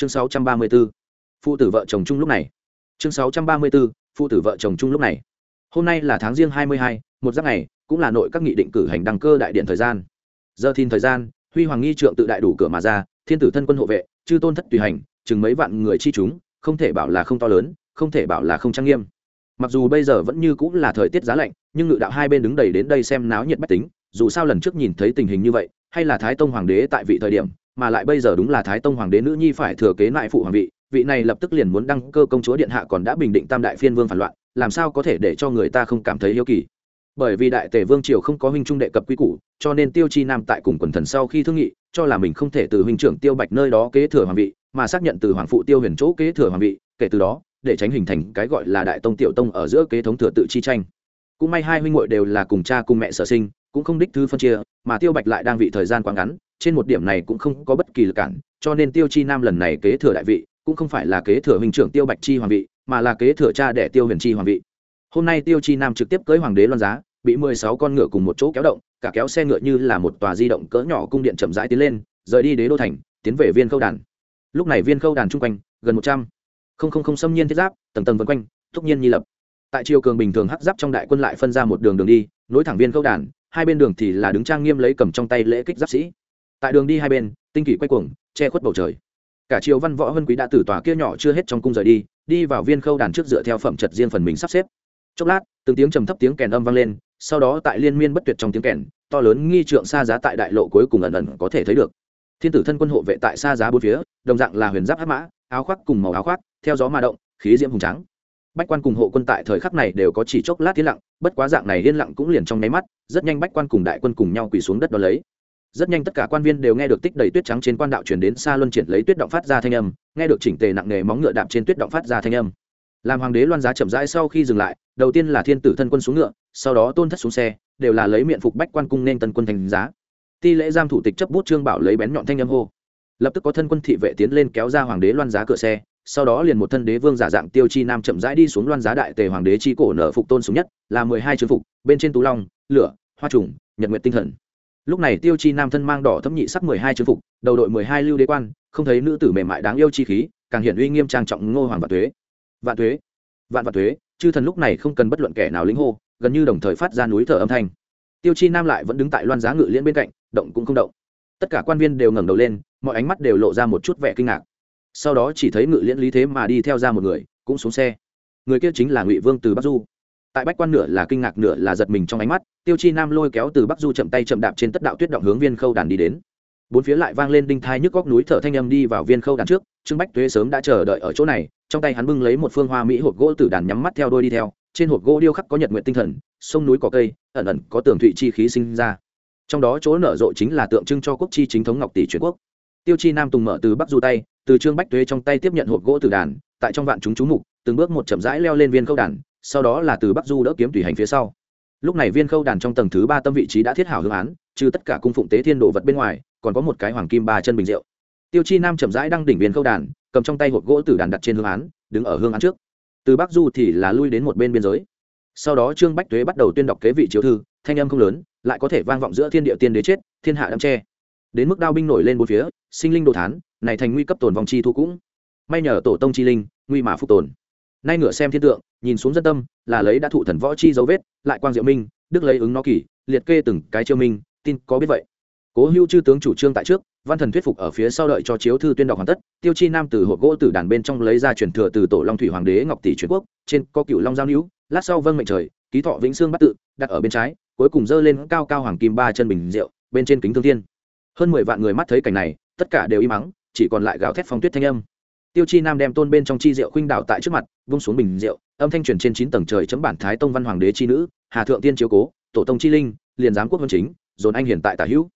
chương 634. phụ tử vợ chồng chung lúc này chương 634. phụ tử vợ chồng chung lúc này hôm nay là tháng riêng 22, một giấc ngày cũng là nội các nghị định cử hành đăng cơ đại điện thời gian giờ thìn thời gian huy hoàng nghi trượng tự đại đủ cửa mà ra thiên tử thân quân hộ vệ chư tôn thất tùy hành chừng mấy vạn người chi chúng không thể bảo là không to lớn không thể bảo là không trang nghiêm mặc dù bây giờ vẫn như cũng là thời tiết giá lạnh nhưng ngự đạo hai bên đứng đầy đến đây xem náo nhiệt bách tính dù sao lần trước nhìn thấy tình hình như vậy hay là thái tông hoàng đế tại vị thời điểm mà lại bây giờ đúng là thái tông hoàng đế nữ nhi phải thừa kế lại phụ hoàng vị vị này lập tức liền muốn đăng cơ công chúa điện hạ còn đã bình định tam đại phiên vương phản loạn, làm sao có thể để cho người ta không cảm thấy hiếu kỳ? Bởi vì đại tề vương triều không có huynh trung đệ cập quy củ, cho nên tiêu chi nam tại cùng quần thần sau khi thương nghị, cho là mình không thể từ huynh trưởng tiêu bạch nơi đó kế thừa hoàng vị, mà xác nhận từ hoàng phụ tiêu huyền chỗ kế thừa hoàng vị, kể từ đó, để tránh hình thành cái gọi là đại tông tiểu tông ở giữa kế thống thừa tự chi tranh. Cũng may hai huynh muội đều là cùng cha cùng mẹ sở sinh, cũng không đích thứ phân chia, mà tiêu bạch lại đang vị thời gian quá ngắn trên một điểm này cũng không có bất kỳ lực cản, cho nên tiêu chi nam lần này kế thừa đại vị, cũng không phải là kế thừa huynh trưởng tiêu bạch chi hoàng vị, mà là kế thừa cha để tiêu huyền chi hoàng vị. Hôm nay tiêu chi nam trực tiếp cưới hoàng đế loan giá, bị mười sáu con ngựa cùng một chỗ kéo động, cả kéo xe ngựa như là một tòa di động cỡ nhỏ cung điện chậm rãi tiến lên, rời đi đế đô thành, tiến về viên khâu đàn. Lúc này viên khâu đàn chung quanh, gần một trăm. Không không không xâm nhiên thiết giáp, tầng tầng vân quanh, thúc nhiên nhi lập. Tại triều cường bình thường hắc giáp trong đại quân lại phân ra một đường đường đi, nối thẳng viên khâu đàn, hai bên đường thì là đứng trang nghiêm lấy cầm trong tay lễ kích giáp sĩ tại đường đi hai bên, tinh kỷ quay cuồng, che khuất bầu trời. Cả triều văn võ vân quý đã từ tòa kia nhỏ chưa hết trong cung rời đi đi vào viên khâu đàn trước dựa theo phẩm chật riêng phần mình sắp xếp. Chốc lát, từng tiếng trầm thấp tiếng kèn âm vang lên, sau đó tại liên miên bất tuyệt trong tiếng kèn, to lớn nghi trượng xa giá tại đại lộ cuối cùng ẩn ẩn có thể thấy được. Thiên tử thân quân hộ vệ tại xa giá bốn phía, đồng dạng là huyền giáp hắc mã, áo khoác cùng màu áo khoác, theo gió mà động, khí diễm hùng trắng bách quan cùng hộ quân tại thời khắc này đều có chỉ chốc lát tiến lặng, bất quá dạng này yên lặng cũng liền trong nháy mắt, rất nhanh bách quan cùng đại quân cùng nhau quỳ xuống đất đ ó lấy rất nhanh tất cả quan viên đều nghe được tích đầy tuyết trắng trên quan đạo chuyển đến xa luân triển lấy tuyết động phát ra thanh âm, nghe được chỉnh tề nặng nề móng ngựa đạp trên tuyết động phát ra thanh âm. Làm hoàng đế loan giá chậm rãi sau khi dừng lại, đầu tiên là thiên tử thân quân xuống ngựa, sau đó tôn thất xuống xe, đều là lấy miệng phục bách quan cung nên tân quân thành giá. Ti lễ giam thủ tịch chấp bút trương bảo lấy bén nhọn thanh âm hô. Lập tức có thân quân thị vệ tiến lên kéo ra hoàng đế loan giá cửa xe, sau đó liền một thân đế vương giả dạng tiêu chi nam chậm rãi đi xuống loan giá đại tề hoàng đế chi cổ nở phục tôn súng nhất, là mười hai chữ phục, bên trên tú long, lửa, hoa trùng, nhật nguyện tinh thần lúc này tiêu chi nam thân mang đỏ thấm nhị sắc mười hai chữ phục, đầu đội mười hai lưu đế quan, không thấy nữ tử mềm mại đáng yêu chi khí, càng hiển uy nghiêm trang trọng ngô hoàng vạn thuế vạn thuế vạn vạn thuế chư thần lúc này không cần bất luận kẻ nào lính hô, gần như đồng thời phát ra núi thở âm thanh. Tiêu chi nam lại vẫn đứng tại loan giá ngự liễn bên cạnh, động cũng không động. Tất cả quan viên đều ngẩng đầu lên, mọi ánh mắt đều lộ ra một chút vẻ kinh ngạc. Sau đó chỉ thấy ngự liễn lý thế mà đi theo ra một người, cũng xuống xe. Người kia chính là ngụy vương từ bắc du tại bách quan nửa là kinh ngạc, nửa là giật mình trong ánh mắt, tiêu chi nam lôi kéo từ bắc du chậm tay chậm đạp trên tất đạo tuyết động hướng viên khâu đàn đi đến. Bốn phía lại vang lên đinh thai nhức góc núi thở thanh âm đi vào viên khâu đàn trước, trương bách tuế sớm đã chờ đợi ở chỗ này, trong tay hắn bưng lấy một phương hoa mỹ hộp gỗ từ đàn nhắm mắt theo đôi đi theo, trên hộp gỗ điêu khắc có nhật nguyện tinh thần, sông núi có cây, ẩn ẩn có tường thụy chi khí sinh ra. Trong đó chỗ nở rộ chính là tượng trưng cho quốc chi chính thống ngọc tỷ truyền quốc. Tiêu chi nam tùng mở từ bắc du tay, từ trương bách tuế trong tay tiếp nhận hộp gỗ từ đàn, tại trong vạn chúng chú mục, từng bước một chậm rãi leo lên viên khâu đàn sau đó là từ bắc du đỡ kiếm tùy hành phía sau. Lúc này viên khâu đàn trong tầng thứ ba tâm vị trí đã thiết hảo hương án, trừ tất cả cung phụng tế thiên đồ vật bên ngoài, còn có một cái hoàng kim ba chân bình rượu. Tiêu chi nam chậm rãi đăng đỉnh viên khâu đàn, cầm trong tay hộp gỗ tử đàn đặt trên hương án, đứng ở hương án trước. Từ bắc du thì là lui đến một bên biên giới. Sau đó trương bách tuế bắt đầu tuyên đọc kế vị chiếu thư, thanh âm không lớn, lại có thể vang vọng giữa thiên địa tiên đế chết, thiên hạ đắm tre đến mức đao binh nổi lên bốn phía, sinh linh đồ thán, này thành nguy cấp tồn vòng chi thu cũng. May nhờ tổ tông chi linh, nguy mà phục tồn nay ngựa xem thiên tượng, nhìn xuống dân tâm, là lấy đã thụ thần võ chi dấu vết, lại quang diệu minh, đức lấy ứng nó kỳ, liệt kê từng cái chiêu minh, tin có biết vậy. Cố hữu chư tướng chủ trương tại trước, văn thần thuyết phục ở phía sau đợi cho chiếu thư tuyên đọc hoàn tất, tiêu chi nam từ hộp gỗ từ đàn bên trong lấy ra truyền thừa từ tổ long thủy hoàng đế ngọc tỷ truyền quốc, trên có cựu long giao hữu lát sau vâng mệnh trời, ký thọ vĩnh xương bắt tự, đặt ở bên trái, cuối cùng dơ lên cao cao hoàng kim ba chân bình rượu, bên trên kính thương thiên. Hơn mười vạn người mắt thấy cảnh này, tất cả đều im mắng chỉ còn lại gào thét phong tuyết thanh âm tiêu chi nam đem tôn bên trong chi rượu khuynh đảo tại trước mặt, vung xuống bình rượu, âm thanh truyền trên chín tầng trời chấm bản thái tông văn hoàng đế chi nữ, hà thượng tiên chiếu cố, tổ tông chi linh, liền giám quốc vân chính, dồn anh hiện tại tả hữu.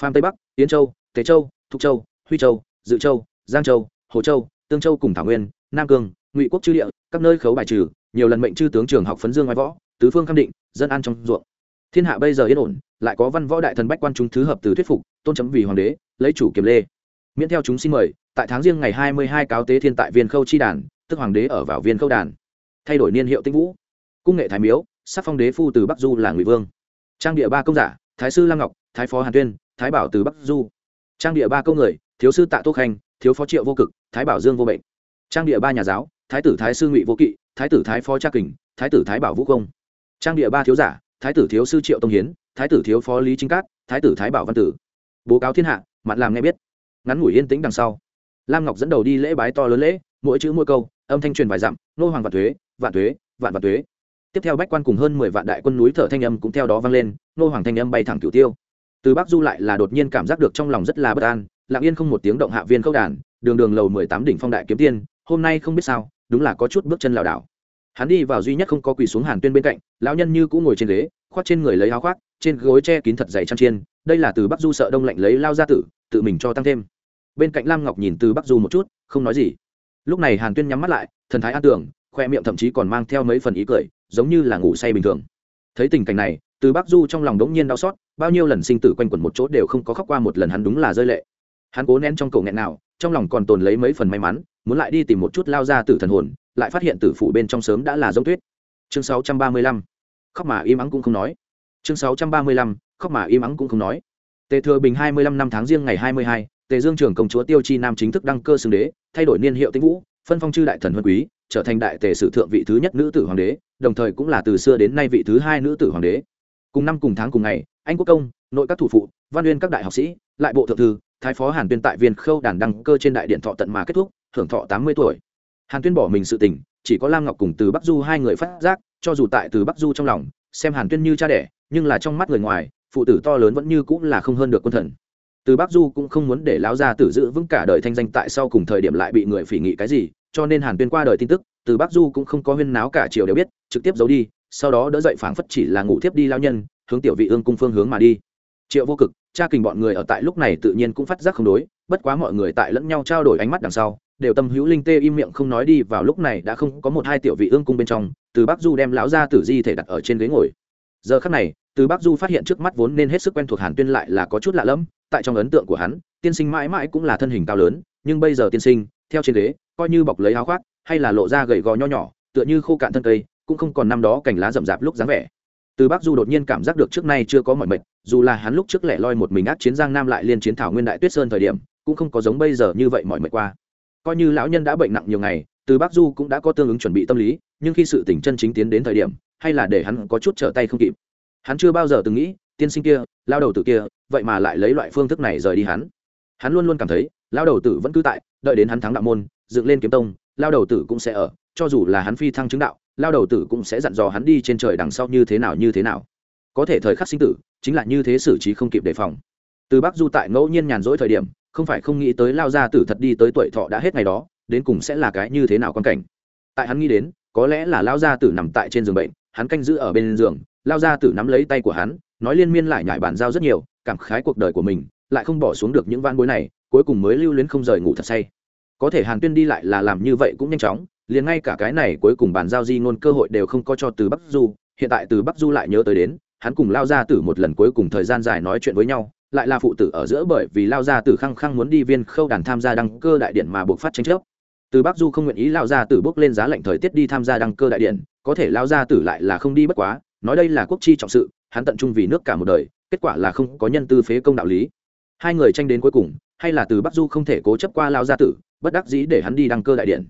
Phan tây bắc tiến châu, tế châu, thục châu, huy châu, dự châu, giang châu, hồ châu, tương châu cùng thảo nguyên, nam cương, ngụy quốc chư địa, các nơi khấu bài trừ, nhiều lần mệnh chư tướng trường học phấn dương ngoại võ, tứ phương khâm định, dân an trong ruộng. Thiên hạ bây giờ yên ổn, lại có văn võ đại thần bách quan chúng thứ hợp từ thuyết phục, tôn chấm vì hoàng đế, lấy chủ kiềm lê. Miễn theo chúng xin mời tại tháng riêng ngày hai mươi hai cáo tế thiên tại viên khâu chi đàn, tức hoàng đế ở vào viên khâu đàn. Thay đổi niên hiệu tinh vũ. Cung nghệ thái miếu, sắc phong đế phu từ bắc du là ngụy vương. Trang địa ba công giả, thái sư lam ngọc, thái phó hàn tuyên, thái bảo từ bắc du. Trang địa ba công người, thiếu sư tạ tô khanh, thiếu phó triệu vô cực, thái bảo dương vô bệnh. Trang địa ba nhà giáo, thái tử thái sư ngụy vô kỵ, thái tử thái phó tra kình, thái tử thái bảo vũ công. Trang địa ba thiếu giả, thái tử thiếu sư triệu tông hiến, thái tử thiếu phó lý chính cát, thái tử thái bảo văn tử. Bố cáo thiên hạ mặt làm nghe biết. Ngắn ngủi yên tĩnh đằng sau lam ngọc dẫn đầu đi lễ bái to lớn lễ, mỗi chữ mỗi câu, âm thanh truyền vài dặm, nô hoàng vạn thuế vạn thuế, vạn vạn thuế. Tiếp theo bách quan cùng hơn mười vạn đại quân núi thở thanh âm cũng theo đó vang lên, nô hoàng thanh âm bay thẳng cửu tiêu. Từ bắc du lại là đột nhiên cảm giác được trong lòng rất là bất an, lặng yên không một tiếng động hạ viên khâu đàn, đường đường lầu mười tám đỉnh phong đại kiếm tiên, hôm nay không biết sao, đúng là có chút bước chân lảo đảo. Hắn đi vào duy nhất không có quỳ xuống hàn tuyên bên cạnh, lão nhân như cũng ngồi trên ghế, khoác trên người lấy áo khoác, trên gối che kín thật dày chăn chiên, đây là từ bắc du sợ đông lạnh lấy lao ra tử, tự mình cho tăng thêm bên cạnh lam ngọc nhìn từ bắc du một chút không nói gì lúc này hàn tuyên nhắm mắt lại thần thái an tưởng khoe miệng thậm chí còn mang theo mấy phần ý cười giống như là ngủ say bình thường thấy tình cảnh này từ bắc du trong lòng đống nhiên đau xót bao nhiêu lần sinh tử quanh quẩn một chỗ đều không có khóc qua một lần hắn đúng là rơi lệ hắn cố nén trong cầu nghẹn nào trong lòng còn tồn lấy mấy phần may mắn muốn lại đi tìm một chút lao ra tử thần hồn lại phát hiện tử phủ bên trong sớm đã là giống tuyết chương 635. khóc mà im ắng cũng không nói chương 635. khóc mà im ắng cũng không nói tề thừa bình 25 năm tháng riêng ngày 22, tề dương trưởng công chúa tiêu chi nam chính thức đăng cơ xưng đế, thay đổi niên hiệu tĩnh vũ, phân phong chư đại thần huân quý, trở thành đại tề sử thượng vị thứ nhất nữ tử hoàng đế, đồng thời cũng là từ xưa đến nay vị thứ hai nữ tử hoàng đế. Cùng năm cùng tháng cùng ngày, anh quốc công, nội các thủ phụ, văn uyên các đại học sĩ, lại bộ thượng thư, thái phó hàn tuyên tại viên khâu đàn đăng cơ trên đại điện thọ tận mà kết thúc hưởng thọ tám mươi tuổi. Hàn tuyên bỏ mình sự tình, chỉ có lam ngọc cùng từ bắc du hai người phát giác, cho dù tại từ bắc du trong lòng, xem hàn tuyên như cha đẻ, nhưng là trong mắt người ngoài, phụ tử to lớn vẫn như cũng là không hơn được quân thần từ bắc du cũng không muốn để lão gia tử giữ vững cả đời thanh danh tại sau cùng thời điểm lại bị người phỉ nghị cái gì, cho nên hàn tuyên qua đời tin tức, từ bắc du cũng không có huyên náo cả triều đều biết, trực tiếp giấu đi, sau đó đỡ dậy phảng phất chỉ là ngủ tiếp đi lao nhân, hướng tiểu vị ương cung phương hướng mà đi. Triệu vô cực, cha kình bọn người ở tại lúc này tự nhiên cũng phát giác không đối, bất quá mọi người tại lẫn nhau trao đổi ánh mắt đằng sau, đều tâm hữu linh tê im miệng không nói đi vào lúc này đã không có một hai tiểu vị ương cung bên trong, từ bắc du đem lão ra tử di thể đặt ở trên ghế ngồi. Giờ khắc này, từ bắc du phát hiện trước mắt vốn nên hết sức quen thuộc hàn tuyên lại là có chút lạ lẫm tại trong ấn tượng của hắn, tiên sinh mãi mãi cũng là thân hình cao lớn, nhưng bây giờ tiên sinh, theo trên ghế, coi như bọc lấy áo khoác, hay là lộ ra gầy gò nho nhỏ, tựa như khô cạn thân cây, cũng không còn năm đó cành lá rậm rạp lúc dáng vẻ. Từ bắc du đột nhiên cảm giác được trước nay chưa có mọi mệt, dù là hắn lúc trước lẻ loi một mình ác chiến giang nam lại liên chiến thảo nguyên đại tuyết sơn thời điểm, cũng không có giống bây giờ như vậy mọi mệt qua. Coi như lão nhân đã bệnh nặng nhiều ngày, từ bắc du cũng đã có tương ứng chuẩn bị tâm lý, nhưng khi sự tỉnh chân chính tiến đến thời điểm, hay là để hắn có chút trở tay không kịp. Hắn chưa bao giờ từng nghĩ tiên sinh kia, lao đầu tử kia, vậy mà lại lấy loại phương thức này rời đi hắn. Hắn luôn luôn cảm thấy, lao đầu tử vẫn cứ tại, đợi đến hắn thắng đạo môn, dựng lên kiếm tông, lao đầu tử cũng sẽ ở, cho dù là hắn phi thăng chứng đạo, lao đầu tử cũng sẽ dặn dò hắn đi trên trời đằng sau như thế nào, như thế nào. Có thể thời khắc sinh tử, chính là như thế xử trí không kịp đề phòng. Từ bắc du tại ngẫu nhiên nhàn rỗi thời điểm, không phải không nghĩ tới lao gia tử thật đi tới tuổi thọ đã hết ngày đó, đến cùng sẽ là cái như thế nào quan cảnh. Tại hắn nghĩ đến, có lẽ là lao gia tử nằm tại trên giường bệnh, hắn canh giữ ở bên giường, lao gia tử nắm lấy tay của hắn nói liên miên lại nhải bàn giao rất nhiều, cảm khái cuộc đời của mình, lại không bỏ xuống được những van bối này, cuối cùng mới lưu luyến không rời ngủ thật say. Có thể hàn tuyên đi lại là làm như vậy cũng nhanh chóng, liền ngay cả cái này cuối cùng bàn giao di ngôn cơ hội đều không có cho từ bắc du, hiện tại từ bắc du lại nhớ tới đến, hắn cùng lao ra từ một lần cuối cùng thời gian dài nói chuyện với nhau, lại là phụ tử ở giữa bởi vì lao ra từ khăng khăng muốn đi viên khâu đàn tham gia đăng cơ đại điện mà buộc phát tranh chấp. Từ bắc du không nguyện ý lao ra từ bước lên giá lạnh thời tiết đi tham gia đăng cơ đại điện, có thể lao ra tử lại là không đi bất quá nói đây là quốc chi trọng sự, hắn tận trung vì nước cả một đời, kết quả là không có nhân tư phế công đạo lý. Hai người tranh đến cuối cùng, hay là từ bắc du không thể cố chấp qua lao gia tử, bất đắc dĩ để hắn đi đăng cơ đại điện.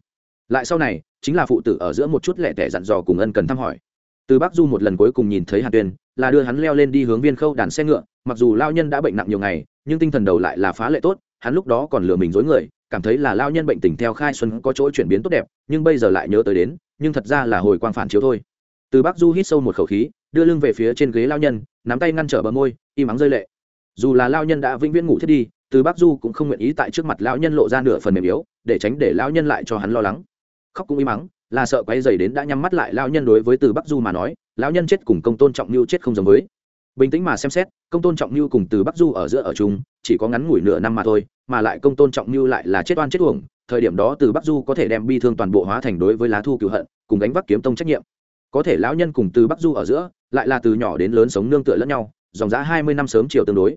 Lại sau này, chính là phụ tử ở giữa một chút lẻ tẻ dặn dò cùng ân cần thăm hỏi. Từ bắc du một lần cuối cùng nhìn thấy hàn tuyên, là đưa hắn leo lên đi hướng viên khâu đàn xe ngựa, mặc dù lao nhân đã bệnh nặng nhiều ngày, nhưng tinh thần đầu lại là phá lệ tốt, hắn lúc đó còn lừa mình dối người, cảm thấy là lao nhân bệnh tình theo khai xuân có chỗ chuyển biến tốt đẹp, nhưng bây giờ lại nhớ tới đến, nhưng thật ra là hồi quang phản chiếu thôi từ bắc du hít sâu một khẩu khí, đưa lưng về phía trên ghế lao nhân, nắm tay ngăn trở bờ môi, im ắng rơi lệ. Dù là lao nhân đã vĩnh viễn ngủ thiết đi, từ bắc du cũng không nguyện ý tại trước mặt lão nhân lộ ra nửa phần mềm yếu, để tránh để lão nhân lại cho hắn lo lắng. Khóc cũng im ắng, là sợ quay dày đến đã nhắm mắt lại lão nhân đối với từ bắc du mà nói, lão nhân chết cùng công tôn trọng mưu chết không giống với. Bình tĩnh mà xem xét, công tôn trọng mưu cùng từ bắc du ở giữa ở chung, chỉ có ngắn ngủi nửa năm mà thôi, mà lại công tôn trọng mưu lại là chết oan chết uổng, thời điểm đó từ bắc du có thể đem bi thương toàn bộ hóa thành đối với lá thu cựu hận, cùng gánh vác kiếm tông trách nhiệm có thể lão nhân cùng từ bắc du ở giữa, lại là từ nhỏ đến lớn sống nương tựa lẫn nhau, dòng giá hai mươi năm sớm chiều tương đối.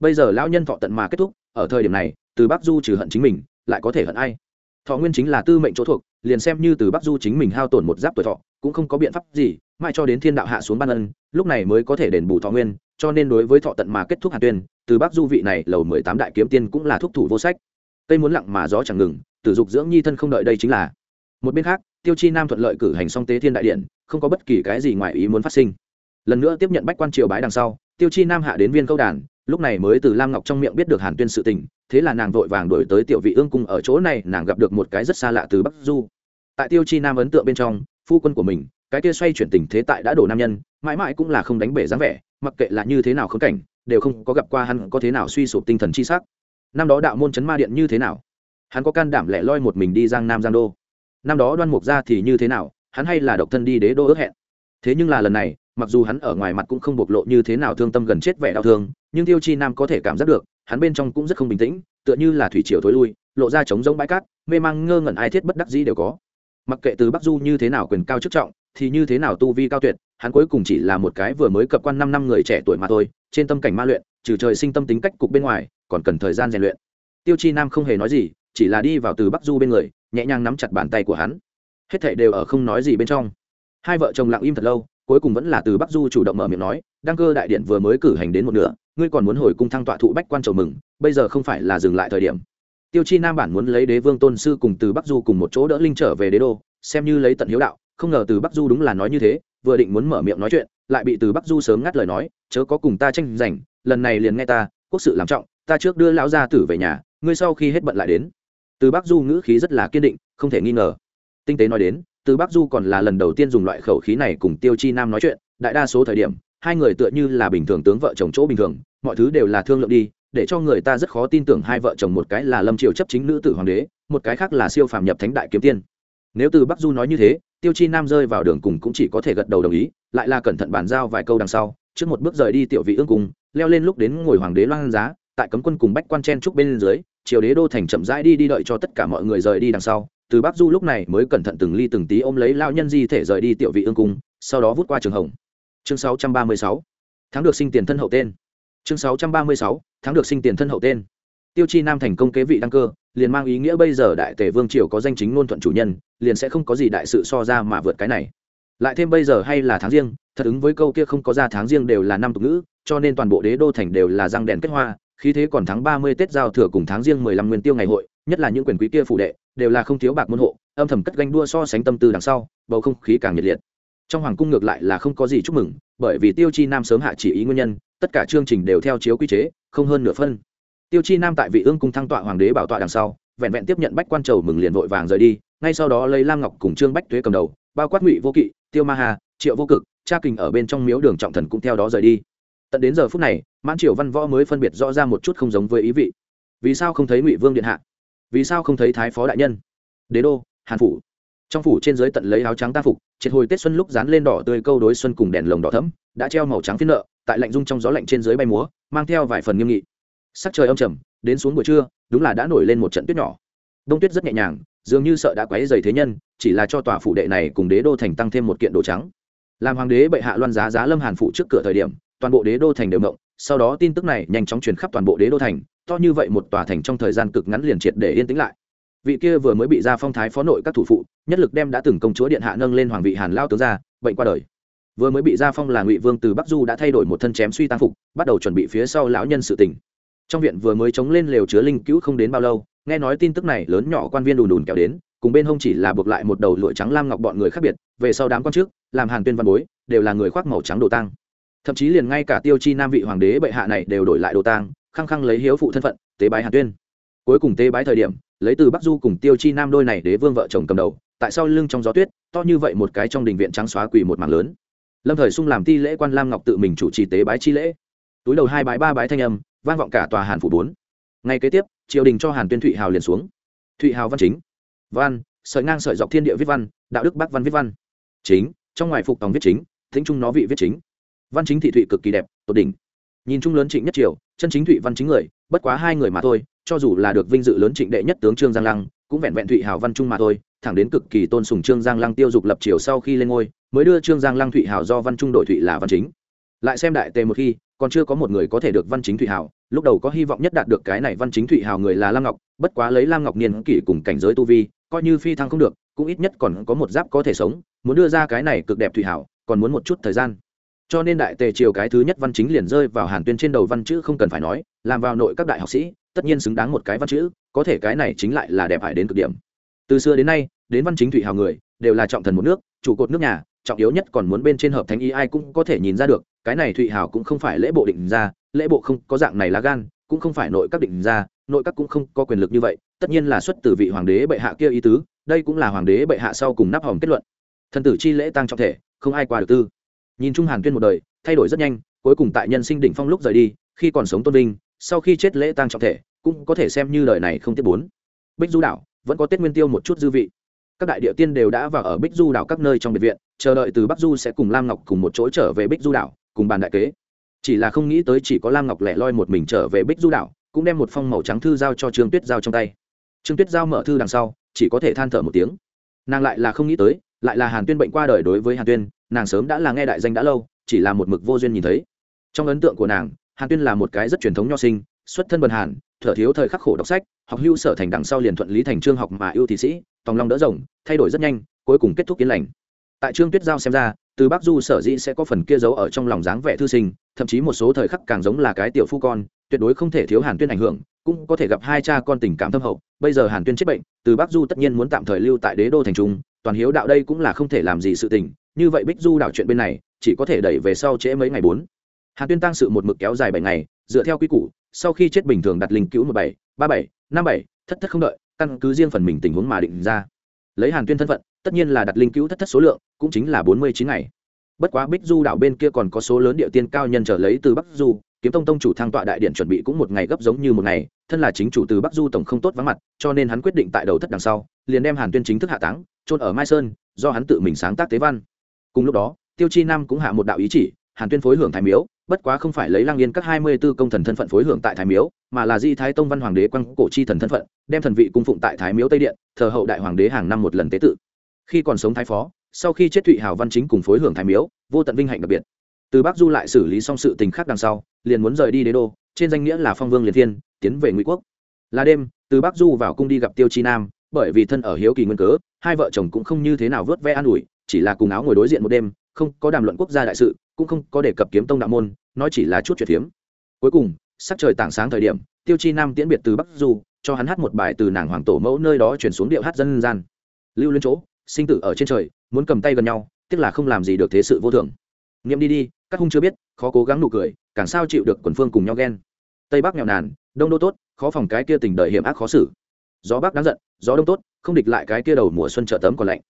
Bây giờ lão nhân thọ tận mà kết thúc, ở thời điểm này, từ bắc du trừ hận chính mình, lại có thể hận ai? Thọ nguyên chính là tư mệnh chỗ thuộc, liền xem như từ bắc du chính mình hao tổn một giáp tuổi thọ, cũng không có biện pháp gì, mãi cho đến thiên đạo hạ xuống ban ân, lúc này mới có thể đền bù thọ nguyên, cho nên đối với thọ tận mà kết thúc hàn tuyên, từ bắc du vị này lầu mười tám đại kiếm tiên cũng là thúc thủ vô sách. Cây muốn lặng mà gió chẳng ngừng, tử dục dưỡng nhi thân không đợi đây chính là. Một bên khác, tiêu chi nam thuận lợi cử hành xong tế thiên đại điện không có bất kỳ cái gì ngoài ý muốn phát sinh. Lần nữa tiếp nhận bách quan triều bái đằng sau, tiêu chi nam hạ đến viên câu đàn, lúc này mới từ lam ngọc trong miệng biết được hàn tuyên sự tình, thế là nàng vội vàng đổi tới tiểu vị ương cung ở chỗ này, nàng gặp được một cái rất xa lạ từ bắc du. Tại tiêu chi nam ấn tượng bên trong, phu quân của mình, cái kia xoay chuyển tình thế tại đã đổ nam nhân, mãi mãi cũng là không đánh bể dáng vẻ, mặc kệ là như thế nào khống cảnh, đều không có gặp qua hắn có thế nào suy sụp tinh thần chi sắc. Năm đó đạo môn chấn ma điện như thế nào? Hắn có can đảm lẻ loi một mình đi giang nam giang đô. Năm đó đoan mục ra thì như thế nào? Hắn hay là độc thân đi đế đô ước hẹn. Thế nhưng là lần này, mặc dù hắn ở ngoài mặt cũng không bộc lộ như thế nào thương tâm gần chết vẻ đau thương, nhưng tiêu chi nam có thể cảm giác được, hắn bên trong cũng rất không bình tĩnh, tựa như là thủy triều thối lui, lộ ra trống rỗng bãi cát, mê mang ngơ ngẩn ai thiết bất đắc dĩ đều có. Mặc kệ từ bắc du như thế nào quyền cao chức trọng, thì như thế nào tu vi cao tuyệt, hắn cuối cùng chỉ là một cái vừa mới cập quan năm năm người trẻ tuổi mà thôi, trên tâm cảnh ma luyện, trừ trời sinh tâm tính cách cục bên ngoài, còn cần thời gian rèn luyện. Tiêu chi nam không hề nói gì, chỉ là đi vào từ bắc du bên người, nhẹ nhàng nắm chặt bàn tay của hắn hết thảy đều ở không nói gì bên trong. Hai vợ chồng lặng im thật lâu, cuối cùng vẫn là từ bắc du chủ động mở miệng nói, đăng cơ đại điện vừa mới cử hành đến một nửa, ngươi còn muốn hồi cung thăng tọa thụ bách quan chầu mừng, bây giờ không phải là dừng lại thời điểm. Tiêu chi nam bản muốn lấy đế vương tôn sư cùng từ bắc du cùng một chỗ đỡ linh trở về đế đô, xem như lấy tận hiếu đạo, không ngờ từ bắc du đúng là nói như thế, vừa định muốn mở miệng nói chuyện, lại bị từ bắc du sớm ngắt lời nói, chớ có cùng ta tranh giành, lần này liền nghe ta, quốc sự làm trọng, ta trước đưa lão gia tử về nhà, ngươi sau khi hết bận lại đến. Từ bắc du ngữ khí rất là kiên định, không thể nghi ngờ tinh tế nói đến, từ bắc du còn là lần đầu tiên dùng loại khẩu khí này cùng tiêu chi nam nói chuyện. Đại đa số thời điểm, hai người tựa như là bình thường tướng vợ chồng chỗ bình thường, mọi thứ đều là thương lượng đi, để cho người ta rất khó tin tưởng hai vợ chồng một cái là lâm triều chấp chính nữ tử hoàng đế, một cái khác là siêu phàm nhập thánh đại kiếm tiên. Nếu từ bắc du nói như thế, tiêu chi nam rơi vào đường cùng cũng chỉ có thể gật đầu đồng ý, lại là cẩn thận bàn giao vài câu đằng sau, trước một bước rời đi tiểu vị ương cùng leo lên lúc đến ngồi hoàng đế loan giá, tại cấm quân cùng bách quan chen trúc bên dưới, triều đế đô thành chậm rãi đi đi đợi cho tất cả mọi người rời đi đằng sau từ bắc du lúc này mới cẩn thận từng ly từng tí ôm lấy lao nhân di thể rời đi tiểu vị ương cung, sau đó vút qua trường hồng. Chương 636 tháng được sinh tiền thân hậu tên. Chương 636 tháng được sinh tiền thân hậu tên. Tiêu chi nam thành công kế vị đăng cơ, liền mang ý nghĩa bây giờ đại tề vương triều có danh chính ngôn thuận chủ nhân, liền sẽ không có gì đại sự so ra mà vượt cái này. Lại thêm bây giờ hay là tháng riêng, thật ứng với câu kia không có ra tháng riêng đều là năm tục ngữ, cho nên toàn bộ đế đô thành đều là răng đèn kết hoa, khí thế còn tháng ba mươi tết giao thừa cùng tháng riêng mười lăm nguyên tiêu ngày hội, nhất là những quyền quý kia phụ đệ đều là không thiếu bạc môn hộ, âm thầm cất ganh đua so sánh tâm tư đằng sau, bầu không khí càng nhiệt liệt. Trong hoàng cung ngược lại là không có gì chúc mừng, bởi vì tiêu chi nam sớm hạ chỉ ý nguyên nhân, tất cả chương trình đều theo chiếu quy chế, không hơn nửa phân. Tiêu chi nam tại vị ương cung thăng tọa hoàng đế bảo tọa đằng sau, vẹn vẹn tiếp nhận bách quan trầu mừng liền vội vàng rời đi, ngay sau đó lấy lam ngọc cùng trương bách thuế cầm đầu, bao quát ngụy vô kỵ, tiêu ma hà, triệu vô cực, cha kình ở bên trong miếu đường trọng thần cũng theo đó rời đi. Tận đến giờ phút này, mãn triều văn võ mới phân biệt rõ ra một chút không giống với ý vị. Vì sao không thấy ngụy vương điện hạ? Vì sao không thấy thái phó đại nhân? Đế đô, hàn phủ. Trong phủ trên dưới tận lấy áo trắng ta phục, triệt hồi tết xuân lúc dán lên đỏ tươi câu đối xuân cùng đèn lồng đỏ thấm đã treo màu trắng phiến nợ, tại lạnh rung trong gió lạnh trên dưới bay múa, mang theo vài phần nghiêm nghị. Sắc trời âm trầm, đến xuống buổi trưa, đúng là đã nổi lên một trận tuyết nhỏ. Đông tuyết rất nhẹ nhàng, dường như sợ đã quấy dày thế nhân, chỉ là cho tòa phủ đệ này cùng đế đô thành tăng thêm một kiện đồ trắng. Làm hoàng đế bệ hạ loan giá giá lâm hàn phụ trước cửa thời điểm, toàn bộ đế đô thành đều mộng sau đó tin tức này nhanh chóng truyền khắp toàn bộ đế đô thành, to như vậy một tòa thành trong thời gian cực ngắn liền triệt để yên tĩnh lại. Vị kia vừa mới bị ra phong thái phó nội các thủ phụ, nhất lực đem đã từng công chúa điện hạ nâng lên hoàng vị hàn lao tướng ra, bệnh qua đời. Vừa mới bị ra phong là ngụy vương từ bắc du đã thay đổi một thân chém suy tăng phục, bắt đầu chuẩn bị phía sau lão nhân sự tình. Trong viện vừa mới chống lên lều chứa linh cứu không đến bao lâu, nghe nói tin tức này lớn nhỏ quan viên đùn đùn kéo đến, cùng bên hông chỉ là buộc lại một đầu lụa trắng lam ngọc bọn người khác biệt, về sau đám quan trước, làm hàn tuyên văn bối, đều là người khoác màu trắng đồ tăng thậm chí liền ngay cả tiêu chi nam vị hoàng đế bệ hạ này đều đổi lại đồ tang, khăng khăng lấy hiếu phụ thân phận, tế bái hàn tuyên. Cuối cùng tế bái thời điểm, lấy từ bắc du cùng tiêu chi nam đôi này đế vương vợ chồng cầm đầu, tại sao lưng trong gió tuyết, to như vậy một cái trong đình viện trắng xóa quỳ một mảng lớn. Lâm thời sung làm ti lễ quan lam ngọc tự mình chủ trì tế bái chi lễ. Túi đầu hai bái ba bái thanh âm, vang vọng cả tòa hàn phủ bốn. Ngay kế tiếp, triều đình cho hàn tuyên thụy hào liền xuống. Thụy hào văn chính. Văn, sợi ngang sợi dọc thiên địa viết văn, đạo đức bắc văn viết văn. Chính, trong ngoài phục tòng viết chính, thính trung nó vị viết chính văn chính thị thụy cực kỳ đẹp, tột đỉnh. Nhìn chung lớn trịnh nhất triều, chân chính thụy văn chính người, bất quá hai người mà thôi, cho dù là được vinh dự lớn trịnh đệ nhất tướng trương giang lăng, cũng vẹn vẹn thụy hào văn trung mà thôi, thẳng đến cực kỳ tôn sùng trương giang lăng tiêu dục lập triều sau khi lên ngôi, mới đưa trương giang lăng thụy hào do văn trung đội thụy là văn chính. Lại xem đại tề một khi, còn chưa có một người có thể được văn chính thụy hào, lúc đầu có hy vọng nhất đạt được cái này văn chính thụy hào người là lam ngọc, bất quá lấy lam ngọc niên kỷ cùng cảnh giới tu vi, coi như phi thăng không được, cũng ít nhất còn có một giáp có thể sống, muốn đưa ra cái này cực đẹp thụy hảo còn muốn một chút thời gian cho nên đại tề triều cái thứ nhất văn chính liền rơi vào hàn tuyên trên đầu văn chữ không cần phải nói, làm vào nội các đại học sĩ, tất nhiên xứng đáng một cái văn chữ, có thể cái này chính lại là đẹp hại đến cực điểm. Từ xưa đến nay, đến văn chính thủy hào người, đều là trọng thần một nước, trụ cột nước nhà, trọng yếu nhất còn muốn bên trên hợp thánh y ai cũng có thể nhìn ra được, cái này thụy hào cũng không phải lễ bộ định ra, lễ bộ không có dạng này lá gan, cũng không phải nội các định ra, nội các cũng không có quyền lực như vậy, tất nhiên là xuất từ vị hoàng đế bệ hạ kia ý tứ, đây cũng là hoàng đế bệ hạ sau cùng nắp hòm kết luận. Thần tử chi lễ tăng trọng thể, không ai qua được tư nhìn trung hàn tuyên một đời, thay đổi rất nhanh, cuối cùng tại nhân sinh đỉnh phong lúc rời đi, khi còn sống tôn vinh, sau khi chết lễ tang trọng thể, cũng có thể xem như đời này không tiếp bốn. Bích du đảo, vẫn có tết nguyên tiêu một chút dư vị. Các đại địa tiên đều đã vào ở bích du đảo các nơi trong biệt viện, chờ đợi từ bắc du sẽ cùng lam ngọc cùng một chỗ trở về bích du đảo, cùng bàn đại kế. Chỉ là không nghĩ tới chỉ có lam ngọc lẻ loi một mình trở về bích du đảo, cũng đem một phong màu trắng thư giao cho trương tuyết giao trong tay. Trương tuyết giao mở thư đằng sau, chỉ có thể than thở một tiếng. Nàng lại là không nghĩ tới, lại là hàn tuyên bệnh qua đời đối với hàn tuyên nàng sớm đã là nghe đại danh đã lâu, chỉ là một mực vô duyên nhìn thấy. Trong ấn tượng của nàng, hàn tuyên là một cái rất truyền thống nho sinh, xuất thân bần hàn, thở thiếu thời khắc khổ đọc sách, học hưu sở thành đằng sau liền thuận lý thành trương học mà ưu thị sĩ, tòng long đỡ rồng, thay đổi rất nhanh, cuối cùng kết thúc yên lành. Tại trương tuyết giao xem ra, từ bắc du sở dĩ sẽ có phần kia giấu ở trong lòng dáng vẻ thư sinh, thậm chí một số thời khắc càng giống là cái tiểu phu con, tuyệt đối không thể thiếu hàn tuyên ảnh hưởng, cũng có thể gặp hai cha con tình cảm thâm hậu. Bây giờ hàn tuyên chết bệnh, từ bắc du tất nhiên muốn tạm thời lưu tại đế đô thành trung, toàn hiếu đạo đây cũng là không thể làm gì sự tình như vậy bích du đảo chuyện bên này, chỉ có thể đẩy về sau trễ mấy ngày bốn. Hàn tuyên tăng sự một mực kéo dài bảy ngày, dựa theo quy củ, sau khi chết bình thường đặt linh cứu một bảy, ba bảy, năm bảy, thất thất không đợi, căn cứ riêng phần mình tình huống mà định ra. Lấy hàn tuyên thân phận, tất nhiên là đặt linh cứu thất thất số lượng, cũng chính là bốn mươi chín ngày. Bất quá bích du đảo bên kia còn có số lớn địa tiên cao nhân trở lấy từ bắc du, kiếm tông tông chủ thang tọa đại điện chuẩn bị cũng một ngày gấp giống như một ngày, thân là chính chủ từ bắc du tổng không tốt vắng mặt, cho nên hắn quyết định tại đầu thất đằng sau, liền đem hàn tuyên chính thức hạ táng trôn ở mai sơn, do hắn tự mình sáng tác tế văn cùng lúc đó, tiêu chi nam cũng hạ một đạo ý chỉ, hàn tuyên phối hưởng thái miếu, bất quá không phải lấy lang yên các hai mươi 24 công thần thân phận phối hưởng tại thái miếu, mà là di thái tông văn hoàng đế quăng cổ chi thần thân phận, đem thần vị cung phụng tại thái miếu tây điện, thờ hậu đại hoàng đế hàng năm một lần tế tự. Khi còn sống thái phó, sau khi chết thụy hào văn chính cùng phối hưởng thái miếu, vô tận vinh hạnh đặc biệt. Từ bắc du lại xử lý xong sự tình khác đằng sau, liền muốn rời đi đế đô, trên danh nghĩa là phong vương liệt thiên, tiến về ngụy quốc. Là đêm, từ bắc du vào cung đi gặp tiêu chi nam, bởi vì thân ở hiếu kỳ nguyên cớ, hai vợ chồng cũng không như thế nào vớt ve an ủi chỉ là cùng áo ngồi đối diện một đêm, không có đàm luận quốc gia đại sự, cũng không có đề cập kiếm tông đạo môn, nói chỉ là chút chuyện phiếm. Cuối cùng, sắc trời tảng sáng thời điểm, tiêu chi nam tiễn biệt từ bắc du, cho hắn hát một bài từ nàng hoàng tổ mẫu nơi đó chuyển xuống điệu hát dân gian. Lưu lên chỗ, sinh tử ở trên trời, muốn cầm tay gần nhau, tiếc là không làm gì được thế sự vô thường. Nghiệm đi đi, các hung chưa biết, khó cố gắng nụ cười, càng sao chịu được quần phương cùng nhau ghen. Tây bắc nghèo nàn, đông đô tốt, khó phòng cái kia tình đời hiểm ác khó xử. Gió bắc đáng giận, gió đông tốt, không địch lại cái kia đầu mùa xuân trợ tấm còn lạnh.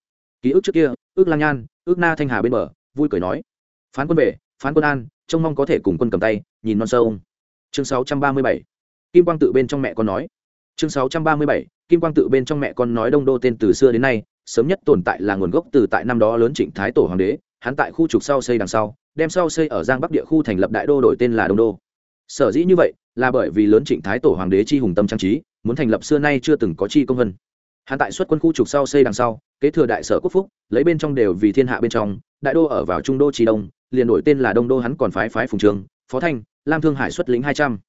Ký ức trước kia ước lang nhan, ước na thanh hà bên bờ, vui cười nói. Phán quân về, phán quân an, trông mong có thể cùng quân cầm tay, nhìn non sâu chương 637 kim quang tự bên trong mẹ con nói. Chương 637 kim quang tự bên trong mẹ con nói đông đô tên từ xưa đến nay, sớm nhất tồn tại là nguồn gốc từ tại năm đó lớn trịnh thái tổ hoàng đế, hắn tại khu trục sau xây đằng sau, đem sau xây ở giang bắc địa khu thành lập đại đô đổi tên là đông đô. Sở dĩ như vậy, là bởi vì lớn trịnh thái tổ hoàng đế chi hùng tâm trang trí, muốn thành lập xưa nay chưa từng có chi công vân hắn tại xuất quân khu trục sau xây đằng sau, kế thừa đại sở quốc phúc, lấy bên trong đều vì thiên hạ bên trong, đại đô ở vào trung đô trí đông, liền đổi tên là đông đô hắn còn phái phái phùng trường, phó thanh, lam thương hải xuất lính hai trăm.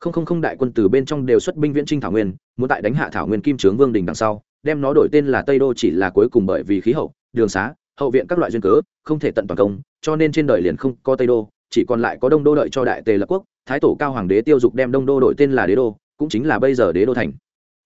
Không không không đại quân từ bên trong đều xuất binh viễn trinh thảo nguyên, muốn tại đánh hạ thảo nguyên kim trướng vương đình đằng sau, đem nó đổi tên là tây đô chỉ là cuối cùng bởi vì khí hậu, đường xá, hậu viện các loại duyên cớ, không thể tận toàn công, cho nên trên đời liền không có tây đô, chỉ còn lại có đông đô đợi cho đại tề lập quốc, thái tổ cao hoàng đế tiêu dục đem đông đô đổi tên là đế đô, cũng chính là bây giờ đế đô thành.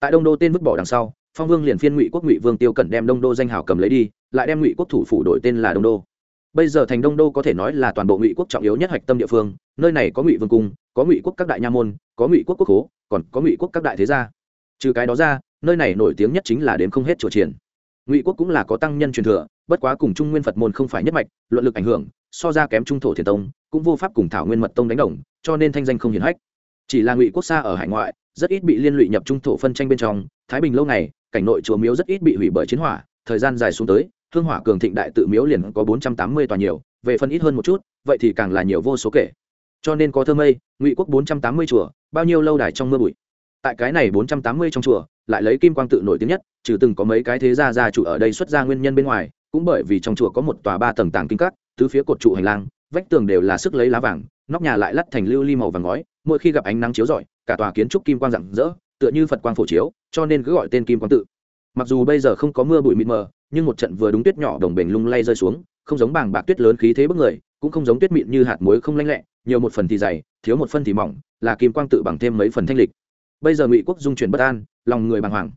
Tại đông đô tên vứt bỏ đằng sau phong vương liền phiên ngụy quốc ngụy vương tiêu cẩn đem đông đô danh hào cầm lấy đi, lại đem ngụy quốc thủ phủ đổi tên là đông đô. Bây giờ thành đông đô có thể nói là toàn bộ ngụy quốc trọng yếu nhất hạch tâm địa phương, nơi này có ngụy vương cung, có ngụy quốc các đại nha môn, có ngụy quốc quốc hố còn có ngụy quốc các đại thế gia. Trừ cái đó ra, nơi này nổi tiếng nhất chính là đến không hết chùa triển ngụy quốc cũng là có tăng nhân truyền thừa, bất quá cùng trung nguyên phật môn không phải nhất mạch, luận lực ảnh hưởng, so ra kém trung thổ thiền tông, cũng vô pháp cùng thảo nguyên mật tông đánh đồng, cho nên thanh danh không hiển hách. Chỉ là ngụy quốc xa ở hải ngoại, rất ít bị liên lụy nhập trung thổ phân tranh bên trong, thái bình lâu ngày cảnh nội chùa miếu rất ít bị hủy bởi chiến hỏa, thời gian dài xuống tới, hương hỏa cường thịnh đại tự miếu liền có bốn trăm tám mươi tòa nhiều, về phần ít hơn một chút, vậy thì càng là nhiều vô số kể. Cho nên có thơ mây, ngụy quốc bốn trăm tám mươi chùa, bao nhiêu lâu đài trong mưa bụi. Tại cái này bốn trăm tám mươi trong chùa, lại lấy kim quang tự nổi tiếng nhất, trừ từng có mấy cái thế gia gia chủ ở đây xuất ra nguyên nhân bên ngoài, cũng bởi vì trong chùa có một tòa ba tầng tảng kinh các, tứ phía cột trụ hành lang, vách tường đều là sức lấy lá vàng, nóc nhà lại lắt thành lưu ly màu vàng ngói, mỗi khi gặp ánh nắng chiếu rọi, cả tòa kiến trúc kim quang rạng rỡ tựa như phật quang phổ chiếu, cho nên cứ gọi tên kim quang tự. Mặc dù bây giờ không có mưa bụi mịt mờ, nhưng một trận vừa đúng tuyết nhỏ đồng bền lung lay rơi xuống, không giống bàng bạc tuyết lớn khí thế bức người, cũng không giống tuyết mịn như hạt muối không lanh lẹ, nhiều một phần thì dày, thiếu một phân thì mỏng, là kim quang tự bằng thêm mấy phần thanh lịch. Bây giờ ngụy quốc dung chuyển bất an, lòng người bàng hoàng.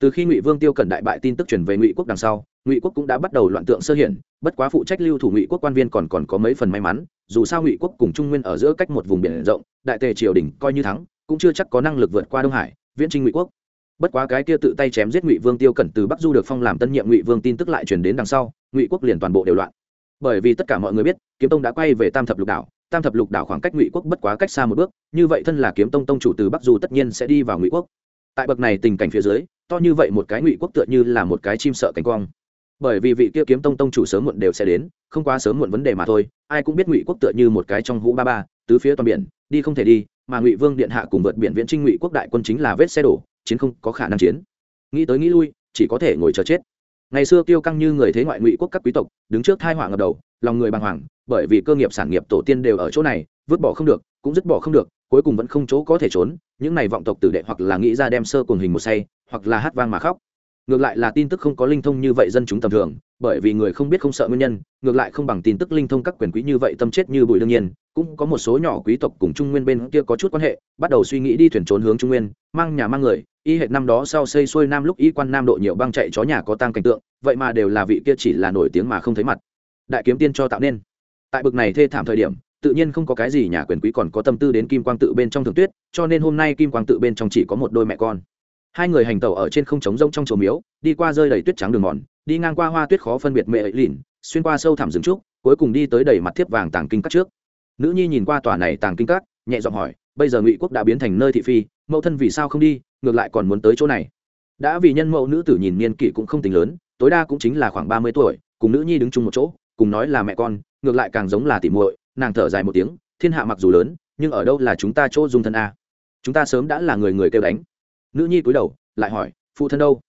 Từ khi ngụy vương tiêu cẩn đại bại tin tức chuyển về ngụy quốc đằng sau, ngụy quốc cũng đã bắt đầu loạn tượng sơ hiển, bất quá phụ trách lưu thủ ngụy quốc quan viên còn còn có mấy phần may mắn, dù sao ngụy quốc cùng trung nguyên ở giữa cách một vùng biển rộng, đại tề triều đình coi như thắng, cũng chưa chắc có năng lực vượt qua đông hải viễn trinh ngụy quốc. Bất quá cái kia tự tay chém giết ngụy vương tiêu cẩn từ bắc du được phong làm tân nhiệm ngụy vương tin tức lại truyền đến đằng sau, ngụy quốc liền toàn bộ đều loạn. Bởi vì tất cả mọi người biết, kiếm tông đã quay về tam thập lục đảo, tam thập lục đảo khoảng cách ngụy quốc bất quá cách xa một bước, như vậy thân là kiếm tông tông chủ từ bắc du tất nhiên sẽ đi vào ngụy quốc. Tại bậc này tình cảnh phía dưới, to như vậy một cái ngụy quốc tựa như là một cái chim sợ cánh quang bởi vì vị kia kiếm tông tông chủ sớm muộn đều sẽ đến, không quá sớm muộn vấn đề mà thôi, ai cũng biết ngụy quốc tựa như một cái trong hũ ba ba, tứ phía toàn biển, đi không thể đi mà ngụy vương điện hạ cùng vượt biển viễn trinh ngụy quốc đại quân chính là vết xe đổ, chiến không có khả năng chiến. Nghĩ tới nghĩ lui, chỉ có thể ngồi chờ chết. Ngày xưa tiêu căng như người thế ngoại ngụy quốc các quý tộc, đứng trước thai họa ngập đầu, lòng người bàng hoàng, bởi vì cơ nghiệp sản nghiệp tổ tiên đều ở chỗ này, vứt bỏ không được, cũng dứt bỏ không được, cuối cùng vẫn không chỗ có thể trốn, những này vọng tộc tử đệ hoặc là nghĩ ra đem sơ cùng hình một say, hoặc là hát vang mà khóc ngược lại là tin tức không có linh thông như vậy dân chúng tầm thường, bởi vì người không biết không sợ nguyên nhân, ngược lại không bằng tin tức linh thông các quyền quý như vậy tâm chết như bụi đương nhiên, cũng có một số nhỏ quý tộc cùng trung nguyên bên kia có chút quan hệ, bắt đầu suy nghĩ đi thuyền trốn hướng trung nguyên, mang nhà mang người, y hệt năm đó sau xây xuôi nam lúc y quan nam độ nhiều băng chạy chó nhà có tăng cảnh tượng, vậy mà đều là vị kia chỉ là nổi tiếng mà không thấy mặt. Đại kiếm tiên cho tạo nên. Tại bực này thê thảm thời điểm, tự nhiên không có cái gì nhà quyền quý còn có tâm tư đến kim quang tự bên trong thường tuyết, cho nên hôm nay kim quang tự bên trong chỉ có một đôi mẹ con hai người hành tẩu ở trên không trống rông trong chùa miếu, đi qua rơi đầy tuyết trắng đường mòn, đi ngang qua hoa tuyết khó phân biệt mẹ ấy lìn xuyên qua sâu thẳm rừng trúc, cuối cùng đi tới đầy mặt thiếp vàng tàng kinh các trước. Nữ nhi nhìn qua tòa này tàng kinh các, nhẹ giọng hỏi, bây giờ ngụy quốc đã biến thành nơi thị phi, mẫu thân vì sao không đi, ngược lại còn muốn tới chỗ này? Đã vì nhân mẫu nữ tử nhìn niên kỷ cũng không tính lớn, tối đa cũng chính là khoảng ba mươi tuổi, cùng nữ nhi đứng chung một chỗ, cùng nói là mẹ con, ngược lại càng giống là tỉ muội, nàng thở dài một tiếng, thiên hạ mặc dù lớn, nhưng ở đâu là chúng ta chỗ dung thân a? Chúng ta sớm đã là người người kêu đánh nữ nhi cúi đầu, lại hỏi, phụ thân đâu?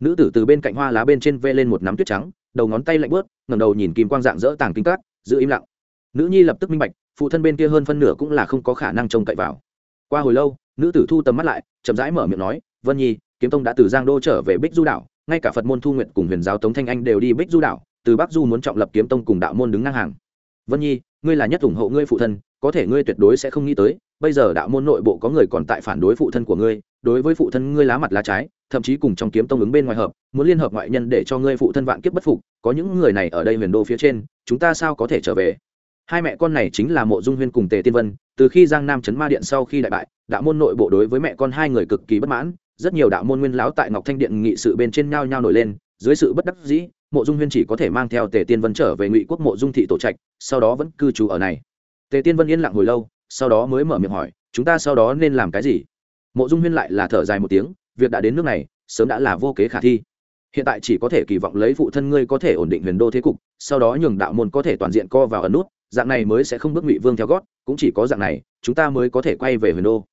Nữ tử từ bên cạnh hoa lá bên trên vê lên một nắm tuyết trắng, đầu ngón tay lạnh bớt ngầm đầu nhìn kim quang dạng dỡ tàng kinh cát, giữ im lặng. Nữ nhi lập tức minh bạch, phụ thân bên kia hơn phân nửa cũng là không có khả năng trông cậy vào. Qua hồi lâu, nữ tử thu tầm mắt lại, chậm rãi mở miệng nói, vân nhi, kiếm tông đã từ giang đô trở về bích du đảo, ngay cả phật môn thu nguyện cùng huyền giáo tống thanh anh đều đi bích du đảo, từ bắc du muốn trọng lập kiếm tông cùng đạo môn đứng ngang hàng. Vân nhi, ngươi là nhất ủng hộ ngươi phụ thân, có thể ngươi tuyệt đối sẽ không nghĩ tới bây giờ đạo môn nội bộ có người còn tại phản đối phụ thân của ngươi, đối với phụ thân ngươi lá mặt lá trái, thậm chí cùng trong kiếm tông ứng bên ngoài hợp, muốn liên hợp ngoại nhân để cho ngươi phụ thân vạn kiếp bất phục, có những người này ở đây huyền đô phía trên, chúng ta sao có thể trở về? Hai mẹ con này chính là mộ dung huyên cùng tề tiên vân, từ khi giang nam trấn ma điện sau khi đại bại, đạo môn nội bộ đối với mẹ con hai người cực kỳ bất mãn, rất nhiều đạo môn nguyên lão tại ngọc thanh điện nghị sự bên trên nhau nhau nổi lên, dưới sự bất đắc dĩ, mộ dung huyên chỉ có thể mang theo tề tiên vân trở về ngụy quốc mộ dung thị tổ trạch, sau đó vẫn cư trú ở này. Tề tiên vân yên lặng hồi lâu sau đó mới mở miệng hỏi, chúng ta sau đó nên làm cái gì? Mộ dung huyên lại là thở dài một tiếng, việc đã đến nước này, sớm đã là vô kế khả thi. Hiện tại chỉ có thể kỳ vọng lấy phụ thân ngươi có thể ổn định huyền đô thế cục, sau đó nhường đạo môn có thể toàn diện co vào ẩn nút, dạng này mới sẽ không bước ngụy vương theo gót, cũng chỉ có dạng này, chúng ta mới có thể quay về huyền đô.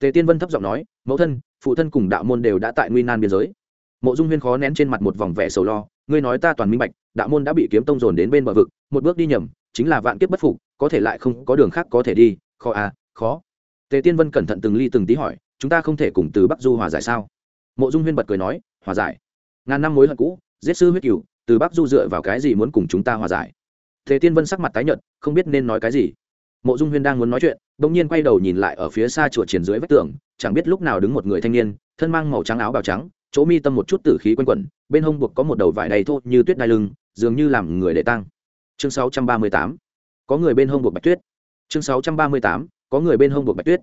Tề tiên vân thấp giọng nói, mẫu thân, phụ thân cùng đạo môn đều đã tại nguy nan biên giới. Mộ dung huyên khó nén trên mặt một vòng vẻ sầu lo, ngươi nói ta toàn minh bạch, đạo môn đã bị kiếm tông dồn đến bên bờ vực, một bước đi nhầm, chính là vạn kiếp bất phục, có thể lại không, có đường khác có thể đi khó à khó. Tề tiên vân cẩn thận từng ly từng tí hỏi, chúng ta không thể cùng từ bắc du hòa giải sao? Mộ dung huyên bật cười nói, hòa giải. Ngàn năm mối hận cũ, giết sư huyết cựu từ bắc du dựa vào cái gì muốn cùng chúng ta hòa giải? Tề tiên vân sắc mặt tái nhợt, không biết nên nói cái gì. Mộ dung huyên đang muốn nói chuyện đ ỗ n g nhiên quay đầu nhìn lại ở phía xa chùa triển dưới vách tường, chẳng biết lúc nào đứng một người thanh niên, thân mang màu trắng áo bào trắng, chỗ mi tâm một chút tử khí quanh quẩn, bên hông buộc có một đầu vải đầy thô như tuyết đai lưng, dường như làm người để tăng chương 638. có người bên hông buộc bạch tuyết chương 638. có người bên hông buộc bạch tuyết.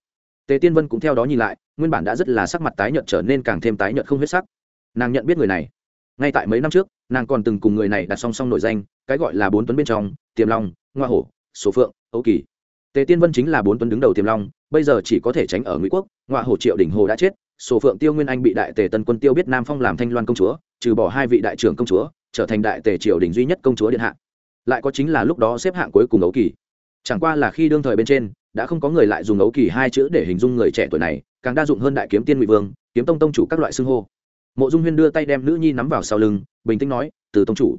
Tề tiên vân cũng theo đó nhìn lại, nguyên bản đã rất là sắc mặt tái nhợt trở nên càng thêm tái nhợt không huyết sắc. Nàng nhận biết người này. Ngay tại mấy năm trước, nàng còn từng cùng người này đặt song song nội danh, cái gọi là bốn tuấn bên trong, tiềm long, ngoa hổ, sổ phượng, ấu kỳ. Tề tiên vân chính là bốn tuấn đứng đầu tiềm long, bây giờ chỉ có thể tránh ở ngụy quốc, ngoa hổ triệu đỉnh hồ đã chết, sổ phượng tiêu nguyên anh bị đại tề tân quân tiêu biết nam phong làm thanh loan công chúa, trừ bỏ hai vị đại trưởng công chúa, trở thành đại tề triều đình duy nhất công chúa điện hạ. Lại có chính là lúc đó xếp hạng cuối cùng ấu kỳ chẳng qua là khi đương thời bên trên, đã không có người lại dùng ấu kỳ hai chữ để hình dung người trẻ tuổi này, càng đa dụng hơn đại kiếm tiên ngụy vương, kiếm tông tông chủ các loại xưng hô. Mộ dung huyên đưa tay đem nữ nhi nắm vào sau lưng, bình tĩnh nói, từ tông chủ.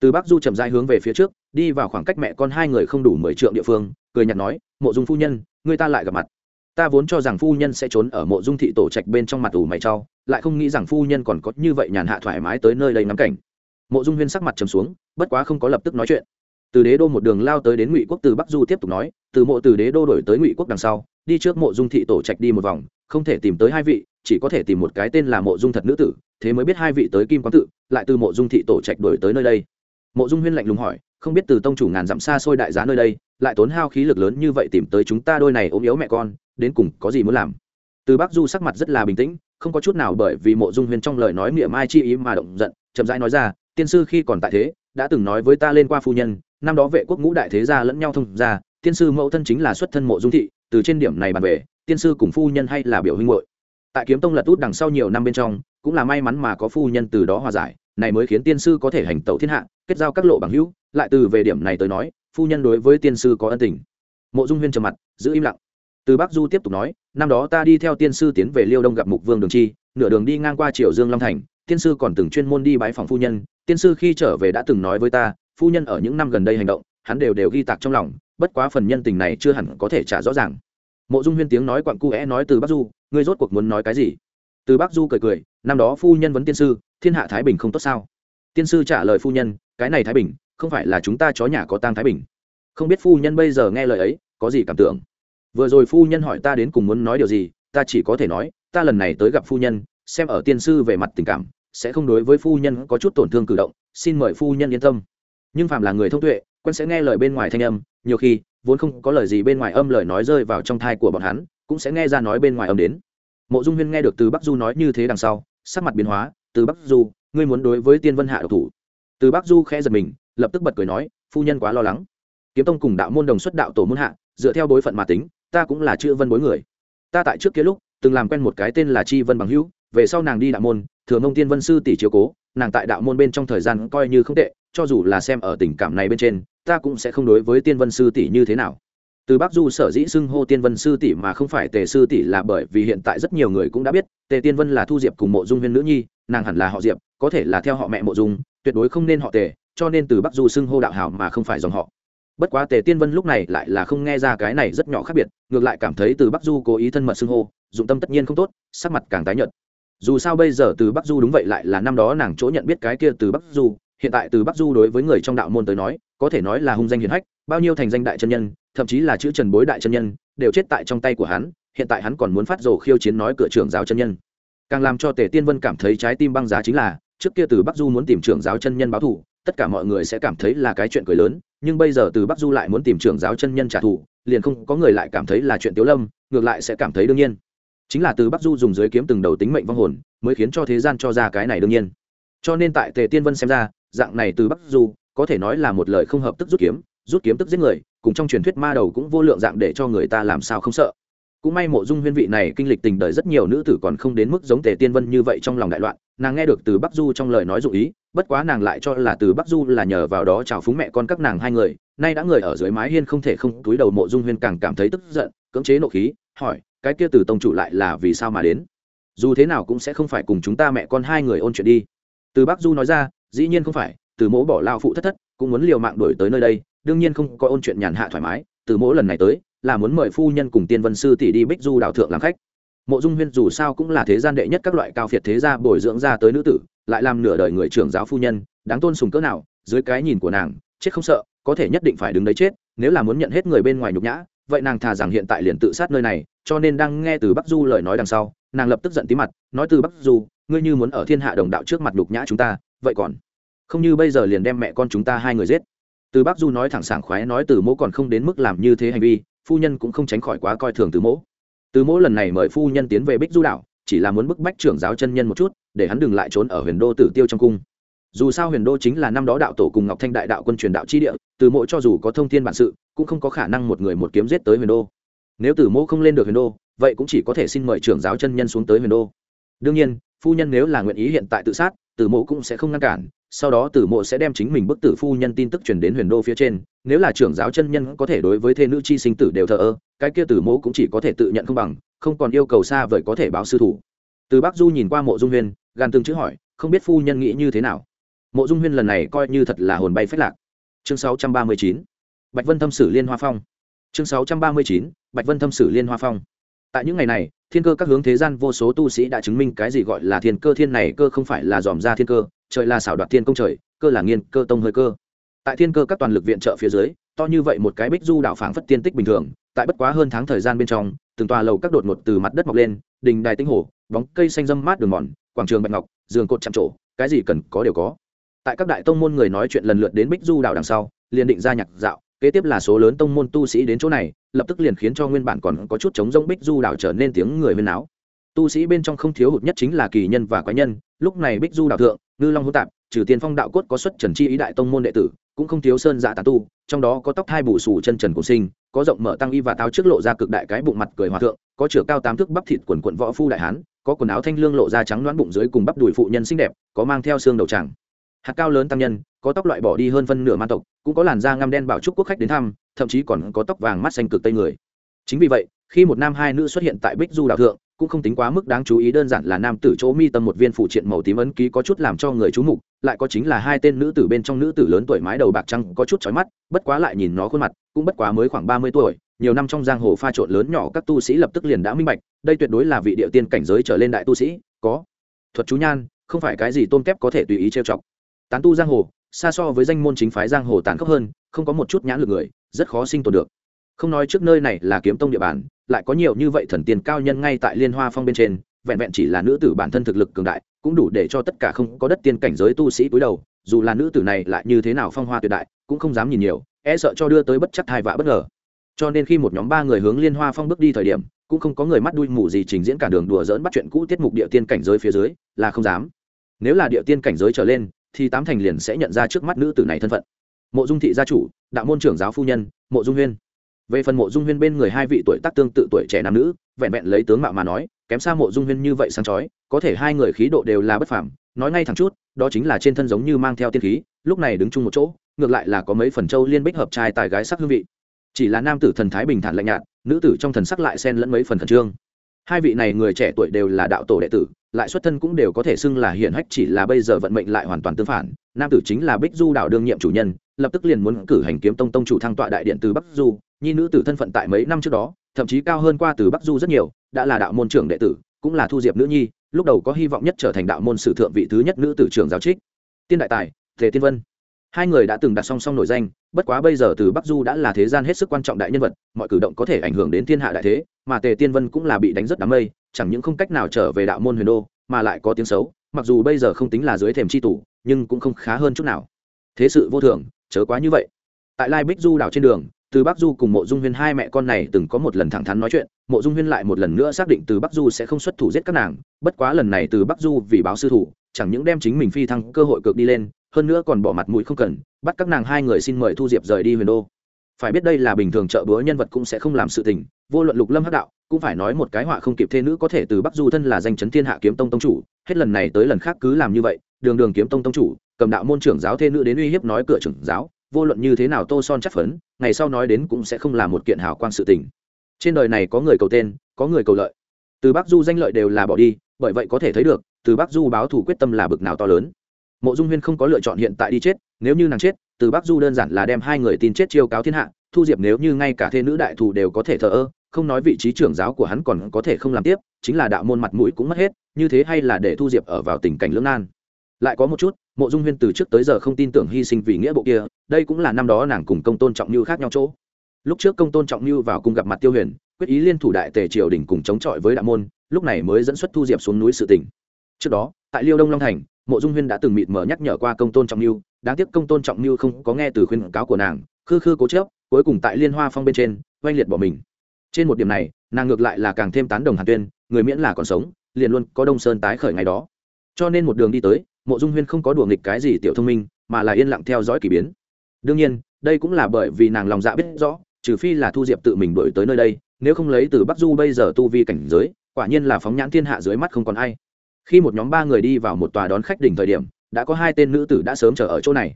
Từ bắc du chậm dai hướng về phía trước, đi vào khoảng cách mẹ con hai người không đủ mười trượng địa phương, cười nhặt nói, mộ dung phu nhân, người ta lại gặp mặt. Ta vốn cho rằng phu nhân sẽ trốn ở mộ dung thị tổ trạch bên trong mặt ủ mày trao lại không nghĩ rằng phu nhân còn có như vậy nhàn hạ thoải mái tới nơi đây ngắm cảnh. Mộ dung huyên sắc mặt trầm xuống, bất quá không có lập tức nói chuyện từ đế đô một đường lao tới đến ngụy quốc từ bắc du tiếp tục nói, từ mộ từ đế đô đổi tới ngụy quốc đằng sau, đi trước mộ dung thị tổ trạch đi một vòng, không thể tìm tới hai vị, chỉ có thể tìm một cái tên là mộ dung thật nữ tử, thế mới biết hai vị tới kim quán tự, lại từ mộ dung thị tổ trạch đổi tới nơi đây. Mộ dung huyên lạnh lùng hỏi, không biết từ tông chủ ngàn dặm xa xôi đại giá nơi đây, lại tốn hao khí lực lớn như vậy tìm tới chúng ta đôi này ốm yếu mẹ con, đến cùng có gì muốn làm? Từ bắc du sắc mặt rất là bình tĩnh, không có chút nào bởi vì mộ dung huyên trong lời nói miệng mai chi ý mà động giận, chậm rãi nói ra, tiên sư khi còn tại thế, đã từng nói với ta lên qua phu nhân năm đó vệ quốc ngũ đại thế gia lẫn nhau thông ra tiên sư mẫu thân chính là xuất thân mộ dung thị, từ trên điểm này bàn về, tiên sư cùng phu nhân hay là biểu huynh hội tại kiếm tông lật út đằng sau nhiều năm bên trong, cũng là may mắn mà có phu nhân từ đó hòa giải, này mới khiến tiên sư có thể hành tẩu thiên hạ, kết giao các lộ bằng hữu. Lại từ về điểm này tới nói, phu nhân đối với tiên sư có ân tình. Mộ dung huyên trầm mặt, giữ im lặng. Từ bắc du tiếp tục nói, năm đó ta đi theo tiên sư tiến về liêu đông gặp mục vương đường chi, nửa đường đi ngang qua triều dương long thành, tiên sư còn từng chuyên môn đi bái phòng phu nhân. Tiên sư khi trở về đã từng nói với ta phu nhân ở những năm gần đây hành động, hắn đều đều ghi tạc trong lòng, bất quá phần nhân tình này chưa hẳn có thể trả rõ ràng. Mộ dung huyên tiếng nói quặn cu é nói từ bắc du, ngươi rốt cuộc muốn nói cái gì? Từ bắc du cười cười, năm đó phu nhân vấn tiên sư, thiên hạ thái bình không tốt sao? Tiên sư trả lời phu nhân, cái này thái bình, không phải là chúng ta chó nhà có tang thái bình. Không biết phu nhân bây giờ nghe lời ấy, có gì cảm tưởng? Vừa rồi phu nhân hỏi ta đến cùng muốn nói điều gì, ta chỉ có thể nói, ta lần này tới gặp phu nhân, xem ở tiên sư về mặt tình cảm, sẽ không đối với phu nhân có chút tổn thương cử động, xin mời phu nhân yên tâm nhưng phạm là người thông tuệ quân sẽ nghe lời bên ngoài thanh âm, nhiều khi, vốn không có lời gì bên ngoài âm lời nói rơi vào trong thai của bọn hắn, cũng sẽ nghe ra nói bên ngoài âm đến. Mộ dung huyên nghe được từ bắc du nói như thế đằng sau, sắc mặt biến hóa, từ bắc du, ngươi muốn đối với tiên vân hạ độc thủ? Từ bắc du khẽ giật mình, lập tức bật cười nói, phu nhân quá lo lắng. Kiếm tông cùng đạo môn đồng xuất đạo tổ môn hạ, dựa theo bối phận mà tính, ta cũng là chữ vân bối người. Ta tại trước kia lúc, từng làm quen một cái tên là chi vân bằng hữu, về sau nàng đi đạo môn thường mông tiên vân sư tỷ chiếu cố, nàng tại đạo môn bên trong thời gian coi như không tệ cho dù là xem ở tình cảm này bên trên, ta cũng sẽ không đối với tiên vân sư tỷ như thế nào. Từ bắc du sở dĩ xưng hô tiên vân sư tỷ mà không phải tề sư tỷ là bởi vì hiện tại rất nhiều người cũng đã biết, tề tiên vân là thu diệp cùng mộ dung huyên nữ nhi, nàng hẳn là họ diệp, có thể là theo họ mẹ mộ dung, tuyệt đối không nên họ tề, cho nên từ bắc du xưng hô đạo hảo mà không phải dòng họ. Bất quá tề tiên vân lúc này lại là không nghe ra cái này rất nhỏ khác biệt, ngược lại cảm thấy từ bắc du cố ý thân mật xưng hô, dụng tâm tất nhiên không tốt, sắc mặt càng tái nhợt. Dù sao bây giờ từ bắc du đúng vậy lại là năm đó nàng chỗ nhận biết cái kia từ bắc du hiện tại từ bắc du đối với người trong đạo môn tới nói, có thể nói là hung danh hiền hách, bao nhiêu thành danh đại chân nhân, thậm chí là chữ trần bối đại chân nhân, đều chết tại trong tay của hắn, hiện tại hắn còn muốn phát rồ khiêu chiến nói cửa trưởng giáo chân nhân. Càng làm cho tề tiên vân cảm thấy trái tim băng giá chính là, trước kia từ bắc du muốn tìm trưởng giáo chân nhân báo thù, tất cả mọi người sẽ cảm thấy là cái chuyện cười lớn, nhưng bây giờ từ bắc du lại muốn tìm trưởng giáo chân nhân trả thù, liền không có người lại cảm thấy là chuyện tiếu lâm, ngược lại sẽ cảm thấy đương nhiên. Chính là từ bắc du dùng dưới kiếm từng đầu tính mệnh vong hồn, mới khiến cho thế gian cho ra cái này đương nhiên. Cho nên tại tề tiên vân xem ra dạng này từ bắc du, có thể nói là một lời không hợp tức rút kiếm rút kiếm tức giết người, cùng trong truyền thuyết ma đầu cũng vô lượng dạng để cho người ta làm sao không sợ. Cũng may mộ dung huyên vị này kinh lịch tình đời rất nhiều nữ tử còn không đến mức giống tề tiên vân như vậy trong lòng đại loạn, nàng nghe được từ bắc du trong lời nói dụ ý, bất quá nàng lại cho là từ bắc du là nhờ vào đó chào phúng mẹ con các nàng hai người, nay đã người ở dưới mái hiên không thể không túi đầu mộ dung huyên càng cảm thấy tức giận, cưỡng chế nộ khí, hỏi, cái kia từ tông chủ lại là vì sao mà đến? Dù thế nào cũng sẽ không phải cùng chúng ta mẹ con hai người ôn chuyện đi. Từ bắc du nói ra dĩ nhiên không phải, từ mỗ bỏ lao phụ thất thất, cũng muốn liều mạng đổi tới nơi đây, đương nhiên không có ôn chuyện nhàn hạ thoải mái, từ mỗ lần này tới, là muốn mời phu nhân cùng tiên vân sư tỷ đi bích du đào thượng làm khách. Mộ dung huyên dù sao cũng là thế gian đệ nhất các loại cao phiệt thế gia bồi dưỡng ra tới nữ tử, lại làm nửa đời người trưởng giáo phu nhân, đáng tôn sùng cỡ nào, dưới cái nhìn của nàng, chết không sợ, có thể nhất định phải đứng đấy chết, nếu là muốn nhận hết người bên ngoài nhục nhã, vậy nàng thà rằng hiện tại liền tự sát nơi này, cho nên đang nghe từ bắc du lời nói đằng sau, nàng lập tức giận tí mặt, nói từ bắc du, ngươi như muốn ở thiên hạ đồng đạo trước mặt nhục nhã chúng ta vậy còn? Không như bây giờ liền đem mẹ con chúng ta hai người giết. Từ bắc du nói thẳng sảng khoái, nói từ mỗ còn không đến mức làm như thế hành vi, phu nhân cũng không tránh khỏi quá coi thường từ mỗ. Từ mỗ lần này mời phu nhân tiến về bích du đảo, chỉ là muốn bức bách trưởng giáo chân nhân một chút, để hắn đừng lại trốn ở huyền đô tử tiêu trong cung. Dù sao huyền đô chính là năm đó đạo tổ cùng ngọc thanh đại đạo quân truyền đạo chi địa, từ mộ cho dù có thông tin bản sự, cũng không có khả năng một người một kiếm giết tới huyền đô. Nếu từ mộ không lên được huyền đô, vậy cũng chỉ có thể xin mời trưởng giáo chân nhân xuống tới huyền đô. Đương nhiên phu nhân nếu là nguyện ý hiện tại tự sát, Tử mộ cũng sẽ không ngăn cản, sau đó tử mộ sẽ đem chính mình bức tử phu nhân tin tức truyền đến huyền đô phía trên, nếu là trưởng giáo chân nhân có thể đối với thê nữ chi sinh tử đều thờ ơ, cái kia tử mộ cũng chỉ có thể tự nhận không bằng, không còn yêu cầu xa vời có thể báo sư thủ từ bắc du nhìn qua mộ dung huyên gan từng chữ hỏi, không biết phu nhân nghĩ như thế nào mộ dung huyên lần này coi như thật là hồn bay phách lạc chương 639. bạch vân thâm sử liên hoa phong chương 639. bạch vân thâm sử liên hoa phong tại những ngày này, thiên cơ các hướng thế gian vô số tu sĩ đã chứng minh cái gì gọi là thiên cơ thiên này cơ không phải là dòm ra thiên cơ, trời là xảo đoạt thiên công trời, cơ là nghiên cơ tông hơi cơ. Tại thiên cơ các toàn lực viện trợ phía dưới, to như vậy một cái bích du đạo phảng phất tiên tích bình thường, tại bất quá hơn tháng thời gian bên trong, từng tòa lầu các đột ngột từ mặt đất mọc lên, đình đài tinh hồ, bóng cây xanh râm mát đường mòn, quảng trường bạch ngọc, giường cột chạm trổ, cái gì cần có đều có. Tại các đại tông môn người nói chuyện lần lượt đến bích du đảo đằng sau, liền định ra nhạc dạo, kế tiếp là số lớn tông môn tu sĩ đến chỗ này lập tức liền khiến cho nguyên bản còn có chút chống rông bích du đảo trở nên tiếng người huyên náo. Tu sĩ bên trong không thiếu hụt nhất chính là kỳ nhân và quái nhân, lúc này bích du đảo thượng, ngư long hữu tạp, trừ tiên phong đạo cốt có xuất trần chi ý đại tông môn đệ tử, cũng không thiếu sơn dạ tà tu, trong đó có tóc hai bù sù chân trần cổ sinh, có rộng mở tăng y và táo trước lộ ra cực đại cái bụng mặt cười hòa thượng, có chửa cao tám thước bắp thịt quần quận võ phu đại hán, có quần áo thanh lương lộ ra trắng loãng bụng dưới cùng bắp đùi phụ nhân xinh đẹp, có mang theo xương đầu tràng. Hạt cao lớn tăng nhân, có tóc loại bỏ đi hơn phân nửa man tộc, cũng có làn da ngăm đen bảo trúc quốc khách đến thăm thậm chí còn có tóc vàng mắt xanh cực tây người. Chính vì vậy, khi một nam hai nữ xuất hiện tại bích du đạo thượng, cũng không tính quá mức đáng chú ý, đơn giản là nam tử chỗ mi tâm một viên phụ triện màu tím ấn ký có chút làm cho người chú mục, lại có chính là hai tên nữ tử bên trong nữ tử lớn tuổi mái đầu bạc trắng có chút chói mắt, bất quá lại nhìn nó khuôn mặt, cũng bất quá mới khoảng ba mươi tuổi, nhiều năm trong giang hồ pha trộn lớn nhỏ, các tu sĩ lập tức liền đã minh bạch, đây tuyệt đối là vị địa tiên cảnh giới trở lên đại tu sĩ, có. Thuật chú nhan, không phải cái gì tôn kép có thể tùy ý trêu chọc. Tán tu giang hồ, xa so với danh môn chính phái giang hồ tàn khốc hơn, không có một chút nhãn lực người rất khó sinh tồn được. Không nói trước nơi này là kiếm tông địa bàn, lại có nhiều như vậy thần tiên cao nhân ngay tại liên hoa phong bên trên, vẹn vẹn chỉ là nữ tử bản thân thực lực cường đại, cũng đủ để cho tất cả không có đất tiên cảnh giới tu sĩ túi đầu, dù là nữ tử này lại như thế nào phong hoa tuyệt đại, cũng không dám nhìn nhiều e sợ cho đưa tới bất chắc thai vạ bất ngờ. Cho nên khi một nhóm ba người hướng liên hoa phong bước đi thời điểm, cũng không có người mắt đuôi mù gì trình diễn cả đường đùa dỡn bắt chuyện cũ tiết mục địa tiên cảnh giới phía dưới, là không dám. Nếu là địa tiên cảnh giới trở lên, thì tám thành liền sẽ nhận ra trước mắt nữ tử này thân phận mộ dung thị gia chủ, đạo môn trưởng giáo phu nhân, mộ dung huyên. Về phần mộ dung huyên bên người hai vị tuổi tác tương tự tuổi trẻ nam nữ, vẹn vẹn lấy tướng mạo mà nói, kém xa mộ dung huyên như vậy sáng chói, có thể hai người khí độ đều là bất phàm, nói ngay thẳng chút, đó chính là trên thân giống như mang theo tiên khí, lúc này đứng chung một chỗ, ngược lại là có mấy phần châu liên bích hợp trai tài gái sắc hương vị. Chỉ là nam tử thần thái bình thản lạnh nhạt, nữ tử trong thần sắc lại xen lẫn mấy phần khẩn trương hai vị này người trẻ tuổi đều là đạo tổ đệ tử, lại xuất thân cũng đều có thể xưng là hiển hách chỉ là bây giờ vận mệnh lại hoàn toàn tương phản. Nam tử chính là bích du đạo đương nhiệm chủ nhân, lập tức liền muốn cử hành kiếm tông tông chủ thăng tọa đại điện từ bắc du. Nhi nữ tử thân phận tại mấy năm trước đó, thậm chí cao hơn qua từ bắc du rất nhiều, đã là đạo môn trưởng đệ tử, cũng là thu diệp nữ nhi, lúc đầu có hy vọng nhất trở thành đạo môn sử thượng vị thứ nhất nữ tử trưởng giáo trích. Tiên đại tài thể tiên vân hai người đã từng đặt song song nổi danh, bất quá bây giờ từ bắc du đã là thế gian hết sức quan trọng đại nhân vật, mọi cử động có thể ảnh hưởng đến thiên hạ đại thế, mà tề tiên vân cũng là bị đánh rất đám mây, chẳng những không cách nào trở về đạo môn huyền đô, mà lại có tiếng xấu, mặc dù bây giờ không tính là dưới thềm c h i tủ nhưng cũng không khá hơn chút nào. Thế sự vô thường, chớ quá như vậy. Tại lai bích du đảo trên đường từ bắc du cùng mộ dung huyên hai mẹ con này từng có một lần thẳng thắn nói chuyện, mộ dung huyên lại một lần nữa xác định từ bắc du sẽ không xuất thủ giết các nàng, bất quá lần này từ bắc du vì báo sư thủ, chẳng những đem chính mình phi thăng cơ hội cược đi lên, hơn nữa còn bỏ mặt mũi không cần, bắt các nàng hai người xin mời thu diệp rời đi huyền đô. Phải biết đây là bình thường chợ búa nhân vật cũng sẽ không làm sự tình, vô luận lục lâm hắc đạo, cũng phải nói một cái họa không kịp thê nữ có thể từ bắc du thân là danh chấn thiên hạ kiếm tông tông chủ, hết lần này tới lần khác cứ làm như vậy, đường đường kiếm tông tông chủ, cầm đạo môn trưởng giáo thê nữ đến uy hiếp nói cửa trưởng giáo vô luận như thế nào tô son chắc phấn, ngày sau nói đến cũng sẽ không là một kiện hào quang sự tình. Trên đời này có người cầu tên, có người cầu lợi. Từ bắc du danh lợi đều là bỏ đi, bởi vậy có thể thấy được, từ bắc du báo thủ quyết tâm là bực nào to lớn. Mộ dung huyên không có lựa chọn hiện tại đi chết, nếu như nàng chết, từ bắc du đơn giản là đem hai người tin chết chiêu cáo thiên hạ, thu diệp nếu như ngay cả thê nữ đại thù đều có thể thờ ơ, không nói vị trí trưởng giáo của hắn còn có thể không làm tiếp, chính là đạo môn mặt mũi cũng mất hết, như thế hay là để thu diệp ở vào tình cảnh lưỡng nan lại có một chút, mộ dung huyên từ trước tới giờ không tin tưởng hy sinh vì nghĩa bộ kia, đây cũng là năm đó nàng cùng công tôn trọng như khác nhau chỗ. Lúc trước công tôn trọng như vào cùng gặp mặt tiêu huyền, quyết ý liên thủ đại tề triều đình cùng chống chọi với đạo môn, lúc này mới dẫn xuất thu diệp xuống núi sự tỉnh trước đó, tại liêu đông long thành, mộ dung huyên đã từng mịt mờ nhắc nhở qua công tôn trọng như, đáng tiếc công tôn trọng như không có nghe từ khuyên cáo của nàng, khư khư cố chớp cuối cùng tại liên hoa phong bên trên, oanh liệt bỏ mình. Trên một điểm này, nàng ngược lại là càng thêm tán đồng hàn tuyên, người miễn là còn sống, liền luôn có đông sơn tái khởi ngày đó. Cho nên một đường đi tới mộ dung huyên không có đùa nghịch cái gì tiểu thông minh, mà là yên lặng theo dõi k ỳ biến. Đương nhiên, đây cũng là bởi vì nàng lòng dạ biết rõ, trừ phi là thu diệp tự mình đổi tới nơi đây, nếu không lấy từ bắc du bây giờ tu vi cảnh giới, quả nhiên là phóng nhãn thiên hạ dưới mắt không còn ai. Khi một nhóm ba người đi vào một tòa đón khách đỉnh thời điểm, đã có hai tên nữ tử đã sớm chờ ở chỗ này.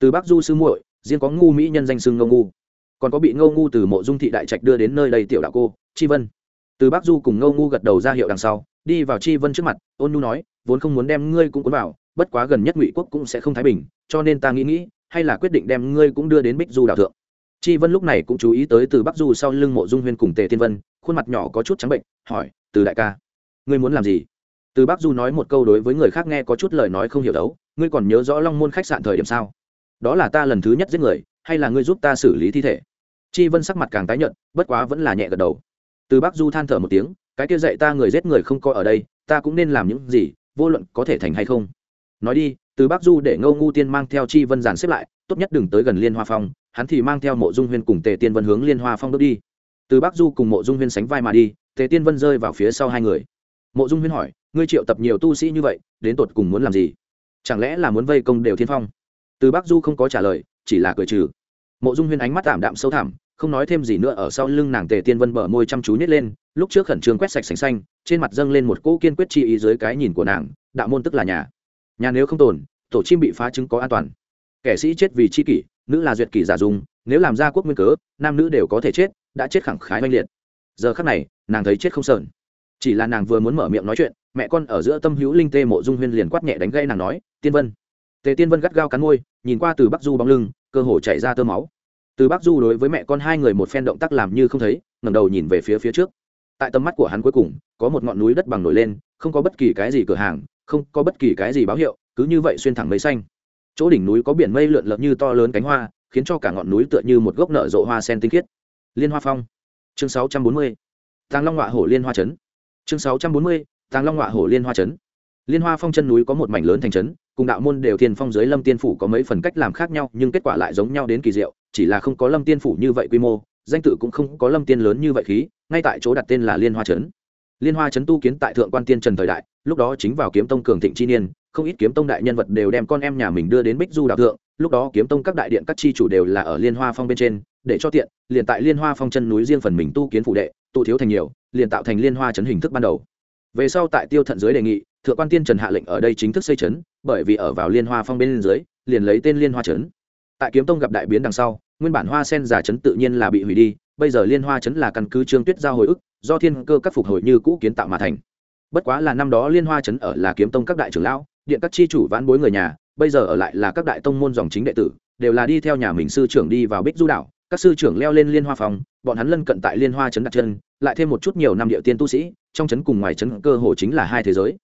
Từ bắc du sư muội, riêng có ngu mỹ nhân danh sưng ngô ngu. Còn có bị ngô ngu từ mộ dung thị đại trạch đưa đến nơi đây tiểu đạo cô, chi vân. Từ bắc du cùng ngô ngu gật đầu ra hiệu đằng sau, đi vào chi vân trước mặt, ôn nhu nói, vốn không muốn đem ngươi cũng cuốn vào bất quá gần nhất ngụy quốc cũng sẽ không thái bình, cho nên ta nghĩ nghĩ, hay là quyết định đem ngươi cũng đưa đến bích du đảo thượng. Chi vân lúc này cũng chú ý tới từ bắc du sau lưng mộ dung huyên cùng tề Thiên vân, khuôn mặt nhỏ có chút trắng bệnh, hỏi, từ đại ca, ngươi muốn làm gì? Từ bắc du nói một câu đối với người khác nghe có chút lời nói không hiểu đấu, ngươi còn nhớ rõ long môn khách sạn thời điểm sao? Đó là ta lần thứ nhất giết người, hay là ngươi giúp ta xử lý thi thể? Chi vân sắc mặt càng tái nhợt, bất quá vẫn là nhẹ gật đầu. Từ bắc du than thở một tiếng, cái kia dạy ta người giết người không coi ở đây, ta cũng nên làm những gì, vô luận có thể thành hay không? Nói đi, từ bắc du để ngâu ngu tiên mang theo chi vân giàn xếp lại, tốt nhất đừng tới gần liên hoa phong, hắn thì mang theo mộ dung huyên cùng tề tiên vân hướng liên hoa phong bước đi. Từ bắc du cùng mộ dung huyên sánh vai mà đi, tề tiên vân rơi vào phía sau hai người. Mộ dung huyên hỏi, ngươi triệu tập nhiều tu sĩ như vậy, đến tột cùng muốn làm gì? Chẳng lẽ là muốn vây công đều thiên phong? Từ bắc du không có trả lời, chỉ là cười trừ. Mộ dung huyên ánh mắt tảm đạm sâu thẳm, không nói thêm gì nữa ở sau lưng nàng tề tiên vân bờ môi chăm chú nhét lên, lúc trước khẩn trương quét sạch sành xanh, trên mặt dâng lên một cỗ kiên quyết chi ý dưới cái nhìn của nàng, đạo môn tức là nhà nhà nếu không tồn, tổ chim bị phá chứng có an toàn. Kẻ sĩ chết vì chi kỷ, nữ là duyệt kỷ giả dùng, nếu làm ra quốc nguyên cớ, nam nữ đều có thể chết, đã chết khẳng khái oanh liệt. Giờ khắc này, nàng thấy chết không sờn. Chỉ là nàng vừa muốn mở miệng nói chuyện, mẹ con ở giữa tâm hữu linh tê mộ dung huyên liền quát nhẹ đánh gây nàng nói, tiên vân. Tề tiên vân gắt gao cắn môi, nhìn qua từ bắc du bóng lưng, cơ hồ chảy ra tơ máu. Từ bắc du đối với mẹ con hai người một phen động tác làm như không thấy, ngẩng đầu nhìn về phía phía trước. Tại tầm mắt của hắn cuối cùng, có một ngọn núi đất bằng nổi lên, không có bất kỳ cái gì cửa hàng không có bất kỳ cái gì báo hiệu, cứ như vậy xuyên thẳng mây xanh chỗ đỉnh núi có biển mây lượn lợn như to lớn cánh hoa, khiến cho cả ngọn núi tựa như một gốc nở rộ hoa sen tinh khiết liên hoa phong, chương 640. tàng long họa hổ liên hoa trấn chương 640. tàng long họa hổ liên hoa trấn liên hoa phong chân núi có một mảnh lớn thành trấn, cùng đạo môn đều thiên phong dưới lâm tiên phủ có mấy phần cách làm khác nhau, nhưng kết quả lại giống nhau đến kỳ diệu, chỉ là không có lâm tiên phủ như vậy quy mô, danh tự cũng không có lâm tiên lớn như vậy khí, ngay tại chỗ đặt tên là liên hoa trấn liên hoa trấn tu kiến tại thượng quan tiên trần thời đại, lúc đó chính vào kiếm tông cường thịnh chi niên, không ít kiếm tông đại nhân vật đều đem con em nhà mình đưa đến bích du đạo thượng, lúc đó kiếm tông các đại điện các chi chủ đều là ở liên hoa phong bên trên, để cho tiện, liền tại liên hoa phong chân núi riêng phần mình tu kiến phụ đệ, tụ thiếu thành nhiều, liền tạo thành liên hoa trấn hình thức ban đầu. Về sau tại tiêu thận dưới đề nghị, thượng quan tiên trần hạ lệnh ở đây chính thức xây trấn bởi vì ở vào liên hoa phong bên dưới, liền lấy tên liên hoa trấn tại kiếm tông gặp đại biến đằng sau nguyên bản hoa sen giả trấn tự nhiên là bị hủy đi, bây giờ liên hoa trấn là căn cứ trương tuyết giao hồi ức, do thiên cơ các phục hồi như cũ kiến tạo mà thành. Bất quá là năm đó liên hoa trấn ở là kiếm tông các đại trưởng lão, điện các chi chủ vãn bối người nhà, bây giờ ở lại là các đại tông môn dòng chính đệ tử, đều là đi theo nhà mình sư trưởng đi vào bích du đảo, các sư trưởng leo lên liên hoa phòng, bọn hắn lân cận tại liên hoa trấn đặt chân, lại thêm một chút nhiều năm địa tiên tu sĩ, trong trấn cùng ngoài trấn cơ hồ chính là hai thế giới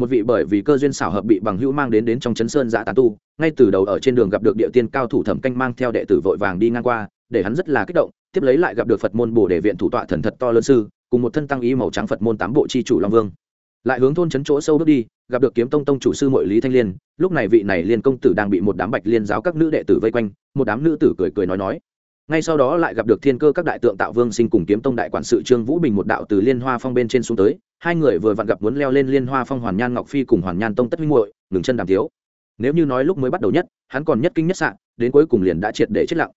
một vị bởi vì cơ duyên xảo hợp bị bằng hữu mang đến đến trong chấn sơn dạ tán tu, ngay từ đầu ở trên đường gặp được địa tiên cao thủ thẩm canh mang theo đệ tử vội vàng đi ngang qua, để hắn rất là kích động, tiếp lấy lại gặp được phật môn bồ đề viện thủ tọa thần thật to lớn sư, cùng một thân tăng ý màu trắng phật môn tám bộ chi chủ long vương. Lại hướng thôn chấn chỗ sâu bước đi, gặp được kiếm tông tông chủ sư mội lý thanh liên, lúc này vị này liên công tử đang bị một đám bạch liên giáo các nữ đệ tử vây quanh, một đám nữ tử cười cười nói nói ngay sau đó lại gặp được thiên cơ các đại tượng tạo vương sinh cùng kiếm tông đại quản sự trương vũ bình một đạo từ liên hoa phong bên trên xuống tới. Hai người vừa vặn gặp muốn leo lên liên hoa phong hoàn nhan ngọc phi cùng hoàn nhan tông tất huynh muội, ngừng chân đàm thiếu nếu như nói lúc mới bắt đầu nhất, hắn còn nhất kinh nhất sạn đến cuối cùng liền đã triệt để chết lặng.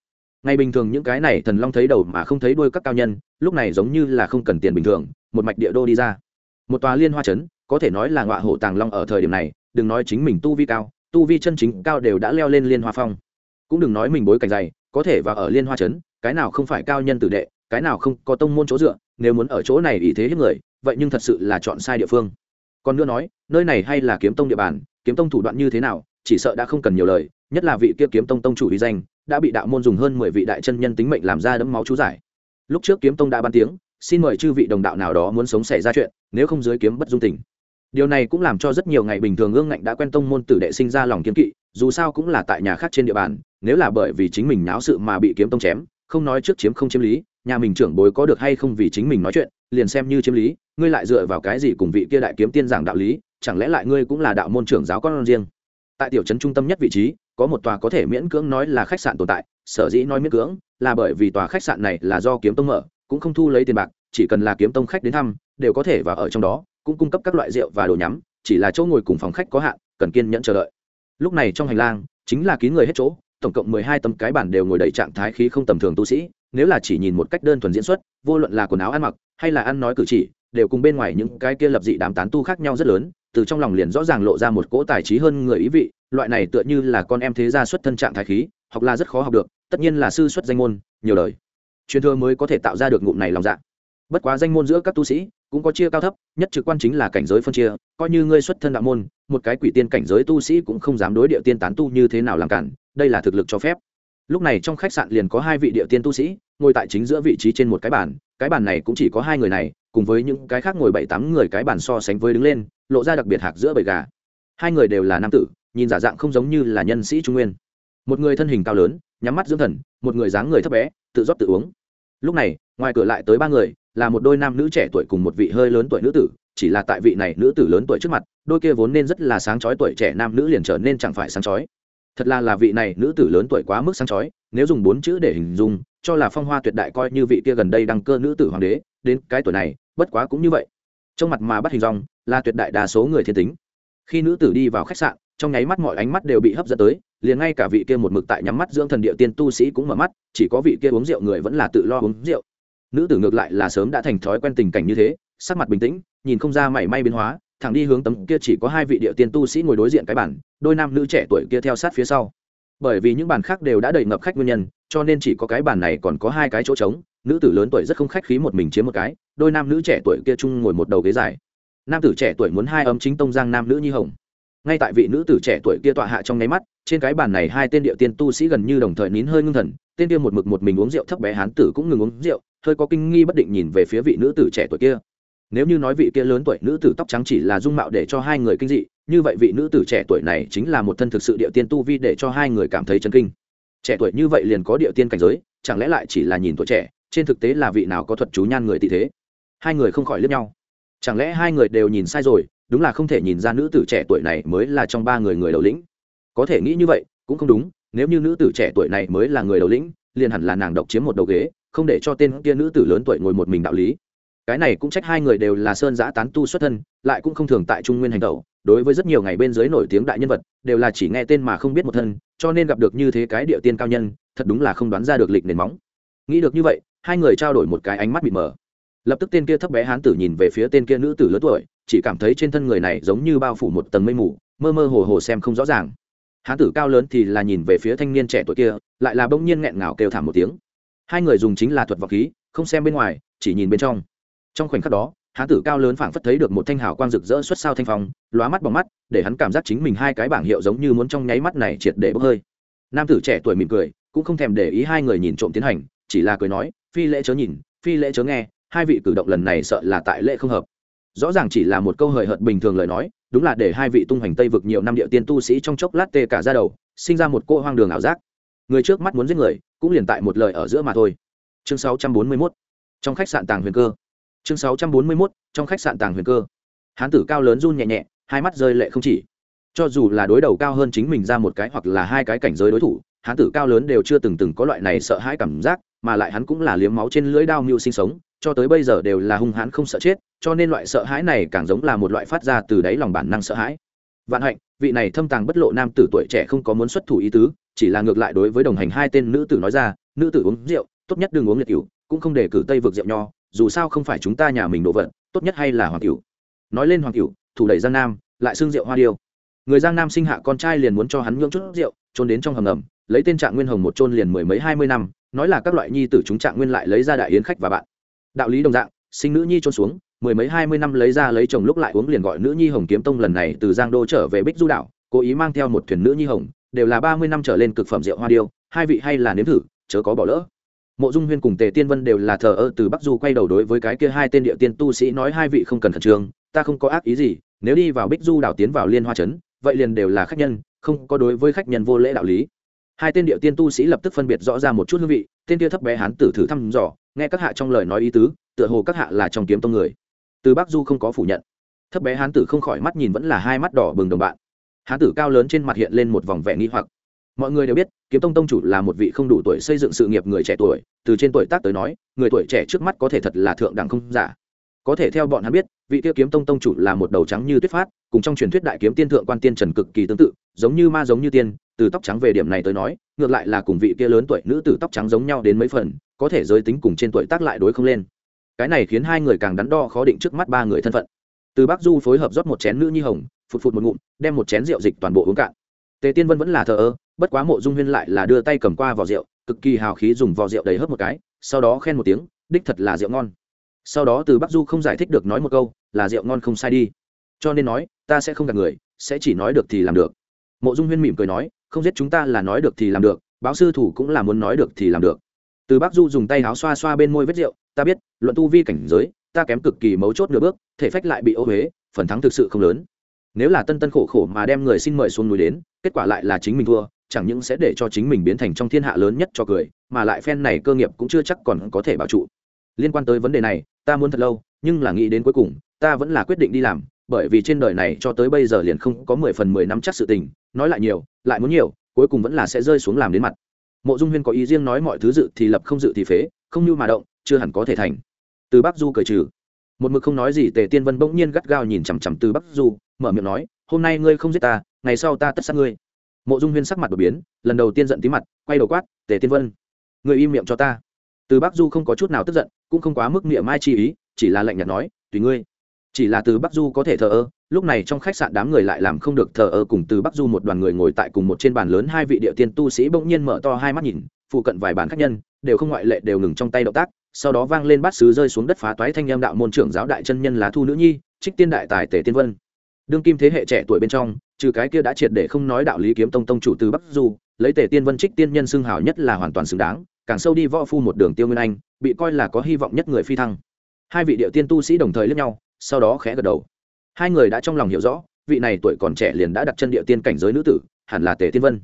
Ngày bình thường những cái này thần long thấy đầu mà không thấy đuôi các cao nhân, lúc này giống như là không cần tiền bình thường, một mạch địa đô đi ra. Một tòa liên hoa trấn, có thể nói là ngọa hổ tàng long ở thời điểm này, đừng nói chính mình tu vi cao, tu vi chân chính cao đều đã leo lên liên hoa phong. Cũng đừng nói mình bối cảnh dày có thể và ở liên hoa trấn, cái nào không phải cao nhân tử đệ, cái nào không có tông môn chỗ dựa, nếu muốn ở chỗ này ý thế hết người, vậy nhưng thật sự là chọn sai địa phương. Còn nữa nói, nơi này hay là kiếm tông địa bàn, kiếm tông thủ đoạn như thế nào, chỉ sợ đã không cần nhiều lời, nhất là vị kia kiếm tông tông chủ uy danh, đã bị đạo môn dùng hơn mười vị đại chân nhân tính mệnh làm ra đẫm máu chú giải. Lúc trước kiếm tông đã ban tiếng, xin mời chư vị đồng đạo nào đó muốn sống xảy ra chuyện, nếu không dưới kiếm bất dung tình điều này cũng làm cho rất nhiều ngày bình thường ương ngạnh đã quen tông môn tử đệ sinh ra lòng kiếm kỵ, dù sao cũng là tại nhà khác trên địa bàn, nếu là bởi vì chính mình náo sự mà bị kiếm tông chém, không nói trước chiếm không chiếm lý, nhà mình trưởng bối có được hay không vì chính mình nói chuyện, liền xem như chiếm lý, ngươi lại dựa vào cái gì cùng vị kia đại kiếm tiên giảng đạo lý, chẳng lẽ lại ngươi cũng là đạo môn trưởng giáo con riêng? Tại tiểu trấn trung tâm nhất vị trí, có một tòa có thể miễn cưỡng nói là khách sạn tồn tại, sở dĩ nói miễn cưỡng, là bởi vì tòa khách sạn này là do kiếm tông mở, cũng không thu lấy tiền bạc, chỉ cần là kiếm tông khách đến thăm, đều có thể vào ở trong đó cũng cung cấp các loại rượu và đồ nhắm, chỉ là chỗ ngồi cùng phòng khách có hạn, cần kiên nhẫn chờ đợi. Lúc này trong hành lang, chính là kín người hết chỗ, tổng cộng mười hai tấm cái bản đều ngồi đầy trạng thái khí không tầm thường tu sĩ, nếu là chỉ nhìn một cách đơn thuần diễn xuất, vô luận là quần áo ăn mặc, hay là ăn nói cử chỉ, đều cùng bên ngoài những cái kia lập dị đám tán tu khác nhau rất lớn, từ trong lòng liền rõ ràng lộ ra một cỗ tài trí hơn người ý vị, loại này tựa như là con em thế gia xuất thân trạng thái khí, học là rất khó học được, tất nhiên là sư xuất danh môn, nhiều lời truyền thừa mới có thể tạo ra được ngụm này lòng dạ. Bất quá danh môn giữa các tu sĩ cũng có chia cao thấp, nhất trực quan chính là cảnh giới phân chia, coi như ngươi xuất thân đạo môn, một cái quỷ tiên cảnh giới tu sĩ cũng không dám đối địa tiên tán tu như thế nào làm cản, đây là thực lực cho phép. Lúc này trong khách sạn liền có hai vị địa tiên tu sĩ, ngồi tại chính giữa vị trí trên một cái bàn cái bàn này cũng chỉ có hai người này, cùng với những cái khác ngồi bảy tám người cái bàn so sánh với đứng lên, lộ ra đặc biệt hạc giữa bầy gà. Hai người đều là nam tử, nhìn giả dạng không giống như là nhân sĩ trung nguyên. Một người thân hình cao lớn, nhắm mắt dưỡng thần, một người dáng người thấp bé, tự rót tự uống. Lúc này, ngoài cửa lại tới ba người là một đôi nam nữ trẻ tuổi cùng một vị hơi lớn tuổi nữ tử, chỉ là tại vị này nữ tử lớn tuổi trước mặt, đôi kia vốn nên rất là sáng chói tuổi trẻ nam nữ liền trở nên chẳng phải sáng chói. Thật là là vị này nữ tử lớn tuổi quá mức sáng chói, nếu dùng bốn chữ để hình dung, cho là phong hoa tuyệt đại coi như vị kia gần đây đăng cơ nữ tử hoàng đế, đến cái tuổi này, bất quá cũng như vậy. Trong mặt mà bắt hình dong, là tuyệt đại đa số người thiên tính. Khi nữ tử đi vào khách sạn, trong nháy mắt mọi ánh mắt đều bị hấp dẫn tới, liền ngay cả vị kia một mực tại nhắm mắt dưỡng thần địa tiên tu sĩ cũng mở mắt, chỉ có vị kia uống rượu người vẫn là tự lo uống rượu nữ tử ngược lại là sớm đã thành thói quen tình cảnh như thế, sắc mặt bình tĩnh, nhìn không ra mảy may biến hóa, thẳng đi hướng tấm kia chỉ có hai vị địa tiên tu sĩ ngồi đối diện cái bản đôi nam nữ trẻ tuổi kia theo sát phía sau. Bởi vì những bàn khác đều đã đầy ngập khách nguyên nhân, cho nên chỉ có cái bàn này còn có hai cái chỗ trống, nữ tử lớn tuổi rất không khách khí một mình chiếm một cái, đôi nam nữ trẻ tuổi kia chung ngồi một đầu ghế dài. Nam tử trẻ tuổi muốn hai ấm chính tông giang nam nữ nhi hồng ngay tại vị nữ tử trẻ tuổi kia tọa hạ trong nháy mắt, trên cái bàn này hai tên địa tiên tu sĩ gần như đồng thời nín hơi ngưng thần, tên kia một mực một mình uống rượu thấp bé hán tử cũng ngừng uống rượu, hơi có kinh nghi bất định nhìn về phía vị nữ tử trẻ tuổi kia. Nếu như nói vị kia lớn tuổi nữ tử tóc trắng chỉ là dung mạo để cho hai người kinh dị, như vậy vị nữ tử trẻ tuổi này chính là một thân thực sự địa tiên tu vi để cho hai người cảm thấy chấn kinh. Trẻ tuổi như vậy liền có địa tiên cảnh giới, chẳng lẽ lại chỉ là nhìn tuổi trẻ, trên thực tế là vị nào có thuật chú nhan người tị thế? Hai người không khỏi liếc nhau. Chẳng lẽ hai người đều nhìn sai rồi đúng là không thể nhìn ra nữ tử trẻ tuổi này mới là trong ba người người đầu lĩnh. Có thể nghĩ như vậy, cũng không đúng, nếu như nữ tử trẻ tuổi này mới là người đầu lĩnh, liền hẳn là nàng độc chiếm một đầu ghế, không để cho tên kia nữ tử lớn tuổi ngồi một mình đạo lý. Cái này cũng trách hai người đều là sơn giã tán tu xuất thân, lại cũng không thường tại trung nguyên hành tẩu, đối với rất nhiều ngày bên dưới nổi tiếng đại nhân vật, đều là chỉ nghe tên mà không biết một thân, cho nên gặp được như thế cái địa tiên cao nhân, thật đúng là không đoán ra được lịch nền móng. Nghĩ được như vậy, hai người trao đổi một cái ánh mắt bị mờ. Lập tức tên kia thấp bé hán tử nhìn về phía tên kia nữ tử lớn tuổi chỉ cảm thấy trên thân người này giống như bao phủ một tầng mây mù, mơ mơ hồ hồ xem không rõ ràng. Hán tử cao lớn thì là nhìn về phía thanh niên trẻ tuổi kia, lại là bỗng nhiên nghẹn ngào kêu thảm một tiếng. Hai người dùng chính là thuật vọng khí, không xem bên ngoài, chỉ nhìn bên trong. Trong khoảnh khắc đó, hán tử cao lớn phảng phất thấy được một thanh hào quang rực rỡ xuất sao thanh phong, lóa mắt bằng mắt, để hắn cảm giác chính mình hai cái bảng hiệu giống như muốn trong nháy mắt này triệt để bốc hơi. Nam tử trẻ tuổi mỉm cười, cũng không thèm để ý hai người nhìn trộm tiến hành, chỉ là cười nói, phi lễ chớ nhìn, phi lễ chớ nghe, hai vị cử động lần này sợ là tại lễ không hợp rõ ràng chỉ là một câu hời hợt bình thường lời nói, đúng là để hai vị tung hoành tây vực nhiều năm địa tiên tu sĩ trong chốc lát tê cả ra đầu, sinh ra một cô hoang đường ảo giác. Người trước mắt muốn giết người, cũng liền tại một lời ở giữa mà thôi. Chương 641 trong khách sạn tàng huyền cơ. Chương 641 trong khách sạn tàng huyền cơ. Hán tử cao lớn run nhẹ nhẹ, hai mắt rơi lệ không chỉ. Cho dù là đối đầu cao hơn chính mình ra một cái hoặc là hai cái cảnh giới đối thủ, hán tử cao lớn đều chưa từng từng có loại này sợ hãi cảm giác, mà lại hắn cũng là liếm máu trên lưỡi đao mưu sinh sống cho tới bây giờ đều là hung hãn không sợ chết, cho nên loại sợ hãi này càng giống là một loại phát ra từ đáy lòng bản năng sợ hãi. Vạn hạnh, vị này thâm tàng bất lộ nam tử tuổi trẻ không có muốn xuất thủ ý tứ, chỉ là ngược lại đối với đồng hành hai tên nữ tử nói ra, nữ tử uống rượu, tốt nhất đừng uống liệt cựu cũng không để cử tây vực rượu nho, dù sao không phải chúng ta nhà mình đồ vật tốt nhất hay là hoàng cựu nói lên hoàng cựu thủ đẩy giang nam, lại xưng rượu hoa điêu. Người giang nam sinh hạ con trai liền muốn cho hắn nhưỡng chút rượu trôn đến trong hầm ngầm, lấy tên trạng nguyên hồng một trôn liền mười mấy hai mươi năm, nói là các loại nhi tử chúng trạng nguyên lại lấy ra đại yến khách và bạn đạo lý đồng dạng, sinh nữ nhi trôn xuống, mười mấy hai mươi năm lấy ra lấy chồng lúc lại uống liền gọi nữ nhi hồng kiếm tông lần này từ giang đô trở về bích du đảo, cố ý mang theo một thuyền nữ nhi hồng, đều là ba mươi năm trở lên cực phẩm rượu hoa điêu, hai vị hay là nếm thử, chớ có bỏ lỡ. Mộ dung huyên cùng tề tiên vân đều là thờ ơ từ bắc du quay đầu đối với cái kia hai tên địa tiên tu sĩ nói hai vị không cần khẩn trương, ta không có ác ý gì, nếu đi vào bích du đảo tiến vào liên hoa trấn, vậy liền đều là khách nhân, không có đối với khách nhân vô lễ đạo lý. Hai tên địa tiên tu sĩ lập tức phân biệt rõ ra một chút hương vị, tên kia thấp bé hán tử thử thăm dò nghe các hạ trong lời nói ý tứ, tựa hồ các hạ là trong kiếm tông người. Từ bắc du không có phủ nhận. Thấp bé hán tử không khỏi mắt nhìn vẫn là hai mắt đỏ bừng đồng bạn. Hán tử cao lớn trên mặt hiện lên một vòng vẻ nghi hoặc. Mọi người đều biết, kiếm tông tông chủ là một vị không đủ tuổi xây dựng sự nghiệp người trẻ tuổi, từ trên tuổi tác tới nói, người tuổi trẻ trước mắt có thể thật là thượng đẳng không giả. Có thể theo bọn hắn biết, vị kia kiếm tông tông chủ là một đầu trắng như tuyết phát, cùng trong truyền thuyết đại kiếm tiên thượng quan tiên trần cực kỳ tương tự, giống như ma giống như tiên từ tóc trắng về điểm này tới nói, ngược lại là cùng vị kia lớn tuổi nữ tử tóc trắng giống nhau đến mấy phần, có thể giới tính cùng trên tuổi tác lại đối không lên. Cái này khiến hai người càng đắn đo khó định trước mắt ba người thân phận. Từ bắc du phối hợp rót một chén nữ nhi hồng, phụt phụt một ngụm, đem một chén rượu dịch toàn bộ uống cạn. Tề tiên vân vẫn là thờ ơ, bất quá mộ dung huyên lại là đưa tay cầm qua vỏ rượu, cực kỳ hào khí dùng vỏ rượu đầy hớp một cái, sau đó khen một tiếng, đích thật là rượu ngon. Sau đó từ bắc du không giải thích được nói một câu, là rượu ngon không sai đi. Cho nên nói, ta sẽ không gạt người, sẽ chỉ nói được thì làm được. Mộ dung huyên mỉm cười nói không giết chúng ta là nói được thì làm được, báo sư thủ cũng là muốn nói được thì làm được. Từ bác du dùng tay áo xoa xoa bên môi vết rượu, ta biết, luận tu vi cảnh giới, ta kém cực kỳ mấu chốt nửa bước, thể phách lại bị ô huế phần thắng thực sự không lớn. Nếu là tân tân khổ khổ mà đem người xin mời xuống núi đến, kết quả lại là chính mình thua, chẳng những sẽ để cho chính mình biến thành trong thiên hạ lớn nhất cho cười, mà lại phen này cơ nghiệp cũng chưa chắc còn có thể bảo trụ. Liên quan tới vấn đề này, ta muốn thật lâu, nhưng là nghĩ đến cuối cùng, ta vẫn là quyết định đi làm bởi vì trên đời này cho tới bây giờ liền không có mười phần mười năm chắc sự tình, nói lại nhiều, lại muốn nhiều, cuối cùng vẫn là sẽ rơi xuống làm đến mặt. Mộ dung huyên có ý riêng nói mọi thứ dự thì lập không dự thì phế, không như mà động, chưa hẳn có thể thành. Từ bắc du cười trừ. Một mực không nói gì, tề tiên vân bỗng nhiên gắt gao nhìn chằm chằm từ bắc du, mở miệng nói, hôm nay ngươi không giết ta, ngày sau ta tất sát ngươi. Mộ dung huyên sắc mặt đột biến, lần đầu tiên giận tí mặt, quay đầu quát, tề tiên vân người im miệng cho ta. Từ bắc du không có chút nào tức giận, cũng không quá mức miệng mai chi ý, chỉ là lạnh nhạt nói, tùy ngươi chỉ là từ bắc du có thể thờ ơ, lúc này trong khách sạn đám người lại làm không được thờ ơ cùng từ bắc du một đoàn người ngồi tại cùng một trên bàn lớn hai vị địa tiên tu sĩ bỗng nhiên mở to hai mắt nhìn, phụ cận vài bàn khách nhân, đều không ngoại lệ đều ngừng trong tay động tác, sau đó vang lên bát sứ rơi xuống đất phá toái thanh em đạo môn trưởng giáo đại chân nhân lá thu nữ nhi, trích tiên đại tài tể tiên vân. Đương kim thế hệ trẻ tuổi bên trong, trừ cái kia đã triệt để không nói đạo lý kiếm tông tông chủ từ bắc du, lấy tể tiên vân trích tiên nhân xưng hào nhất là hoàn toàn xứng đáng, càng sâu đi võ phu một đường tiêu nguyên anh, bị coi là có hy vọng nhất người phi thăng. Hai vị địa tiên tu sĩ đồng thời lẫn nhau sau đó khẽ gật đầu. Hai người đã trong lòng hiểu rõ, vị này tuổi còn trẻ liền đã đặt chân địa tiên cảnh giới nữ tử, hẳn là tề tiên vân.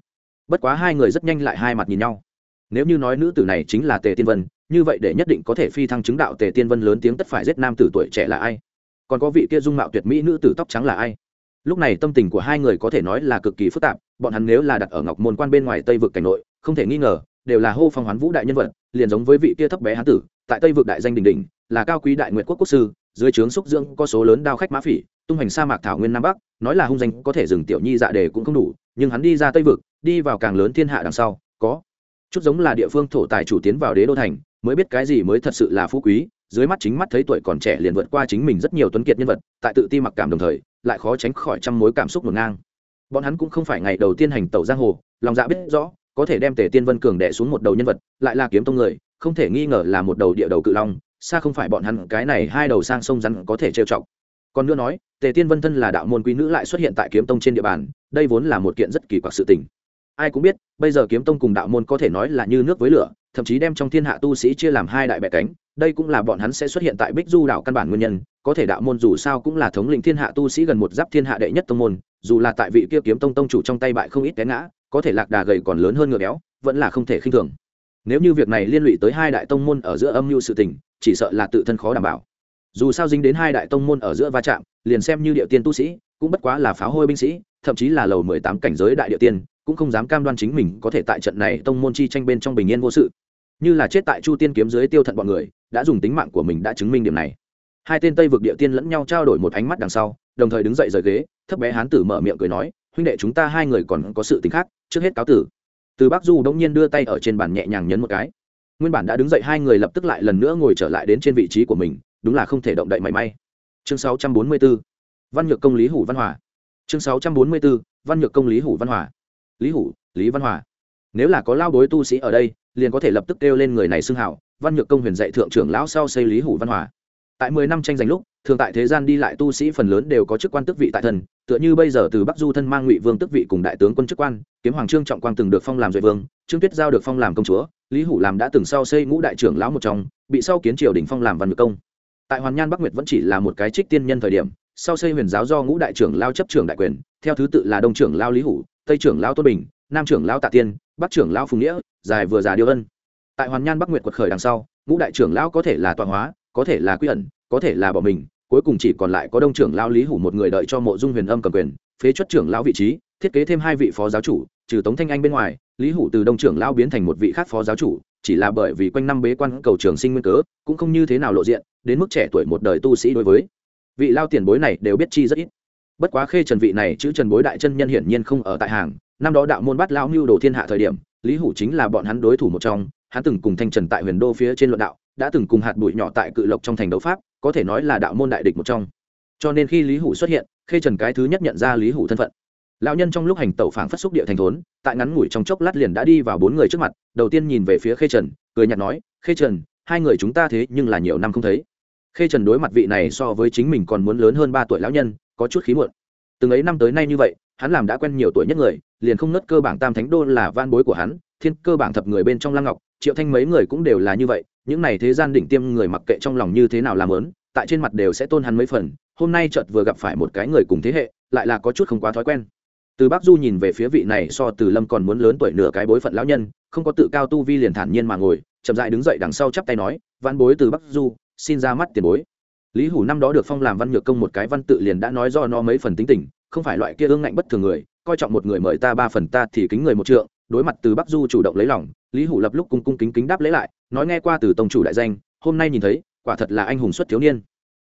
Bất quá hai người rất nhanh lại hai mặt nhìn nhau. Nếu như nói nữ tử này chính là tề tiên vân, như vậy để nhất định có thể phi thăng chứng đạo tề tiên vân lớn tiếng tất phải giết nam tử tuổi trẻ là ai? Còn có vị kia dung mạo tuyệt mỹ nữ tử tóc trắng là ai? Lúc này tâm tình của hai người có thể nói là cực kỳ phức tạp, bọn hắn nếu là đặt ở ngọc môn quan bên ngoài tây vực cảnh nội, không thể nghi ngờ, đều là hô phong hoán vũ đại nhân vật, liền giống với vị kia thấp bé hán tử, tại tây vực đại danh đình đình là cao quý đại nguyệt quốc quốc sư dưới trướng xúc dưỡng có số lớn đao khách mã phỉ, tung hành sa mạc thảo nguyên nam bắc, nói là hung danh có thể dừng tiểu nhi dạ đề cũng không đủ, nhưng hắn đi ra tây vực, đi vào càng lớn thiên hạ đằng sau, có chút giống là địa phương thổ tài chủ tiến vào đế đô thành, mới biết cái gì mới thật sự là phú quý, dưới mắt chính mắt thấy tuổi còn trẻ liền vượt qua chính mình rất nhiều tuấn kiệt nhân vật, tại tự ti mặc cảm đồng thời, lại khó tránh khỏi trăm mối cảm xúc ngổn ngang. Bọn hắn cũng không phải ngày đầu tiên hành tẩu giang hồ, lòng dạ biết rõ, có thể đem tề tiên vân cường đẻ xuống một đầu nhân vật, lại là kiếm tông người, không thể nghi ngờ là một đầu địa đầu cự long xa không phải bọn hắn, cái này hai đầu sang sông rắn có thể trêu chọc. Còn nữa nói, tề tiên vân thân là đạo môn quý nữ lại xuất hiện tại kiếm tông trên địa bàn, đây vốn là một kiện rất kỳ quặc sự tình. Ai cũng biết, bây giờ kiếm tông cùng đạo môn có thể nói là như nước với lửa, thậm chí đem trong thiên hạ tu sĩ chia làm hai đại bệ cánh, đây cũng là bọn hắn sẽ xuất hiện tại bích du đảo căn bản nguyên nhân, có thể đạo môn dù sao cũng là thống lĩnh thiên hạ tu sĩ gần một giáp thiên hạ đệ nhất tông môn, dù là tại vị kia kiếm tông tông chủ trong tay bại không ít té ngã, có thể lạc đà gầy còn lớn hơn ngựa béo, vẫn là không thể khinh thường nếu như việc này liên lụy tới hai đại tông môn ở giữa âm mưu sự tình, chỉ sợ là tự thân khó đảm bảo. Dù sao dính đến hai đại tông môn ở giữa va chạm, liền xem như địa tiên tu sĩ, cũng bất quá là pháo hôi binh sĩ, thậm chí là lầu mười tám cảnh giới đại địa tiên, cũng không dám cam đoan chính mình có thể tại trận này tông môn chi tranh bên trong bình yên vô sự. Như là chết tại chu tiên kiếm dưới tiêu thận bọn người, đã dùng tính mạng của mình đã chứng minh điểm này. Hai tên tây vực địa tiên lẫn nhau trao đổi một ánh mắt đằng sau, đồng thời đứng dậy rời ghế, thấp bé hán tử mở miệng cười nói, huynh đệ chúng ta hai người còn có sự tính khác, trước hết cáo tử từ bác du đông nhiên đưa tay ở trên bàn nhẹ nhàng nhấn một cái. Nguyên bản đã đứng dậy hai người lập tức lại lần nữa ngồi trở lại đến trên vị trí của mình, đúng là không thể động đậy mảy may. Chương 644 văn nhược công lý hủ văn hòa. Chương 644 văn nhược công lý hủ văn hòa. Lý hủ, lý văn hòa. Nếu là có lao đối tu sĩ ở đây, liền có thể lập tức kêu lên người này xưng hảo, văn nhược công huyền dạy thượng trưởng lão sau xây lý hủ văn hòa. Tại mười năm tranh giành lúc thường tại thế gian đi lại tu sĩ phần lớn đều có chức quan tước vị tại thần, tựa như bây giờ từ bắc du thân mang ngụy vương tước vị cùng đại tướng quân chức quan, kiếm hoàng trương trọng quang từng được phong làm duệ vương, trương tuyết giao được phong làm công chúa, lý hủ làm đã từng sau xây ngũ đại trưởng lão một trong, bị sau kiến triều đình phong làm văn nhược công. Tại hoàn nhan bắc nguyệt vẫn chỉ là một cái trích tiên nhân thời điểm, sau xây huyền giáo do ngũ đại trưởng lao chấp trưởng đại quyền, theo thứ tự là đông trưởng lao lý hủ, tây trưởng lao tô bình, nam trưởng lao tạ tiên, bắc trưởng lao phùng nghĩa, dài vừa già điêu ân. Tại hoàn nhan bắc nguyệt quật khởi đằng sau, ngũ đại trưởng lão có thể là tọa hóa, có thể là quy ẩn có thể là bỏ mình, cuối cùng chỉ còn lại có đông trưởng lao lý hủ một người đợi cho mộ dung huyền âm cầm quyền, phế chuất trưởng lão vị trí, thiết kế thêm hai vị phó giáo chủ, trừ tống thanh anh bên ngoài, lý hủ từ đông trưởng lao biến thành một vị khác phó giáo chủ, chỉ là bởi vì quanh năm bế quan cầu trường sinh nguyên cớ, cũng không như thế nào lộ diện, đến mức trẻ tuổi một đời tu sĩ đối với. Vị lao tiền bối này đều biết chi rất ít. Bất quá khê trần vị này chữ trần bối đại chân nhân hiển nhiên không ở tại hàng, năm đó đạo môn bắt lao mưu đồ thiên hạ thời điểm, lý hủ chính là bọn hắn đối thủ một trong, hắn từng cùng thanh trần tại huyền đô phía trên luận đạo, đã từng cùng hạt bụi nhỏ tại cự lộc trong thành đấu pháp có thể nói là đạo môn đại địch một trong. Cho nên khi lý hủ xuất hiện, khê trần cái thứ nhất nhận ra lý hủ thân phận. Lão nhân trong lúc hành tẩu phảng phất xúc địa thành thốn, tại ngắn ngủi trong chốc lát liền đã đi vào bốn người trước mặt, đầu tiên nhìn về phía khê trần, cười nhạt nói, khê trần, hai người chúng ta thế nhưng là nhiều năm không thấy. Khê trần đối mặt vị này so với chính mình còn muốn lớn hơn ba tuổi lão nhân, có chút khí muộn. Từng ấy năm tới nay như vậy, hắn làm đã quen nhiều tuổi nhất người, liền không nớt cơ bảng tam thánh đô là van bối của hắn, thiên cơ bảng thập người bên trong lăng ngọc, triệu thanh mấy người cũng đều là như vậy những này thế gian đỉnh tiêm người mặc kệ trong lòng như thế nào làm lớn tại trên mặt đều sẽ tôn hắn mấy phần, hôm nay chợt vừa gặp phải một cái người cùng thế hệ, lại là có chút không quá thói quen. Từ bắc du nhìn về phía vị này so từ lâm còn muốn lớn tuổi nửa cái bối phận lão nhân, không có tự cao tu vi liền thản nhiên mà ngồi, chậm dại đứng dậy đằng sau chắp tay nói, văn bối từ bắc du, xin ra mắt tiền bối. Lý hủ năm đó được phong làm văn nhược công một cái văn tự liền đã nói do nó mấy phần tính tình, không phải loại kia ương ngạnh bất thường người, coi trọng một người mời ta ba phần ta thì kính người một trượng, đối mặt từ bắc du chủ động lấy lòng, lý hủ lập lúc cung cung kính kính đáp lấy lại nói nghe qua từ tông chủ đại danh, hôm nay nhìn thấy, quả thật là anh hùng xuất thiếu niên.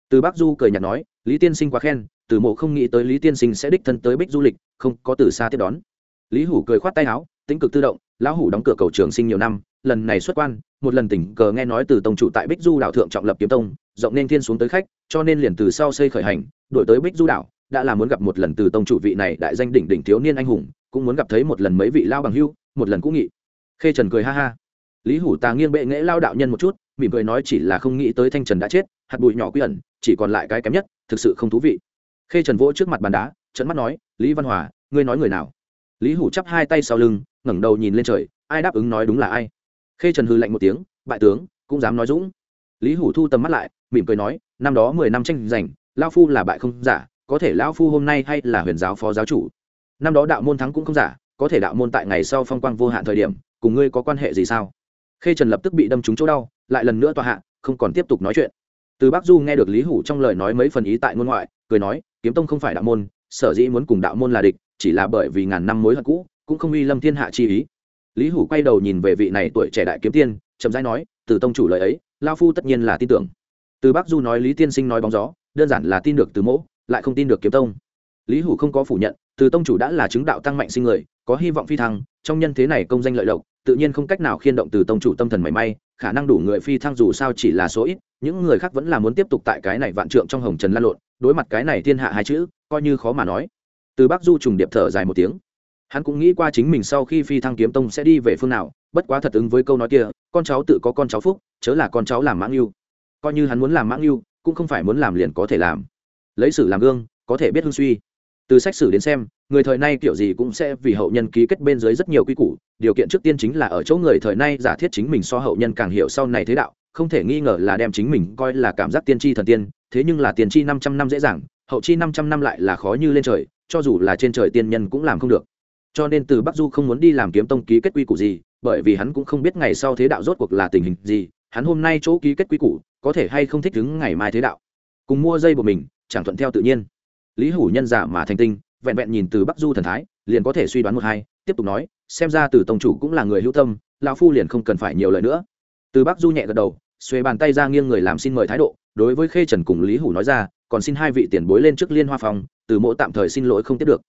Từ bắc du cười nhạt nói, lý tiên sinh quá khen, từ mộ không nghĩ tới lý tiên sinh sẽ đích thân tới bích du lịch, không có từ xa tiếp đón. Lý hủ cười khoát tay áo tính cực tự động, lão hủ đóng cửa cầu trường sinh nhiều năm, lần này xuất quan, một lần tình cờ nghe nói từ tông chủ tại bích du đảo thượng trọng lập kiếm tông, rộng nên thiên xuống tới khách, cho nên liền từ sau xây khởi hành, đổi tới bích du đảo đã là muốn gặp một lần từ tông chủ vị này đại danh đỉnh đỉnh thiếu niên anh hùng, cũng muốn gặp thấy một lần mấy vị lao bằng hưu, một lần cũng nghị. Khê trần cười ha ha lý hủ tà nghiêng bệ nghễ lao đạo nhân một chút, mỉm cười nói chỉ là không nghĩ tới thanh trần đã chết, hạt bụi nhỏ quy ẩn, chỉ còn lại cái kém nhất, thực sự không thú vị. Khê trần vỗ trước mặt bàn đá trận mắt nói, lý văn hòa, ngươi nói người nào? Lý hủ chắp hai tay sau lưng, ngẩng đầu nhìn lên trời, ai đáp ứng nói đúng là ai? Khê trần hư lạnh một tiếng, bại tướng, cũng dám nói dũng. Lý hủ thu tầm mắt lại, mỉm cười nói, năm đó mười năm tranh giành lao phu là bại không giả, có thể lão phu hôm nay hay là huyền giáo phó giáo chủ. Năm đó đạo môn thắng cũng không giả, có thể đạo môn tại ngày sau phong quang vô hạn thời điểm, cùng ngươi có quan hệ gì sao? Khê trần lập tức bị đâm trúng chỗ đau, lại lần nữa tòa hạ, không còn tiếp tục nói chuyện. Từ bắc du nghe được lý hủ trong lời nói mấy phần ý tại ngôn ngoại, cười nói, kiếm tông không phải đạo môn, sở dĩ muốn cùng đạo môn là địch, chỉ là bởi vì ngàn năm mối hận cũ, cũng không uy lâm thiên hạ chi ý. Lý hủ quay đầu nhìn về vị này tuổi trẻ đại kiếm tiên, chậm rãi nói, từ tông chủ lời ấy lao phu tất nhiên là tin tưởng. Từ bắc du nói lý tiên sinh nói bóng gió, đơn giản là tin được từ mỗ, lại không tin được kiếm tông. Lý hủ không có phủ nhận, từ tông chủ đã là chứng đạo tăng mạnh sinh người, có hy vọng phi thăng, trong nhân thế này công danh lợi lộc tự nhiên không cách nào khiên động từ tông chủ tâm thần mảy may, khả năng đủ người phi thăng dù sao chỉ là số ít, những người khác vẫn là muốn tiếp tục tại cái này vạn trượng trong hồng trần lan lộn, đối mặt cái này thiên hạ hai chữ, coi như khó mà nói. Từ bắc du trùng điệp thở dài một tiếng. Hắn cũng nghĩ qua chính mình sau khi phi thăng kiếm tông sẽ đi về phương nào, bất quá thật ứng với câu nói kia, con cháu tự có con cháu phúc, chớ là con cháu làm mãng yêu. Coi như hắn muốn làm mãng yêu, cũng không phải muốn làm liền có thể làm. Lấy sử làm gương, có thể biết hương suy từ sách sử đến xem, người thời nay kiểu gì cũng sẽ vì hậu nhân ký kết bên dưới rất nhiều quy củ, điều kiện trước tiên chính là ở chỗ người thời nay giả thiết chính mình so hậu nhân càng hiểu sau này thế đạo, không thể nghi ngờ là đem chính mình coi là cảm giác tiên tri thần tiên, thế nhưng là tiền tri năm trăm năm dễ dàng, hậu chi năm trăm năm lại là khó như lên trời, cho dù là trên trời tiên nhân cũng làm không được. Cho nên từ bắc du không muốn đi làm kiếm tông ký kết quy củ gì, bởi vì hắn cũng không biết ngày sau thế đạo rốt cuộc là tình hình gì, hắn hôm nay chỗ ký kết quy củ, có thể hay không thích ứng ngày mai thế đạo. Cùng mua dây của mình, chẳng thuận theo tự nhiên lý hủ nhân giả mà thành tinh, vẹn vẹn nhìn từ bắc du thần thái, liền có thể suy đoán một hai, tiếp tục nói, xem ra từ tổng chủ cũng là người hữu tâm, lão phu liền không cần phải nhiều lời nữa. Từ bắc du nhẹ gật đầu xuê bàn tay ra nghiêng người làm xin mời thái độ, đối với khê trần cùng lý hủ nói ra, còn xin hai vị tiền bối lên trước liên hoa phòng từ mộ tạm thời xin lỗi không tiếp được.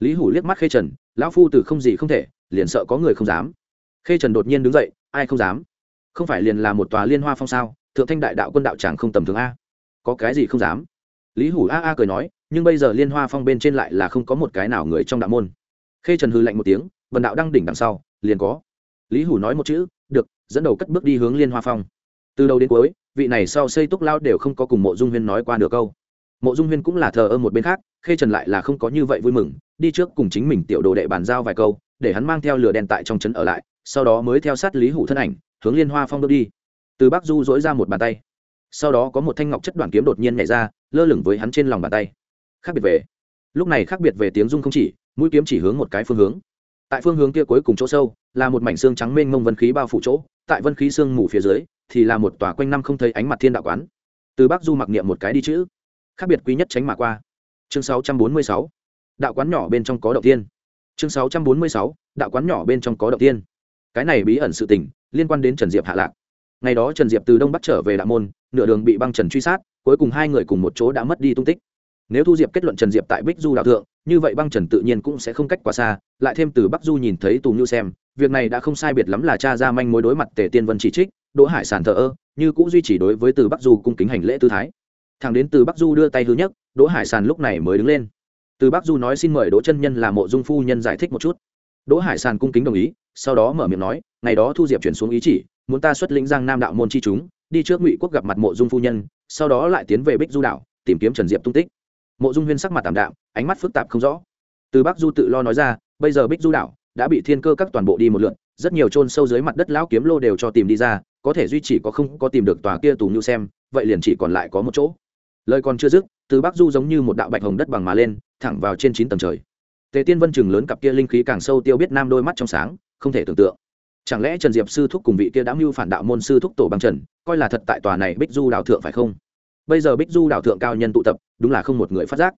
Lý hủ liếc mắt khê trần, lão phu từ không gì không thể, liền sợ có người không dám. Khê trần đột nhiên đứng dậy, ai không dám? Không phải liền là một tòa liên hoa phong sao? Thượng thanh đại đạo quân đạo chẳng không tầm thường a. Có cái gì không dám? Lý hủ a a cười nói nhưng bây giờ liên hoa phong bên trên lại là không có một cái nào người trong đạo môn. Khê trần hư lạnh một tiếng, vần đạo đang đỉnh đằng sau, liền có. Lý hủ nói một chữ, được, dẫn đầu cất bước đi hướng liên hoa phong. Từ đầu đến cuối, vị này sau xây túc lao đều không có cùng mộ dung huyên nói qua được câu. Mộ dung huyên cũng là thờ ơ một bên khác, khê trần lại là không có như vậy vui mừng, đi trước cùng chính mình tiểu đồ đệ bàn giao vài câu, để hắn mang theo lửa đèn tại trong trấn ở lại, sau đó mới theo sát lý hủ thân ảnh, hướng liên hoa phong bước đi. Từ bắc du dỗi ra một bàn tay. Sau đó có một thanh ngọc chất đoạn kiếm đột nhiên nhảy ra, lơ lửng với hắn trên lòng bàn tay khác biệt về. Lúc này khác biệt về tiếng dung không chỉ, mũi kiếm chỉ hướng một cái phương hướng. Tại phương hướng kia cuối cùng chỗ sâu, là một mảnh xương trắng mênh mông vân khí bao phủ chỗ, tại vân khí xương mù phía dưới, thì là một tòa quanh năm không thấy ánh mặt thiên đạo quán. Từ bắc du mặc niệm một cái đi chữ. Khác biệt quý nhất tránh mà qua. Chương 646. đạo quán nhỏ bên trong có động tiên chương 646. đạo quán nhỏ bên trong có động tiên cái này bí ẩn sự tình, liên quan đến trần diệp hạ lạc. Ngày đó trần diệp từ đông bắc trở về đạo môn, nửa đường bị băng trần truy sát, cuối cùng hai người cùng một chỗ đã mất đi tung tích nếu thu diệp kết luận trần diệp tại bích du đạo thượng, như vậy băng trần tự nhiên cũng sẽ không cách quá xa, lại thêm từ bắc du nhìn thấy tù như xem, việc này đã không sai biệt lắm là cha ra manh mối đối mặt tề tiên vân chỉ trích, đỗ hải sản thờ ơ, như cũng duy trì đối với từ bắc du cung kính hành lễ tư thái. Thằng đến từ bắc du đưa tay thứ nhất đỗ hải sản lúc này mới đứng lên. Từ bắc du nói xin mời đỗ chân nhân là mộ dung phu nhân giải thích một chút. Đỗ hải sản cung kính đồng ý, sau đó mở miệng nói, ngày đó thu diệp chuyển xuống ý chỉ, muốn ta xuất lĩnh giang nam đạo môn chi chúng, đi trước ngụy quốc gặp mặt mộ dung phu nhân, sau đó lại tiến về bích du đạo, tìm kiếm trần diệp tung tích mộ dung huyên sắc mặt tảm đạm, ánh mắt phức tạp không rõ. Từ bắc du tự lo nói ra, bây giờ bích du đảo đã bị thiên cơ các toàn bộ đi một lượn, rất nhiều trôn sâu dưới mặt đất lão kiếm lô đều cho tìm đi ra, có thể duy chỉ có không có tìm được tòa kia tù như xem, vậy liền chỉ còn lại có một chỗ. Lời còn chưa dứt, từ bắc du giống như một đạo bạch hồng đất bằng mà lên, thẳng vào trên chín tầng trời. Tề tiên vân chừng lớn cặp kia linh khí càng sâu tiêu biết nam đôi mắt trong sáng, không thể tưởng tượng. Chẳng lẽ trần diệp sư thúc cùng vị kia đã mưu phản đạo môn sư thúc tổ băng trần, coi là thật tại tòa này bích du đảo thượng phải không? Bây giờ bích du đảo thượng cao nhân tụ tập, đúng là không một người phát giác.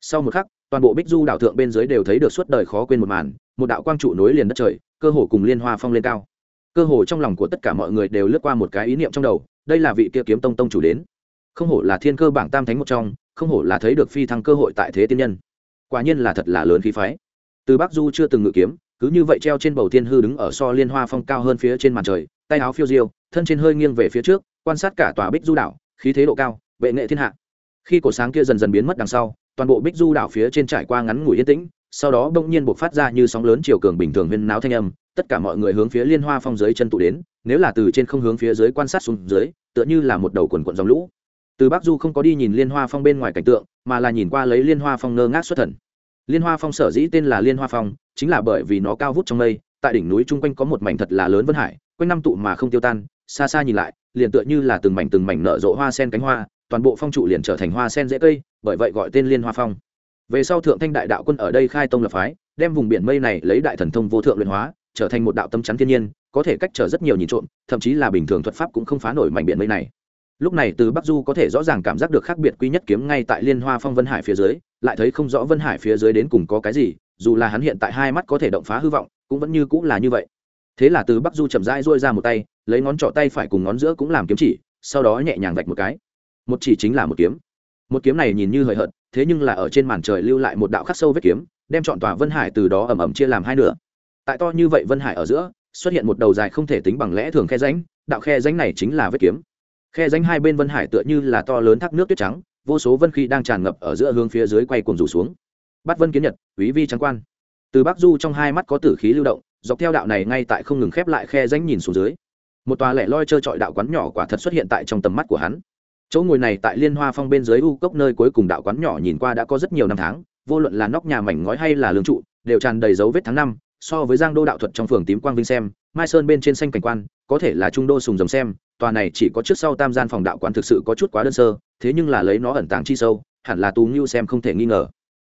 Sau một khắc, toàn bộ bích du đảo thượng bên dưới đều thấy được suốt đời khó quên một màn, một đạo quang trụ nối liền đất trời, cơ hồ cùng liên hoa phong lên cao. Cơ hồ trong lòng của tất cả mọi người đều lướt qua một cái ý niệm trong đầu, đây là vị kia kiếm tông tông chủ đến. Không hổ là thiên cơ bảng tam thánh một trong, không hổ là thấy được phi thăng cơ hội tại thế tiên nhân. Quả nhiên là thật là lớn khí phái. Từ bắc du chưa từng ngự kiếm, cứ như vậy treo trên bầu thiên hư đứng ở so liên hoa phong cao hơn phía trên màn trời, tay áo phiêu diêu, thân trên hơi nghiêng về phía trước, quan sát cả tòa bích du đảo, khí thế độ cao vệ nghệ thiên hạ. Khi cổ sáng kia dần dần biến mất đằng sau, toàn bộ bích du đảo phía trên trải qua ngắn ngủi yên tĩnh, sau đó bỗng nhiên buộc phát ra như sóng lớn chiều cường bình thường huyên náo thanh âm, tất cả mọi người hướng phía liên hoa phong dưới chân tụ đến, nếu là từ trên không hướng phía dưới quan sát xuống dưới, tựa như là một đầu quần quận dòng lũ. Từ bắc du không có đi nhìn liên hoa phong bên ngoài cảnh tượng, mà là nhìn qua lấy liên hoa phong ngơ ngác xuất thần. Liên hoa phong sở dĩ tên là liên hoa phong, chính là bởi vì nó cao vút trong mây, tại đỉnh núi chung quanh có một mảnh thật là lớn vân hải, quanh năm tụ mà không tiêu tan, xa xa nhìn lại, liền tựa như là từng mảnh từng mảnh nở rộ hoa sen cánh hoa toàn bộ phong trụ liền trở thành hoa sen dễ cây, bởi vậy gọi tên liên hoa phong. Về sau thượng thanh đại đạo quân ở đây khai tông lập phái, đem vùng biển mây này lấy đại thần thông vô thượng luyện hóa, trở thành một đạo tâm chắn thiên nhiên, có thể cách trở rất nhiều nhìn trộm, thậm chí là bình thường thuật pháp cũng không phá nổi mảnh biển mây này. Lúc này từ bắc du có thể rõ ràng cảm giác được khác biệt quý nhất kiếm ngay tại liên hoa phong vân hải phía dưới, lại thấy không rõ vân hải phía dưới đến cùng có cái gì, dù là hắn hiện tại hai mắt có thể động phá hư vọng, cũng vẫn như cũng là như vậy. Thế là từ bắc du chậm rãi rôi ra một tay, lấy ngón trỏ tay phải cùng ngón giữa cũng làm kiếm chỉ, sau đó nhẹ nhàng vạch một cái một chỉ chính là một kiếm. Một kiếm này nhìn như hời hợt, thế nhưng là ở trên màn trời lưu lại một đạo khắc sâu vết kiếm, đem chọn tòa vân hải từ đó ẩm ẩm chia làm hai nửa. Tại to như vậy vân hải ở giữa, xuất hiện một đầu dài không thể tính bằng lẽ thường khe ránh đạo khe ránh này chính là vết kiếm. Khe ránh hai bên vân hải tựa như là to lớn thác nước tuyết trắng, vô số vân khí đang tràn ngập ở giữa hướng phía dưới quay cuồng rủ xuống. Bắt vân kiến nhật, quý vi trắng quan. Từ bắc du trong hai mắt có tử khí lưu động, dọc theo đạo này ngay tại không ngừng khép lại khe ránh nhìn xuống dưới. Một tòa lẻ loi trơ trọi đạo quán nhỏ quả thật xuất hiện tại trong tầm mắt của hắn chỗ ngồi này tại liên hoa phong bên dưới u cốc nơi cuối cùng đạo quán nhỏ nhìn qua đã có rất nhiều năm tháng, vô luận là nóc nhà mảnh ngói hay là lương trụ, đều tràn đầy dấu vết tháng năm, so với giang đô đạo thuật trong phường tím quang vinh xem, mai sơn bên trên xanh cảnh quan, có thể là trung đô sùng rồng xem, tòa này chỉ có trước sau tam gian phòng đạo quán thực sự có chút quá đơn sơ, thế nhưng là lấy nó ẩn tàng chi sâu, hẳn là tú ngưu xem không thể nghi ngờ.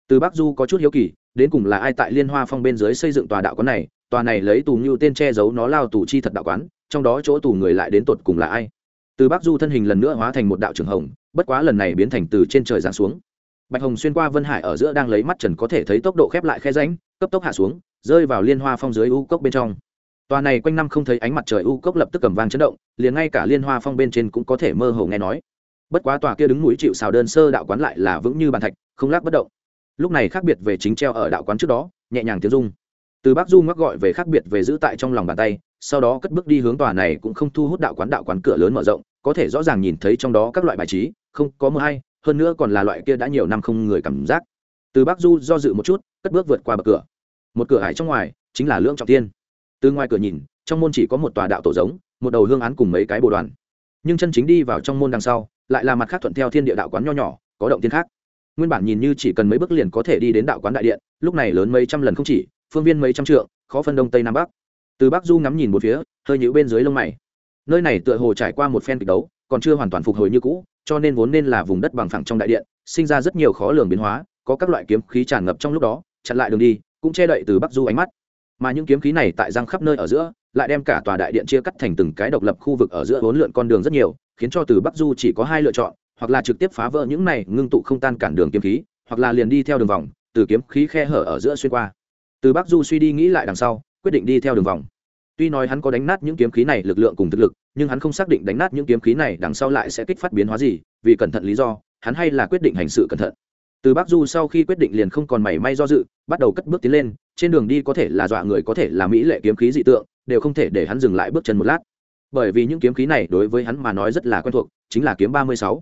Từ bắc du có chút hiếu kỳ, đến cùng là ai tại liên hoa phong bên dưới xây dựng tòa đạo quán này, tòa này lấy tù ngưu tên che giấu nó lao tù chi thật đạo quán, trong đó chỗ tù người lại đến tột cùng là ai? Từ bắc du thân hình lần nữa hóa thành một đạo trường hồng, bất quá lần này biến thành từ trên trời giáng xuống. Bạch hồng xuyên qua vân hải ở giữa đang lấy mắt trần có thể thấy tốc độ khép lại khe ránh cấp tốc hạ xuống, rơi vào liên hoa phong dưới u cốc bên trong. Tòa này quanh năm không thấy ánh mặt trời u cốc lập tức cầm vang chấn động, liền ngay cả liên hoa phong bên trên cũng có thể mơ hồ nghe nói. Bất quá tòa kia đứng núi chịu xào đơn sơ đạo quán lại là vững như bàn thạch, không lắc bất động. Lúc này khác biệt về chính treo ở đạo quán trước đó, nhẹ nhàng tiếng dung từ bác du ngắc gọi về khác biệt về giữ tại trong lòng bàn tay, sau đó cất bước đi hướng tòa này cũng không thu hút đạo quán đạo quán cửa lớn mở rộng có thể rõ ràng nhìn thấy trong đó các loại bài trí, không có mưa hay, hơn nữa còn là loại kia đã nhiều năm không người cảm giác. Từ Bắc du do dự một chút, cất bước vượt qua bậc cửa. Một cửa hải trong ngoài, chính là lưỡng trọng tiên từ ngoài cửa nhìn, trong môn chỉ có một tòa đạo tổ giống, một đầu hương án cùng mấy cái bồ đoàn. Nhưng chân chính đi vào trong môn đằng sau, lại là mặt khác thuận theo thiên địa đạo quán nho nhỏ, có động tiên khác. Nguyên bản nhìn như chỉ cần mấy bước liền có thể đi đến đạo quán đại điện, lúc này lớn mấy trăm lần không chỉ, phương viên mấy trăm trượng, khó phân đông tây nam bắc. Từ bắc du ngắm nhìn một phía, hơi nhũ bên dưới lông mày nơi này tựa hồ trải qua một phen kịch đấu, còn chưa hoàn toàn phục hồi như cũ, cho nên vốn nên là vùng đất bằng phẳng trong đại điện, sinh ra rất nhiều khó lường biến hóa, có các loại kiếm khí tràn ngập trong lúc đó, chặn lại đường đi, cũng che đậy từ bắc du ánh mắt. Mà những kiếm khí này tại răng khắp nơi ở giữa, lại đem cả tòa đại điện chia cắt thành từng cái độc lập khu vực ở giữa bốn lượn con đường rất nhiều, khiến cho từ bắc du chỉ có hai lựa chọn, hoặc là trực tiếp phá vỡ những này ngưng tụ không tan cản đường kiếm khí, hoặc là liền đi theo đường vòng, từ kiếm khí khe hở ở giữa xuyên qua. Từ bắc du suy đi nghĩ lại đằng sau, quyết định đi theo đường vòng tuy nói hắn có đánh nát những kiếm khí này lực lượng cùng thực lực, nhưng hắn không xác định đánh nát những kiếm khí này đằng sau lại sẽ kích phát biến hóa gì, vì cẩn thận lý do, hắn hay là quyết định hành sự cẩn thận. Từ bắc du sau khi quyết định liền không còn mảy may do dự, bắt đầu cất bước tiến lên, trên đường đi có thể là dọa người, có thể là mỹ lệ kiếm khí dị tượng, đều không thể để hắn dừng lại bước chân một lát. Bởi vì những kiếm khí này đối với hắn mà nói rất là quen thuộc, chính là kiếm ba mươi sáu.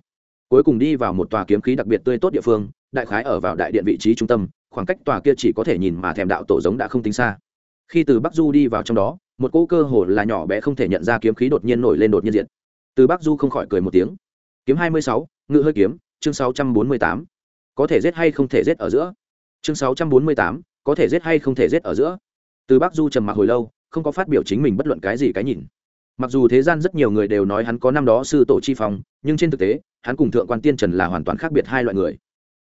Cuối cùng đi vào một tòa kiếm khí đặc biệt tươi tốt địa phương, đại khái ở vào đại điện vị trí trung tâm, khoảng cách tòa kia chỉ có thể nhìn mà thèm đạo tổ giống đã không tính xa. Khi từ bắc du đi vào trong đó một cỗ cơ hồ là nhỏ bé không thể nhận ra kiếm khí đột nhiên nổi lên đột nhiên diện từ bắc du không khỏi cười một tiếng. Kiếm hai mươi sáu, ngự hơi kiếm, chương sáu trăm bốn mươi tám. Có thể giết hay không thể giết ở giữa? Chương sáu trăm bốn mươi tám, có thể giết hay không thể giết ở giữa? Từ bắc du trầm mặc hồi lâu, không có phát biểu chính mình bất luận cái gì cái nhìn. Mặc dù thế gian rất nhiều người đều nói hắn có năm đó sư tổ chi phong, nhưng trên thực tế, hắn cùng thượng quan tiên trần là hoàn toàn khác biệt hai loại người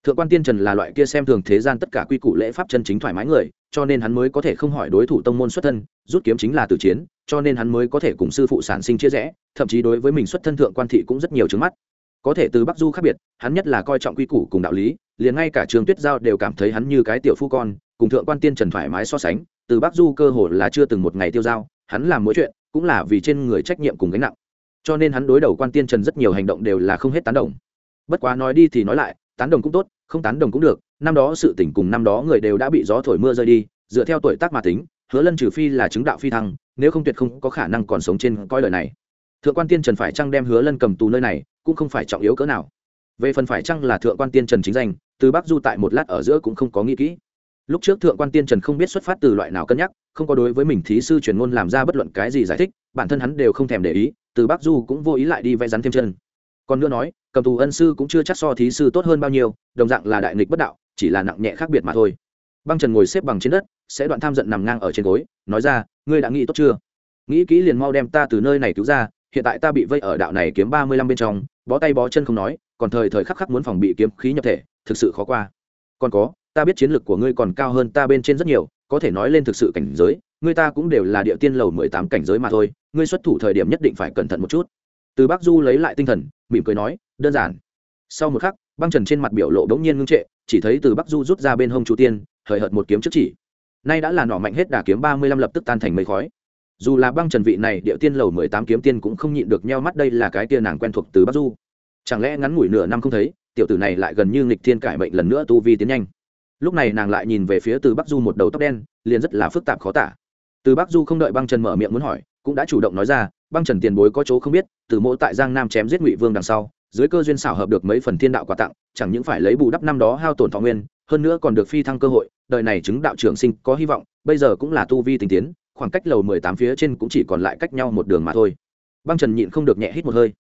thượng quan tiên trần là loại kia xem thường thế gian tất cả quy củ lễ pháp chân chính thoải mái người, cho nên hắn mới có thể không hỏi đối thủ tông môn xuất thân, rút kiếm chính là từ chiến, cho nên hắn mới có thể cùng sư phụ sản sinh chia rẽ, thậm chí đối với mình xuất thân thượng quan thị cũng rất nhiều trứng mắt. Có thể từ bắc du khác biệt, hắn nhất là coi trọng quy củ cùng đạo lý, liền ngay cả trường tuyết giao đều cảm thấy hắn như cái tiểu phu con, cùng thượng quan tiên trần thoải mái so sánh, từ bắc du cơ hồ là chưa từng một ngày tiêu dao hắn làm mỗi chuyện cũng là vì trên người trách nhiệm cùng gánh nặng. Cho nên hắn đối đầu quan tiên trần rất nhiều hành động đều là không hết tán đồng. Bất quá nói đi thì nói lại tán đồng cũng tốt, không tán đồng cũng được, năm đó sự tỉnh cùng năm đó người đều đã bị gió thổi mưa rơi đi, dựa theo tuổi tác mà tính, hứa lân trừ phi là chứng đạo phi thăng, nếu không tuyệt không có khả năng còn sống trên coi lời này. Thượng quan tiên trần phải chăng đem hứa lân cầm tù nơi này, cũng không phải trọng yếu cỡ nào. Về phần phải chăng là thượng quan tiên trần chính danh, từ bắc du tại một lát ở giữa cũng không có nghĩ kỹ. Lúc trước thượng quan tiên trần không biết xuất phát từ loại nào cân nhắc, không có đối với mình thí sư truyền ngôn làm ra bất luận cái gì giải thích, bản thân hắn đều không thèm để ý, từ bắc du cũng vô ý lại đi vay rắn thêm chân còn nữa nói, cầm tù ân sư cũng chưa chắc so thí sư tốt hơn bao nhiêu, đồng dạng là đại nghịch bất đạo, chỉ là nặng nhẹ khác biệt mà thôi. Băng trần ngồi xếp bằng trên đất, sẽ đoạn tham giận nằm ngang ở trên gối, nói ra, ngươi đã nghĩ tốt chưa? Nghĩ kỹ liền mau đem ta từ nơi này cứu ra, hiện tại ta bị vây ở đạo này kiếm ba mươi lăm bên trong, bó tay bó chân không nói, còn thời thời khắc khắc muốn phòng bị kiếm khí nhập thể, thực sự khó qua. Còn có, ta biết chiến lược của ngươi còn cao hơn ta bên trên rất nhiều, có thể nói lên thực sự cảnh giới, ngươi ta cũng đều là địa tiên lầu mười tám cảnh giới mà thôi, ngươi xuất thủ thời điểm nhất định phải cẩn thận một chút từ bắc du lấy lại tinh thần, mỉm cười nói, đơn giản. Sau một khắc, băng trần trên mặt biểu lộ đ ố n g nhiên ngưng trệ, chỉ thấy từ bắc du rút ra bên hông chu tiên, hời hợt một kiếm trước chỉ. Nay đã là nỏ mạnh hết đà kiếm ba mươi lăm lập tức tan thành mây khói. Dù là băng trần vị này địa tiên lầu mười tám kiếm tiên cũng không nhịn được nheo mắt đây là cái tia nàng quen thuộc từ bắc du. Chẳng lẽ ngắn ngủi nửa năm không thấy, tiểu tử này lại gần như nghịch thiên cải mệnh lần nữa tu vi tiến nhanh. Lúc này nàng lại nhìn về phía từ bắc du một đầu tóc đen, liền rất là phức tạp khó tả. Từ bắc du không đợi băng trần mở miệng muốn hỏi, cũng đã chủ động nói ra băng trần tiền bối có chỗ không biết, từ mỗ tại giang nam chém giết ngụy vương đằng sau, dưới cơ duyên xảo hợp được mấy phần thiên đạo quà tặng, chẳng những phải lấy bù đắp năm đó hao tổn thọ nguyên, hơn nữa còn được phi thăng cơ hội, đời này chứng đạo trưởng sinh có hy vọng, bây giờ cũng là tu vi tình tiến, khoảng cách lầu mười tám phía trên cũng chỉ còn lại cách nhau một đường mà thôi. Băng trần nhịn không được nhẹ hít một hơi.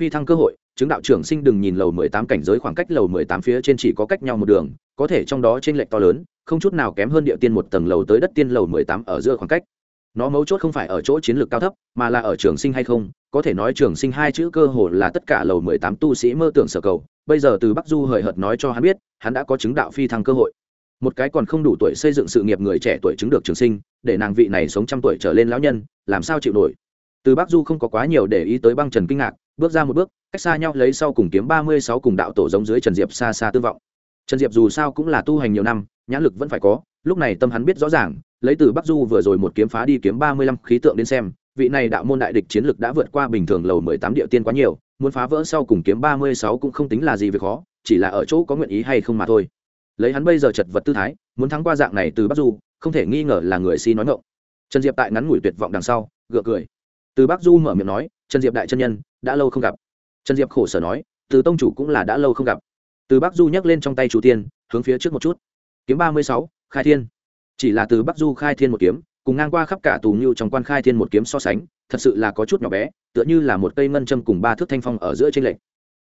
Phi thăng cơ hội, chứng đạo trưởng sinh đừng nhìn lầu mười tám cảnh giới khoảng cách lầu mười tám phía trên chỉ có cách nhau một đường, có thể trong đó t r ê n lệch to lớn, không chút nào kém hơn địa tiên một tầng lầu tới đất tiên lầu mười tám ở giữa khoảng cách nó mấu chốt không phải ở chỗ chiến lược cao thấp, mà là ở trường sinh hay không. Có thể nói trường sinh hai chữ cơ hồ là tất cả lầu mười tám tu sĩ mơ tưởng sở cầu. Bây giờ từ bắc du hời hợt nói cho hắn biết, hắn đã có chứng đạo phi thăng cơ hội. Một cái còn không đủ tuổi xây dựng sự nghiệp người trẻ tuổi chứng được trường sinh, để nàng vị này sống trăm tuổi trở lên lão nhân, làm sao chịu nổi? Từ bắc du không có quá nhiều để ý tới băng trần kinh ngạc, bước ra một bước, cách xa nhau lấy sau cùng kiếm ba mươi sáu cùng đạo tổ giống dưới trần diệp xa xa tương vọng. Trần diệp dù sao cũng là tu hành nhiều năm, nhãn lực vẫn phải có lúc này tâm hắn biết rõ ràng, lấy từ bắc du vừa rồi một kiếm phá đi kiếm ba mươi lăm khí tượng đến xem, vị này đạo môn đại địch chiến lực đã vượt qua bình thường lầu mười tám địa tiên quá nhiều, muốn phá vỡ sau cùng kiếm ba mươi sáu cũng không tính là gì việc khó, chỉ là ở chỗ có nguyện ý hay không mà thôi. Lấy hắn bây giờ chật vật tư thái, muốn thắng qua dạng này từ bắc du, không thể nghi ngờ là người si nói ngộng trần diệp tại ngắn ngủi tuyệt vọng đằng sau, gượng cười. Từ bắc du mở miệng nói, trần diệp đại chân nhân, đã lâu không gặp. Trần diệp khổ sở nói, từ tông chủ cũng là đã lâu không gặp. Từ bắc du nhấc lên trong tay chủ tiên, hướng phía trước một chút. Kiếm ba mươi sáu khai thiên. Chỉ là từ bắc du khai thiên một kiếm, cùng ngang qua khắp cả tù như trong quan khai thiên một kiếm so sánh, thật sự là có chút nhỏ bé, tựa như là một cây ngân châm cùng ba thước thanh phong ở giữa trên lệnh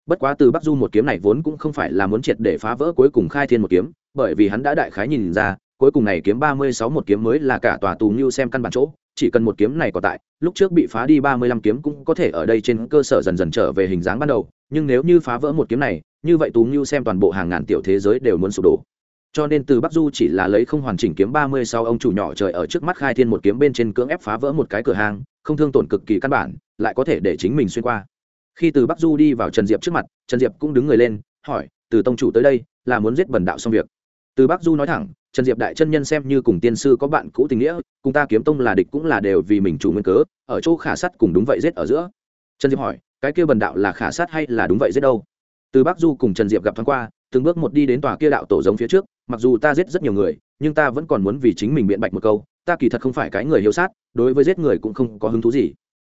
bất quá từ bắc du một kiếm này vốn cũng không phải là muốn triệt để phá vỡ cuối cùng khai thiên một kiếm, bởi vì hắn đã đại khái nhìn ra, cuối cùng này kiếm ba mươi sáu một kiếm mới là cả tòa tù như xem căn bản chỗ, chỉ cần một kiếm này có tại, lúc trước bị phá đi ba mươi lăm kiếm cũng có thể ở đây trên cơ sở dần dần trở về hình dáng ban đầu, nhưng nếu như phá vỡ một kiếm này, như vậy tù ngưu xem toàn bộ hàng ngàn tiểu thế giới đều muốn sụp đổ cho nên từ bắc du chỉ là lấy không hoàn chỉnh kiếm ba mươi sau ông chủ nhỏ trời ở trước mắt khai thiên một kiếm bên trên cưỡng ép phá vỡ một cái cửa hàng không thương tổn cực kỳ căn bản, lại có thể để chính mình xuyên qua. Khi từ bắc du đi vào trần diệp trước mặt, trần diệp cũng đứng người lên, hỏi, từ tông chủ tới đây, là muốn giết bần đạo xong việc? Từ bắc du nói thẳng, trần diệp đại chân nhân xem như cùng tiên sư có bạn cũ tình nghĩa, cùng ta kiếm tông là địch cũng là đều vì mình chủ nguyên cớ, ở chỗ khả sắt cùng đúng vậy giết ở giữa. Trần diệp hỏi, cái kia bần đạo là khả sát hay là đúng vậy giết đâu? Từ bắc du cùng trần diệp gặp thoáng qua từng bước một đi đến tòa kia đạo tổ giống phía trước, mặc dù ta giết rất nhiều người, nhưng ta vẫn còn muốn vì chính mình biện bạch một câu, ta kỳ thật không phải cái người hiếu sát, đối với giết người cũng không có hứng thú gì.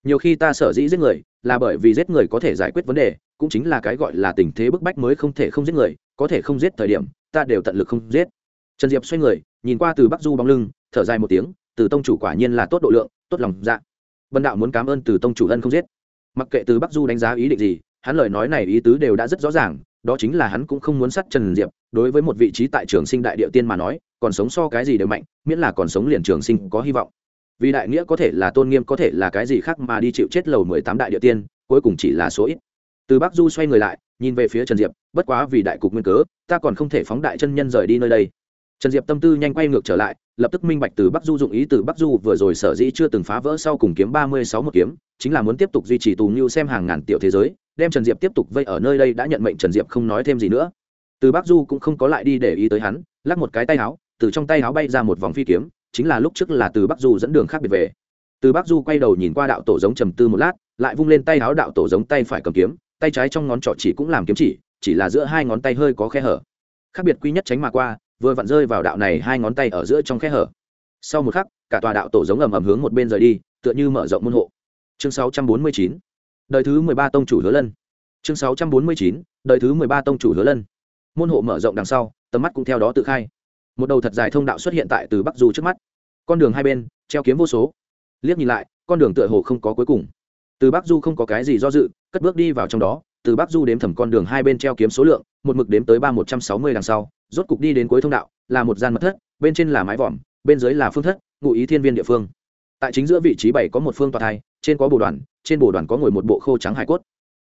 Nhiều khi ta sở dĩ giết người, là bởi vì giết người có thể giải quyết vấn đề, cũng chính là cái gọi là tình thế bức bách mới không thể không giết người, có thể không giết thời điểm, ta đều tận lực không giết. Trần diệp xoay người, nhìn qua từ bắc du bóng lưng, thở dài một tiếng, từ tông chủ quả nhiên là tốt độ lượng, tốt lòng dạ. Vân đạo muốn cảm ơn từ tông chủ ân không giết. Mặc kệ từ bắc du đánh giá ý định gì, hắn lời nói này ý tứ đều đã rất rõ ràng đó chính là hắn cũng không muốn sát trần diệp, đối với một vị trí tại trường sinh đại địa tiên mà nói, còn sống so cái gì đều mạnh, miễn là còn sống liền trường sinh có hy vọng. Vì đại nghĩa có thể là tôn nghiêm, có thể là cái gì khác mà đi chịu chết lầu mười tám đại địa tiên, cuối cùng chỉ là số ít. Từ bắc du xoay người lại, nhìn về phía trần diệp, bất quá vì đại cục nguyên cớ, ta còn không thể phóng đại chân nhân rời đi nơi đây trần diệp tâm tư nhanh quay ngược trở lại, lập tức minh bạch từ bắc du dụng ý từ bắc du vừa rồi sở dĩ chưa từng phá vỡ sau cùng kiếm ba mươi sáu một kiếm, chính là muốn tiếp tục duy trì tù như xem hàng ngàn tiểu thế giới, đem trần diệp tiếp tục vây ở nơi đây đã nhận mệnh trần diệp không nói thêm gì nữa. Từ bắc du cũng không có lại đi để ý tới hắn, lắc một cái tay áo, từ trong tay áo bay ra một vòng phi kiếm, chính là lúc trước là từ bắc du dẫn đường khác biệt về. Từ bắc du quay đầu nhìn qua đạo tổ giống trầm tư một lát, lại vung lên tay áo đạo tổ giống tay phải cầm kiếm, tay trái trong ngón trỏ chỉ cũng làm kiếm chỉ chỉ là giữa hai ngón tay hơi có khe hở. Khác biệt quy nhất tránh mà qua vừa vặn rơi vào đạo này hai ngón tay ở giữa trong khe hở. Sau một khắc, cả tòa đạo tổ giống ầm ầm hướng một bên rời đi, tựa như mở rộng môn hộ. Chương 649 đời thứ 13 tông chủ hứa lân. Chương 649 đời thứ 13 tông chủ hứa lân. Môn hộ mở rộng đằng sau, tầm mắt cũng theo đó tự khai. Một đầu thật dài thông đạo xuất hiện tại từ bắc du trước mắt. Con đường hai bên, treo kiếm vô số. Liếc nhìn lại, con đường tựa hồ không có cuối cùng. Từ bắc du không có cái gì do dự, cất bước đi vào trong đó, từ bắc du đếm thẩm con đường hai bên treo kiếm số lượng một mực đếm tới ba một trăm sáu mươi đằng sau, rốt cục đi đến cuối thông đạo, là một gian mật thất, bên trên là mái vòm, bên dưới là phương thất, ngụ ý thiên viên địa phương. Tại chính giữa vị trí bảy có một phương tòa thai, trên có bồ đoàn, trên bồ đoàn có ngồi một bộ khô trắng hải cốt.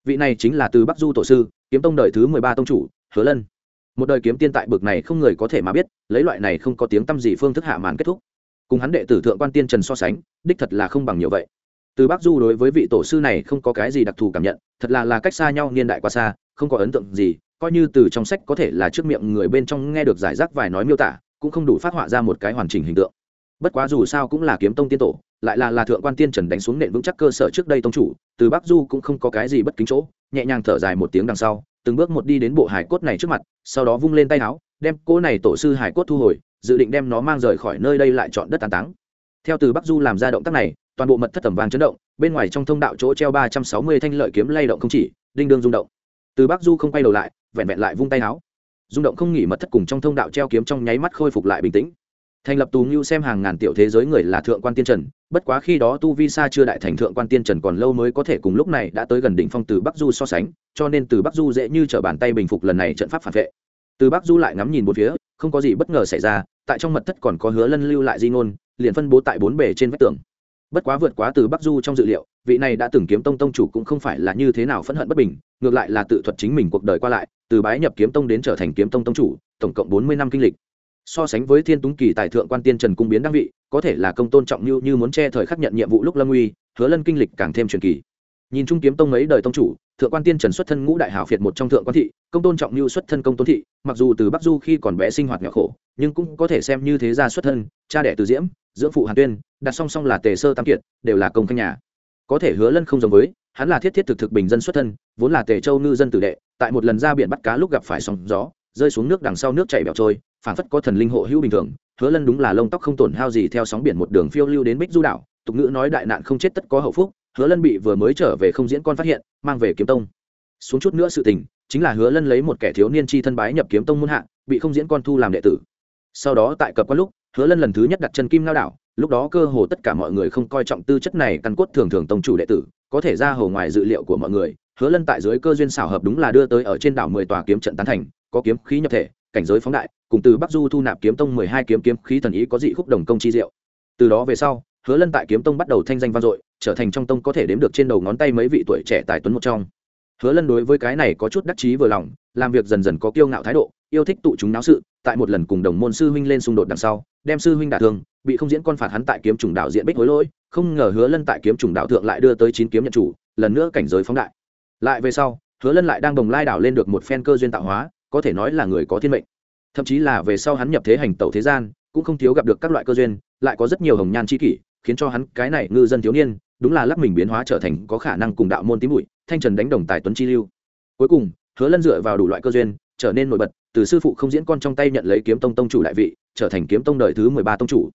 Vị này chính là từ bắc du tổ sư, kiếm tông đời thứ mười ba tông chủ, hứa lân. Một đời kiếm tiên tại bực này không người có thể mà biết, lấy loại này không có tiếng t â m gì phương thức hạ màn kết thúc. Cùng hắn đệ tử thượng quan tiên trần so sánh, đích thật là không bằng nhiều vậy. Từ bắc du đối với vị tổ sư này không có cái gì đặc thù cảm nhận, thật là là cách xa nhau niên đại qua xa, không có ấn tượng gì coi như từ trong sách có thể là trước miệng người bên trong nghe được giải rác vài nói miêu tả, cũng không đủ phát họa ra một cái hoàn chỉnh hình tượng. Bất quá dù sao cũng là kiếm tông tiên tổ, lại là là thượng quan tiên trần đánh xuống nện vững chắc cơ sở trước đây tông chủ, từ bắc du cũng không có cái gì bất kính chỗ, nhẹ nhàng thở dài một tiếng đằng sau, từng bước một đi đến bộ hải cốt này trước mặt, sau đó vung lên tay áo, đem cỗ này tổ sư hải cốt thu hồi, dự định đem nó mang rời khỏi nơi đây lại chọn đất tàn táng. Theo từ bắc du làm ra động tác này, toàn bộ mật thất tầm vàng chấn động, bên ngoài trong thông đạo chỗ treo ba trăm sáu mươi thanh lợi kiếm lay động không chỉ, đinh đương rung động. Từ bắc du không quay đầu lại vẹn vẹn lại vung tay áo. Rung động không nghỉ mật thất cùng trong thông đạo treo kiếm trong nháy mắt khôi phục lại bình tĩnh. Thành lập tù ngưu xem hàng ngàn tiểu thế giới người là thượng quan tiên trần, bất quá khi đó tu vi sa chưa đại thành thượng quan tiên trần còn lâu mới có thể cùng lúc này đã tới gần đỉnh phong từ bắc du so sánh, cho nên từ bắc du dễ như t r ở bàn tay bình phục lần này trận pháp phản vệ. Từ bắc du lại ngắm nhìn một phía, không có gì bất ngờ xảy ra, tại trong mật thất còn có hứa lân lưu lại di ngôn, liền phân bố tại bốn bể trên vách tường bất quá vượt quá từ bắc du trong dự liệu, vị này đã từng kiếm tông tông chủ cũng không phải là như thế nào phẫn hận bất bình, ngược lại là tự thuật chính mình cuộc đời qua lại, từ bái nhập kiếm tông đến trở thành kiếm tông tông chủ, tổng cộng bốn mươi năm kinh lịch. So sánh với thiên túng kỳ tài thượng quan tiên trần cung biến đăng vị, có thể là công tôn trọng như như muốn che thời khắc nhận nhiệm vụ lúc lâm uy, hứa lân kinh lịch càng thêm truyền kỳ. Nhìn trung kiếm tông mấy đời tông chủ, thượng quan tiên trần xuất thân ngũ đại hảo phiệt một trong thượng quan thị, công tôn trọng như xuất thân công tôn thị, mặc dù từ bắc du khi còn bé sinh hoạt nghèo khổ, nhưng cũng có thể xem như thế gia xuất thân, cha đẻ từ diễm dưỡng phụ hàn tuyên, đặt song song là tề sơ tam kiệt, đều là công khanh nhà. Có thể hứa lân không giống với, hắn là thiết thiết thực thực bình dân xuất thân, vốn là tề châu ngư dân tử đệ, tại một lần ra biển bắt cá lúc gặp phải sóng gió, rơi xuống nước đằng sau nước chảy bẹo trôi phản phất có thần linh hộ hữu bình thường, hứa lân đúng là lông tóc không tổn hao gì theo sóng biển một đường phiêu lưu đến bích du đảo, tục ngữ nói đại nạn không chết tất có hậu phúc, hứa lân bị vừa mới trở về không diễn con phát hiện, mang về kiếm tông. Xuống chút nữa sự tình, chính là hứa lân lấy một kẻ thiếu niên chi thân bái nhập kiếm tông muôn hạ, bị không diễn con thu làm đệ tử. Sau đó tại cập quan lúc hứa lân lần thứ nhất đặt chân kim lao đảo, lúc đó cơ hồ tất cả mọi người không coi trọng tư chất này căn cốt thường thường tông chủ đệ tử, có thể ra hầu ngoài dự liệu của mọi người, hứa lân tại dưới cơ duyên xảo hợp đúng là đưa tới ở trên đảo mười tòa kiếm trận tán thành, có kiếm khí nhập thể, cảnh giới phóng đại, cùng từ bắc du thu nạp kiếm tông mười hai kiếm kiếm khí thần ý có dị khúc đồng công chi diệu. Từ đó về sau, hứa lân tại kiếm tông bắt đầu thanh danh vang dội, trở thành trong tông có thể đếm được trên đầu ngón tay mấy vị tuổi trẻ tài tuấn một trong. Hứa lân đối với cái này có chút đắc chí vừa lòng, làm việc dần dần có kiêu ngạo thái độ, yêu thích tụ chúng náo sự, tại một lần cùng đồng môn sư huynh lên xung đột đằng sau đem sư huynh đả thương, bị không diễn con phạt hắn tại kiếm trùng đạo diện bích hối lỗi, không ngờ hứa lân tại kiếm trùng đạo thượng lại đưa tới chín kiếm nhận chủ, lần nữa cảnh giới phóng đại. Lại về sau, hứa lân lại đang đồng lai đảo lên được một phen cơ duyên tạo hóa, có thể nói là người có thiên mệnh. Thậm chí là về sau hắn nhập thế hành tẩu thế gian, cũng không thiếu gặp được các loại cơ duyên, lại có rất nhiều hồng nhan c kỷ, khiến cho hắn cái này ngư dân thiếu niên, đúng là lắc mình biến hóa trở thành có khả năng cùng đạo môn tím bụi, thanh trần đánh đồng tài tuấn chi lưu. Cuối cùng, hứa lân dựa vào đủ loại cơ duyên, trở nên nổi bật từ sư phụ không diễn con trong tay nhận lấy kiếm tông tông chủ đại vị, trở thành kiếm tông đời thứ mười ba tông chủ.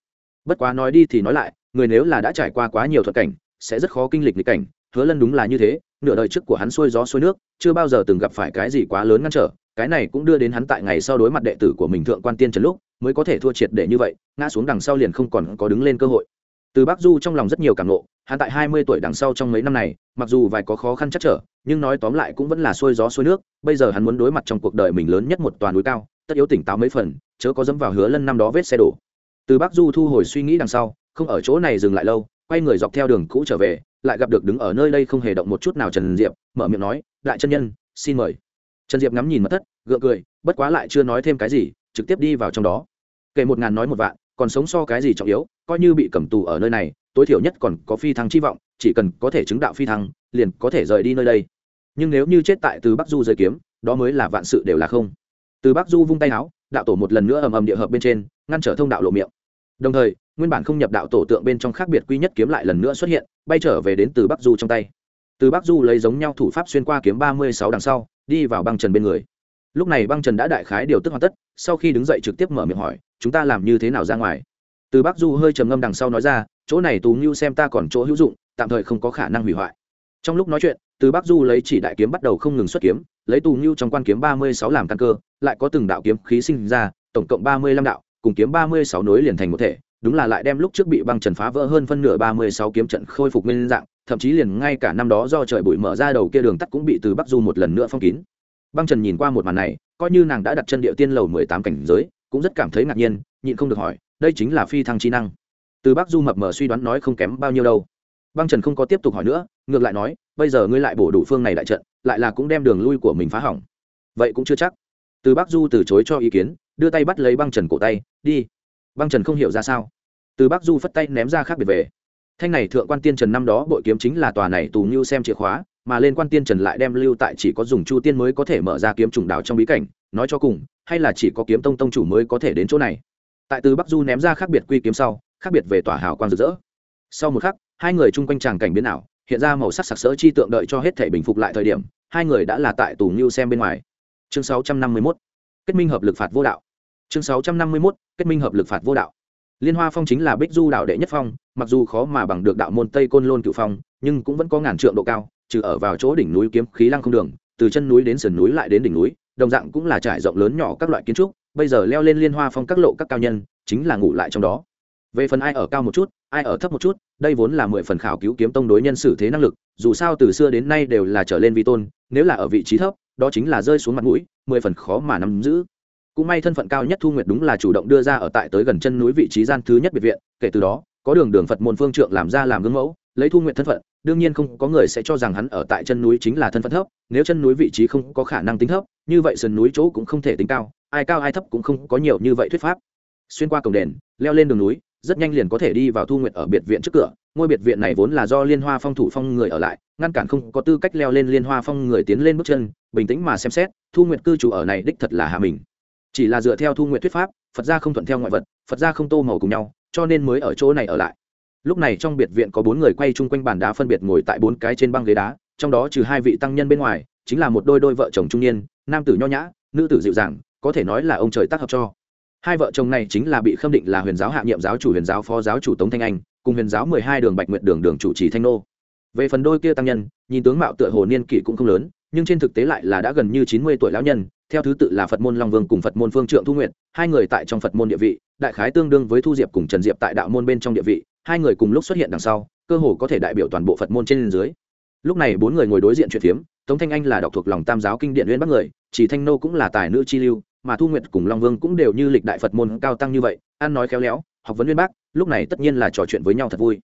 Bất quá nói đi thì nói lại, người nếu là đã trải qua quá nhiều thuật cảnh, sẽ rất khó kinh lịch lịch cảnh, hứa lân đúng là như thế, nửa đời trước của hắn xuôi gió xuôi nước, chưa bao giờ từng gặp phải cái gì quá lớn ngăn trở, cái này cũng đưa đến hắn tại ngày sau đối mặt đệ tử của mình thượng quan tiên trần lúc, mới có thể thua triệt để như vậy, ngã xuống đằng sau liền không còn có đứng lên cơ hội từ bắc du trong lòng rất nhiều cảm lộ hắn tại hai mươi tuổi đằng sau trong mấy năm này, mặc dù vài có khó khăn chắc trở, nhưng nói tóm lại cũng vẫn là xuôi gió xuôi nước, bây giờ hắn muốn đối mặt trong cuộc đời mình lớn nhất một toàn núi cao, tất yếu tỉnh táo mấy phần, chớ có dẫm vào hứa lân năm đó vết xe đổ. Từ bắc du thu hồi suy nghĩ đằng sau, không ở chỗ này dừng lại lâu, quay người dọc theo đường cũ trở về, lại gặp được đứng ở nơi đây không hề động một chút nào trần diệp, mở miệng nói, đại chân nhân, xin mời. Trần diệp ngắm nhìn mất thất, gượng cười, bất quá lại chưa nói thêm cái gì, trực tiếp đi vào trong đó. Kể một ngàn nói một vạn, còn sống so cái gì trọng yếu coi như bị cầm tù ở nơi này, tối thiểu nhất còn có phi thăng chi vọng, chỉ cần có thể chứng đạo phi thăng, liền có thể rời đi nơi đây. Nhưng nếu như chết tại từ bắc du rơi kiếm, đó mới là vạn sự đều là không. Từ bắc du vung tay áo, đạo tổ một lần nữa ầm ầm địa hợp bên trên, ngăn trở thông đạo lộ miệng. Đồng thời, nguyên bản không nhập đạo tổ tượng bên trong khác biệt quy nhất kiếm lại lần nữa xuất hiện, bay trở về đến từ bắc du trong tay. Từ bắc du lấy giống nhau thủ pháp xuyên qua kiếm ba mươi sáu đằng sau, đi vào băng trần bên người. Lúc này băng trần đã đại khái điều tức hoàn tất, sau khi đứng dậy trực tiếp mở miệng hỏi, chúng ta làm như thế nào ra ngoài? Từ bắc du hơi trầm ngâm đằng sau nói ra, chỗ này tú ngưu xem ta còn chỗ hữu dụng, tạm thời không có khả năng hủy hoại. Trong lúc nói chuyện, từ bắc du lấy chỉ đại kiếm bắt đầu không ngừng xuất kiếm, lấy tù ngưu trong quan kiếm ba mươi sáu làm căn cơ, lại có từng đạo kiếm khí sinh ra, tổng cộng ba mươi lăm đạo, cùng kiếm ba mươi sáu nối liền thành một thể, đúng là lại đem lúc trước bị băng trần phá vỡ hơn phân nửa ba mươi sáu kiếm trận khôi phục nguyên dạng, thậm chí liền ngay cả năm đó do trời bụi mở ra đầu kia đường tắt cũng bị từ bắc du một lần nữa phong kín. Băng trần nhìn qua một màn này, coi như nàng đã đặt chân địa tiên lầu mười tám cảnh giới, cũng rất cảm thấy ngạc nhiên, nhịn không được hỏi đây chính là phi thăng trí năng. Từ Bác du mập mờ suy đoán nói không kém bao nhiêu đâu. Băng trần không có tiếp tục hỏi nữa, ngược lại nói, bây giờ ngươi lại bổ đủ phương này đại trận, lại là cũng đem đường lui của mình phá hỏng. Vậy cũng chưa chắc. Từ Bác du từ chối cho ý kiến, đưa tay bắt lấy băng trần cổ tay, đi. Băng trần không hiểu ra sao. Từ Bác du phất tay ném ra khác biệt về. Thanh này thượng quan tiên trần năm đó bội kiếm chính là tòa này tù như xem chìa khóa, mà lên quan tiên trần lại đem lưu tại chỉ có dùng chu tiên mới có thể mở ra kiếm trùng đảo trong bí cảnh, nói cho cùng, hay là chỉ có kiếm tông tông chủ mới có thể đến chỗ này tại từ bắc du ném ra khác biệt quy kiếm sau, khác biệt về tỏa hào quang rực rỡ sau một khắc, hai người chung quanh tràng cảnh biến ảo, hiện ra màu sắc sặc sỡ chi tượng đợi cho hết thể bình phục lại thời điểm, hai người đã là tại tù ngưu xem bên ngoài chương 651. kết minh hợp lực phạt vô đạo chương 651. kết minh hợp lực phạt vô đạo liên hoa phong chính là bích du đạo đệ nhất phong, mặc dù khó mà bằng được đạo môn tây côn lôn cựu phong, nhưng cũng vẫn có ngàn trượng độ cao, trừ ở vào chỗ đỉnh núi kiếm khí lăng không đường, từ chân núi đến sườn núi lại đến đỉnh núi, đồng dạng cũng là trải rộng lớn nhỏ các loại kiến trúc bây giờ leo lên liên hoa phong các lộ các cao nhân, chính là ngủ lại trong đó. Về phần ai ở cao một chút, ai ở thấp một chút, đây vốn là mười phần khảo cứu kiếm tông đối nhân xử thế năng lực, dù sao từ xưa đến nay đều là trở lên vi tôn, nếu là ở vị trí thấp, đó chính là rơi xuống mặt mũi, mười phần khó mà nắm giữ. Cũng may thân phận cao nhất thu nguyệt đúng là chủ động đưa ra ở tại tới gần chân núi vị trí gian thứ nhất biệt viện, kể từ đó, có đường đường phật môn phương trượng làm ra làm gương mẫu, lấy thu nguyện thân phận, đương nhiên không có người sẽ cho rằng hắn ở tại chân núi chính là thân phận thấp, nếu chân núi vị trí không có khả năng tính thấp, như vậy sườn núi chỗ cũng không thể tính cao ai cao ai thấp cũng không có nhiều như vậy thuyết pháp. Xuyên qua cổng đền, leo lên đường núi, rất nhanh liền có thể đi vào thu nguyện ở biệt viện trước cửa. Ngôi biệt viện này vốn là do liên hoa phong thủ phong người ở lại, ngăn cản không có tư cách leo lên liên hoa phong người tiến lên bước chân, bình tĩnh mà xem xét, thu nguyện cư trú ở này đích thật là hạ mình. Chỉ là dựa theo thu nguyện thuyết pháp, phật gia không thuận theo ngoại vật, phật gia không tô màu cùng nhau, cho nên mới ở chỗ này ở lại. Lúc này trong biệt viện có bốn người quay chung quanh bàn đá phân biệt ngồi tại bốn cái trên băng ghế đá, trong đó trừ hai vị tăng nhân bên ngoài, chính là một đôi đôi vợ chồng trung niên, nam tử nho nhã, nữ tử dịu dàng có thể nói là ông trời tác hợp cho. Hai vợ chồng này chính là bị khâm định là huyền giáo hạ nhiệm giáo chủ, huyền giáo phó giáo chủ tống thanh anh, cùng huyền giáo mười hai đường bạch nguyện đường đường chủ trì thanh nô. Về phần đôi kia tăng nhân, nhìn tướng mạo tựa hồ niên kỷ cũng không lớn, nhưng trên thực tế lại là đã gần như chín mươi tuổi lão nhân, theo thứ tự là phật môn long vương cùng phật môn phương trượng thu nguyện hai người tại trong phật môn địa vị, đại khái tương đương với thu diệp cùng trần diệp tại đạo môn bên trong địa vị, hai người cùng lúc xuất hiện đằng sau, cơ hồ có thể đại biểu toàn bộ phật môn trên dưới. Lúc này bốn người ngồi đối diện chuyện phiếm, tống thanh anh là đọc thuộc lòng tam giáo kinh điện uyên bắc người, chỉ thanh nô cũng là tài nữ chi lưu mà thu nguyệt cùng long vương cũng đều như lịch đại phật môn cao tăng như vậy, ăn nói khéo léo, học vấn nguyên bác, lúc này tất nhiên là trò chuyện với nhau thật vui.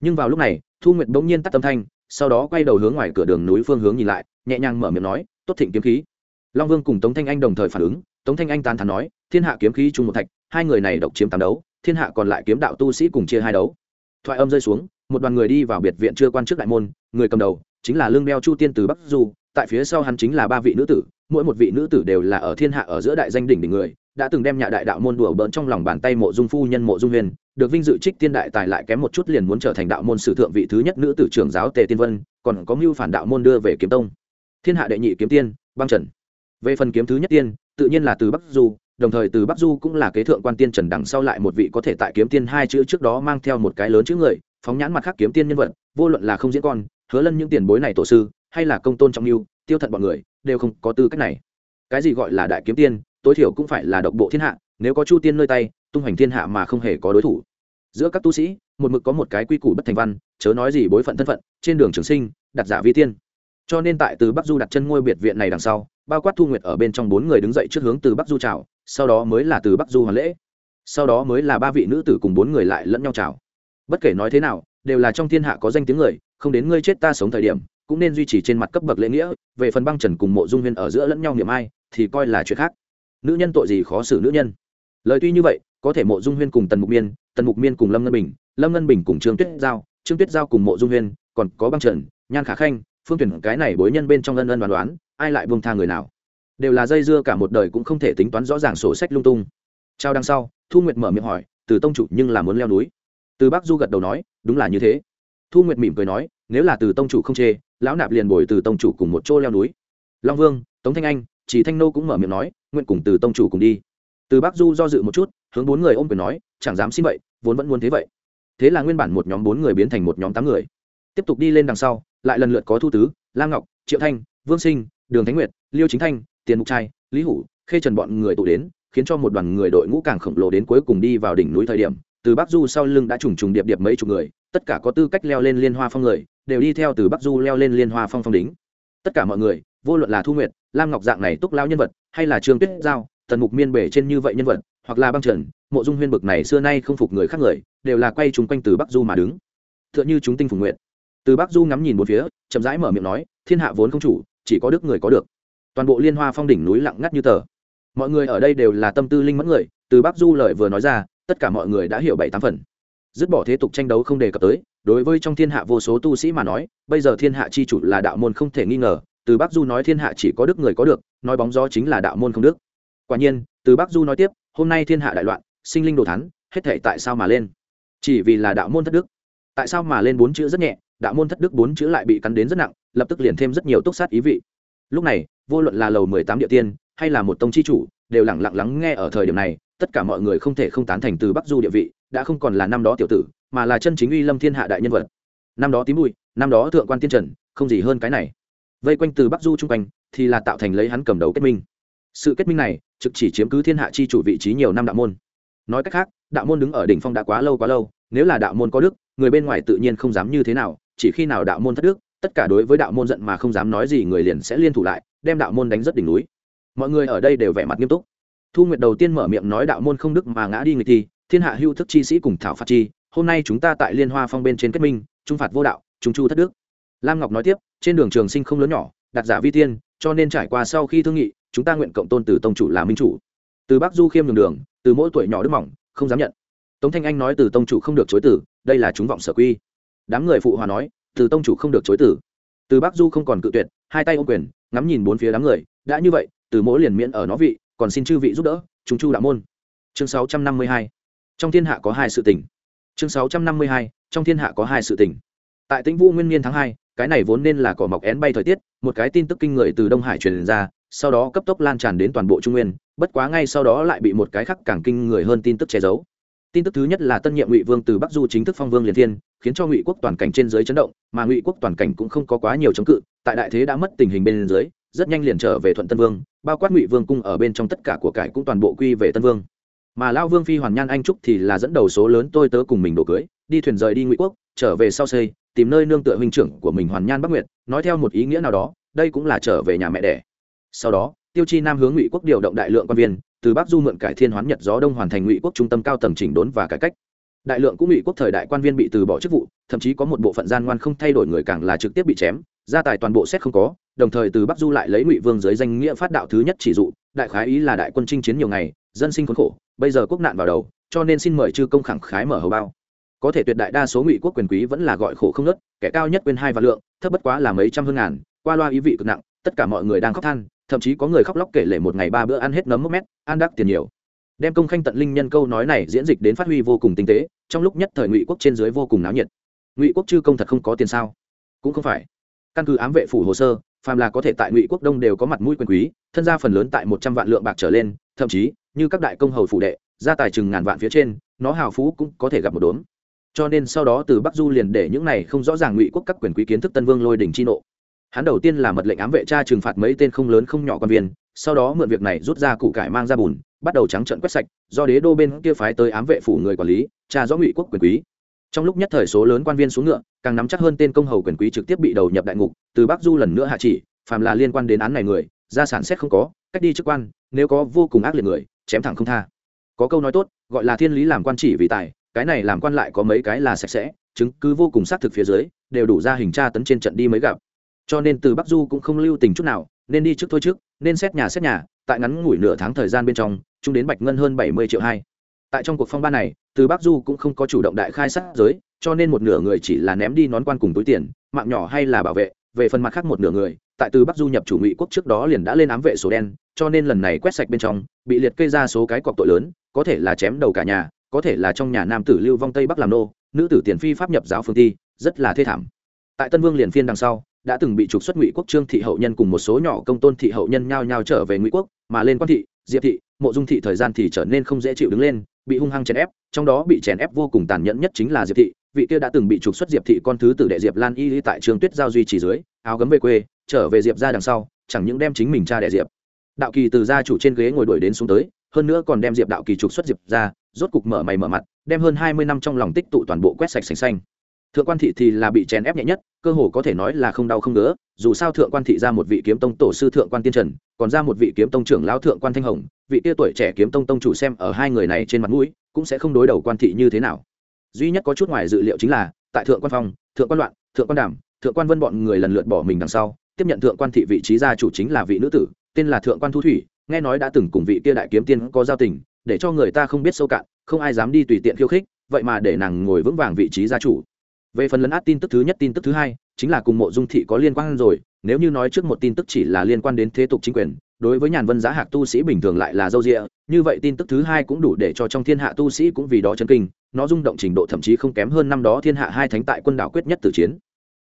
Nhưng vào lúc này, thu nguyệt bỗng nhiên tắt tâm thanh, sau đó quay đầu hướng ngoài cửa đường núi phương hướng nhìn lại, nhẹ nhàng mở miệng nói, tốt thịnh kiếm khí. Long vương cùng tống thanh anh đồng thời phản ứng, tống thanh anh tán thắn nói, thiên hạ kiếm khí chung một thạch, hai người này độc chiếm tám đấu, thiên hạ còn lại kiếm đạo tu sĩ cùng chia hai đấu. Thoại âm rơi xuống, một đoàn người đi vào biệt viện chưa quan chức đại môn, người cầm đầu chính là lương đeo chu tiên từ bắc du, tại phía sau hắn chính là ba vị nữ tử mỗi một vị nữ tử đều là ở thiên hạ ở giữa đại danh đỉnh đỉnh người, đã từng đem nhà đại đạo môn đùa bỡn trong lòng bàn tay mộ dung phu nhân mộ dung huyền, được vinh dự trích tiên đại tài lại kém một chút liền muốn trở thành đạo môn sử thượng vị thứ nhất nữ tử trưởng giáo tề tiên vân, còn có mưu phản đạo môn đưa về kiếm tông. Thiên hạ đệ nhị kiếm tiên, băng trần. Về phần kiếm thứ nhất tiên, tự nhiên là từ bắc du, đồng thời từ bắc du cũng là kế thượng quan tiên trần đằng sau lại một vị có thể tại kiếm tiên hai chữ trước đó mang theo một cái lớn chữ người, phóng nhãn mặt khác kiếm tiên nhân vật, vô luận là không diễn con, hứa lân những tiền bối này tổ sư, hay là công tôn trọng mưu, tiêu thận bọn người đều không có tư cách này. Cái gì gọi là đại kiếm tiên, tối thiểu cũng phải là độc bộ thiên hạ, nếu có chu tiên nơi tay, tung hoành thiên hạ mà không hề có đối thủ. Giữa các tu sĩ, một mực có một cái quy củ bất thành văn, chớ nói gì bối phận thân phận, trên đường trường sinh, đặt giả vi tiên. Cho nên tại từ bắc du đặt chân ngôi biệt viện này đằng sau, bao quát thu nguyệt ở bên trong bốn người đứng dậy trước hướng từ bắc du chào, sau đó mới là từ bắc du hoàn lễ. Sau đó mới là ba vị nữ tử cùng bốn người lại lẫn nhau chào. Bất kể nói thế nào, đều là trong thiên hạ có danh tiếng người, không đến ngươi chết ta sống thời điểm cũng nên duy trì trên mặt cấp bậc lễ nghĩa về phần băng trần cùng mộ dung huyên ở giữa lẫn nhau niệm ai thì coi là chuyện khác. Nữ nhân tội gì khó xử nữ nhân. Lời tuy như vậy có thể mộ dung huyên cùng tần mục miên tần mục miên cùng lâm ngân bình lâm ngân bình cùng trương tuyết giao trương tuyết giao cùng mộ dung huyên còn có băng trần nhan khả khanh phương tuyển cái này bối nhân bên trong ân ân đoán đoán ai lại buông tha người nào? Đều là dây dưa cả một đời cũng không thể tính toán rõ ràng sổ sách lung tung. Trao đằng sau thu nguyệt mở miệng hỏi từ tông chủ nhưng là muốn leo núi? Từ bác du gật đầu nói đúng là như thế. Thu nguyệt mỉm cười nói nếu là từ tông chủ không chê lão nạp liền bồi từ tông chủ cùng một chỗ leo núi. Long vương, tống thanh anh, chỉ thanh nô cũng mở miệng nói, nguyện cùng từ tông chủ cùng đi. Từ bắc du do dự một chút, hướng bốn người ôm quyền nói, chẳng dám xin vậy, vốn vẫn muốn thế vậy. Thế là nguyên bản một nhóm bốn người biến thành một nhóm tám người. Tiếp tục đi lên đằng sau, lại lần lượt có thu tứ lam ngọc, triệu thanh, vương sinh, đường thánh nguyệt, liêu chính thanh, tiền mục trai, lý hủ, khê trần bọn người tụ đến, khiến cho một đoàn người đội ngũ càng khổng lồ đến cuối cùng đi vào đỉnh núi thời điểm từ bắc du sau lưng đã trùng trùng điệp điệp mấy chục người, tất cả có tư cách leo lên liên hoa phong người, đều đi theo từ bắc du leo lên liên hoa phong phong đính tất cả mọi người, vô luận là thu nguyệt, lam ngọc dạng này túc lao nhân vật, hay là trương tuyết giao, tần mục miên bể trên như vậy nhân vật, hoặc là băng trần, mộ dung huyên bực này xưa nay không phục người khác người, đều là quay chung quanh từ bắc du mà đứng. T h ư ợ n h ư chúng tinh phục nguyện từ bắc du ngắm nhìn một phía, chậm rãi mở miệng nói, thiên hạ vốn không chủ, chỉ có đức người có được. Toàn bộ liên hoa phong đỉnh núi lặng ngắt như tờ. Mọi người ở đây đều là tâm tư linh mẫn người, từ bắc du lời vừa nói ra tất cả mọi người đã hiểu bảy tám phần. Dứt bỏ thế tục tranh đấu không đề cập tới, đối với trong thiên hạ vô số tu sĩ mà nói, bây giờ thiên hạ chi chủ là đạo môn không thể nghi ngờ, từ bắc du nói thiên hạ chỉ có đức người có được, nói bóng gió chính là đạo môn không đức. Quả nhiên, từ bắc du nói tiếp, hôm nay thiên hạ đại loạn, sinh linh đồ thắn hết thể tại sao mà lên? Chỉ vì là đạo môn thất đức. Tại sao mà lên bốn chữ rất nhẹ, đạo môn thất đức bốn chữ lại bị cắn đến rất nặng, lập tức liền thêm rất nhiều túc sát ý vị. Lúc này, vô luận là lầu mười tám địa tiên, hay là một tông chi chủ, đều lẳng lặng lắng nghe ở thời điểm này tất cả mọi người không thể không tán thành từ bắc du địa vị, đã không còn là năm đó tiểu tử, mà là chân chính uy lâm thiên hạ đại nhân vật. Năm đó tím bụi, năm đó thượng quan tiên trần, không gì hơn cái này. Vây quanh từ bắc du chung quanh, thì là tạo thành lấy hắn cầm đầu kết minh. Sự kết minh này, trực chỉ chiếm cứ thiên hạ chi chủ vị trí nhiều năm đạo môn. Nói cách khác, đạo môn đứng ở đỉnh phong đã quá lâu quá lâu, nếu là đạo môn có đức, người bên ngoài tự nhiên không dám như thế nào, chỉ khi nào đạo môn thất đức, tất cả đối với đạo môn giận mà không dám nói gì người liền sẽ liên thủ lại, đem đạo môn đánh rất đỉnh núi. Mọi người ở đây đều vẻ mặt nghiêm túc thu nguyệt đầu tiên mở miệng nói đạo môn không đức mà ngã đi người thi thiên hạ hưu thức chi sĩ cùng thảo phạt chi, hôm nay chúng ta tại liên hoa phong bên trên kết minh, trung phạt vô đạo chúng chu thất đức. Lam ngọc nói tiếp, trên đường trường sinh không lớn nhỏ, đặt giả vi tiên, cho nên trải qua sau khi thương nghị, chúng ta nguyện cộng tôn từ tông chủ là minh chủ. Từ bắc du khiêm đường đường, từ mỗi tuổi nhỏ đức mỏng, không dám nhận. Tống thanh anh nói từ tông chủ không được chối tử đây là chúng vọng sở quy. Đám người phụ hòa nói, từ tông chủ không được chối tử từ bắc du không còn cự tuyệt, hai tay ô quyền, ngắm nhìn bốn phía đám người, đã như vậy, từ mỗi liền miễn ở nó vị còn xin chư vị giúp đỡ, chúng chu đạo môn. Chương sáu trăm năm mươi hai. Trong thiên hạ có hai sự tỉnh chương sáu trăm năm mươi hai. Trong thiên hạ có hai sự tỉnh tại tĩnh vũ nguyên niên tháng hai, cái này vốn nên là cỏ mọc én bay thời tiết, một cái tin tức kinh người từ đông hải truyền ra, sau đó cấp tốc lan tràn đến toàn bộ trung nguyên, bất quá ngay sau đó lại bị một cái khác càng kinh người hơn tin tức che giấu. Tin tức thứ nhất là tân nhiệm ngụy vương từ bắc du chính thức phong vương liền thiên, khiến cho ngụy quốc toàn cảnh trên dưới chấn động, mà ngụy quốc toàn cảnh cũng không có quá nhiều chống cự, tại đại thế đã mất tình hình bên dưới rất nhanh liền trở về thuận tân vương, bao quát ngụy vương cung ở bên trong tất cả của cải cũng toàn bộ quy về tân vương. Mà lao vương phi hoàn nhan anh trúc thì là dẫn đầu số lớn tôi tớ cùng mình đổ cưới, đi thuyền rời đi ngụy quốc, trở về sau xây, tìm nơi nương tựa huynh trưởng của mình hoàn nhan bắc nguyệt, nói theo một ý nghĩa nào đó, đây cũng là trở về nhà mẹ đẻ. Sau đó, tiêu chi nam hướng ngụy quốc điều động đại lượng quan viên, từ bắc du mượn cải thiên hoán nhật gió đông hoàn thành ngụy quốc trung tâm cao tầng chỉnh đốn và cải cách. Đại lượng cũng ngụy quốc thời đại quan viên bị từ bỏ chức vụ, thậm chí có một bộ phận gian ngoan không thay đổi người càng là trực tiếp bị chém, gia tài toàn bộ xét không có đồng thời từ bắc du lại lấy ngụy vương dưới danh nghĩa phát đạo thứ nhất chỉ dụ, đại khái ý là đại quân chinh chiến nhiều ngày, dân sinh khốn khổ, bây giờ quốc nạn vào đầu, cho nên xin mời chư công khẳng khái mở hầu bao. Có thể tuyệt đại đa số ngụy quốc quyền quý vẫn là gọi khổ không nớt, kẻ cao nhất quên hai vạn lượng, thấp bất quá là mấy trăm hơn ngàn, qua loa ý vị cực nặng, tất cả mọi người đang khóc than, thậm chí có người khóc lóc kể lể một ngày ba bữa ăn hết nấm mốc mét, ăn đắc tiền nhiều. Đem công khanh tận linh nhân câu nói này diễn dịch đến phát huy vô cùng tinh tế, trong lúc nhất thời ngụy quốc trên dưới vô cùng náo nhiệt. Ngụy quốc chư công thật không có tiền sao? Cũng không phải. Căn cứ ám vệ phủ hồ sơ phàm là có thể tại ngụy quốc đông đều có mặt mũi quyền quý, thân gia phần lớn tại một trăm vạn lượng bạc trở lên, thậm chí, như các đại công hầu phủ đệ, gia tài chừng ngàn vạn phía trên, nó hào phú cũng có thể gặp một đốm. Cho nên sau đó từ bắc du liền để những này không rõ ràng ngụy quốc các quyền quý kiến thức tân vương lôi đỉnh chi nộ. Hắn đầu tiên là mật lệnh ám vệ tra trừng phạt mấy tên không lớn không nhỏ quan viên, sau đó mượn việc này rút ra cụ cải mang ra bùn, bắt đầu trắng trận quét sạch, do đế đô bên kia phái tới ám vệ phủ người quản lý, tra rõ ngụy quốc quyền quý trong lúc nhất thời số lớn quan viên xuống ngựa, càng nắm chắc hơn tên công hầu quyền quý trực tiếp bị đầu nhập đại ngục, từ bắc du lần nữa hạ chỉ, phàm là liên quan đến án này người, gia sản xét không có, cách đi chức quan, nếu có vô cùng ác liệt người, chém thẳng không tha. Có câu nói tốt, gọi là thiên lý làm quan chỉ vì tài, cái này làm quan lại có mấy cái là sạch sẽ, chứng cứ vô cùng xác thực phía dưới, đều đủ ra hình tra tấn trên trận đi mới gặp. Cho nên từ bắc du cũng không lưu tình chút nào, nên đi trước thôi trước, nên xét nhà xét nhà, tại ngắn ngủi nửa tháng thời gian bên trong, chúng đến bạch ngân hơn bảy mươi triệu hai tại trong cuộc phong ba này, từ bắc du cũng không có chủ động đại khai sát giới, cho nên một nửa người chỉ là ném đi nón quan cùng túi tiền, mạng nhỏ hay là bảo vệ, về phần mặt khác một nửa người, tại từ bắc du nhập chủ ngụy quốc trước đó liền đã lên ám vệ số đen, cho nên lần này quét sạch bên trong, bị liệt kê ra số cái cọc tội lớn, có thể là chém đầu cả nhà, có thể là trong nhà nam tử lưu vong tây bắc làm nô, nữ tử tiền phi pháp nhập giáo phương ti rất là thê thảm. Tại tân vương liền phiên đằng sau, đã từng bị trục xuất ngụy quốc trương thị hậu nhân cùng một số nhỏ công tôn thị hậu nhân nhao nhao trở về ngụy quốc, mà lên quan thị, diệp thị, mộ dung thị thời gian thì trở nên không dễ chịu đứng lên bị hung hăng chèn ép, trong đó bị chèn ép vô cùng tàn nhẫn nhất chính là diệp thị. Vị kia đã từng bị trục xuất diệp thị con thứ tử đệ diệp lan y tại trường tuyết giao duy trì dưới, áo gấm về quê, trở về diệp ra đằng sau, chẳng những đem chính mình cha đệ diệp. Đạo kỳ từ gia chủ trên ghế ngồi đuổi đến xuống tới, hơn nữa còn đem diệp đạo kỳ trục xuất diệp ra, rốt cục mở mày mở mặt, đem hơn hai mươi năm trong lòng tích tụ toàn bộ quét sạch sành xanh thượng quan thị thì là bị chèn ép nhẹ nhất cơ hồ có thể nói là không đau không ngứa dù sao thượng quan thị ra một vị kiếm tông tổ sư thượng quan tiên trần còn ra một vị kiếm tông trưởng lão thượng quan thanh hồng vị tia tuổi trẻ kiếm tông tông chủ xem ở hai người này trên mặt mũi cũng sẽ không đối đầu quan thị như thế nào duy nhất có chút ngoài dự liệu chính là tại thượng quan phong thượng quan loạn thượng quan đảm, thượng quan vân bọn người lần lượt bỏ mình đằng sau tiếp nhận thượng quan thị vị trí gia chủ chính là vị nữ tử tên là thượng quan thu thủy nghe nói đã từng cùng vị kia đại kiếm tiên có giao tình để cho người ta không biết sâu cạn không ai dám đi tùy tiện khiêu khích vậy mà để nàng ngồi vững vàng vị trí gia chủ về phần lấn át tin tức thứ nhất, tin tức thứ hai, chính là cùng mộ dung thị có liên quan rồi. Nếu như nói trước một tin tức chỉ là liên quan đến thế tục chính quyền, đối với nhàn vân giá hạc tu sĩ bình thường lại là dâu rịa như vậy tin tức thứ hai cũng đủ để cho trong thiên hạ tu sĩ cũng vì đó chân kinh. Nó rung động trình độ thậm chí không kém hơn năm đó thiên hạ hai thánh tại quân đảo quyết nhất tử chiến.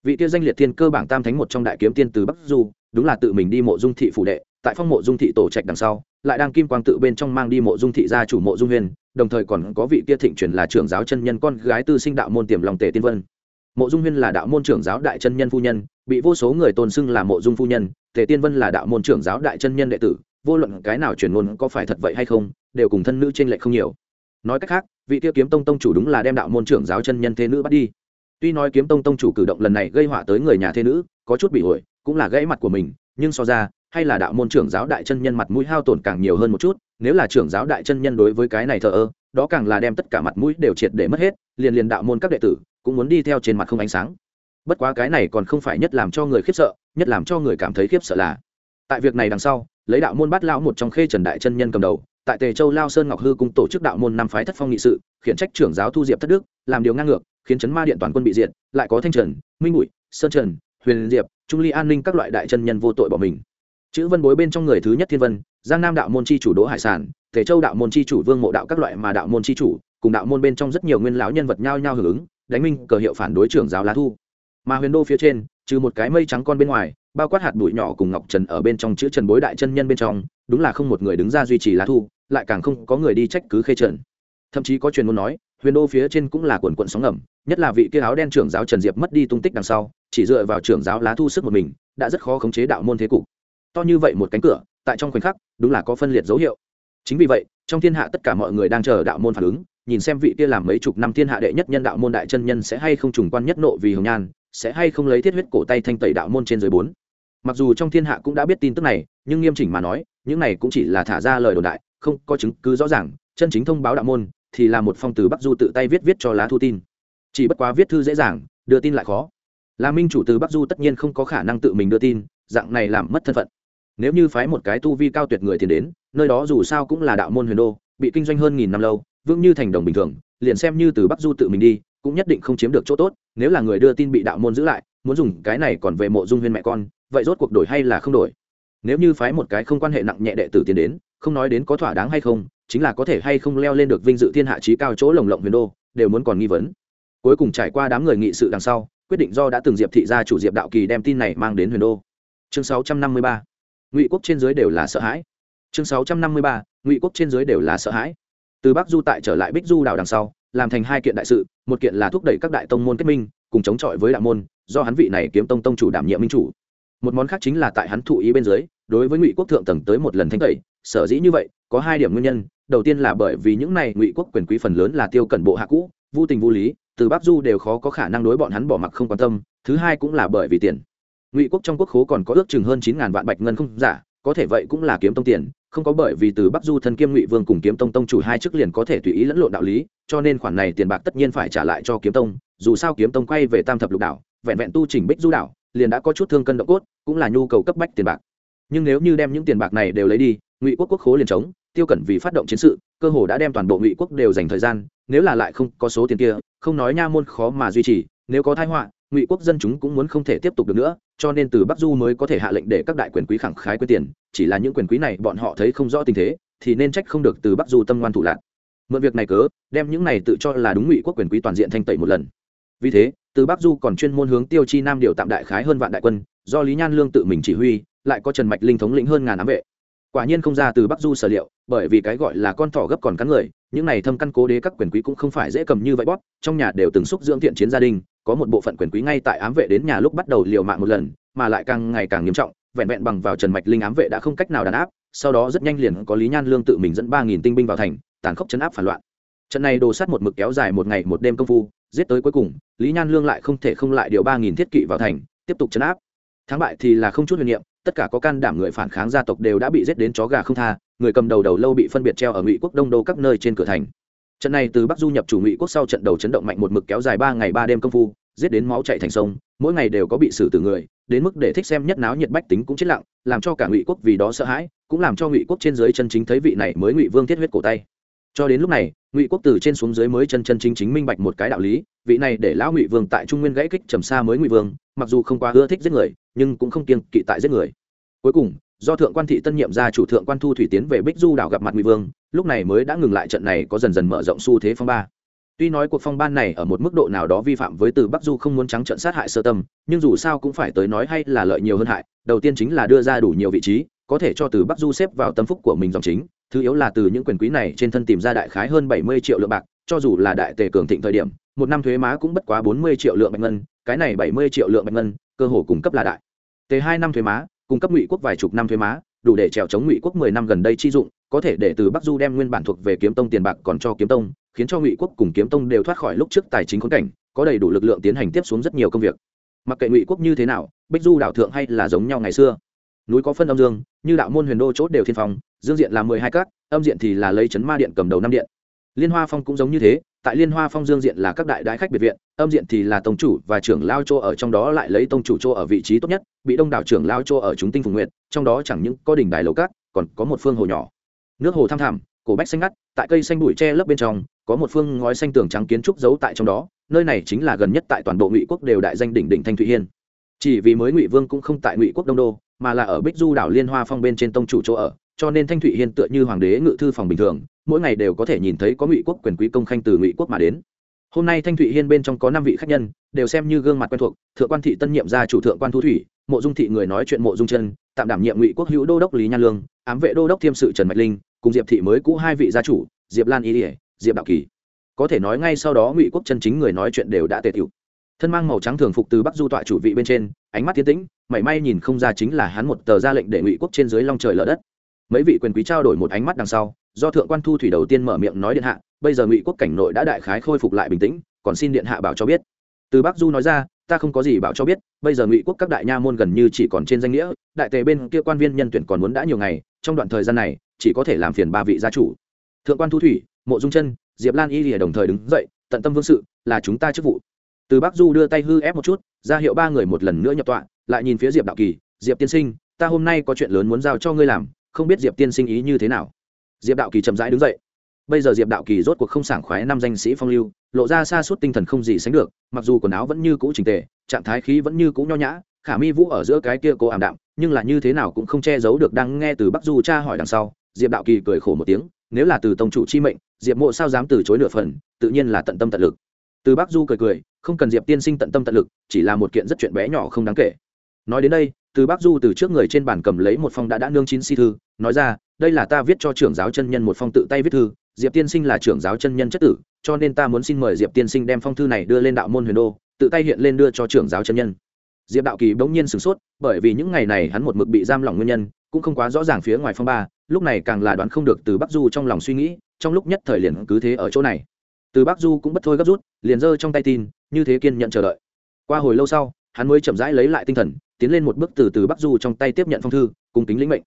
Vị kia danh liệt thiên cơ bảng tam thánh một trong đại kiếm tiên từ bắc du, đúng là tự mình đi mộ dung thị phủ đệ, tại phong mộ dung thị tổ trạch đằng sau, lại đang kim quang tự bên trong mang đi mộ dung thị gia chủ mộ dung huyền, đồng thời còn có vị kia thịnh truyền là trưởng giáo chân nhân con gái tư sinh đạo môn tiềm lòng tề tiên vân mộ dung huyên là đạo môn trưởng giáo đại chân nhân phu nhân, bị vô số người tôn xưng là mộ dung phu nhân, tề tiên vân là đạo môn trưởng giáo đại chân nhân đệ tử, vô luận cái nào truyền ngôn có phải thật vậy hay không, đều cùng thân nữ trên lệch không nhiều. Nói cách khác, vị tiêu kiếm tông tông chủ đúng là đem đạo môn trưởng giáo chân nhân thế nữ bắt đi. Tuy nói kiếm tông tông chủ cử động lần này gây họa tới người nhà thế nữ, có chút bị ổi cũng là gãy mặt của mình, nhưng so ra, hay là đạo môn trưởng giáo đại chân nhân mặt mũi hao tổn càng nhiều hơn một chút, nếu là trưởng giáo đại chân nhân đối với cái này thờ ơ, đó càng là đem tất cả mặt mũi đều triệt để mất hết, liền liền đạo môn các đệ tử cũng muốn đi theo trên mặt không ánh sáng. Bất quá cái này còn không phải nhất làm cho người khiếp sợ, nhất làm cho người cảm thấy khiếp sợ là, tại việc này đằng sau, lấy đạo môn bát lão một trong khê trần đại chân nhân cầm đầu, tại tề châu lao sơn ngọc hư cung tổ chức đạo môn năm phái thất phong nghị sự, khiển trách trưởng giáo thu diệp thất đức, làm điều ngang ngược, khiến chấn ma điện toàn quân bị diệt, lại có thanh trần, minh bụi sơn trần, huyền diệp, trung ly an ninh các loại đại chân nhân vô tội bỏ mình. Chữ vân bối bên trong người thứ nhất thiên vân, giang nam đạo môn chi chủ đỗ hải sản, tề châu đạo môn chi chủ vương mộ đạo các loại mà đạo môn chi chủ, cùng đạo môn bên trong rất nhiều nguyên lão nhân vật nhao nhao hưởng ứng đánh minh cờ hiệu phản đối trưởng giáo lá thu. Mà huyền đô phía trên, trừ một cái mây trắng con bên ngoài, bao quát hạt bụi nhỏ cùng ngọc trần ở bên trong chữ trần bối đại chân nhân bên trong, đúng là không một người đứng ra duy trì lá thu, lại càng không có người đi trách cứ khê trần. Thậm chí có truyền muốn nói, huyền đô phía trên cũng là quần quận sóng ngầm, nhất là vị kia áo đen trưởng giáo trần diệp mất đi tung tích đằng sau, chỉ dựa vào trưởng giáo lá thu sức một mình, đã rất khó khống chế đạo môn thế cục. To như vậy một cánh cửa, tại trong khoảnh khắc, đúng là có phân liệt dấu hiệu. Chính vì vậy, trong thiên hạ tất cả mọi người đang chờ đạo môn phản ứng nhìn xem vị kia làm mấy chục năm thiên hạ đệ nhất nhân đạo môn đại chân nhân sẽ hay không trùng quan nhất nộ vì hồng nhan, sẽ hay không lấy thiết huyết cổ tay thanh tẩy đạo môn trên dưới bốn. Mặc dù trong thiên hạ cũng đã biết tin tức này, nhưng nghiêm chỉnh mà nói, những này cũng chỉ là thả ra lời đồn đại, không có chứng cứ rõ ràng, chân chính thông báo đạo môn, thì là một phong từ bắc du tự tay viết viết cho lá thu tin. Chỉ bất quá viết thư dễ dàng, đưa tin lại khó. Là minh chủ từ bắc du tất nhiên không có khả năng tự mình đưa tin, dạng này làm mất thân phận. Nếu như phái một cái tu vi cao tuyệt người thì đến, nơi đó dù sao cũng là đạo môn huyền đô, bị kinh doanh hơn nghìn năm lâu vững như thành đồng bình thường, liền xem như từ bắc du tự mình đi, cũng nhất định không chiếm được chỗ tốt, nếu là người đưa tin bị đạo môn giữ lại, muốn dùng cái này còn về mộ dung huyên mẹ con, vậy rốt cuộc đổi hay là không đổi? Nếu như phái một cái không quan hệ nặng nhẹ đệ tử tiến đến, không nói đến có thỏa đáng hay không, chính là có thể hay không leo lên được vinh dự thiên hạ trí cao chỗ lồng lộng huyền đô, đều muốn còn nghi vấn. Cuối cùng trải qua đám người nghị sự đằng sau, quyết định do đã từng diệp thị gia chủ diệp đạo kỳ đem tin này mang đến huyền đô. Chương 653. ngụy quốc trên dưới đều là sợ hãi. Chương 653. ngụy quốc trên dưới đều là sợ hãi từ bắc du tại trở lại bích du đảo đằng sau, làm thành hai kiện đại sự, một kiện là thúc đẩy các đại tông môn kết minh, cùng chống chọi với đạo môn, do hắn vị này kiếm tông tông chủ đảm nhiệm minh chủ. Một món khác chính là tại hắn thụ ý bên dưới, đối với ngụy quốc thượng tầng tới một lần thanh tẩy, sở dĩ như vậy, có hai điểm nguyên nhân. Đầu tiên là bởi vì những này ngụy quốc quyền quý phần lớn là tiêu cẩn bộ hạ cũ, vô tình vô lý, từ bắc du đều khó có khả năng đối bọn hắn bỏ mặc không quan tâm, thứ hai cũng là bởi vì tiền. Ngụy quốc trong quốc khố còn có ước chừng hơn chín ngàn vạn bạch ngân không giả, có thể vậy cũng là kiếm tông tiền không có bởi vì từ bắc du thân kiêm ngụy vương cùng kiếm tông tông chủ hai chức liền có thể tùy ý lẫn lộn đạo lý, cho nên khoản này tiền bạc tất nhiên phải trả lại cho kiếm tông, dù sao kiếm tông quay về tam thập lục đảo, vẹn vẹn tu chỉnh bích du đảo, liền đã có chút thương cân độ cốt, cũng là nhu cầu cấp bách tiền bạc. Nhưng nếu như đem những tiền bạc này đều lấy đi, ngụy quốc quốc khố liền chống tiêu cẩn vì phát động chiến sự, cơ hồ đã đem toàn bộ ngụy quốc đều dành thời gian, nếu là lại không có số tiền kia, không nói nha môn khó mà duy trì, nếu có thái họa ngụy quốc dân chúng cũng muốn không thể tiếp tục được nữa, cho nên từ bắc du mới có thể hạ lệnh để các đại quyền quý khẳng khái quyết tiền, chỉ là những quyền quý này bọn họ thấy không rõ tình thế, thì nên trách không được từ bắc du tâm ngoan thủ lạc. Mượn việc này cớ, đem những này tự cho là đúng ngụy quốc quyền quý toàn diện thanh tẩy một lần. Vì thế, từ bắc du còn chuyên môn hướng tiêu chi nam điều tạm đại khái hơn vạn đại quân, do lý nhan lương tự mình chỉ huy, lại có trần mạch linh thống lĩnh hơn ngàn ám vệ. Quả nhiên không ra từ bắc du sở liệu, bởi vì cái gọi là con thỏ gấp còn cắn người, những này thâm căn cố đế các quyền quý cũng không phải dễ cầm như vậy bóp, trong nhà đều từng xúc dưỡng thiện chiến gia đình có một bộ phận quyền quý ngay tại ám vệ đến nhà lúc bắt đầu liều mạng một lần, mà lại càng ngày càng nghiêm trọng, vẹn vẹn bằng vào trần mạch linh ám vệ đã không cách nào đàn áp, sau đó rất nhanh liền có lý nhan lương tự mình dẫn ba nghìn tinh binh vào thành, tàn khốc chấn áp phản loạn. Trận này đồ sát một mực kéo dài một ngày một đêm công phu, giết tới cuối cùng, lý nhan lương lại không thể không lại điều ba nghìn thiết kỵ vào thành, tiếp tục chấn áp. Thắng bại thì là không chút huyền niệm, tất cả có can đảm người phản kháng gia tộc đều đã bị giết đến chó gà không tha, người cầm đầu đầu lâu bị phân biệt treo ở ngụy quốc đông đô các nơi trên cửa thành trận này từ bắc du nhập chủ ngụy quốc sau trận đầu chấn động mạnh một mực kéo dài ba ngày ba đêm công phu, giết đến máu chạy thành sông, mỗi ngày đều có bị xử tử người, đến mức để thích xem nhất náo nhiệt bách tính cũng chết lặng, làm cho cả ngụy quốc vì đó sợ hãi, cũng làm cho ngụy quốc trên dưới chân chính thấy vị này mới ngụy vương thiết huyết cổ tay. Cho đến lúc này, ngụy quốc từ trên xuống dưới mới chân chân chính chính minh bạch một cái đạo lý, vị này để lão ngụy vương tại trung nguyên gãy kích trầm xa mới ngụy vương, mặc dù không quá ưa thích giết người, nhưng cũng không kiêng kỵ tại giết người. Cuối cùng, do thượng quan thị tân nhiệm ra chủ thượng quan thu thủy tiến về bích du đảo gặp mặt ngụy vương lúc này mới đã ngừng lại trận này có dần dần mở rộng xu thế phong ba. Tuy nói cuộc phong ban này ở một mức độ nào đó vi phạm với từ bắc du không muốn trắng trận sát hại sơ tâm, nhưng dù sao cũng phải tới nói hay là lợi nhiều hơn hại, đầu tiên chính là đưa ra đủ nhiều vị trí, có thể cho từ bắc du xếp vào tâm phúc của mình dòng chính, thứ yếu là từ những quyền quý này trên thân tìm ra đại khái hơn bảy mươi triệu lượng bạc, cho dù là đại tề cường thịnh thời điểm, một năm thuế má cũng bất quá bốn mươi triệu lượng bạch ngân, cái này bảy mươi triệu lượng bạch ngân, cơ hồ cung cấp là đại. Tề hai năm thuế má, cung cấp ngụy quốc vài chục năm thuế má, đủ để trèo chống ngụy quốc mười năm gần đây chi dụng có thể để từ bắc du đem nguyên bản thuộc về kiếm tông tiền bạc còn cho kiếm tông, khiến cho ngụy quốc cùng kiếm tông đều thoát khỏi lúc trước tài chính khốn cảnh, có đầy đủ lực lượng tiến hành tiếp xuống rất nhiều công việc. Mặc kệ ngụy quốc như thế nào, bích du đảo thượng hay là giống nhau ngày xưa. Núi có phân âm dương, như đạo môn huyền đô chốt đều thiên phong, dương diện là mười hai các, âm diện thì là lấy chấn ma điện cầm đầu năm điện. Liên hoa phong cũng giống như thế, tại liên hoa phong dương diện là các đại đại khách biệt viện, âm diện thì là tông chủ và trưởng lao chỗ ở trong đó lại lấy tông chủ chỗ ở vị trí tốt nhất, bị đông đảo trưởng lao chỗ ở chúng tinh phùng nguyện trong đó chẳng những có đỉnh đài lầu cát còn có một phương hồ nhỏ nước hồ thăm thẳm, cổ bách xanh ngắt, tại cây xanh bụi tre lấp bên trong, có một phương ngói xanh tường trắng kiến trúc giấu tại trong đó, nơi này chính là gần nhất tại toàn bộ ngụy quốc đều đại danh đỉnh đỉnh thanh thụy hiên. Chỉ vì mới ngụy vương cũng không tại ngụy quốc đông đô, mà là ở bích du đảo liên hoa phong bên trên tông chủ chỗ ở, cho nên thanh thụy hiên tựa như hoàng đế ngự thư phòng bình thường, mỗi ngày đều có thể nhìn thấy có ngụy quốc quyền quý công khanh từ ngụy quốc mà đến. Hôm nay thanh thụy hiên bên trong có năm vị khách nhân, đều xem như gương mặt quen thuộc, thượng quan thị tân nhiệm gia chủ thượng quan thu thủy, mộ dung thị người nói chuyện mộ dung chân, tạm đảm nhiệm ngụy quốc hữu đô đốc lý nhan lương, ám vệ đô đốc thiêm sự trần mạch linh cùng diệp thị mới cũ hai vị gia chủ, diệp lan y ỉa diệp đạo kỳ. Có thể nói ngay sau đó ngụy quốc chân chính người nói chuyện đều đã tề tiểu thân mang màu trắng thường phục từ bắc du tọa chủ vị bên trên, ánh mắt tiến tĩnh, mảy may nhìn không ra chính là hắn một tờ ra lệnh để ngụy quốc trên dưới long trời lở đất. Mấy vị quyền quý trao đổi một ánh mắt đằng sau, do thượng quan thu thủy đầu tiên mở miệng nói điện hạ, bây giờ ngụy quốc cảnh nội đã đại khái khôi phục lại bình tĩnh, còn xin điện hạ bảo cho biết. Từ bắc du nói ra, ta không có gì bảo cho biết, bây giờ ngụy quốc các đại nha môn gần như chỉ còn trên danh nghĩa, đại tề bên kia quan viên nhân tuyển còn muốn đã nhiều ngày, trong đoạn thời gian này chỉ có thể làm phiền ba vị gia chủ. Thượng quan thu thủy, mộ dung chân, diệp lan y lìa đồng thời đứng dậy, tận tâm vương sự, là chúng ta chức vụ. Từ bắc du đưa tay hư ép một chút, ra hiệu ba người một lần nữa nhập tọa, lại nhìn phía diệp đạo kỳ, diệp tiên sinh, ta hôm nay có chuyện lớn muốn giao cho ngươi làm, không biết diệp tiên sinh ý như thế nào? Diệp đạo kỳ chậm rãi đứng dậy. Bây giờ diệp đạo kỳ rốt cuộc không sảng khoái năm danh sĩ phong lưu, lộ ra xa suốt tinh thần không gì sánh được, mặc dù quần áo vẫn như cũ trình tề, trạng thái khí vẫn như cũ nho nhã, khả mi vũ ở giữa cái kia cố ảm đạm, nhưng là như thế nào cũng không che giấu được đang nghe từ bắc du cha hỏi đằng sau diệp đạo kỳ cười khổ một tiếng, nếu là từ tông chủ chi mệnh, diệp mộ sao dám từ chối nửa phần, tự nhiên là tận tâm tận lực. Từ bắc du cười cười, không cần diệp tiên sinh tận tâm tận lực, chỉ là một kiện rất chuyện bé nhỏ không đáng kể. Nói đến đây, từ bắc du từ trước người trên bàn cầm lấy một phong đã đã nương chín si thư, nói ra, đây là ta viết cho trưởng giáo chân nhân một phong tự tay viết thư, diệp tiên sinh là trưởng giáo chân nhân chất tử, cho nên ta muốn xin mời diệp tiên sinh đem phong thư này đưa lên đạo môn huyền đô, tự tay hiện lên đưa cho trưởng giáo chân nhân diệp đạo kỳ bỗng nhiên sửng sốt, bởi vì những ngày này hắn một mực bị giam lỏng nguyên nhân, cũng không quá rõ ràng phía ngoài phong ba, lúc này càng là đoán không được từ bắc du trong lòng suy nghĩ, trong lúc nhất thời liền cứ thế ở chỗ này. Từ bắc du cũng bất thôi gấp rút, liền giơ trong tay tin, như thế kiên nhận chờ đợi. Qua hồi lâu sau, hắn mới chậm rãi lấy lại tinh thần, tiến lên một bước từ từ bắc du trong tay tiếp nhận phong thư, cùng kính lĩnh mệnh.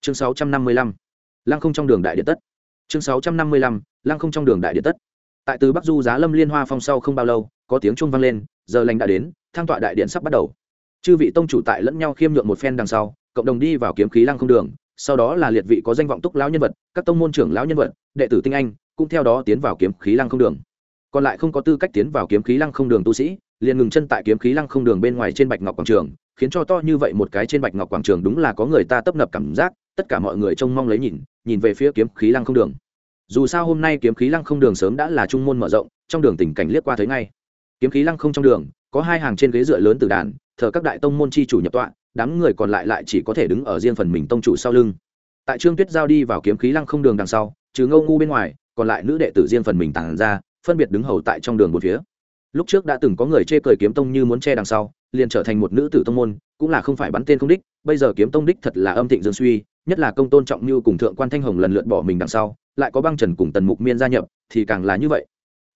Chương sáu trăm năm mươi lăm, lăng không trong đường đại điện tất. Chương sáu trăm năm mươi lăm, lăng không trong đường đại điện tất. Tại từ bắc du giá lâm liên hoa phong sau không bao lâu, có tiếng chuông vang lên, giờ lành đã đến, thang tọa đại điện sắp bắt đầu chư vị tông chủ tại lẫn nhau khiêm nhượng một phen đằng sau, cộng đồng đi vào kiếm khí lăng không đường, sau đó là liệt vị có danh vọng túc lão nhân vật, các tông môn trưởng lão nhân vật, đệ tử tinh anh, cũng theo đó tiến vào kiếm khí lăng không đường. Còn lại không có tư cách tiến vào kiếm khí lăng không đường tu sĩ, liền ngừng chân tại kiếm khí lăng không đường bên ngoài trên bạch ngọc quảng trường, khiến cho to như vậy một cái trên bạch ngọc quảng trường đúng là có người ta tấp nập cảm giác, tất cả mọi người trông mong lấy nhìn nhìn về phía kiếm khí lăng không đường. Dù sao hôm nay kiếm khí lăng không đường sớm đã là trung môn mở rộng, trong đường tình cảnh liếc qua thấy ngay. Kiếm khí lăng không trong đường có hai hàng trên ghế dựa lớn từ đàn, thờ các đại tông môn chi chủ nhập tọa, đám người còn lại lại chỉ có thể đứng ở riêng phần mình tông chủ sau lưng. Tại trương tuyết giao đi vào kiếm khí lăng không đường đằng sau, trừ ngâu ngu bên ngoài, còn lại nữ đệ tử riêng phần mình tàn ra, phân biệt đứng hầu tại trong đường một phía. Lúc trước đã từng có người chê cười kiếm tông như muốn che đằng sau, liền trở thành một nữ tử tông môn, cũng là không phải bắn tên không đích, bây giờ kiếm tông đích thật là âm thịnh dương suy, nhất là công tôn trọng như cùng thượng quan thanh hồng lần lượt bỏ mình đằng sau, lại có băng trần cùng tần mục miên gia nhập, thì càng là như vậy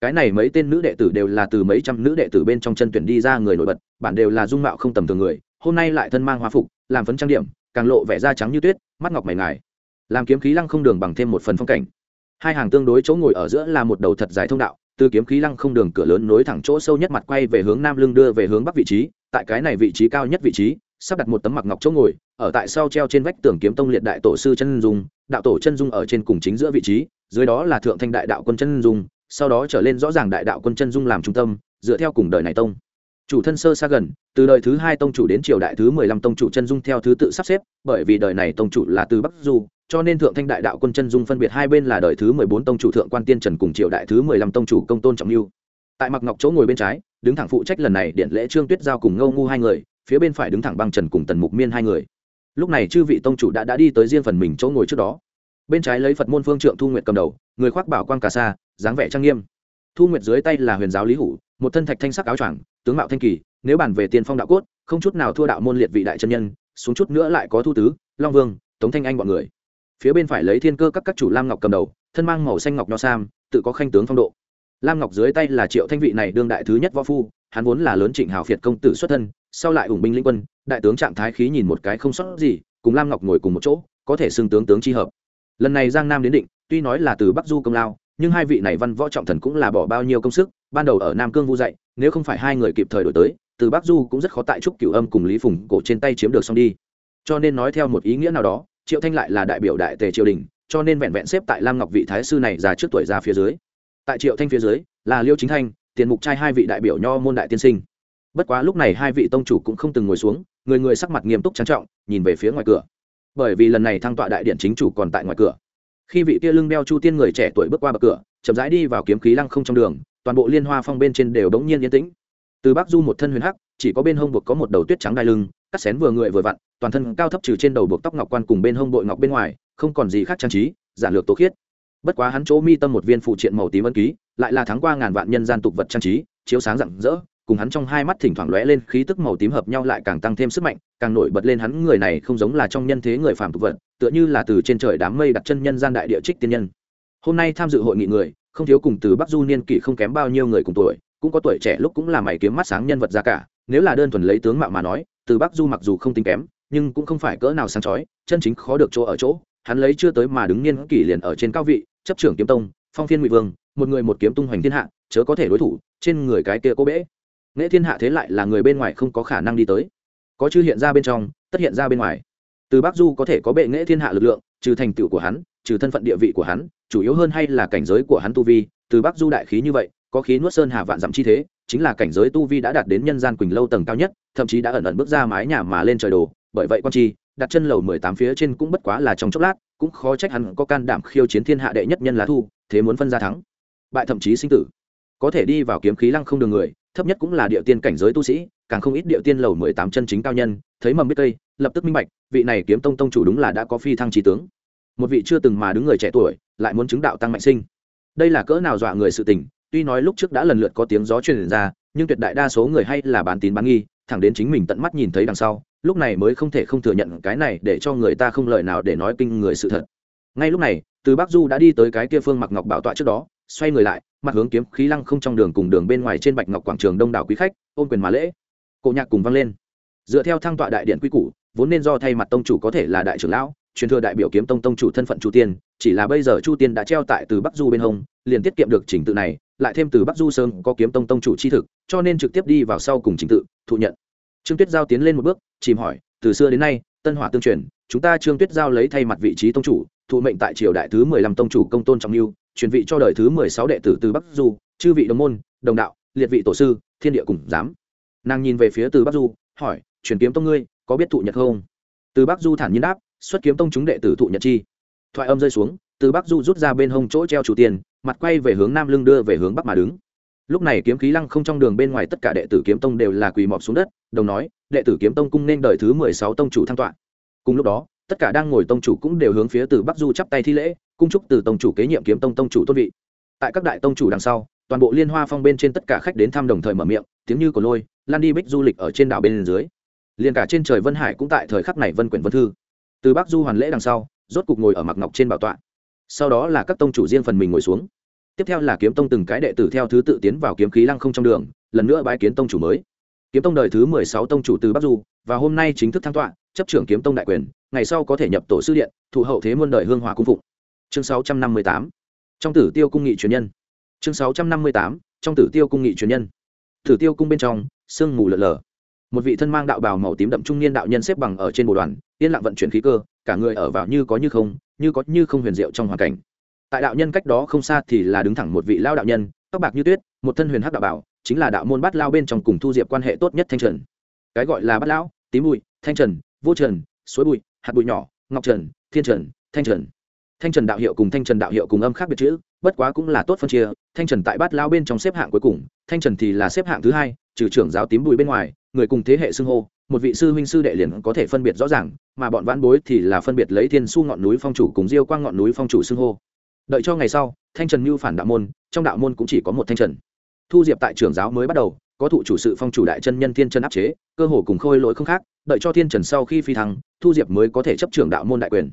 cái này mấy tên nữ đệ tử đều là từ mấy trăm nữ đệ tử bên trong chân tuyển đi ra người nổi bật, bản đều là dung mạo không tầm thường người, hôm nay lại thân mang hoa phục, làm phấn trang điểm, càng lộ vẻ da trắng như tuyết, mắt ngọc mày ngài. Làm kiếm khí lăng không đường bằng thêm một phần phong cảnh. Hai hàng tương đối chỗ ngồi ở giữa là một đầu thật dài thông đạo, từ kiếm khí lăng không đường cửa lớn nối thẳng chỗ sâu nhất mặt quay về hướng nam lưng đưa về hướng bắc vị trí, tại cái này vị trí cao nhất vị trí, sắp đặt một tấm mặc ngọc chỗ ngồi, ở tại sau treo trên vách tường kiếm tông liệt đại tổ sư chân dung, đạo tổ chân dung ở trên cùng chính giữa vị trí, dưới đó là thượng thanh đại đạo quân chân dung sau đó trở lên rõ ràng đại đạo quân chân dung làm trung tâm, dựa theo cùng đời này tông. Chủ thân sơ xa gần, từ đời thứ hai tông chủ đến triều đại thứ mười lăm tông chủ chân dung theo thứ tự sắp xếp, bởi vì đời này tông chủ là từ bắc du, cho nên thượng thanh đại đạo quân chân dung phân biệt hai bên là đời thứ mười bốn tông chủ thượng quan tiên trần cùng triều đại thứ mười lăm tông chủ công tôn trọng lưu. Tại mặc ngọc chỗ ngồi bên trái, đứng thẳng phụ trách lần này điện lễ trương tuyết giao cùng ngâu ngu hai người, phía bên phải đứng thẳng băng trần cùng tần mục miên hai người. Lúc này chư vị tông chủ đã đã đi tới riêng phần mình chỗ ngồi trước đó bên trái lấy phật môn phương trượng thu nguyệt cầm đầu, người khoác bảo quan cà sa, dáng vẻ trang nghiêm. Thu nguyệt dưới tay là huyền giáo lý hủ, một thân thạch thanh sắc áo choàng, tướng mạo thanh kỳ, nếu bàn về tiên phong đạo cốt, không chút nào thua đạo môn liệt vị đại chân nhân, xuống chút nữa lại có thu tứ, long vương, tống thanh anh bọn người. Phía bên phải lấy thiên cơ các các chủ lam ngọc cầm đầu, thân mang màu xanh ngọc nho sam, tự có khanh tướng phong độ. Lam ngọc dưới tay là triệu thanh vị này đương đại thứ nhất võ phu, hắn vốn là lớn trịnh hào phiệt công tử xuất thân, sau lại ủng binh linh quân, đại tướng trạng thái khí nhìn một cái không sót gì, cùng lam ngọc ngồi cùng một chỗ, có thể xưng tướng tướng chi hợp lần này giang nam đến định, tuy nói là từ bắc du công lao, nhưng hai vị này văn võ trọng thần cũng là bỏ bao nhiêu công sức, ban đầu ở nam cương vu dạy, nếu không phải hai người kịp thời đổi tới, từ bắc du cũng rất khó tại trúc cửu âm cùng lý phùng cổ trên tay chiếm được xong đi. Cho nên nói theo một ý nghĩa nào đó, triệu thanh lại là đại biểu đại tề triều đình, cho nên vẹn vẹn xếp tại lam ngọc vị thái sư này già trước tuổi ra phía dưới. Tại triệu thanh phía dưới, là liêu chính thanh, tiền mục trai hai vị đại biểu nho môn đại tiên sinh. Bất quá lúc này hai vị tông chủ cũng không từng ngồi xuống, người người sắc mặt nghiêm túc trang trọng, nhìn về phía ngoài cửa bởi vì lần này thăng tọa đại điện chính chủ còn tại ngoài cửa. Khi vị kia lưng đeo chu tiên người trẻ tuổi bước qua bậc cửa, chậm rãi đi vào kiếm khí lăng không trong đường, toàn bộ liên hoa phong bên trên đều đống nhiên yên tĩnh. Từ bắc du một thân huyền hắc, chỉ có bên hông buộc có một đầu tuyết trắng đai lưng, cắt xén vừa người vừa vặn, toàn thân cao thấp trừ trên đầu buộc tóc ngọc quan cùng bên hông bội ngọc bên ngoài, không còn gì khác trang trí, giản lược tố khiết. Bất quá hắn chỗ mi tâm một viên phụ triện màu tím ân ký, lại là thắng qua ngàn vạn nhân gian tục vật trang trí, chiếu sáng rạng rỡ cùng hắn trong hai mắt thỉnh thoảng lóe lên khí tức màu tím hợp nhau lại càng tăng thêm sức mạnh, càng nổi bật lên hắn người này không giống là trong nhân thế người phàm tục vật, tựa như là từ trên trời đám mây đặt chân nhân gian đại địa trích tiên nhân. Hôm nay tham dự hội nghị người, không thiếu cùng từ bắc du niên kỷ không kém bao nhiêu người cùng tuổi, cũng có tuổi trẻ lúc cũng là mày kiếm mắt sáng nhân vật ra cả, nếu là đơn thuần lấy tướng mạo mà nói, từ bắc du mặc dù không tính kém, nhưng cũng không phải cỡ nào sáng chói, chân chính khó được chỗ ở chỗ, hắn lấy chưa tới mà đứng niên kỷ liền ở trên cao vị, chấp trưởng kiếm tông, phong phiên ngụy vương, một người một kiếm tung hoành thiên hạ, chớ có thể đối thủ, trên người cái kia cô bễ nghệ thiên hạ thế lại là người bên ngoài không có khả năng đi tới. Có chư hiện ra bên trong, tất hiện ra bên ngoài. Từ bắc du có thể có bệ nghệ thiên hạ lực lượng, trừ thành tựu của hắn, trừ thân phận địa vị của hắn, chủ yếu hơn hay là cảnh giới của hắn tu vi, từ bắc du đại khí như vậy, có khí nuốt sơn hà vạn dặm chi thế, chính là cảnh giới tu vi đã đạt đến nhân gian quỳnh lâu tầng cao nhất, thậm chí đã ẩn ẩn bước ra mái nhà mà lên trời đồ. Bởi vậy quan chi, đặt chân lầu mười tám phía trên cũng bất quá là trong chốc lát, cũng khó trách hắn có can đảm khiêu chiến thiên hạ đệ nhất nhân lá thu, thế muốn phân ra thắng. Bại thậm chí sinh tử. Có thể đi vào kiếm khí lăng không đường người thấp nhất cũng là địa tiên cảnh giới tu sĩ, càng không ít địa tiên lầu mười tám chân chính cao nhân, thấy mầm biết cây, lập tức minh bạch, vị này kiếm tông tông chủ đúng là đã có phi thăng trí tướng. Một vị chưa từng mà đứng người trẻ tuổi, lại muốn chứng đạo tăng mạnh sinh. Đây là cỡ nào dọa người sự tình, tuy nói lúc trước đã lần lượt có tiếng gió truyền ra, nhưng tuyệt đại đa số người hay là bán tín bán nghi, thẳng đến chính mình tận mắt nhìn thấy đằng sau, lúc này mới không thể không thừa nhận cái này để cho người ta không lời nào để nói kinh người sự thật. Ngay lúc này, từ bắc du đã đi tới cái kia phương mặc ngọc bảo tọa trước đó, xoay người lại mặt hướng kiếm khí lăng không trong đường cùng đường bên ngoài trên bạch ngọc quảng trường đông đảo quý khách, ôm quyền mà lễ. Cổ nhạc cùng vang lên. Dựa theo thăng tọa đại điện quy củ, vốn nên do thay mặt tông chủ có thể là đại trưởng lão, truyền thừa đại biểu kiếm tông tông chủ thân phận chu tiên, chỉ là bây giờ chu tiên đã treo tại từ bắc du bên hông, liền tiết kiệm được trình tự này, lại thêm từ bắc du sơn có kiếm tông tông chủ chi thực, cho nên trực tiếp đi vào sau cùng trình tự, thụ nhận. Trương tuyết giao tiến lên một bước, chìm hỏi, từ xưa đến nay, tân hỏa tương truyền, chúng ta trương tuyết giao lấy thay mặt vị trí tông chủ, thụ mệnh tại triều đại thứ mười lăm tông chủ công tôn trọng lưu truyền vị cho đời thứ mười sáu đệ tử từ bắc du, chư vị đồng môn, đồng đạo, liệt vị tổ sư, thiên địa cùng dám nàng nhìn về phía từ bắc du, hỏi, truyền kiếm tông ngươi, có biết thụ nhật không? Từ bắc du thản nhiên đáp, xuất kiếm tông chúng đệ tử thụ nhật chi. Thoại âm rơi xuống, từ bắc du rút ra bên hông chỗ treo chủ tiền, mặt quay về hướng nam lưng đưa về hướng bắc mà đứng. Lúc này kiếm khí lăng không trong đường bên ngoài tất cả đệ tử kiếm tông đều là quỳ mọp xuống đất, đồng nói, đệ tử kiếm tông cung nên đời thứ mười sáu tông chủ thăng tọa. Cùng lúc đó, tất cả đang ngồi tông chủ cũng đều hướng phía từ bắc du chắp tay thi lễ cung chúc từ tông chủ kế nhiệm kiếm tông tông chủ tôn vị. Tại các đại tông chủ đằng sau, toàn bộ liên hoa phong bên trên tất cả khách đến thăm đồng thời mở miệng, tiếng như của lôi, lan đi bích du lịch ở trên đảo bên dưới. Liền cả trên trời vân hải cũng tại thời khắc này vân quyển vân thư. Từ bắc du hoàn lễ đằng sau, rốt cục ngồi ở mặc ngọc trên bảo tọa. Sau đó là các tông chủ riêng phần mình ngồi xuống. Tiếp theo là kiếm tông từng cái đệ tử theo thứ tự tiến vào kiếm khí lăng không trong đường, lần nữa bái kiến tông chủ mới. Kiếm tông đời thứ mười sáu tông chủ từ bắc du, và hôm nay chính thức thăng tọa, chấp trưởng kiếm tông đại quyền, ngày sau có thể nhập tổ sư điện, thụ hậu thế muôn đời hương hòa cung phụng chương sáu trăm năm mươi tám. Trong tử tiêu cung nghị truyền nhân. Chương sáu trăm năm mươi tám, trong tử tiêu cung nghị truyền nhân. Tử tiêu cung bên trong, sương mù lợn lờ một vị thân mang đạo bào màu tím đậm trung niên đạo nhân xếp bằng ở trên bồ đoàn, yên lặng vận chuyển khí cơ, cả người ở vào như có như không, như có như không huyền diệu trong hoàn cảnh. Tại đạo nhân cách đó không xa thì là đứng thẳng một vị lao đạo nhân, tóc bạc như tuyết, một thân huyền hắc đạo bảo chính là đạo môn bát lao bên trong cùng thu diệp quan hệ tốt nhất thanh trần. Cái gọi là bát lão, tím bụi, thanh trần, vô trần, suối bụi, hạt bụi nhỏ, ngọc trần, thiên trần, thanh trần thanh trần đạo hiệu cùng thanh trần đạo hiệu cùng âm khác biệt chữ, bất quá cũng là tốt phân chia, thanh trần tại bát lao bên trong xếp hạng cuối cùng, thanh trần thì là xếp hạng thứ hai, trừ trưởng giáo tím bùi bên ngoài, người cùng thế hệ xưng hô, một vị sư huynh sư đệ liền có thể phân biệt rõ ràng, mà bọn vãn bối thì là phân biệt lấy thiên su ngọn núi phong chủ cùng diêu quang ngọn núi phong chủ xưng hô. Đợi cho ngày sau, thanh trần mưu phản đạo môn, trong đạo môn cũng chỉ có một thanh trần. Thu diệp tại trưởng giáo mới bắt đầu, có thụ chủ sự phong chủ đại chân nhân thiên trần áp chế, cơ hồ cùng khôi lỗi không khác, đợi cho thiên trần sau khi phi thăng, thu diệp mới có thể chấp trưởng đạo môn đại quyền.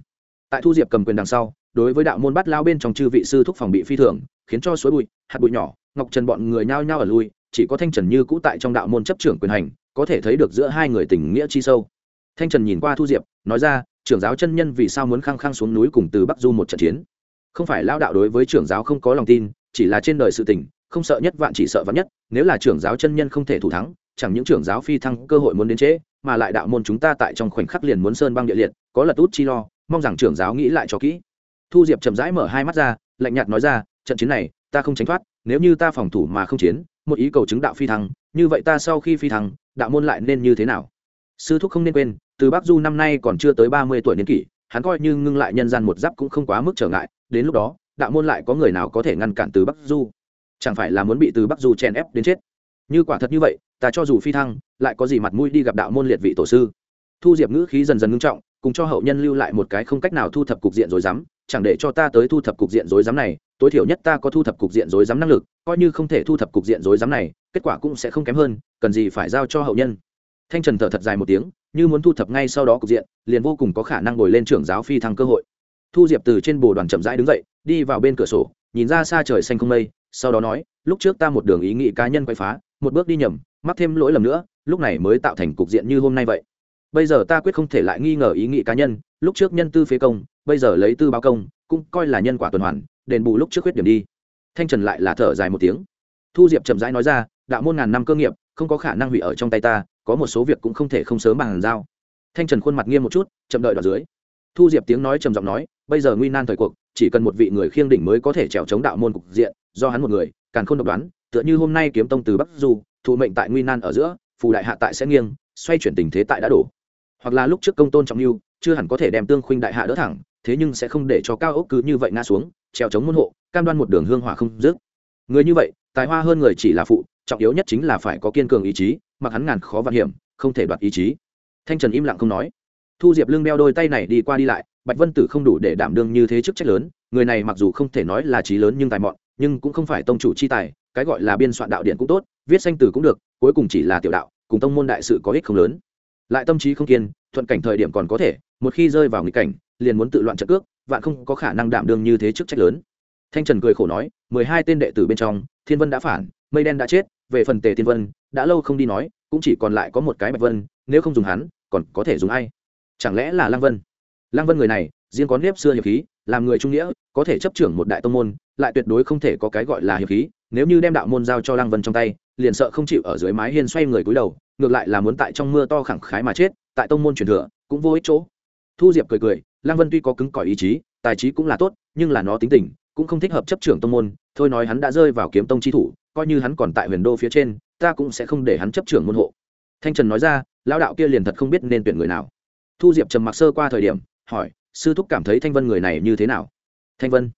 Tại thu diệp cầm quyền đằng sau đối với đạo môn bắt lao bên trong chư vị sư thúc phòng bị phi thường, khiến cho suối bụi, hạt bụi nhỏ, ngọc trần bọn người nhao nhao ở lui, chỉ có thanh trần như cũ tại trong đạo môn chấp trưởng quyền hành, có thể thấy được giữa hai người tình nghĩa chi sâu. Thanh trần nhìn qua thu diệp, nói ra, trưởng giáo chân nhân vì sao muốn khăng khăng xuống núi cùng từ bắc du một trận chiến? Không phải lao đạo đối với trưởng giáo không có lòng tin, chỉ là trên đời sự tình, không sợ nhất vạn chỉ sợ vạn nhất, nếu là trưởng giáo chân nhân không thể thủ thắng, chẳng những trưởng giáo phi thăng cơ hội muốn đến trễ mà lại đạo môn chúng ta tại trong khoảnh khắc liền muốn sơn băng địa liệt, có lật út chi lo, mong rằng trưởng giáo nghĩ lại cho kỹ thu diệp chậm rãi mở hai mắt ra, lạnh nhạt nói ra, trận chiến này, ta không tránh thoát, nếu như ta phòng thủ mà không chiến, một ý cầu chứng đạo phi thăng, như vậy ta sau khi phi thăng, đạo môn lại nên như thế nào? Sư thúc không nên quên, từ bắc du năm nay còn chưa tới ba mươi tuổi niên kỷ, hắn coi như ngưng lại nhân gian một giáp cũng không quá mức trở ngại, đến lúc đó, đạo môn lại có người nào có thể ngăn cản từ bắc du? Chẳng phải là muốn bị từ bắc du chèn ép đến chết? Như quả thật như vậy, ta cho dù phi thăng, lại có gì mặt mũi đi gặp đạo môn liệt vị tổ sư? Thu diệp ngữ khí dần dần ngưng trọng, cùng cho hậu nhân lưu lại một cái không cách nào thu thập cục diện rồi dám chẳng để cho ta tới thu thập cục diện rối rắm này, tối thiểu nhất ta có thu thập cục diện rối rắm năng lực, coi như không thể thu thập cục diện rối rắm này, kết quả cũng sẽ không kém hơn, cần gì phải giao cho hậu nhân. Thanh trần thở thật dài một tiếng, như muốn thu thập ngay sau đó cục diện, liền vô cùng có khả năng ngồi lên trưởng giáo phi thăng cơ hội. Thu diệp từ trên bồ đoàn chậm rãi đứng dậy, đi vào bên cửa sổ, nhìn ra xa trời xanh không mây, sau đó nói, lúc trước ta một đường ý nghĩ cá nhân quay phá, một bước đi nhầm, mắc thêm lỗi lầm nữa, lúc này mới tạo thành cục diện như hôm nay vậy. Bây giờ ta quyết không thể lại nghi ngờ ý nghĩ cá nhân, lúc trước nhân tư phế công bây giờ lấy tư báo công, cũng coi là nhân quả tuần hoàn, đền bù lúc trước khuyết điểm đi. Thanh trần lại là thở dài một tiếng. Thu diệp chậm rãi nói ra, đạo môn ngàn năm cơ nghiệp, không có khả năng hủy ở trong tay ta, có một số việc cũng không thể không sớm bàn giao. Thanh trần khuôn mặt nghiêm một chút, chậm đợi đoạn dưới. Thu diệp tiếng nói trầm giọng nói, bây giờ nguy nan thời cuộc, chỉ cần một vị người khiêng đỉnh mới có thể trèo chống đạo môn cục diện, do hắn một người, càng không độc đoán, tựa như hôm nay kiếm tông từ bắc du, thụ mệnh tại nguy nan ở giữa, phù đại hạ tại sẽ nghiêng, xoay chuyển tình thế tại đã đổ. Hoặc là lúc trước công tôn trọng lưu, chưa hẳn có thể đem tương khuynh đại hạ đỡ thẳng thế nhưng sẽ không để cho cao ốc cứ như vậy ngã xuống, treo chống môn hộ, cam đoan một đường hương hỏa không dứt. Người như vậy, tài hoa hơn người chỉ là phụ, trọng yếu nhất chính là phải có kiên cường ý chí, mặc hắn ngàn khó vạn hiểm, không thể đoạt ý chí. Thanh trần im lặng không nói. Thu diệp lưng đeo đôi tay này đi qua đi lại, bạch vân tử không đủ để đảm đương như thế chức trách lớn, người này mặc dù không thể nói là trí lớn nhưng tài mọn, nhưng cũng không phải tông chủ chi tài, cái gọi là biên soạn đạo điện cũng tốt, viết sanh từ cũng được, cuối cùng chỉ là tiểu đạo, cùng tông môn đại sự có ích không lớn. Lại tâm trí không kiên, thuận cảnh thời điểm còn có thể, một khi rơi vào nghịch cảnh liền muốn tự loạn trận cước, vạn không có khả năng đảm đương như thế chức trách lớn. Thanh trần cười khổ nói, mười hai tên đệ tử bên trong, thiên vân đã phản, mây đen đã chết, về phần tề thiên vân, đã lâu không đi nói, cũng chỉ còn lại có một cái bạch vân, nếu không dùng hắn, còn có thể dùng ai? Chẳng lẽ là lăng vân? Lăng vân người này, riêng có nếp xưa hiệp khí, làm người trung nghĩa, có thể chấp trưởng một đại tông môn, lại tuyệt đối không thể có cái gọi là hiệp khí, nếu như đem đạo môn giao cho lăng vân trong tay, liền sợ không chịu ở dưới mái hiên xoay người cúi đầu, ngược lại là muốn tại trong mưa to khẳng khái mà chết, tại tông môn truyền thừa, cũng vô ích chỗ. Thu diệp cười cười lăng vân tuy có cứng cỏi ý chí, tài trí cũng là tốt, nhưng là nó tính tình cũng không thích hợp chấp trưởng tông môn. Thôi nói hắn đã rơi vào kiếm tông chi thủ, coi như hắn còn tại huyền đô phía trên, ta cũng sẽ không để hắn chấp trưởng môn hộ. Thanh trần nói ra, lão đạo kia liền thật không biết nên tuyển người nào. Thu diệp trầm mặc sơ qua thời điểm, hỏi, sư thúc cảm thấy thanh vân người này như thế nào? Thanh vân.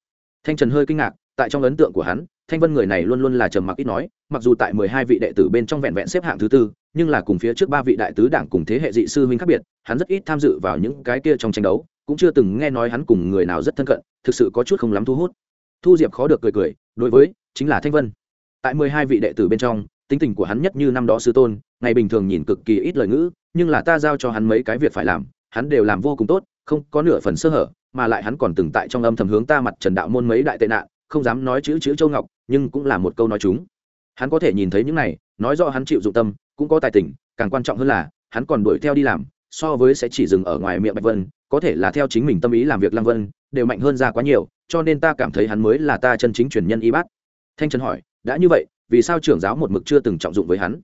Thanh trần hơi kinh ngạc, tại trong ấn tượng của hắn, thanh vân người này luôn luôn là trầm mặc ít nói, mặc dù tại mười hai vị đệ tử bên trong vẹn vẹn xếp hạng thứ tư, nhưng là cùng phía trước ba vị đại tứ đảng cùng thế hệ dị sư huynh khác biệt, hắn rất ít tham dự vào những cái kia trong tranh đấu cũng chưa từng nghe nói hắn cùng người nào rất thân cận, thực sự có chút không lắm thu hút. Thu diệp khó được cười cười, đối với, chính là thanh vân. Tại mười hai vị đệ tử bên trong, tính tình của hắn nhất như năm đó sư tôn, ngày bình thường nhìn cực kỳ ít lời ngữ, nhưng là ta giao cho hắn mấy cái việc phải làm, hắn đều làm vô cùng tốt, không có nửa phần sơ hở, mà lại hắn còn từng tại trong âm thầm hướng ta mặt trần đạo môn mấy đại tệ nạn, không dám nói chữ chữ châu ngọc, nhưng cũng là một câu nói chúng. Hắn có thể nhìn thấy những này, nói rõ hắn chịu dụng tâm, cũng có tài tình, càng quan trọng hơn là, hắn còn đuổi theo đi làm, so với sẽ chỉ dừng ở ngoài miệng bạch vân có thể là theo chính mình tâm ý làm việc lăng vân, đều mạnh hơn ra quá nhiều, cho nên ta cảm thấy hắn mới là ta chân chính truyền nhân y bát thanh trần hỏi, đã như vậy, vì sao trưởng giáo một mực chưa từng trọng dụng với hắn?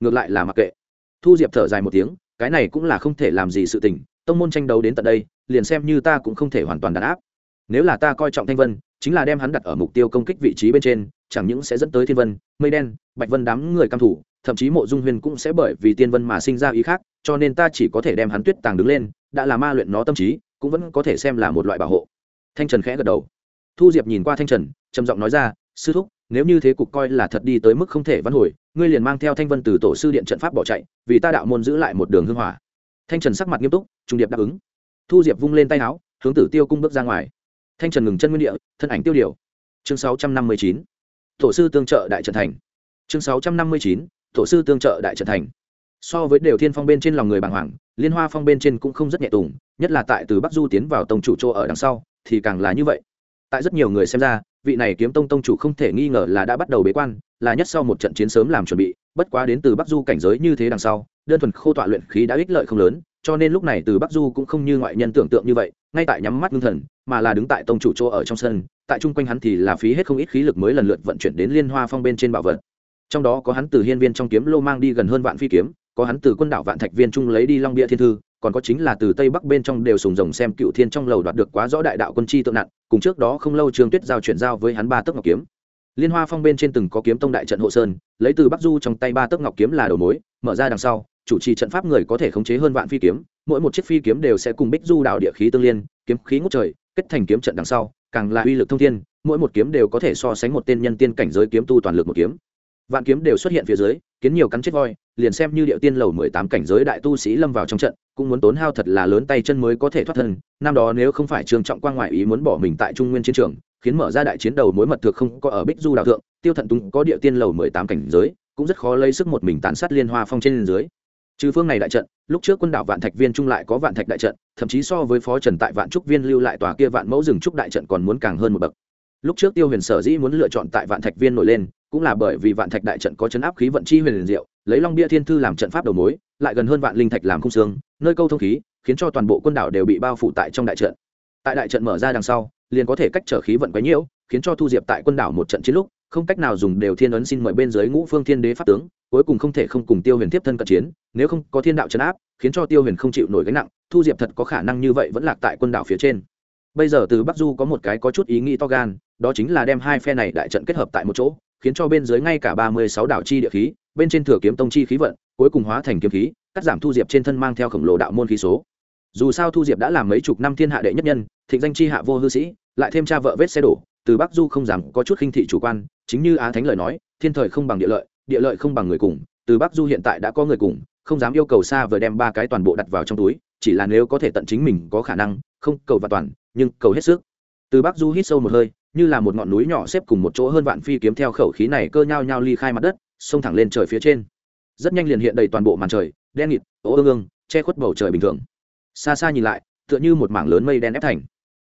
Ngược lại là mặc kệ. Thu diệp thở dài một tiếng, cái này cũng là không thể làm gì sự tình, tông môn tranh đấu đến tận đây, liền xem như ta cũng không thể hoàn toàn đàn áp. Nếu là ta coi trọng thanh vân, chính là đem hắn đặt ở mục tiêu công kích vị trí bên trên, chẳng những sẽ dẫn tới thiên vân, mây đen, bạch vân đám người căm thủ, thậm chí mộ dung huyền cũng sẽ bởi vì tiên vân mà sinh ra ý khác, cho nên ta chỉ có thể đem hắn tuyết tàng đứng lên đã là ma luyện nó tâm trí, cũng vẫn có thể xem là một loại bảo hộ. Thanh trần khẽ gật đầu. Thu diệp nhìn qua thanh trần, trầm giọng nói ra, sư thúc, nếu như thế cục coi là thật đi tới mức không thể văn hồi, ngươi liền mang theo thanh vân từ tổ sư điện trận pháp bỏ chạy, vì ta đạo môn giữ lại một đường hưng hỏa. Thanh trần sắc mặt nghiêm túc, trung điệp đáp ứng. Thu diệp vung lên tay áo, hướng tử tiêu cung bước ra ngoài. Thanh trần ngừng chân nguyên địa, thân ảnh tiêu điều. Chương sáu trăm năm mươi chín, tổ sư tương trợ đại trận thành. Chương sáu trăm năm mươi chín, tổ sư tương trợ đại trận thành so với đều thiên phong bên trên lòng người bàng hoàng, liên hoa phong bên trên cũng không rất nhẹ tùng, nhất là tại từ bắc du tiến vào tông chủ chỗ ở đằng sau, thì càng là như vậy. Tại rất nhiều người xem ra, vị này kiếm tông tông chủ không thể nghi ngờ là đã bắt đầu bế quan, là nhất sau một trận chiến sớm làm chuẩn bị, bất quá đến từ bắc du cảnh giới như thế đằng sau, đơn thuần khô tọa luyện khí đã ích lợi không lớn, cho nên lúc này từ bắc du cũng không như ngoại nhân tưởng tượng như vậy, ngay tại nhắm mắt ngưng thần, mà là đứng tại tông chủ chỗ ở trong sân, tại chung quanh hắn thì là phí hết không ít khí lực mới lần lượt vận chuyển đến liên hoa phong bên trên bảo vật. Trong đó có hắn từ hiên viên trong kiếm lô mang đi gần hơn vạn phi kiếm có hắn từ quân đảo vạn thạch viên trung lấy đi long bia thiên thư, còn có chính là từ tây bắc bên trong đều sùng rồng xem cựu thiên trong lầu đoạt được quá rõ đại đạo quân chi tượng nặng, cùng trước đó không lâu trương tuyết giao chuyển giao với hắn ba tấc ngọc kiếm. Liên hoa phong bên trên từng có kiếm tông đại trận hộ sơn, lấy từ bắc du trong tay ba tấc ngọc kiếm là đầu mối, mở ra đằng sau, chủ trì trận pháp người có thể khống chế hơn vạn phi kiếm, mỗi một chiếc phi kiếm đều sẽ cùng bích du đạo địa khí tương liên, kiếm khí ngút trời, kết thành kiếm trận đằng sau, càng là uy lực thông thiên, mỗi một kiếm đều có thể so sánh một tên nhân tiên cảnh giới kiếm tu toàn lực một kiếm vạn kiếm đều xuất hiện phía dưới, kiến nhiều cắn chết voi, liền xem như điệu tiên lầu mười tám cảnh giới đại tu sĩ lâm vào trong trận, cũng muốn tốn hao thật là lớn tay chân mới có thể thoát thân. Năm đó nếu không phải trường trọng quang ngoại ý muốn bỏ mình tại trung nguyên chiến trường, khiến mở ra đại chiến đầu mối mật thực không có ở bích du đạo thượng, tiêu thận tùng có địa tiên lầu mười tám cảnh giới, cũng rất khó lấy sức một mình tàn sát liên hoa phong trên dưới. Trừ phương này đại trận, lúc trước quân đảo vạn thạch viên trung lại có vạn thạch đại trận, thậm chí so với phó trần tại vạn trúc viên lưu lại tòa kia vạn mẫu rừng trúc đại trận còn muốn càng hơn một bậc lúc trước tiêu huyền sở dĩ muốn lựa chọn tại vạn thạch viên nổi lên, cũng là bởi vì vạn thạch đại trận có chấn áp khí vận chi huyền diệu, lấy long bia thiên thư làm trận pháp đầu mối, lại gần hơn vạn linh thạch làm khung xương, nơi câu thông khí, khiến cho toàn bộ quân đảo đều bị bao phủ tại trong đại trận. Tại đại trận mở ra đằng sau, liền có thể cách trở khí vận quấy nhiễu, khiến cho thu diệp tại quân đảo một trận chiến lúc, không cách nào dùng đều thiên ấn xin mời bên dưới ngũ phương thiên đế pháp tướng, cuối cùng không thể không cùng tiêu huyền tiếp thân cận chiến, nếu không có thiên đạo chấn áp, khiến cho tiêu huyền không chịu nổi gánh nặng, thu diệp thật có khả năng như vậy vẫn lạc tại quân đảo phía trên. Bây giờ từ bắc du có một cái có chút ý nghĩ to gan đó chính là đem hai phe này đại trận kết hợp tại một chỗ, khiến cho bên dưới ngay cả ba mươi sáu đảo chi địa khí, bên trên thừa kiếm tông chi khí vận, cuối cùng hóa thành kiếm khí, cắt giảm thu diệp trên thân mang theo khổng lồ đạo môn khí số. Dù sao thu diệp đã làm mấy chục năm thiên hạ đệ nhất nhân, thịnh danh chi hạ vô hư sĩ, lại thêm cha vợ vết xe đổ, từ bắc du không dám có chút khinh thị chủ quan, chính như á thánh lời nói, thiên thời không bằng địa lợi địa lợi không bằng người cùng, từ bắc du hiện tại đã có người cùng, không dám yêu cầu xa vừa đem ba cái toàn bộ đặt vào trong túi, chỉ là nếu có thể tận chính mình có khả năng, không cầu và toàn, nhưng cầu hết sức. Từ bắc du hít sâu một hơi như là một ngọn núi nhỏ xếp cùng một chỗ hơn vạn phi kiếm theo khẩu khí này cơ nhau nhau ly khai mặt đất, xông thẳng lên trời phía trên. Rất nhanh liền hiện đầy toàn bộ màn trời, đen nghịt ố ương ương, che khuất bầu trời bình thường. Xa xa nhìn lại, tựa như một mảng lớn mây đen ép thành.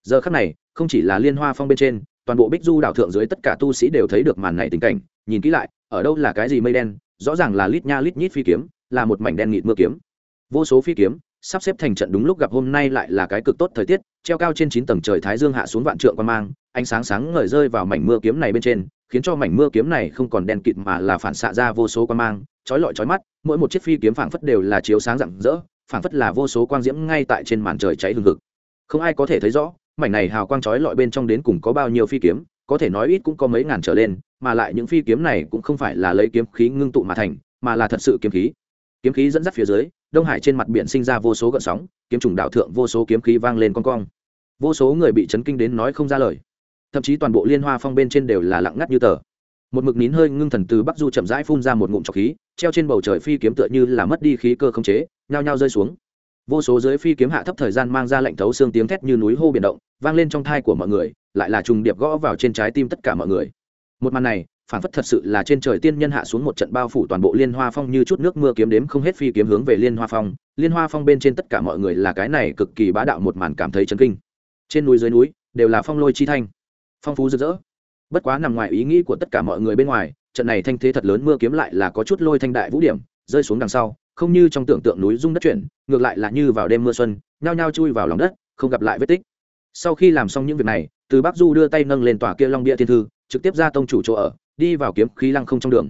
Giờ khắc này, không chỉ là liên hoa phong bên trên, toàn bộ bích du đảo thượng dưới tất cả tu sĩ đều thấy được màn này tình cảnh, nhìn kỹ lại, ở đâu là cái gì mây đen, rõ ràng là lít nha lít nhít phi kiếm, là một mảnh đen nghịt mưa kiếm. Vô số phi kiếm sắp xếp thành trận đúng lúc gặp hôm nay lại là cái cực tốt thời tiết, treo cao trên chín tầng trời thái dương hạ xuống vạn trượng quan mang, ánh sáng sáng ngời rơi vào mảnh mưa kiếm này bên trên, khiến cho mảnh mưa kiếm này không còn đen kịt mà là phản xạ ra vô số quan mang, chói lọi chói mắt, mỗi một chiếc phi kiếm phảng phất đều là chiếu sáng rạng rỡ, phảng phất là vô số quang diễm ngay tại trên màn trời cháy hừng hực. Không ai có thể thấy rõ, mảnh này hào quang chói lọi bên trong đến cùng có bao nhiêu phi kiếm, có thể nói ít cũng có mấy ngàn trở lên, mà lại những phi kiếm này cũng không phải là lấy kiếm khí ngưng tụ mà thành, mà là thật sự kiếm khí. Kiếm khí dẫn dắt phía dưới đông hải trên mặt biển sinh ra vô số gợn sóng, kiếm trùng đạo thượng vô số kiếm khí vang lên con cong. Vô số người bị chấn kinh đến nói không ra lời. Thậm chí toàn bộ liên hoa phong bên trên đều là lặng ngắt như tờ. Một mực nín hơi ngưng thần từ bắc du chậm rãi phun ra một ngụm trọc khí, treo trên bầu trời phi kiếm tựa như là mất đi khí cơ không chế, nhao nhao rơi xuống. Vô số dưới phi kiếm hạ thấp thời gian mang ra lệnh thấu xương tiếng thét như núi hô biển động, vang lên trong thai của mọi người, lại là trùng điệp gõ vào trên trái tim tất cả mọi người. Một màn này phản phất thật sự là trên trời tiên nhân hạ xuống một trận bao phủ toàn bộ liên hoa phong như chút nước mưa kiếm đếm không hết phi kiếm hướng về liên hoa phong. Liên hoa phong bên trên tất cả mọi người là cái này cực kỳ bá đạo một màn cảm thấy chấn kinh. Trên núi dưới núi, đều là phong lôi chi thanh. Phong phú rực rỡ. Bất quá nằm ngoài ý nghĩ của tất cả mọi người bên ngoài, trận này thanh thế thật lớn mưa kiếm lại là có chút lôi thanh đại vũ điểm, rơi xuống đằng sau, không như trong tưởng tượng núi rung đất chuyển, ngược lại là như vào đêm mưa xuân, nhao nhao chui vào lòng đất, không gặp lại vết tích. Sau khi làm xong những việc này, từ bắc du đưa tay nâng lên tòa kia long bia thiên thư, trực tiếp ra tông chủ chỗ ở đi vào kiếm khí lăng không trong đường.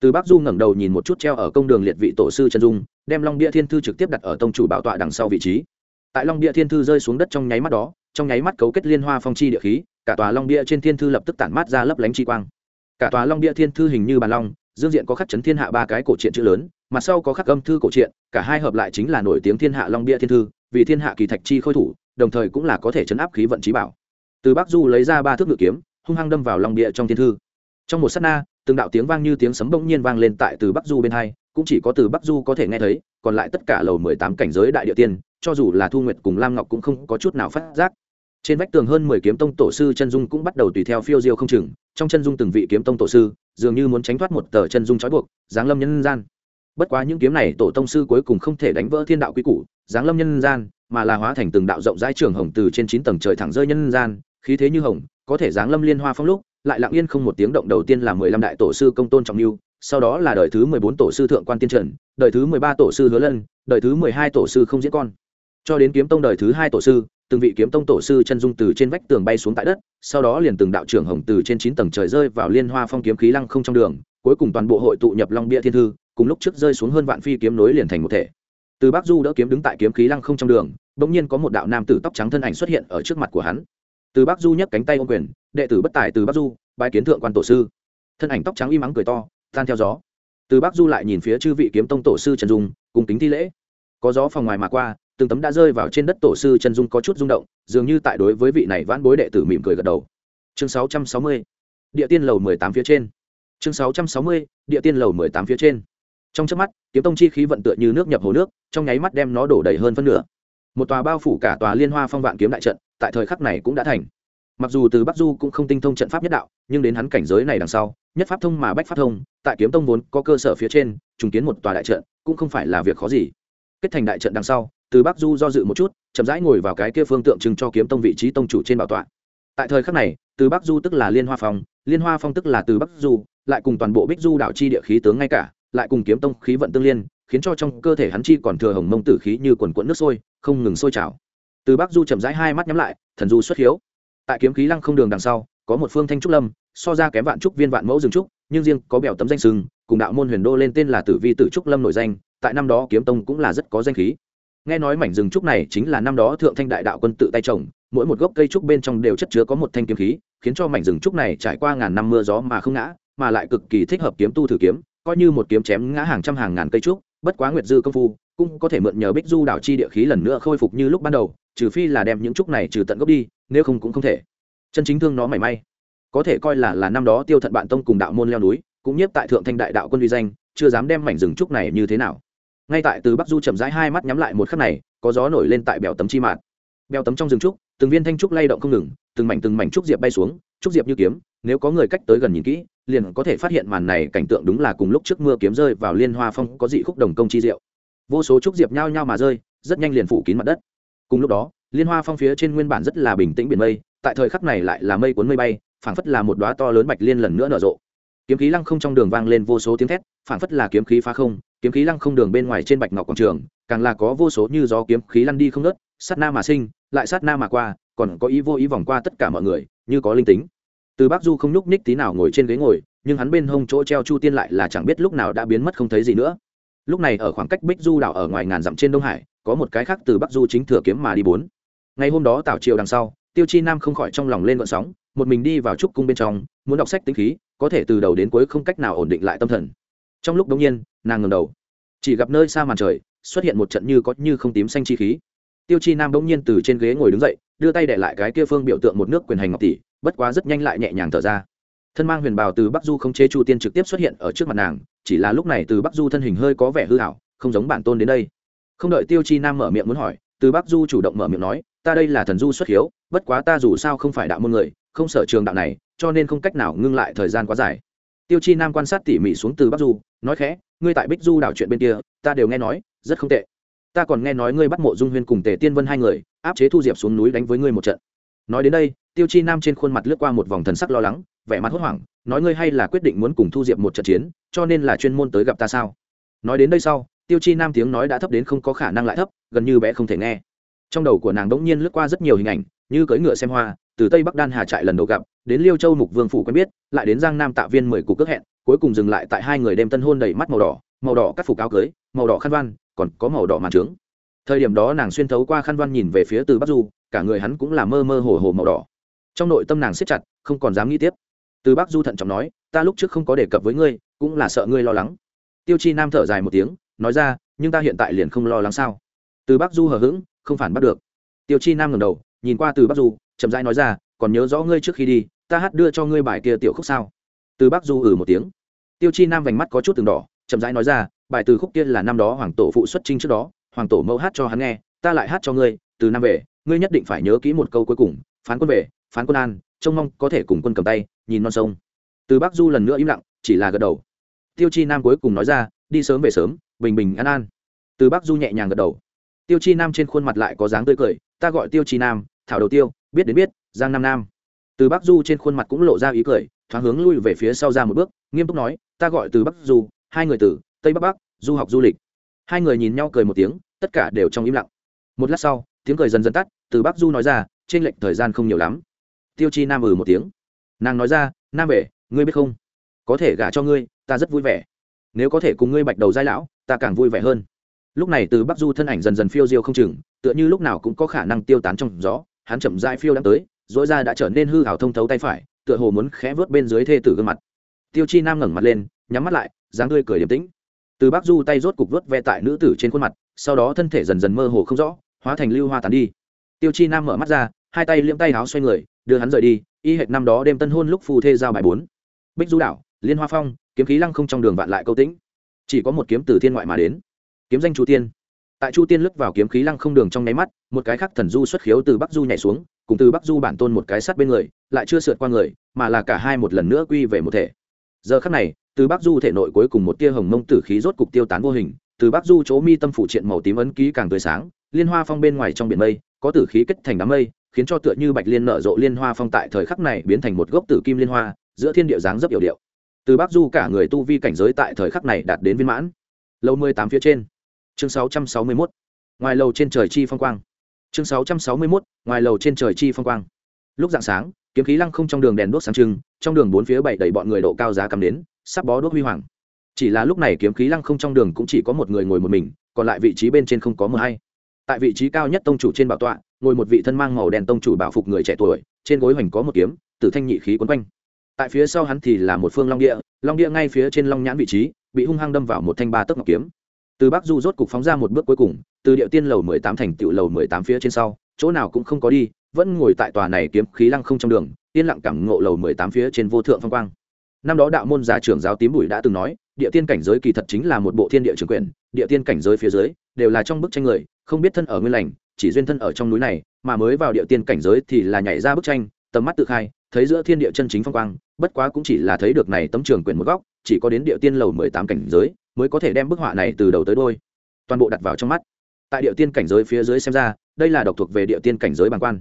Từ bắc du ngẩng đầu nhìn một chút treo ở công đường liệt vị tổ sư trần dung, đem long bia thiên thư trực tiếp đặt ở tông chủ bảo tọa đằng sau vị trí. Tại long bia thiên thư rơi xuống đất trong nháy mắt đó, trong nháy mắt cấu kết liên hoa phong chi địa khí, cả tòa long bia trên thiên thư lập tức tản mát ra lấp lánh chi quang. Cả tòa long bia thiên thư hình như bàn long, dương diện có khắc chấn thiên hạ ba cái cổ truyện chữ lớn, mặt sau có khắc âm thư cổ truyện, cả hai hợp lại chính là nổi tiếng thiên hạ long bia thiên thư, vì thiên hạ kỳ thạch chi khôi thủ, đồng thời cũng là có thể chấn áp khí vận trí bảo. Từ bắc du lấy ra ba thước ngự kiếm, hung hăng đâm vào long bia trong thiên thư trong một s á t na, từng đạo tiếng vang như tiếng sấm bỗng nhiên vang lên tại từ bắc du bên hai, cũng chỉ có từ bắc du có thể nghe thấy, còn lại tất cả lầu mười tám cảnh giới đại địa tiên, cho dù là thu nguyệt cùng lam ngọc cũng không có chút nào phát giác. Trên vách tường hơn mười kiếm tông tổ sư chân dung cũng bắt đầu tùy theo phiêu diêu không chừng, trong chân dung từng vị kiếm tông tổ sư, dường như muốn tránh thoát một tờ chân dung trói buộc, giáng lâm nhân gian. Bất quá những kiếm này tổ tông sư cuối cùng không thể đánh vỡ thiên đạo quy củ, giáng lâm nhân gian, mà là hóa thành từng đạo rộng rãi trường hồng từ trên chín tầng trời thẳng rơi nhân gian, khí thế như hồng, có thể giáng lâm liên hoa phong lúc lại lặng yên không một tiếng động đầu tiên là mười lăm đại tổ sư công tôn trọng lưu sau đó là đời thứ mười bốn tổ sư thượng quan tiên trần, đời thứ mười ba tổ sư hứa lân, đời thứ mười hai tổ sư không diễn con. Cho đến kiếm tông đời thứ hai tổ sư, từng vị kiếm tông tổ sư chân dung từ trên vách tường bay xuống tại đất, sau đó liền từng đạo trưởng hồng từ trên chín tầng trời rơi vào liên hoa phong kiếm khí lăng không trong đường, cuối cùng toàn bộ hội tụ nhập long bia thiên thư, cùng lúc trước rơi xuống hơn vạn phi kiếm nối liền thành một thể. Từ bắc du đỡ kiếm đứng tại kiếm khí lăng không trong đường, bỗng nhiên có một đạo nam tử tóc trắng thân ảnh xuất hiện ở trước mặt của hắn từ bắc du nhấc cánh tay ôm quyền, đệ tử bất tài từ bắc du, bái kiến thượng quan tổ sư. Thân ảnh tóc trắng y mắng cười to, tan theo gió. Từ bắc du lại nhìn phía chư vị kiếm tông tổ sư trần dung, cùng kính thi lễ. Có gió phòng ngoài mà qua, từng tấm đã rơi vào trên đất tổ sư Trần dung có chút rung động, dường như tại đối với vị này vãn bối đệ tử mỉm cười gật đầu. Chương 660. địa tiên lầu 18 phía trên. Chương 660. địa tiên lầu 18 phía trên. Trong chớp mắt, kiếm tông chi khí vận tựa như nước nhập hồ nước, trong nháy mắt đem nó đổ đầy hơn phân nửa. Một tòa bao phủ cả tòa liên hoa phong vạn kiếm đại trận tại thời khắc này cũng đã thành. Mặc dù từ bắc du cũng không tinh thông trận pháp nhất đạo, nhưng đến hắn cảnh giới này đằng sau, nhất pháp thông mà bách pháp thông, tại kiếm tông vốn có cơ sở phía trên, trùng kiến một tòa đại trận, cũng không phải là việc khó gì. Kết thành đại trận đằng sau, từ bắc du do dự một chút, chậm rãi ngồi vào cái kia phương tượng trưng cho kiếm tông vị trí tông chủ trên bảo tọa. Tại thời khắc này, từ bắc du tức là liên hoa phong, liên hoa phong tức là từ bắc du, lại cùng toàn bộ bích du đạo chi địa khí tướng ngay cả, lại cùng kiếm tông khí vận tương liên, khiến cho trong cơ thể hắn chi còn thừa hồng mông tử khí như quần quẫn nước sôi, không ngừng sôi trào từ bắc du chậm rãi hai mắt nhắm lại, thần du xuất hiếu. Tại kiếm khí lăng không đường đằng sau, có một phương thanh trúc lâm, so ra kém vạn trúc viên vạn mẫu rừng trúc, nhưng riêng có bèo tấm danh sừng, cùng đạo môn huyền đô lên tên là tử vi tử trúc lâm nổi danh, tại năm đó kiếm tông cũng là rất có danh khí. Nghe nói mảnh rừng trúc này chính là năm đó thượng thanh đại đạo quân tự tay trồng, mỗi một gốc cây trúc bên trong đều chất chứa có một thanh kiếm khí, khiến cho mảnh rừng trúc này trải qua ngàn năm mưa gió mà không ngã, mà lại cực kỳ thích hợp kiếm tu thử kiếm, coi như một kiếm chém ngã hàng trăm hàng ngàn cây trúc, bất quá nguyệt dư công phu, cũng có thể mượn nhờ bích du đảo chi địa khí lần nữa khôi phục như lúc ban đầu trừ phi là đem những trúc này trừ tận gốc đi, nếu không cũng không thể. Chân chính thương nó mảy may. Có thể coi là là năm đó tiêu thận bạn tông cùng đạo môn leo núi, cũng nhiếp tại thượng thanh đại đạo quân uy danh, chưa dám đem mảnh rừng trúc này như thế nào. Ngay tại từ bắc du chậm rãi hai mắt nhắm lại một khắc này, có gió nổi lên tại bèo tấm chi mạn. Bèo tấm trong rừng trúc từng viên thanh trúc lay động không ngừng, từng mảnh từng mảnh trúc diệp bay xuống trúc diệp như kiếm, nếu có người cách tới gần nhìn kỹ, liền có thể phát hiện màn này cảnh tượng đúng là cùng lúc trước mưa kiếm rơi vào liên hoa phong có dị khúc đồng công chi diệu. Vô số trúc diệp nhao nhao mà rơi, rất nhanh liền phủ kín mặt đất cùng lúc đó, liên hoa phong phía trên nguyên bản rất là bình tĩnh biển mây, tại thời khắc này lại là mây cuốn mây bay, phảng phất là một đóa to lớn bạch liên lần nữa nở rộ. Kiếm khí lăng không trong đường vang lên vô số tiếng thét, phảng phất là kiếm khí phá không, kiếm khí lăng không đường bên ngoài trên bạch ngọc quảng trường, càng là có vô số như gió kiếm khí lăn đi không nớt sát na mà sinh, lại sát na mà qua, còn có ý vô ý vòng qua tất cả mọi người, như có linh tính. Từ bắc du không nhúc nhích tí nào ngồi trên ghế ngồi, nhưng hắn bên hông chỗ treo chu tiên lại là chẳng biết lúc nào đã biến mất không thấy gì nữa. Lúc này ở khoảng cách bích du đảo ở ngoài ngàn dặm trên đông hải có một cái khác từ bắc du chính thừa kiếm mà đi bốn. Ngày hôm đó tảo triều đằng sau, tiêu chi nam không khỏi trong lòng lên vận sóng, một mình đi vào trúc cung bên trong, muốn đọc sách tính khí, có thể từ đầu đến cuối không cách nào ổn định lại tâm thần. Trong lúc đống nhiên, nàng ngầm đầu. Chỉ gặp nơi xa màn trời, xuất hiện một trận như có như không tím xanh chi khí. Tiêu chi nam bỗng nhiên từ trên ghế ngồi đứng dậy, đưa tay để lại cái kia phương biểu tượng một nước quyền hành ngọc tỷ, bất quá rất nhanh lại nhẹ nhàng thở ra. Thân mang huyền bào từ bắc du không chế chu tiên trực tiếp xuất hiện ở trước mặt nàng, chỉ là lúc này từ bắc du thân hình hơi có vẻ hư hảo không giống bản tôn đến đây không đợi tiêu chi nam mở miệng muốn hỏi, từ bắc du chủ động mở miệng nói, ta đây là thần du xuất hiếu, bất quá ta dù sao không phải đạo môn người, không sở trường đạo này, cho nên không cách nào ngưng lại thời gian quá dài. Tiêu chi nam quan sát tỉ mỉ xuống từ bắc du, nói khẽ, ngươi tại bích du đảo chuyện bên kia, ta đều nghe nói, rất không tệ. Ta còn nghe nói ngươi bắt mộ dung huyên cùng tề tiên vân hai người, áp chế thu diệp xuống núi đánh với ngươi một trận. Nói đến đây, tiêu chi nam trên khuôn mặt lướt qua một vòng thần sắc lo lắng, vẻ mặt hốt hoảng, nói, ngươi hay là quyết định muốn cùng thu diệp một trận chiến, cho nên là chuyên môn tới gặp ta sao? Nói đến đây sau tiêu chi nam tiếng nói đã thấp đến không có khả năng lại thấp, gần như bé không thể nghe. Trong đầu của nàng đ ỗ n g nhiên lướt qua rất nhiều hình ảnh, như cưỡi ngựa xem hoa, từ tây bắc đan hà trại lần đầu gặp, đến liêu châu mục vương phủ quen biết, lại đến giang nam tạ viên mười cục cước hẹn, cuối cùng dừng lại tại hai người đêm tân hôn đầy mắt màu đỏ màu đỏ cắt phục áo cưới, màu đỏ khăn văn, còn có màu đỏ màn trướng. Thời điểm đó nàng xuyên thấu qua khăn văn nhìn về phía từ bắc du, cả người hắn cũng là mơ mơ hồ hồ màu đỏ. Trong nội tâm nàng siết chặt, không còn dám nghĩ tiếp. Từ bắc du thận trọng nói, ta lúc trước không có đề cập với ngươi, cũng là sợ ngươi lo lắng. Tiêu chi nam thở dài một tiếng nói ra, nhưng ta hiện tại liền không lo lắng sao? Từ bắc du hờ hững, không phản bắt được. Tiêu chi nam ngầm đầu, nhìn qua từ bắc du, chậm rãi nói ra, còn nhớ rõ ngươi trước khi đi, ta hát đưa cho ngươi bài kia tiểu khúc sao? Từ bắc du ừ một tiếng. Tiêu chi nam vành mắt có chút từng đỏ, chậm rãi nói ra, bài từ khúc kia là năm đó hoàng tổ phụ xuất trinh trước đó, hoàng tổ mẫu hát cho hắn nghe, ta lại hát cho ngươi, từ năm về, ngươi nhất định phải nhớ kỹ một câu cuối cùng, phán quân về, phán quân an, trông mong có thể cùng quân cầm tay, nhìn non sông. Từ bắc du lần nữa im lặng, chỉ là gật đầu. Tiêu chi nam cuối cùng nói ra, đi sớm về sớm bình bình an an. Từ bắc du nhẹ nhàng gật đầu. Tiêu chi nam trên khuôn mặt lại có dáng tươi cười, ta gọi tiêu chi nam, thảo đầu tiêu, biết đến biết, giang nam nam. Từ bắc du trên khuôn mặt cũng lộ ra ý cười, thoáng hướng lui về phía sau ra một bước, nghiêm túc nói, ta gọi từ bắc du, hai người từ tây bắc bắc, du học du lịch. Hai người nhìn nhau cười một tiếng, tất cả đều trong im lặng. Một lát sau, tiếng cười dần dần tắt, từ bắc du nói ra, trên lệnh thời gian không nhiều lắm. Tiêu chi nam ừ một tiếng. Nàng nói ra, nam về, ngươi biết không? Có thể gả cho ngươi, ta rất vui vẻ. Nếu có thể cùng ngươi bạch đầu giai lão ta càng vui vẻ hơn. Lúc này từ bắc du thân ảnh dần dần phiêu diêu không chừng, tựa như lúc nào cũng có khả năng tiêu tán trong gió, hắn chậm dai phiêu đang tới dỗi ra đã trở nên hư hào thông thấu tay phải, tựa hồ muốn khẽ vớt bên dưới thê tử gương mặt. Tiêu chi nam ngẩng mặt lên, nhắm mắt lại, dáng tươi cười điềm tĩnh. Từ bắc du tay rốt cục vớt ve tại nữ tử trên khuôn mặt, sau đó thân thể dần dần mơ hồ không rõ, hóa thành lưu hoa tàn đi. Tiêu chi nam mở mắt ra, hai tay liễm tay áo xoay người, đưa hắn rời đi, y hệt năm đó đêm tân hôn lúc phù thê giao bài bốn. Bích du đảo, liên hoa phong, kiếm khí lăng không trong đường vạn lại câu tĩnh chỉ có một kiếm từ thiên ngoại mà đến. Kiếm danh chu tiên. Tại chu tiên lướt vào kiếm khí lăng không đường trong nháy mắt, một cái khác thần du xuất khiếu từ bắc du nhảy xuống, cùng từ bắc du bản tôn một cái sát bên người, lại chưa sượt qua người, mà là cả hai một lần nữa quy về một thể. Giờ khắc này, từ bắc du thể nội cuối cùng một tia hồng mông tử khí rốt cục tiêu tán vô hình, từ bắc du chỗ mi tâm phủ triện màu tím ấn ký càng tươi sáng, liên hoa phong bên ngoài trong biển mây, có tử khí kết thành đám mây, khiến cho tựa như bạch liên nở rộ liên hoa phong tại thời khắc này biến thành một gốc tử kim liên hoa, giữa thiên địa dáng dấp yểu điệu từ bắc du cả người tu vi cảnh giới tại thời khắc này đạt đến viên mãn. Lâu mười tám phía trên. Chương sáu trăm sáu mươi mốt. Ngoài lầu trên trời chi phong quang. Chương sáu trăm sáu mươi mốt, ngoài lầu trên trời chi phong quang. Lúc dạng sáng, kiếm khí lăng không trong đường đèn đuốc sáng trưng, trong đường bốn phía bảy đầy bọn người độ cao giá cầm đến, sắp bó đốt huy hoàng. Chỉ là lúc này kiếm khí lăng không trong đường cũng chỉ có một người ngồi một mình, còn lại vị trí bên trên không có mờ hay. Tại vị trí cao nhất tông chủ trên bảo tọa, ngồi một vị thân mang màu đen tông chủ bảo phục người trẻ tuổi, trên gối hoành có một kiếm, tử thanh nhị khí quấn quanh tại phía sau hắn thì là một phương long địa long địa ngay phía trên long nhãn vị trí, bị hung hăng đâm vào một thanh ba tấc ngọc kiếm. Từ bắc du rốt cục phóng ra một bước cuối cùng, từ địa tiên lầu mười tám thành tựu lầu mười tám phía trên sau, chỗ nào cũng không có đi, vẫn ngồi tại tòa này kiếm khí lăng không trong đường, yên lặng cảm ngộ lầu mười tám phía trên vô thượng phong quang. Năm đó đạo môn giả trưởng giáo tím bùi đã từng nói, địa tiên cảnh giới kỳ thật chính là một bộ thiên địa trường quyền, địa tiên cảnh giới phía dưới, đều là trong bức tranh người, không biết thân ở nguyên lành, chỉ duyên thân ở trong núi này, mà mới vào địa tiên cảnh giới thì là nhảy ra bức tranh tầm mắt tự khai, thấy giữa thiên địa chân chính phong quang, bất quá cũng chỉ là thấy được này tấm trường quyển một góc, chỉ có đến địa tiên lầu mười tám cảnh giới mới có thể đem bức họa này từ đầu tới đôi, toàn bộ đặt vào trong mắt. Tại địa tiên cảnh giới phía dưới xem ra, đây là độc thuộc về địa tiên cảnh giới bàng quan.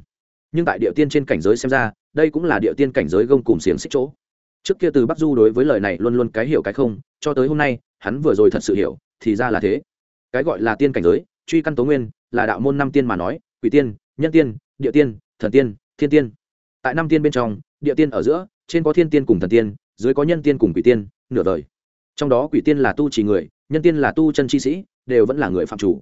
Nhưng tại địa tiên trên cảnh giới xem ra, đây cũng là địa tiên cảnh giới gông cùng xiềng xích chỗ. Trước kia từ bắc du đối với lời này luôn luôn cái hiểu cái không, cho tới hôm nay, hắn vừa rồi thật sự hiểu, thì ra là thế. Cái gọi là tiên cảnh giới, truy căn tố nguyên, là đạo môn năm tiên mà nói, quỷ tiên, nhân tiên, địa tiên, thần tiên, thiên tiên tại năm tiên bên trong, địa tiên ở giữa, trên có thiên tiên cùng thần tiên, dưới có nhân tiên cùng quỷ tiên, nửa đời. Trong đó quỷ tiên là tu trì người, nhân tiên là tu chân chi sĩ, đều vẫn là người phạm chủ.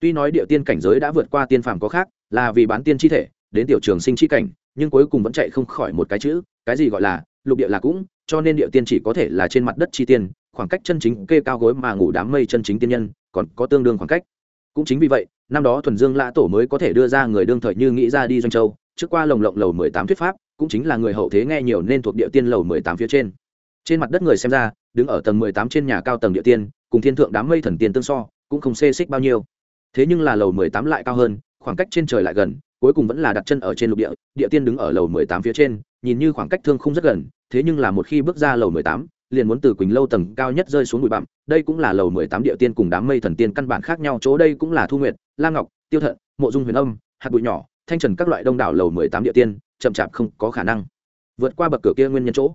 Tuy nói địa tiên cảnh giới đã vượt qua tiên phàm có khác, là vì bán tiên chi thể, đến tiểu trường sinh chi cảnh, nhưng cuối cùng vẫn chạy không khỏi một cái chữ, cái gì gọi là, lục địa là cũng, cho nên địa tiên chỉ có thể là trên mặt đất chi tiên, khoảng cách chân chính kê cao gối mà ngủ đám mây chân chính tiên nhân, còn có tương đương khoảng cách. Cũng chính vì vậy, năm đó thuần dương lã tổ mới có thể đưa ra người đương thời như nghĩ ra đi doanh châu trước qua lồng lộng lầu mười tám thuyết pháp, cũng chính là người hậu thế nghe nhiều nên thuộc địa tiên lầu mười tám phía trên. Trên mặt đất người xem ra, đứng ở tầng mười tám trên nhà cao tầng địa tiên, cùng thiên thượng đám mây thần tiên tương so, cũng không xê xích bao nhiêu. Thế nhưng là lầu mười tám lại cao hơn, khoảng cách trên trời lại gần, cuối cùng vẫn là đặt chân ở trên lục địa địa tiên đứng ở lầu mười tám phía trên, nhìn như khoảng cách thương không rất gần, thế nhưng là một khi bước ra lầu mười tám, liền muốn từ quỳnh lâu tầng cao nhất rơi xuống bụi bặm, đây cũng là lầu mười tám địa tiên cùng đám mây thần tiên căn bản khác nhau, chỗ đây cũng là thu nguyệt, la ngọc, tiêu thận, mộ dung huyền âm, hạt bụi nhỏ thanh trần các loại đông đảo lầu mười tám địa tiên, chậm chạp không có khả năng. Vượt qua bậc cửa kia nguyên nhân chỗ.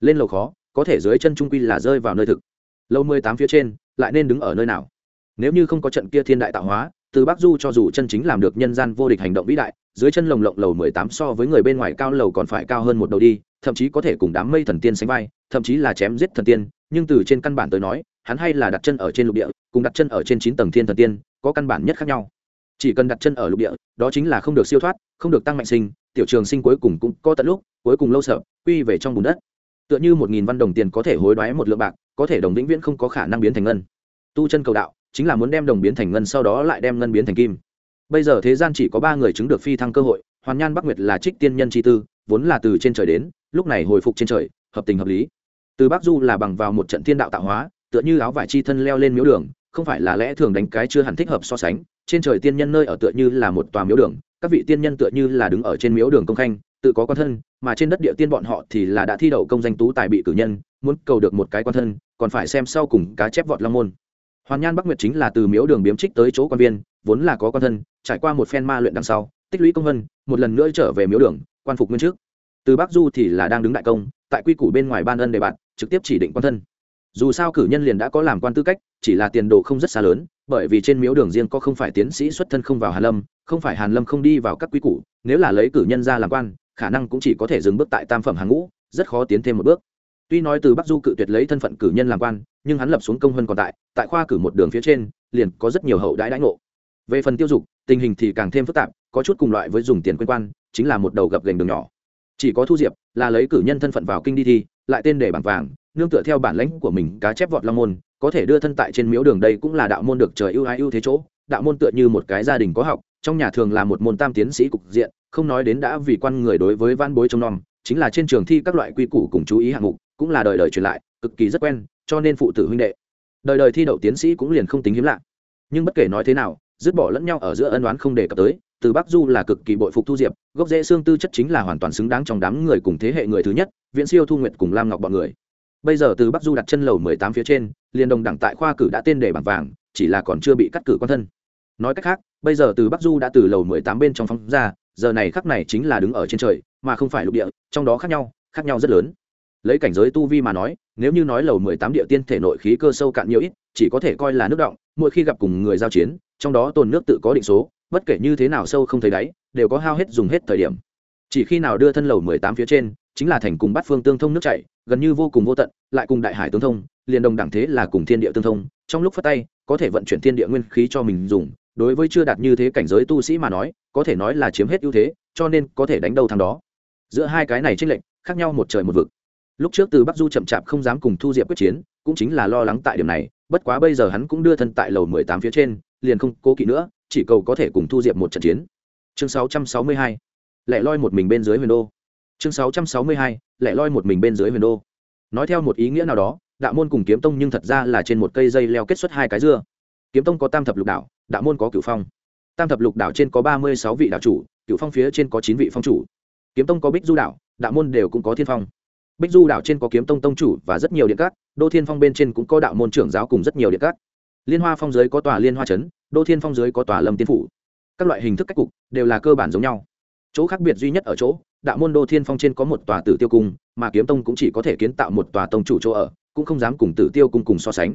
Lên lầu khó, có thể dưới chân trung quy là rơi vào nơi thực. Lầu mười tám phía trên, lại nên đứng ở nơi nào? Nếu như không có trận kia thiên đại tạo hóa, từ bắc du cho dù chân chính làm được nhân gian vô địch hành động vĩ đại, dưới chân lồng lộng lầu mười tám so với người bên ngoài cao lầu còn phải cao hơn một đầu đi, thậm chí có thể cùng đám mây thần tiên sánh vai, thậm chí là chém giết thần tiên, nhưng từ trên căn bản tới nói, hắn hay là đặt chân ở trên lục địa, cùng đặt chân ở trên chín tầng thiên thần tiên, có căn bản nhất khác nhau chỉ cần đặt chân ở lục địa, đó chính là không được siêu thoát, không được tăng mạnh sinh, tiểu trường sinh cuối cùng cũng có tận lúc, cuối cùng lâu sợ, quy về trong bùn đất. Tựa như một nghìn văn đồng tiền có thể hối đoái một lượng bạc, có thể đồng vĩnh viễn không có khả năng biến thành ngân. Tu chân cầu đạo, chính là muốn đem đồng biến thành ngân sau đó lại đem ngân biến thành kim. Bây giờ thế gian chỉ có ba người chứng được phi thăng cơ hội, hoàn nhan bắc nguyệt là trích tiên nhân chi tư, vốn là từ trên trời đến, lúc này hồi phục trên trời, hợp tình hợp lý. Từ bắc du là bằng vào một trận thiên đạo tạo hóa, tựa như áo vải chi thân leo lên miếu đường không phải là lẽ thường đánh cái chưa hẳn thích hợp so sánh, trên trời tiên nhân nơi ở tựa như là một tòa miếu đường, các vị tiên nhân tựa như là đứng ở trên miếu đường công khanh, tự có quan thân, mà trên đất địa tiên bọn họ thì là đã thi đậu công danh tú tài bị cử nhân, muốn cầu được một cái quan thân, còn phải xem sau cùng cá chép vọt long môn. Hoàn nhan bắc nguyệt chính là từ miếu đường biếm trích tới chỗ quan viên, vốn là có quan thân, trải qua một phen ma luyện đằng sau, tích lũy công vân, một lần nữa trở về miếu đường, quan phục nguyên trước. Từ bắc du thì là đang đứng đại công, tại quy củ bên ngoài ban ân đề bạt, trực tiếp chỉ định quan thân dù sao cử nhân liền đã có làm quan tư cách, chỉ là tiền đồ không rất xa lớn, bởi vì trên miếu đường riêng có không phải tiến sĩ xuất thân không vào hàn lâm, không phải hàn lâm không đi vào các quy củ, nếu là lấy cử nhân ra làm quan, khả năng cũng chỉ có thể dừng bước tại tam phẩm hàng ngũ, rất khó tiến thêm một bước. Tuy nói từ bắc du cự tuyệt lấy thân phận cử nhân làm quan, nhưng hắn lập xuống công hơn còn tại tại khoa cử một đường phía trên, liền có rất nhiều hậu đãi đãi ngộ. Về phần tiêu dục, tình hình thì càng thêm phức tạp, có chút cùng loại với dùng tiền quyên quan, chính là một đầu gập gành đường nhỏ. Chỉ có thu diệp là lấy cử nhân thân phận vào kinh đi thi, lại tên để bảng vàng nương tựa theo bản lãnh của mình cá chép vọt long môn, có thể đưa thân tại trên miếu đường đây cũng là đạo môn được trời ưu ái ưu thế chỗ. Đạo môn tựa như một cái gia đình có học, trong nhà thường là một môn tam tiến sĩ cục diện, không nói đến đã vì quan người đối với văn bối trông nom, chính là trên trường thi các loại quy củ cùng chú ý hạng mục, cũng là đời đời truyền lại, cực kỳ rất quen, cho nên phụ tử huynh đệ. Đời đời thi đậu tiến sĩ cũng liền không tính hiếm lạ. Nhưng bất kể nói thế nào, dứt bỏ lẫn nhau ở giữa ân oán không đề cập tới, từ bắc du là cực kỳ bội phục thu diệp, gốc rễ xương tư chất chính là hoàn toàn xứng đáng trong đám người cùng thế hệ người thứ nhất, viễn siêu thu nguyệt cùng lam ngọc bọn người bây giờ từ bắc du đặt chân lầu mười tám phía trên, liền đồng đẳng tại khoa cử đã tên đề bằng vàng, chỉ là còn chưa bị cắt cử quan thân. Nói cách khác, bây giờ từ bắc du đã từ lầu mười tám bên trong phóng ra, giờ này khắc này chính là đứng ở trên trời, mà không phải lục địa, trong đó khác nhau khác nhau rất lớn. Lấy cảnh giới tu vi mà nói, nếu như nói lầu mười tám địa tiên thể nội khí cơ sâu cạn nhiều ít, chỉ có thể coi là nước động, mỗi khi gặp cùng người giao chiến, trong đó tồn nước tự có định số, bất kể như thế nào sâu không thấy đáy, đều có hao hết dùng hết thời điểm. Chỉ khi nào đưa thân lầu mười tám phía trên chính là thành cùng bát phương tương thông nước chảy, gần như vô cùng vô tận, lại cùng đại hải tương thông, liền đồng đẳng thế là cùng thiên địa tương thông, trong lúc phát tay, có thể vận chuyển thiên địa nguyên khí cho mình dùng, đối với chưa đạt như thế cảnh giới tu sĩ mà nói, có thể nói là chiếm hết ưu thế, cho nên có thể đánh đầu thằng đó. Giữa hai cái này tranh lệch, khác nhau một trời một vực. Lúc trước từ bắc du chậm chạp không dám cùng thu diệp quyết chiến, cũng chính là lo lắng tại điểm này, bất quá bây giờ hắn cũng đưa thân tại lầu mười tám phía trên, liền không cố kỵ nữa, chỉ cầu có thể cùng thu diệp một trận chiến. Chương sáu trăm sáu mươi hai, lẻ loi một mình bên dưới huyền đô chương sáu trăm sáu mươi hai, lẻ loi một mình bên dưới huyền đô. Nói theo một ý nghĩa nào đó, đạo môn cùng kiếm tông nhưng thật ra là trên một cây dây leo kết xuất hai cái dưa. Kiếm tông có tam thập lục đạo đạo môn có cửu phong. Tam thập lục đạo trên có ba mươi sáu vị đạo chủ, cửu phong phía trên có chín vị phong chủ. Kiếm tông có bích du đạo đạo môn đều cũng có thiên phong. Bích du đạo trên có kiếm tông tông chủ và rất nhiều điện cát. đô thiên phong bên trên cũng có đạo môn trưởng giáo cùng rất nhiều điện cát. liên hoa phong dưới có tòa liên hoa trấn, đô thiên phong dưới có tòa lâm tiên phủ. Các loại hình thức cách cục đều là cơ bản giống nhau. Chỗ khác biệt duy nhất ở chỗ đạo môn đô thiên phong trên có một tòa tử tiêu cung, mà kiếm tông cũng chỉ có thể kiến tạo một tòa tông chủ chỗ ở, cũng không dám cùng tử tiêu cung cùng so sánh.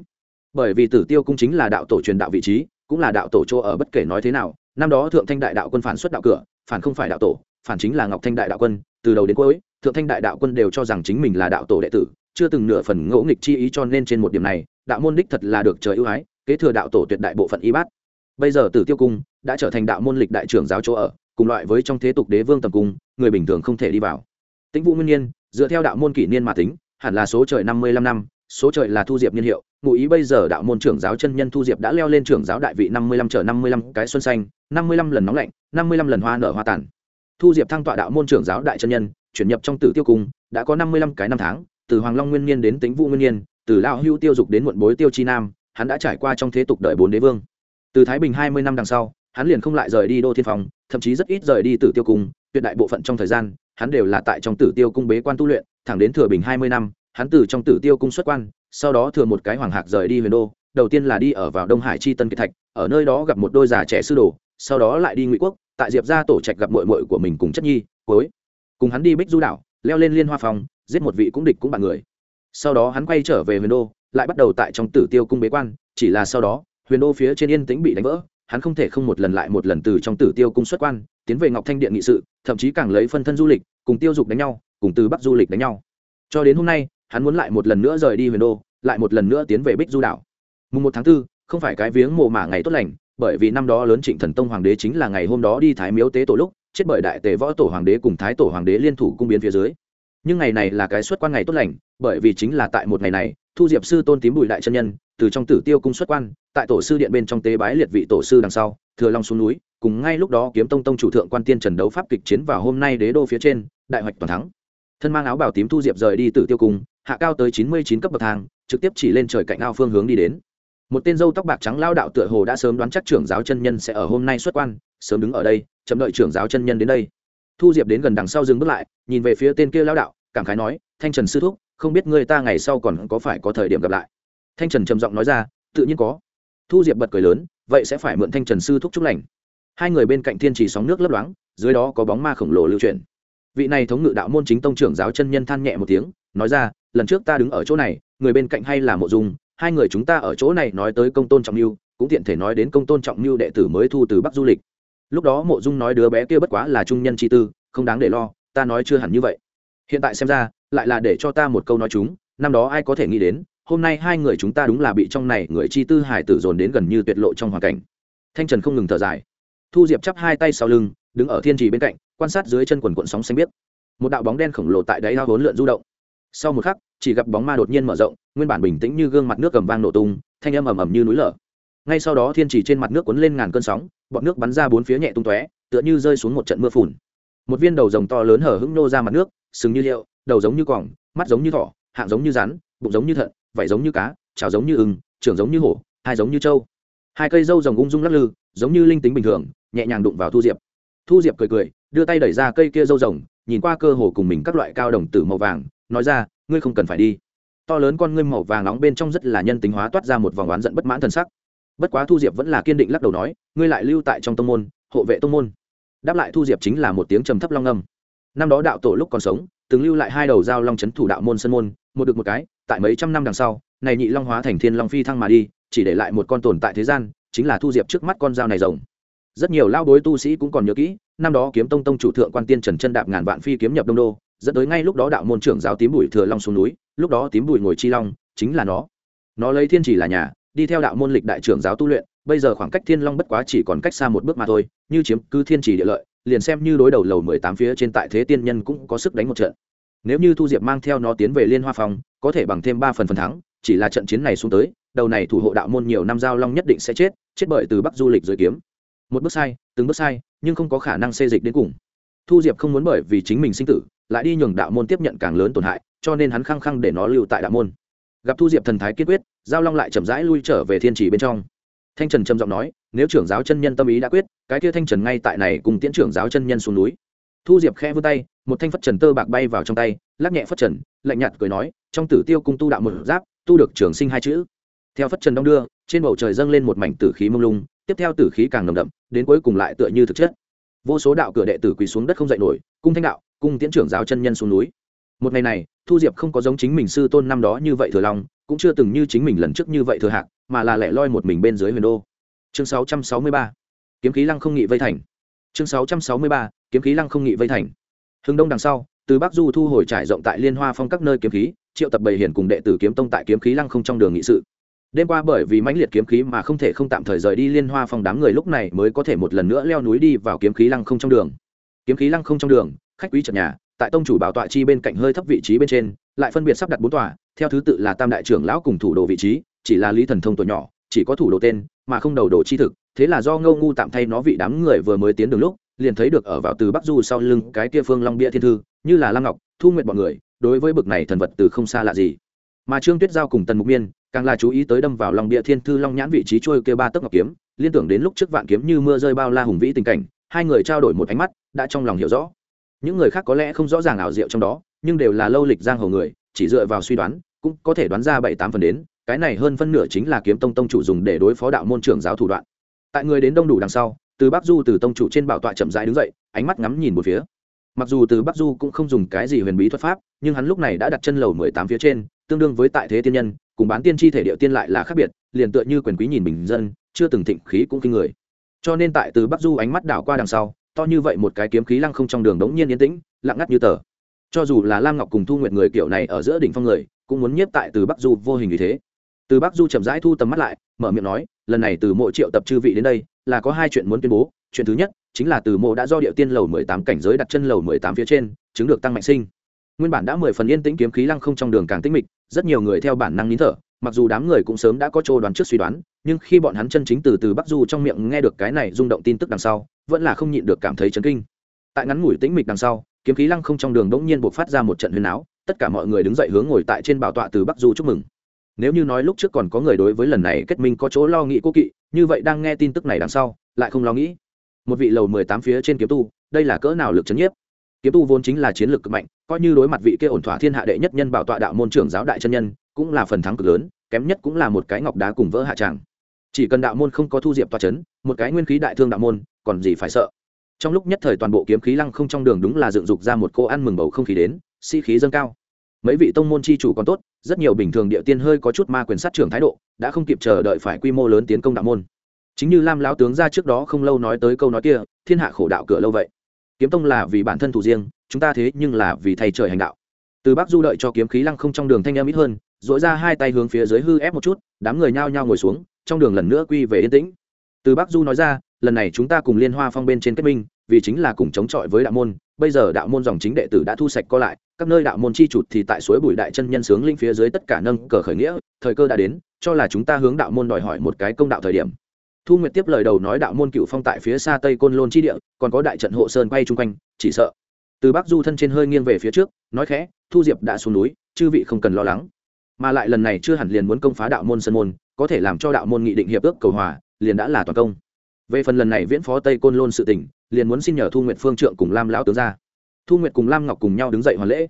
Bởi vì tử tiêu cung chính là đạo tổ truyền đạo vị trí, cũng là đạo tổ chỗ ở bất kể nói thế nào, năm đó thượng thanh đại đạo quân phản xuất đạo cửa, phản không phải đạo tổ, phản chính là ngọc thanh đại đạo quân, từ đầu đến cuối, thượng thanh đại đạo quân đều cho rằng chính mình là đạo tổ đệ tử, chưa từng nửa phần ngẫu nghịch chi ý cho nên trên một điểm này, đạo môn đích thật là được trời ưu ái, kế thừa đạo tổ tuyệt đại bộ phận y bát. Bây giờ tử tiêu cung đã trở thành đạo môn lịch đại trưởng giáo chỗ ở cùng loại với trong thế tục đế vương tầm cung, người bình thường không thể đi vào. Tĩnh vũ nguyên nhiên, dựa theo đạo môn kỷ niên mà tính, hẳn là số trời năm mươi lăm năm, số trời là thu diệp niên hiệu, ngụ ý bây giờ đạo môn trưởng giáo chân nhân thu diệp đã leo lên trưởng giáo đại vị năm mươi lăm trở năm mươi lăm cái xuân xanh, năm mươi lăm lần nóng lạnh, năm mươi lăm lần hoa nở hoa tàn. Thu diệp thăng tọa đạo môn trưởng giáo đại chân nhân, chuyển nhập trong tử tiêu cung, đã có năm mươi lăm cái năm tháng, từ hoàng long nguyên nhiên đến tính vũ nguyên nhiên, từ lão hưu tiêu dục đến muộn bối tiêu chi nam, hắn đã trải qua trong thế tục đợi bốn đế vương. Từ thái bình hai mươi năm đằng sau hắn liền không lại rời đi đô thiên phòng thậm chí rất ít rời đi tử tiêu cung, tuyệt đại bộ phận trong thời gian, hắn đều là tại trong tử tiêu cung bế quan tu luyện, thẳng đến thừa bình hai mươi năm, hắn từ trong tử tiêu cung xuất quan, sau đó thừa một cái hoàng hạc rời đi huyền đô, đầu tiên là đi ở vào đông hải chi tân kiệt thạch, ở nơi đó gặp một đôi già trẻ sư đồ, sau đó lại đi ngụy quốc, tại diệp ra tổ trạch gặp mội mội của mình cùng chất nhi cuối cùng hắn đi bích du đảo, leo lên liên hoa phòng giết một vị cũng địch cũng bạn người. Sau đó hắn quay trở về huyền đô, lại bắt đầu tại trong tử tiêu cung bế quan, chỉ là sau đó, huyền đô phía trên yên tĩnh bị đánh vỡ hắn không thể không một lần lại một lần từ trong tử tiêu cung xuất quan tiến về ngọc thanh điện nghị sự thậm chí càng lấy phân thân du lịch cùng tiêu dục đánh nhau cùng từ bắc du lịch đánh nhau. Cho đến hôm nay hắn muốn lại một lần nữa rời đi huyền đô lại một lần nữa tiến về bích du đảo. Mùng một tháng 4, không phải cái viếng mồ mả ngày tốt lành bởi vì năm đó lớn trịnh thần tông hoàng đế chính là ngày hôm đó đi thái miếu tế tổ lúc chết bởi đại tề võ tổ hoàng đế cùng thái tổ hoàng đế liên thủ cung biến phía dưới. Nhưng ngày này là cái xuất quan ngày tốt lành bởi vì chính là tại một ngày này thu diệp sư tôn tím bùi đại chân nhân, từ trong tử tiêu cung xuất quan, tại tổ sư điện bên trong tế bái liệt vị tổ sư đằng sau, thừa long xuống núi, cùng ngay lúc đó kiếm tông tông chủ thượng quan tiên trần đấu pháp kịch chiến vào hôm nay đế đô phía trên, đại hoạch toàn thắng. Thân mang áo bảo tím thu diệp rời đi tử tiêu cung, hạ cao tới chín mươi chín cấp bậc thang, trực tiếp chỉ lên trời cạnh ao phương hướng đi đến. Một tên dâu tóc bạc trắng lao đạo tựa hồ đã sớm đoán chắc trưởng giáo chân nhân sẽ ở hôm nay xuất quan, sớm đứng ở đây, chậm đợi trưởng giáo chân nhân đến đây. Thu diệp đến gần đằng sau dừng bước lại, nhìn về phía tên kia lao đạo, cảm khái nói, thanh trần sư thúc không biết người ta ngày sau còn có phải có thời điểm gặp lại. Thanh trần trầm giọng nói ra, tự nhiên có. Thu diệp bật cười lớn, vậy sẽ phải mượn thanh trần sư thúc chúc lành. Hai người bên cạnh thiên trì sóng nước lấp loáng, dưới đó có bóng ma khổng lồ lưu truyền vị này thống ngự đạo môn chính tông trưởng giáo chân nhân than nhẹ một tiếng, nói ra, lần trước ta đứng ở chỗ này, người bên cạnh hay là mộ dung, hai người chúng ta ở chỗ này nói tới công tôn trọng mưu cũng tiện thể nói đến công tôn trọng mưu đệ tử mới thu từ bắc du lịch. Lúc đó mộ dung nói đứa bé kia bất quá là trung nhân chi tư, không đáng để lo, ta nói chưa hẳn như vậy. Hiện tại xem ra lại là để cho ta một câu nói chúng, năm đó ai có thể nghĩ đến, hôm nay hai người chúng ta đúng là bị trong này người chi tư hải tử dồn đến gần như tuyệt lộ trong hoàn cảnh. Thanh trần không ngừng thở dài. Thu diệp chắp hai tay sau lưng, đứng ở thiên trì bên cạnh, quan sát dưới chân quần cuộn sóng xanh biếc. Một đạo bóng đen khổng lồ tại đáy ao hốn lượn du động. Sau một khắc, chỉ gặp bóng ma đột nhiên mở rộng, nguyên bản bình tĩnh như gương mặt nước cầm vang nổ tung, thanh âm ầm ầm như núi lở. Ngay sau đó thiên trì trên mặt nước cuốn lên ngàn cơn sóng, bọn nước bắn ra bốn phía nhẹ tung tóe, tựa như rơi xuống một trận mưa phùn. Một viên đầu rồng to lớn hở hững nô ra mặt nước, sừng như liệu đầu giống như còng, mắt giống như thỏ, hạng giống như rắn, bụng giống như thận, vảy giống như cá, chảo giống như ưng, trưởng giống như hổ, hai giống như trâu. Hai cây dâu rồng ung dung lắc lư, giống như linh tính bình thường, nhẹ nhàng đụng vào thu diệp. Thu diệp cười cười, đưa tay đẩy ra cây kia dâu rồng, nhìn qua cơ hồ cùng mình các loại cao đồng tử màu vàng, nói ra, ngươi không cần phải đi. To lớn con ngươi màu vàng nóng bên trong rất là nhân tính hóa toát ra một vòng oán giận bất mãn t sắc. Bất quá thu diệp vẫn là kiên định lắc đầu nói, ngươi lại lưu tại trong tông môn, hộ vệ tông môn. Đáp lại thu diệp chính là một tiếng trầm thấp long âm. Năm đó đạo tổ lúc còn sống từng lưu lại hai đầu dao long c h ấ n thủ đạo môn sân môn, một được một cái, tại mấy trăm năm đằng sau, này nhị long hóa thành thiên long phi thăng mà đi, chỉ để lại một con tồn tại thế gian, chính là thu diệp trước mắt con dao này rồng. Rất nhiều lao bối tu sĩ cũng còn nhớ kỹ, năm đó kiếm tông tông chủ thượng quan tiên trần chân đạp ngàn vạn phi kiếm nhập đông đô, dẫn tới ngay lúc đó đạo môn trưởng giáo tím bùi thừa long xuống núi, lúc đó tím bùi ngồi chi long, chính là nó. Nó lấy thiên chỉ là nhà, đi theo đạo môn lịch đại trưởng giáo tu luyện, bây giờ khoảng cách thiên long bất quá chỉ còn cách xa một bước mà thôi, như chiếm cứ thiên chỉ địa lợi liền xem như đối đầu lầu mười tám phía trên tại thế tiên nhân cũng có sức đánh một trận. Nếu như thu diệp mang theo nó tiến về liên hoa phòng có thể bằng thêm ba phần phần thắng, chỉ là trận chiến này xuống tới, đầu này thủ hộ đạo môn nhiều năm giao long nhất định sẽ chết chết bởi từ bắc du lịch dưới kiếm. Một bước sai, từng bước sai, nhưng không có khả năng xê dịch đến cùng. Thu diệp không muốn bởi vì chính mình sinh tử, lại đi nhường đạo môn tiếp nhận càng lớn tổn hại, cho nên hắn khăng khăng để nó lưu tại đạo môn. Gặp thu diệp thần thái kiên quyết, giao long lại chậm rãi lui trở về thiên trì bên trong thanh trần trầm giọng nói, nếu trưởng giáo chân nhân tâm ý đã quyết, cái kia thanh trần ngay tại này cùng tiễn trưởng giáo chân nhân xuống núi. Thu diệp khẽ vươn tay, một thanh phất trần tơ bạc bay vào trong tay, lắc nhẹ phất trần, lạnh nhạt cười nói, trong tử tiêu cung tu đạo một giáp, tu được trường sinh hai chữ. Theo phất trần đong đưa, trên bầu trời dâng lên một mảnh tử khí mông lung, tiếp theo tử khí càng nồng đậm, đến cuối cùng lại tựa như thực chất. Vô số đạo cửa đệ tử quỳ xuống đất không dậy nổi, cung thanh đạo, cung tiễn trưởng giáo chân nhân xuống núi. Một ngày này, thu diệp không có giống chính mình sư tôn năm đó như vậy thừa lòng, cũng chưa từng như chính mình lần trước như vậy thừa hạc mà là lẻ loi một mình bên dưới huyền đô chương 663. kiếm khí lăng không nghị vây thành chương 663. kiếm khí lăng không nghị vây thành hưng đông đằng sau, từ bắc du thu hồi trải rộng tại liên hoa phong các nơi kiếm khí, triệu tập bầy hiển cùng đệ tử kiếm tông tại kiếm khí lăng không trong đường nghị sự đêm qua bởi vì mãnh liệt kiếm khí mà không thể không tạm thời rời đi liên hoa phong đám người lúc này mới có thể một lần nữa leo núi đi vào kiếm khí lăng không trong đường kiếm khí lăng không trong đường, khách quý trật nhà, tại tông chủ bảo tọa chi bên cạnh hơi thấp vị trí bên trên, lại phân biệt sắp đặt bốn tòa, theo thứ tự là tam đại trưởng lão cùng thủ đồ vị trí chỉ là lý thần thông tuổi nhỏ, chỉ có thủ đồ tên, mà không đầu đồ chi thực, thế là do ngâu ngu tạm thay nó vị đám người vừa mới tiến đường lúc, liền thấy được ở vào từ bắc du sau lưng cái kia phương long bia thiên thư, như là lam ngọc, thu nguyện bọn người, đối với bực này thần vật từ không xa lạ gì. Mà trương tuyết giao cùng tần mục miên, càng là chú ý tới đâm vào lòng bia thiên thư long nhãn vị trí trôi kêu ba tấc ngọc kiếm, liên tưởng đến lúc trước vạn kiếm như mưa rơi bao la hùng vĩ tình cảnh, hai người trao đổi một ánh mắt, đã trong lòng hiểu rõ. Những người khác có lẽ không rõ ràng ảo diệu trong đó, nhưng đều là lâu lịch giang hồ người, chỉ dựa vào suy đoán, cũng có thể đoán ra bảy tám phần đến cái này hơn phân nửa chính là kiếm tông tông chủ dùng để đối phó đạo môn trưởng giáo thủ đoạn. Tại người đến đông đủ đằng sau, từ bắc du từ tông chủ trên bảo tọa chậm rãi đứng dậy, ánh mắt ngắm nhìn một phía. Mặc dù từ bắc du cũng không dùng cái gì huyền bí thuật pháp, nhưng hắn lúc này đã đặt chân lầu mười tám phía trên, tương đương với tại thế tiên nhân, cùng bán tiên tri thể địa tiên lại là khác biệt, liền tựa như quyền quý nhìn bình dân, chưa từng thịnh khí cũng kinh người. Cho nên tại từ bắc du ánh mắt đảo qua đằng sau, to như vậy một cái kiếm khí lăng không trong đường đống nhiên yên tĩnh, lặng ngắt như tờ. Cho dù là lam ngọc cùng thu nguyện người kiểu này ở giữa đỉnh phong người, cũng muốn nhiếp tại từ bắc du vô hình như thế từ bắc du chậm rãi thu tầm mắt lại, mở miệng nói, lần này từ mộ triệu tập chư vị đến đây, là có hai chuyện muốn tuyên bố. Chuyện thứ nhất, chính là từ mộ đã do địa tiên lầu mười tám cảnh giới đặt chân lầu mười tám phía trên, chứng được tăng mạnh sinh. Nguyên bản đã mười phần yên tĩnh kiếm khí lăng không trong đường càng tĩnh mịch, rất nhiều người theo bản năng nín thở, mặc dù đám người cũng sớm đã có chỗ đoán trước suy đoán, nhưng khi bọn hắn chân chính từ từ bắc du trong miệng nghe được cái này rung động tin tức đằng sau, vẫn là không nhịn được cảm thấy chấn kinh. Tại ngắn ngủi tĩnh mịch đằng sau, kiếm khí lăng không trong đường đống nhiên buộc phát ra một trận huyền áo, tất cả mọi người đứng dậy hướng ngồi tại trên bảo tọa từ bắc du chúc mừng nếu như nói lúc trước còn có người đối với lần này kết minh có chỗ lo nghĩ cố kỵ, như vậy đang nghe tin tức này đằng sau, lại không lo nghĩ. Một vị lầu mười tám phía trên kiếm tu, đây là cỡ nào lực chấn nhiếp? Kiếm tu vốn chính là chiến lược cực mạnh, coi như đối mặt vị kia ổn thỏa thiên hạ đệ nhất nhân bảo tọa đạo môn trưởng giáo đại chân nhân, cũng là phần thắng cực lớn, kém nhất cũng là một cái ngọc đá cùng vỡ hạ tràng. Chỉ cần đạo môn không có thu diệp toa c h ấ n một cái nguyên khí đại thương đạo môn, còn gì phải sợ? Trong lúc nhất thời toàn bộ kiếm khí lăng không trong đường đúng là dựng dục ra một cô ăn mừng bầu không khí đến, sĩ、si、khí dâng cao mấy vị tông môn chi chủ còn tốt, rất nhiều bình thường địa tiên hơi có chút ma quyền sát trưởng thái độ, đã không kịp chờ đợi phải quy mô lớn tiến công đạo môn. Chính như lam lão tướng ra trước đó không lâu nói tới câu nói kia, thiên hạ khổ đạo cửa lâu vậy. Kiếm tông là vì bản thân thủ riêng, chúng ta thế nhưng là vì thầy trời hành đạo. Từ bắc du đợi cho kiếm khí lăng không trong đường thanh em ít hơn dội ra hai tay hướng phía dưới hư ép một chút, đám người nhao nhao ngồi xuống, trong đường lần nữa quy về yên tĩnh. Từ bắc du nói ra lần này chúng ta cùng liên hoa phong bên trên kết minh, vì chính là cùng chống chọi với đạo môn, bây giờ đạo môn dòng chính đệ tử đã thu sạch co lại, các nơi đạo môn chi trụt thì tại suối bùi đại chân nhân sướng linh phía dưới tất cả nâng cờ khởi nghĩa, thời cơ đã đến, cho là chúng ta hướng đạo môn đòi hỏi một cái công đạo thời điểm. Thu nguyệt tiếp lời đầu nói đạo môn cựu phong tại phía xa tây côn lôn chi địa, còn có đại trận hộ sơn quay chung quanh, chỉ sợ. Từ bắc du thân trên hơi nghiêng về phía trước, nói khẽ, thu diệp đã xuống núi, chư vị không cần lo lắng. Mà lại lần này chưa hẳn liền muốn công phá đạo môn sân môn, có thể làm cho đạo môn nghị định hiệp ước cầu hòa, liền đã là toàn công về phần lần này viễn phó tây côn lôn sự tỉnh liền muốn xin nhờ thu nguyệt phương trượng cùng lam lão tướng ra. Thu nguyệt cùng lam ngọc cùng nhau đứng dậy hoàn lễ.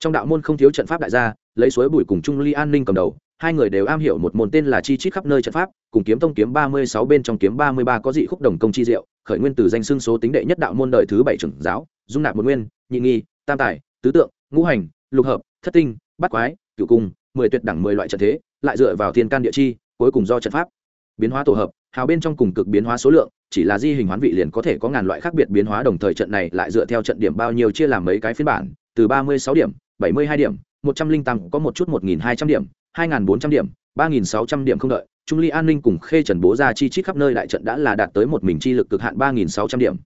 Trong đạo môn không thiếu trận pháp đại gia, lấy suối Bùi cùng trung ly an ninh cầm đầu, hai người đều am hiểu một môn tên là chi chít khắp nơi trận pháp, cùng kiếm tông kiếm ba mươi sáu bên trong kiếm ba mươi ba có dị khúc đồng công chi diệu, khởi nguyên từ danh xưng số tính đệ nhất đạo môn đời thứ bảy trưởng giáo, dung nạp một nguyên, nhị nghi, tam tài, tứ tượng, ngũ hành, lục hợp, thất tinh, bát quái, cửu cung, mười tuyệt đẳng mười loại trận thế, lại dựa vào thiên can địa chi, cuối cùng do trận pháp biến hóa tổ hợp hào bên trong cùng cực biến hóa số lượng, chỉ là di hình hoán vị liền có thể có ngàn loại khác biệt biến hóa đồng thời trận này lại dựa theo trận điểm bao nhiêu chia làm mấy cái phiên bản, từ ba mươi sáu điểm, bảy mươi hai điểm, một trăm linh tăng có một chút một nghìn hai trăm điểm, hai nghìn bốn trăm điểm, ba nghìn sáu trăm điểm không đợi, trung ly an ninh cùng khê trần bố ra chi chít khắp nơi đại trận đã là đạt tới một mình chi lực cực hạn ba nghìn sáu trăm điểm.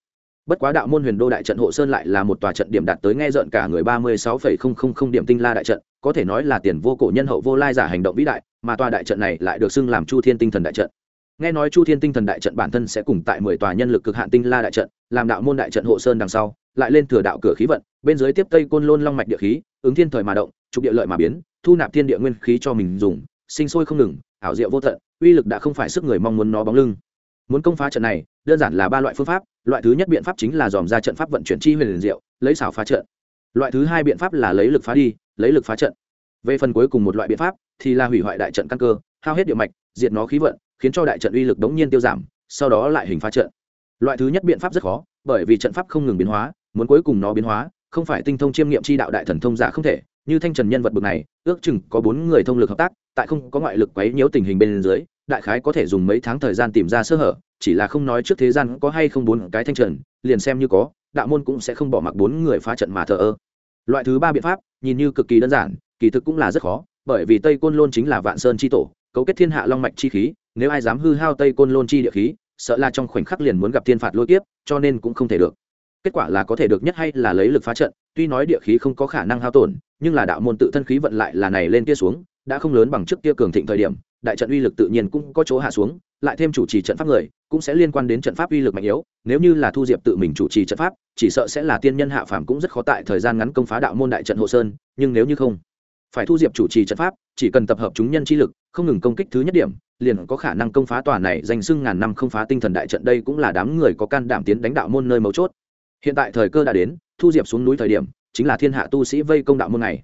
Bất quá đạo môn huyền đô đại trận hộ sơn lại là một tòa trận điểm đạt tới nghe rợn cả người ba mươi sáu phẩy không không không điểm tinh la đại trận, có thể nói là tiền vô cổ nhân hậu vô lai giả hành động vĩ đại, mà tòa đại trận này lại được xưng làm chu thiên tinh thần đại trận nghe nói chu thiên tinh thần đại trận bản thân sẽ cùng tại mười tòa nhân lực cực hạn tinh la đại trận, làm đạo môn đại trận hộ sơn đằng sau, lại lên thừa đạo cửa khí vận, bên dưới tiếp tây côn lôn long mạch địa khí, ứng thiên thời mà động, trục địa lợi mà biến, thu nạp thiên địa nguyên khí cho mình dùng, sinh sôi không ngừng, ảo diệu vô tận, uy lực đã không phải sức người mong muốn nó bóng lưng. Muốn công phá trận này, đơn giản là ba loại phương pháp, loại thứ nhất biện pháp chính là dòm ra trận pháp vận chuyển chi huyền liền diệu, lấy xảo phá trận. Loại thứ hai biện pháp là lấy lực phá đi, lấy lực phá trận. Về phần cuối cùng một loại biện pháp thì là hủy hoại đại trận căn cơ, hao hết địa mạch, diệt nó khí vận khiến cho đại trận uy lực đống nhiên tiêu giảm, sau đó lại hình phá trận. Loại thứ nhất biện pháp rất khó, bởi vì trận pháp không ngừng biến hóa, muốn cuối cùng nó biến hóa, không phải tinh thông chiêm nghiệm chi đạo đại thần thông giả không thể. Như thanh trần nhân vật bực này, ước chừng có bốn người thông lực hợp tác, tại không có ngoại lực quấy nhiễu tình hình bên dưới, đại khái có thể dùng mấy tháng thời gian tìm ra sơ hở, chỉ là không nói trước thế gian có hay không bốn cái thanh trần, liền xem như có, đạo môn cũng sẽ không bỏ mặc bốn người phá trận mà thờ ơ. Loại thứ ba biện pháp, nhìn như cực kỳ đơn giản, kỳ thực cũng là rất khó, bởi vì tây côn lôn chính là vạn sơn c tổ, cấu kết thiên hạ long mạch chi khí nếu ai dám hư hao tây côn lôn chi địa khí, sợ là trong khoảnh khắc liền muốn gặp thiên phạt lôi kiếp, cho nên cũng không thể được. Kết quả là có thể được nhất hay là lấy lực phá trận, tuy nói địa khí không có khả năng hao tổn, nhưng là đạo môn tự thân khí vận lại là này lên kia xuống, đã không lớn bằng trước kia cường thịnh thời điểm, đại trận uy lực tự nhiên cũng có chỗ hạ xuống, lại thêm chủ trì trận pháp người, cũng sẽ liên quan đến trận pháp uy lực mạnh yếu, nếu như là thu diệp tự mình chủ trì trận pháp, chỉ sợ sẽ là tiên nhân hạ phàm cũng rất khó tại thời gian ngắn công phá đạo môn đại trận hộ sơn, nhưng nếu như không phải thu diệp chủ trì trận pháp, chỉ cần tập hợp chúng nhân chi lực, không ngừng công kích thứ nhất điểm, liền có khả năng công phá tòa này danh sưng ngàn năm không phá tinh thần đại trận. Đây cũng là đám người có can đảm tiến đánh đạo môn nơi mấu chốt. Hiện tại thời cơ đã đến, thu diệp xuống núi thời điểm, chính là thiên hạ tu sĩ vây công đạo môn này.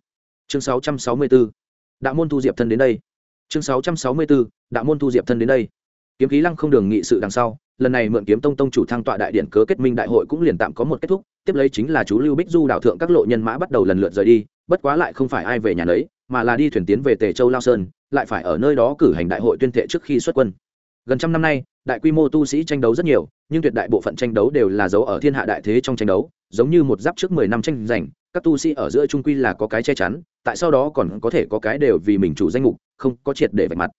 Chương 664 đạo môn thu diệp thân đến đây. Chương 664 đạo môn thu diệp thân đến đây. Kiếm khí lăng không đường nghị sự đằng sau, lần này mượn kiếm tông tông chủ thăng tọa đại điện cớ kết minh đại hội cũng liền tạm có một kết thúc. Tiếp lấy chính là chú lưu bích du đạo thượng các lộ nhân mã bắt đầu lần lượt rời đi bất quá lại không phải ai về nhà nấy, mà là đi thuyền tiến về tề châu lao sơn, lại phải ở nơi đó cử hành đại hội tuyên thệ trước khi xuất quân. Gần trăm năm nay, đại quy mô tu sĩ tranh đấu rất nhiều, nhưng tuyệt đại bộ phận tranh đấu đều là dấu ở thiên hạ đại thế trong tranh đấu, giống như một giáp trước mười năm tranh giành, các tu sĩ ở giữa trung quy là có cái che chắn, tại sau đó còn có thể có cái đều vì mình chủ danh mục, không có triệt để vạch mặt.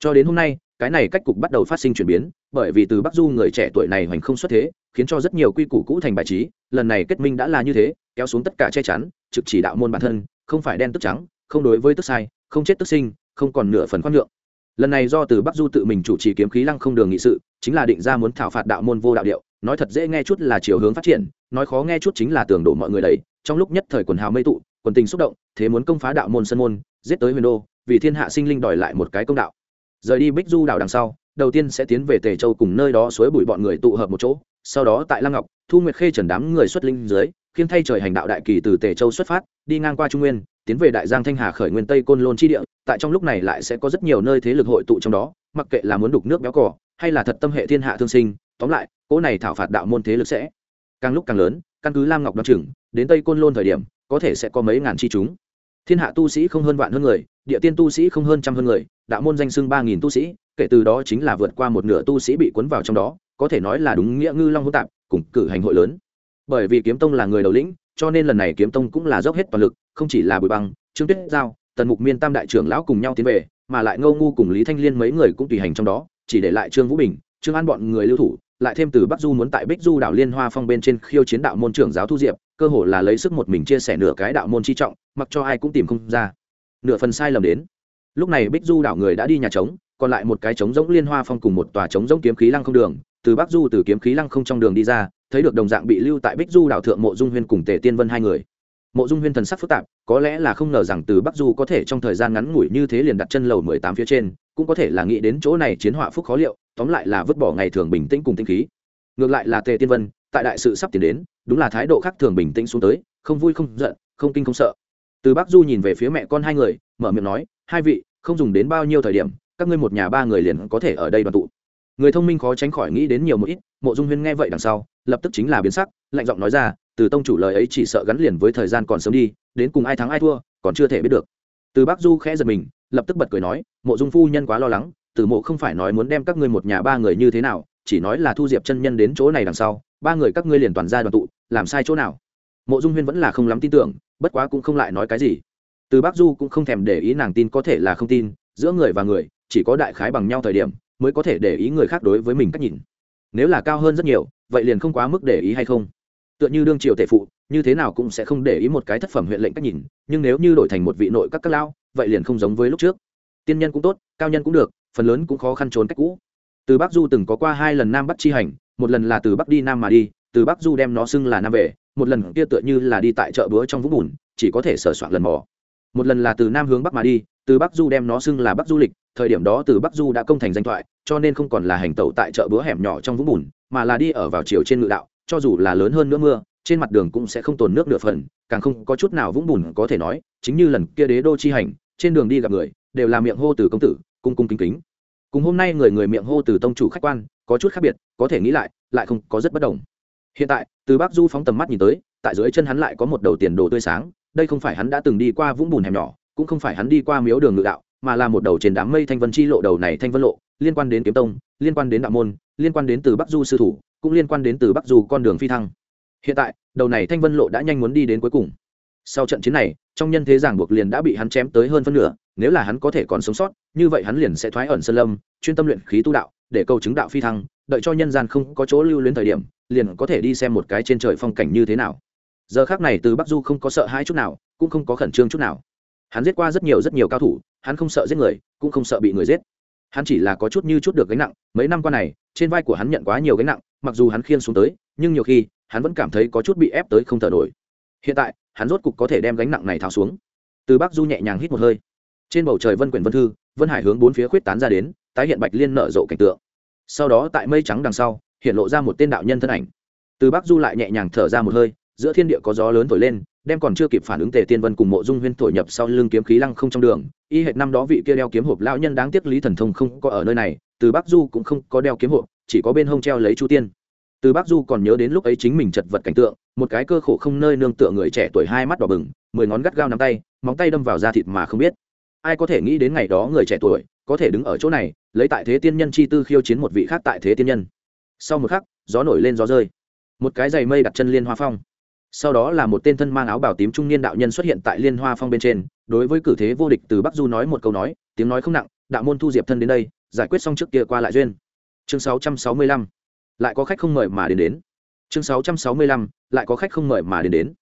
Cho đến hôm nay, cái này cách cục bắt đầu phát sinh chuyển biến, bởi vì từ bắc du người trẻ tuổi này hoành không xuất thế, khiến cho rất nhiều quy củ cũ thành bài trí, lần này kết minh đã là như thế kéo xuống tất cả che chắn, trực chỉ đạo môn bản thân, không phải đen tức trắng, không đối với tức sai, không chết tức sinh, không còn nửa phần khoan nhượng. Lần này do từ bắc du tự mình chủ trì kiếm khí lăng không đường nghị sự, chính là định ra muốn thảo phạt đạo môn vô đạo điệu, nói thật dễ nghe chút là chiều hướng phát triển, nói khó nghe chút chính là tưởng đổ mọi người đấy trong lúc nhất thời quần hào mây tụ, quần tình xúc động, thế muốn công phá đạo môn sân môn, giết tới huyền đô, vì thiên hạ sinh linh đòi lại một cái công đạo. Rời đi bích du đảo đằng sau, đầu tiên sẽ tiến về tề châu cùng nơi đó suối bụi bọn người tụ hợp một chỗ, sau đó tại lăng ngọc, thu nguyệt khê trần đám người xuất linh dưới khiêng thay trời hành đạo đại kỳ từ tề châu xuất phát, đi ngang qua trung nguyên, tiến về đại giang thanh hà khởi nguyên tây côn lôn chi địa, tại trong lúc này lại sẽ có rất nhiều nơi thế lực hội tụ trong đó, mặc kệ là muốn đục nước béo cỏ hay là thật tâm hệ thiên hạ thương sinh, tóm lại, cỗ này thảo phạt đạo môn thế lực sẽ càng lúc càng lớn, căn cứ lam ngọc đoan chừng, đến tây côn lôn thời điểm, có thể sẽ có mấy ngàn chi chúng. Thiên hạ tu sĩ không hơn vạn hơn người, địa tiên tu sĩ không hơn trăm hơn người, đạo môn danh xưng ba nghìn tu sĩ, kể từ đó chính là vượt qua một nửa tu sĩ bị cuốn vào trong đó, có thể nói là đúng nghĩa ngư long hữu tạp, cùng cử hành hội lớn bởi vì kiếm tông là người đầu lĩnh, cho nên lần này kiếm tông cũng là dốc hết toàn lực, không chỉ là bùi băng, trương tuyết giao, tần mục miên tam đại trưởng lão cùng nhau tiến về, mà lại ngâu ngu cùng lý thanh liên mấy người cũng tùy hành trong đó, chỉ để lại trương vũ bình, trương an bọn người lưu thủ, lại thêm từ bắc du muốn tại bích du đảo liên hoa phong bên trên khiêu chiến đạo môn trưởng giáo thu diệp, cơ hồ là lấy sức một mình chia sẻ nửa cái đạo môn chi trọng, mặc cho ai cũng tìm không ra. Nửa phần sai lầm đến. Lúc này bích du đảo người đã đi nhà trống, còn lại một cái trống rỗng liên hoa phong cùng một tòa trống rỗng kiếm khí lăng không đường, từ bắc du từ kiếm khí lăng không trong đường đi ra thấy được đồng dạng bị lưu tại bích du đảo thượng mộ dung huyên cùng tề tiên vân hai người. Mộ dung huyên thần sắc phức tạp, có lẽ là không ngờ rằng từ bắc du có thể trong thời gian ngắn ngủi như thế liền đặt chân lầu mười tám phía trên, cũng có thể là nghĩ đến chỗ này chiến họa phúc khó liệu, tóm lại là vứt bỏ ngày thường bình tĩnh cùng tinh khí. Ngược lại là tề tiên vân, tại đại sự sắp tiến đến, đúng là thái độ khác thường bình tĩnh xuống tới, không vui không giận, không kinh không sợ. Từ bắc du nhìn về phía mẹ con hai người, mở miệng nói, hai vị, không dùng đến bao nhiêu thời điểm, các ngươi một nhà ba người liền có thể ở đây đoàn tụ người thông minh khó tránh khỏi nghĩ đến nhiều một ít, mộ dung huyên nghe vậy đằng sau, lập tức chính là biến sắc, lạnh giọng nói ra, từ tông chủ lời ấy chỉ sợ gắn liền với thời gian còn sớm đi, đến cùng ai thắng ai thua, còn chưa thể biết được. Từ bắc du khẽ giật mình, lập tức bật cười nói, mộ dung phu nhân quá lo lắng, từ mộ không phải nói muốn đem các ngươi một nhà ba người như thế nào, chỉ nói là thu diệp chân nhân đến chỗ này đằng sau, ba người các ngươi liền toàn ra đoàn tụ, làm sai chỗ nào? Mộ dung huyên vẫn là không lắm tin tưởng, bất quá cũng không lại nói cái gì. Từ bắc du cũng không thèm để ý nàng tin có thể là không tin, giữa người và người, chỉ có đại khái bằng nhau thời điểm mới có thể để ý người khác đối với mình cách nhìn. Nếu là cao hơn rất nhiều, vậy liền không quá mức để ý hay không? Tựa như đương triều tể phụ, như thế nào cũng sẽ không để ý một cái thất phẩm huyện lệnh cách nhìn, nhưng nếu như đổi thành một vị nội các các lao vậy liền không giống với lúc trước. Tiên nhân cũng tốt, cao nhân cũng được, phần lớn cũng khó khăn trốn cách cũ. Từ bắc du từng có qua hai lần nam bắc chi hành, một lần là từ bắc đi nam mà đi, từ bắc du đem nó xưng là nam về, một lần kia tựa như là đi tại chợ búa trong vũng bùn, chỉ có thể sửa soạn lần mò. Một lần là từ nam hướng bắc mà đi, từ bắc du đem nó xưng là bắc du lịch thời điểm đó từ bắc du đã công thành danh thoại, cho nên không còn là hành tẩu tại chợ búa hẻm nhỏ trong vũng bùn, mà là đi ở vào chiều trên ngự đạo, cho dù là lớn hơn nữa mưa, trên mặt đường cũng sẽ không tồn nước nửa phần, càng không có chút nào vũng bùn có thể nói, chính như lần kia đế đô chi hành, trên đường đi gặp người, đều là miệng hô từ công tử, cung cung kính kính. Cùng hôm nay người người miệng hô từ tông chủ khách quan, có chút khác biệt, có thể nghĩ lại lại không có rất bất đồng. Hiện tại, từ bắc du phóng tầm mắt nhìn tới, tại dưới chân hắn lại có một đầu tiền đồ tươi sáng, đây không phải hắn đã từng đi qua vũng bùn hẻm nhỏ, cũng không phải hắn đi qua miếu đường ngự đạo mà là một đầu trên đám mây thanh vân chi lộ đầu này thanh vân lộ, liên quan đến kiếm tông, liên quan đến đạo môn, liên quan đến từ bắc du sư thủ, cũng liên quan đến từ bắc du con đường phi thăng. Hiện tại, đầu này thanh vân lộ đã nhanh muốn đi đến cuối cùng. Sau trận chiến này, trong nhân thế giảng buộc liền đã bị hắn chém tới hơn phân nửa, nếu là hắn có thể còn sống sót, như vậy hắn liền sẽ thoái ẩn sơn lâm, chuyên tâm luyện khí tu đạo, để câu chứng đạo phi thăng, đợi cho nhân gian không có chỗ lưu luyến thời điểm, liền có thể đi xem một cái trên trời phong cảnh như thế nào. Giờ khác này từ bắc du không có sợ hãi chút nào, cũng không có khẩn trương chút nào hắn giết qua rất nhiều rất nhiều cao thủ, hắn không sợ giết người, cũng không sợ bị người giết. Hắn chỉ là có chút như chút được gánh nặng, mấy năm qua này, trên vai của hắn nhận quá nhiều gánh nặng, mặc dù hắn khiên xuống tới, nhưng nhiều khi, hắn vẫn cảm thấy có chút bị ép tới không thở nổi. Hiện tại, hắn rốt cục có thể đem gánh nặng này tháo xuống. Từ bắc du nhẹ nhàng hít một hơi. Trên bầu trời vân quyển vân thư, vân hải hướng bốn phía khuyết tán ra đến, tái hiện bạch liên nở rộ cảnh tượng. Sau đó tại mây trắng đằng sau, hiện lộ ra một tên đạo nhân thân ảnh. Từ bắc du lại nhẹ nhàng thở ra một hơi, giữa thiên địa có gió lớn thổi lên đem còn chưa kịp phản ứng tề tiên vân cùng mộ dung huyên thổi nhập sau lưng kiếm khí lăng không trong đường, y hệt năm đó vị kia đeo kiếm hộp lão nhân đáng tiếc lý thần thông không có ở nơi này, từ bắc du cũng không có đeo kiếm hộp, chỉ có bên hông treo lấy chu tiên. Từ bắc du còn nhớ đến lúc ấy chính mình chật vật cảnh tượng, một cái cơ khổ không nơi nương tựa người trẻ tuổi hai mắt đỏ bừng, mười ngón gắt gao nắm tay, móng tay đâm vào da thịt mà không biết. Ai có thể nghĩ đến ngày đó người trẻ tuổi có thể đứng ở chỗ này, lấy tại thế tiên nhân chi tư khiêu chiến một vị khác tại thế tiên nhân. Sau một khắc, gió nổi lên gió rơi. Một cái giày mây đặt chân liên hoa phong sau đó là một tên thân mang áo bào tím trung niên đạo nhân xuất hiện tại liên hoa phong bên trên, đối với cử thế vô địch từ bắc du nói một câu nói, tiếng nói không nặng, đạo môn thu diệp thân đến đây, giải quyết xong trước kia qua lại duyên chương 665. lại có khách không mời mà đến đến chương 665. lại có khách không mời mà đến đến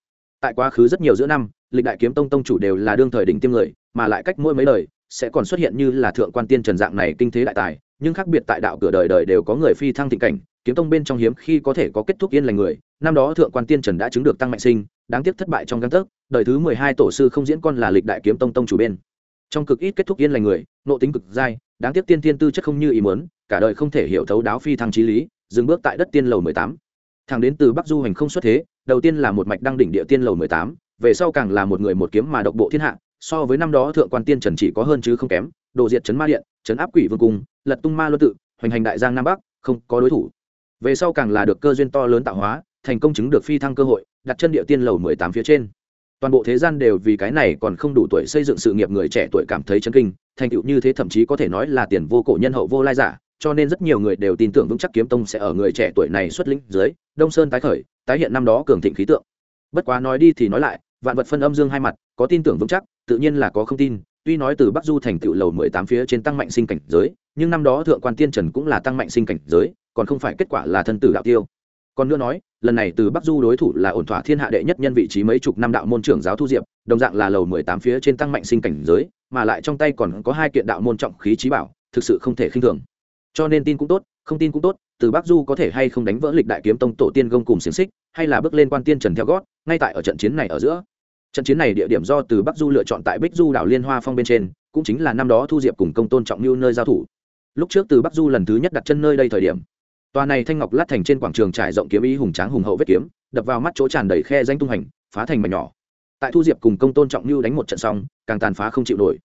tại quá khứ rất nhiều giữa năm, lịch đại kiếm tông tông chủ đều là đương thời đỉnh tiêm người, mà lại cách mỗi mấy đời, sẽ còn xuất hiện như là thượng quan tiên trần dạng này kinh thế đại tài, nhưng khác biệt tại đạo cửa đời đời đều có người phi thăng thịnh cảnh, kiếm tông bên trong hiếm khi có thể có kết thúc yên lành người năm đó thượng quan tiên trần đã chứng được tăng mạnh sinh, đáng tiếc thất bại trong găng tấc, đời thứ mười hai tổ sư không diễn con là lịch đại kiếm tông tông chủ bên. Trong cực ít kết thúc yên lành người, nộ tính cực dai, đáng tiếc tiên tiên tư chất không như ý muốn, cả đời không thể hiểu thấu đáo phi thăng trí lý, dừng bước tại đất tiên lầu mười tám. Thằng đến từ bắc du hành không xuất thế, đầu tiên là một mạch đăng đỉnh địa tiên lầu mười tám, về sau càng là một người một kiếm mà độc bộ thiên hạ, so với năm đó thượng quan tiên trần chỉ có hơn chứ không kém đồ diệt chấn ma điện, chấn áp quỷ vương cung, lật tung ma luân tự, hoành hành đại giang nam bắc, không có đối thủ. Về sau càng là được cơ duyên to lớn tạo hóa thành công chứng được phi thăng cơ hội, đặt chân địa tiên lầu mười tám phía trên. Toàn bộ thế gian đều vì cái này còn không đủ tuổi xây dựng sự nghiệp người trẻ tuổi cảm thấy chấn kinh, thành tựu như thế thậm chí có thể nói là tiền vô cổ nhân hậu vô lai giả, cho nên rất nhiều người đều tin tưởng vững chắc kiếm tông sẽ ở người trẻ tuổi này xuất lĩnh dưới, đông sơn tái khởi, tái hiện năm đó cường thịnh khí tượng. Bất quá nói đi thì nói lại, vạn vật phân âm dương hai mặt, có tin tưởng vững chắc, tự nhiên là có không tin, tuy nói từ bắc du thành tựu lầu mười tám phía trên tăng mạnh sinh cảnh giới, nhưng năm đó thượng quan tiên trần cũng là tăng mạnh sinh cảnh giới, còn không phải kết quả là thân tử đạo tiêu. Còn nữa nói lần này từ bắc du đối thủ là ổn thỏa thiên hạ đệ nhất nhân vị trí mấy chục năm đạo môn trưởng giáo thu diệp, đồng dạng là lầu mười tám phía trên tăng mạnh sinh cảnh giới, mà lại trong tay còn có hai kiện đạo môn trọng khí trí bảo, thực sự không thể khinh thường. Cho nên tin cũng tốt, không tin cũng tốt, từ bắc du có thể hay không đánh vỡ lịch đại kiếm tông tổ tiên gông cùng xiềng xích, hay là bước lên quan tiên trần theo gót, ngay tại ở trận chiến này ở giữa. Trận chiến này địa điểm do từ bắc du lựa chọn tại bích du đảo liên hoa phong bên trên, cũng chính là năm đó thu diệp cùng công tôn trọng mưu nơi giao thủ. Lúc trước từ bắc du lần thứ nhất đặt chân nơi đây thời điểm Toàn này thanh ngọc lát thành trên quảng trường trải rộng kiếm ý hùng tráng hùng hậu vết kiếm, đập vào mắt chỗ tràn đầy khe danh tung hành, phá thành mảnh nhỏ. Tại thu diệp cùng công tôn trọng lưu đánh một trận xong, càng tàn phá không chịu nổi.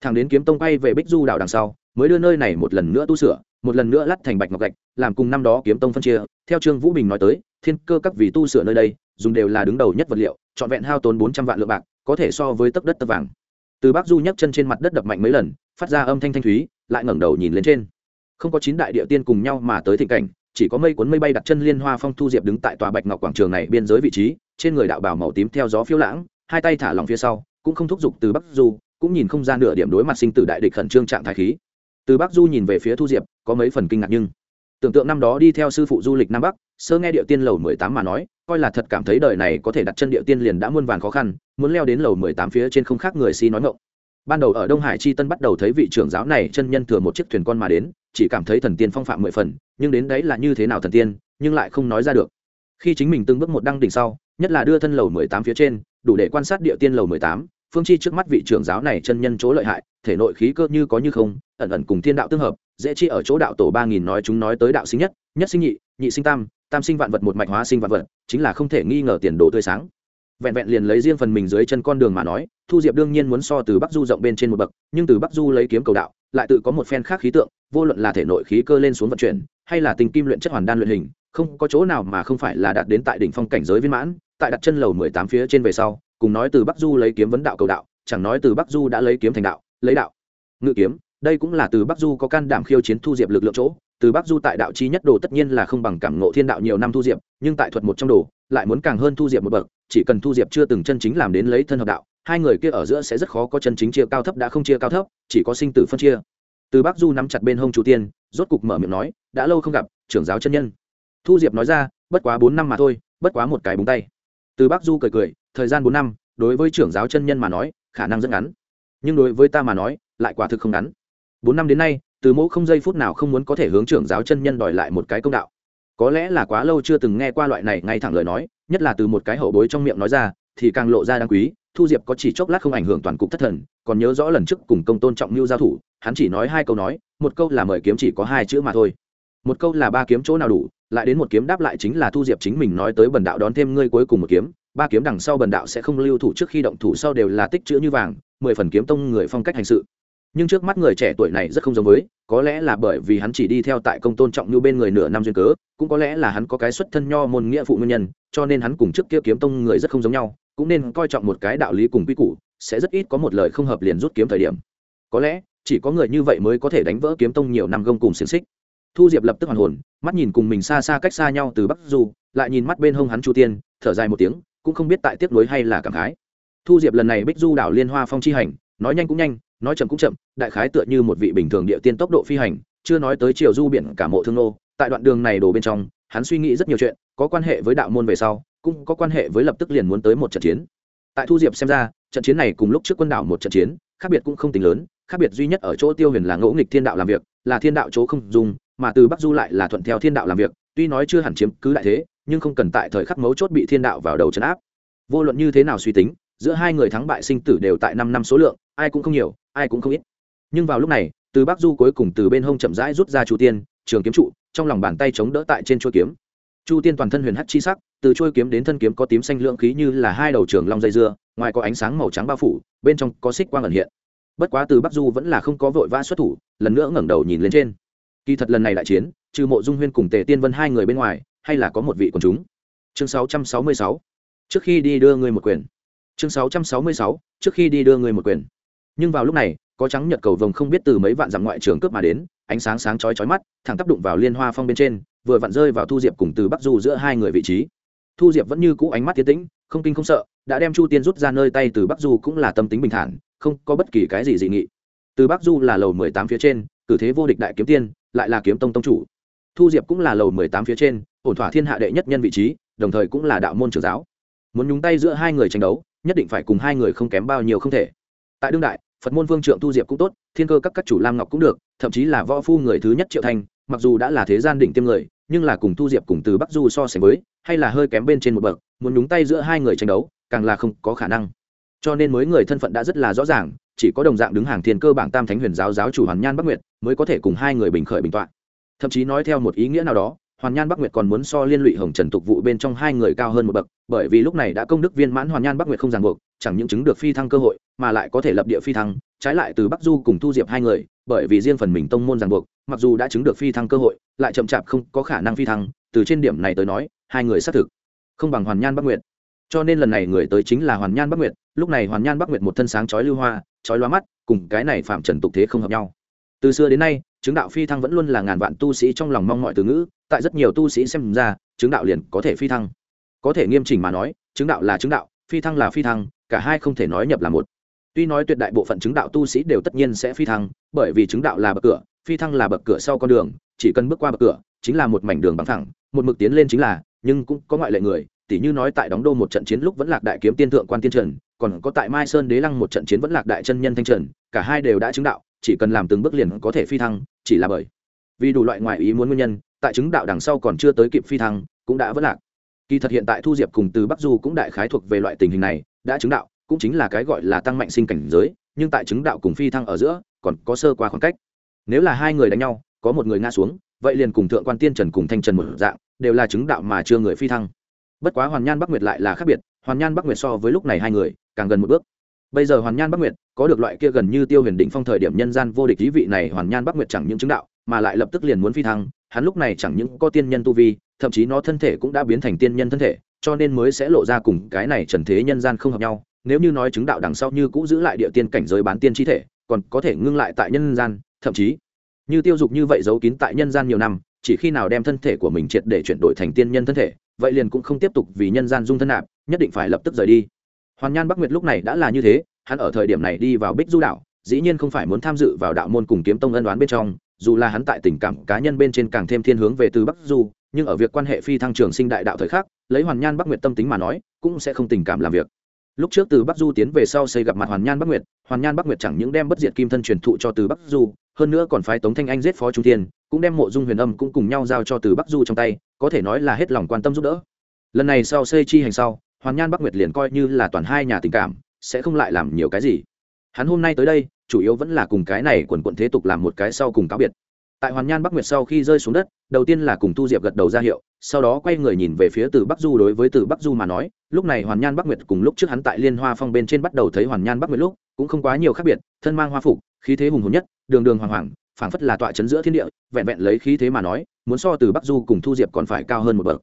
Thằng đến kiếm tông bay về bích du đảo đằng sau, mới đưa nơi này một lần nữa tu sửa, một lần nữa lát thành bạch ngọc gạch, làm cùng năm đó kiếm tông phân chia. Theo trương vũ bình nói tới, thiên cơ các vì tu sửa nơi đây, dùng đều là đứng đầu nhất vật liệu, trọn vẹn hao tốn bốn trăm vạn lượng bạc, có thể so với tấc đất tấc vàng. Từ bắc du nhấc chân trên mặt đất đập mạnh mấy lần, phát ra âm thanh thanh thúy, lại ngẩng đầu nhìn lên trên không có chín đại địa tiên cùng nhau mà tới thịnh cảnh, chỉ có mây cuốn mây bay đặt chân liên hoa phong thu diệp đứng tại tòa bạch ngọc quảng trường này biên giới vị trí, trên người đạo bào màu tím theo gió phiêu lãng, hai tay thả lòng phía sau, cũng không thúc giục từ bắc du, cũng nhìn không ra nửa điểm đối mặt sinh tử đại địch khẩn trương trạng thái khí. Từ bắc du nhìn về phía thu diệp, có mấy phần kinh ngạc nhưng, tưởng tượng năm đó đi theo sư phụ du lịch nam bắc, sơ nghe địa tiên lầu mười tám mà nói, coi là thật cảm thấy đời này có thể đặt chân địa tiên liền đã muôn vàn khó khăn, muốn leo đến lầu mười tám phía trên không khác người si nói ngộng ban đầu ở đông hải chi tân bắt đầu thấy vị trưởng giáo này chân nhân thừa một chiếc thuyền con mà đến chỉ cảm thấy thần tiên phong phạm mười phần, nhưng đến đấy là như thế nào thần tiên, nhưng lại không nói ra được. Khi chính mình từng bước một đăng đỉnh sau, nhất là đưa thân lầu mười tám phía trên, đủ để quan sát địa tiên lầu mười tám, phương chi trước mắt vị trưởng giáo này chân nhân chỗ lợi hại, thể nội khí cơ như có như không, ẩn ẩn cùng thiên đạo tương hợp, dễ chi ở chỗ đạo tổ ba nghìn nói chúng nói tới đạo sinh nhất nhất sinh nhị nhị sinh tam tam sinh vạn vật một mạch hóa sinh vạn vật, chính là không thể nghi ngờ tiền đồ tươi sáng. Vẹn vẹn liền lấy riêng phần mình dưới chân con đường mà nói, thu diệp đương nhiên muốn so từ bắc du rộng bên trên một bậc, nhưng từ bắc du lấy kiếm cầu đạo lại tự có một phen khác khí tượng, vô luận là thể nội khí cơ lên xuống vận chuyển, hay là tình kim luyện chất hoàn đan luyện hình, không có chỗ nào mà không phải là đạt đến tại đỉnh phong cảnh giới viên mãn, tại đặt chân lầu mười tám phía trên về sau, cùng nói từ bắc du lấy kiếm vấn đạo cầu đạo, chẳng nói từ bắc du đã lấy kiếm thành đạo, lấy đạo. Ngự kiếm, đây cũng là từ bắc du có can đảm khiêu chiến thu diệp lực lượng chỗ, từ bắc du tại đạo chi nhất đồ tất nhiên là không bằng cảm ngộ thiên đạo nhiều năm thu diệp, nhưng tại thuật một trong đồ, lại muốn càng hơn thu diệp một bậc, chỉ cần thu diệp chưa từng chân chính làm đến lấy thân hợp đạo hai người kia ở giữa sẽ rất khó có chân chính chia cao thấp đã không chia cao thấp, chỉ có sinh tử phân chia. Từ bắc du nắm chặt bên hông chu tiên, rốt cục mở miệng nói, đã lâu không gặp, trưởng giáo chân nhân. Thu diệp nói ra, bất quá bốn năm mà thôi, bất quá một cái búng tay. Từ bắc du cười cười, thời gian bốn năm, đối với trưởng giáo chân nhân mà nói, khả năng rất ngắn. Nhưng đối với ta mà nói, lại quả thực không ngắn. Bốn năm đến nay, từ mẫu không giây phút nào không muốn có thể hướng trưởng giáo chân nhân đòi lại một cái công đạo. Có lẽ là quá lâu chưa từng nghe qua loại này ngay thẳng lời nói, nhất là từ một cái hậu bối trong miệng nói ra, thì càng lộ ra đáng quý thu diệp có chỉ chốc lát không ảnh hưởng toàn cục thất thần, còn nhớ rõ lần trước cùng công tôn trọng mưu giao thủ, hắn chỉ nói hai câu nói, một câu là mời kiếm chỉ có hai chữ mà thôi. Một câu là ba kiếm chỗ nào đủ, lại đến một kiếm đáp lại chính là thu diệp chính mình nói tới bần đạo đón thêm ngươi cuối cùng một kiếm, ba kiếm đằng sau bần đạo sẽ không lưu thủ trước khi động thủ sau đều là tích chữ như vàng, mười phần kiếm tông người phong cách hành sự. Nhưng trước mắt người trẻ tuổi này rất không giống với, có lẽ là bởi vì hắn chỉ đi theo tại công tôn trọng như bên người nửa năm duyên cớ, cũng có lẽ là hắn có cái xuất thân nho môn nghĩa phụ nguyên nhân, cho nên hắn cùng trước kia kiếm tông người rất không giống nhau cũng nên coi trọng một cái đạo lý cùng quy củ, sẽ rất ít có một lời không hợp liền rút kiếm thời điểm. Có lẽ, chỉ có người như vậy mới có thể đánh vỡ kiếm tông nhiều năm gông cùng xiềng xích. Thu diệp lập tức hoàn hồn, mắt nhìn cùng mình xa xa cách xa nhau từ bắc du, lại nhìn mắt bên hông hắn chu tiên, thở dài một tiếng, cũng không biết tại tiếp nối hay là cảm khái. Thu diệp lần này bích du đảo liên hoa phong chi hành, nói nhanh cũng nhanh, nói chậm cũng chậm, đại khái tựa như một vị bình thường địa tiên tốc độ phi hành, chưa nói tới chiều du biển cả mộ thương nô, tại đoạn đường này đổ bên trong, hắn suy nghĩ rất nhiều chuyện, có quan hệ với đạo môn về sau cũng có quan hệ với lập tức liền muốn tới một trận chiến. Tại thu diệp xem ra, trận chiến này cùng lúc trước quân đảo một trận chiến, khác biệt cũng không tính lớn, khác biệt duy nhất ở chỗ tiêu huyền là ngẫu nghịch thiên đạo làm việc, là thiên đạo chỗ không dùng, mà từ bắc du lại là thuận theo thiên đạo làm việc, tuy nói chưa hẳn chiếm cứ đại thế, nhưng không cần tại thời khắc mấu chốt bị thiên đạo vào đầu trấn áp. Vô luận như thế nào suy tính, giữa hai người thắng bại sinh tử đều tại năm năm số lượng, ai cũng không nhiều, ai cũng không ít. Nhưng vào lúc này, từ bắc du cuối cùng từ bên hông chậm rãi rút ra chu tiên, trường kiếm trụ, trong lòng bàn tay chống đỡ tại trên chuôi kiếm. Chu tiên toàn thân huyền hắc chi sắc từ chuôi kiếm đến thân kiếm có tím xanh lượng khí như là hai đầu trường long dây dưa, ngoài có ánh sáng màu trắng bao phủ, bên trong có xích quang ẩn hiện. Bất quá từ bắc du vẫn là không có vội vã xuất thủ, lần nữa ngẩng đầu nhìn lên trên. Kỳ thật lần này đại chiến, trừ mộ dung huyên cùng tề tiên vân hai người bên ngoài, hay là có một vị quần chúng. Chương 666 trước khi đi đưa người một quyền. Chương 666 trước khi đi đưa người một quyền. Nhưng vào lúc này, có trắng nhật cầu vồng không biết từ mấy vạn dặm ngoại trường cướp mà đến, ánh sáng sáng chói chói mắt, thẳng tác đụng vào liên hoa phong bên trên, vừa vặn rơi vào thu diệp cùng từ bắc du giữa hai người vị trí thu diệp vẫn như cũ ánh mắt tiến tĩnh, không kinh không sợ, đã đem chu tiên rút ra nơi tay từ bắc du cũng là tâm tính bình thản, không có bất kỳ cái gì dị nghị. Từ bắc du là lầu mười tám phía trên, cử thế vô địch đại kiếm tiên, lại là kiếm tông tông chủ. Thu diệp cũng là lầu mười tám phía trên, ổn thỏa thiên hạ đệ nhất nhân vị trí, đồng thời cũng là đạo môn trưởng giáo. Muốn nhúng tay giữa hai người tranh đấu, nhất định phải cùng hai người không kém bao nhiêu không thể. Tại đương đại, phật môn vương trượng thu diệp cũng tốt, thiên cơ các các chủ lam ngọc cũng được, thậm chí là võ phu người thứ nhất triệu thanh mặc dù đã là thế gian đỉnh tiêm người, nhưng là cùng thu diệp cùng từ bắc du so sánh với hay là hơi kém bên trên một bậc, muốn nhúng tay giữa hai người tranh đấu, càng là không có khả năng. Cho nên mới người thân phận đã rất là rõ ràng, chỉ có đồng dạng đứng hàng thiên cơ bảng tam thánh huyền giáo giáo chủ hoàn nhan bắc nguyệt mới có thể cùng hai người bình khởi bình tọa thậm chí nói theo một ý nghĩa nào đó, hoàn nhan bắc nguyệt còn muốn so liên lụy hồng trần tục vụ bên trong hai người cao hơn một bậc, bởi vì lúc này đã công đức viên mãn hoàn nhan bắc nguyệt không ràng buộc, chẳng những chứng được phi thăng cơ hội, mà lại có thể lập địa phi thăng, trái lại từ bắc du cùng thu diệp hai người, bởi vì riêng phần mình tông môn ràng buộc, mặc dù đã chứng được phi thăng cơ hội, lại chậm chạp không có khả năng phi thăng, từ trên điểm này tới nói hai người xác thực, không bằng hoàn nhan bắc nguyệt. Cho nên lần này người tới chính là hoàn nhan bắc nguyệt, lúc này hoàn nhan bắc nguyệt một thân sáng chói lưu hoa, chói loa mắt, cùng cái này phạm trần tục thế không hợp nhau. Từ xưa đến nay, chứng đạo phi thăng vẫn luôn là ngàn vạn tu sĩ trong lòng mong mọi từ ngữ, tại rất nhiều tu sĩ xem ra, chứng đạo liền có thể phi thăng. Có thể nghiêm chỉnh mà nói, chứng đạo là chứng đạo, phi thăng là phi thăng, cả hai không thể nói nhập là một. Tuy nói tuyệt đại bộ phận chứng đạo tu sĩ đều tất nhiên sẽ phi thăng, bởi vì chứng đạo là bậc cửa, phi thăng là bậc cửa sau con đường, chỉ cần bước qua bậc cửa, chính là một mảnh đường bằng thẳng một mực tiến lên chính là nhưng cũng có ngoại lệ người, tỉ như nói tại đóng đô một trận chiến lúc vẫn lạc đại kiếm tiên thượng quan tiên trần, còn có tại mai sơn đế lăng một trận chiến vẫn lạc đại chân nhân thanh trần, cả hai đều đã chứng đạo, chỉ cần làm từng bước liền có thể phi thăng, chỉ là bởi vì đủ loại ngoại ý muốn nguyên nhân, tại chứng đạo đằng sau còn chưa tới kịp phi thăng, cũng đã vẫn lạc. Kỳ thật hiện tại thu diệp cùng từ bắc du cũng đại khái thuộc về loại tình hình này, đã chứng đạo, cũng chính là cái gọi là tăng mạnh sinh cảnh giới, nhưng tại chứng đạo cùng phi thăng ở giữa, còn có sơ qua khoảng cách. Nếu là hai người đánh nhau, có một người ngã xuống, vậy liền cùng thượng quan tiên trần cùng thanh trần một dạng đều là chứng đạo mà chưa người phi thăng. Bất quá hoàn nhan bắc nguyệt lại là khác biệt, hoàn nhan bắc nguyệt so với lúc này hai người, càng gần một bước. Bây giờ hoàn nhan bắc nguyệt có được loại kia gần như tiêu huyền đỉnh phong thời điểm nhân gian vô địch lý vị này, hoàn nhan bắc nguyệt chẳng những chứng đạo, mà lại lập tức liền muốn phi thăng, hắn lúc này chẳng những có tiên nhân tu vi, thậm chí nó thân thể cũng đã biến thành tiên nhân thân thể, cho nên mới sẽ lộ ra cùng cái này trần thế nhân gian không hợp nhau. Nếu như nói chứng đạo đằng sau như cũng giữ lại địa tiên cảnh giới bán tiên chi thể, còn có thể ngưng lại tại nhân gian, thậm chí như tiêu dục như vậy giấu kín tại nhân gian nhiều năm, chỉ khi nào đem thân thể của mình triệt để chuyển đổi thành tiên nhân thân thể, vậy liền cũng không tiếp tục vì nhân gian dung thân nạp, nhất định phải lập tức rời đi. Hoàn nhan bắc nguyệt lúc này đã là như thế, hắn ở thời điểm này đi vào bích du đạo dĩ nhiên không phải muốn tham dự vào đạo môn cùng kiếm tông ân đoán bên trong, dù là hắn tại tình cảm cá nhân bên trên càng thêm thiên hướng về từ bắc du, nhưng ở việc quan hệ phi thăng trường sinh đại đạo thời khắc, lấy hoàn nhan bắc nguyệt tâm tính mà nói, cũng sẽ không tình cảm làm việc lúc trước từ bắc du tiến về sau xây gặp mặt hoàn nhan bắc nguyệt, hoàn nhan bắc nguyệt chẳng những đem bất diệt kim thân truyền thụ cho từ bắc du, hơn nữa còn phái tống thanh anh giết phó trung thiên, cũng đem mộ dung huyền âm cũng cùng nhau giao cho từ bắc du trong tay, có thể nói là hết lòng quan tâm giúp đỡ. Lần này sau xây chi hành sau, hoàn nhan bắc nguyệt liền coi như là toàn hai nhà tình cảm, sẽ không lại làm nhiều cái gì. Hắn hôm nay tới đây, chủ yếu vẫn là cùng cái này quần quận thế tục làm một cái sau cùng cáo biệt tại hoàn nhan bắc nguyệt sau khi rơi xuống đất, đầu tiên là cùng Thu diệp gật đầu ra hiệu, sau đó quay người nhìn về phía từ bắc du đối với từ bắc du mà nói, lúc này hoàn nhan bắc nguyệt cùng lúc trước hắn tại liên hoa phong bên trên bắt đầu thấy hoàn nhan bắc nguyệt lúc, cũng không quá nhiều khác biệt, thân mang hoa phục, khí thế hùng hồn nhất, đường đường hoàng hoàng, phảng phất là tọa chấn giữa thiên địa, vẹn vẹn lấy khí thế mà nói, muốn so từ bắc du cùng thu diệp còn phải cao hơn một bậc.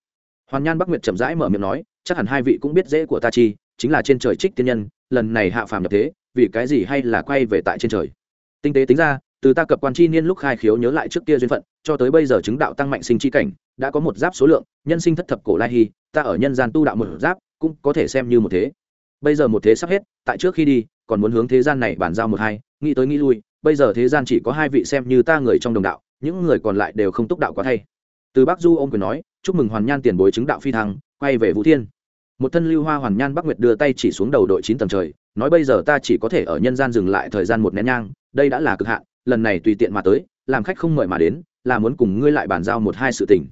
Hoàn nhan bắc nguyệt chậm rãi mở miệng nói, chắc hẳn hai vị cũng biết dễ của ta chi, chính là trên trời trích tiên nhân, lần này hạ phàm nhập thế, vì cái gì hay là quay về tại trên trời? Tinh tế tính ra từ ta cập quan chi niên lúc khai khiếu nhớ lại trước kia duyên phận, cho tới bây giờ chứng đạo tăng mạnh sinh chi cảnh, đã có một giáp số lượng, nhân sinh thất thập cổ lai hy, ta ở nhân gian tu đạo một giáp, cũng có thể xem như một thế. Bây giờ một thế sắp hết, tại trước khi đi, còn muốn hướng thế gian này bàn giao một hai, nghĩ tới nghĩ lui, bây giờ thế gian chỉ có hai vị xem như ta người trong đồng đạo, những người còn lại đều không túc đạo quá thay. Từ bác du ô m quyền nói, chúc mừng hoàn nhan tiền bối chứng đạo phi thăng, quay về vũ thiên. Một thân lưu hoa hoàn nhan bắc nguyệt đưa tay chỉ xuống đầu đội chín tầng trời, nói, bây giờ ta chỉ có thể ở nhân gian dừng lại thời gian một nén nhang, đây đã là cực hạn lần này tùy tiện mà tới, làm khách không mời mà đến, là muốn cùng ngươi lại bàn giao một hai sự tình.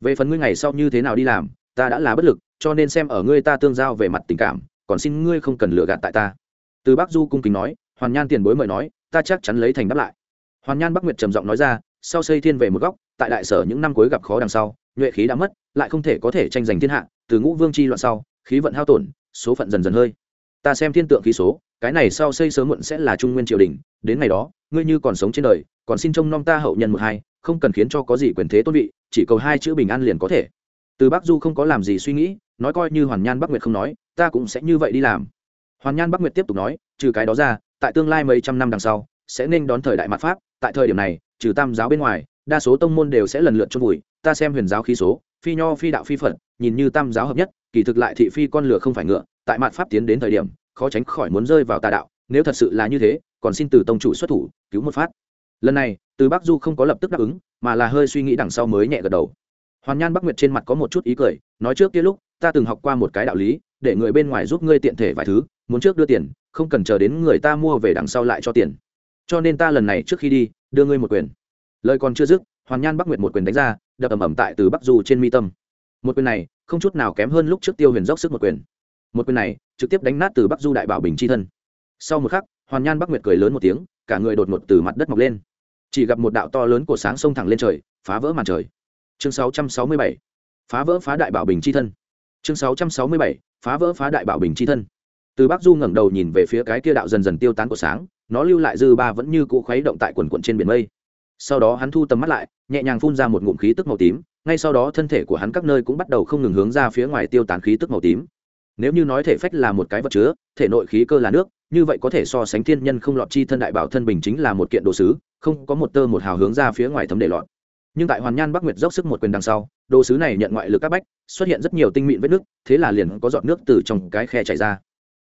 Về phần ngươi ngày sau như thế nào đi làm, ta đã là bất lực, cho nên xem ở ngươi ta tương giao về mặt tình cảm, còn xin ngươi không cần lừa gạt tại ta. Từ bác du cung kính nói, hoàn nhan tiền bối mời nói, ta chắc chắn lấy thành đáp lại. Hoàn nhan bắc nguyệt trầm giọng nói ra, sau xây thiên về một góc, tại đại sở những năm cuối gặp khó đằng sau, nhuệ khí đã mất, lại không thể có thể tranh giành thiên hạ, từ ngũ vương chi loạn sau, khí vận hao tổn, số phận dần dần hơi. Ta xem thiên tượng khí số, cái này sau xây sớm muộn sẽ là trung nguyên triều đình, đến ngày đó ngươi như còn sống trên đời, còn xin trông nom ta hậu nhân một hai, không cần khiến cho có gì quyền thế tôn vị, chỉ cầu hai chữ bình an liền có thể. Từ bắc du không có làm gì suy nghĩ, nói coi như hoàn nhan bắc nguyệt không nói, ta cũng sẽ như vậy đi làm. Hoàn nhan bắc nguyệt tiếp tục nói, trừ cái đó ra, tại tương lai mấy trăm năm đằng sau, sẽ nên đón thời đại mặt pháp, tại thời điểm này, trừ tam giáo bên ngoài, đa số tông môn đều sẽ lần lượt chôn vùi, ta xem huyền giáo khí số, phi nho phi đạo phi phật, nhìn như tam giáo hợp nhất, kỳ thực lại thị phi con lửa không phải ngựa, tại mặt pháp tiến đến thời điểm, khó tránh khỏi muốn rơi vào tà đạo, nếu thật sự là như thế còn xin từ tông chủ xuất thủ, cứu một phát. Lần này, từ bắc du không có lập tức đáp ứng, mà là hơi suy nghĩ đằng sau mới nhẹ gật đầu. Hoàn nhan bắc nguyệt trên mặt có một chút ý cười, nói trước kia lúc, ta từng học qua một cái đạo lý, để người bên ngoài giúp ngươi tiện thể vài thứ, muốn trước đưa tiền, không cần chờ đến người ta mua về đằng sau lại cho tiền. Cho nên ta lần này trước khi đi, đưa ngươi một quyền. Lời còn chưa dứt, hoàn nhan bắc nguyệt một quyền đánh ra, đập ầm ầm tại từ bắc du trên mi tâm. Một quyền này, không chút nào kém hơn lúc trước tiêu huyền dốc sức một quyền. Một quyền này, trực tiếp đánh nát từ bắc du đại bảo bình c h i thân. Sau một khắc hoàn nhan bắc nguyệt cười lớn một tiếng, cả người đột ngột từ mặt đất mọc lên chỉ gặp một đạo to lớn của sáng sông thẳng lên trời, phá vỡ màn trời chương 667. phá vỡ phá đại bảo bình c h i thân chương 667. phá vỡ phá đại bảo bình c h i thân từ bắc du ngẩng đầu nhìn về phía cái kia đạo dần dần tiêu tán của sáng, nó lưu lại dư ba vẫn như cũ khuấy động tại quần quận trên biển mây sau đó hắn thu tầm mắt lại, nhẹ nhàng phun ra một ngụm khí tức màu tím, ngay sau đó thân thể của hắn các nơi cũng bắt đầu không ngừng hướng ra phía ngoài tiêu tán khí tức màu tím nếu như nói thể phách là một cái vật chứa, thể nội khí cơ là nước, như vậy có thể so sánh thiên nhân không lọt chi thân đại bảo thân bình chính là một kiện đồ sứ, không có một tơ một hào hướng ra phía ngoài thấm để lọt. Nhưng tại hoàn nhan bắc nguyệt dốc sức một quyền đằng sau, đồ sứ này nhận ngoại lực các bách, xuất hiện rất nhiều tinh mịn vết nước, thế là liền có giọt nước từ trong cái khe chảy ra.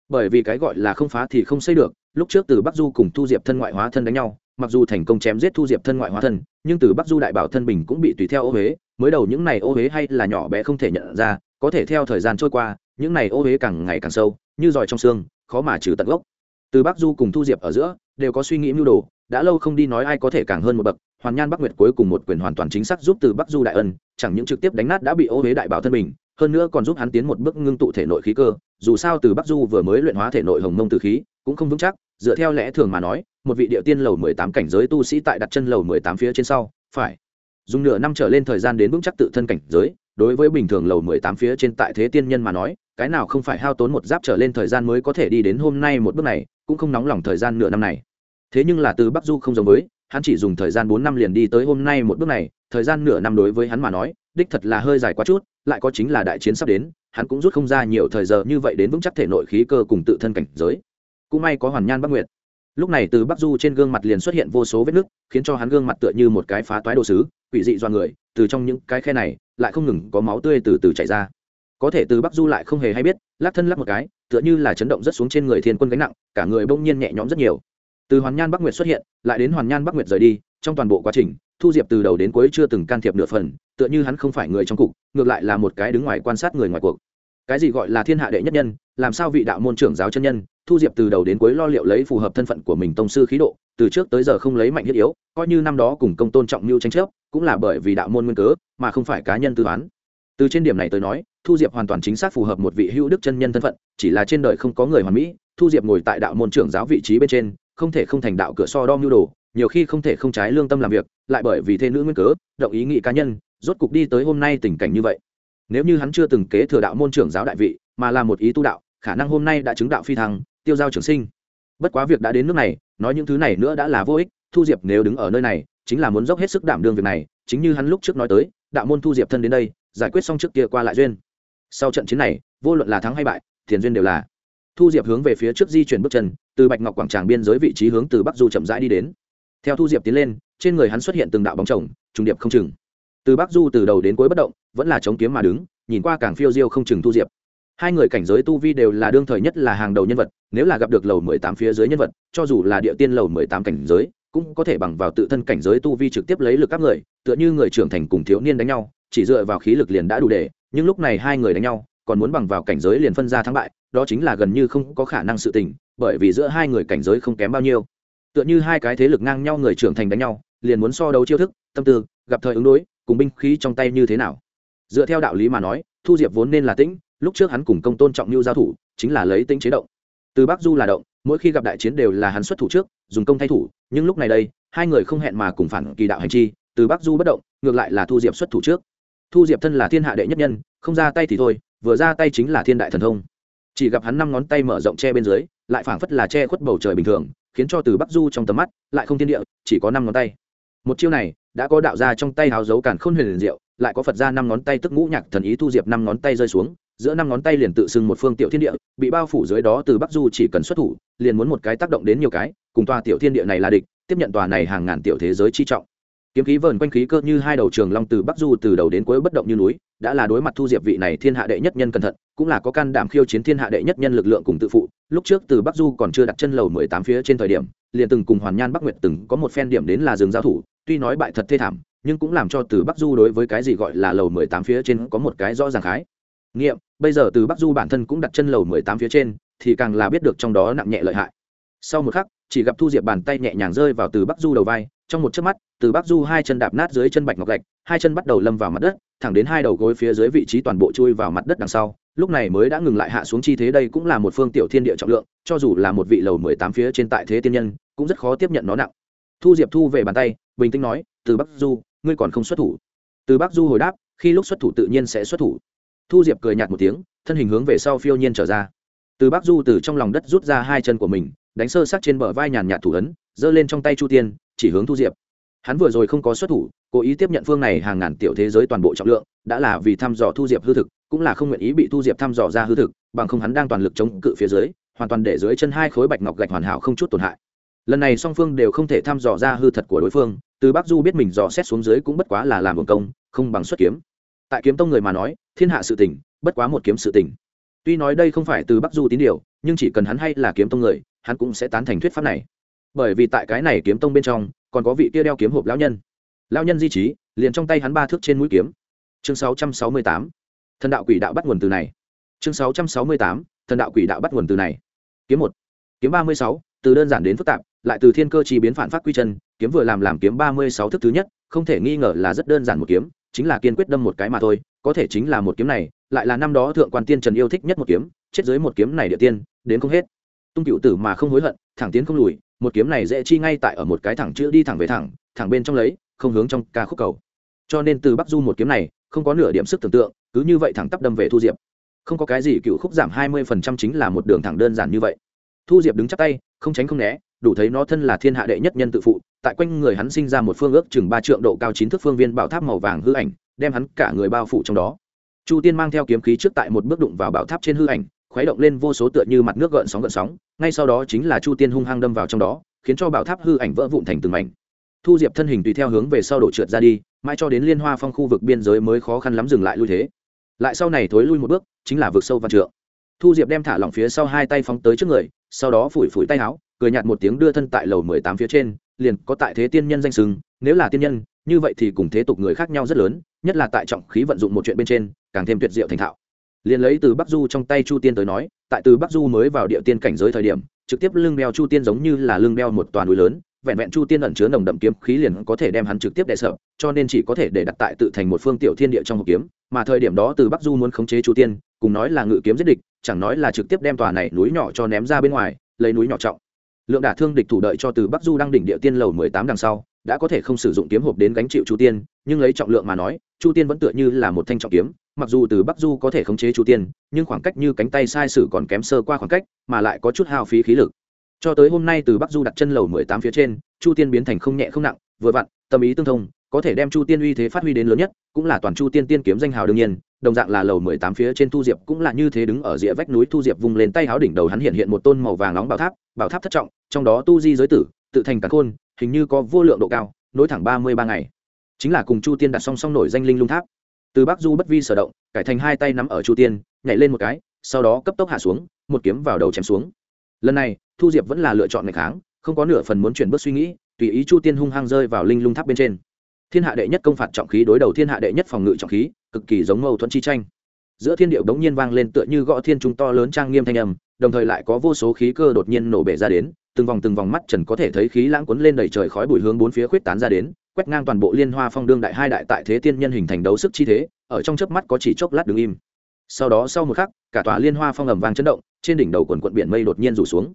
Bởi vì cái gọi là không phá thì không xây được, lúc trước từ bắc du cùng thu diệp thân ngoại hóa thân đánh nhau, mặc dù thành công chém giết thu diệp thân ngoại hóa thân, nhưng từ bắc du đại bảo thân bình cũng bị tùy theo ô huế, mới đầu những này ô huế hay là nhỏ bé không thể nhận ra, có thể theo thời gian trôi qua những này ô huế càng ngày càng sâu, như giỏi trong xương, khó mà trừ tận gốc. Từ bắc du cùng thu diệp ở giữa, đều có suy nghĩ mưu đồ, đã lâu không đi nói ai có thể càng hơn một bậc, hoàn nhan bắc nguyệt cuối cùng một quyền hoàn toàn chính xác giúp từ bắc du đại ân, chẳng những trực tiếp đánh nát đã bị ô huế đại bảo thân mình, hơn nữa còn giúp hắn tiến một bước ngưng tụ thể nội khí cơ, dù sao từ bắc du vừa mới luyện hóa thể nội hồng mông từ khí, cũng không vững chắc, dựa theo lẽ thường mà nói, một vị địa tiên lầu mười tám cảnh giới tu sĩ tại đặt chân lầu mười tám phía trên sau, phải dùng nửa năm trở lên thời gian đến vững chắc tự thân cảnh giới, đối với bình thường lầu mười tám phía trên tại thế tiên nhân mà nói cái nào không phải hao tốn một giáp trở lên thời gian mới có thể đi đến hôm nay một bước này, cũng không nóng lòng thời gian nửa năm này. Thế nhưng là từ bắc du không giống với, hắn chỉ dùng thời gian bốn năm liền đi tới hôm nay một bước này, thời gian nửa năm đối với hắn mà nói, đích thật là hơi dài quá chút, lại có chính là đại chiến sắp đến, hắn cũng rút không ra nhiều thời giờ như vậy đến vững chắc thể nội khí cơ cùng tự thân cảnh giới. Cũng may có hoàn nhan bắc nguyệt. Lúc này từ bắc du trên gương mặt liền xuất hiện vô số vết nứt, khiến cho hắn gương mặt tựa như một cái phá toái đồ sứ, quỷ dị do người, từ trong những cái khe này, lại không ngừng có máu tươi từ từ chảy ra có thể từ bắc du lại không hề hay biết, lắc thân lắc một cái, tựa như là chấn động rất xuống trên người thiên quân gánh nặng, cả người bỗng nhiên nhẹ nhõm rất nhiều. Từ hoàn nhan bắc nguyệt xuất hiện, lại đến hoàn nhan bắc nguyệt rời đi, trong toàn bộ quá trình, thu diệp từ đầu đến cuối chưa từng can thiệp nửa phần, tựa như hắn không phải người trong cục, ngược lại là một cái đứng ngoài quan sát người ngoài cuộc. Cái gì gọi là thiên hạ đệ nhất nhân, làm sao vị đạo môn trưởng giáo chân nhân, thu diệp từ đầu đến cuối lo liệu lấy phù hợp thân phận của mình tông sư khí độ, từ trước tới giờ không lấy mạnh thiết yếu, coi như năm đó cùng công tôn trọng mưu tranh chấp, cũng là bởi vì đạo môn nguyên cớ, mà không phải cá nhân tư toán từ trên điểm này tới nói, thu diệp hoàn toàn chính xác phù hợp một vị hữu đức chân nhân thân phận, chỉ là trên đời không có người hoàn mỹ, thu diệp ngồi tại đạo môn trưởng giáo vị trí bên trên, không thể không thành đạo cửa so đo mưu đồ, nhiều khi không thể không trái lương tâm làm việc, lại bởi vì thê nữ nguyên cớ, động ý nghị cá nhân, rốt cục đi tới hôm nay tình cảnh như vậy. Nếu như hắn chưa từng kế thừa đạo môn trưởng giáo đại vị, mà là một ý tu đạo, khả năng hôm nay đã chứng đạo phi thăng, tiêu giao trường sinh. Bất quá việc đã đến nước này, nói những thứ này nữa đã là vô ích, thu diệp nếu đứng ở nơi này, chính là muốn dốc hết sức đảm đương việc này, chính như hắn lúc trước nói tới, đạo môn thu diệp thân đến đây giải quyết xong trước kia qua lại duyên. Sau trận chiến này, vô luận là thắng hay bại, tiền duyên đều là. Thu diệp hướng về phía trước di chuyển bước chân, từ bạch ngọc quảng tràng biên giới vị trí hướng từ bắc du chậm rãi đi đến. Theo thu diệp tiến lên, trên người hắn xuất hiện từng đạo bóng chồng, trùng điệp không chừng. Từ bắc du từ đầu đến cuối bất động, vẫn là chống kiếm mà đứng, nhìn qua càng phiêu diêu không chừng thu diệp. Hai người cảnh giới tu vi đều là đương thời nhất là hàng đầu nhân vật, nếu là gặp được lầu mười tám phía dưới nhân vật, cho dù là địa tiên lầu mười tám cảnh giới, cũng có thể bằng vào tự thân cảnh giới tu vi trực tiếp lấy lực các người, tựa như người trưởng thành cùng thiếu niên đánh nhau chỉ dựa vào khí lực liền đã đủ để, nhưng lúc này hai người đánh nhau, còn muốn bằng vào cảnh giới liền phân ra thắng bại, đó chính là gần như không có khả năng sự tình, bởi vì giữa hai người cảnh giới không kém bao nhiêu. Tựa như hai cái thế lực ngang nhau người trưởng thành đánh nhau, liền muốn so đấu chiêu thức, tâm tư, gặp thời ứng đối, cùng binh khí trong tay như thế nào. Dựa theo đạo lý mà nói, thu diệp vốn nên là tĩnh, lúc trước hắn cùng công tôn trọng như giao thủ, chính là lấy tĩnh chế động. Từ bắc du là động, mỗi khi gặp đại chiến đều là hắn xuất thủ trước, dùng công thay thủ, nhưng lúc này đây, hai người không hẹn mà cùng phản kỳ đạo hành chi, từ bắc du bất động, ngược lại là thu diệp xuất thủ trước thu diệp thân là thiên hạ đệ nhất nhân, không ra tay thì thôi, vừa ra tay chính là thiên đại thần thông. Chỉ gặp hắn năm ngón tay mở rộng che bên dưới, lại phảng phất là che khuất bầu trời bình thường, khiến cho từ bắc du trong tầm mắt, lại không thiên địa, chỉ có năm ngón tay. Một chiêu này, đã có đạo ra trong tay hào dấu cản khôn huyền liền diệu, lại có phật ra năm ngón tay tức ngũ nhạc thần ý thu diệp năm ngón tay rơi xuống, giữa năm ngón tay liền tự xưng một phương tiểu thiên địa, bị bao phủ dưới đó từ bắc du chỉ cần xuất thủ, liền muốn một cái tác động đến nhiều cái, cùng tòa tiểu thiên địa này là địch, tiếp nhận tòa này hàng ngàn tiểu thế giới chi trọng kiếm khí vờn quanh khí cơ như hai đầu trường long từ bắc du từ đầu đến cuối bất động như núi, đã là đối mặt thu diệp vị này thiên hạ đệ nhất nhân cẩn thận, cũng là có can đảm khiêu chiến thiên hạ đệ nhất nhân lực lượng cùng tự phụ. Lúc trước từ bắc du còn chưa đặt chân lầu mười tám phía trên thời điểm, liền từng cùng hoàn nhan bắc nguyệt từng có một phen điểm đến là rừng giao thủ, tuy nói bại thật thê thảm, nhưng cũng làm cho từ bắc du đối với cái gì gọi là lầu mười tám phía trên có một cái rõ ràng khái. Nghiệm, bây giờ từ bắc du bản thân cũng đặt chân lầu mười tám phía trên, thì càng là biết được trong đó nặng nhẹ lợi hại. Sau một khắc, chỉ gặp thu diệp bàn tay nhẹ nhàng rơi vào từ bắc du đầu vai, trong một chớp mắt từ bắc du hai chân đạp nát dưới chân bạch ngọc gạch, hai chân bắt đầu lâm vào mặt đất, thẳng đến hai đầu gối phía dưới vị trí toàn bộ chui vào mặt đất đằng sau. Lúc này mới đã ngừng lại hạ xuống chi thế, đây cũng là một phương tiểu thiên địa trọng lượng, cho dù là một vị lầu mười tám phía trên tại thế tiên nhân, cũng rất khó tiếp nhận nó nặng. Thu diệp thu về bàn tay, bình tĩnh nói, từ bắc du, ngươi còn không xuất thủ? Từ bắc du hồi đáp, khi lúc xuất thủ tự nhiên sẽ xuất thủ. Thu diệp cười nhạt một tiếng, thân hình hướng về sau phiêu nhiên trở ra. Từ bắc du từ trong lòng đất rút ra hai chân của mình, đánh sơ sát trên bờ vai nhàn nhạt thủ ấn, giơ lên trong tay chu tiên, chỉ hướng thu diệp hắn vừa rồi không có xuất thủ, cố ý tiếp nhận phương này hàng ngàn tiểu thế giới toàn bộ trọng lượng, đã là vì thăm dò thu diệp hư thực, cũng là không nguyện ý bị thu diệp thăm dò ra hư thực, bằng không hắn đang toàn lực chống cự phía dưới, hoàn toàn để dưới chân hai khối bạch ngọc gạch hoàn hảo không chút tổn hại. Lần này song phương đều không thể thăm dò ra hư thật của đối phương, từ bắc du biết mình dò xét xuống dưới cũng bất quá là làm một công, không bằng xuất kiếm. Tại kiếm tông người mà nói, thiên hạ sự tỉnh bất quá một kiếm sự tỉnh tuy nói đây không phải từ bắc du tín điều, nhưng chỉ cần hắn hay là kiếm tông người, hắn cũng sẽ tán thành thuyết pháp này. Bởi vì tại cái này kiếm tông bên trong còn có vị kia đeo kiếm hộp lão nhân. Lão nhân di trí, liền trong tay hắn ba thước trên mũi kiếm. Chương 668. thần đạo quỷ đạo bắt nguồn từ này. Chương 668. thần đạo quỷ đạo bắt nguồn từ này. Kiếm một. Kiếm ba mươi sáu. Từ đơn giản đến phức tạp, lại từ thiên cơ chi biến phản phát quy chân, kiếm vừa làm làm kiếm ba mươi sáu thức thứ nhất, không thể nghi ngờ là rất đơn giản một kiếm, chính là kiên quyết đâm một cái mà thôi, có thể chính là một kiếm này, lại là năm đó thượng quan tiên trần yêu thích nhất một kiếm, chết dưới một kiếm này địa tiên, đến không hết. Tung cựu tử mà không hối hận, thẳng tiến không lùi một kiếm này dễ chi ngay tại ở một cái thẳng chữ đi thẳng về thẳng thẳng bên trong lấy, không hướng trong ca khúc cầu. Cho nên từ bắc du một kiếm này, không có nửa điểm sức tưởng tượng, cứ như vậy thẳng tắp đâm về thu diệp. Không có cái gì cựu khúc giảm hai mươi phần trăm chính là một đường thẳng đơn giản như vậy. Thu diệp đứng chắc tay, không tránh không né, đủ thấy nó thân là thiên hạ đệ nhất nhân tự phụ, tại quanh người hắn sinh ra một phương ước chừng ba trượng độ cao chín thước phương viên bảo tháp màu vàng hư ảnh, đem hắn cả người bao phủ trong đó. Chu tiên mang theo kiếm khí trước tại một bước đụng vào bảo tháp trên hư ảnh khuấy động lên vô số tựa như mặt nước gợn sóng gợn sóng, ngay sau đó chính là chu tiên hung hăng đâm vào trong đó, khiến cho bảo tháp hư ảnh vỡ vụn thành từng mảnh. Thu diệp thân hình tùy theo hướng về sau đổ trượt ra đi, mãi cho đến liên hoa phong khu vực biên giới mới khó khăn lắm dừng lại lui thế. Lại sau này thối lui một bước, chính là vực sâu văn trượng. Thu diệp đem thả lỏng phía sau hai tay phóng tới trước người, sau đó phủi phủi tay áo, cười nhạt một tiếng đưa thân tại lầu mười tám phía trên, liền có tại thế tiên nhân danh sừng nếu là tiên nhân, như vậy thì cùng thế tục người khác nhau rất lớn, nhất là tại trọng khí vận dụng một chuyện bên trên, càng thêm tuyệt diệu thành thạo liền lấy từ bắc du trong tay chu tiên tới nói, tại từ bắc du mới vào địa tiên cảnh giới thời điểm, trực tiếp lưng đeo chu tiên giống như là lưng đeo một toàn núi lớn, vẹn vẹn chu tiên ẩn chứa nồng đậm kiếm khí liền có thể đem hắn trực tiếp đè sợ cho nên chỉ có thể để đặt tại tự thành một phương tiểu thiên địa trong hộp kiếm, mà thời điểm đó từ bắc du muốn khống chế chu tiên, cùng nói là ngự kiếm giết địch, chẳng nói là trực tiếp đem tòa này núi nhỏ cho ném ra bên ngoài, lấy núi nhỏ trọng lượng đả thương địch thủ đợi cho từ bắc du đang đỉnh địa tiên lầu mười tám đằng sau, đã có thể không sử dụng kiếm hộp đến gánh chịu chu tiên, nhưng lấy trọng lượng mà nói, chu tiên vẫn tựa như là một thanh trọng kiếm, mặc dù từ bắc du có thể khống chế chu tiên, nhưng khoảng cách như cánh tay sai sử còn kém sơ qua khoảng cách, mà lại có chút hao phí khí lực. Cho tới hôm nay từ bắc du đặt chân lầu mười tám phía trên, chu tiên biến thành không nhẹ không nặng, vừa vặn, tâm ý tương thông, có thể đem chu tiên uy thế phát huy đến lớn nhất, cũng là toàn chu tiên tiên kiếm danh hào đương nhiên đồng dạng là lầu mười tám phía trên thu diệp cũng là như thế đứng ở rìa vách núi thu diệp vung lên tay háo đỉnh đầu hắn hiện hiện một tôn màu vàng nóng bảo tháp bảo tháp thất trọng, trong đó tu di giới tử, tự thành cả khôn, hình như có vô lượng độ cao, nối thẳng ba mươi ba ngày. Chính là cùng chu tiên đặt song song nổi danh linh lung tháp. Từ bắc du bất vi sở động, cải thành hai tay nắm ở chu tiên, nhảy lên một cái, sau đó cấp tốc hạ xuống, một kiếm vào đầu chém xuống. Lần này, thu diệp vẫn là lựa chọn này kháng, không có nửa phần muốn chuyển bước suy nghĩ, tùy ý chu tiên hung hăng rơi vào linh lung tháp bên trên thiên hạ đệ nhất công phạt trọng khí đối đầu thiên hạ đệ nhất phòng ngự trọng khí, cực kỳ giống mâu thuẫn chi tranh. Giữa thiên điệu đống nhiên vang lên tựa như gõ thiên trung to lớn trang nghiêm thanh âm, đồng thời lại có vô số khí cơ đột nhiên nổ bể ra đến, từng vòng từng vòng mắt trần có thể thấy khí lãng cuốn lên đầy trời khói bụi hướng bốn phía khuyết tán ra đến, quét ngang toàn bộ liên hoa phong đương đại hai đại tại thế tiên nhân hình thành đấu sức chi thế, ở trong chớp mắt có chỉ chốc lát đứng im. Sau đó sau một khắc, cả tòa liên hoa phong ầm vang chấn động, trên đỉnh đầu quần quận biển mây đột nhiên rủ xuống.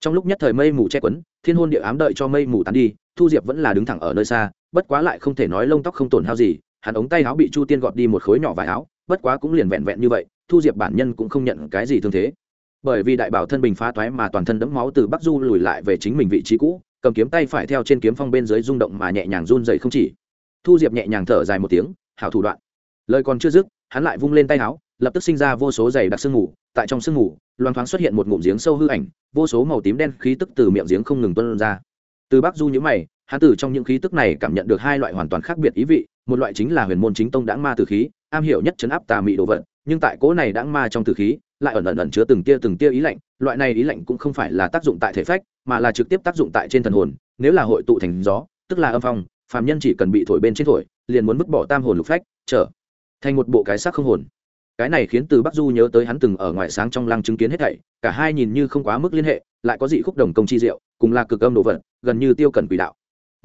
Trong lúc nhất thời mây mù che quấn, thiên hôn địa ám đợi cho mây mù tán đi, thu diệp vẫn là đứng thẳng ở nơi xa bất quá lại không thể nói lông tóc không tổn hao gì, hắn ống tay áo bị chu tiên gọt đi một khối nhỏ vải áo, bất quá cũng liền vẹn vẹn như vậy, thu diệp bản nhân cũng không nhận cái gì thương thế. Bởi vì đại bảo thân bình phá toái mà toàn thân đẫm máu từ bắc du lùi lại về chính mình vị trí cũ, cầm kiếm tay phải theo trên kiếm phong bên dưới rung động mà nhẹ nhàng run dày không chỉ. Thu diệp nhẹ nhàng thở dài một tiếng, hảo thủ đoạn. Lời còn chưa dứt, hắn lại vung lên tay áo, lập tức sinh ra vô số giày đặc sương ngủ tại trong sương ngủ loan thoáng xuất hiện một ngụm giếng sâu hư ảnh, vô số màu tím đen khí tức từ miệng giếng không ngừng tuân ra. Từ bắc du nhữ mày hắn từ trong những khí tức này cảm nhận được hai loại hoàn toàn khác biệt ý vị, một loại chính là huyền môn chính tông đãng ma tử khí, am hiểu nhất chấn áp tà mị đồ vật, nhưng tại cỗ này đãng ma trong tử khí, lại ẩn ẩn ẩn chứa từng tia từng tia ý lạnh, loại này ý lạnh cũng không phải là tác dụng tại thể phách, mà là trực tiếp tác dụng tại trên thần hồn, nếu là hội tụ thành gió, tức là âm phong, phàm nhân chỉ cần bị thổi bên trên thổi, liền muốn vứt bỏ tam hồn lục phách, trở thành một bộ cái xác không hồn. Cái này khiến từ bắc du nhớ tới hắn từng ở ngoài sáng trong lăng chứng kiến hết thảy, cả hai nhìn như không quá mức liên hệ, lại có dị khúc đồng công chi diệu, cùng là cực âm đồ vật, gần như tiêu cẩn quỷ đạo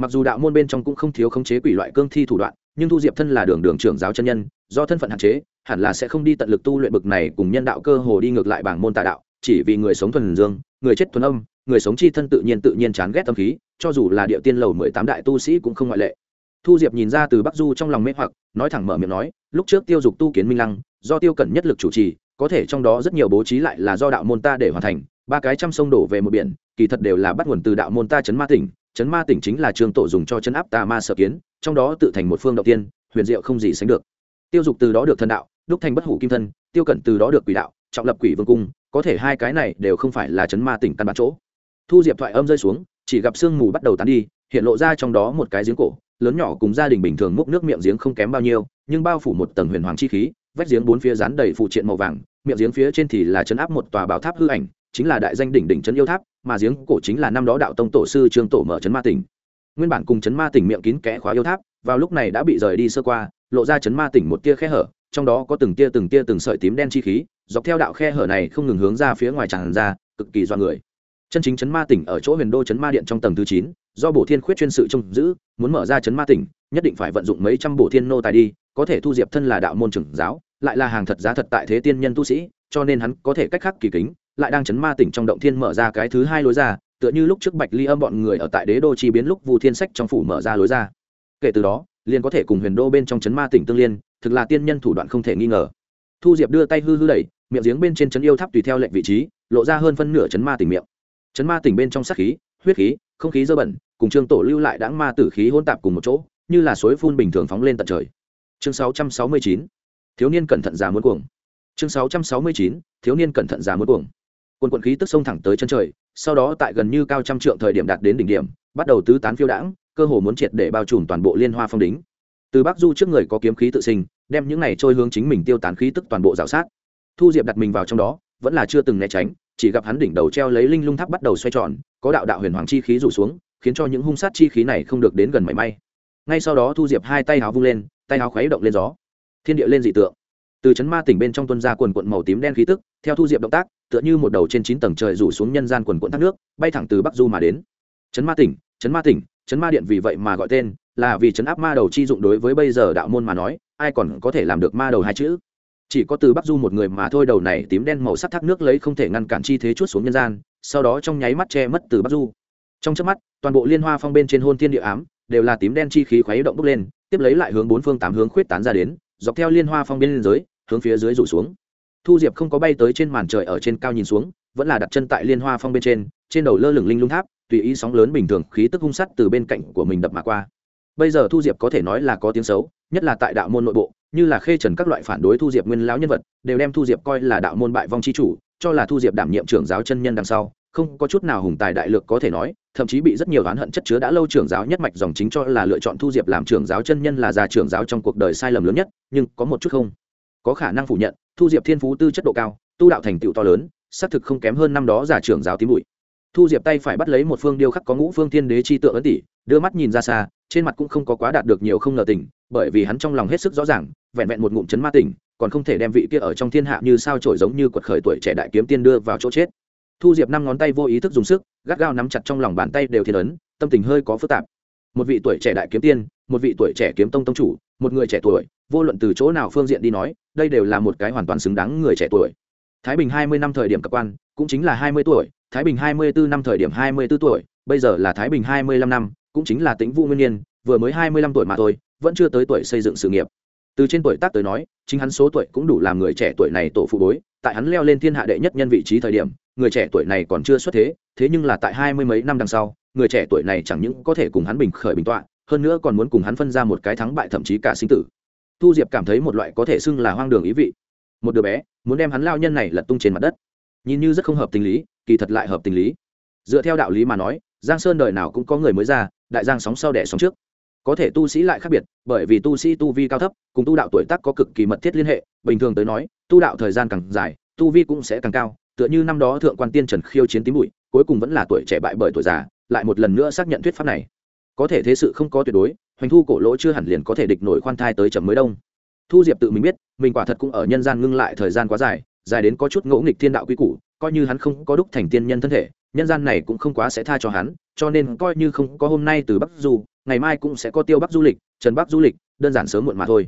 mặc dù đạo môn bên trong cũng không thiếu khống chế quỷ loại cương thi thủ đoạn, nhưng thu diệp thân là đường đường trưởng giáo chân nhân, do thân phận hạn chế, hẳn là sẽ không đi tận lực tu luyện bực này cùng nhân đạo cơ hồ đi ngược lại bảng môn tà đạo, chỉ vì người sống thuần dương, người chết thuần âm, người sống chi thân tự nhiên tự nhiên chán ghét tâm khí, cho dù là địa tiên lầu mười tám đại tu sĩ cũng không ngoại lệ. Thu diệp nhìn ra từ bắc du trong lòng mê hoặc, nói thẳng mở miệng nói, lúc trước tiêu dục tu kiến minh lăng, do tiêu cẩn nhất lực chủ trì, có thể trong đó rất nhiều bố trí lại là do đạo môn ta để hoàn thành, ba cái trăm sông đổ về một biển, kỳ thật đều là bắt nguồn từ đạo môn ta chấn ma tỉnh chấn ma tỉnh chính là trường tổ dùng cho chấn áp tà ma sở kiến, trong đó tự thành một phương động tiên, huyền diệu không gì sánh được. Tiêu dục từ đó được thần đạo, đúc thành bất hủ kim thân, tiêu cẩn từ đó được quỷ đạo, trọng lập quỷ vương cung, có thể hai cái này đều không phải là chấn ma tỉnh căn bản chỗ. Thu diệp thoại âm rơi xuống, chỉ gặp sương mù bắt đầu tán đi, hiện lộ ra trong đó một cái giếng cổ, lớn nhỏ cùng gia đình bình thường múc nước miệng giếng không kém bao nhiêu, nhưng bao phủ một tầng huyền hoàng chi khí, vách giếng bốn phía rán đầy phụ triện màu vàng, miệng giếng phía trên thì là chấn áp một tòa bảo tháp hư ảnh chính là đại danh đỉnh đỉnh trấn yêu tháp, mà giếng cổ chính là năm đó đạo tông tổ sư trương tổ mở trấn ma tỉnh. Nguyên bản cùng trấn ma tỉnh miệng kín kẽ khóa yêu tháp, vào lúc này đã bị rời đi sơ qua, lộ ra trấn ma tỉnh một tia khe hở, trong đó có từng tia từng tia từng sợi tím đen chi khí, dọc theo đạo khe hở này không ngừng hướng ra phía ngoài tràn ra, cực kỳ do người. Chân chính chấn ma tỉnh ở chỗ huyền đô chấn ma điện trong tầng thứ chín, do bổ thiên khuyết chuyên sự trông giữ, muốn mở ra chấn ma tỉnh, nhất định phải vận dụng mấy trăm bổ thiên nô tài đi, có thể thu diệp thân là đạo môn trưởng giáo, lại là hàng thật giá thật tại thế tiên nhân tu sĩ, cho nên hắn có thể cách khắc kỳ kính lại đang chấn ma tỉnh trong động thiên mở ra cái thứ hai lối ra, tựa như lúc trước bạch ly âm bọn người ở tại đế đô chi biến lúc vu thiên sách trong phủ mở ra lối ra. Kể từ đó, liền có thể cùng huyền đô bên trong chấn ma tỉnh tương liên, thực là tiên nhân thủ đoạn không thể nghi ngờ. Thu diệp đưa tay hư hư đẩy, miệng giếng bên trên chấn yêu tháp tùy theo lệnh vị trí, lộ ra hơn phân nửa chấn ma tỉnh miệng. Chấn ma tỉnh bên trong sát khí, huyết khí, không khí dơ bẩn, cùng trương tổ lưu lại đãng ma tử khí hôn tạp cùng một chỗ, như là suối phun bình thường phóng lên tận trời. Chương 669 thiếu niên cẩn thận già muốn cuồng. Chương 669 thiếu niên cẩn thận già muốn cuồng. Quần quận khí tức sông thẳng tới chân trời, sau đó tại gần như cao trăm trượng thời điểm đạt đến đỉnh điểm, bắt đầu tứ tán phiêu đãng, cơ hồ muốn triệt để bao trùm toàn bộ liên hoa phong đính từ bắc du trước người có kiếm khí tự sinh, đem những này trôi hướng chính mình tiêu tán khí tức toàn bộ rào sát. Thu diệp đặt mình vào trong đó, vẫn là chưa từng né tránh, chỉ gặp hắn đỉnh đầu treo lấy linh lung tháp bắt đầu xoay tròn, có đạo đạo huyền hoàng chi khí rủ xuống, khiến cho những hung sát chi khí này không được đến gần mảy may. Ngay sau đó thu diệp hai tay háo vung lên, tay háo khuấy động lên gió. Thiên địa lên dị tượng từ chấn ma tỉnh bên trong tuân ra quần quận màu tím đen khí tức, theo thu diệp động tác, tựa như một đầu trên chín tầng trời rủ xuống nhân gian quần quận thác nước, bay thẳng từ bắc du mà đến. Chấn ma tỉnh, chấn ma tỉnh, chấn ma điện vì vậy mà gọi tên, là vì chấn áp ma đầu chi dụng đối với bây giờ đạo môn mà nói, ai còn có thể làm được ma đầu hai chữ? Chỉ có từ bắc du một người mà thôi, đầu này tím đen màu sắc thác nước lấy không thể ngăn cản chi thế chút xuống nhân gian, sau đó trong nháy mắt che mất từ bắc du. Trong chớp mắt, toàn bộ liên hoa phong bên trên hôn thiên địa ám, đều là tím đen chi khí khuấy động bốc lên, tiếp lấy lại hướng bốn phương tám hướng khuyết tán ra đến dọc theo liên hoa phong bên dưới hướng phía dưới rủ xuống. Thu diệp không có bay tới trên màn trời ở trên cao nhìn xuống, vẫn là đặt chân tại liên hoa phong bên trên trên đầu lơ lửng linh lung tháp, tùy ý sóng lớn bình thường khí tức hung sắt từ bên cạnh của mình đập mà qua. Bây giờ thu diệp có thể nói là có tiếng xấu, nhất là tại đạo môn nội bộ, như là khê trần các loại phản đối thu diệp nguyên lão nhân vật, đều đem thu diệp coi là đạo môn bại vong c h i chủ, cho là thu diệp đảm nhiệm trưởng giáo chân nhân đằng sau, không có chút nào hùng tài đại lược có thể nói thậm chí bị rất nhiều oán hận chất chứa đã lâu trưởng giáo nhất mạch dòng chính cho là lựa chọn thu diệp làm trưởng giáo chân nhân là già trưởng giáo trong cuộc đời sai lầm lớn nhất, nhưng có một chút không. Có khả năng phủ nhận, thu diệp thiên phú tư chất độ cao, tu đạo thành tựu to lớn, xác thực không kém hơn năm đó già trưởng giáo tím bụi. Thu diệp tay phải bắt lấy một phương điêu khắc có ngũ phương thiên đế chi tượng ấn tỷ đưa mắt nhìn ra xa, trên mặt cũng không có quá đạt được nhiều không ngờ tình, bởi vì hắn trong lòng hết sức rõ ràng, vẹn vẹn một ngụm chấn ma tỉnh còn không thể đem vị kia ở trong thiên hạ như sao trổi giống như quật khởi tuổi trẻ đại kiếm tiên đưa vào chỗ chết thu diệp năm ngón tay vô ý thức dùng sức, gắt gao nắm chặt trong lòng bàn tay đều thiên ấn, tâm tình hơi có phức tạp. Một vị tuổi trẻ đại kiếm tiên, một vị tuổi trẻ kiếm tông tông chủ, một người trẻ tuổi, vô luận từ chỗ nào phương diện đi nói, đây đều là một cái hoàn toàn xứng đáng người trẻ tuổi. Thái bình hai mươi năm thời điểm cập quan, cũng chính là hai mươi tuổi, thái bình hai mươi bốn năm thời điểm hai mươi b ố tuổi, bây giờ là thái bình hai mươi lăm năm, cũng chính là tĩnh vũ nguyên nhiên vừa mới hai mươi lăm tuổi mà thôi, vẫn chưa tới tuổi xây dựng sự nghiệp từ trên tuổi tác tới nói, chính hắn số tuổi cũng đủ làm người trẻ tuổi này tổ phụ bối, tại hắn leo lên thiên hạ đệ nhất nhân vị trí thời điểm, người trẻ tuổi này còn chưa xuất thế thế nhưng là tại hai mươi mấy năm đằng sau, người trẻ tuổi này chẳng những có thể cùng hắn bình khởi bình tọa, hơn nữa còn muốn cùng hắn phân ra một cái thắng bại thậm chí cả sinh tử. Thu diệp cảm thấy một loại có thể xưng là hoang đường ý vị. Một đứa bé muốn đem hắn lao nhân này lật tung trên mặt đất. Nhìn như rất không hợp tình lý, kỳ thật lại hợp tình lý. Dựa theo đạo lý mà nói, giang sơn đời nào cũng có người mới ra, đại giang sóng sau đẻ sóng trước có thể tu sĩ lại khác biệt, bởi vì tu sĩ tu vi cao thấp, cùng tu đạo tuổi tác có cực kỳ mật thiết liên hệ, bình thường tới nói, tu đạo thời gian càng dài, tu vi cũng sẽ càng cao, tựa như năm đó thượng quan tiên trần khiêu chiến tím bụi, cuối cùng vẫn là tuổi trẻ bại bởi tuổi già, lại một lần nữa xác nhận thuyết pháp này. Có thể thế sự không có tuyệt đối, hoành thu cổ lỗ chưa hẳn liền có thể địch nổi khoan thai tới chậm mới đông. Thu diệp tự mình biết, mình quả thật cũng ở nhân gian ngưng lại thời gian quá dài dài đến có chút ngỗ nghịch thiên đạo quy củ, coi như hắn không có đúc thành tiên nhân thân thể nhân gian này cũng không quá sẽ tha cho hắn, cho nên coi như không có hôm nay từ bắc du, ngày mai cũng sẽ có tiêu bắc du lịch, trần bắc du lịch, đơn giản sớm muộn mà thôi.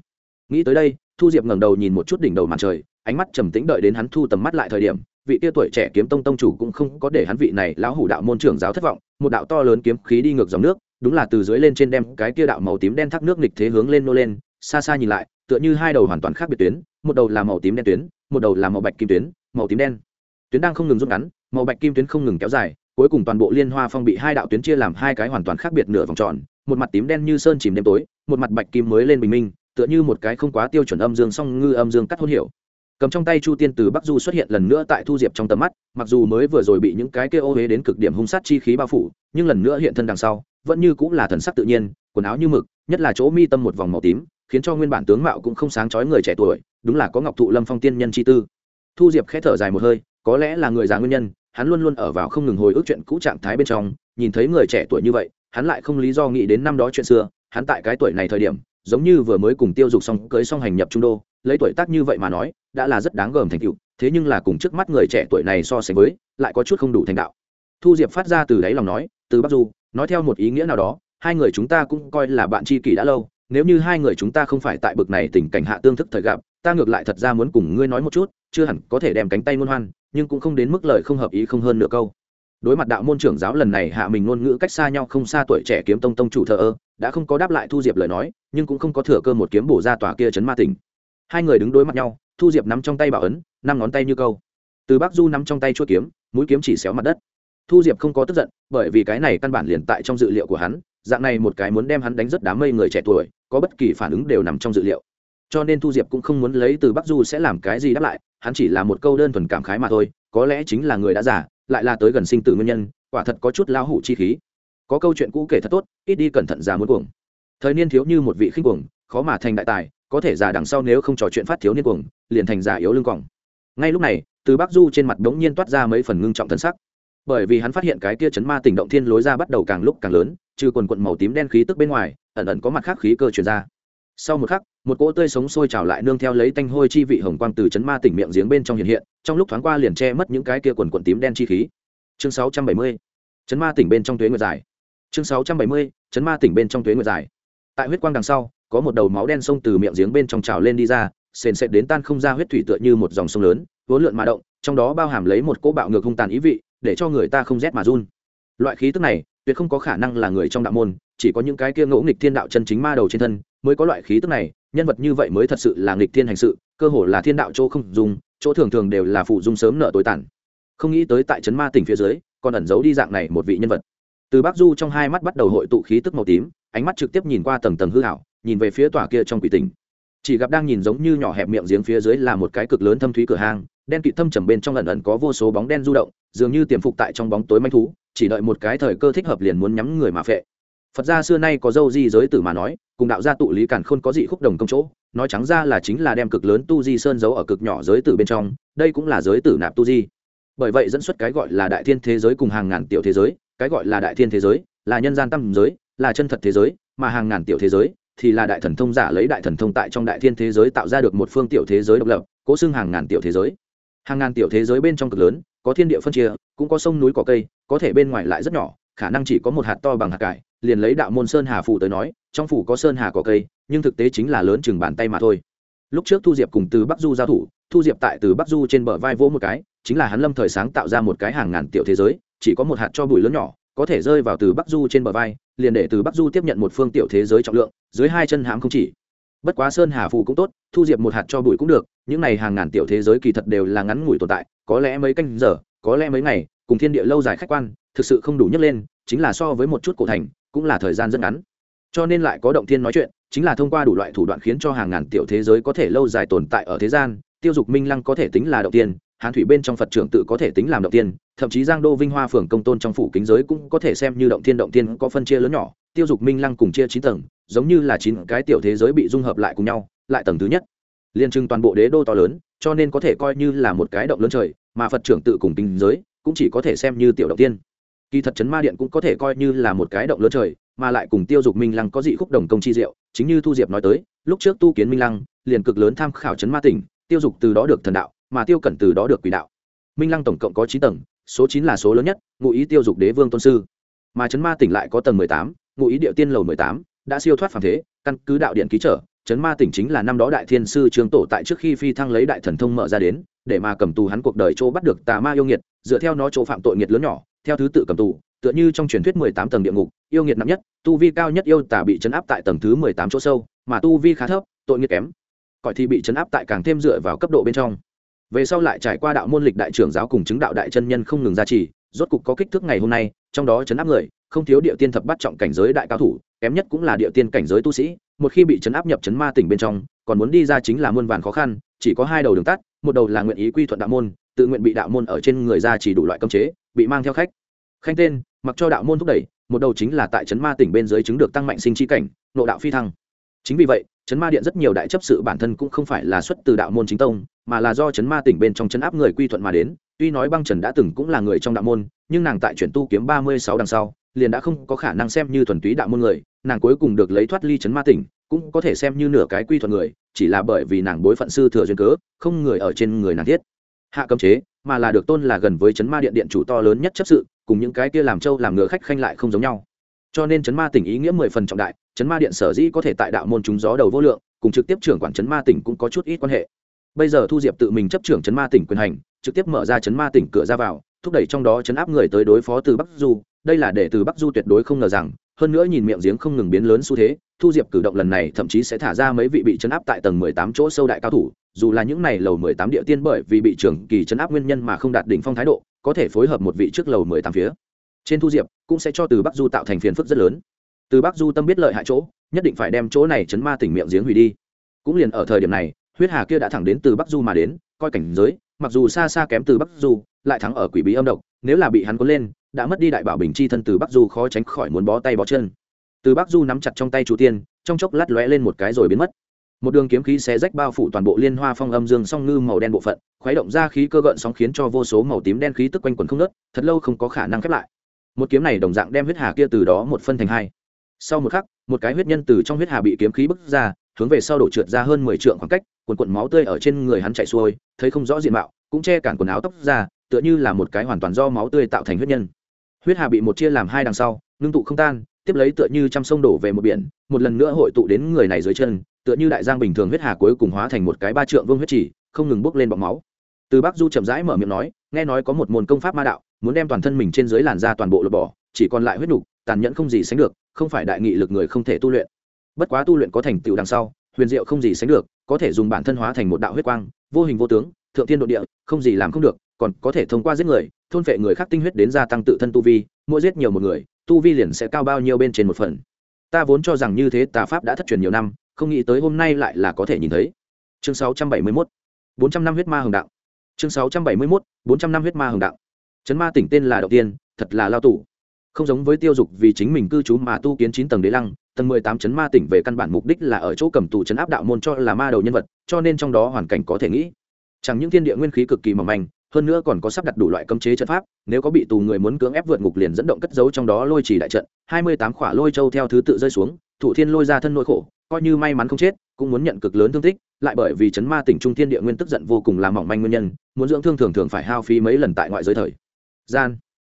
Nghĩ tới đây, thu diệp ngẩng đầu nhìn một chút đỉnh đầu mặt trời, ánh mắt trầm tĩnh đợi đến hắn thu tầm mắt lại thời điểm, vị tia tuổi trẻ kiếm tông tông chủ cũng không có để hắn vị này lão hủ đạo môn trưởng giáo thất vọng, một đạo to lớn kiếm khí đi ngược dòng nước, đúng là từ dưới lên trên đem cái kia đạo màu tím đen thác nước nghịch thế hướng lên nô lên, xa xa nhìn lại, tựa như hai đầu hoàn toàn khác biệt tuyến, một đầu là màu tím đen tuyến, một đầu là màu bạch kim tuyến, màu tím đen. Tuyến đang không ngừng rút ngắn màu bạch kim tuyến không ngừng kéo dài, cuối cùng toàn bộ liên hoa phong bị hai đạo tuyến chia làm hai cái hoàn toàn khác biệt nửa vòng tròn, một mặt tím đen như sơn chìm đêm tối, một mặt bạch kim mới lên bình minh, tựa như một cái không quá tiêu chuẩn âm dương song ngư âm dương cắt hôn hiểu cầm trong tay chu tiên từ bắc du xuất hiện lần nữa tại thu diệp trong tầm mắt, mặc dù mới vừa rồi bị những cái kia ô huế đến cực điểm hung sát chi khí bao phủ, nhưng lần nữa hiện thân đằng sau, vẫn như cũng là thần sắc tự nhiên, quần áo như mực, nhất là chỗ mi tâm một vòng màu tím, khiến cho nguyên bản tướng mạo cũng không sáng chói người trẻ tuổi, đúng là có ngọc thụ lâm phong tiên nhân chi tư. Thu diệp khẽ thở dài một hơi, có lẽ là người già nguyên nhân hắn luôn luôn ở vào không ngừng hồi ức chuyện cũ trạng thái bên trong, nhìn thấy người trẻ tuổi như vậy, hắn lại không lý do nghĩ đến năm đó chuyện xưa, hắn tại cái tuổi này thời điểm, giống như vừa mới cùng tiêu dục xong, cưới xong hành nhập trung đô, lấy tuổi tác như vậy mà nói, đã là rất đáng gờm thành tựu, thế nhưng là cùng trước mắt người trẻ tuổi này so sánh với, lại có chút không đủ thành đạo. Thu diệp phát ra từ đáy lòng nói, từ bắc du, nói theo một ý nghĩa nào đó, hai người chúng ta cũng coi là bạn tri kỷ đã lâu, nếu như hai người chúng ta không phải tại bực này tình cảnh hạ tương thức thời gặp, ta ngược lại thật ra muốn cùng ngươi nói một chút, chưa hẳn có thể đem cánh tay ngôn hoan nhưng cũng không đến mức lời không hợp ý không hơn nửa câu. Đối mặt đạo môn trưởng giáo lần này hạ mình ngôn ngữ cách xa nhau không xa tuổi trẻ kiếm tông tông chủ thờ ơ, đã không có đáp lại thu diệp lời nói, nhưng cũng không có thừa cơ một kiếm bổ ra tòa kia chấn ma tỉnh. Hai người đứng đối mặt nhau, thu diệp nắm trong tay bảo ấn, năm ngón tay như câu. Từ bắc du nắm trong tay chuỗi kiếm, mũi kiếm chỉ xéo mặt đất. Thu diệp không có tức giận, bởi vì cái này căn bản liền tại trong dự liệu của hắn, dạng này một cái muốn đem hắn đánh rất đám mây người trẻ tuổi, có bất kỳ phản ứng đều nằm trong dự liệu cho nên thu diệp cũng không muốn lấy từ bắc du sẽ làm cái gì đáp lại, hắn chỉ là một câu đơn thuần cảm khái mà thôi, có lẽ chính là người đã giả lại là tới gần sinh tử nguyên nhân, quả thật có chút lao hủ chi khí. Có câu chuyện cũ kể thật tốt, ít đi cẩn thận già muốn cuồng. Thời niên thiếu như một vị khinh cuồng, khó mà thành đại tài, có thể già đằng sau nếu không trò chuyện phát thiếu niên cuồng, liền thành già yếu lưng còng ngay lúc này, từ bắc du trên mặt đ ố n g nhiên toát ra mấy phần ngưng trọng thân sắc. Bởi vì hắn phát hiện cái kia chấn ma tỉnh động thiên lối ra bắt đầu càng lúc càng lớn, trừ quần quận màu tím đen khí tức bên ngoài, ẩn ẩn có mặt khác khí cơ chuyển ra. Sau một khắc một cỗ tươi sống sôi trào lại nương theo lấy tanh hôi chi vị hồng quang từ chấn ma tỉnh miệng giếng bên trong hiện hiện, trong lúc thoáng qua liền che mất những cái kia quần quần tím đen chi khí. Chương sáu trăm bảy mươi, chấn ma tỉnh bên trong tuế nguyệt dài. Chương sáu trăm bảy mươi, chấn ma tỉnh bên trong tuế nguyệt dài. Tại huyết quang đằng sau, có một đầu máu đen sông từ miệng giếng bên trong trào lên đi ra, sền sệt đến tan không ra huyết thủy tựa như một dòng sông lớn, vốn lượn mà động, trong đó bao hàm lấy một cỗ bạo ngược hung tàn ý vị, để cho người ta không rét mà run. Loại khí tức này, tuyệt không có khả năng là người trong đạo môn, chỉ có những cái kia ngỗ nghịch thiên đạo chân chính ma đầu trên thân, mới có loại khí tức này nhân vật như vậy mới thật sự là nghịch thiên hành sự, cơ hồ là thiên đạo chỗ không dùng, chỗ thường thường đều là phụ dung sớm nợ tối tản không nghĩ tới tại trấn ma tỉnh phía dưới, còn ẩn giấu đi dạng này một vị nhân vật. Từ bắc du trong hai mắt bắt đầu hội tụ khí tức màu tím, ánh mắt trực tiếp nhìn qua tầng tầng hư hảo nhìn về phía tòa kia trong quỷ tỉnh. Chỉ gặp đang nhìn giống như nhỏ hẹp miệng giếng phía dưới là một cái cực lớn thâm thúy cửa hang, đen kịt thâm trầm bên trong ẩn ẩn có vô số bóng đen du động, dường như tiềm phục tại trong bóng tối manh thú, chỉ đợi một cái thời cơ thích hợp liền muốn nhắm người mà phệ phật gia xưa nay có dâu di giới tử mà nói, cùng đạo gia tụ lý cản khôn có dị khúc đồng công chỗ, nói trắng ra là chính là đem cực lớn tu di sơn giấu ở cực nhỏ giới tử bên trong, đây cũng là giới tử nạp tu di. Bởi vậy dẫn xuất cái gọi là đại thiên thế giới cùng hàng ngàn tiểu thế giới, cái gọi là đại thiên thế giới là nhân gian tâm giới, là chân thật thế giới, mà hàng ngàn tiểu thế giới thì là đại thần thông giả lấy đại thần thông tại trong đại thiên thế giới tạo ra được một phương tiểu thế giới độc lập, cố xưng hàng ngàn tiểu thế giới. Hàng ngàn tiểu thế giới bên trong cực lớn, có thiên địa phân chia, cũng có sông núi có cây, có thể bên ngoài lại rất nhỏ, khả năng chỉ có một hạt to bằng hạt cải liền lấy đạo môn sơn hà phủ tới nói, trong phủ có sơn hà có cây, nhưng thực tế chính là lớn chừng bàn tay mà thôi. Lúc trước thu diệp cùng từ bắc du giao thủ, thu diệp tại từ bắc du trên bờ vai vỗ một cái, chính là hắn lâm thời sáng tạo ra một cái hàng ngàn tiểu thế giới, chỉ có một hạt cho bụi lớn nhỏ, có thể rơi vào từ bắc du trên bờ vai, liền để từ bắc du tiếp nhận một phương tiểu thế giới trọng lượng, dưới hai chân hãm không chỉ. Bất quá sơn hà phụ cũng tốt, thu diệp một hạt cho bụi cũng được, những này hàng ngàn tiểu thế giới kỳ thật đều là ngắn ngủi tồn tại, có lẽ mấy canh giờ, có lẽ mấy ngày, cùng thiên địa lâu dài khách quan, thực sự không đủ nhấc lên, chính là so với một chút cổ thành cũng là thời gian rất ngắn. Cho nên lại có động thiên nói chuyện, chính là thông qua đủ loại thủ đoạn khiến cho hàng ngàn tiểu thế giới có thể lâu dài tồn tại ở thế gian. Tiêu dục minh lăng có thể tính là động tiên hán thủy bên trong phật trưởng tự có thể tính làm động tiên thậm chí giang đô vinh hoa phường công tôn trong phủ kính giới cũng có thể xem như động thiên. Động tiên có phân chia lớn nhỏ, tiêu dục minh lăng cùng chia chín tầng, giống như là chín cái tiểu thế giới bị dung hợp lại cùng nhau, lại tầng thứ nhất. Liên trưng toàn bộ đế đô to lớn, cho nên có thể coi như là một cái động lớn trời, mà phật trưởng tự cùng kính giới cũng chỉ có thể xem như tiểu động tiên kỳ thật chấn ma điện cũng có thể coi như là một cái động lớn trời, mà lại cùng tiêu dục minh lăng có dị khúc đồng công chi diệu, chính như thu diệp nói tới, lúc trước tu kiến minh lăng, liền cực lớn tham khảo chấn ma tỉnh, tiêu dục từ đó được thần đạo, mà tiêu cẩn từ đó được quỷ đạo. Minh lăng tổng cộng có chín tầng, số chín là số lớn nhất, ngụ ý tiêu dục đế vương tôn sư. Mà chấn ma tỉnh lại có tầng mười tám, ngụ ý địa tiên lầu mười tám, đã siêu thoát phàm thế, căn cứ đạo điện ký trở, chấn ma tỉnh chính là năm đó đại thiên sư trương tổ tại trước khi phi thăng lấy đại thần thông mở ra đến, để mà cầm tù hắn cuộc đời chỗ bắt được tà ma yêu nghiệt, dựa theo nó chỗ phạm tội nghiệt lớn nhỏ theo thứ tự cầm tù, tựa như trong truyền thuyết mười tám tầng địa ngục, yêu nghiệt nặng nhất, tu vi cao nhất yêu tả bị chấn áp tại tầng thứ mười tám chỗ sâu, mà tu vi khá thấp, tội nghiệt kém. Cõi thì bị chấn áp tại càng thêm dựa vào cấp độ bên trong. Về sau lại trải qua đạo môn lịch đại trưởng giáo cùng chứng đạo đại chân nhân không ngừng gia trì, rốt cục có kích thước ngày hôm nay, trong đó chấn áp người, không thiếu địa tiên thập bắt trọng cảnh giới đại cao thủ, kém nhất cũng là địa tiên cảnh giới tu sĩ, một khi bị chấn áp nhập chấn ma tỉnh bên trong, còn muốn đi ra chính là muôn vàn khó khăn, chỉ có hai đầu đường tắt, một đầu là nguyện ý quy thuận đạo môn tự nguyện bị đạo môn ở trên người ra chỉ đủ loại cấm chế, bị mang theo khách. Khanh tên, mặc cho đạo môn thúc đẩy, một đầu chính là tại chấn ma tỉnh bên dưới chứng được tăng mạnh sinh chi cảnh, nộ đạo phi thăng. Chính vì vậy, chấn ma điện rất nhiều đại chấp sự bản thân cũng không phải là xuất từ đạo môn chính tông, mà là do chấn ma tỉnh bên trong chấn áp người quy thuận mà đến. Tuy nói băng trần đã từng cũng là người trong đạo môn, nhưng nàng tại chuyển tu kiếm ba mươi sáu đằng sau, liền đã không có khả năng xem như thuần túy đạo môn người, nàng cuối cùng được lấy thoát ly chấn ma tỉnh, cũng có thể xem như nửa cái quy thuận người, chỉ là bởi vì nàng bối phận sư thừa duyên cớ, không người ở trên người nàng thiết hạ cấm chế, mà là được tôn là gần với chấn ma điện điện chủ to lớn nhất chấp sự, cùng những cái kia làm châu làm ngựa khách khanh lại không giống nhau. Cho nên chấn ma tỉnh ý nghĩa mười phần trọng đại, chấn ma điện sở dĩ có thể tại đạo môn chúng gió đầu vô lượng, cùng trực tiếp trưởng quản chấn ma tỉnh cũng có chút ít quan hệ. Bây giờ thu diệp tự mình chấp trưởng chấn ma tỉnh quyền hành, trực tiếp mở ra chấn ma tỉnh cửa ra vào, thúc đẩy trong đó chấn áp người tới đối phó từ bắc du. Đây là để từ bắc du tuyệt đối không ngờ rằng, hơn nữa nhìn miệng giếng không ngừng biến lớn xu thế, thu diệp cử động lần này thậm chí sẽ thả ra mấy vị bị chấn áp tại tầng mười tám chỗ sâu đại cao thủ dù là những này lầu mười tám địa tiên bởi vì bị trưởng kỳ chấn áp nguyên nhân mà không đạt đỉnh phong thái độ, có thể phối hợp một vị trước lầu mười tám phía. Trên thu diệp, cũng sẽ cho từ bắc du tạo thành phiền phức rất lớn. Từ bắc du tâm biết lợi hại chỗ, nhất định phải đem chỗ này chấn ma tỉnh miệng giếng hủy đi. Cũng liền ở thời điểm này, huyết hà kia đã thẳng đến từ bắc du mà đến, coi cảnh giới, mặc dù xa xa kém từ bắc du, lại thắng ở quỷ bí âm độc, nếu là bị hắn cuốn lên, đã mất đi đại bảo bình chi thân từ bắc du khó tránh khỏi muốn bó tay bó chân. Từ bắc du nắm chặt trong tay chủ tiên, trong chốc lát lóe lên một cái rồi biến mất một đường kiếm khí xé rách bao phủ toàn bộ liên hoa phong âm dương song ngư màu đen bộ phận, khuấy động ra khí cơ gợn sóng khiến cho vô số màu tím đen khí tức quanh quần không nớt thật lâu không có khả năng khép lại. Một kiếm này đồng dạng đem huyết hà kia từ đó một phân thành hai. Sau một khắc, một cái huyết nhân từ trong huyết hà bị kiếm khí bức ra, hướng về sau đổ trượt ra hơn mười trượng khoảng cách quần quần máu tươi ở trên người hắn chạy xuôi, thấy không rõ diện mạo, cũng che cản quần áo tóc ra, tựa như là một cái hoàn toàn do máu tươi tạo thành huyết nhân. Huyết hà bị một chia làm hai đằng sau, ngưng tụ không tan, tiếp lấy tựa như trăm sông đổ về một biển, một lần nữa hội tụ đến người này dưới chân tựa như đại giang bình thường huyết hà cuối cùng hóa thành một cái ba trượng vương huyết chỉ không ngừng bốc lên bọc máu. Từ bắc du chậm rãi mở miệng nói, nghe nói có một môn công pháp ma đạo, muốn đem toàn thân mình trên dưới làn da toàn bộ lột bỏ, chỉ còn lại huyết nục, tàn nhẫn không gì sánh được, không phải đại nghị lực người không thể tu luyện. Bất quá tu luyện có thành tựu đằng sau, huyền diệu không gì sánh được, có thể dùng bản thân hóa thành một đạo huyết quang, vô hình vô tướng, thượng thiên độ địa, không gì làm không được, còn có thể thông qua giết người, thôn phệ người khác tinh huyết đến gia tăng tự thân tu vi, mỗi giết nhiều một người, tu vi liền sẽ cao bao nhiêu bên trên một phần. Ta vốn cho rằng như thế tà pháp đã thất truyền nhiều năm không nghĩ tới hôm nay lại là có thể nhìn thấy. Chương 671 400 năm huyết ma hồng đạo chương 671 400 năm huyết ma hồng đạo chấn ma tỉnh tên là đầu tiên, thật là lao tù. Không giống với tiêu dục vì chính mình cư trú mà tu kiến chín tầng đế lăng, tầng mười tám chấn ma tỉnh về căn bản mục đích là ở chỗ cầm tù chấn áp đạo môn cho là ma đầu nhân vật, cho nên trong đó hoàn cảnh có thể nghĩ. Chẳng những thiên địa nguyên khí cực kỳ mỏng manh, hơn nữa còn có sắp đặt đủ loại cấm chế trận pháp, nếu có bị tù người muốn cưỡng ép vượt ngục liền dẫn động cất giấu trong đó lôi chỉ đại trận, hai mươi tám khỏa lôi châu theo thứ tự rơi xuống, thủ thiên lôi ra thân nỗi khổ coi như may mắn không chết, cũng muốn nhận cực lớn thương tích, lại bởi vì chấn ma tỉnh trung thiên địa nguyên tức giận vô cùng làm mỏng manh nguyên nhân, muốn dưỡng thương thường thường phải hao phí mấy lần tại ngoại giới thời gian.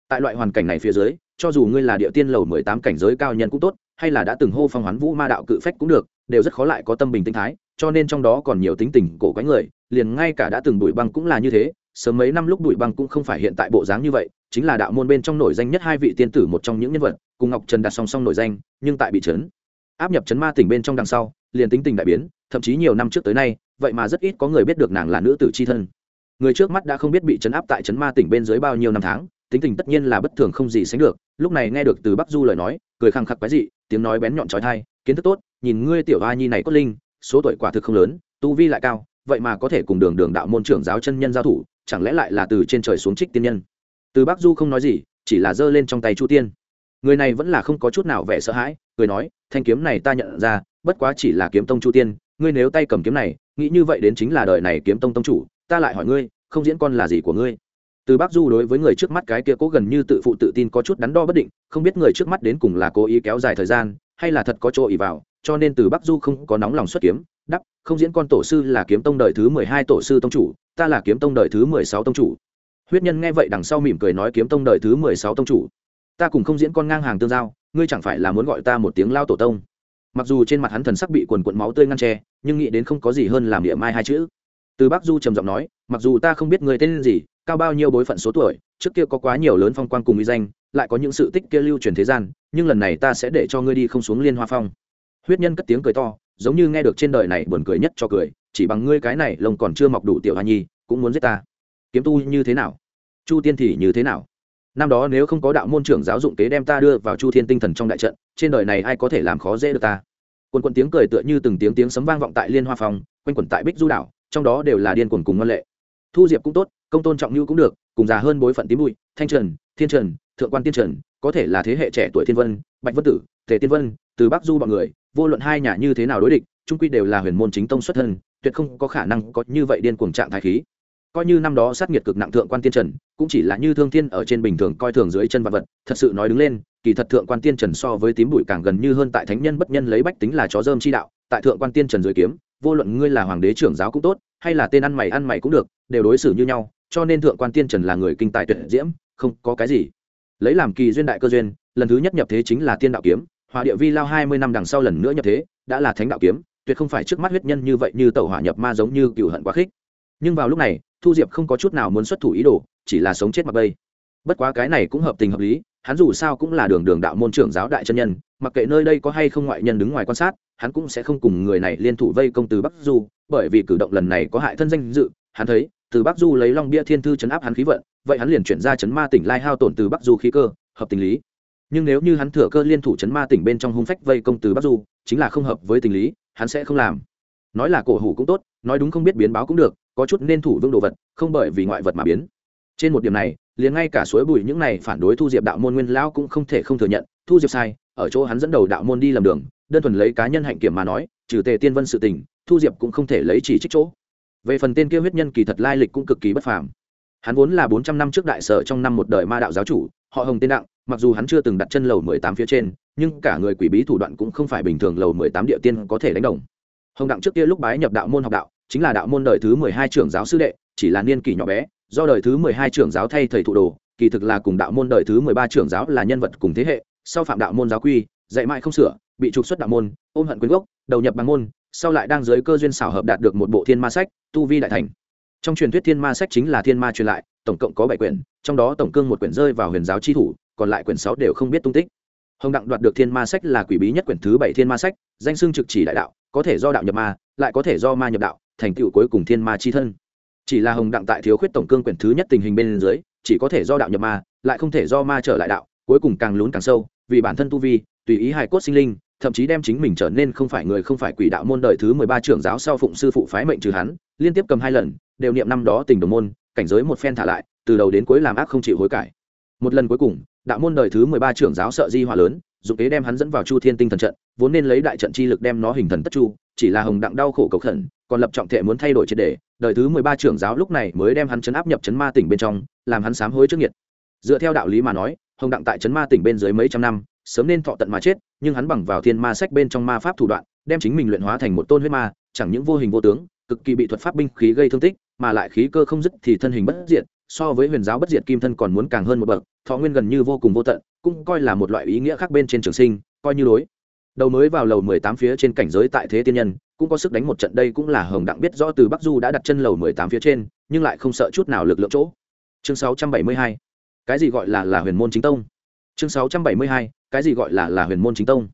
Tại loại hoàn cảnh này phía dưới, cho dù ngươi là địa tiên lầu mười tám cảnh giới cao nhân cũng tốt, hay là đã từng hô phong hoán vũ ma đạo cự phách cũng được, đều rất khó lại có tâm bình tinh thái, cho nên trong đó còn nhiều tính tình cổ quái người, liền ngay cả đã từng đuổi băng cũng là như thế, sớm mấy năm lúc đuổi băng cũng không phải hiện tại bộ dáng như vậy, chính là đạo môn bên trong nổi danh nhất hai vị tiên tử một trong những nhân vật, cùng ngọc trần đặt song song nổi danh, nhưng tại bị trấn áp nhập chấn ma tỉnh bên trong đằng sau, liền tính tình đại biến, thậm chí nhiều năm trước tới nay, vậy mà rất ít có người biết được nàng là nữ tử c h i thân. Người trước mắt đã không biết bị chấn áp tại chấn ma tỉnh bên dưới bao nhiêu năm tháng, tính tình tất nhiên là bất thường không gì sánh được, lúc này nghe được từ bắc du lời nói, cười khăng khắc quái dị, tiếng nói bén nhọn trói thai, kiến thức tốt, nhìn ngươi tiểu hoa nhi này có linh, số tuổi quả thực không lớn, tu vi lại cao, vậy mà có thể cùng đường đường đạo môn trưởng giáo chân nhân giao thủ, chẳng lẽ lại là từ trên trời xuống trích tiên nhân? Từ bắc du không nói gì, chỉ là giơ lên trong tay chu tiên người này vẫn là không có chút nào vẻ sợ hãi, cười nói, thanh kiếm này ta nhận ra, bất quá chỉ là kiếm tông chu tiên, ngươi nếu tay cầm kiếm này, nghĩ như vậy đến chính là đời này kiếm tông tông chủ, ta lại hỏi ngươi, không diễn con là gì của ngươi? Từ bác du đối với người trước mắt cái kia cố gần như tự phụ tự tin có chút đắn đo bất định, không biết người trước mắt đến cùng là cố ý kéo dài thời gian, hay là thật có chỗ ý vào, cho nên từ bắc du không có nóng lòng xuất kiếm đắp không diễn con tổ sư là kiếm tông đời thứ mười hai tổ sư tông chủ, ta là kiếm tông đời thứ mười sáu tông chủ. Huyết nhân nghe vậy đằng sau mỉm cười nói, kiếm tông đời thứ mười sáu tông chủ ta cùng không diễn con ngang hàng tương giao, ngươi chẳng phải là muốn gọi ta một tiếng lao tổ tông. Mặc dù trên mặt hắn thần sắc bị quần quận máu tươi ngăn tre nhưng nghĩ đến không có gì hơn làm địa mai hai chữ. Từ bác du trầm giọng nói, mặc dù ta không biết người tên gì, cao bao nhiêu bối phận số tuổi, trước kia có quá nhiều lớn phong quan cùng uy danh, lại có những sự tích kia lưu truyền thế gian, nhưng lần này ta sẽ để cho ngươi đi không xuống liên hoa phong. Huyết nhân cất tiếng cười to, giống như nghe được trên đời này buồn cười nhất cho cười, chỉ bằng ngươi cái này lông còn chưa mọc đủ tiểu hoa nhi, cũng muốn giết ta. Kiếm tu như thế nào? Chu tiên thì như thế nào? Năm đó nếu không có đạo môn trưởng giáo dụng kế đem ta đưa vào chu thiên tinh thần trong đại trận, trên đời này ai có thể làm khó dễ được ta? Quần quần tiếng cười tựa như từng tiếng tiếng sấm vang vọng tại liên hoa phòng, quanh quẩn tại bích du đảo, trong đó đều là điên cuồng cùng ngân lệ. Thu diệp cũng tốt, công tôn trọng như cũng được, cùng già hơn bối phận tím bụi, thanh trần, thiên trần, thượng quan tiên trần, có thể là thế hệ trẻ tuổi thiên vân, bạch vân tử thể tiên vân, từ bắc du bọn người, vô luận hai nhà như thế nào đối địch trung quy đều là huyền môn chính tông xuất thân, tuyệt không có khả năng có như vậy điên cuồng trạng thái khí coi như năm đó sát nghiệt cực nặng thượng quan tiên trần, cũng chỉ là như thương thiên ở trên bình thường coi thường dưới chân vật vật, thật sự nói đứng lên, kỳ thật thượng quan tiên trần so với tím bụi càng gần như hơn tại thánh nhân bất nhân lấy bách tính là chó dơm chi đạo, tại thượng quan tiên trần dưới kiếm, vô luận ngươi là hoàng đế trưởng giáo cũng tốt, hay là tên ăn mày ăn mày cũng được, đều đối xử như nhau, cho nên thượng quan tiên trần là người kinh tài tuyệt diễm, không có cái gì. Lấy làm kỳ duyên đại cơ duyên, lần thứ nhất nhập thế chính là tiên đạo kiếm hòa địa vi lao hai mươi năm đằng sau lần nữa nhập thế, đã là thánh đạo kiếm, tuyệt không phải trước mắt huyết nhân như vậy như tẩu hỏa nhập ma giống như cựu hận quá khích. Nhưng vào lúc này thu diệp không có chút nào muốn xuất thủ ý đồ, chỉ là sống chết mặc bây bất quá cái này cũng hợp tình hợp lý, hắn dù sao cũng là đường đường đạo môn trưởng giáo đại chân nhân, mặc kệ nơi đây có hay không ngoại nhân đứng ngoài quan sát, hắn cũng sẽ không cùng người này liên thủ vây công từ bắc du, bởi vì cử động lần này có hại thân danh dự, hắn thấy, từ bắc du lấy long bia thiên thư chấn áp hắn khí vận, vậy hắn liền chuyển ra chấn ma tỉnh lai hao tổn từ bắc du khí cơ, hợp tình lý. Nhưng nếu như hắn thừa cơ liên thủ chấn ma tỉnh bên trong hung phách vây công từ bắc du, chính là không hợp với tình lý, hắn sẽ không làm. Nói là cổ hủ cũng tốt, nói đúng không biết biến báo cũng được có chút nên thủ vương đồ vật, không bởi vì ngoại vật mà biến. Trên một điểm này, liền ngay cả suối bùi những này phản đối thu diệp đạo môn nguyên lão cũng không thể không thừa nhận, thu diệp sai, ở chỗ hắn dẫn đầu đạo môn đi làm đường, đơn thuần lấy cá nhân hạnh kiểm mà nói, trừ tề tiên vân sự tình, thu diệp cũng không thể lấy chỉ trích chỗ. Về phần tên kia huyết nhân kỳ thật lai lịch cũng cực kỳ bất phàm. Hắn vốn là bốn trăm năm trước đại sở trong năm một đời ma đạo giáo chủ, họ hồng tên đặng, mặc dù hắn chưa từng đặt chân lầu mười tám phía trên, nhưng cả người quỷ bí thủ đoạn cũng không phải bình thường lầu mười tám địa tiên có thể đánh đồng. Hồng đặng trước kia lúc bái nhập đạo môn học đạo chính là đạo môn đời thứ mười hai trưởng giáo sư đệ, chỉ là niên kỷ nhỏ bé, do đời thứ mười hai trưởng giáo thay thầy thụ đồ, kỳ thực là cùng đạo môn đời thứ mười ba trưởng giáo là nhân vật cùng thế hệ, sau phạm đạo môn giáo quy, dạy mãi không sửa, bị trục xuất đạo môn, ôm hận quyến gốc, đầu nhập bằng môn, sau lại đang dưới cơ duyên xảo hợp đạt được một bộ thiên ma sách, tu vi đại thành. Trong truyền thuyết thiên ma sách chính là thiên ma truyền lại, tổng cộng có bảy quyển, trong đó tổng cương một quyển rơi vào huyền giáo chi thủ, còn lại quyển sáu đều không biết tung tích. Hồng đặng đoạt được thiên ma sách là quỷ bí nhất quyển thứ bảy thiên ma sách, danh xưng trực chỉ đại đạo, có thể do đạo nhập ma, lại có thể do ma nhập đạo thành tựu cuối cùng thiên ma chi thân. Chỉ là hồng đặng tại thiếu khuyết tổng cương quyển thứ nhất tình hình bên dưới, chỉ có thể do đạo nhập ma, lại không thể do ma trở lại đạo, cuối cùng càng lún càng sâu, vì bản thân tu vi, tùy ý hài cốt sinh linh, thậm chí đem chính mình trở nên không phải người không phải quỷ đạo môn đời thứ mười ba trưởng giáo sau phụng sư phụ phái mệnh trừ hắn, liên tiếp cầm hai lần, đều niệm năm đó tình đồng môn, cảnh giới một phen thả lại, từ đầu đến cuối làm ác không chịu hối cải. Một lần cuối cùng, đạo môn đời thứ mười ba trưởng giáo sợ di hỏa lớn dụng kế đem hắn dẫn vào chu thiên tinh thần trận, vốn nên lấy đại trận chi lực đem nó hình thần tất chu chỉ là hồng đặng đau khổ cầu khẩn, còn lập trọng thể muốn thay đổi triệt đề đời thứ mười ba trưởng giáo lúc này mới đem hắn chấn áp nhập chấn ma tỉnh bên trong, làm hắn sám hối trước nhiệt dựa theo đạo lý mà nói, hồng đặng tại chấn ma tỉnh bên dưới mấy trăm năm, sớm nên thọ tận mà chết, nhưng hắn bằng vào thiên ma sách bên trong ma pháp thủ đoạn, đem chính mình luyện hóa thành một tôn huyết ma, chẳng những vô hình vô tướng, cực kỳ bị thuật pháp binh khí gây thương tích, mà lại khí cơ không dứt thì thân hình bất diệt, so với huyền giáo bất diệt kim thân còn muốn càng hơn một bậc, thọ nguyên gần như vô cùng vô tận, cũng coi là một loại ý nghĩa khác bên trên trường sinh, coi như đối đầu mới vào lầu mười tám phía trên cảnh giới tại thế tiên nhân, cũng có sức đánh một trận đây cũng là hồng đặng biết rõ từ bắc du đã đặt chân lầu mười tám phía trên, nhưng lại không sợ chút nào lực lượng chỗ. Chương sáu trăm bảy mươi hai, cái gì gọi là là huyền môn chính tông? Chương sáu trăm bảy mươi hai, cái gì gọi là là huyền môn chính tông?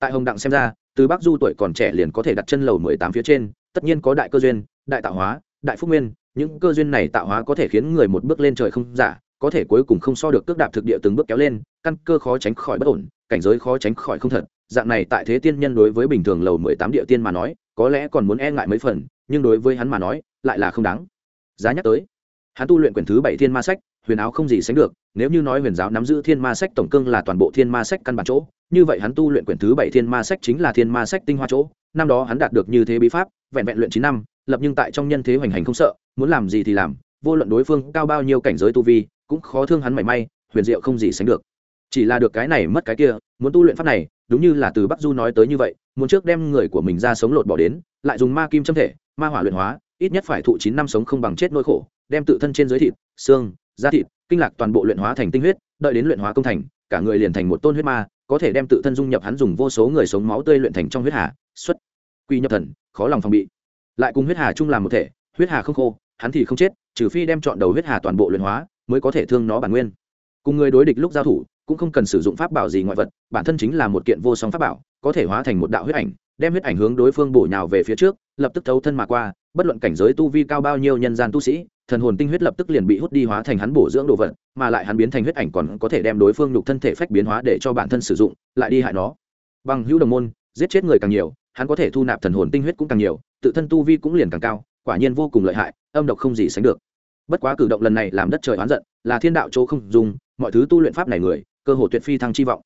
Tại hồng đặng xem ra, từ bắc du tuổi còn trẻ liền có thể đặt chân lầu mười tám phía trên, tất nhiên có đại cơ duyên, đại tạo hóa, đại phúc nguyên, những cơ duyên này tạo hóa có thể khiến người một bước lên trời không giả, có thể cuối cùng không so được cước đạp thực địa từng bước kéo lên, căn cơ khó tránh khỏi bất ổn, cảnh giới khó tránh khỏi không thật dạng này tại thế tiên nhân đối với bình thường lầu mười tám địa tiên mà nói, có lẽ còn muốn e ngại mấy phần, nhưng đối với hắn mà nói, lại là không đáng. Giá nhắc tới, hắn tu luyện quyển thứ bảy thiên ma sách, huyền áo không gì sánh được, nếu như nói huyền giáo nắm giữ thiên ma sách tổng cương là toàn bộ thiên ma sách căn bản chỗ, như vậy hắn tu luyện quyển thứ bảy thiên ma sách chính là thiên ma sách tinh hoa chỗ, năm đó hắn đạt được như thế bí pháp, vẹn vẹn luyện chín năm, lập nhưng tại trong nhân thế hoành hành không sợ, muốn làm gì thì làm, vô luận đối phương cao bao nhiêu cảnh giới tu vi, cũng khó thương hắn mảy may, huyền diệu không gì sánh được. Chỉ là được cái này mất cái kia, muốn tu luyện pháp này đúng như là từ bắc du nói tới như vậy, muốn trước đem người của mình ra sống lột bỏ đến, lại dùng ma kim châm thể, ma hỏa luyện hóa, ít nhất phải thụ chín năm sống không bằng chết nỗi khổ, đem tự thân trên dưới thịt, xương, da thịt, kinh lạc toàn bộ luyện hóa thành tinh huyết, đợi đến luyện hóa công thành, cả người liền thành một tôn huyết ma, có thể đem tự thân dung nhập hắn dùng vô số người sống máu tươi luyện thành trong huyết hà, xuất, quy nhập thần, khó lòng phòng bị. Lại cùng huyết hà chung làm một thể, huyết hà không khô, hắn thì không chết, trừ phi đem chọn đầu huyết hà toàn bộ luyện hóa, mới có thể thương nó bản nguyên. Cùng người đối địch lúc giao thủ cũng không cần sử dụng pháp bảo gì ngoại vật, bản thân chính là một kiện vô song pháp bảo, có thể hóa thành một đạo huyết ảnh, đem huyết ảnh hướng đối phương bổ nhào về phía trước, lập tức thấu thân mà qua, bất luận cảnh giới tu vi cao bao nhiêu nhân gian tu sĩ, thần hồn tinh huyết lập tức liền bị hút đi hóa thành hắn bổ dưỡng đồ vật, mà lại hắn biến thành huyết ảnh còn có thể đem đối phương nhục thân thể phách biến hóa để cho bản thân sử dụng, lại đi hại nó. Bằng hữu đồng môn, giết chết người càng nhiều, hắn có thể thu nạp thần hồn tinh huyết cũng càng nhiều, tự thân tu vi cũng liền càng cao, quả nhiên vô cùng lợi hại, âm độc không gì sánh được. Bất quá cử động lần này làm đất trời oán giận, là thiên đạo chỗ không dùng, mọi thứ tu luyện pháp này người cơ hội tuyệt phi thăng chi vọng.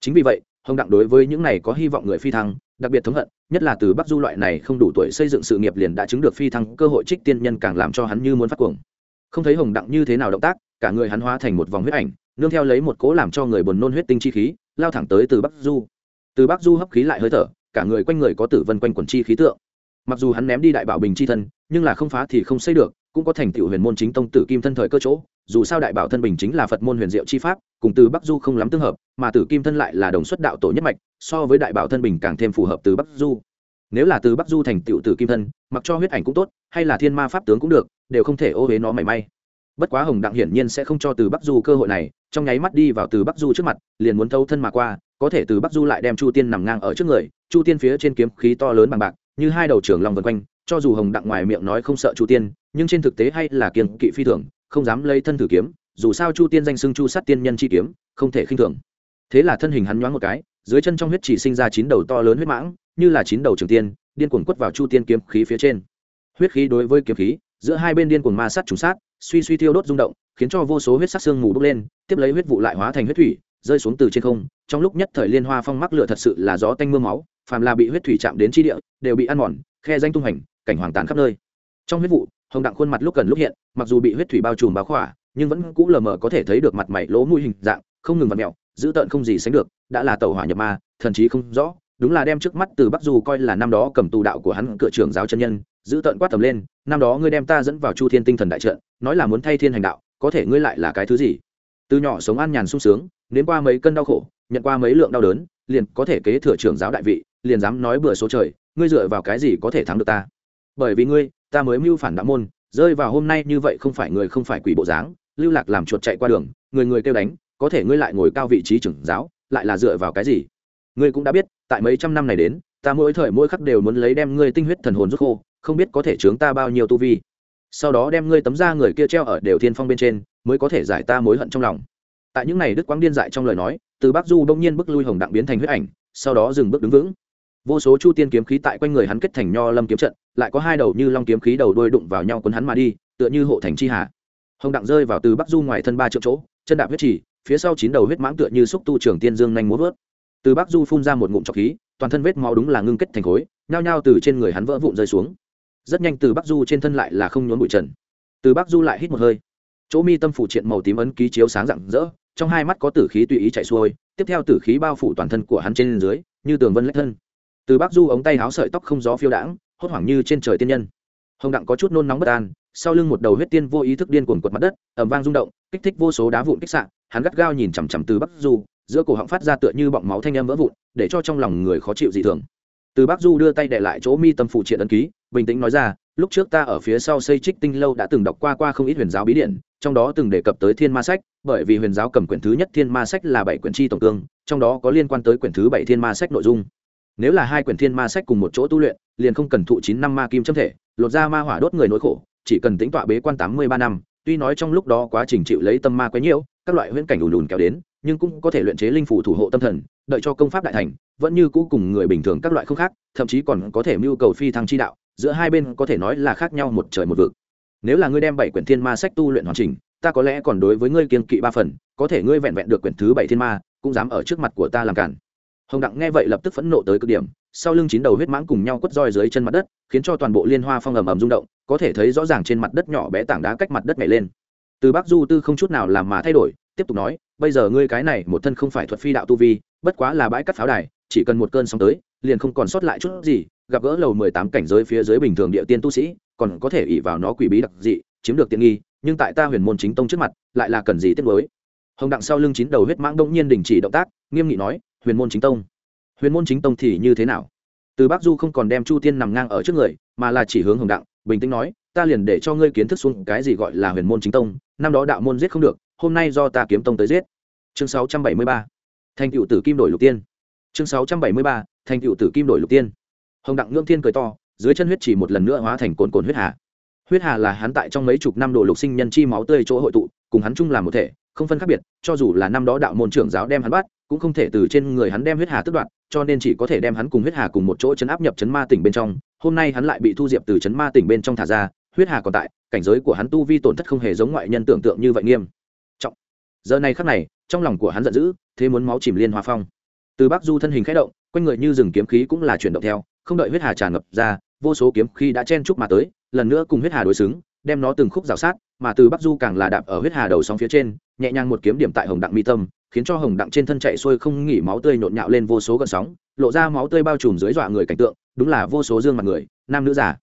Chính vì vậy, hồng đặng đối với những này có hy vọng người phi thăng, đặc biệt thống hận, nhất là từ bắc du loại này không đủ tuổi xây dựng sự nghiệp liền đã chứng được phi thăng cơ hội trích tiên nhân càng làm cho hắn như muốn phát cuồng. Không thấy hồng đặng như thế nào động tác, cả người hắn hóa thành một vòng huyết ảnh, nương theo lấy một cố làm cho người buồn nôn huyết tinh chi khí, lao thẳng tới từ bắc du. Từ bắc du hấp khí lại hơi thở, cả người quanh người có tử vân quanh quần chi khí tượng. Mặc dù hắn ném đi đại bảo bình chi thân, nhưng là không phá thì không xây được cũng có thành tựu huyền môn chính tông tử kim thân thời cơ chỗ, dù sao đại bảo thân bình chính là phật môn huyền diệu chi pháp, cùng từ bắc du không lắm tương hợp, mà tử kim thân lại là đồng xuất đạo tổ nhất mạch, so với đại bảo thân bình càng thêm phù hợp từ bắc du. Nếu là từ bắc du thành tựu tử kim thân, mặc cho huyết ảnh cũng tốt, hay là thiên ma pháp tướng cũng được, đều không thể ô huế nó mảy may. Bất quá hồng đặng hiển nhiên sẽ không cho từ bắc du cơ hội này, trong nháy mắt đi vào từ bắc du trước mặt, liền muốn thâu thân mà qua, có thể từ bắc du lại đem chu tiên nằm ngang ở trước người, chu tiên phía trên kiếm khí to lớn bằng bạc, như hai đầu trưởng lòng vân quanh cho dù hồng đặng ngoài miệng nói không sợ chu tiên, nhưng trên thực tế hay là kiêng kỵ phi thường, không dám lấy thân thử kiếm, dù sao chu tiên danh xưng chu sát tiên nhân chi kiếm, không thể khinh thường. Thế là thân hình hắn nhoáng một cái, dưới chân trong huyết chỉ sinh ra chín đầu to lớn huyết mãng, như là chín đầu trường tiên, điên cuồng quất vào chu tiên kiếm khí phía trên. Huyết khí đối với kiếm khí, giữa hai bên điên cuồng ma sát trùng sát, suy suy thiêu đốt rung động, khiến cho vô số huyết sắc xương mù bốc lên, tiếp lấy huyết vụ lại hóa thành huyết thủy, rơi xuống từ trên không, trong lúc nhất thời liên hoa phong mắc lửa thật sự là gió tanh mưa máu, phàm là bị huyết thủy chạm đến chi địa, đều bị ăn mòn, khe danh tung hành cảnh hoàng tàn khắp nơi. Trong huyết vụ, hồng đặng khuôn mặt lúc gần lúc hiện, mặc dù bị huyết thủy bao trùm báo khỏa, nhưng vẫn cũ lờ mờ có thể thấy được mặt mày lỗ mũi hình dạng, không ngừng vặt mẹo dữ tợn không gì sánh được, đã là tàu hỏa nhập ma, thần chí không rõ, đúng là đem trước mắt từ bắc du coi là năm đó cầm tù đạo của hắn cửa trưởng giáo chân nhân, giữ tợn quát tầm lên, năm đó ngươi đem ta dẫn vào chu thiên tinh thần đại trận, nói là muốn thay thiên hành đạo, có thể ngươi lại là cái thứ gì? Từ nhỏ sống an nhàn sung sướng, nếm qua mấy cân đau khổ, nhận qua mấy lượng đau đớn, liền có thể kế thừa trưởng giáo đại vị, liền dám nói bừa số trời, ngươi dựa vào cái gì có thể thắng được ta? Bởi vì ngươi, ta mới mưu phản đạo môn, rơi vào hôm nay như vậy không phải người không phải quỷ bộ dáng, lưu lạc làm chuột chạy qua đường, người người kêu đánh, có thể ngươi lại ngồi cao vị trí trưởng giáo, lại là dựa vào cái gì? Ngươi cũng đã biết, tại mấy trăm năm này đến, ta mỗi thời mỗi khắc đều muốn lấy đem ngươi tinh huyết thần hồn rút khô, không biết có thể chướng ta bao nhiêu tu vi. Sau đó đem ngươi tấm da người kia treo ở đều thiên phong bên trên, mới có thể giải ta mối hận trong lòng. Tại những này đức quang điên dại trong lời nói, từ bắc du đông nhiên bước lui hồng đặng biến thành huyết ảnh, sau đó dừng bước đứng vững vô số chu tiên kiếm khí tại quanh người hắn kết thành nho lâm kiếm trận, lại có hai đầu như long kiếm khí đầu đôi đụng vào nhau quấn hắn mà đi, tựa như hộ thành chi hạ hồng đặng rơi vào từ bắc du ngoài thân ba triệu chỗ, chân đạp huyết chỉ, phía sau chín đầu huyết mãng tựa như xúc tu trưởng tiên dương nhanh muốn vớt. Từ bắc du phun ra một ngụm trọc khí, toàn thân vết máu đúng là ngưng kết thành khối, nhao nhao từ trên người hắn vỡ vụn rơi xuống. Rất nhanh từ bắc du trên thân lại là không nhốn bụi trần. Từ bắc du lại hít một hơi. Chỗ mi tâm phủ triện màu tím ấn ký chiếu sáng rạng rỡ, trong hai mắt có tử khí tùy ý chạy xuôi, tiếp theo tử khí bao phủ toàn thân của hắn trên dưới, như tường vân lách thân từ bắc du ống tay háo sợi tóc không gió phiêu đãng, hốt hoảng như trên trời tiên nhân. Hồng đặng có chút nôn nóng bất an, sau lưng một đầu huyết tiên vô ý thức điên cuồng quật mặt đất ẩm vang rung động, kích thích vô số đá vụn kích sạn hắn gắt gao nhìn chằm chằm từ bắc du, giữa cổ họng phát ra tựa như bọng máu thanh âm vỡ vụn, để cho trong lòng người khó chịu dị thường. Từ bắc du đưa tay để lại chỗ mi tâm phụ triện ấn ký, bình tĩnh nói ra, lúc trước ta ở phía sau xây trích tinh lâu đã từng đọc qua qua không ít huyền giáo bí điển, trong đó từng đề cập tới thiên ma sách, bởi vì huyền giáo cầm quyển thứ nhất thiên ma sách là bảy quyển tri tổng cương, trong đó có liên quan tới quyển thứ bảy thiên ma sách nội dung nếu là hai quyển thiên ma sách cùng một chỗ tu luyện, liền không cần thụ chín năm ma kim châm thể, lột ra ma hỏa đốt người nỗi khổ, chỉ cần tính tọa bế quan tám mươi ba năm, tuy nói trong lúc đó quá trình chịu lấy tâm ma quấy nhiễu, các loại huyễn cảnh ùn ùn kéo đến, nhưng cũng có thể luyện chế linh phủ thủ hộ tâm thần, đợi cho công pháp đại thành, vẫn như cũ cùng người bình thường các loại không khác, thậm chí còn có thể mưu cầu phi thăng chi đạo, giữa hai bên có thể nói là khác nhau một trời một vực. Nếu là ngươi đem bảy quyển thiên ma sách tu luyện hoàn chỉnh, ta có lẽ còn đối với ngươi kiên kỵ ba phần, có thể ngươi vẹn vẹn được quyển thứ bảy thiên ma, cũng dám ở trước mặt của ta làm cản hồng đặng nghe vậy lập tức phẫn nộ tới cực điểm, sau lưng chín đầu huyết mãng cùng nhau quất roi dưới chân mặt đất, khiến cho toàn bộ liên hoa phong ầm ầm rung động, có thể thấy rõ ràng trên mặt đất nhỏ bé tảng đá cách mặt đất nhảy lên. Từ bắc du tư không chút nào làm mà thay đổi, tiếp tục nói, bây giờ ngươi cái này một thân không phải thuật phi đạo tu vi, bất quá là bãi cắt pháo đài, chỉ cần một cơn sóng tới, liền không còn sót lại chút gì, gặp gỡ lầu mười tám cảnh giới phía dưới bình thường địa tiên tu sĩ, còn có thể ỉ vào nó quỷ bí đặc dị, chiếm được tiện nghi, nhưng tại ta huyền môn chính tông trước mặt, lại là cần gì tiết mới hồng đặng sau lưng chín đầu huyết mãng đông nhiên đình chỉ động tác, nghiêm nghị nói huyền môn chính tông huyền môn chính tông thì như thế nào từ bắc du không còn đem chu tiên nằm ngang ở trước người, mà là chỉ hướng hồng đặng, bình tĩnh nói, ta liền để cho ngươi kiến thức xuống cái gì gọi là huyền môn chính tông, năm đó đạo môn giết không được, hôm nay do ta kiếm tông tới giết chương 673. thành cựu tử kim đổi lục tiên chương 673. thành cựu tử kim đổi lục tiên hồng đặng ngưỡng thiên cười to, dưới chân huyết chỉ một lần nữa hóa thành cồn cồn huyết hà huyết hà là hắn tại trong mấy chục năm đồ lục sinh nhân chi máu tươi chỗ hội tụ, cùng hắn chung làm một thể không phân khác biệt, cho dù là năm đó đạo môn trưởng giáo đem hắn bắt, cũng không thể từ trên người hắn đem huyết hà tước đoạt, cho nên chỉ có thể đem hắn cùng huyết hà cùng một chỗ chấn áp nhập chấn ma tỉnh bên trong. Hôm nay hắn lại bị thu diệp từ chấn ma tỉnh bên trong thả ra, huyết hà còn tại, cảnh giới của hắn tu vi tổn thất không hề giống ngoại nhân tưởng tượng như vậy nghiêm trọng. Giờ này khắc này, trong lòng của hắn giận dữ, thế muốn máu chìm liên hoa phong. Từ bắc du thân hình khẽ động, quanh người như rừng kiếm khí cũng là chuyển động theo, không đợi huyết hà tràn ngập ra, vô số kiếm khí đã chen chúc mà tới, lần nữa cùng huyết hà đối xứng đem nó từng khúc rào sát, mà từ bắc du càng là đạp ở huyết hà đầu sóng phía trên, nhẹ nhàng một kiếm điểm tại hồng đặng mi tâm, khiến cho hồng đặng trên thân chạy xuôi không nghỉ máu tươi nhộn nhạo lên vô số gợn sóng, lộ ra máu tươi bao trùm dưới dọa người cảnh tượng, đúng là vô số dương mặt người, nam nữ già,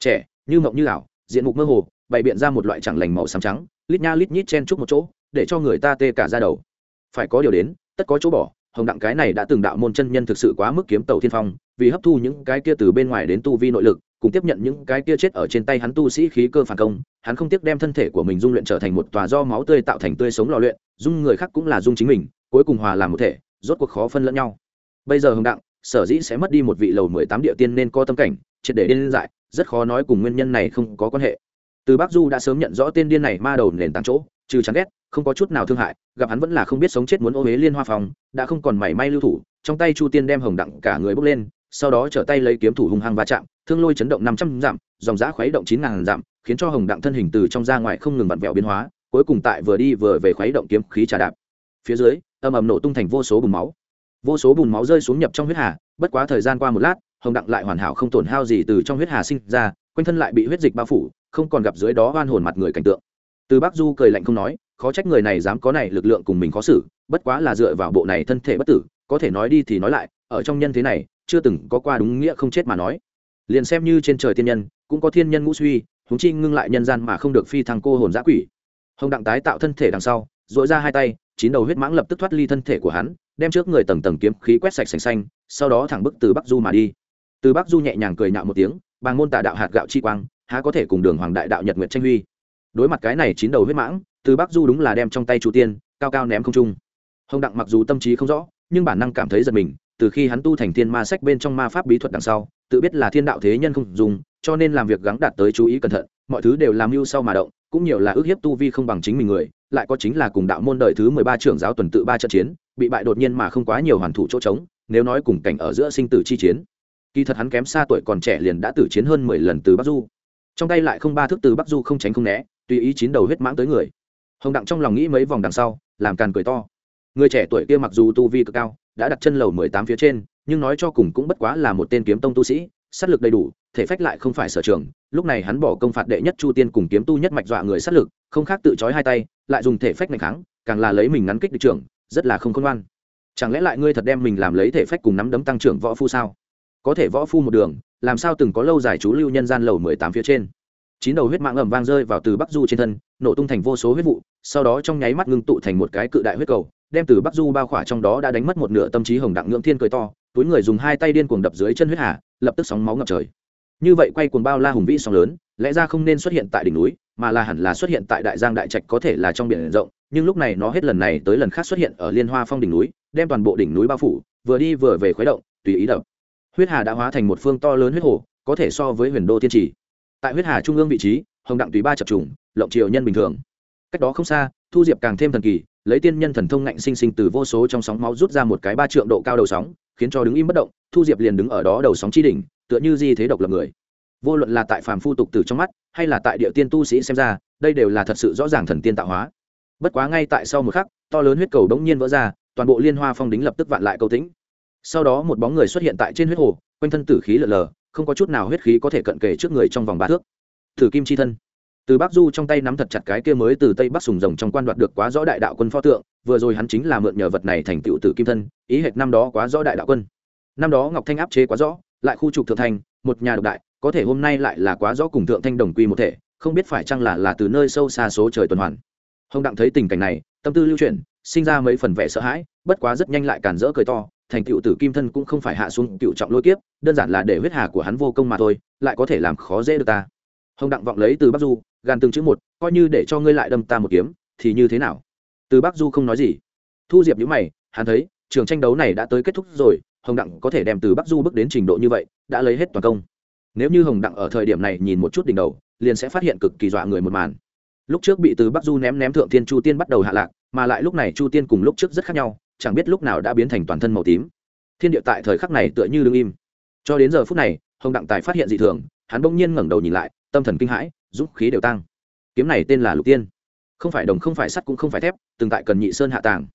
trẻ, như mộng như ảo, diện mục mơ hồ, bày biện ra một loại chẳng lành màu xám trắng, lít nha lít nhít chen chúc một chỗ, để cho người ta tê cả ra đầu. Phải có điều đến, tất có chỗ bỏ, hồng đặng cái này đã từng đạo môn chân nhân thực sự quá mức kiếm tàu thiên phong, vì hấp thu những cái kia từ bên ngoài đến tu vi nội lực cùng tiếp nhận những cái kia chết ở trên tay hắn tu sĩ khí cơ phản công, hắn không tiếc đem thân thể của mình dung luyện trở thành một tòa do máu tươi tạo thành tươi sống lò luyện, dung người khác cũng là dung chính mình, cuối cùng hòa làm một thể, rốt cuộc khó phân lẫn nhau. Bây giờ hồng đặng, sở dĩ sẽ mất đi một vị lầu mười tám địa tiên nên có tâm cảnh, triệt để điên dại, rất khó nói cùng nguyên nhân này không có quan hệ. Từ bắc du đã sớm nhận rõ tên điên này ma đầu nền tảng chỗ, trừ chán ghét, không có chút nào thương hại, gặp hắn vẫn là không biết sống chết muốn ô huế liên hoa phòng, đã không còn mảy may lưu thủ, trong tay chu tiên đem hồng đặng cả người bốc lên sau đó trở tay lấy kiếm thủ hung hăng va chạm, thương lôi chấn động năm trăm dặm, dòng giã khuấy động chín ngàn dặm, khiến cho hồng đặng thân hình từ trong ra ngoài không ngừng vặn vẹo biến hóa, cuối cùng tại vừa đi vừa về khuấy động kiếm khí trà đạp. Phía dưới, âm ầm nổ tung thành vô số bùn máu. Vô số bùn máu rơi xuống nhập trong huyết hà, bất quá thời gian qua một lát, hồng đặng lại hoàn hảo không tổn hao gì từ trong huyết hà sinh ra, quanh thân lại bị huyết dịch bao phủ, không còn gặp dưới đó oan hồn mặt người cảnh tượng. Từ bắc du cười lạnh không nói, khó trách người này dám có này lực lượng cùng mình khó xử, bất quá là dựa vào bộ này thân thể bất tử, có thể nói đi thì nói lại, ở trong nhân thế này chưa từng có qua đúng nghĩa không chết mà nói. Liền xem như trên trời tiên nhân, cũng có thiên nhân ngũ suy húng chi ngưng lại nhân gian mà không được phi thăng cô hồn giã quỷ. Hồng đặng tái tạo thân thể đằng sau dội ra hai tay, chín đầu huyết mãng lập tức thoát ly thân thể của hắn, đem trước người tầng tầng kiếm khí quét sạch sành xanh, sau đó thẳng bức từ bắc du mà đi. Từ bắc du nhẹ nhàng cười nhạo một tiếng bằng môn tả đạo hạt gạo chi quang, há có thể cùng đường hoàng đại đạo nhật nguyệt tranh huy. Đối mặt cái này chín đầu huyết mãng, từ bắc du đúng là đem trong tay chủ tiên, cao cao ném không trung. Hồng đặng mặc dù tâm trí không rõ, nhưng bản năng cảm thấy giật mình từ khi hắn tu thành thiên ma sách bên trong ma pháp bí thuật đằng sau, tự biết là thiên đạo thế nhân không dùng, cho nên làm việc gắng đạt tới chú ý cẩn thận, mọi thứ đều làm mưu sau mà động, cũng nhiều là ước hiếp tu vi không bằng chính mình người, lại có chính là cùng đạo môn đời thứ mười ba trưởng giáo tuần tự ba trận chiến, bị bại đột nhiên mà không quá nhiều hoàn thủ chỗ trống, nếu nói cùng cảnh ở giữa sinh tử chi chiến. Kỳ thật hắn kém xa tuổi còn trẻ liền đã tử chiến hơn mười lần từ bắc du. Trong tay lại không ba thức từ bắc du không tránh không né, tùy ý chín đầu huyết mãng tới người. Hồng đặng trong lòng nghĩ mấy vòng đằng sau, làm càn cười to. Người trẻ tuổi kia mặc dù tu vi cực cao đã đặt chân lầu mười tám phía trên, nhưng nói cho cùng cũng bất quá là một tên kiếm tông tu sĩ, sát lực đầy đủ, thể phách lại không phải sở trường. Lúc này hắn bỏ công phạt đệ nhất chu tiên cùng kiếm tu nhất mạch dọa người sát lực, không khác tự trói hai tay, lại dùng thể phách mạnh kháng, càng là lấy mình ngắn kích địch trưởng, rất là không khôn ngoan. Chẳng lẽ lại ngươi thật đem mình làm lấy thể phách cùng nắm đấm tăng trưởng võ phu sao? Có thể võ phu một đường, làm sao từng có lâu dài chú lưu nhân gian lầu mười tám phía trên? Chín đầu huyết mạng ẩm vang rơi vào từ bắc du trên thân, nổ tung thành vô số huyết vụ, sau đó trong nháy mắt ngưng tụ thành một cái cự đại huyết cầu đem từ bắc du bao khỏa trong đó đã đánh mất một nửa tâm trí hồng đặng ngưỡng thiên cười to, túi người dùng hai tay điên cuồng đập dưới chân huyết hà, lập tức sóng máu ngập trời. Như vậy quay cuồng bao la hùng vĩ sóng lớn, lẽ ra không nên xuất hiện tại đỉnh núi, mà là hẳn là xuất hiện tại đại giang đại trạch có thể là trong biển rộng, nhưng lúc này nó hết lần này tới lần khác xuất hiện ở liên hoa phong đỉnh núi, đem toàn bộ đỉnh núi bao phủ, vừa đi vừa về khuấy động, tùy ý đập. Huyết hà đã hóa thành một phương to lớn huyết hồ, có thể so với huyền đô tiên trì. Tại huyết hà trung ương vị trí, hồng đặng tùy ba chập trùng, lộng triều nhân bình thường. Cách đó không xa, thu diệp càng thêm thần kỳ lấy tiên nhân thần thông ngạnh sinh sinh từ vô số trong sóng máu rút ra một cái ba trượng độ cao đầu sóng, khiến cho đứng im bất động, thu diệp liền đứng ở đó đầu sóng chi đỉnh, tựa như di thế độc lập người. Vô luận là tại phàm phu tục tử trong mắt, hay là tại địa tiên tu sĩ xem ra, đây đều là thật sự rõ ràng thần tiên tạo hóa. Bất quá ngay tại sau một khắc, to lớn huyết cầu đống nhiên vỡ ra, toàn bộ liên hoa phong đính lập tức vạn lại câu tĩnh. Sau đó một bóng người xuất hiện tại trên huyết hồ, quanh thân tử khí lờ lờ, không có chút nào huyết khí có thể cận kề trước người trong vòng ba thước. Thử kim chi thân từ bắc du trong tay nắm thật chặt cái kia mới từ tây bắc sùng rồng trong quan đoạt được quá rõ đại đạo quân pho tượng, vừa rồi hắn chính là mượn nhờ vật này thành tựu tử kim thân, ý hệt năm đó quá rõ đại đạo quân. Năm đó ngọc thanh áp chế quá rõ, lại khu trục thượng thành, một nhà độc đại, có thể hôm nay lại là quá rõ cùng thượng thanh đồng quy một thể, không biết phải chăng là là từ nơi sâu xa số trời tuần hoàn. Hồng đặng thấy tình cảnh này, tâm tư lưu chuyển, sinh ra mấy phần vẻ sợ hãi, bất quá rất nhanh lại cản rỡ cười to, thành tựu tử kim thân cũng không phải hạ xuống cựu trọng lôi kiếp, đơn giản là để huyết hà của hắn vô công mà thôi, lại có thể làm khó dễ được ta. Hồng đặng vọng lấy từ bắc du gan từng chữ một, coi như để cho ngươi lại đâm ta một kiếm, thì như thế nào? Từ bắc du không nói gì. Thu diệp nhữ mày, hắn thấy, trường tranh đấu này đã tới kết thúc rồi, hồng đặng có thể đem từ bắc du bước đến trình độ như vậy, đã lấy hết toàn công. Nếu như hồng đặng ở thời điểm này nhìn một chút đỉnh đầu, liền sẽ phát hiện cực kỳ dọa người một màn. Lúc trước bị từ bắc du ném ném thượng thiên chu tiên bắt đầu hạ lạc, mà lại lúc này chu tiên cùng lúc trước rất khác nhau, chẳng biết lúc nào đã biến thành toàn thân màu tím. Thiên địa tại thời khắc này tựa như đ ứ n g im. Cho đến giờ phút này, hồng đặng tài phát hiện dị thường, hắn bỗng nhiên ngẩng đầu nhìn lại tâm thần kinh hãi, giúp khí đều tăng. Kiếm này tên là lục tiên. Không phải đồng không phải sắt cũng không phải thép, từng tại cần nhị sơn hạ tàng.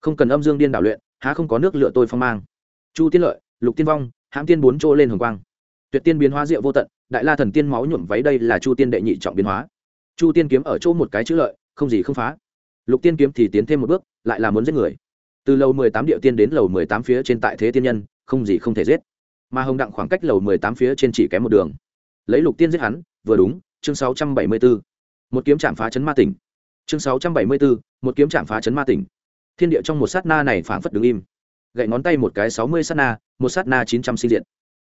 Không cần âm dương điên đảo luyện, há không có nước lựa tôi phong mang. Chu tiên lợi, lục tiên vong, hãm tiên bốn chỗ lên hồng quang. Tuyệt tiên biến hóa diệu vô tận, đại la thần tiên máu nhuộm váy đây là chu tiên đệ nhị trọng biến hóa. Chu tiên kiếm ở chỗ một cái chữ lợi, không gì không phá. Lục tiên kiếm thì tiến thêm một bước, lại là muốn giết người. Từ lầu mười tám điệu tiên đến lầu mười tám phía trên tại thế tiên nhân, không gì không thể giết. Mà hồng đặng khoảng cách lầu mười tám phía trên chỉ kém một đường. Lấy lục tiên giết hắn vừa đúng, chương sáu trăm bảy mươi bốn một kiếm chạm phá chấn ma tỉnh. Chương sáu trăm bảy mươi bốn một kiếm chạm phá chấn ma tỉnh. Thiên địa trong một sát na này phảng phất đứng im. Gậy ngón tay một cái sáu mươi sát na, một sát na chín trăm sinh diện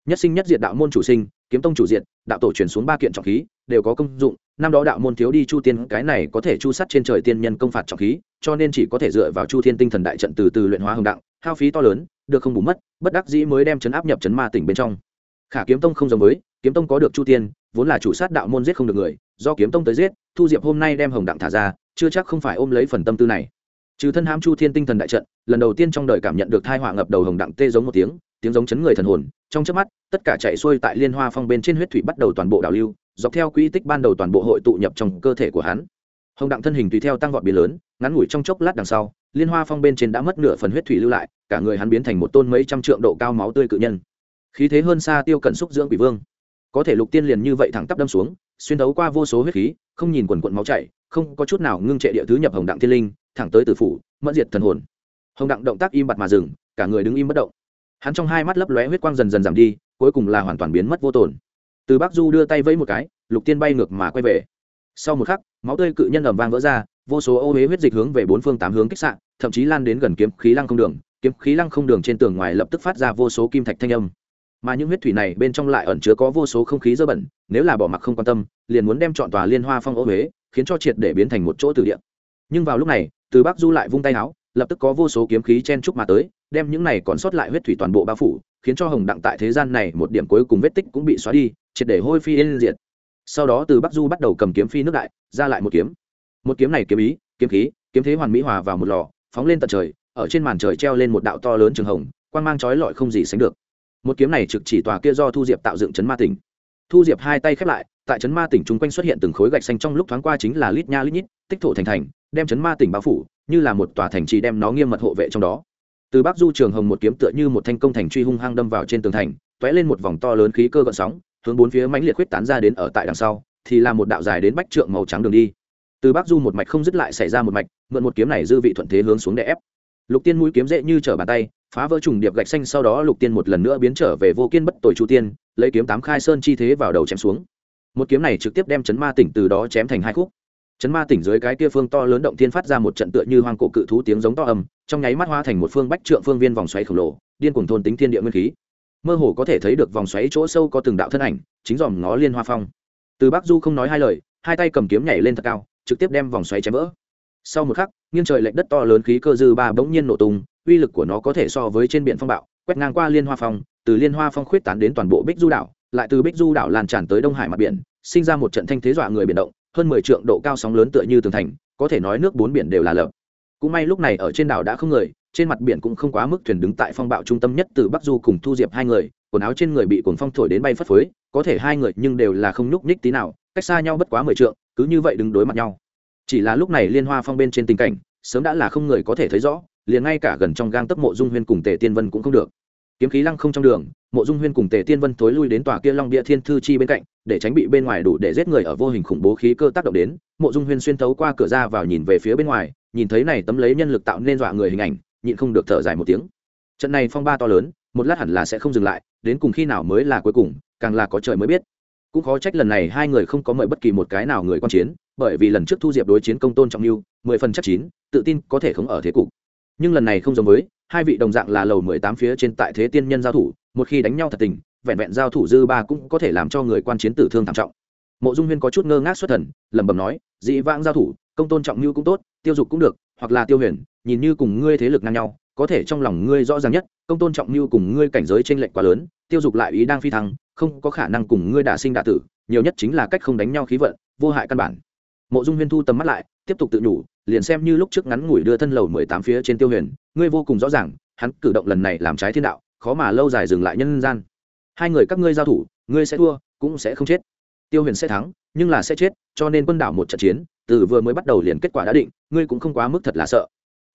nhất sinh nhất diện đạo môn chủ sinh, kiếm tông chủ diện đạo tổ truyền xuống ba kiện trọng khí, đều có công dụng. Năm đó đạo môn thiếu đi chu tiên, cái này có thể chu sắt trên trời tiên nhân công phạt trọng khí, cho nên chỉ có thể dựa vào chu thiên tinh thần đại trận từ từ luyện hóa hồng đặng, hao phí to lớn, được không bù mất, bất đắc dĩ mới đem chấn áp nhập chấn ma tỉnh bên trong khả kiếm tông không giống với, kiếm tông có được chu tiên, vốn là chủ sát đạo môn giết không được người, do kiếm tông tới giết, thu diệp hôm nay đem hồng đặng thả ra, chưa chắc không phải ôm lấy phần tâm tư này. Trừ thân hãm chu thiên tinh thần đại trận, lần đầu tiên trong đời cảm nhận được thai họa ngập đầu hồng đặng tê giống một tiếng tiếng giống chấn người thần hồn, trong chớp mắt, tất cả chạy xuôi tại liên hoa phong bên trên huyết thủy bắt đầu toàn bộ đảo lưu, dọc theo quỹ tích ban đầu toàn bộ hội tụ nhập trong cơ thể của hắn. Hồng đặng thân hình tùy theo tăng vọt biến lớn, ngắn ngủi trong chốc lát đằng sau, liên hoa phong bên trên đã mất nửa phần huyết thủy lưu lại, cả người hắn biến thành một tôn mấy trăm trượng độ cao máu tươi cự nhân khí thế hơn xa tiêu cẩn xúc dưỡng quỷ vương. Có thể lục tiên liền như vậy thẳng tắp đâm xuống, xuyên đấu qua vô số huyết khí, không nhìn quần quận máu chảy, không có chút nào ngưng trệ địa thứ nhập hồng đặng thiên linh, thẳng tới tử phủ, mẫn diệt thần hồn. Hồng đặng động tác im bặt mà dừng, cả người đứng im bất động. Hắn trong hai mắt lấp lóe huyết quang dần dần giảm đi, cuối cùng là hoàn toàn biến mất vô tồn. Từ bắc du đưa tay vẫy một cái, lục tiên bay ngược mà quay về. Sau một khắc, máu tươi cự nhân ầm vang vỡ ra, vô số ô huế huyết dịch hướng về bốn phương tám hướng kích sạn thậm chí lan đến gần kiếm khí lăng không đường, kiếm khí lăng không đường trên tường ngoài lập tức phát ra vô số kim thạch thanh âm mà những huyết thủy này bên trong lại ẩn chứa có vô số không khí dơ bẩn, nếu là bỏ mặc không quan tâm, liền muốn đem chọn tòa liên hoa phong ô huế, khiến cho triệt để biến thành một chỗ từ địa. Nhưng vào lúc này, từ bắc du lại vung tay áo, lập tức có vô số kiếm khí chen trúc mà tới, đem những này còn sót lại huyết thủy toàn bộ bao phủ, khiến cho hồng đặng tại thế gian này một điểm cuối cùng vết tích cũng bị xóa đi, triệt để hôi phi yên diệt. Sau đó từ bắc du bắt đầu cầm kiếm phi nước đại, ra lại một kiếm. Một kiếm này kiếm ý, kiếm khí, kiếm thế hoàn mỹ hòa vào một lò, phóng lên tận trời, ở trên màn trời treo lên một đạo to lớn trường hồng quan mang trói lọi không gì sánh được một kiếm này trực chỉ tòa kia do thu diệp tạo dựng chấn ma tỉnh. Thu diệp hai tay khép lại, tại chấn ma tỉnh chung quanh xuất hiện từng khối gạch xanh trong lúc thoáng qua chính là lít nha lít nhít, tích thổ thành thành, đem chấn ma tỉnh bao phủ, như là một tòa thành trì đem nó nghiêm mật hộ vệ trong đó. Từ bắc du trường hồng một kiếm tựa như một thanh công thành truy hung hăng đâm vào trên tường thành t ó é lên một vòng to lớn khí cơ gợn sóng, hướng bốn phía mãnh liệt huyết tán ra đến ở tại đằng sau, thì là một đạo dài đến bách trượng màu trắng đường đi. Từ bắc du một mạch không dứt lại xảy ra một mạch, mượn một kiếm này dư vị thuận thế hướng xuống để ép. Lục tiên mũi kiếm dễ như trở bàn tay phá vỡ trùng điệp gạch xanh sau đó lục tiên một lần nữa biến trở về vô kiên bất tội chu tiên, lấy kiếm tám khai sơn chi thế vào đầu chém xuống. Một kiếm này trực tiếp đem chấn ma tỉnh từ đó chém thành hai khúc. Chấn ma tỉnh dưới cái kia phương to lớn động thiên phát ra một trận tựa như hoang cổ cự thú tiếng giống to ầm trong nháy mắt hoa thành một phương bách trượng phương viên vòng xoáy khổng lồ, điên cuồng thôn tính thiên địa nguyên khí. Mơ hồ có thể thấy được vòng xoáy chỗ sâu có từng đạo thân ảnh, chính dòm ngó liên hoa phong. Từ bắc du không nói hai lời, hai tay cầm kiếm nhảy lên thật cao, trực tiếp đem vòng xoáy chém vỡ sau một khắc, nghiêng trời lệch đất to lớn khí cơ dư ba bỗng nhiên nổ tung, uy lực của nó có thể so với trên biển phong bạo, quét ngang qua liên hoa phong, từ liên hoa phong khuyết tán đến toàn bộ bích du đảo, lại từ bích du đảo lan tràn tới đông hải mặt biển, sinh ra một trận thanh thế dọa người biển động, hơn mười trượng độ cao sóng lớn tựa như tường thành, có thể nói nước bốn biển đều là lợp cũng may lúc này ở trên đảo đã không người, trên mặt biển cũng không quá mức thuyền đứng tại phong bạo trung tâm nhất từ bắc du cùng thu diệp hai người, quần áo trên người bị cuồng phong thổi đến bay phất phới, có thể hai người nhưng đều là không nhúc nhích tí nào, cách xa nhau bất quá mười trượng, cứ như vậy đứng đối mặt nhau chỉ là lúc này liên hoa phong bên trên tình cảnh, sớm đã là không người có thể thấy rõ, liền ngay cả gần trong gang tấp mộ dung huyên cùng tề tiên vân cũng không được. Kiếm khí lăng không trong đường, mộ dung huyên cùng tề tiên vân tối lui đến tòa kia long địa thiên thư chi bên cạnh, để tránh bị bên ngoài đủ để giết người ở vô hình khủng bố khí cơ tác động đến. Mộ dung huyên xuyên thấu qua cửa ra vào nhìn về phía bên ngoài, nhìn thấy này tấm lấy nhân lực tạo nên dọa người hình ảnh, nhịn không được thở dài một tiếng. Trận này phong ba to lớn, một lát hẳn là sẽ không dừng lại, đến cùng khi nào mới là cuối cùng, càng là có trời mới biết. Cũng khó trách lần này hai người không có mời bất kỳ một cái nào người quan chiến bởi vì lần trước thu diệp đối chiến công tôn trọng lưu mười phần chắc chín, tự tin có thể không ở thế cục. Nhưng lần này không giống với, hai vị đồng dạng là lầu mười tám phía trên tại thế tiên nhân giao thủ, một khi đánh nhau thật tình, vẹn vẹn giao thủ dư ba cũng có thể làm cho người quan chiến tử thương thảm trọng. Mộ dung huyên có chút ngơ ngác xuất thần, lẩm bẩm nói dị vãng giao thủ, công tôn trọng lưu cũng tốt, tiêu dục cũng được, hoặc là tiêu huyền, nhìn như cùng ngươi thế lực ngang nhau, có thể trong lòng ngươi rõ ràng nhất, công tôn trọng lưu cùng ngươi cảnh giới t r ê n lệch quá lớn, tiêu dục lại ý đang phi thăng, không có khả năng cùng ngươi đả sinh đả tử, nhiều nhất chính là cách không đánh nhau khí vận, vô hại căn bản mộ dung huyên thu tầm mắt lại, tiếp tục tự nhủ, liền xem như lúc trước ngắn ngủi đưa thân lầu mười tám phía trên tiêu huyền, ngươi vô cùng rõ ràng, hắn cử động lần này làm trái thiên đạo, khó mà lâu dài dừng lại nhân gian. Hai người các ngươi giao thủ, ngươi sẽ thua, cũng sẽ không chết. Tiêu huyền sẽ thắng, nhưng là sẽ chết, cho nên quân đảo một trận chiến, từ vừa mới bắt đầu liền kết quả đã định, ngươi cũng không quá mức thật là sợ.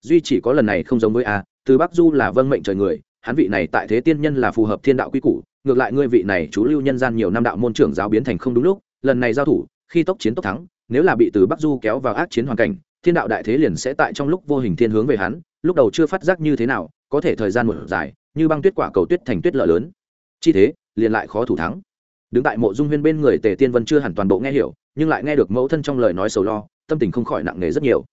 Duy chỉ có lần này không giống với a, từ bắc du là vâng mệnh trời người, hắn vị này tại thế tiên nhân là phù hợp thiên đạo quy củ, ngược lại ngươi vị này chú lưu nhân gian nhiều năm đạo môn trưởng giáo biến thành không đúng lúc, lần này giao thủ, khi tốc chiến tốc thắng nếu là bị từ bắc du kéo vào ác chiến hoàn cảnh, thiên đạo đại thế liền sẽ tại trong lúc vô hình thiên hướng về hắn, lúc đầu chưa phát giác như thế nào, có thể thời gian một dài, như băng tuyết quả cầu tuyết thành tuyết lợ lớn. Chi thế, liền lại khó thủ thắng. Đứng tại mộ dung huyên bên người tề tiên vân chưa hẳn toàn bộ nghe hiểu, nhưng lại nghe được mẫu thân trong lời nói sầu lo, tâm tình không khỏi nặng nề rất nhiều.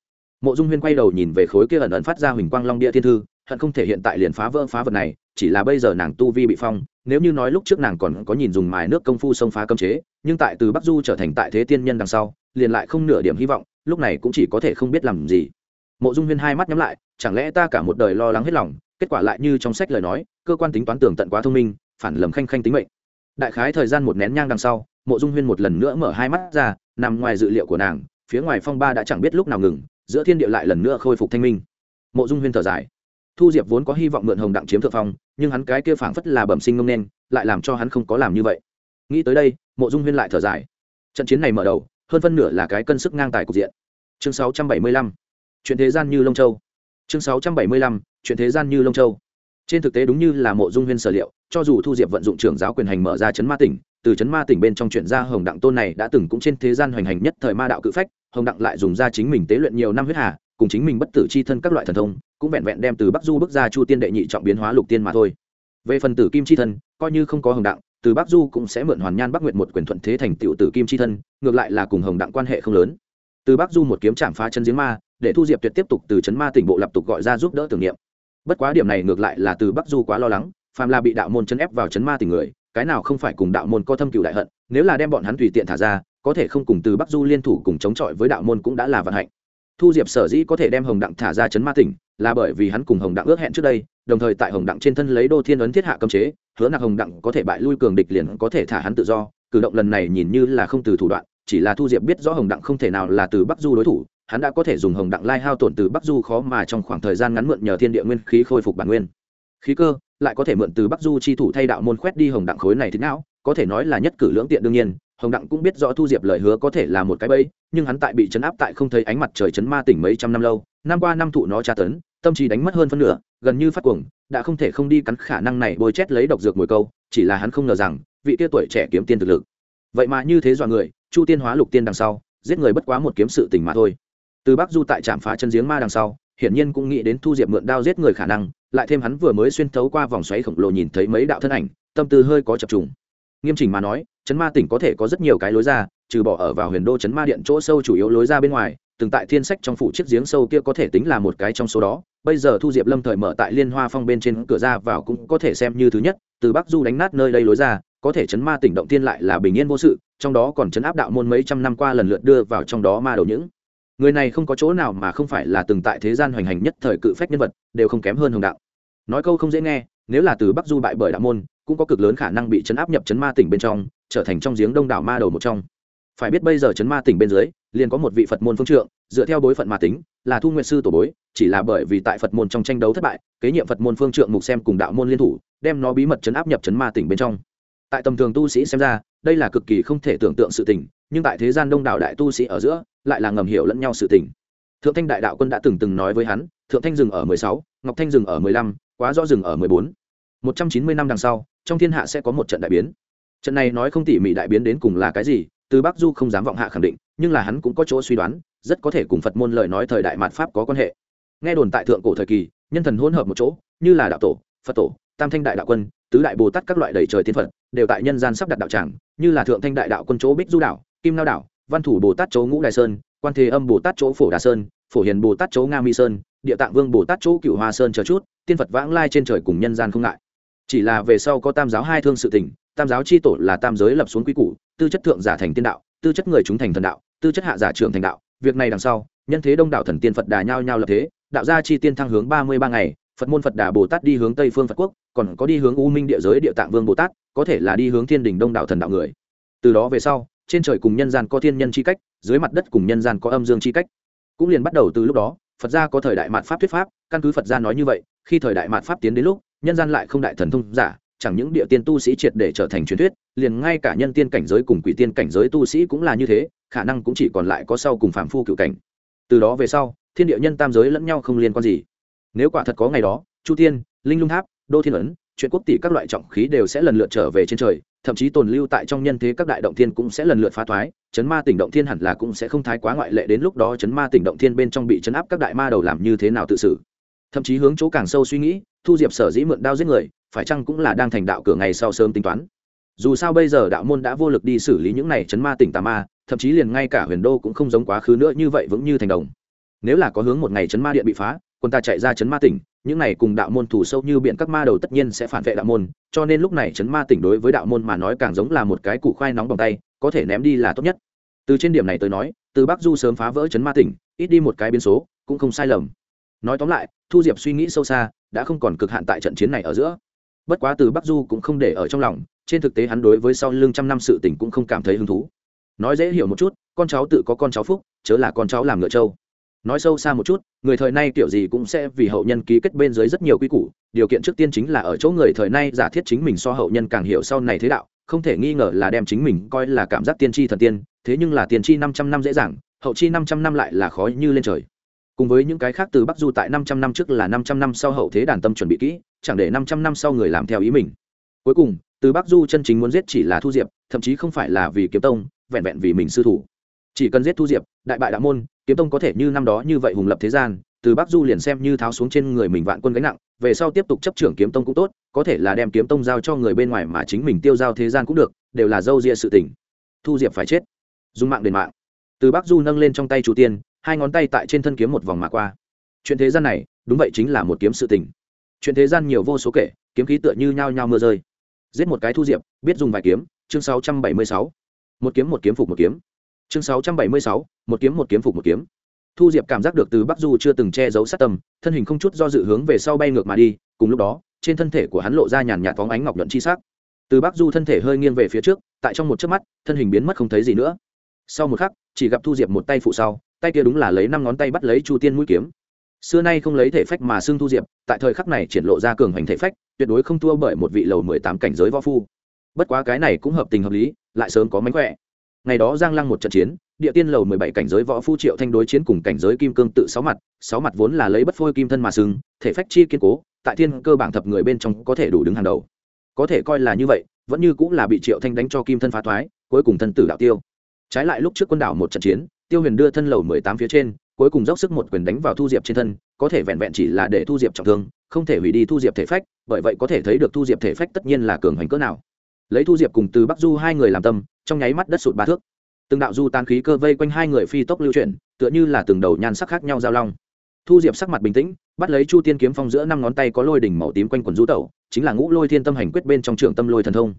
Mộ dung huyên quay đầu nhìn về khối kia ẩn ẩn phát ra huỳnh quang long địa thiên thư, hận không thể hiện tại liền phá vỡ phá vật này, chỉ là bây giờ nàng tu vi bị phong, nếu như nói lúc trước nàng còn có nhìn dùng mài nước công phu xông phá cấm chế, nhưng tại từ bắc du trở thành tại thế tiên nhân đằng sau liền lại không nửa điểm hy vọng, lúc này cũng chỉ có thể không biết làm gì. Mộ dung huyên hai mắt nhắm lại, chẳng lẽ ta cả một đời lo lắng hết lòng, kết quả lại như trong sách lời nói, cơ quan tính toán tường tận quá thông minh, phản lầm khanh khanh tính mệnh. Đại khái thời gian một nén nhang đằng sau, mộ dung huyên một lần nữa mở hai mắt ra, nằm ngoài dự liệu của nàng, phía ngoài phong ba đã chẳng biết lúc nào ngừng, giữa thiên địa lại lần nữa khôi phục thanh minh. Mộ dung huyên thở dài. Thu diệp vốn có hy vọng mượn hồng đặng chiếm thượng phong, nhưng hắn cái kia phảng phất là bẩm sinh ngông nên, lại làm cho hắn không có làm như vậy. Nghĩ tới đây, mộ dung huyên lại thở dài. Trận chiến này mở đầu hơn phân nửa là cái cân sức ngang tài cục diện. Chương sáu trăm bảy mươi lăm, chuyện thế gian như lông châu. Chương sáu trăm bảy mươi lăm, chuyện thế gian như lông châu. Trên thực tế đúng như là mộ dung huyên sở liệu, cho dù thu diệp vận dụng trưởng giáo quyền hành mở ra chấn ma tỉnh, từ chấn ma tỉnh bên trong chuyện ra hồng đặng tôn này đã từng cũng trên thế gian hoành hành nhất thời ma đạo cự phách, hồng đặng lại dùng ra chính mình tế luyện nhiều năm huyết hà, cùng chính mình bất tử c h i thân các loại thần thông, cũng vẹn vẹn đem từ bắc du bước ra chu tiên đệ nhị trọng biến hóa lục tiên mà thôi. Về phần tử kim c h i thân, coi như không có hồng đặng từ bắc du cũng sẽ mượn hoàn nhan bắc nguyện một quyền thuận thế thành tựu tử kim c h i thân, ngược lại là cùng hồng đặng quan hệ không lớn. Từ bắc du một kiếm chạm phá chân giếng ma, để thu diệp tuyệt tiếp tục từ chấn ma tỉnh bộ lập tục gọi ra giúp đỡ tưởng niệm. Bất quá điểm này ngược lại là từ bắc du quá lo lắng, phàm là bị đạo môn chấn ép vào chấn ma tỉnh người, cái nào không phải cùng đạo môn có thâm cựu đại hận, nếu là đem bọn hắn tùy tiện thả ra, có thể không cùng từ bắc du liên thủ cùng chống chọi với đạo môn cũng đã là vận hạnh. Thu diệp sở dĩ có thể đem hồng đặng thả ra chấn ma tỉnh, là bởi vì hắn cùng hồng đặng ước hẹn trước đây đồng thời tại hồng đặng trên thân lấy đô thiên ấn thiết hạ cấm chế, hứa nặc hồng đặng có thể bại lui cường địch liền có thể thả hắn tự do, cử động lần này nhìn như là không từ thủ đoạn, chỉ là thu diệp biết rõ hồng đặng không thể nào là từ bắc du đối thủ, hắn đã có thể dùng hồng đặng lai hao tổn từ bắc du khó mà trong khoảng thời gian ngắn mượn nhờ thiên địa nguyên khí khôi phục bản nguyên. Khí cơ, lại có thể mượn từ bắc du chi thủ thay đạo môn khoét đi hồng đặng khối này thế não, có thể nói là nhất cử lưỡng tiện đương nhiên, hồng đặng cũng biết rõ thu diệp lời hứa có thể là một cái bẫy, nhưng hắn tại bị chấn áp tại không thấy ánh mặt trời chấn ma tỉnh mấy trăm năm lâu, năm qua năm thụ nó tra tấn tâm trí đánh mất hơn phân nửa, gần như phát cuồng, đã không thể không đi cắn khả năng này bôi chét lấy độc dược mồi câu, chỉ là hắn không ngờ rằng, vị tia tuổi trẻ kiếm tiên thực lực. Vậy mà như thế dọa người, chu tiên hóa lục tiên đằng sau, giết người bất quá một kiếm sự tình mà thôi. Từ bắc du tại trạm phá chân giếng ma đằng sau, hiển nhiên cũng nghĩ đến thu diệp mượn đao giết người khả năng, lại thêm hắn vừa mới xuyên thấu qua vòng xoáy khổng lồ nhìn thấy mấy đạo thân ảnh, tâm tư hơi có chập trùng. Nghiêm chỉnh mà nói chấn ma tỉnh có thể có rất nhiều cái lối ra, trừ bỏ ở vào huyền đô chấn ma điện chỗ sâu chủ yếu lối ra bên ngoài từng tại thiên sách trong phủ chiếc giếng sâu kia có thể tính là một cái trong số đó. Bây giờ thu diệp lâm thời mở tại liên hoa phong bên trên cửa ra vào cũng có thể xem như thứ nhất, từ bắc du đánh nát nơi đây lối ra, có thể chấn ma tỉnh động tiên lại là bình yên vô sự, trong đó còn chấn áp đạo môn mấy trăm năm qua lần lượt đưa vào trong đó ma đầu những. Người này không có chỗ nào mà không phải là từng tại thế gian hoành hành nhất thời cự phách nhân vật, đều không kém hơn hồng đạo. Nói câu không dễ nghe, nếu là từ bắc du bại bởi đạo môn, cũng có cực lớn khả năng bị chấn áp nhập chấn ma tỉnh bên trong, trở thành trong giếng đông đảo ma đầu một trong phải biết bây giờ chấn ma tỉnh bên dưới, liền có một vị phật môn phương trượng, dựa theo bối phận mà tính, là thu nguyện sư tổ bối, chỉ là bởi vì tại phật môn trong tranh đấu thất bại, kế nhiệm phật môn phương trượng mục xem cùng đạo môn liên thủ, đem nó bí mật chấn áp nhập chấn ma tỉnh bên trong. Tại tầm thường tu sĩ xem ra, đây là cực kỳ không thể tưởng tượng sự tình, nhưng tại thế gian đông đảo đại tu sĩ ở giữa, lại là ngầm hiểu lẫn nhau sự tình. Thượng thanh đại đạo quân đã từng từng nói với hắn, thượng thanh dừng ở mười sáu, ngọc thanh dừng ở mười lăm, quá rõ dừng ở mười bốn. Một trăm chín mươi năm đằng sau, trong thiên hạ sẽ có một trận đại biến. Trận này nói không tỉ mỉ đại biến đến cùng là cái gì từ bắc du không dám vọng hạ khẳng định, nhưng là hắn cũng có chỗ suy đoán, rất có thể cùng phật môn lời nói thời đại mạt pháp có quan hệ. Nghe đồn tại thượng cổ thời kỳ, nhân thần hỗn hợp một chỗ, như là đạo tổ, phật tổ, tam thanh đại đạo quân, tứ đại bồ tát các loại đầy trời tiên phật, đều tại nhân gian sắp đặt đạo tràng, như là thượng thanh đại đạo quân chỗ bích du đảo, kim lao đảo, văn thủ bồ tát chỗ ngũ đại sơn, quan thế âm bồ tát chỗ phổ đà sơn, phổ hiền bồ tát chỗ nga mi sơn, địa tạng vương bồ tát chỗ cựu hoa sơn chờ chút, tiên phật vãng lai trên trời cùng nhân gian không ngại. Chỉ là về sau có tam giáo hai thương sự tình tam giáo chi tổ là tam giới lập xuống quy củ, tư chất thượng giả thành tiên đạo, tư chất người chúng thành thần đạo, tư chất hạ giả trưởng thành đạo. Việc này đằng sau, nhân thế đông đạo thần tiên phật đà nhao nhao lập thế, đạo gia chi tiên thăng hướng ba mươi ba ngày, phật môn phật đà bồ tát đi hướng tây phương phật quốc, còn có đi hướng u minh địa giới địa tạng vương bồ tát, có thể là đi hướng thiên đình đông đạo thần đạo người. Từ đó về sau, trên trời cùng nhân gian có thiên nhân c h i cách, dưới mặt đất cùng nhân gian có âm dương c h i cách. Cũng liền bắt đầu từ lúc đó, phật gia có thời đại mạt pháp thuyết pháp, căn cứ phật gia nói như vậy, khi thời đại mạt pháp tiến đến lúc, nhân gian lại không đại thần thông giả chẳng những địa tiên tu sĩ triệt để trở thành truyền thuyết, liền ngay cả nhân tiên cảnh giới cùng quỷ tiên cảnh giới tu sĩ cũng là như thế, khả năng cũng chỉ còn lại có sau cùng phạm phu cựu cảnh. Từ đó về sau, thiên địa nhân tam giới lẫn nhau không liên quan gì. Nếu quả thật có ngày đó, chu tiên linh lung tháp, đô thiên ấn, chuyện quốc tỷ các loại trọng khí đều sẽ lần lượt trở về trên trời, thậm chí tồn lưu tại trong nhân thế các đại động thiên cũng sẽ lần lượt phá thoái, chấn ma tỉnh động thiên hẳn là cũng sẽ không thái quá ngoại lệ đến lúc đó chấn ma tỉnh động thiên bên trong bị chấn áp các đại ma đầu làm như thế nào tự xử. Thậm chí hướng chỗ càng sâu suy nghĩ thu diệp sở dĩ mượn đao giết người, phải chăng cũng là đang thành đạo cửa ngày sau sớm tính toán? Dù sao bây giờ đạo môn đã vô lực đi xử lý những này chấn ma tỉnh tà ma, thậm chí liền ngay cả huyền đô cũng không giống quá khứ nữa như vậy vững như thành đồng. Nếu là có hướng một ngày chấn ma điện bị phá, quân ta chạy ra chấn ma tỉnh, những này cùng đạo môn thủ sâu như biển các ma đầu tất nhiên sẽ phản vệ đạo môn, cho nên lúc này chấn ma tỉnh đối với đạo môn mà nói càng giống là một cái củ khoai nóng bằng tay, có thể ném đi là tốt nhất. Từ trên điểm này tới nói, từ bắc du sớm phá vỡ chấn ma tỉnh, ít đi một cái biến số, cũng không sai lầm. Nói tóm lại, thu diệp suy nghĩ sâu xa đã không còn cực hạn tại trận chiến này ở giữa. Bất quá từ bắc du cũng không để ở trong lòng, trên thực tế hắn đối với sau lưng trăm năm sự tình cũng không cảm thấy hứng thú. Nói dễ hiểu một chút, con cháu tự có con cháu phúc, chớ là con cháu làm ngựa trâu. Nói sâu xa một chút, người thời nay kiểu gì cũng sẽ vì hậu nhân ký kết bên dưới rất nhiều quy củ, điều kiện trước tiên chính là ở chỗ người thời nay giả thiết chính mình so hậu nhân càng hiểu sau này thế đạo, không thể nghi ngờ là đem chính mình coi là cảm giác tiên tri thần tiên, thế nhưng là tiên tri năm trăm năm dễ dàng, hậu chi năm trăm năm lại là khó như lên trời cùng với những cái khác từ bắc du tại năm trăm năm trước là năm trăm năm sau hậu thế đàn tâm chuẩn bị kỹ, chẳng để năm trăm năm sau người làm theo ý mình. Cuối cùng, từ bắc du chân chính muốn giết chỉ là thu diệp, thậm chí không phải là vì kiếm tông, vẹn vẹn vì mình sư thủ. Chỉ cần giết thu diệp, đại bại đạo môn, kiếm tông có thể như năm đó như vậy hùng lập thế gian, từ bắc du liền xem như tháo xuống trên người mình vạn quân gánh nặng, về sau tiếp tục chấp trưởng kiếm tông cũng tốt, có thể là đem kiếm tông giao cho người bên ngoài mà chính mình tiêu giao thế gian cũng được, đều là dâu ria sự tình. Thu diệp phải chết. Dùng mạng đền mạng. Từ bắc du nâng lên trong tay chủ tiên hai ngón tay tại trên thân kiếm một vòng mà qua. Chuyện thế gian này đúng vậy chính là một kiếm sự tình. Chuyện thế gian nhiều vô số kể kiếm khí tựa như nhao nhao mưa rơi. Giết một cái thu diệp biết dùng vài kiếm chương 676. một kiếm một kiếm phục một kiếm. Chương 676, một kiếm một kiếm phục một kiếm. Thu diệp cảm giác được từ bắc du chưa từng che giấu sát tâm thân hình không chút do dự hướng về sau bay ngược mà đi cùng lúc đó trên thân thể của hắn lộ ra nhàn nhạt phóng ánh ngọc nhuận chi sắc. Từ bắc du thân thể hơi nghiêng về phía trước tại trong một chớp mắt thân hình biến mất không thấy gì nữa. Sau một khắc chỉ gặp thu diệp một tay phụ sau tay kia đúng là lấy năm ngón tay bắt lấy chu tiên mũi kiếm. Xưa nay không lấy thể phách mà xưng thu diệp, tại thời khắc này triển lộ ra cường hành thể phách, tuyệt đối không thua bởi một vị lầu mười tám cảnh giới võ phu. Bất quá cái này cũng hợp tình hợp lý, lại sớm có mánh khỏe. Ngày đó giang lăng một trận chiến, địa tiên lầu mười bảy cảnh giới võ phu triệu thanh đối chiến cùng cảnh giới kim cương tự sáu mặt sáu mặt vốn là lấy bất phôi kim thân mà xưng, thể phách chi kiên cố, tại thiên cơ bảng thập người bên trong có thể đủ đứng hàng đầu. Có thể coi là như vậy, vẫn như cũng là bị triệu thanh đánh cho kim thân phá thoái, cuối cùng thân tử đạo tiêu. Trái lại lúc trước quân đảo một trận chiến tiêu huyền đưa thân lầu mười tám phía trên, cuối cùng dốc sức một quyền đánh vào thu diệp trên thân, có thể vẹn vẹn chỉ là để thu diệp trọng thương, không thể hủy đi thu diệp thể phách, bởi vậy có thể thấy được thu diệp thể phách tất nhiên là cường hành cỡ nào. Lấy thu diệp cùng từ bắc du hai người làm tâm, trong nháy mắt đất sụt ba thước. Từng đạo du tan khí cơ vây quanh hai người phi tốc lưu chuyển, tựa như là từng đầu nhan sắc khác nhau giao long. Thu diệp sắc mặt bình tĩnh, bắt lấy chu tiên kiếm phong giữa năm ngón tay có lôi đỉnh màu tím quanh quần du tẩu, chính là ngũ lôi thiên tâm hành quyết bên trong trường tâm lôi thần thông.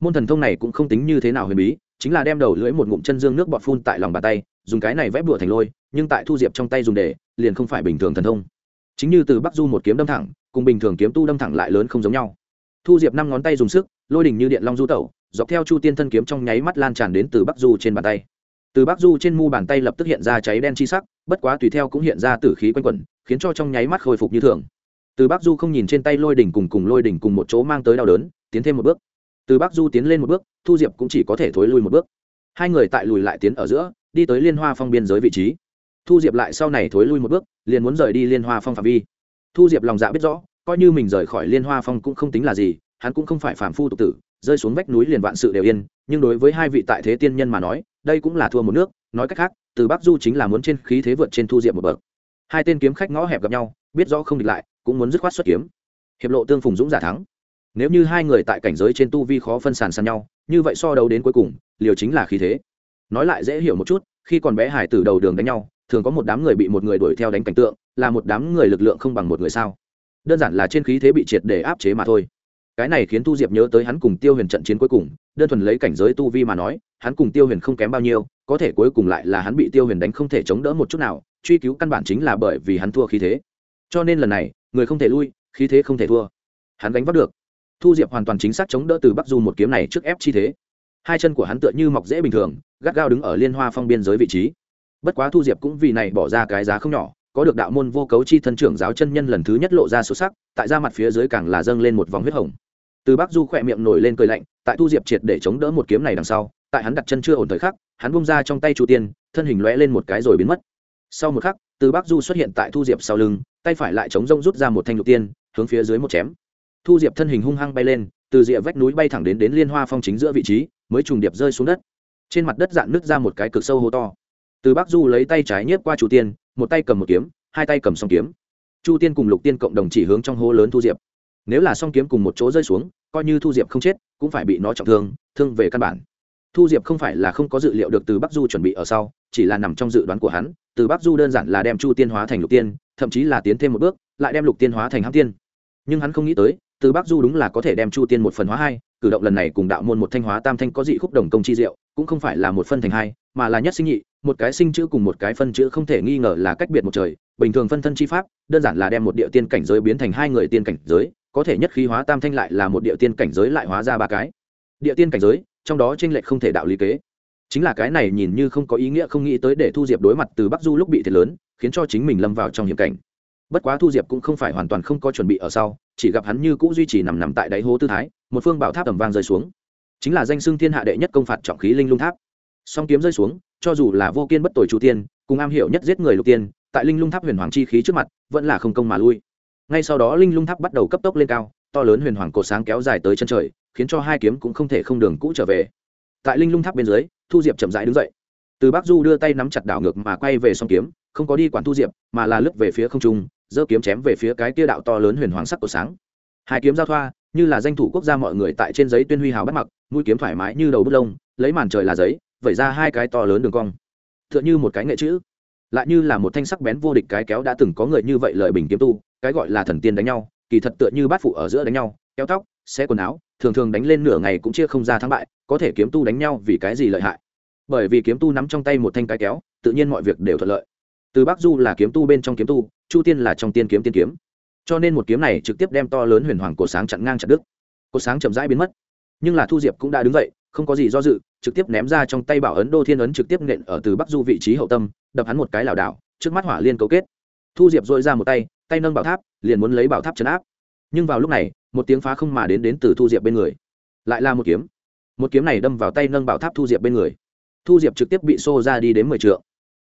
Môn thần thông này cũng không tính như thế nào huyền bí, chính là đem đầu lưỡi một ngụm chân dương nước bọt phun tại lòng bàn tay dùng cái này vẽ bùa thành lôi, nhưng tại thu diệp trong tay dùng để, liền không phải bình thường thần thông. Chính như từ bắc du một kiếm đâm thẳng, cùng bình thường kiếm tu đâm thẳng lại lớn không giống nhau. Thu diệp năm ngón tay dùng sức, lôi đỉnh như điện long du tẩu, dọc theo chu tiên thân kiếm trong nháy mắt lan tràn đến từ bắc du trên bàn tay. Từ bắc du trên mu bàn tay lập tức hiện ra cháy đen chi sắc, bất quá tùy theo cũng hiện ra tử khí quanh quẩn, khiến cho trong nháy mắt khôi phục như thường. Từ bắc du không nhìn trên tay lôi đỉnh cùng cùng lôi đỉnh cùng một chỗ mang tới đau đớn, tiến thêm một bước. Từ bắc du tiến lên một bước, thu diệp cũng chỉ có thể thối lui một bước. Hai người tại lùi lại tiến ở giữa đi tới liên hoa phong biên giới vị trí. Thu diệp lại sau này thối lui một bước, liền muốn rời đi liên hoa phong phạm vi. Thu diệp lòng dạ biết rõ, coi như mình rời khỏi liên hoa phong cũng không tính là gì, hắn cũng không phải phàm phu tục tử, rơi xuống vách núi liền vạn sự đều yên, nhưng đối với hai vị tại thế tiên nhân mà nói, đây cũng là thua một nước, nói cách khác, từ bắc du chính là muốn trên khí thế vượt trên thu diệp một bậc. Hai tên kiếm khách ngõ hẹp gặp nhau, biết rõ không địch lại, cũng muốn dứt khoát xuất kiếm. Hiệp lộ tương phùng dũng giả thắng. Nếu như hai người tại cảnh giới trên tu vi khó phân sàn sàn nhau, như vậy so đấu đến cuối cùng, liều chính là khí thế nói lại dễ hiểu một chút, khi còn bé hải từ đầu đường đánh nhau, thường có một đám người bị một người đuổi theo đánh cảnh tượng, là một đám người lực lượng không bằng một người sao? Đơn giản là trên khí thế bị triệt để áp chế mà thôi. Cái này khiến tu diệp nhớ tới hắn cùng tiêu huyền trận chiến cuối cùng, đơn thuần lấy cảnh giới tu vi mà nói, hắn cùng tiêu huyền không kém bao nhiêu, có thể cuối cùng lại là hắn bị tiêu huyền đánh không thể chống đỡ một chút nào, truy cứu căn bản chính là bởi vì hắn thua khí thế. Cho nên lần này, người không thể lui, khí thế không thể thua. Hắn đánh vác được. Thu diệp hoàn toàn chính xác chống đỡ từ bắc du một kiếm này trước ép chi thế hai chân của hắn tựa như mọc dễ bình thường, gắt gao đứng ở liên hoa phong biên giới vị trí. Bất quá thu diệp cũng vì này bỏ ra cái giá không nhỏ, có được đạo môn vô cấu chi thân trưởng giáo chân nhân lần thứ nhất lộ ra số sắc, tại da mặt phía dưới càng là dâng lên một vòng huyết hồng. Từ bắc du khỏe miệng nổi lên cười lạnh, tại thu diệp triệt để chống đỡ một kiếm này đằng sau, tại hắn đặt chân chưa ổn thời khắc, hắn bung ra trong tay chu tiên, thân hình lóe lên một cái rồi biến mất. Sau một khắc, từ bắc du xuất hiện tại thu diệp sau lưng, tay phải lại chống rông rút ra một thanh lục tiên, hướng phía dưới một chém. Thu diệp thân hình hung hăng bay lên, từ rìa vách núi bay thẳng đến đến liên hoa phong chính giữa vị trí mới trùng điệp rơi xuống đất. Trên mặt đất dạn nứt ra một cái cực sâu hố to. Từ bắc du lấy tay trái nhiếp qua chu tiên, một tay cầm một kiếm, hai tay cầm song kiếm. Chu tiên cùng lục tiên cộng đồng chỉ hướng trong hố lớn thu diệp. Nếu là song kiếm cùng một chỗ rơi xuống, coi như thu diệp không chết, cũng phải bị nó trọng thương thương về căn bản. Thu diệp không phải là không có dự liệu được từ bắc du chuẩn bị ở sau, chỉ là nằm trong dự đoán của hắn, từ bắc du đơn giản là đem chu tiên hóa thành lục tiên, thậm chí là tiến thêm một bước, lại đem lục tiên hóa thành hãm tiên. Nhưng hắn không nghĩ tới từ bắc du đúng là có thể đem chu tiên một phần hóa hai, cử động lần này cùng đạo môn một thanh hóa tam thanh có dị khúc đồng công chi diệu, cũng không phải là một phân thành hai, mà là nhất sinh nhị, một cái sinh chữ cùng một cái phân chữ không thể nghi ngờ là cách biệt một trời. Bình thường phân thân chi pháp, đơn giản là đem một địa tiên cảnh giới biến thành hai người tiên cảnh giới, có thể nhất khí hóa tam thanh lại là một địa tiên cảnh giới lại hóa ra ba cái. Địa tiên cảnh giới, trong đó tranh lệch không thể đạo lý kế. Chính là cái này nhìn như không có ý nghĩa không nghĩ tới để thu diệp đối mặt từ bắc du lúc bị thiệt lớn, khiến cho chính mình lâm vào trong hiểm cảnh. Bất quá thu diệp cũng không phải hoàn toàn không có chuẩn bị ở sau chỉ gặp hắn như cũ duy trì nằm nằm tại đáy hố tư thái, một phương bảo tháp tầm vang rơi xuống. Chính là danh xưng thiên hạ đệ nhất công phạt trọng khí linh lung tháp. Song kiếm rơi xuống, cho dù là vô kiên bất tội chủ tiên, cùng am hiểu nhất giết người lục tiên, tại linh lung tháp huyền hoàng chi khí trước mặt, vẫn là không công mà lui. Ngay sau đó linh lung tháp bắt đầu cấp tốc lên cao, to lớn huyền hoàng cột sáng kéo dài tới chân trời, khiến cho hai kiếm cũng không thể không đường cũ trở về. Tại linh lung tháp bên dưới, thu diệp chậm rãi đứng dậy. Từ bắc du đưa tay nắm chặt đảo ngược mà quay về song kiếm, không có đi quản thu diệp, mà là lướt về phía không trung giơ kiếm chém về phía cái kia đạo to lớn huyền hoàng sắc của sáng. Hai kiếm giao thoa, như là danh thủ quốc gia mọi người tại trên giấy tuyên huy hào bắt mặc, mũi kiếm thoải mái như đầu bút lông, lấy màn trời là giấy, vẩy ra hai cái to lớn đường cong. T h ư ợ n h ư một cái nghệ chữ, lại như là một thanh sắc bén vô địch cái kéo đã từng có người như vậy lợi bình kiếm tu, cái gọi là thần tiên đánh nhau, kỳ thật tựa như bát phụ ở giữa đánh nhau, kéo tóc xe quần áo, thường thường đánh lên nửa ngày cũng chia không ra thắng bại, có thể kiếm tu đánh nhau vì cái gì lợi hại. Bởi vì kiếm tu nắm trong tay một thanh cái kéo, tự nhiên mọi việc đều thuận lợi. Từ bắc du là kiếm tu bên trong kiếm tu chu tiên là trong tiên kiếm tiên kiếm. Cho nên một kiếm này trực tiếp đem to lớn huyền hoàng cổ sáng chặn ngang chặn đứt. Cổ sáng chậm rãi biến mất. Nhưng là thu diệp cũng đã đứng dậy, không có gì do dự, trực tiếp ném ra trong tay bảo ấn đô thiên ấn trực tiếp nện ở từ bắc du vị trí hậu tâm, đập hắn một cái lảo đảo, trước mắt hỏa liên cấu kết. Thu diệp dội ra một tay tay nâng bảo tháp, liền muốn lấy bảo tháp chấn áp. Nhưng vào lúc này, một tiếng phá không mà đến đến từ thu diệp bên người. Lại là một kiếm. Một kiếm này đâm vào tay nâng bảo tháp thu diệp bên người. Thu diệp trực tiếp bị xô ra đi đến mười t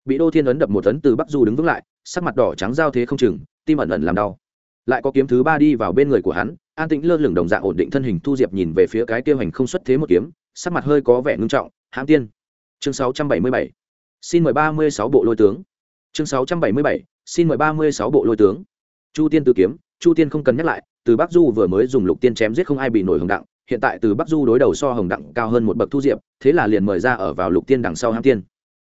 bị đô thiên ấn đập một tấn từ bắc du đứng vững lại, sắc mặt đỏ trắng giao thế không chừng, tim ẩn ẩn làm đau. Lại có kiếm thứ ba đi vào bên người của hắn, an tĩnh lơ lửng đồng dạng ổn định thân hình thu diệp nhìn về phía cái tiêu hành không xuất thế một kiếm, sắc mặt hơi có vẻ ngưng trọng, hãm tiên. Chương 677. xin mời ba mươi sáu bộ lôi tướng. Chương 677. xin mời ba mươi sáu bộ lôi tướng. Chu tiên tự kiếm, chu tiên không cần nhắc lại, từ bắc du vừa mới dùng lục tiên chém giết không ai bị nổi hồng đặng, hiện tại từ bắc du đối đầu so hồng đặng cao hơn một bậc thu diệp, thế là liền mời ra ở vào lục tiên đằng sau hãm tiên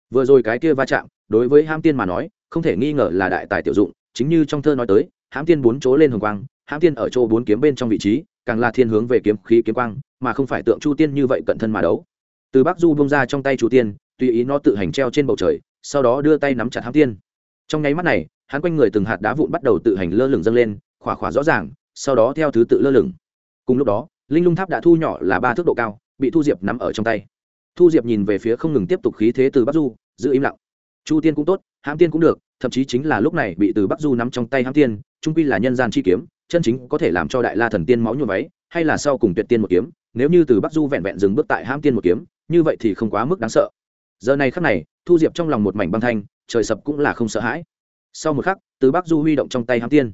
vừa rồi cái kia va chạm, đối với hãm tiên mà nói, không thể nghi ngờ là đại tài tiểu dụng, chính như trong thơ nói tới, hãm tiên bốn chỗ lên hồng quang, hãm tiên ở chỗ bốn kiếm bên trong vị trí, càng là thiên hướng về kiếm khí kiếm quang, mà không phải tượng chu tiên như vậy cận thân mà đấu. Từ bắc du bông ra trong tay chu tiên, tùy ý nó tự hành treo trên bầu trời, sau đó đưa tay nắm chặt hãm tiên. Trong nháy mắt này, hắn quanh người từng hạt đá vụn bắt đầu tự hành lơ lửng dâng lên, khỏa khỏa rõ ràng, sau đó theo thứ tự lơ lửng. Cùng lúc đó, linh lung tháp đã thu nhỏ là ba thước độ cao, bị thu diệp nắm ở trong tay thu diệp nhìn về phía không ngừng tiếp tục khí thế từ bắc du, giữ im lặng. Chu tiên cũng tốt, hãm tiên cũng được, thậm chí chính là lúc này bị từ bắc du nắm trong tay hãm tiên, trung quy là nhân gian chi kiếm, chân chính có thể làm cho đại la thần tiên máu nhuộm váy, hay là sau cùng tuyệt tiên một kiếm, nếu như từ bắc du vẹn vẹn dừng bước tại hãm tiên một kiếm, như vậy thì không quá mức đáng sợ. Giờ này khắc này, thu diệp trong lòng một mảnh băng thanh, trời sập cũng là không sợ hãi. Sau một khắc, từ bắc du huy động trong tay hãm tiên.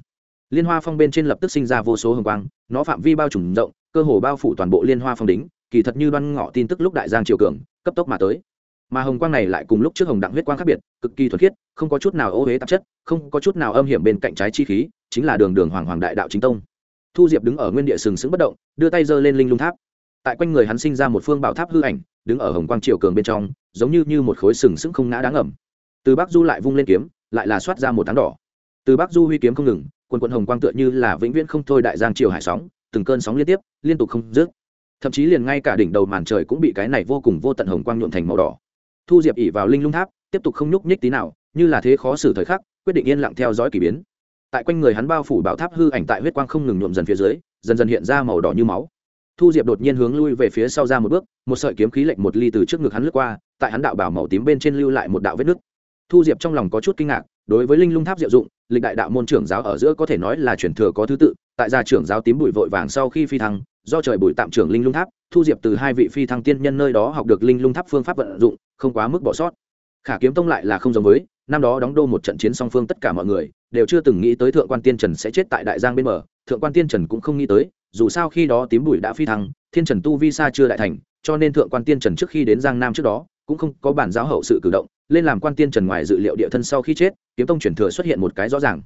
Liên hoa phong bên trên lập tức sinh ra vô số hồng quang, nó phạm vi bao trùm rộng, cơ hồ bao phủ toàn bộ liên hoa phong đính kỳ thật như đoan ngọ tin tức lúc đại giang triều cường, cấp tốc mà tới. Mà hồng quang này lại cùng lúc trước hồng đặng huyết quang khác biệt, cực kỳ thuật khiết, không có chút nào ô huế tạp chất, không có chút nào âm hiểm bên cạnh trái chi khí, chính là đường đường hoàng hoàng đại đạo chính tông. Thu diệp đứng ở nguyên địa sừng sững bất động, đưa tay giơ lên linh lung tháp. Tại quanh người hắn sinh ra một phương bảo tháp hư ảnh, đứng ở hồng quang triều cường bên trong, giống như như một khối sừng sững không ngã đáng ẩm từ bắc du lại vung lên kiếm, lại là soát ra một tháng đỏ. Từ bắc du huy kiếm không ngừng, quần quận hồng quang tựa như là vĩnh viễn không thôi đại giang triều hải sóng, từng cơn sóng liên tiếp, liên tục không dứt thậm chí liền ngay cả đỉnh đầu màn trời cũng bị cái này vô cùng vô tận hồng quang nhuộn thành màu đỏ. Thu diệp ỉ vào linh lung tháp, tiếp tục không nhúc nhích tí nào, như là thế khó xử thời khắc, quyết định yên lặng theo dõi k ỳ biến. Tại quanh người hắn bao phủ bảo tháp hư ảnh tại huyết quang không ngừng nhuộm dần phía dưới, dần dần hiện ra màu đỏ như máu. Thu diệp đột nhiên hướng lui về phía sau ra một bước, một sợi kiếm khí lệnh một ly từ trước ngực hắn lướt qua, tại hắn đạo bảo màu tím bên trên lưu lại một đạo vết nứt. Thu diệp trong lòng có chút kinh ngạc, đối với linh lung tháp diệu dụng, lịch đại đạo môn trưởng giáo ở giữa có thể nói là truyền thừa có thứ tự, tại gia trưởng giáo tím bụi vội vàng sau khi phi thăng do trời bụi tạm trưởng linh lung tháp, thu diệp từ hai vị phi thăng tiên nhân nơi đó học được linh lung tháp phương pháp vận dụng, không quá mức bỏ sót. Khả kiếm tông lại là không giống với, năm đó đóng đô một trận chiến song phương tất cả mọi người, đều chưa từng nghĩ tới thượng quan tiên trần sẽ chết tại đại giang bên bờ, thượng quan tiên trần cũng không nghĩ tới, dù sao khi đó tím bụi đã phi thăng, thiên trần tu vi xa chưa đại thành, cho nên thượng quan tiên trần trước khi đến giang nam trước đó, cũng không có bản giáo hậu sự cử động, lên làm quan tiên trần ngoài dự liệu địa thân sau khi chết, kiếm tông chuyển thừa xuất hiện một cái rõ ràng.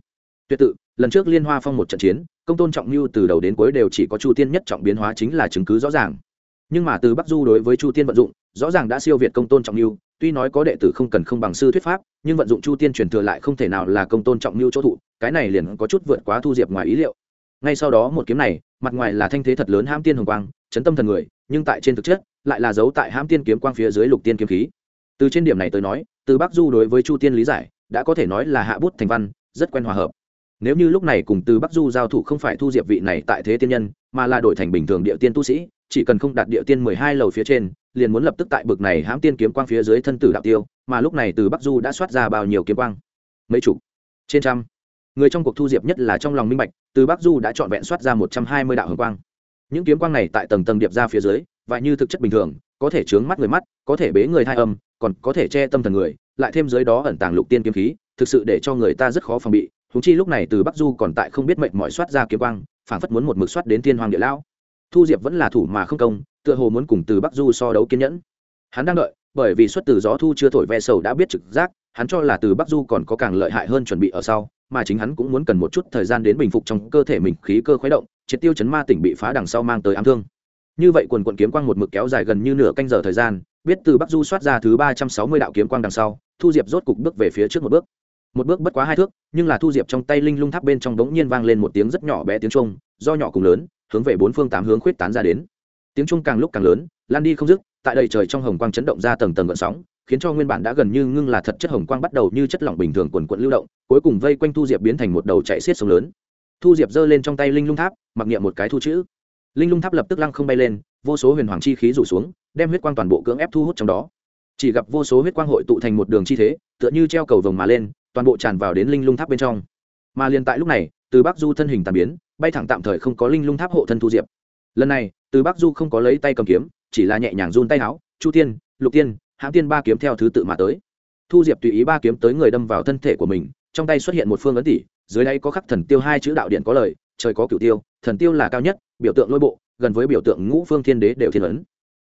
Tuyệt tự, lần trước liên hoa phong một trận chiến công tôn trọng lưu từ đầu đến cuối đều chỉ có chu tiên nhất trọng biến hóa chính là chứng cứ rõ ràng. Nhưng mà từ bắc du đối với chu tiên vận dụng, rõ ràng đã siêu việt công tôn trọng lưu. tuy nói có đệ tử không cần không bằng sư thuyết pháp, nhưng vận dụng chu tiên truyền thừa lại không thể nào là công tôn trọng lưu chỗ thụ, cái này liền có chút vượt quá thu diệp ngoài ý liệu. Ngay sau đó một kiếm này, mặt ngoài là thanh thế thật lớn ham tiên hồng quang, chấn tâm thần người, nhưng tại trên thực chất, lại là giấu tại ham tiên kiếm quang phía dưới lục tiên kiếm khí. Từ trên điểm này tới nói, từ bắc du đối với chu tiên lý giải, đã có thể nói là hạ bút thành văn, rất quen hòa hợp nếu như lúc này cùng từ bắc du giao thủ không phải thu diệp vị này tại thế tiên nhân, mà là đổi thành bình thường địa tiên tu sĩ, chỉ cần không đạt địa tiên mười hai lầu phía trên, liền muốn lập tức tại bực này hãm tiên kiếm quang phía dưới thân tử đạo tiêu, mà lúc này từ bắc du đã soát ra bao nhiêu kiếm quang? Mấy chục? Trên trăm? Người trong cuộc thu diệp nhất là trong lòng minh bạch, từ bắc du đã trọn vẹn soát ra một trăm hai mươi đạo hồng quang. Những kiếm quang này tại tầng tầng điệp ra phía dưới, và như thực chất bình thường, có thể chướng mắt người mắt, có thể bế người thai âm, còn có thể che tâm thần người, lại thêm dưới đó ẩn tàng lục tiên kiếm khí, thực sự để cho người ta rất khó phòng bị húng chi lúc này từ bắc du còn tại không biết mệnh mọi soát ra kiếm quang, phảng phất muốn một mực soát đến thiên hoàng địa lão. Thu diệp vẫn là thủ mà không công, tựa hồ muốn cùng từ bắc du so đấu kiên nhẫn. Hắn đang đợi, bởi vì xuất từ gió thu chưa thổi ve sầu đã biết trực giác, hắn cho là từ bắc du còn có càng lợi hại hơn chuẩn bị ở sau, mà chính hắn cũng muốn cần một chút thời gian đến bình phục trong cơ thể mình khí cơ khuấy động, triệt tiêu chấn ma tỉnh bị phá đằng sau mang tới ám thương. Như vậy quần quận kiếm quang một mực kéo dài gần như nửa canh giờ thời gian, biết từ bắc du soát ra thứ ba trăm sáu mươi đạo kiếm quang đằng sau, thu diệp rốt cục bước về phía trước một bước một bước bất quá hai thước, nhưng là thu diệp trong tay linh lung tháp bên trong đống nhiên vang lên một tiếng rất nhỏ bé tiếng trung do nhỏ cùng lớn, hướng về bốn phương tám hướng khuyết tán ra đến. Tiếng trung càng lúc càng lớn, lan đi không dứt, tại đây trời trong hồng quang chấn động ra tầng tầng gợn sóng, khiến cho nguyên bản đã gần như ngưng là thật chất hồng quang bắt đầu như chất lỏng bình thường quần quận lưu động, cuối cùng vây quanh thu diệp biến thành một đầu chạy xiết sông lớn. Thu diệp giơ lên trong tay linh lung tháp, mặc niệm một cái thu chữ. Linh lung tháp lập tức lăng không bay lên, vô số huyền hoàng chi khí rủ xuống, đem huyết quang toàn bộ cưỡng ép thu hút trong đó. Chỉ gặp vô số huyết quang hội tụ thành một đường chi thế, tựa như treo cầu vồng mà lên toàn bộ tràn vào đến linh lung tháp bên trong. Mà liền tại lúc này, từ bắc du thân hình tàn biến, bay thẳng tạm thời không có linh lung tháp hộ thân thu diệp. Lần này, từ bắc du không có lấy tay cầm kiếm, chỉ là nhẹ nhàng run tay áo, chu tiên, lục tiên, hãng tiên ba kiếm theo thứ tự mà tới. Thu diệp tùy ý ba kiếm tới người đâm vào thân thể của mình, trong tay xuất hiện một phương ấn tỷ dưới đây có khắc thần tiêu hai chữ đạo điện có lời, trời có cửu tiêu, thần tiêu là cao nhất, biểu tượng lôi bộ, gần với biểu tượng ngũ phương thiên đế đều thiên ấn.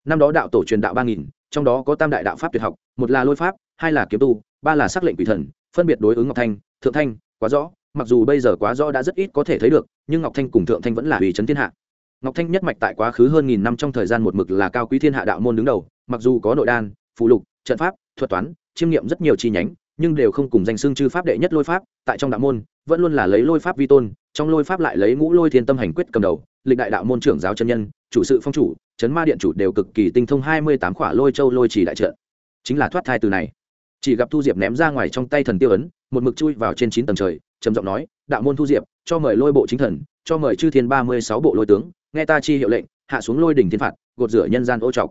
Năm đó đạo tổ truyền đạo ba nghìn, trong đó có tam đại đạo pháp tuyệt học, một là lôi pháp, hai là kiếm tu, ba là sắc lệnh quỷ thần phân biệt đối ứng ngọc thanh, thượng thanh, quá rõ. Mặc dù bây giờ quá rõ đã rất ít có thể thấy được, nhưng ngọc thanh cùng thượng thanh vẫn là ủy trấn thiên hạ. Ngọc thanh nhất mạch tại quá khứ hơn nghìn năm trong thời gian một mực là cao quý thiên hạ đạo môn đứng đầu, mặc dù có nội đan phụ lục, trận pháp, thuật toán, chiêm nghiệm rất nhiều chi nhánh, nhưng đều không cùng danh xưng chư pháp đệ nhất lôi pháp, tại trong đạo môn, vẫn luôn là lấy lôi pháp vi tôn, trong lôi pháp lại lấy ngũ lôi thiên tâm hành quyết cầm đầu, lịch đại đạo môn trưởng giáo chân nhân, chủ sự phong chủ, chấn ma điện chủ đều cực kỳ tinh thông hai mươi tám khỏa lôi châu lôi chỉ đại trận. Chính là thoát thai từ này chỉ gặp thu diệp ném ra ngoài trong tay thần tiêu ấn, một mực chui vào trên chín tầng trời, trầm giọng nói, đạo môn thu diệp, cho mời lôi bộ chính thần, cho mời chư thiên ba mươi sáu bộ lôi tướng, nghe ta chi hiệu lệnh, hạ xuống lôi đỉnh thiên phạt, gột rửa nhân gian ô trọc.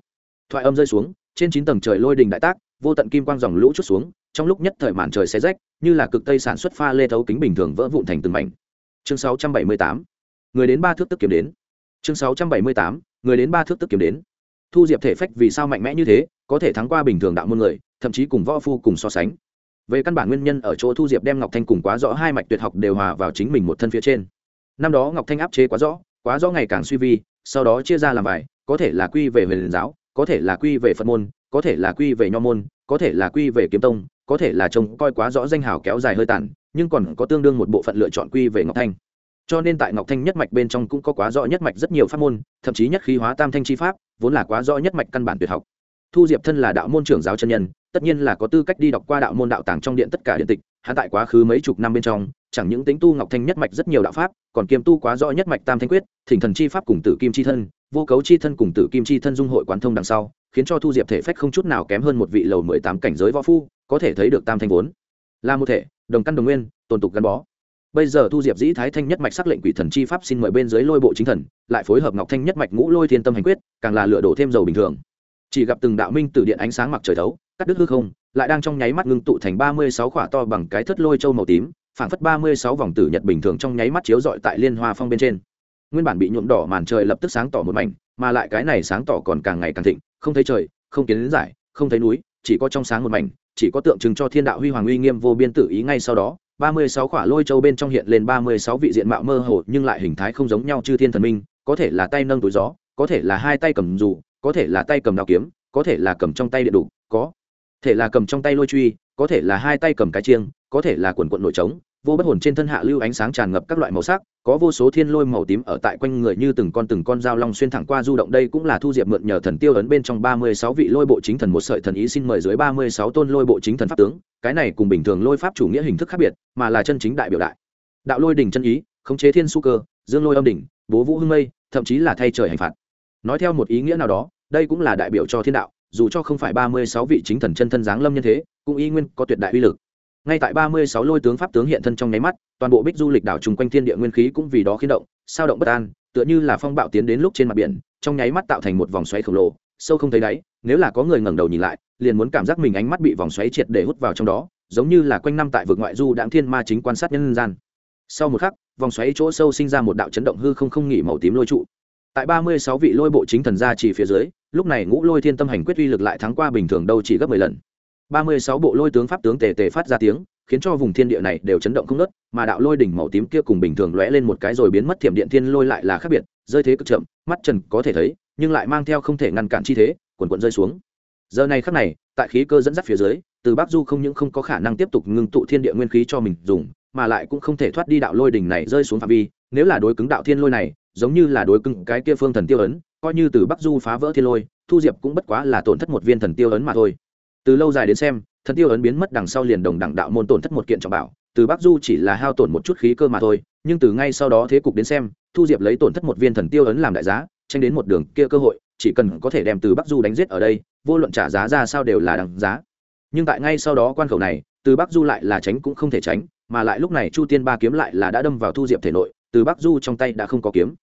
Thoại âm rơi xuống, trên chín tầng trời lôi đình đại tác, vô tận kim quang dòng lũ chút xuống, trong lúc nhất thời màn trời xé rách, như là cực tây sản xuất pha lê thấu kính bình thường vỡ vụn thành từng mảnh. Chương 678 người đến ba thước tức kiếm đến. Chương 678 người đến ba thước tức kiếm đến. Thu diệp thể phách vì sao mạnh mẽ như thế có thể thắng qua bình thường đạo môn người, thậm chí cùng võ phu cùng so sánh. Về căn bản nguyên nhân ở chỗ thu diệp đem ngọc thanh cùng quá rõ hai mạch tuyệt học đều hòa vào chính mình một thân phía trên. Năm đó ngọc thanh áp chế quá rõ quá rõ ngày càng suy vi, sau đó chia ra làm vài, có thể là quy về huyền giáo, có thể là quy về phật môn, có thể là quy về nho môn, có thể là quy về kiếm tông, có thể là trông coi quá rõ danh hào kéo dài hơi tàn, nhưng còn có tương đương một bộ phận lựa chọn quy về ngọc thanh. Cho nên tại ngọc thanh nhất mạch bên trong cũng có quá rõ nhất mạch rất nhiều pháp môn, thậm chí nhất khí hóa tam thanh chi pháp, vốn là quá rõ nhất mạch căn bản tuyệt học thu diệp thân là đạo môn trưởng giáo chân nhân, tất nhiên là có tư cách đi đọc qua đạo môn đạo tàng trong điện tất cả điện tịch, hắn tại quá khứ mấy chục năm bên trong, chẳng những tính tu ngọc thanh nhất mạch rất nhiều đạo pháp, còn kiêm tu quá rõ nhất mạch tam thanh quyết, thỉnh thần chi pháp cùng tử kim chi thân, vô cấu chi thân cùng tử kim chi thân dung hội quán thông đằng sau, khiến cho thu diệp thể phách không chút nào kém hơn một vị lầu mười tám cảnh giới võ phu, có thể thấy được tam thanh vốn là một thể, đồng căn đồng nguyên, tồn tục gắn bó. Bây giờ thu diệp dĩ thái thanh nhất mạch sắc lệnh quỷ thần chi pháp xin mời bên dưới lôi bộ chính thần, lại phối hợp ngọc thanh nhất mạch ngũ lôi thiên tâm hành quyết, càng là lựa đổ thêm dầu bình thường chỉ gặp từng đạo minh từ điện ánh sáng mặc trời thấu, cắt đứt hư không, lại đang trong nháy mắt ngưng tụ thành ba mươi sáu khỏa to bằng cái thất lôi châu màu tím, phảng phất ba mươi sáu vòng tử nhật bình thường trong nháy mắt chiếu rọi tại liên hoa phong bên trên. Nguyên bản bị nhuộm đỏ màn trời lập tức sáng tỏ một mảnh, mà lại cái này sáng tỏ còn càng ngày càng thịnh, không thấy trời, không kiến giải, không thấy núi, chỉ có trong sáng một mảnh, chỉ có tượng trưng cho thiên đạo huy hoàng uy nghiêm vô biên tử ý ngay sau đó, ba mươi sáu khỏa lôi châu bên trong hiện lên ba mươi sáu vị diện mạo mơ hồ nhưng lại hình thái không giống nhau chư thiên thần minh, có thể là tay nâng túi gió, có thể là hai tay cầm dù có thể là tay cầm đao kiếm, có thể là cầm trong tay điện đủ có thể là cầm trong tay lôi truy, có thể là hai tay cầm cái chiêng, có thể là quần quận nội trống, vô bất hồn trên thân hạ lưu ánh sáng tràn ngập các loại màu sắc, có vô số thiên lôi màu tím ở tại quanh người như từng con từng con dao long xuyên thẳng qua du động, đây cũng là thu diệp mượn nhờ thần tiêu ấn bên trong ba mươi sáu vị lôi bộ chính thần một sợi thần ý xin mời dưới ba mươi sáu tôn lôi bộ chính thần pháp tướng, cái này cùng bình thường lôi pháp chủ nghĩa hình thức khác biệt, mà là chân chính đại biểu đại. Đạo lôi đỉnh chân ý, khống chế thiên su cơ, dương lôi âm đỉnh, bố vũ hưng mây, thậm chí là thay trời hành phạt. Nói theo một ý nghĩa nào đó đây cũng là đại biểu cho thiên đạo, dù cho không phải ba mươi sáu vị chính thần chân thân giáng lâm nhân thế, cũng y nguyên có tuyệt đại uy lực. Ngay tại ba mươi sáu lôi tướng pháp tướng hiện thân trong nháy mắt, toàn bộ bích du lịch đảo chung quanh thiên địa nguyên khí cũng vì đó khiến động, sao động bất an, tựa như là phong bạo tiến đến lúc trên mặt biển, trong nháy mắt tạo thành một vòng xoáy khổng lồ, sâu không thấy đáy, nếu là có người ngẩng đầu nhìn lại, liền muốn cảm giác mình ánh mắt bị vòng xoáy triệt để hút vào trong đó, giống như là quanh năm tại vực ngoại du đãng thiên ma chính quan sát nhân gian. Sau một khắc, vòng xoáy chỗ sâu sinh ra một đạo chấn động hư không không nghỉ màu tím lôi trụ tại ba mươi sáu vị lôi bộ chính thần gia chỉ phía dưới, lúc này ngũ lôi thiên tâm hành quyết uy lực lại thắng qua bình thường đâu chỉ gấp mười lần. ba mươi sáu bộ lôi tướng pháp tướng tề tề phát ra tiếng, khiến cho vùng thiên địa này đều chấn động không nớt mà đạo lôi đỉnh màu tím kia cùng bình thường lóe lên một cái rồi biến mất thiểm điện thiên lôi lại là khác biệt, rơi thế cực chậm, mắt trần có thể thấy, nhưng lại mang theo không thể ngăn cản chi thế, quần quần rơi xuống. Giờ này khắc này, tại khí cơ dẫn dắt phía dưới, từ bắc du không những không có khả năng tiếp tục ngưng tụ thiên địa nguyên khí cho mình dùng, mà lại cũng không thể thoát đi đạo lôi đỉnh này rơi xuống phạm vi, nếu là đối cứng đạo thiên lôi này giống như là đối cứng cái kia phương thần tiêu ấn, coi như từ bắc du phá vỡ thiên lôi, thu diệp cũng bất quá là tổn thất một viên thần tiêu ấn mà thôi. Từ lâu dài đến xem, thần tiêu ấn biến mất đằng sau liền đồng đẳng đạo môn tổn thất một kiện trọng bảo, từ bắc du chỉ là hao tổn một chút khí cơ mà thôi, nhưng từ ngay sau đó thế cục đến xem, thu diệp lấy tổn thất một viên thần tiêu ấn làm đại giá, tranh đến một đường kia cơ hội, chỉ cần có thể đem từ bắc du đánh giết ở đây, vô luận trả giá ra sao đều là đằng giá. Nhưng tại ngay sau đó quan khẩu này, từ bắc du lại là tránh cũng không thể tránh, mà lại lúc này chu tiên ba kiếm lại là đã đâm vào thu diệp thể nội, từ bắc du trong tay đã không có kiếm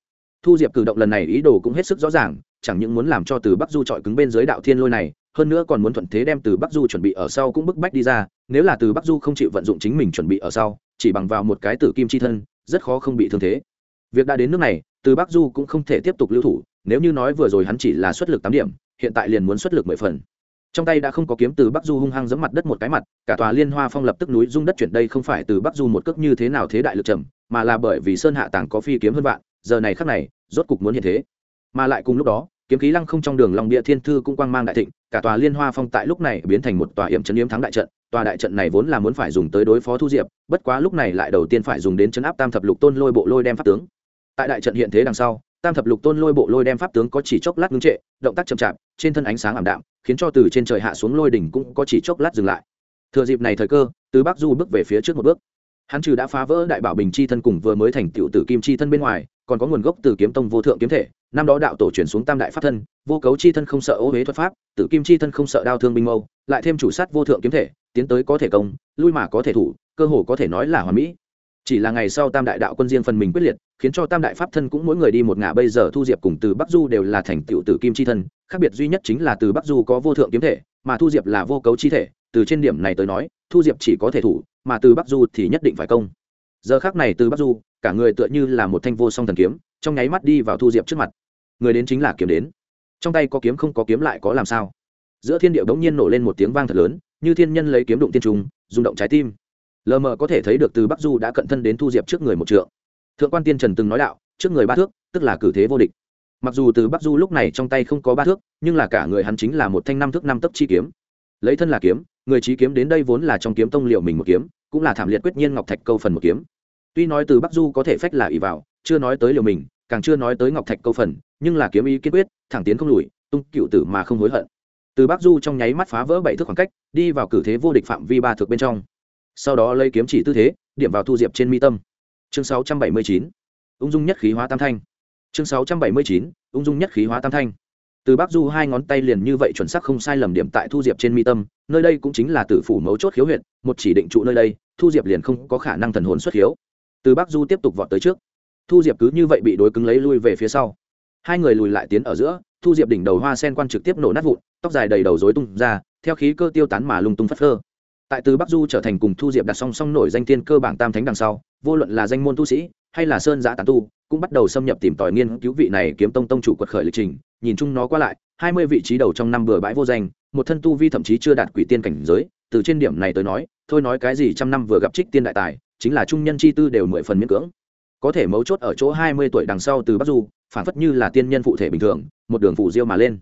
thu diệp cử động lần này ý đồ cũng hết sức rõ ràng, chẳng những muốn làm cho từ bắc du trọi cứng bên dưới đạo thiên lôi này, hơn nữa còn muốn thuận thế đem từ bắc du chuẩn bị ở sau cũng bức bách đi ra, nếu là từ bắc du không chịu vận dụng chính mình chuẩn bị ở sau, chỉ bằng vào một cái tử kim chi thân, rất khó không bị thương thế. Việc đã đến nước này, từ bắc du cũng không thể tiếp tục lưu thủ, nếu như nói vừa rồi hắn chỉ là xuất lực tám điểm, hiện tại liền muốn xuất lực mười phần. Trong tay đã không có kiếm từ bắc du hung hăng giẫm mặt đất một cái mặt, cả tòa liên hoa phong lập tức núi rung đất chuyển đây không phải từ bắc du một cước như thế nào thế đại lực trầm, mà là bởi vì sơn hạ tàng có phi kiếm hơn vạn giờ này khắc này, rốt cục muốn hiện thế. Mà lại cùng lúc đó, kiếm khí lăng không trong đường lòng địa thiên thư cũng quang mang đại thịnh, cả tòa liên hoa phong tại lúc này biến thành một tòa hiểm chấn yếm thắng đại trận. Tòa đại trận này vốn là muốn phải dùng tới đối phó thu diệp, bất quá lúc này lại đầu tiên phải dùng đến chấn áp tam thập lục tôn lôi bộ lôi đem pháp tướng. Tại đại trận hiện thế đằng sau, tam thập lục tôn lôi bộ lôi đem pháp tướng có chỉ chốc lát ngưng trệ, động tác chậm chạp, trên thân ánh sáng ảm đạm, khiến cho từ trên trời hạ xuống lôi đỉnh cũng có chỉ chốc lát dừng lại. Thừa dịp này thời cơ, từ bắc du bước về phía trước một bước. Hắn trừ đã phá vỡ đại bảo bình chi thân cùng vừa mới thành tựu tử kim chi thân bên ngoài còn có nguồn gốc từ kiếm tông vô thượng kiếm thể, năm đó đạo tổ chuyển xuống tam đại pháp thân, vô cấu chi thân không sợ ô huế thuật pháp, tử kim chi thân không sợ đao thương binh mâu, lại thêm chủ sát vô thượng kiếm thể, tiến tới có thể công, lui mà có thể thủ, cơ hồ có thể nói là hoàn mỹ. Chỉ là ngày sau tam đại đạo quân riêng phần mình quyết liệt, khiến cho tam đại pháp thân cũng mỗi người đi một ngả, bây giờ thu diệp cùng từ bắc du đều là thành tựu tử kim chi thân, khác biệt duy nhất chính là từ bắc du có vô thượng kiếm thể, mà thu diệp là vô cấu chi thể, từ trên điểm này tới nói, thu diệp chỉ có thể thủ, mà từ bắc du thì nhất định phải công giờ khác này từ bắc du cả người tựa như là một thanh vô song thần kiếm trong nháy mắt đi vào thu diệp trước mặt. Người đến chính là kiếm đến. Trong tay có kiếm không có kiếm lại có làm sao? Giữa thiên địa bỗng nhiên nổ lên một tiếng vang thật lớn như thiên nhân lấy kiếm đụng tiên trùng, rung động trái tim. Lờ mờ có thể thấy được từ bắc du đã cận thân đến thu diệp trước người một trượng. Thượng quan tiên trần từng nói đạo trước người ba thước tức là cử thế vô địch. Mặc dù từ bắc du lúc này trong tay không có ba thước nhưng là cả người hắn chính là một thanh năm thước năm tấc chi kiếm. Lấy thân là kiếm người trí kiếm đến đây vốn là trong kiếm tông liệu mình một kiếm, cũng là thảm liệt quyết nhiên ngọc thạch câu phần một kiếm. Tuy nói từ bắc du có thể phách là ỷ vào, chưa nói tới liều mình, càng chưa nói tới ngọc thạch câu phần, nhưng là kiếm ý kiên quyết, thẳng tiến không lùi, tung cựu tử mà không hối hận. Từ bắc du trong nháy mắt phá vỡ bảy thước khoảng cách, đi vào cử thế vô địch phạm vi ba thực bên trong. Sau đó lấy kiếm chỉ tư thế, điểm vào thu diệp trên mi tâm. Chương 679. ung dung nhất khí hóa tam thanh. Chương 679. ung dung nhất khí hóa tam thanh từ bắc du hai ngón tay liền như vậy chuẩn xác không sai lầm điểm tại thu diệp trên mi tâm, nơi đây cũng chính là tử phủ mấu chốt khiếu huyện một chỉ định trụ nơi đây, thu diệp liền không có khả năng thần hồn xuất hiếu từ bắc du tiếp tục vọt tới trước. Thu diệp cứ như vậy bị đối cứng lấy lui về phía sau. Hai người lùi lại tiến ở giữa, thu diệp đỉnh đầu hoa sen quan trực tiếp nổ nát vụn, tóc dài đầy đầu dối tung ra, theo khí cơ tiêu tán mà lung tung phất phơ. Tại từ bắc du trở thành cùng thu diệp đặt song song nổi danh tiên cơ bảng tam thánh đằng sau, vô luận là danh môn tu sĩ, hay là sơn giã tán tu, cũng bắt đầu xâm nhập tìm tòi nghiên cứu vị này kiếm tông tông chủ quật khởi lịch trình nhìn chung nó qua lại, hai mươi vị trí đầu trong năm bừa bãi vô danh, một thân tu vi thậm chí chưa đạt quỷ tiên cảnh giới, từ trên điểm này tới nói, thôi nói cái gì trăm năm vừa gặp trích tiên đại tài, chính là trung nhân chi tư đều mười phần miễn cưỡng. Có thể mấu chốt ở chỗ hai mươi tuổi đằng sau từ bắc du, phản phất như là tiên nhân phụ thể bình thường, một đường phụ diêu mà lên.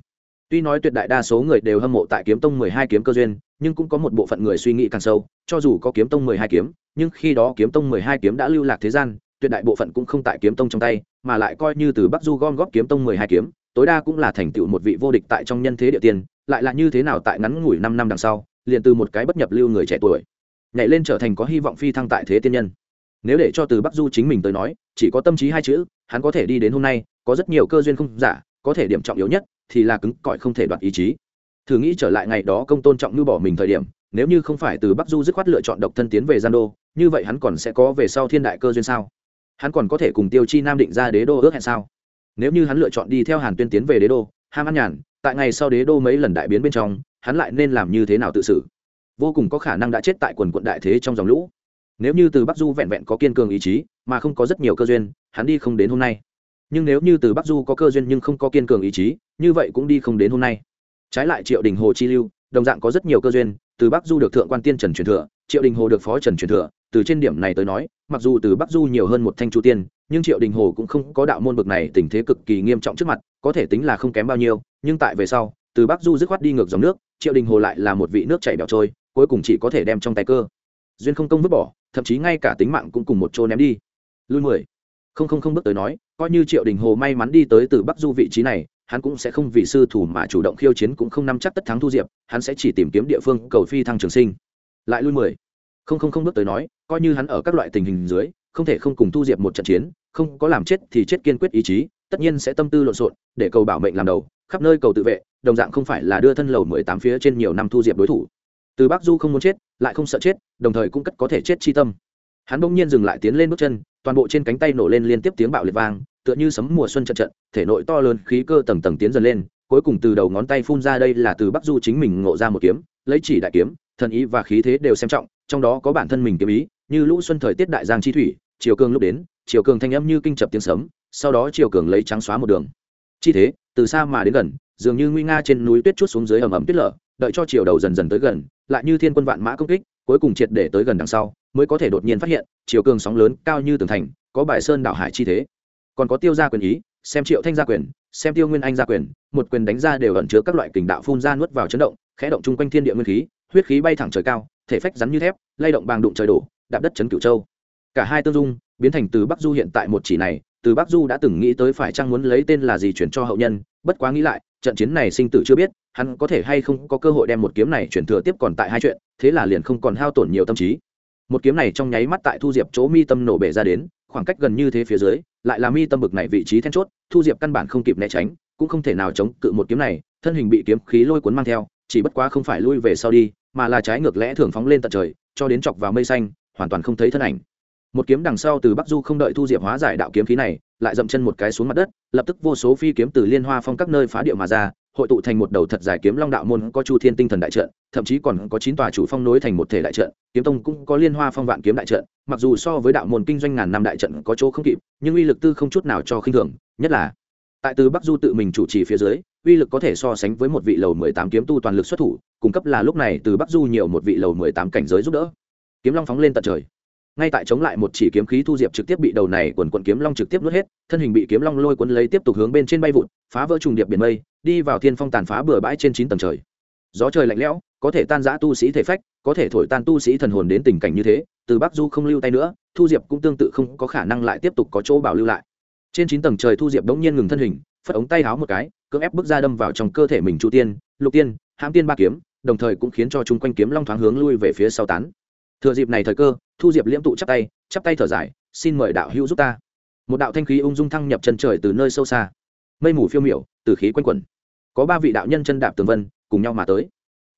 Tuy nói tuyệt đại đa số người đều hâm mộ tại kiếm tông mười hai kiếm cơ duyên, nhưng cũng có một bộ phận người suy nghĩ càng sâu, cho dù có kiếm tông mười hai kiếm, nhưng khi đó kiếm tông mười hai kiếm đã lưu lạc thế gian, tuyệt đại bộ phận cũng không tại kiếm tông trong tay, mà lại coi như từ bắc du gom góp kiếm tông mười hai kiếm tối đa cũng là thành tựu một vị vô địch tại trong nhân thế địa tiên, lại là như thế nào tại ngắn ngủi năm năm đằng sau, liền từ một cái bất nhập lưu người trẻ tuổi, nhảy lên trở thành có hy vọng phi thăng tại thế tiên nhân. Nếu để cho từ bắc du chính mình tới nói, chỉ có tâm trí hai chữ, hắn có thể đi đến hôm nay, có rất nhiều cơ duyên không giả, có thể điểm trọng yếu nhất thì là cứng cỏi không thể đoạt ý chí. Thử nghĩ trở lại ngày đó công tôn trọng như bỏ mình thời điểm, nếu như không phải từ bắc du dứt khoát lựa chọn độc thân tiến về gian đô, như vậy hắn còn sẽ có về sau thiên đại cơ duyên sao? Hắn còn có thể cùng tiêu chi nam định ra đế đô ước hẹn sao? Nếu như hắn lựa chọn đi theo hàn tuyên tiến về đế đô, ham ăn nhàn, tại ngày sau đế đô mấy lần đại biến bên trong, hắn lại nên làm như thế nào tự xử? Vô cùng có khả năng đã chết tại quần quận đại thế trong dòng lũ. Nếu như từ bắc du vẹn vẹn có kiên cường ý chí, mà không có rất nhiều cơ duyên, hắn đi không đến hôm nay. Nhưng nếu như từ bắc du có cơ duyên nhưng không có kiên cường ý chí, như vậy cũng đi không đến hôm nay. Trái lại triệu đình hồ chi lưu đồng dạng có rất nhiều cơ duyên, từ bắc du được thượng quan tiên trần truyền thừa, triệu đình hồ được phó trần truyền thừa, từ trên điểm này tới nói, mặc dù từ bắc du nhiều hơn một thanh chu tiên, nhưng triệu đình hồ cũng không có đạo môn bực này tình thế cực kỳ nghiêm trọng trước mặt, có thể tính là không kém bao nhiêu, nhưng tại về sau, từ bắc du dứt khoát đi ngược dòng nước, triệu đình hồ lại là một vị nước chảy bẹo trôi, cuối cùng chỉ có thể đem trong tay cơ. Duyên không công vứt bỏ, thậm chí ngay cả tính mạng cũng cùng một chỗ ném đi. Lui mười. Không không không bước tới nói, coi như triệu đình hồ may mắn đi tới từ bắc du vị trí này hắn cũng sẽ không vì sư thủ mà chủ động khiêu chiến cũng không nắm chắc tất thắng thu diệp, hắn sẽ chỉ tìm kiếm địa phương cầu phi thăng trường sinh. Lại lui mười. Không không không bước tới nói, coi như hắn ở các loại tình hình dưới, không thể không cùng thu diệp một trận chiến, không có làm chết thì chết kiên quyết ý chí, tất nhiên sẽ tâm tư lộn xộn, để cầu bảo mệnh làm đầu, khắp nơi cầu tự vệ, đồng dạng không phải là đưa thân lầu mười tám phía trên nhiều năm thu diệp đối thủ. Từ bắc du không muốn chết, lại không sợ chết, đồng thời cũng cất có thể chết chi tâm. Hắn bỗng nhiên dừng lại tiến lên bước chân, toàn bộ trên cánh tay nổ lên liên tiếp tiếng bạo liệt vang tựa như sấm mùa xuân trận trận, thể nội to lớn khí cơ tầng tầng tiến dần lên, cuối cùng từ đầu ngón tay phun ra đây là từ bắc du chính mình ngộ ra một kiếm, lấy chỉ đại kiếm, thần ý và khí thế đều xem trọng, trong đó có bản thân mình kiếm ý, như lũ xuân thời tiết đại giang chi thủy, chiều cường lúc đến, chiều cường thanh âm như kinh chập tiếng sấm, sau đó chiều cường lấy trắng xóa một đường. Chi thế, từ xa mà đến gần, dường như nguy nga trên núi tuyết chút xuống dưới ẩm ẩm tuyết lở, đợi cho chiều đầu dần dần tới gần, lại như thiên quân vạn mã công kích, cuối cùng triệt để tới gần đằng sau, mới có thể đột nhiên phát hiện, chiều cường sóng lớn cao như tường thành, có bài sơn đảo hải chi thế còn có tiêu gia quyền ý, xem triệu thanh gia quyền, xem tiêu nguyên anh gia quyền, một quyền đánh ra đều ẩn chứa các loại kình đạo phun ra nuốt vào chấn động, khẽ động chung quanh thiên địa nguyên khí, huyết khí bay thẳng trời cao, thể phách rắn như thép, lay động bàng đụng trời đổ, đạp đất chấn cửu châu. Cả hai tương dung, biến thành từ bắc du hiện tại một chỉ này, từ bắc du đã từng nghĩ tới phải chăng muốn lấy tên là gì chuyển cho hậu nhân, bất quá nghĩ lại, trận chiến này sinh tử chưa biết, hắn có thể hay không có cơ hội đem một kiếm này chuyển thừa tiếp còn tại hai chuyện, thế là liền không còn hao tổn nhiều tâm trí. Một kiếm này trong nháy mắt tại thu diệp chỗ mi tâm nổ bể ra đến khoảng cách gần như thế phía dưới, lại là mi tâm bực này vị trí then chốt, thu diệp căn bản không kịp né tránh, cũng không thể nào chống cự một kiếm này, thân hình bị kiếm khí lôi cuốn mang theo, chỉ bất quá không phải lui về sau đi, mà là trái ngược lẽ thường phóng lên tận trời, cho đến chọc vào mây xanh, hoàn toàn không thấy thân ảnh. Một kiếm đằng sau từ bắc du không đợi thu diệp hóa giải đạo kiếm khí này, lại dậm chân một cái xuống mặt đất, lập tức vô số phi kiếm từ liên hoa phong các nơi phá điệu mà ra hội tụ thành một đầu thật dài kiếm long đạo môn, có chu thiên tinh thần đại trận, thậm chí còn có chín tòa chủ phong nối thành một thể đại trận. Kiếm tông cũng có liên hoa phong vạn kiếm đại trận. Mặc dù so với đạo môn kinh doanh ngàn năm đại trận có chỗ không kịp, nhưng uy lực tư không chút nào cho khinh thường, nhất là tại từ bắc du tự mình chủ trì phía dưới, uy lực có thể so sánh với một vị lầu mười tám kiếm tu toàn lực xuất thủ, cung cấp là lúc này từ bắc du nhiều một vị lầu mười tám cảnh giới giúp đỡ. Kiếm long phóng lên tận trời. Ngay tại chống lại một chỉ kiếm khí thu diệp trực tiếp bị đầu này quần quận kiếm long trực tiếp nuốt hết, thân hình bị kiếm long lôi cuốn lấy tiếp tục hướng bên trên bay vụt, phá vỡ trùng điệp biển mây đi vào thiên phong tàn phá bừa bãi trên chín tầng trời. Gió trời lạnh lẽo, có thể tan giã tu sĩ thể phách, có thể thổi tan tu sĩ thần hồn đến tình cảnh như thế, từ bắc du không lưu tay nữa, thu diệp cũng tương tự không có khả năng lại tiếp tục có chỗ bảo lưu lại. Trên chín tầng trời thu diệp đống nhiên ngừng thân hình, phất ống tay háo một cái, cưỡng ép bước ra đâm vào trong cơ thể mình chu tiên, lục tiên, hãm tiên ba kiếm, đồng thời cũng khiến cho chung quanh kiếm long thoáng hướng lui về phía sau tán. Thừa dịp này thời cơ, thu diệp liễm tụ chắp tay chắp tay thở dài, xin mời đạo hữu giúp ta. Một đạo thanh khí ung dung thăng nhập chân trời từ nơi sâu xa. Mây mù phiêu miểu từ khí quanh quẩn. Có ba vị đạo nhân chân đạp tường vân, cùng nhau mà tới.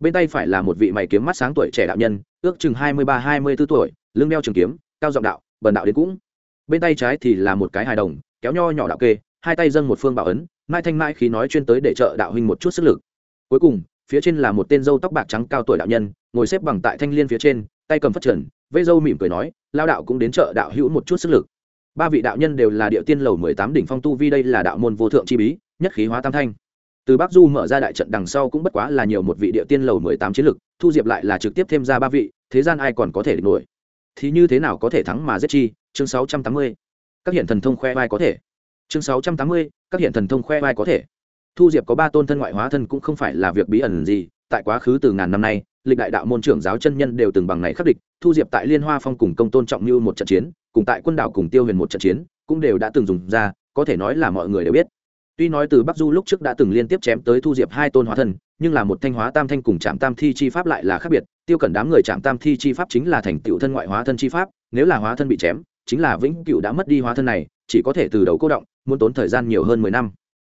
Bên tay phải là một vị mày kiếm mắt sáng tuổi trẻ đạo nhân, ước chừng hai mươi ba, hai mươi b ố tuổi, lưng đeo trường kiếm, cao giọng đạo, bần đạo đến cũng. Bên tay trái thì là một cái hài đồng, kéo nho nhỏ đạo kê, hai tay dâng một phương bảo ấn, mai thanh mai khí nói chuyên tới để trợ đạo huynh một chút sức lực. Cuối cùng, phía trên là một tên dâu tóc bạc trắng cao tuổi đạo nhân, ngồi xếp bằng tại thanh liên phía trên, tay cầm phát trần vây dâu mỉm cười nói, lao đạo cũng đến trợ đạo hữu một chút sức lực ba vị đạo nhân đều là địa tiên lầu mười tám đỉnh phong tu vi, đây là đạo môn vô thượng chi bí, nhất khí hóa tam thanh. Từ bắc du mở ra đại trận đằng sau cũng bất quá là nhiều một vị địa tiên lầu mười tám chiến lực, thu diệp lại là trực tiếp thêm ra ba vị, thế gian ai còn có thể địch nổi? Thì như thế nào có thể thắng mà giết chi? Chương sáu trăm tám mươi. Các hiện thần thông khoe vai có thể. Chương sáu trăm tám mươi, các hiện thần thông khoe vai có thể. Thu diệp có ba tôn thân ngoại hóa thân cũng không phải là việc bí ẩn gì, tại quá khứ từ ngàn năm nay, lịch đại đạo môn trưởng giáo chân nhân đều từng bằng này khắc địch, thu diệp tại liên hoa phong cùng công tôn trọng như một trận chiến cùng tại quân đảo cùng tiêu huyền một trận chiến, cũng đều đã từng dùng ra, có thể nói là mọi người đều biết. Tuy nói từ bắc du lúc trước đã từng liên tiếp chém tới thu diệp hai tôn hóa thân, nhưng là một thanh hóa tam thanh cùng trạm tam thi chi pháp lại là khác biệt, tiêu cẩn đám người trạm tam thi chi pháp chính là thành tựu thân ngoại hóa thân chi pháp, nếu là hóa thân bị chém, chính là vĩnh cựu đã mất đi hóa thân này, chỉ có thể từ đầu cố động, muốn tốn thời gian nhiều hơn mười năm.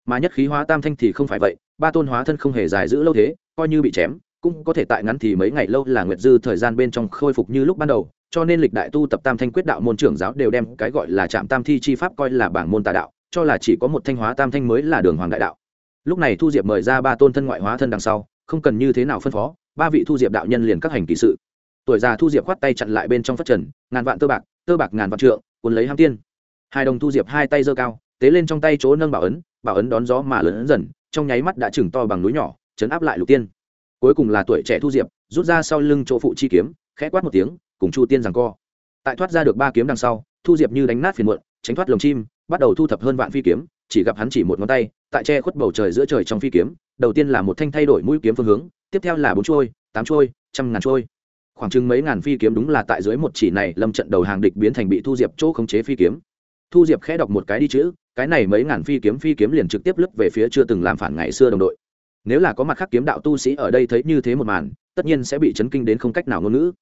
Mà nhất khí hóa tam thanh thì không phải vậy, ba tôn hóa thân không hề dài giữ lâu thế, coi như bị chém, cũng có thể tại ngắn thì mấy ngày lâu là nguyệt dư thời gian bên trong khôi phục như lúc ban đầu cho nên lịch đại tu tập tam thanh quyết đạo môn trưởng giáo đều đem cái gọi là trạm tam thi chi pháp coi là bảng môn tà đạo, cho là chỉ có một thanh hóa tam thanh mới là đường hoàng đại đạo. Lúc này thu diệp mời ra ba tôn thân ngoại hóa thân đằng sau, không cần như thế nào phân phó, ba vị thu diệp đạo nhân liền các hành kỳ sự. Tuổi già thu diệp khoát tay chặn lại bên trong phát trần, ngàn vạn tơ bạc tơ bạc ngàn vạn trượng, cuốn lấy ham tiên. Hai đồng thu diệp hai tay giơ cao, tế lên trong tay chỗ nâng bảo ấn bảo ấn đón gió mà lớn dần, trong nháy mắt đã chừng to bằng núi nhỏ, chấn áp lại lục tiên. Cuối cùng là tuổi trẻ thu diệp, rút ra sau lưng chỗ phụ chi kiếm, khẽ quát một tiếng cùng chu tiên rằng co. Tại thoát ra được ba kiếm đằng sau, thu diệp như đánh nát phiền muộn, tránh thoát lồng chim, bắt đầu thu thập hơn vạn phi kiếm, chỉ gặp hắn chỉ một ngón tay, tại che khuất bầu trời giữa trời trong phi kiếm, đầu tiên là một thanh thay đổi mũi kiếm phương hướng, tiếp theo là bốn trôi tám trôi trăm ngàn trôi khoảng chừng mấy ngàn phi kiếm đúng là tại dưới một chỉ này, lâm trận đầu hàng địch biến thành bị thu diệp chỗ khống chế phi kiếm. Thu diệp khẽ đọc một cái đi chữ, cái này mấy ngàn phi kiếm phi kiếm liền trực tiếp lướt về phía chưa từng làm phản ngày xưa đồng đội. Nếu là có mặt khác kiếm đạo tu sĩ ở đây thấy như thế một màn, tất nhiên sẽ bị chấn kinh đến không cách nào ngôn ngữ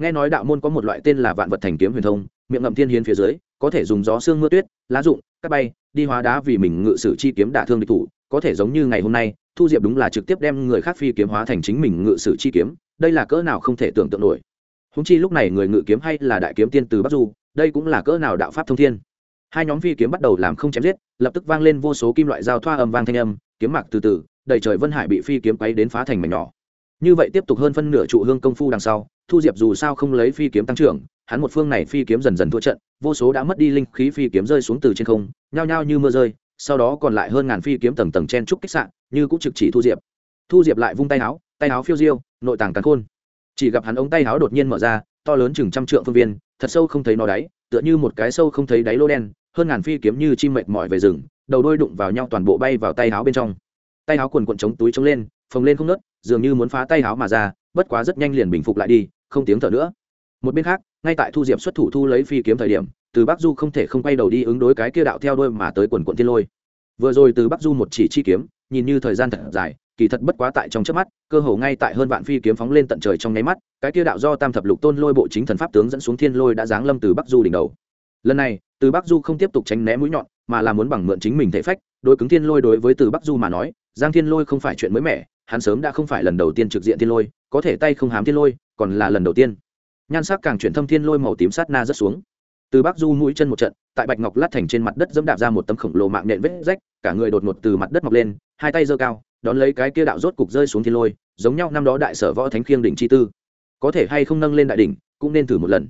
nghe nói đạo môn có một loại tên là vạn vật thành kiếm huyền thông, miệng ngậm thiên hiến phía dưới, có thể dùng gió sương mưa tuyết, lá rụng cắt bay, đi hóa đá vì mình ngự sử chi kiếm đả thương địch thủ, có thể giống như ngày hôm nay, thu diệp đúng là trực tiếp đem người khác phi kiếm hóa thành chính mình ngự sử chi kiếm, đây là cỡ nào không thể tưởng tượng nổi. Húng chi lúc này người ngự kiếm hay là đại kiếm tiên từ bắc du, đây cũng là cỡ nào đạo pháp thông thiên. Hai nhóm phi kiếm bắt đầu làm không chém giết, lập tức vang lên vô số kim loại dao thoa âm vang thanh âm, kiếm mạc từ từ, đầy trời vân hải bị phi kiếm quấy đến phá thành mảnh nhỏ như vậy tiếp tục hơn phân nửa trụ hương công phu đằng sau, thu diệp dù sao không lấy phi kiếm tăng trưởng, hắn một phương này phi kiếm dần dần thua trận, vô số đã mất đi linh khí phi kiếm rơi xuống từ trên không, nhao nhao như mưa rơi, sau đó còn lại hơn ngàn phi kiếm tầng tầng chen trúc kích sạn như cũng trực chỉ thu diệp. Thu diệp lại vung tay áo tay áo phiêu diêu, nội tàng cắn khôn. Chỉ gặp hắn ống tay áo đột nhiên mở ra, to lớn chừng trăm trượng phương viên, thật sâu không thấy nó đáy, tựa như một cái sâu không thấy đáy lô đen, hơn ngàn phi kiếm như chim mệt mỏi về rừng, đầu đôi đụng vào nhau toàn bộ bay vào tay áo bên trong. Tay áo quần quần chống túi chống lên phồng lên không nớt, dường như muốn phá tay háo mà ra, bất quá rất nhanh liền bình phục lại đi, không tiếng thở nữa. Một bên khác, ngay tại thu diệp xuất thủ thu lấy phi kiếm thời điểm, từ bắc du không thể không quay đầu đi ứng đối cái kia đạo theo đôi mà tới quần quận thiên lôi. Vừa rồi từ bắc du một chỉ chi kiếm, nhìn như thời gian thật dài, kỳ thật bất quá tại trong trước mắt, cơ hồ ngay tại hơn vạn phi kiếm phóng lên tận trời trong nháy mắt, cái kia đạo do tam thập lục tôn lôi bộ chính thần pháp tướng dẫn xuống thiên lôi đã giáng lâm từ bắc du đỉnh đầu. Lần này, từ bắc du không tiếp tục tránh né mũi nhọn, mà là muốn bằng mượn chính mình thể phách, đối cứng thiên lôi đối với từ bắc du mà nói, giang thiên lôi không phải chuyện mới mẻ hắn sớm đã không phải lần đầu tiên trực diện thiên lôi, có thể tay không hám thiên lôi, còn là lần đầu tiên. Nhan sắc càng chuyển thâm thiên lôi màu tím sát na rất xuống. Từ bắc du mũi chân một trận, tại bạch ngọc lát thành trên mặt đất dẫm đạp ra một tấm khổng lồ mạng nện vết rách, cả người đột ngột từ mặt đất mọc lên, hai tay giơ cao, đón lấy cái kia đạo rốt cục rơi xuống thiên lôi, giống nhau năm đó đại sở võ thánh khiêng đỉnh chi tư. Có thể hay không nâng lên đại đỉnh, cũng nên thử một lần.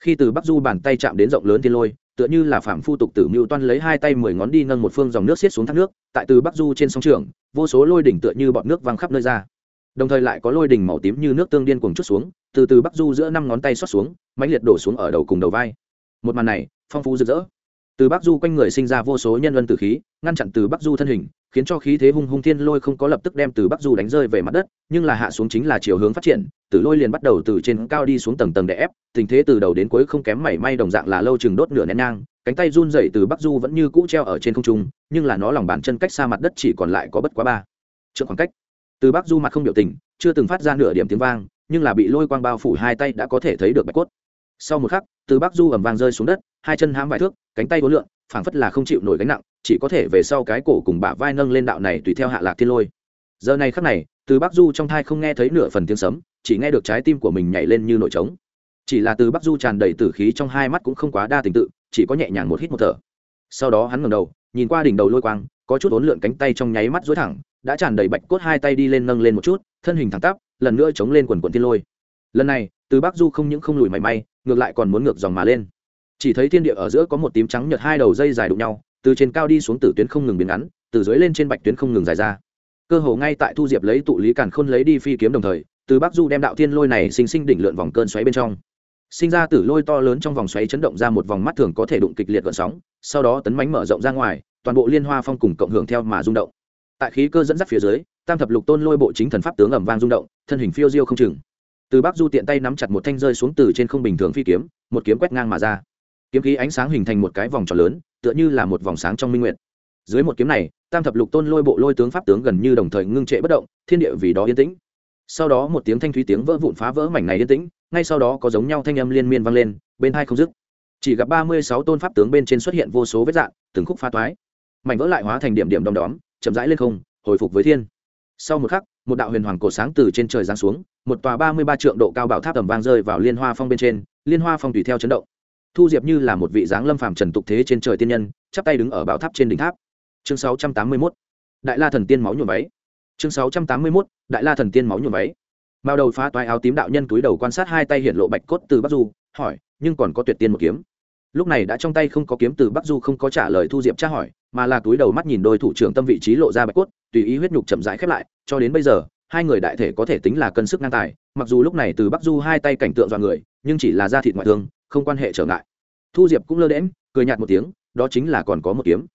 Khi từ bắc du bàn tay chạm đến rộng lớn thiên lôi tựa như là phạm phu tục tử mưu toan lấy hai tay mười ngón đi nâng một phương dòng nước xiết xuống thác nước, tại từ bắc du trên sông trường, vô số lôi đỉnh tựa như bọn nước văng khắp nơi ra. Đồng thời lại có lôi đỉnh màu tím như nước tương điên cuồng chút xuống, từ từ bắc du giữa năm ngón tay xót xuống, mãnh liệt đổ xuống ở đầu cùng đầu vai. Một màn này, phong phú rực rỡ từ bắc du quanh người sinh ra vô số nhân luân tử khí, ngăn chặn từ bắc du thân hình, khiến cho khí thế hung hung thiên lôi không có lập tức đem từ bắc du đánh rơi về mặt đất, nhưng là hạ xuống chính là chiều hướng phát triển, tử lôi liền bắt đầu từ trên cao đi xuống tầng tầng để ép, tình thế từ đầu đến cuối không kém mảy may đồng dạng là lâu chừng đốt nửa nén nhang, cánh tay run dậy từ bắc du vẫn như cũ treo ở trên không trung, nhưng là nó lòng bàn chân cách xa mặt đất chỉ còn lại có bất quá ba trượng khoảng cách. Từ bắc du mặt không biểu tình, chưa từng phát ra nửa điểm tiếng vang, nhưng là bị lôi quang bao phủ hai tay đã có thể thấy được bạch cốt. Sau một khắc, từ bắc du ẩm vang rơi xuống đất hai chân hãm vài thước, cánh tay vốn lượn, phảng phất là không chịu nổi gánh nặng, chỉ có thể về sau cái cổ cùng bả vai nâng lên đạo này tùy theo hạ lạc thiên lôi. Giờ này khắc này, từ bắc du trong thai không nghe thấy nửa phần tiếng sấm, chỉ nghe được trái tim của mình nhảy lên như nổi trống. Chỉ là từ bắc du tràn đầy tử khí trong hai mắt cũng không quá đa tình tự, chỉ có nhẹ nhàng một hít một thở. Sau đó hắn ngẩng đầu, nhìn qua đỉnh đầu lôi quang, có chút ốn lượn cánh tay trong nháy mắt dối thẳng, đã tràn đầy bạch cốt hai tay đi lên nâng lên một chút, thân hình thẳng tắp, lần nữa chống lên quần quần thiên lôi. Lần này, từ bắc du không những không lùi mảy may, ngược lại còn muốn ngược dòng mà lên chỉ thấy thiên địa ở giữa có một tím trắng nhợt hai đầu dây dài đụng nhau, từ trên cao đi xuống tử tuyến không ngừng biến ngắn, từ dưới lên trên bạch tuyến không ngừng dài ra. Cơ hồ ngay tại thu diệp lấy tụ lý càn khôn lấy đi phi kiếm đồng thời, từ bắc du đem đạo thiên lôi này sinh sinh đỉnh lượn vòng cơn xoáy bên trong. Sinh ra tử lôi to lớn trong vòng xoáy chấn động ra một vòng mắt thường có thể đụng kịch liệt gợn sóng, sau đó tấn mánh mở rộng ra ngoài, toàn bộ liên hoa phong cùng cộng hưởng theo mà rung động. Tại khí cơ dẫn dắt phía dưới, tam thập lục tôn lôi bộ chính thần pháp tướng ẩm vang rung động, thân hình phiêu diêu không chừng. Từ bắc du tiện tay nắm chặt một thanh rơi xuống từ trên không bình thường phi kiếm, một kiếm quét ngang mà ra kiếm khí ánh sáng hình thành một cái vòng tròn lớn, tựa như là một vòng sáng trong minh nguyện dưới một kiếm này, tam thập lục tôn lôi bộ lôi tướng pháp tướng gần như đồng thời ngưng trệ bất động, thiên địa vì đó yên tĩnh. Sau đó một tiếng thanh thúy tiếng vỡ vụn phá vỡ mảnh này yên tĩnh, ngay sau đó có giống nhau thanh âm liên miên vang lên, bên hai không dứt. Chỉ gặp ba mươi sáu tôn pháp tướng bên trên xuất hiện vô số vết dạn từng khúc phá toái. Mảnh vỡ lại hóa thành điểm điểm đom đóm, chậm rãi lên không, hồi phục với thiên. Sau một khắc, một đạo huyền hoàng cổ sáng từ trên trời giáng xuống, một tòa ba mươi ba trượng độ cao bảo tháp tầm vang rơi vào liên hoa phong bên trên, liên hoa phong tùy theo chấn động thu diệp như là một vị dáng lâm phàm trần tục thế trên trời tiên nhân, chắp tay đứng ở bảo tháp trên đỉnh tháp. Chương sáu trăm tám mươi mốt. Đại la thần tiên máu nhuộm váy. Chương sáu trăm tám mươi mốt. Đại la thần tiên máu nhuộm váy. Mao đầu phá toái áo tím đạo nhân túi đầu quan sát hai tay hiện lộ bạch cốt từ bắc du, hỏi, nhưng còn có tuyệt tiên một kiếm? Lúc này đã trong tay không có kiếm từ bắc du không có trả lời thu diệp tra hỏi, mà là túi đầu mắt nhìn đôi thủ trưởng tâm vị trí lộ ra bạch cốt, tùy ý huyết nhục chậm rãi khép lại, cho đến bây giờ, hai người đại thể có thể tính là cân sức ngang tài, mặc dù lúc này từ bắc du hai tay cảnh tượng dọa người, nhưng chỉ là da thịt ngoại thương không quan hệ trở ngại. Thu diệp cũng lơ đễm cười nhạt một tiếng, đó chính là còn có một kiếm.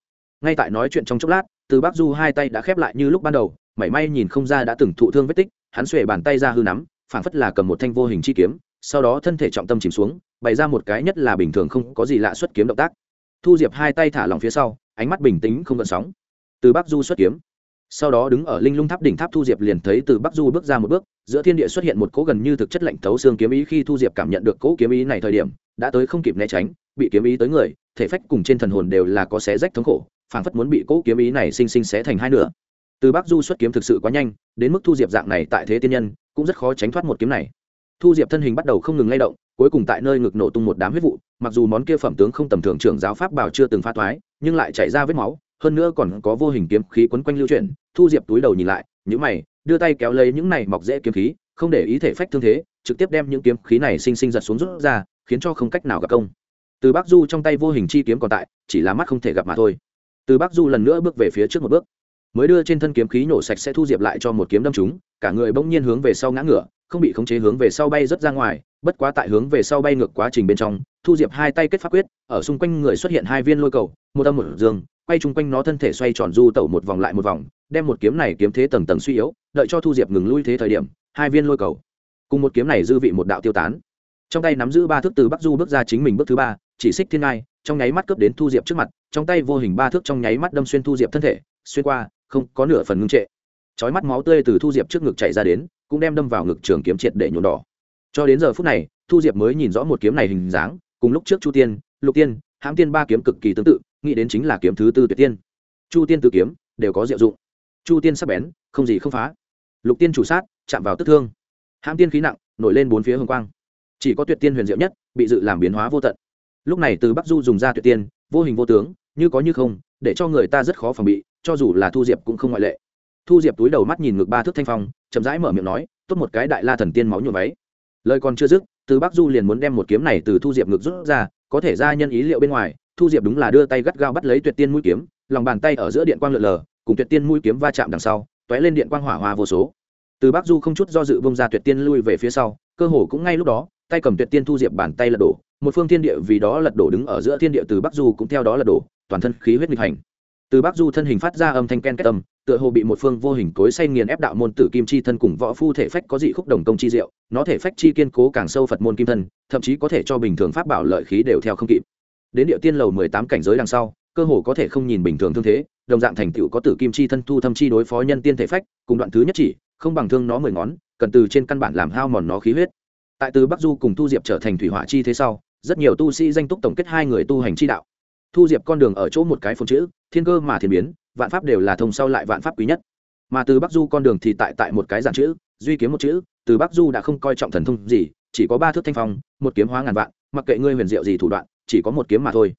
Ngay tại nói chuyện trong chốc lát, từ bắc du hai tay đã khép lại như lúc ban đầu, mảy may nhìn không ra đã từng thụ thương vết tích, hắn xuề bàn tay ra hư nắm, phảng phất là cầm một thanh vô hình chi kiếm, sau đó thân thể trọng tâm chìm xuống, bày ra một cái nhất là bình thường không có gì lạ xuất kiếm động tác. Thu diệp hai tay thả lòng phía sau, ánh mắt bình tĩnh không gợn sóng. Từ bắc du xuất kiếm. Sau đó đứng ở linh lung tháp đỉnh tháp thu diệp liền thấy từ bắc du bước ra một bước, giữa thiên địa xuất hiện một cỗ gần như thực chất lạnh thấu xương kiếm ý khi thu diệp cảm nhận được cỗ kiếm ý này thời điểm đã tới không kịp né tránh, bị kiếm ý tới người, thể phách cùng trên thần hồn đều là có xé rách thống khổ, phảng phất muốn bị cỗ kiếm ý này sinh sinh xé thành hai nửa. Từ bắc du xuất kiếm thực sự quá nhanh, đến mức thu diệp dạng này tại thế tiên nhân, cũng rất khó tránh thoát một kiếm này. Thu diệp thân hình bắt đầu không ngừng lay động, cuối cùng tại nơi ngực nổ tung một đám huyết vụ, mặc dù món kia phẩm tướng không tầm thường trưởng giáo pháp bảo chưa từng phá thoái, nhưng lại chảy ra vết máu, hơn nữa còn có vô hình kiếm khí quấn quanh lưu chuyển, thu diệp túi đầu nhìn lại những mày, đưa tay kéo lấy những này mọc dễ kiếm khí, không để ý thể phách thương thế, trực tiếp đem những kiếm khí này sinh sinh giật xuống rút ra khiến cho không cách nào gặp công. Từ bắc du trong tay vô hình chi kiếm còn tại, chỉ là mắt không thể gặp mà thôi. Từ bắc du lần nữa bước về phía trước một bước. Mới đưa trên thân kiếm khí nổ sạch sẽ thu diệp lại cho một kiếm đâm chúng cả người bỗng nhiên hướng về sau ngã ngửa, không bị khống chế hướng về sau bay rất ra ngoài, bất quá tại hướng về sau bay ngược quá trình bên trong, thu diệp hai tay kết pháp quyết, ở xung quanh người xuất hiện hai viên lôi cầu, một âm một dương, quay chung quanh nó thân thể xoay tròn du tẩu một vòng lại một vòng, đem một kiếm này kiếm thế tầng tầng suy yếu, đợi cho thu diệp ngừng lui thế thời điểm, hai viên lôi cầu. Cùng một kiếm này dư vị một đạo tiêu tán trong tay nắm giữ ba thước từ bắc du bước ra chính mình bước thứ ba, chỉ xích thiên ngai, trong nháy mắt cướp đến thu diệp trước mặt, trong tay vô hình ba thước trong nháy mắt đâm xuyên thu diệp thân thể, xuyên qua, không có nửa phần ngưng trệ. Trói mắt máu tươi từ thu diệp trước ngực chảy ra đến, cũng đem đâm vào ngực trường kiếm triệt để nhuộm đỏ. Cho đến giờ phút này, thu diệp mới nhìn rõ một kiếm này hình dáng, cùng lúc trước chu tiên, lục tiên, hãm tiên ba kiếm cực kỳ tương tự, nghĩ đến chính là kiếm thứ tư tuyệt tiên. Chu tiên tự kiếm, đều có diệu dụng. Chu tiên sắp bén, không gì không phá. Lục tiên chủ sát, chạm vào tức thương. Hãm tiên khí nặng, nổi lên bốn phía hồng quang chỉ có tuyệt tiên huyền diệu nhất, bị dự làm biến hóa vô tận. Lúc này từ bắc du dùng ra tuyệt tiên, vô hình vô tướng, như có như không, để cho người ta rất khó phòng bị, cho dù là thu diệp cũng không ngoại lệ. Thu diệp túi đầu mắt nhìn ngược ba thước thanh phong, chậm rãi mở miệng nói, tốt một cái đại la thần tiên máu nhuộm váy. Lời còn chưa dứt, từ bắc du liền muốn đem một kiếm này từ thu diệp ngược rút ra, có thể ra nhân ý liệu bên ngoài, thu diệp đúng là đưa tay gắt gao bắt lấy tuyệt tiên mũi kiếm, lòng bàn tay ở giữa điện quang lượn lờ, cùng tuyệt tiên mũi kiếm va chạm đằng sau t ó é lên điện quang hỏa hoa vô số. Từ bắc du không chút do dự bông ra tuyệt tiên lui về phía sau, cơ hồ cũng ngay lúc đó tay cầm tuyệt tiên thu diệp bàn tay lật đổ, một phương thiên địa vì đó lật đổ đứng ở giữa thiên địa từ bắc du cũng theo đó lật đổ, toàn thân khí huyết nghịch hành. Từ bắc du thân hình phát ra âm thanh ken kết âm, tựa hồ bị một phương vô hình cối say nghiền ép đạo môn tử kim chi thân cùng võ phu thể phách có dị khúc đồng công chi diệu, nó thể phách chi kiên cố càng sâu phật môn kim thân, thậm chí có thể cho bình thường pháp bảo lợi khí đều theo không kịp. Đến địa tiên lầu mười tám cảnh giới đằng sau, cơ hồ có thể không nhìn bình thường thương thế, đồng dạng thành tựu có tử kim chi thân thu thâm chi đối phó nhân tiên thể phách, cùng đoạn thứ nhất chỉ, không bằng thương nó mười ngón, cần từ trên căn bản làm hao mòn nó khí huyết tại từ bắc du cùng thu diệp trở thành thủy hỏa chi thế sau, rất nhiều tu sĩ danh túc tổng kết hai người tu hành chi đạo. Thu diệp con đường ở chỗ một cái phồn chữ, thiên cơ mà thiên biến, vạn pháp đều là thông sau lại vạn pháp quý nhất. Mà từ bắc du con đường thì tại tại một cái giản chữ, duy kiếm một chữ, từ bắc du đã không coi trọng thần thông gì, chỉ có ba thước thanh phong, một kiếm hóa ngàn vạn, mặc kệ ngươi huyền diệu gì thủ đoạn, chỉ có một kiếm mà thôi.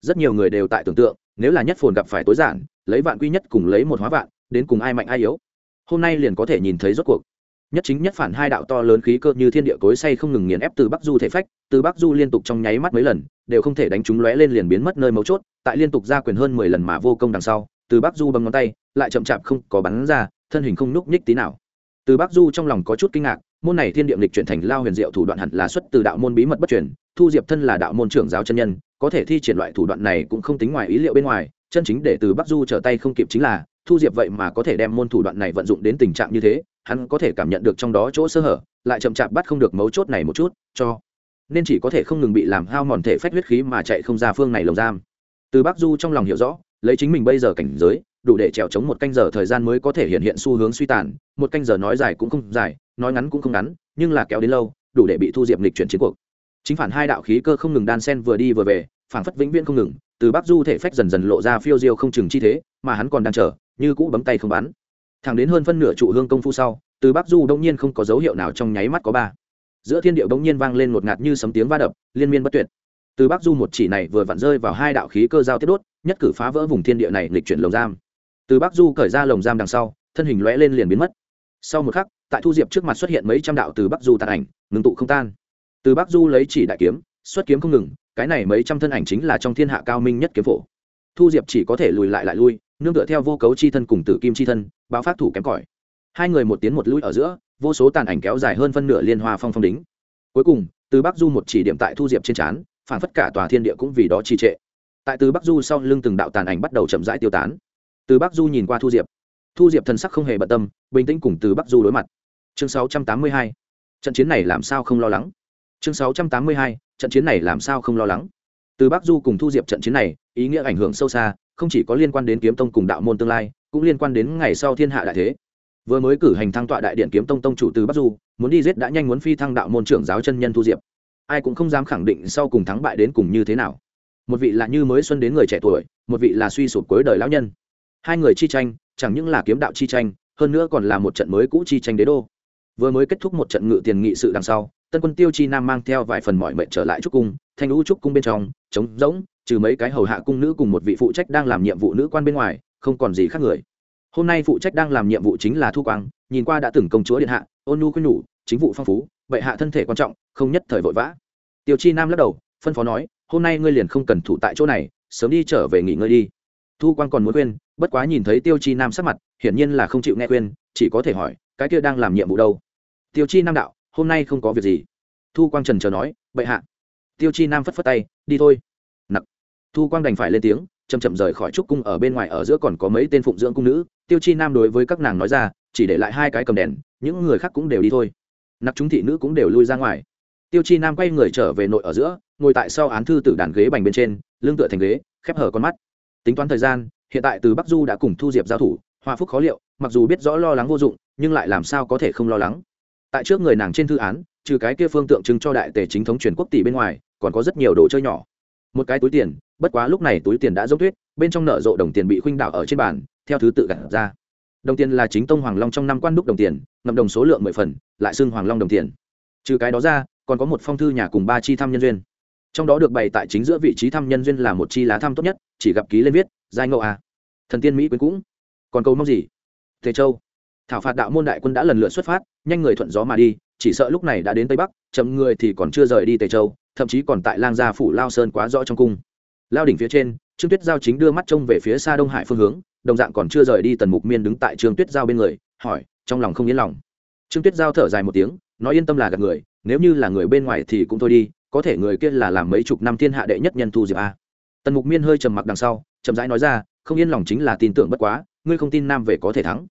Rất nhiều người đều tại tưởng tượng, nếu là nhất phồn gặp phải tối giản, lấy vạn quy nhất cùng lấy một hóa vạn, đến cùng ai mạnh ai yếu. Hôm nay liền có thể nhìn thấy rốt cuộc nhất chính nhất phản hai đạo to lớn khí cơ như thiên địa cối say không ngừng nghiền ép từ bắc du thể phách, từ bắc du liên tục trong nháy mắt mấy lần, đều không thể đánh chúng lóe lên liền biến mất nơi mấu chốt, tại liên tục ra quyền hơn mười lần mà vô công đằng sau, từ bắc du bấm ngón tay, lại chậm chạp không có bắn ra, thân hình không nhúc nhích tí nào. Từ bắc du trong lòng có chút kinh ngạc, môn này thiên địa lịch chuyển thành lao huyền diệu thủ đoạn hẳn là xuất từ đạo môn bí mật bất chuyển thu diệp thân là đạo môn trưởng giáo chân nhân, có thể thi triển loại thủ đoạn này cũng không tính ngoài ý liệu bên ngoài, chân chính để từ bắc du trở tay không kịp chính là, thu diệp vậy mà có thể đem môn thủ đoạn này vận dụng đến tình trạng như thế hắn có thể cảm nhận được trong đó chỗ sơ hở, lại chậm chạp bắt không được mấu chốt này một chút, cho nên chỉ có thể không ngừng bị làm hao mòn thể phách huyết khí mà chạy không ra phương này lồng giam. Từ bắc du trong lòng hiểu rõ, lấy chính mình bây giờ cảnh giới, đủ để trèo chống một canh giờ thời gian mới có thể hiện hiện xu hướng suy tàn, một canh giờ nói dài cũng không dài, nói ngắn cũng không ngắn, nhưng là kéo đến lâu, đủ để bị thu diệp lịch chuyển chiến cuộc. Chính phản hai đạo khí cơ không ngừng đan sen vừa đi vừa về, phản phất vĩnh viễn không ngừng, từ bắc du thể phách dần dần lộ ra phiêu diêu không chừng chi thế, mà hắn còn đang chờ, như cũ bấm tay không bắn thẳng đến hơn phân nửa trụ hương công phu sau, từ bắc du đông nhiên không có dấu hiệu nào trong nháy mắt có ba. Giữa thiên điệu đông nhiên vang lên một ngạt như sấm tiếng va đập, liên miên bất tuyệt. Từ bắc du một chỉ này vừa vặn rơi vào hai đạo khí cơ giao tiết đốt, nhất cử phá vỡ vùng thiên địa này lịch chuyển lồng giam. Từ bắc du cởi ra lồng giam đằng sau, thân hình lõe lên liền biến mất. Sau một khắc, tại thu diệp trước mặt xuất hiện mấy trăm đạo từ bắc du tàn ảnh ngừng tụ không tan. Từ bắc du lấy chỉ đại kiếm, xuất kiếm không ngừng, cái này mấy trăm thân ảnh chính là trong thiên hạ cao minh nhất kiếm phổ. Thu diệp chỉ có thể lùi lại lại lui nương tựa theo vô cấu chi thân cùng tử kim chi thân, báo phát thủ kém cỏi. Hai người một tiến một lũi ở giữa, vô số tàn ảnh kéo dài hơn phân nửa liên hoa phong phong đính. Cuối cùng, từ bắc du một chỉ điểm tại thu diệp trên trán, phản phất cả tòa thiên địa cũng vì đó trì trệ. Tại từ bắc du sau lưng từng đạo tàn ảnh bắt đầu chậm rãi tiêu tán. Từ bắc du nhìn qua thu diệp. Thu diệp thần sắc không hề bận tâm, bình tĩnh cùng từ bắc du đối mặt. Chương 682. trận chiến này làm sao không lo lắng? Chương 682. trận chiến này làm sao không lo lắng? Từ bắc du cùng thu diệp trận chiến này, ý nghĩa ảnh hưởng sâu xa không chỉ có liên quan đến kiếm tông cùng đạo môn tương lai, cũng liên quan đến ngày sau thiên hạ đại thế. Vừa mới cử hành thăng tọa đại điện kiếm tông tông chủ từ bắc du, muốn đi giết đã nhanh muốn phi thăng đạo môn trưởng giáo chân nhân thu diệp. Ai cũng không dám khẳng định sau cùng thắng bại đến cùng như thế nào. Một vị là như mới xuân đến người trẻ tuổi, một vị là suy sụp cuối đời lão nhân. Hai người chi tranh, chẳng những là kiếm đạo chi tranh, hơn nữa còn là một trận mới cũ chi tranh đế đô. Vừa mới kết thúc một trận ngự tiền nghị sự đằng sau, tân quân tiêu chi nam mang theo vài phần mọi mệnh trở lại trúc cung, thanh lũ trúc cung bên trong, trống rỗng trừ mấy cái hầu hạ cung nữ cùng một vị phụ trách đang làm nhiệm vụ nữ quan bên ngoài, không còn gì khác người. Hôm nay phụ trách đang làm nhiệm vụ chính là thu quang, nhìn qua đã từng công chúa điện hạ, ôn nhu khuyên nhủ, chính vụ phong phú, bệ hạ thân thể quan trọng, không nhất thời vội vã. Tiêu chi nam lắc đầu, phân phó nói, hôm nay ngươi liền không cần thủ tại chỗ này, sớm đi trở về nghỉ ngơi đi. Thu quang còn muốn khuyên, bất quá nhìn thấy tiêu chi nam sắc mặt, hiển nhiên là không chịu nghe khuyên, chỉ có thể hỏi, cái kia đang làm nhiệm vụ đâu? Tiêu chi nam đạo, hôm nay không có việc gì. Thu quang trần chờ nói, bệ hạ. Tiêu chi nam phất phất tay, đi thôi thu quang đành phải lên tiếng chầm chậm rời khỏi trúc cung ở bên ngoài ở giữa còn có mấy tên phụng dưỡng cung nữ, tiêu chi nam đối với các nàng nói ra, chỉ để lại hai cái cầm đèn, những người khác cũng đều đi thôi. Nặc chúng thị nữ cũng đều lui ra ngoài. Tiêu chi nam quay người trở về nội ở giữa, ngồi tại sau án thư tử đàn ghế bành bên trên, lưng tựa thành ghế, khép hở con mắt. Tính toán thời gian, hiện tại từ bắc du đã cùng thu diệp giao thủ hòa phúc khó liệu, mặc dù biết rõ lo lắng vô dụng, nhưng lại làm sao có thể không lo lắng. Tại trước người nàng trên thư án, trừ cái kia phương tượng trưng cho đại tề chính thống truyền quốc tỷ bên ngoài, còn có rất nhiều đồ chơi nhỏ. Một cái túi tiền bất quá lúc này túi tiền đã rỗng tuyết, bên trong nợ rộ đồng tiền bị khuynh đảo ở trên bàn, theo thứ tự gặt ra. Đồng tiền là chính tông hoàng long trong năm quan đúc đồng tiền, ngậm đồng số lượng mười phần, lại xưng hoàng long đồng tiền. Trừ cái đó ra, còn có một phong thư nhà cùng ba chi thăm nhân duyên. Trong đó được bày tại chính giữa vị trí thăm nhân duyên là một chi lá thăm tốt nhất, chỉ gặp ký lên viết, giai ngộ à. thần tiên mỹ quyến cũng. Còn câu mong gì? Tề châu. Thảo phạt đạo môn đại quân đã lần lượt xuất phát, nhanh người thuận gió mà đi, chỉ sợ lúc này đã đến tây bắc, chậm người thì còn chưa rời đi tề châu, thậm chí còn tại lang gia phủ lao sơn quá rõ trong cung lao đỉnh phía trên, trương tuyết giao chính đưa mắt trông về phía xa đông hải phương hướng, đồng dạng còn chưa rời đi tần mục miên đứng tại trương tuyết giao bên người, hỏi, trong lòng không yên lòng. Trương tuyết giao thở dài một tiếng, nói yên tâm là gặp người, nếu như là người bên ngoài thì cũng thôi đi, có thể người kia là làm mấy chục năm thiên hạ đệ nhất nhân thu diệp a. Tần mục miên hơi trầm mặc đằng sau, chậm rãi nói ra, không yên lòng chính là tin tưởng bất quá, ngươi không tin nam về có thể thắng.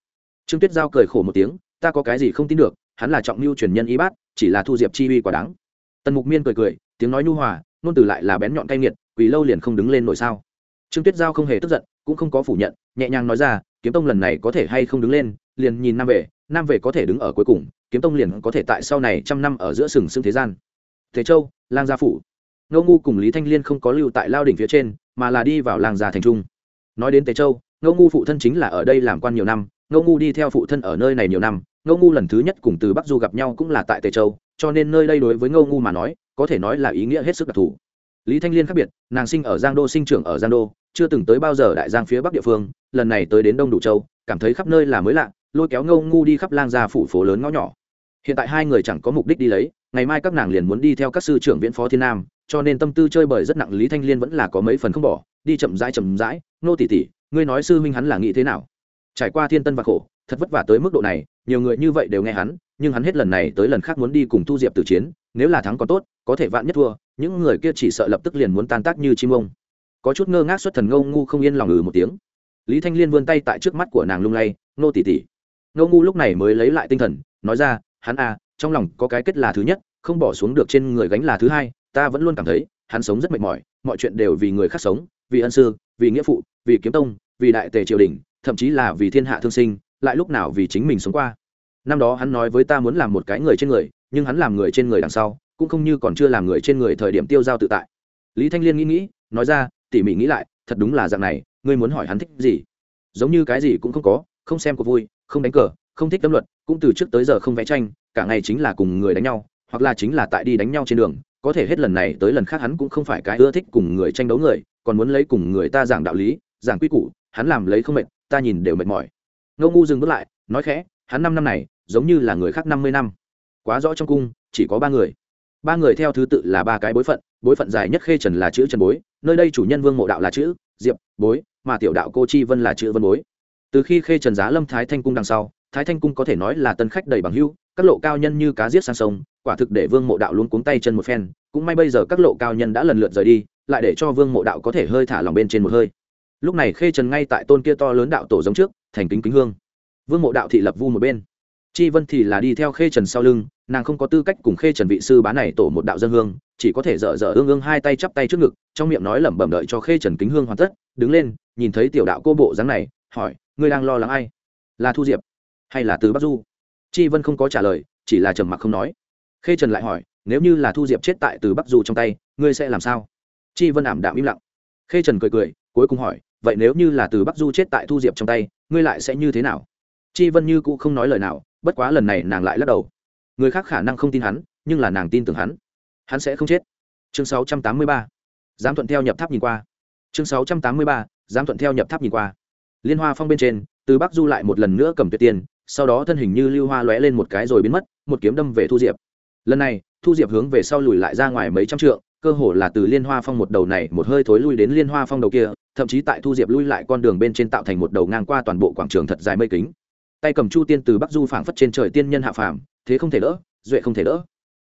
Trương tuyết giao cười khổ một tiếng, ta có cái gì không tin được, hắn là trọng mưu truyền nhân y bát, chỉ là thu diệp chi uy quá đáng. Tần mục miên cười cười, tiếng nói nhu hòa nôn từ lại là bén nhọn cay nghiệt quỳ lâu liền không đứng lên nổi sao? Trương tuyết giao không hề tức giận, cũng không có phủ nhận, nhẹ nhàng nói ra, kiếm tông lần này có thể hay không đứng lên, liền nhìn nam về nam về có thể đứng ở cuối cùng, kiếm tông liền có thể tại sau này trăm năm ở giữa sừng sững thế gian. Thế châu, lang gia phủ. Ngô ngu cùng lý thanh liên không có lưu tại lao đỉnh phía trên, mà là đi vào làng gia thành trung. Nói đến tề châu, ngô ngu phụ thân chính là ở đây làm quan nhiều năm, ngô ngu đi theo phụ thân ở nơi này nhiều năm, ngô ngu lần thứ nhất cùng từ bắc du gặp nhau cũng là tại tề châu, cho nên nơi đây đối với ngô ngu mà nói, có thể nói là ý nghĩa hết sức đặc thù lý thanh liên khác biệt, nàng sinh ở giang đô, sinh trưởng ở giang đô, chưa từng tới bao giờ đại giang phía bắc địa phương, lần này tới đến đông đủ châu, cảm thấy khắp nơi là mới lạ, lôi kéo ngô ngu đi khắp lang gia phủ phố lớn ngõ nhỏ. Hiện tại hai người chẳng có mục đích đi lấy, ngày mai các nàng liền muốn đi theo các sư trưởng viễn phó thiên nam, cho nên tâm tư chơi bời rất nặng, lý thanh liên vẫn là có mấy phần không bỏ, đi chậm rãi chậm rãi, nô tỷ tỷ, ngươi nói sư huynh hắn là nghĩ thế nào? Trải qua thiên tân và khổ, thật vất vả tới mức độ này, nhiều người như vậy đều nghe hắn, nhưng hắn hết lần này tới lần khác muốn đi cùng thu diệp tử chiến, nếu là thắng còn tốt, có thể vạn nhất thua những người kia chỉ sợ lập tức liền muốn tan tác như chim ông. Có chút ngơ ngác xuất thần ngâu ngu không yên lòng ừ một tiếng. Lý thanh liên vươn tay tại trước mắt của nàng lung lay nô tỉ tỉ ngâu ngu lúc này mới lấy lại tinh thần, nói ra, hắn à trong lòng có cái kết là thứ nhất, không bỏ xuống được trên người gánh là thứ hai, ta vẫn luôn cảm thấy, hắn sống rất mệt mỏi, mọi chuyện đều vì người khác sống, vì ân sư, vì nghĩa phụ, vì kiếm tông, vì đại tề triều đình, thậm chí là vì thiên hạ thương sinh, lại lúc nào vì chính mình sống qua. Năm đó hắn nói với ta muốn làm một cái người trên người, nhưng hắn làm người trên người đằng sau cũng không như còn chưa làm người trên người thời điểm tiêu giao tự tại. Lý thanh liên nghĩ nghĩ, nói ra, tỉ mỉ nghĩ lại, thật đúng là dạng này, ngươi muốn hỏi hắn thích gì? Giống như cái gì cũng không có, không xem có vui, không đánh cờ, không thích tâm luật, cũng từ trước tới giờ không vẽ tranh, cả ngày chính là cùng người đánh nhau, hoặc là chính là tại đi đánh nhau trên đường, có thể hết lần này tới lần khác hắn cũng không phải cái ưa thích cùng người tranh đấu người, còn muốn lấy cùng người ta giảng đạo lý, giảng quy củ, hắn làm lấy không mệt, ta nhìn đều mệt mỏi. Ngô ngu dừng bước lại, nói khẽ, hắn năm năm này, giống như là người khác năm mươi năm. Quá rõ trong cung, chỉ có ba người ba người theo thứ tự là ba cái bối phận bối phận dài nhất khê trần là chữ trần bối, nơi đây chủ nhân vương mộ đạo là chữ, diệp, bối, mà tiểu đạo cô chi vân là chữ vân bối. Từ khi khê trần giá lâm thái thanh cung đằng sau, thái thanh cung có thể nói là tân khách đầy bằng hưu các lộ cao nhân như cá giết sang sông, quả thực để vương mộ đạo luôn cuống tay chân một phen, cũng may bây giờ các lộ cao nhân đã lần lượt rời đi, lại để cho vương mộ đạo có thể hơi thả lòng bên trên một hơi. Lúc này khê trần ngay tại tôn kia to lớn đạo tổ giống trước, thành kính kính hương. Vương mộ đạo thị lập vu một bên chi vân thì là đi theo khê trần sau lưng, nàng không có tư cách cùng khê trần vị sư bá này tổ một đạo dân hương, chỉ có thể dở dở ương ương hai tay chắp tay trước ngực, trong miệng nói lẩm bẩm đợi cho khê trần kính hương hoàn tất, đứng lên, nhìn thấy tiểu đạo cô bộ dáng này, hỏi, ngươi đang lo lắng ai? Là thu diệp hay là từ bắc du? Chi vân không có trả lời, chỉ là trầm mặc không nói. Khê trần lại hỏi, nếu như là thu diệp chết tại từ bắc du trong tay, ngươi sẽ làm sao? Chi vân ảm đạm im lặng. Khê trần cười cười, cuối cùng hỏi, vậy nếu như là từ bắc du chết tại thu diệp trong tay, ngươi lại sẽ như thế nào? Chi vân như cũ không nói lời nào bất quá lần này nàng lại lắc đầu. Người khác khả năng không tin hắn, nhưng là nàng tin tưởng hắn. Hắn sẽ không chết. Chương 683. dám thuận theo nhập tháp nhìn qua. Chương 683. dám thuận theo nhập tháp nhìn qua. Liên hoa phong bên trên, từ bắc du lại một lần nữa cầm tuyệt tiền, sau đó thân hình như lưu hoa lóe lên một cái rồi biến mất, một kiếm đâm về thu diệp. Lần này, thu diệp hướng về sau lùi lại ra ngoài mấy trăm trượng, cơ hồ là từ liên hoa phong một đầu này một hơi thối lui đến liên hoa phong đầu kia, thậm chí tại thu diệp lui lại con đường bên trên tạo thành một đầu ngang qua toàn bộ quảng trường thật dài mây kính tay cầm chu tiên từ bắc du phảng phất trên trời tiên nhân hạ phàm, thế không thể đỡ, duệ không thể đỡ.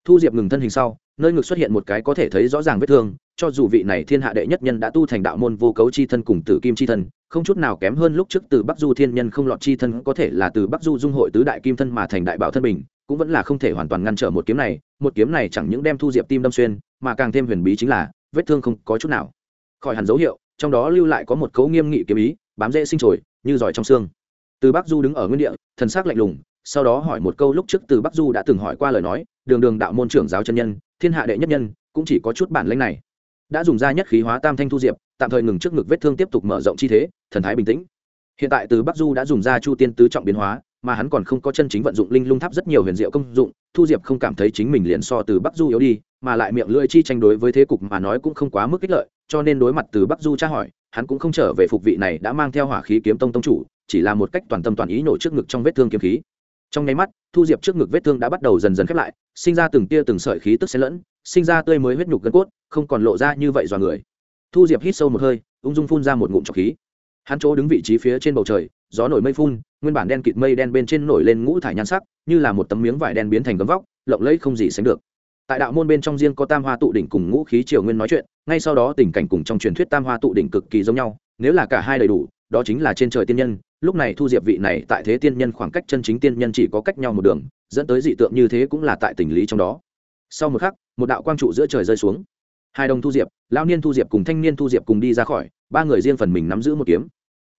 Thu diệp ngừng thân hình sau, nơi ngực xuất hiện một cái có thể thấy rõ ràng vết thương, cho dù vị này thiên hạ đệ nhất nhân đã tu thành đạo môn vô cấu chi thân cùng tử kim chi thân, không chút nào kém hơn lúc trước từ bắc du thiên nhân không lọt chi thân, có thể là từ bắc du dung hội tứ đại kim thân mà thành đại bảo thân bình, cũng vẫn là không thể hoàn toàn ngăn trở một kiếm này, một kiếm này chẳng những đem thu diệp tim đâm xuyên, mà càng thêm huyền bí chính là, vết thương không có chút nào. Khỏi hẳn dấu hiệu, trong đó lưu lại có một cấu nghiêm nghị kiếm ý, bám dễ sinh trồi, như giỏi trong xương từ bắc du đứng ở nguyên địa, thần sắc lạnh lùng, sau đó hỏi một câu lúc trước từ bắc du đã từng hỏi qua lời nói, đường đường đạo môn trưởng giáo chân nhân, thiên hạ đệ nhất nhân, cũng chỉ có chút bản lĩnh này. Đã dùng ra nhất khí hóa tam thanh thu diệp, tạm thời ngừng trước ngực vết thương tiếp tục mở rộng chi thế, thần thái bình tĩnh. Hiện tại từ bắc du đã dùng ra chu tiên tứ trọng biến hóa, mà hắn còn không có chân chính vận dụng linh lung tháp rất nhiều huyền diệu công dụng, thu diệp không cảm thấy chính mình liền so từ bắc du yếu đi, mà lại miệng lưỡi chi tranh đối với thế cục mà nói cũng không quá mức ích lợi, cho nên đối mặt từ bắc du tra hỏi, hắn cũng không trở về phục vị này đã mang theo hỏa khí kiếm tông tông chủ chỉ là một cách toàn tâm toàn ý nổ trước ngực trong vết thương kiếm khí. Trong nháy mắt, thu diệp trước ngực vết thương đã bắt đầu dần dần khép lại, sinh ra từng tia từng sợi khí tức xen lẫn, sinh ra tươi mới huyết nhục gân cốt, không còn lộ ra như vậy dọa người. Thu diệp hít sâu một hơi, ung dung phun ra một ngụm trọc khí. Hắn chỗ đứng vị trí phía trên bầu trời, gió nổi mây phun, nguyên bản đen kịt mây đen bên trên nổi lên ngũ thải nhan sắc, như là một tấm miếng vải đen biến thành gấm vóc, lộng lẫy không gì sánh được. Tại đạo môn bên trong riêng có tam hoa tụ đỉnh cùng ngũ khí triều nguyên nói chuyện, ngay sau đó tình cảnh cùng trong truyền thuyết tam hoa tụ đỉnh cực kỳ giống nhau, nếu là cả hai đầy đủ đó chính là trên trời tiên nhân, lúc này thu diệp vị này tại thế tiên nhân khoảng cách chân chính tiên nhân chỉ có cách nhau một đường, dẫn tới dị tượng như thế cũng là tại tình lý trong đó. Sau một khắc, một đạo quang trụ giữa trời rơi xuống. Hai đồng thu diệp lao niên thu diệp cùng thanh niên thu diệp cùng đi ra khỏi, ba người riêng phần mình nắm giữ một kiếm.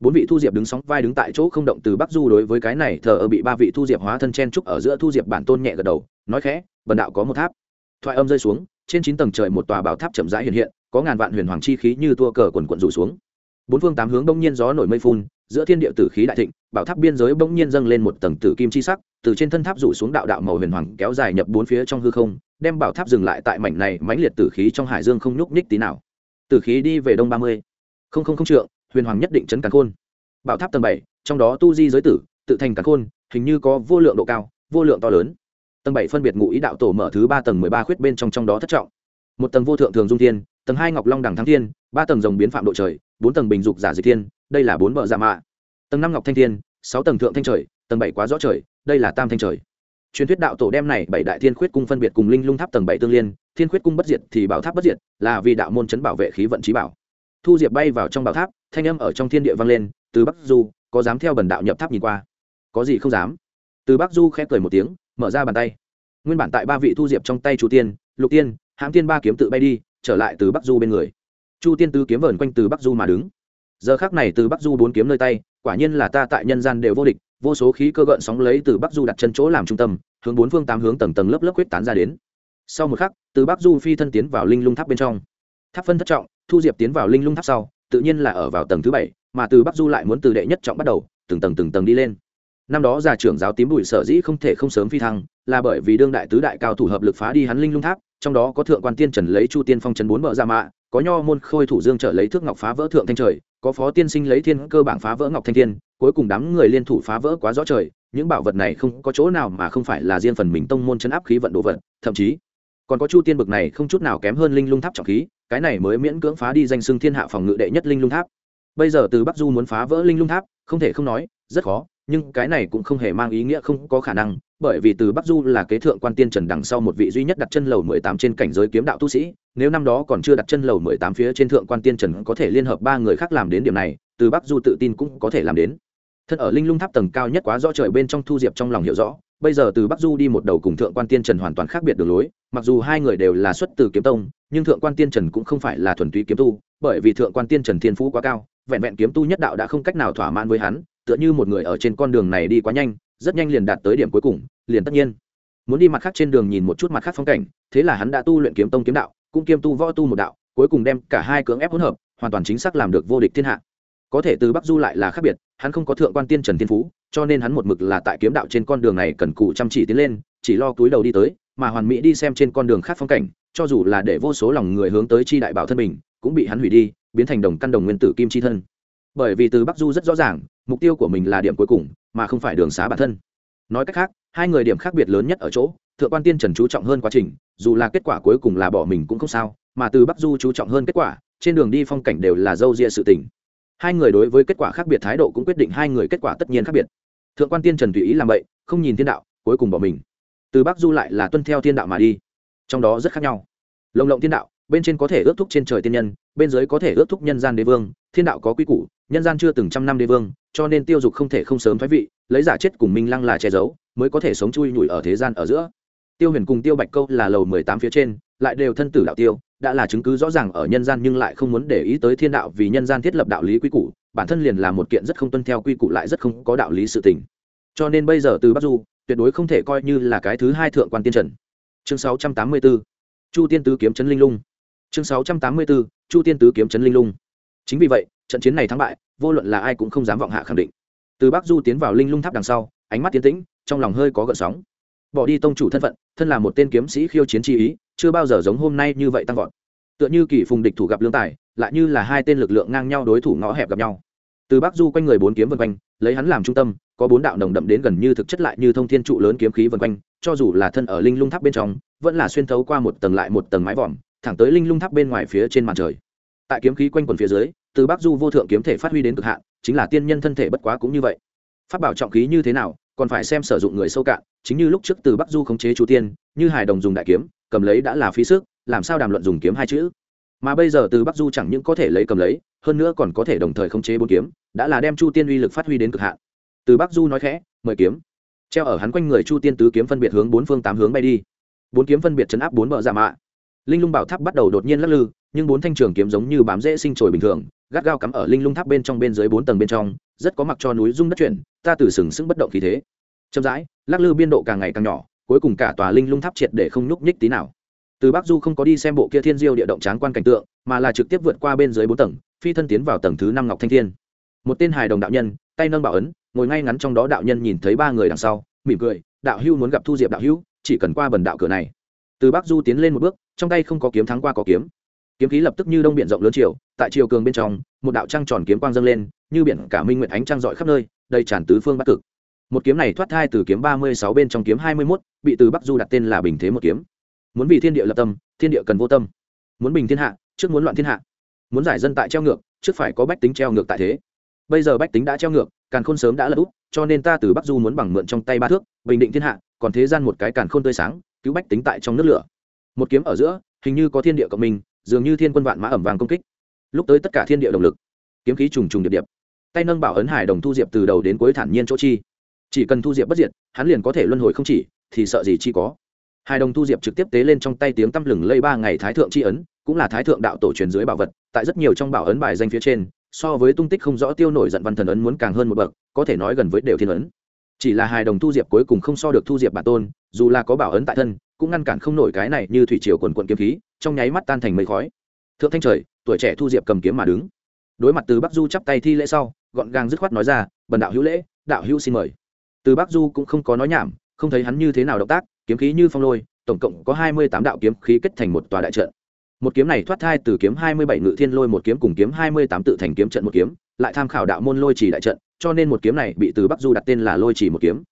Bốn vị thu diệp đứng sóng vai đứng tại chỗ không động từ bắc du đối với cái này thờ ở bị ba vị thu diệp hóa thân chen trúc ở giữa thu diệp bản tôn nhẹ gật đầu, nói khẽ vần đạo có một tháp. Thoại âm rơi xuống, trên chín tầng trời một tòa bảo tháp chậm rãi hiện hiện, có ngàn vạn huyền hoàng chi khí như tua cờ quần quận rủ xuống bốn phương tám hướng bỗng nhiên gió nổi mây phun, giữa thiên địa tử khí đại thịnh, bảo tháp biên giới bỗng nhiên dâng lên một tầng tử kim chi sắc, từ trên thân tháp rủ xuống đạo đạo màu huyền hoàng kéo dài nhập bốn phía trong hư không, đem bảo tháp dừng lại tại mảnh này mãnh liệt tử khí trong hải dương không nhúc nhích tí nào. Tử khí đi về đông ba mươi. Không không không trượng, huyền hoàng nhất định chấn càn khôn. Bảo tháp tầng bảy, trong đó tu di giới tử, tự thành càn khôn, hình như có vô lượng độ cao, vô lượng to lớn. Tầng bảy phân biệt ngụ ý đạo tổ mở thứ ba tầng mười ba khuyết bên trong trong đó thất trọng. Một tầng vô thượng thường dung thiên, tầng hai ngọc long đằng thắng thiên, ba tầng rồng biến phạm độ trời bốn tầng bình dục giả dịch thiên, đây là bốn bờ giả mạ. Tầng năm ngọc thanh thiên, sáu tầng thượng thanh trời, tầng bảy quá rõ trời, đây là tam thanh trời. Truyền thuyết đạo tổ đem này bảy đại thiên khuyết cung phân biệt cùng linh lung tháp tầng bảy tương liên, thiên khuyết cung bất diệt thì bảo tháp bất diệt, là vì đạo môn chấn bảo vệ khí vận trí bảo. Thu diệp bay vào trong bảo tháp, thanh âm ở trong thiên địa vang lên, từ bắc du, có dám theo bần đạo nhập tháp nhìn qua? Có gì không dám. Từ bắc du khẽ cười một tiếng, mở ra bàn tay. Nguyên bản tại ba vị thu diệp trong tay chu tiên, lục tiên, hãm tiên ba kiếm tự bay đi, trở lại từ bắc du bên người chu tiên tứ kiếm vờn quanh từ bắc du mà đứng. Giờ khác này từ bắc du bốn kiếm nơi tay, quả nhiên là ta tại nhân gian đều vô địch, vô số khí cơ gợn sóng lấy từ bắc du đặt chân chỗ làm trung tâm, hướng bốn phương tám hướng tầng tầng lớp lớp quyết tán ra đến. Sau một khắc, từ bắc du phi thân tiến vào linh lung tháp bên trong. Tháp phân thất trọng, thu diệp tiến vào linh lung tháp sau, tự nhiên là ở vào tầng thứ bảy, mà từ bắc du lại muốn từ đệ nhất trọng bắt đầu, từng tầng từng tầng đi lên. Năm đó già trưởng giáo tím bụi sở dĩ không thể không sớm phi thăng, là bởi vì đương đại tứ đại cao thủ hợp lực phá đi hắn linh lung tháp, trong đó có thượng quan tiên trần lấy chu tiên phong trần bốn bờ ra mạ có nho môn khôi thủ dương trở lấy thước ngọc phá vỡ thượng thanh trời, có phó tiên sinh lấy thiên cơ bảng phá vỡ ngọc thanh thiên, cuối cùng đám người liên thủ phá vỡ quá rõ trời, những bảo vật này không có chỗ nào mà không phải là riêng phần mình tông môn chấn áp khí vận đồ vật, thậm chí, còn có chu tiên bực này không chút nào kém hơn linh lung tháp trọng khí, cái này mới miễn cưỡng phá đi danh xưng thiên hạ phòng ngự đệ nhất linh lung tháp. Bây giờ từ bắc du muốn phá vỡ linh lung tháp, không thể không nói, rất khó, nhưng cái này cũng không hề mang ý nghĩa, không có khả năng bởi vì từ bắc du là kế thượng quan tiên trần đằng sau một vị duy nhất đặt chân lầu mười tám trên cảnh giới kiếm đạo tu sĩ, nếu năm đó còn chưa đặt chân lầu mười tám phía trên thượng quan tiên trần có thể liên hợp ba người khác làm đến điểm này, từ bắc du tự tin cũng có thể làm đến. Thân ở linh lung tháp tầng cao nhất quá rõ trời bên trong thu diệp trong lòng hiểu rõ, bây giờ từ bắc du đi một đầu cùng thượng quan tiên trần hoàn toàn khác biệt đường lối, mặc dù hai người đều là xuất từ kiếm tông, nhưng thượng quan tiên trần cũng không phải là thuần túy kiếm tu, bởi vì thượng quan tiên trần thiên phú quá cao, vẹn vẹn kiếm tu nhất đạo đã không cách nào thỏa mãn với hắn, tựa như một người ở trên con đường này đi quá nhanh rất nhanh liền đạt tới điểm cuối cùng, liền tất nhiên. Muốn đi mặt khác trên đường nhìn một chút mặt khác phong cảnh, thế là hắn đã tu luyện kiếm tông kiếm đạo, cũng kiêm tu võ tu một đạo, cuối cùng đem cả hai cưỡng ép hỗn hợp, hoàn toàn chính xác làm được vô địch thiên hạ. Có thể từ bắc du lại là khác biệt, hắn không có thượng quan tiên trần thiên phú, cho nên hắn một mực là tại kiếm đạo trên con đường này cần cù chăm chỉ tiến lên, chỉ lo túi đầu đi tới, mà hoàn mỹ đi xem trên con đường khác phong cảnh, cho dù là để vô số lòng người hướng tới chi đại bảo thân mình, cũng bị hắn hủy đi, biến thành đồng căn đồng nguyên tử kim chi thân. Bởi vì từ bắc du rất rõ ràng, mục tiêu của mình là điểm cuối cùng mà không phải đường xá bản thân. Nói cách khác, hai người điểm khác biệt lớn nhất ở chỗ, thượng quan tiên trần chú trọng hơn quá trình, dù là kết quả cuối cùng là bỏ mình cũng không sao, mà từ bắc du chú trọng hơn kết quả, trên đường đi phong cảnh đều là dâu ria sự tình. Hai người đối với kết quả khác biệt thái độ cũng quyết định hai người kết quả tất nhiên khác biệt. Thượng quan tiên trần tùy ý làm vậy, không nhìn thiên đạo, cuối cùng bỏ mình. Từ bắc du lại là tuân theo thiên đạo mà đi. Trong đó rất khác nhau. Lồng lộng thiên đạo bên trên có thể ước thúc trên trời tiên nhân bên dưới có thể ước thúc nhân gian đế vương thiên đạo có quy củ nhân gian chưa từng trăm năm đế vương cho nên tiêu dục không thể không sớm thoái vị lấy giả chết cùng minh lăng là che giấu mới có thể sống chui nhủi ở thế gian ở giữa. Tiêu huyền cùng tiêu bạch câu là lầu mười tám phía trên lại đều thân tử đạo tiêu đã là chứng cứ rõ ràng ở nhân gian nhưng lại không muốn để ý tới thiên đạo vì nhân gian thiết lập đạo lý quy củ bản thân liền là một kiện rất không tuân theo quy củ lại rất không có đạo lý sự tình. Cho nên bây giờ từ bắc du tuyệt đối không thể coi như là cái thứ hai thượng quan tiên trần. Chương sáu trăm tám mươi bốn, chu tiên tứ kiếm trấn linh lung chương sáu trăm tám mươi 684 chu tiên tứ kiếm trấn linh lung. Chính vì vậy, trận chiến này thắng bại, vô luận là ai cũng không dám vọng hạ khẳng định. Từ bắc du tiến vào linh lung tháp đằng sau, ánh mắt tiến tĩnh, trong lòng hơi có gợn sóng. Bỏ đi tông chủ thân phận, thân là một tên kiếm sĩ khiêu chiến chi ý, chưa bao giờ giống hôm nay như vậy tăng vọt. Tựa như kỳ phùng địch thủ gặp lương tài, lại như là hai tên lực lượng ngang nhau đối thủ ngõ hẹp gặp nhau. Từ bắc du quanh người bốn kiếm vân quanh, lấy hắn làm trung tâm, có bốn đạo nồng đậm đến gần như thực chất lại như thông thiên trụ lớn kiếm khí vân quanh, cho dù là thân ở linh lung tháp bên trong, vẫn là xuyên thấu qua một tầng lại một tầng mái vòm thẳng tới linh lung tháp bên ngoài phía trên màn trời. Tại kiếm khí quanh quần phía dưới, từ bắc du vô thượng kiếm thể phát huy đến cực hạn, chính là tiên nhân thân thể bất quá cũng như vậy. Phát bảo trọng khí như thế nào, còn phải xem sử dụng người sâu cạn, chính như lúc trước từ bắc du khống chế chu tiên, như hài đồng dùng đại kiếm, cầm lấy đã là phí sức, làm sao đàm luận dùng kiếm hai chữ. Mà bây giờ từ bắc du chẳng những có thể lấy cầm lấy, hơn nữa còn có thể đồng thời khống chế bốn kiếm, đã là đem chu tiên uy lực phát huy đến cực hạn. Từ bắc du nói khẽ, mời kiếm. Treo ở hắn quanh người chu tiên tứ kiếm phân biệt hướng bốn phương tám hướng bay đi. Bốn kiếm phân biệt chấn áp bốn bờ giả mạ linh lung bảo tháp bắt đầu đột nhiên lắc lư, nhưng bốn thanh trường kiếm giống như bám dễ sinh trồi bình thường, gắt gao cắm ở linh lung tháp bên trong bên dưới bốn tầng bên trong, rất có mặc cho núi rung đất chuyển, ta từ sừng sững bất động khí thế. Chậm rãi, lắc lư biên độ càng ngày càng nhỏ, cuối cùng cả tòa linh lung tháp triệt để không nhúc nhích tí nào. Từ bắc du không có đi xem bộ kia thiên diêu địa động tráng quan cảnh tượng, mà là trực tiếp vượt qua bên dưới bốn tầng, phi thân tiến vào tầng thứ năm ngọc thanh thiên. Một tên hài đồng đạo nhân, tay nâng bảo ấn, ngồi ngay ngắn trong đó đạo nhân nhìn thấy ba người đằng sau, mỉm cười, đạo hưu muốn gặp thu diệp đạo hưu chỉ cần qua bần đạo cửa này từ bắc du tiến lên một bước, trong tay không có kiếm thắng qua có kiếm. Kiếm khí lập tức như đông biển rộng lớn chiều, tại chiều cường bên trong, một đạo trăng tròn kiếm quang dâng lên, như biển cả minh nguyện ánh trăng dọi khắp nơi, đầy tràn tứ phương bắc cực. Một kiếm này thoát thai từ kiếm ba mươi sáu bên trong kiếm hai mươi mốt, bị từ bắc du đặt tên là bình thế một kiếm. Muốn vì thiên địa lập tâm, thiên địa cần vô tâm. Muốn bình thiên hạ, trước muốn loạn thiên hạ. Muốn giải dân tại treo ngược, trước phải có bách tính treo ngược tại thế. Bây giờ bách tính đã treo ngược, càn khôn sớm đã lật úp cho nên ta từ bắc du muốn bằng mượn trong tay ba thước, bình định thiên hạ, còn thế gian một cái càn khôn tươi sáng cứu bách tính tại trong nước lửa. Một kiếm ở giữa, hình như có thiên địa cộng minh, dường như thiên quân vạn mã ẩm vàng công kích. Lúc tới tất cả thiên địa động lực, kiếm khí trùng trùng điệp điệp. Tay nâng bảo ấn hải đồng thu diệp từ đầu đến cuối thản nhiên chỗ chi. Chỉ cần thu diệp bất diệt, hắn liền có thể luân hồi không chỉ, thì sợ gì chi có. Hải đồng thu diệp trực tiếp tế lên trong tay tiếng tăm lừng lây ba ngày thái thượng chi ấn, cũng là thái thượng đạo tổ truyền dưới bảo vật, tại rất nhiều trong bảo ấn bài danh phía trên, so với tung tích không rõ tiêu nổi giận văn thần ấn muốn càng hơn một bậc, có thể nói gần với đều thiên ấn chỉ là hai đồng thu diệp cuối cùng không so được thu diệp bản tôn, dù là có bảo ấn tại thân, cũng ngăn cản không nổi cái này như thủy triều quần quận kiếm khí, trong nháy mắt tan thành mây khói. Thượng thanh trời, tuổi trẻ thu diệp cầm kiếm mà đứng. Đối mặt từ bắc du chắp tay thi lễ sau, gọn gàng dứt khoát nói ra, bần đạo hữu lễ, đạo hữu xin mời. Từ bắc du cũng không có nói nhảm, không thấy hắn như thế nào động tác, kiếm khí như phong lôi, tổng cộng có hai mươi tám đạo kiếm khí kết thành một tòa đại trận. Một kiếm này thoát thai từ kiếm hai mươi bảy ngự thiên lôi, một kiếm cùng kiếm hai mươi tám tự thành kiếm trận một kiếm, lại tham khảo đạo môn lôi chỉ đại trận cho nên một kiếm này bị từ bắc du đặt tên là lôi chỉ một kiếm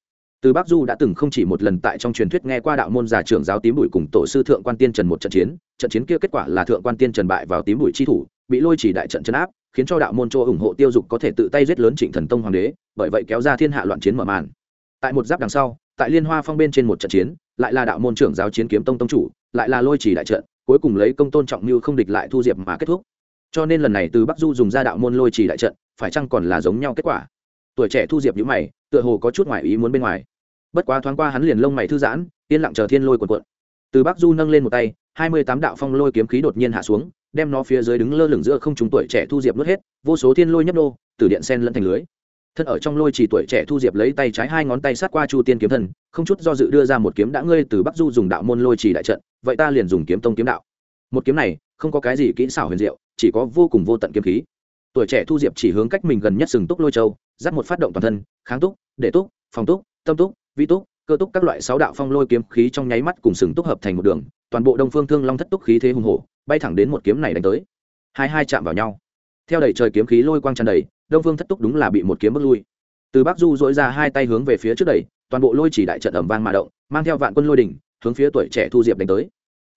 từ bắc du đã từng không chỉ một lần tại trong truyền thuyết nghe qua đạo môn giả trưởng giáo tím bụi cùng tổ sư thượng quan tiên trần một trận chiến trận chiến kia kết quả là thượng quan tiên trần bại vào tím bụi chi thủ bị lôi chỉ đại trận chấn áp khiến cho đạo môn chỗ ủng hộ tiêu dục có thể tự tay giết lớn trịnh thần tông hoàng đế bởi vậy kéo ra thiên hạ loạn chiến mở màn tại một giáp đằng sau tại liên hoa phong bên trên một trận chiến lại là đạo môn trưởng giáo chiến kiếm tông tông chủ lại là lôi chỉ đại trận cuối cùng lấy công tôn trọng như không địch lại thu diệp mà kết thúc cho nên lần này từ bắc du dùng ra đạo môn lôi chỉ đại trận phải chăng còn là giống nhau kết quả tuổi trẻ thu diệp nhữ mày, tựa hồ có chút ngoại ý muốn bên ngoài. Bất quá thoáng qua hắn liền lông mày thư giãn, yên lặng chờ thiên lôi quần quận từ bắc du nâng lên một tay, hai mươi tám đạo phong lôi kiếm khí đột nhiên hạ xuống, đem nó phía dưới đứng lơ lửng giữa không chúng tuổi trẻ thu diệp nuốt hết, vô số thiên lôi nhấp nô, từ điện sen lẫn thành lưới. Thân ở trong lôi chỉ tuổi trẻ thu diệp lấy tay trái hai ngón tay sát qua chu tiên kiếm thần không chút do dự đưa ra một kiếm đã ngươi từ bắc du dùng đạo môn lôi chỉ đại trận, vậy ta liền dùng kiếm tông kiếm đạo. Một kiếm này, không có cái gì kỹ xảo huyền diệu, chỉ có vô cùng vô tận kiếm khí tuổi trẻ thu diệp chỉ hướng cách mình gần nhất sừng túc lôi châu, dắt một phát động toàn thân, kháng túc đệ túc, phòng túc, tâm túc, vi túc, cơ túc các loại sáu đạo phong lôi kiếm khí trong nháy mắt cùng sừng túc hợp thành một đường, toàn bộ đông phương thương long thất túc khí thế hùng hổ, bay thẳng đến một kiếm này đánh tới. Hai hai chạm vào nhau. Theo đẩy trời kiếm khí lôi quang tràn đầy, đông phương thất túc đúng là bị một kiếm bước lui. Từ bắc du dỗi ra hai tay hướng về phía trước đẩy, toàn bộ lôi chỉ đại trận ẩm vang mà động, mang theo vạn quân lôi đỉnh, hướng phía tuổi trẻ thu diệp đánh tới.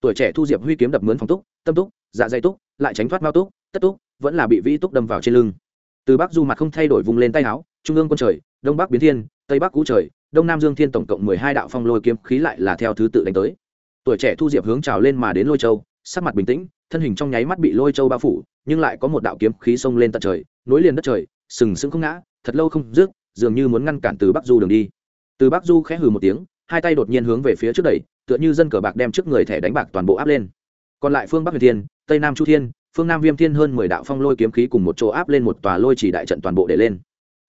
Tuổi trẻ thu diệp huy kiếm đập mướn phòng túc, tâm túc dạ dày túc, lại tránh thoát mao túc, tất túc vẫn là bị vĩ túc đâm vào trên lưng. Từ bắc du mặt không thay đổi vùng lên tay áo, trung ương quân trời, đông bắc biến thiên, tây bắc cũ trời, đông nam dương thiên tổng cộng mười hai đạo phong lôi kiếm khí lại là theo thứ tự đánh tới. Tuổi trẻ thu diệp hướng trào lên mà đến lôi châu, sắc mặt bình tĩnh, thân hình trong nháy mắt bị lôi châu bao phủ, nhưng lại có một đạo kiếm khí xông lên tận trời, nối liền đất trời, sừng sững không ngã, thật lâu không rước dường như muốn ngăn cản từ bắc du đường đi. Từ bắc du khẽ hừ một tiếng, hai tay đột nhiên hướng về phía trước đẩy, tựa như dân cờ bạc đem trước người thẻ đánh bạc toàn bộ áp lên. Còn lại phương bắc huyền thiên, tây nam chu thiên phương nam viêm thiên hơn mười đạo phong lôi kiếm khí cùng một chỗ áp lên một tòa lôi chỉ đại trận toàn bộ để lên.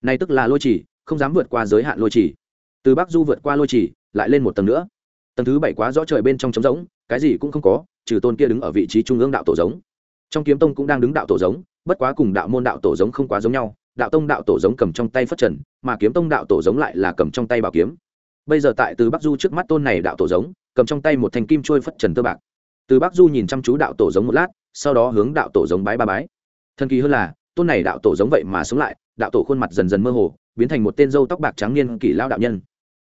Nay tức là lôi chỉ không dám vượt qua giới hạn lôi chỉ từ bắc du vượt qua lôi chỉ lại lên một tầng nữa. Tầng thứ bảy quá rõ trời bên trong trống rỗng, cái gì cũng không có, trừ tôn kia đứng ở vị trí trung ương đạo tổ giống. Trong kiếm tông cũng đang đứng đạo tổ giống, bất quá cùng đạo môn đạo tổ giống không quá giống nhau, đạo tông đạo tổ giống cầm trong tay phất trần, mà kiếm tông đạo tổ giống lại là cầm trong tay bảo kiếm. Bây giờ tại từ bắc du trước mắt tôn này đạo tổ giống, cầm trong tay một thanh kim trôi phất trần tơ bạc. Từ bắc du nhìn chăm chú đạo tổ giống một lát sau đó hướng đạo tổ giống bái ba bái. Thần kỳ hơn là, tôn này đạo tổ giống vậy mà sống lại, đạo tổ khuôn mặt dần dần mơ hồ, biến thành một tên dâu tóc bạc trắng niên kỷ lao đạo nhân.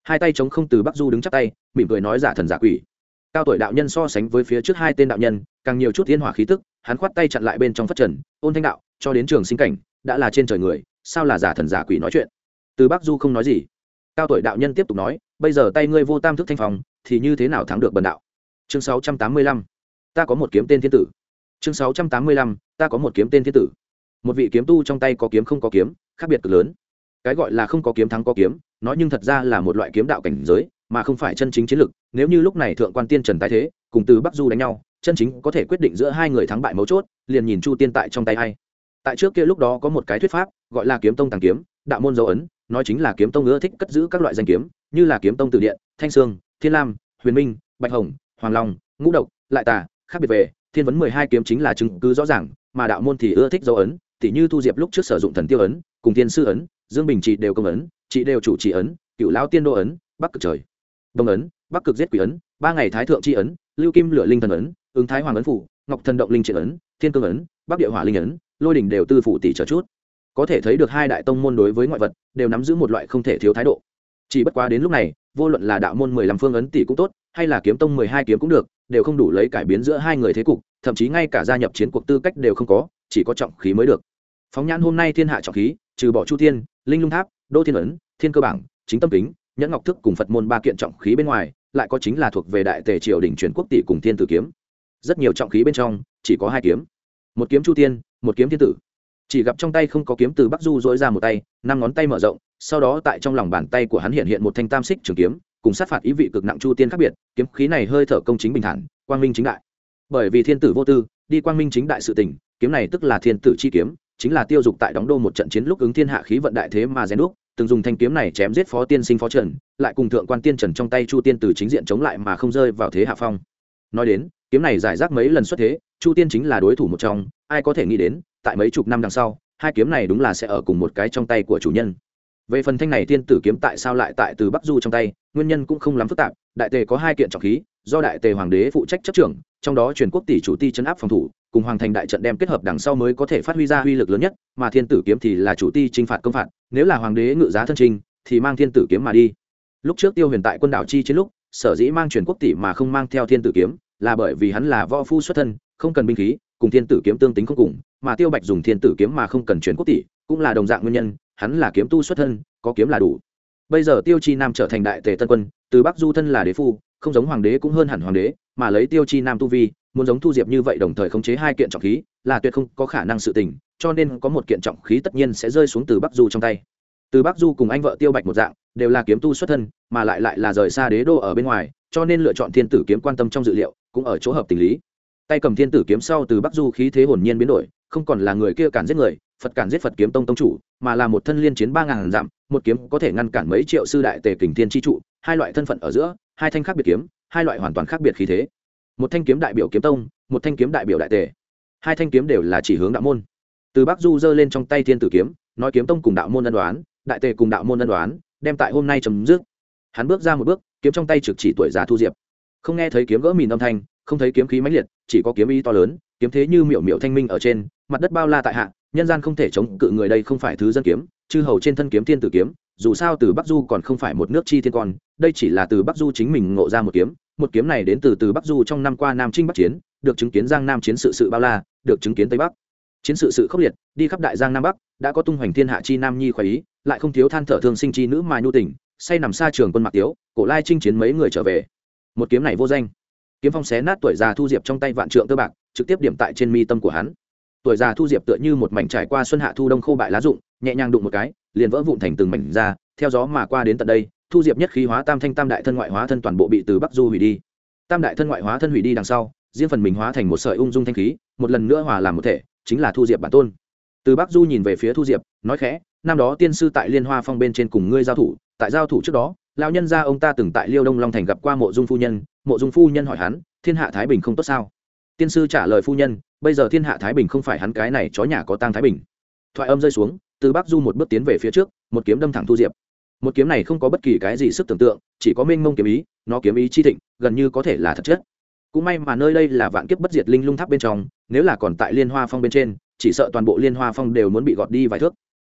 Hai tay chống không từ bắc du đứng chắp tay, mỉm cười nói giả thần giả quỷ. Cao tuổi đạo nhân so sánh với phía trước hai tên đạo nhân, càng nhiều chút thiên hỏa khí tức, hắn khoát tay chặn lại bên trong phát trần, ôn thanh đạo, cho đến trường sinh cảnh, đã là trên trời người, sao là giả thần giả quỷ nói chuyện? Từ bắc du không nói gì. Cao tuổi đạo nhân tiếp tục nói, bây giờ tay ngươi vô tam thức thanh phòng thì như thế nào thắng được bần đạo? Chương sáu trăm tám mươi lăm. Ta có một kiếm tên thiên tử chương sáu trăm tám mươi lăm, ta có một kiếm tên thiên tử. Một vị kiếm tu trong tay có kiếm không có kiếm, khác biệt cực lớn. Cái gọi là không có kiếm thắng có kiếm nói nhưng thật ra là một loại kiếm đạo cảnh giới, mà không phải chân chính chiến lực. Nếu như lúc này thượng quan tiên trần tái thế, cùng từ bắc du đánh nhau, chân chính có thể quyết định giữa hai người thắng bại mấu chốt, liền nhìn chu tiên tại trong tay hay tại trước kia lúc đó có một cái thuyết pháp, gọi là kiếm tông tàng kiếm, đạo môn dấu ấn, nói chính là kiếm tông ưa thích cất giữ các loại danh kiếm, như là kiếm tông từ điện, thanh sương, thiên lam, huyền minh, bạch hồng, hoàng long, ngũ độc, lại tà, khác biệt về thiên vấn mười hai kiếm chính là chứng cứ rõ ràng, mà đạo môn thì ưa thích dấu ấn, tỉ như thu diệp lúc trước sử dụng thần tiêu ấn, cùng tiên sư ấn, dương bình trị đều công ấn chỉ đều chủ trì ấn cựu lão tiên đô ấn, bắc cực trời. Đông ấn, bắc cực giết quỷ ấn, ba ngày thái thượng tri ấn, lưu kim lửa linh thần ấn, ứng thái hoàng ấn phủ, ngọc thần động linh triện ấn, thiên cương ấn, bắc địa hỏa linh ấn, lôi đỉnh đều tư phủ tỷ trở chút. Có thể thấy được hai đại tông môn đối với ngoại vật, đều nắm giữ một loại không thể thiếu thái độ chỉ bất quá đến lúc này, vô luận là đạo môn mười lăm phương ấn tỷ cũng tốt, hay là kiếm tông mười hai kiếm cũng được, đều không đủ lấy cải biến giữa hai người thế cục, thậm chí ngay cả gia nhập chiến cuộc tư cách đều không có, chỉ có trọng khí mới được. Phóng nhãn hôm nay thiên hạ trọng khí, trừ bỏ chu thiên, linh lung tháp, đô thiên ấn, thiên cơ bảng, chính tâm kính, nhẫn ngọc thức cùng phật môn ba kiện trọng khí bên ngoài, lại có chính là thuộc về đại tề triều đình truyền quốc tỷ cùng thiên tử kiếm. Rất nhiều trọng khí bên trong, chỉ có hai kiếm. Một kiếm chu tiên một kiếm thiên tử chỉ gặp trong tay không có kiếm từ bắc du dỗi ra một tay, năm ngón tay mở rộng, sau đó tại trong lòng bàn tay của hắn hiện hiện một thanh tam xích trường kiếm, cùng sát phạt ý vị cực nặng chu tiên khác biệt, kiếm khí này hơi thở công chính bình thản, quang minh chính đại. Bởi vì thiên tử vô tư, đi quang minh chính đại sự tình, kiếm này tức là thiên tử chi kiếm, chính là tiêu dục tại đóng đô một trận chiến lúc ứng thiên hạ khí vận đại thế mà rèn đúc, từng dùng thanh kiếm này chém giết phó tiên sinh phó trần, lại cùng thượng quan tiên trần trong tay chu tiên từ chính diện chống lại mà không rơi vào thế hạ phong. Nói đến, kiếm này giải rác mấy lần xuất thế chu tiên chính là đối thủ một trong, ai có thể nghĩ đến, tại mấy chục năm đằng sau, hai kiếm này đúng là sẽ ở cùng một cái trong tay của chủ nhân. Về phần thanh này tiên tử kiếm tại sao lại tại từ bắc du trong tay, nguyên nhân cũng không lắm phức tạp, đại tề có hai kiện trọng khí, do đại tề hoàng đế phụ trách chấp trưởng, trong đó truyền quốc tỷ chủ ti chấn áp phòng thủ, cùng hoàng thành đại trận đem kết hợp đằng sau mới có thể phát huy ra uy lực lớn nhất, mà thiên tử kiếm thì là chủ ti t r i n h phạt công phạt, nếu là hoàng đế ngự giá thân trinh thì mang thiên tử kiếm mà đi. Lúc trước tiêu huyền tại quân đảo chi chiến lúc, sở dĩ mang truyền quốc tỷ mà không mang theo thiên tử kiếm là bởi vì hắn là võ phu xuất thân, không cần binh khí, cùng thiên tử kiếm tương tính không cùng, mà tiêu bạch dùng thiên tử kiếm mà không cần chuyển quốc tỷ, cũng là đồng dạng nguyên nhân, hắn là kiếm tu xuất thân, có kiếm là đủ. Bây giờ tiêu chi nam trở thành đại tề tân quân, từ bắc du thân là đế phu, không giống hoàng đế cũng hơn hẳn hoàng đế, mà lấy tiêu chi nam tu vi, muốn giống thu diệp như vậy đồng thời khống chế hai kiện trọng khí, là tuyệt không có khả năng sự tình, cho nên có một kiện trọng khí tất nhiên sẽ rơi xuống từ bắc du trong tay. Từ bắc du cùng anh vợ tiêu bạch một dạng, đều là kiếm tu xuất thân, mà lại lại là rời xa đế đô ở bên ngoài, cho nên lựa chọn thiên tử kiếm quan tâm trong dự liệu cũng ở chỗ hợp tình lý. Tay cầm thiên tử kiếm sau từ bắc du khí thế hồn nhiên biến đổi, không còn là người kia cản giết người, phật cản giết phật kiếm tông tông chủ, mà là một thân liên chiến ba ngàn dặm, một kiếm có thể ngăn cản mấy triệu sư đại tề kình thiên tri trụ, hai loại thân phận ở giữa, hai thanh khác biệt kiếm, hai loại hoàn toàn khác biệt khí thế. Một thanh kiếm đại biểu kiếm tông, một thanh kiếm đại biểu đại tề. Hai thanh kiếm đều là chỉ hướng đạo môn. Từ bắc du giơ lên trong tay thiên tử kiếm, nói kiếm tông cùng đạo môn ân đoán đại tề cùng đạo môn ân đoán đem tại hôm nay chấm dứt. Hắn bước ra một bước, kiếm trong tay trực chỉ tuổi già thu diệp không nghe thấy kiếm gỡ mìn âm thanh, không thấy kiếm khí mãnh liệt, chỉ có kiếm ý to lớn, kiếm thế như miểu miểu thanh minh ở trên, mặt đất bao la tại hạ, nhân gian không thể chống cự người đây không phải thứ dân kiếm, chư hầu trên thân kiếm thiên tử kiếm, dù sao từ bắc du còn không phải một nước chi thiên con, đây chỉ là từ bắc du chính mình ngộ ra một kiếm một kiếm này đến từ từ bắc du trong năm qua nam trinh bắc chiến, được chứng kiến giang nam chiến sự sự bao la, được chứng kiến tây bắc. Chiến sự sự khốc liệt, đi khắp đại giang nam bắc, đã có tung hoành thiên hạ chi nam nhi khoái ý, lại không thiếu than thở thương sinh chi nữ mà nhu tình, say nằm xa trường quân mạc tiếu, cổ lai chinh chiến mấy người trở về một kiếm này vô danh. Kiếm phong xé nát tuổi già thu diệp trong tay vạn trượng tơ bạc, trực tiếp điểm tại trên mi tâm của hắn. Tuổi già thu diệp tựa như một mảnh trải qua xuân hạ thu đông khô bại lá rụng, nhẹ nhàng đụng một cái, liền vỡ vụn thành từng mảnh ra, theo gió mà qua đến tận đây, thu diệp nhất khí hóa tam thanh tam đại thân ngoại hóa thân toàn bộ bị từ bắc du hủy đi. Tam đại thân ngoại hóa thân hủy đi đằng sau, riêng phần mình hóa thành một sợi ung dung thanh khí, một lần nữa hòa làm một thể, chính là thu diệp bản tôn. Từ bắc du nhìn về phía thu diệp, nói khẽ, năm đó tiên sư tại liên hoa phong bên trên cùng ngươi giao thủ, tại giao thủ trước đó lão nhân gia ông ta từng tại liêu đông long thành gặp qua mộ dung phu nhân, mộ dung phu nhân hỏi hắn, thiên hạ thái bình không tốt sao? Tiên sư trả lời phu nhân, bây giờ thiên hạ thái bình không phải hắn cái này chó nhà có tang thái bình. Thoại âm rơi xuống, từ bắc du một bước tiến về phía trước, một kiếm đâm thẳng thu diệp. Một kiếm này không có bất kỳ cái gì sức tưởng tượng, chỉ có mênh mông kiếm ý, nó kiếm ý chi thịnh, gần như có thể là thật chất. Cũng may mà nơi đây là vạn kiếp bất diệt linh lung tháp bên trong, nếu là còn tại liên hoa phong bên trên, chỉ sợ toàn bộ liên hoa phong đều muốn bị gọt đi vài thước.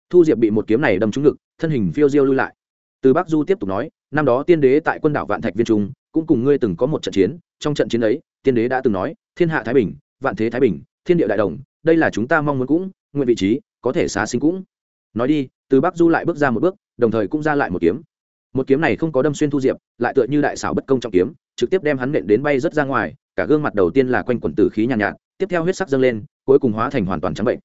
Thu diệp bị một kiếm này đâm trúng ngực, thân hình phiêu diêu lui lại từ bắc du tiếp tục nói năm đó tiên đế tại quân đảo vạn thạch viên trung cũng cùng ngươi từng có một trận chiến trong trận chiến ấy tiên đế đã từng nói thiên hạ thái bình vạn thế thái bình thiên địa đại đồng đây là chúng ta mong muốn cũng nguyện vị trí có thể xá sinh cũng. Nói đi từ bắc du lại bước ra một bước đồng thời cũng ra lại một kiếm. Một kiếm này không có đâm xuyên thu diệp lại tựa như đại xảo bất công trong kiếm trực tiếp đem hắn nện đến bay rất ra ngoài cả gương mặt đầu tiên là quanh quẩn tử khí nhàn nhạt, nhạt tiếp theo huyết sắc dâng lên cuối cùng hóa thành hoàn toàn trắng bệnh.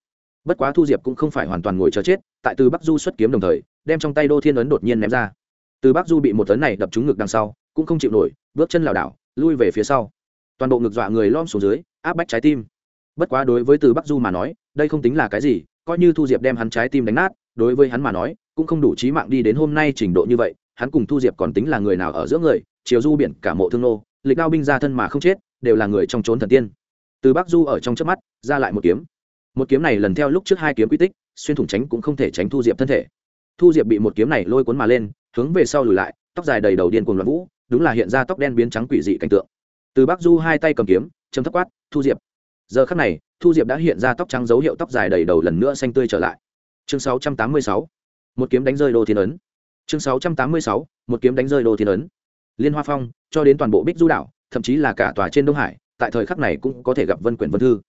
Bất quá thu diệp cũng không phải hoàn toàn ngồi chờ chết tại từ bắc du xuất kiếm đồng thời đem trong tay đô thiên ấn đột nhiên ném ra. Từ bắc du bị một tấn này đập trúng ngực đằng sau, cũng không chịu nổi, bước chân lảo đảo, lui về phía sau. Toàn bộ ngực dọa người lom xuống dưới, áp bách trái tim. Bất quá đối với từ bắc du mà nói, đây không tính là cái gì, coi như thu diệp đem hắn trái tim đánh nát, đối với hắn mà nói, cũng không đủ trí mạng đi đến hôm nay trình độ như vậy, hắn cùng thu diệp còn tính là người nào ở giữa người chiều du biển cả mộ thương nô, lịch đao binh ra thân mà không chết, đều là người trong trốn thần tiên. Từ bắc du ở trong trước mắt, ra lại một kiếm. Một kiếm này lần theo lúc trước hai kiếm quy tích, xuyên thủng tránh cũng không thể tránh thu diệp thân thể thu diệp bị một kiếm này lôi cuốn mà lên, hướng về sau lùi lại, tóc dài đầy đầu điên cuồng loạn vũ, đúng là hiện ra tóc đen biến trắng quỷ dị cảnh tượng. Từ bắc du hai tay cầm kiếm chấm thấp quát, thu diệp. Giờ khắc này, thu diệp đã hiện ra tóc trắng dấu hiệu tóc dài đầy đầu lần nữa xanh tươi trở lại. Chương 686. một kiếm đánh rơi đô thiên ấn. Chương 686. một kiếm đánh rơi đô thiên ấn. Liên hoa phong, cho đến toàn bộ bích du đảo, thậm chí là cả tòa trên đông hải, tại thời khắc này cũng có thể gặp vân quyển vân thư.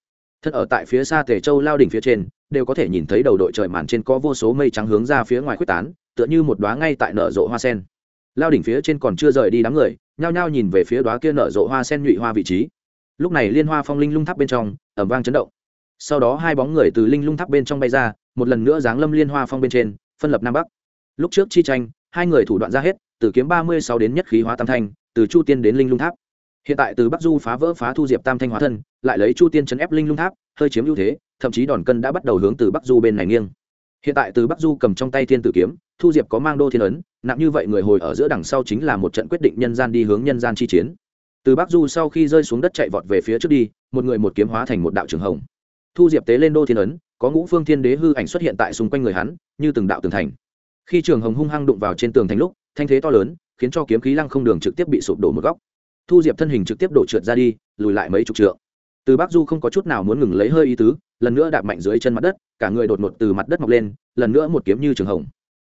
Thân ở tại phía xa tề châu lao đỉnh phía trên đều có thể nhìn thấy đầu đội trời màn trên có vô số mây trắng hướng ra phía ngoài quyết tán, tựa như một đoá ngay tại nở rộ hoa sen. Lao đỉnh phía trên còn chưa rời đi đám người, nhao nhao nhìn về phía đoá kia nở rộ hoa sen nhụy hoa vị trí. Lúc này liên hoa phong linh lung tháp bên trong ẩm vang chấn động. Sau đó hai bóng người từ linh lung tháp bên trong bay ra, một lần nữa giáng lâm liên hoa phong bên trên, phân lập nam bắc. Lúc trước chi tranh, hai người thủ đoạn ra hết, từ kiếm ba mươi sáu đến nhất khí hóa tam thanh, từ chu tiên đến linh lung tháp. Hiện tại từ bắc du phá vỡ phá thu diệp tam thanh hóa thân, lại lấy chu tiên chấn ép linh lung tháp, hơi chiếm ưu thế thậm chí đòn cân đã bắt đầu hướng từ bắc du bên này nghiêng. Hiện tại từ bắc du cầm trong tay thiên tử kiếm, thu diệp có mang đô thiên ấn, nặng như vậy người hồi ở giữa đằng sau chính là một trận quyết định nhân gian đi hướng nhân gian chi chiến. Từ bắc du sau khi rơi xuống đất chạy vọt về phía trước đi, một người một kiếm hóa thành một đạo trường hồng. Thu diệp tế lên đô thiên ấn, có ngũ phương thiên đế hư ảnh xuất hiện tại xung quanh người hắn, như từng đạo tường thành. Khi trường hồng hung hăng đụng vào trên tường thành lúc, thanh thế to lớn, khiến cho kiếm khí lăng không đường trực tiếp bị sụp đổ một góc. Thu diệp thân hình trực tiếp đổ trượt ra đi, lùi lại mấy chục trượng. Từ bắc du không có chút nào muốn ngừng lấy hơi ý tứ lần nữa đạp mạnh dưới chân mặt đất, cả người đột ngột từ mặt đất mọc lên, lần nữa một kiếm như trường hồng.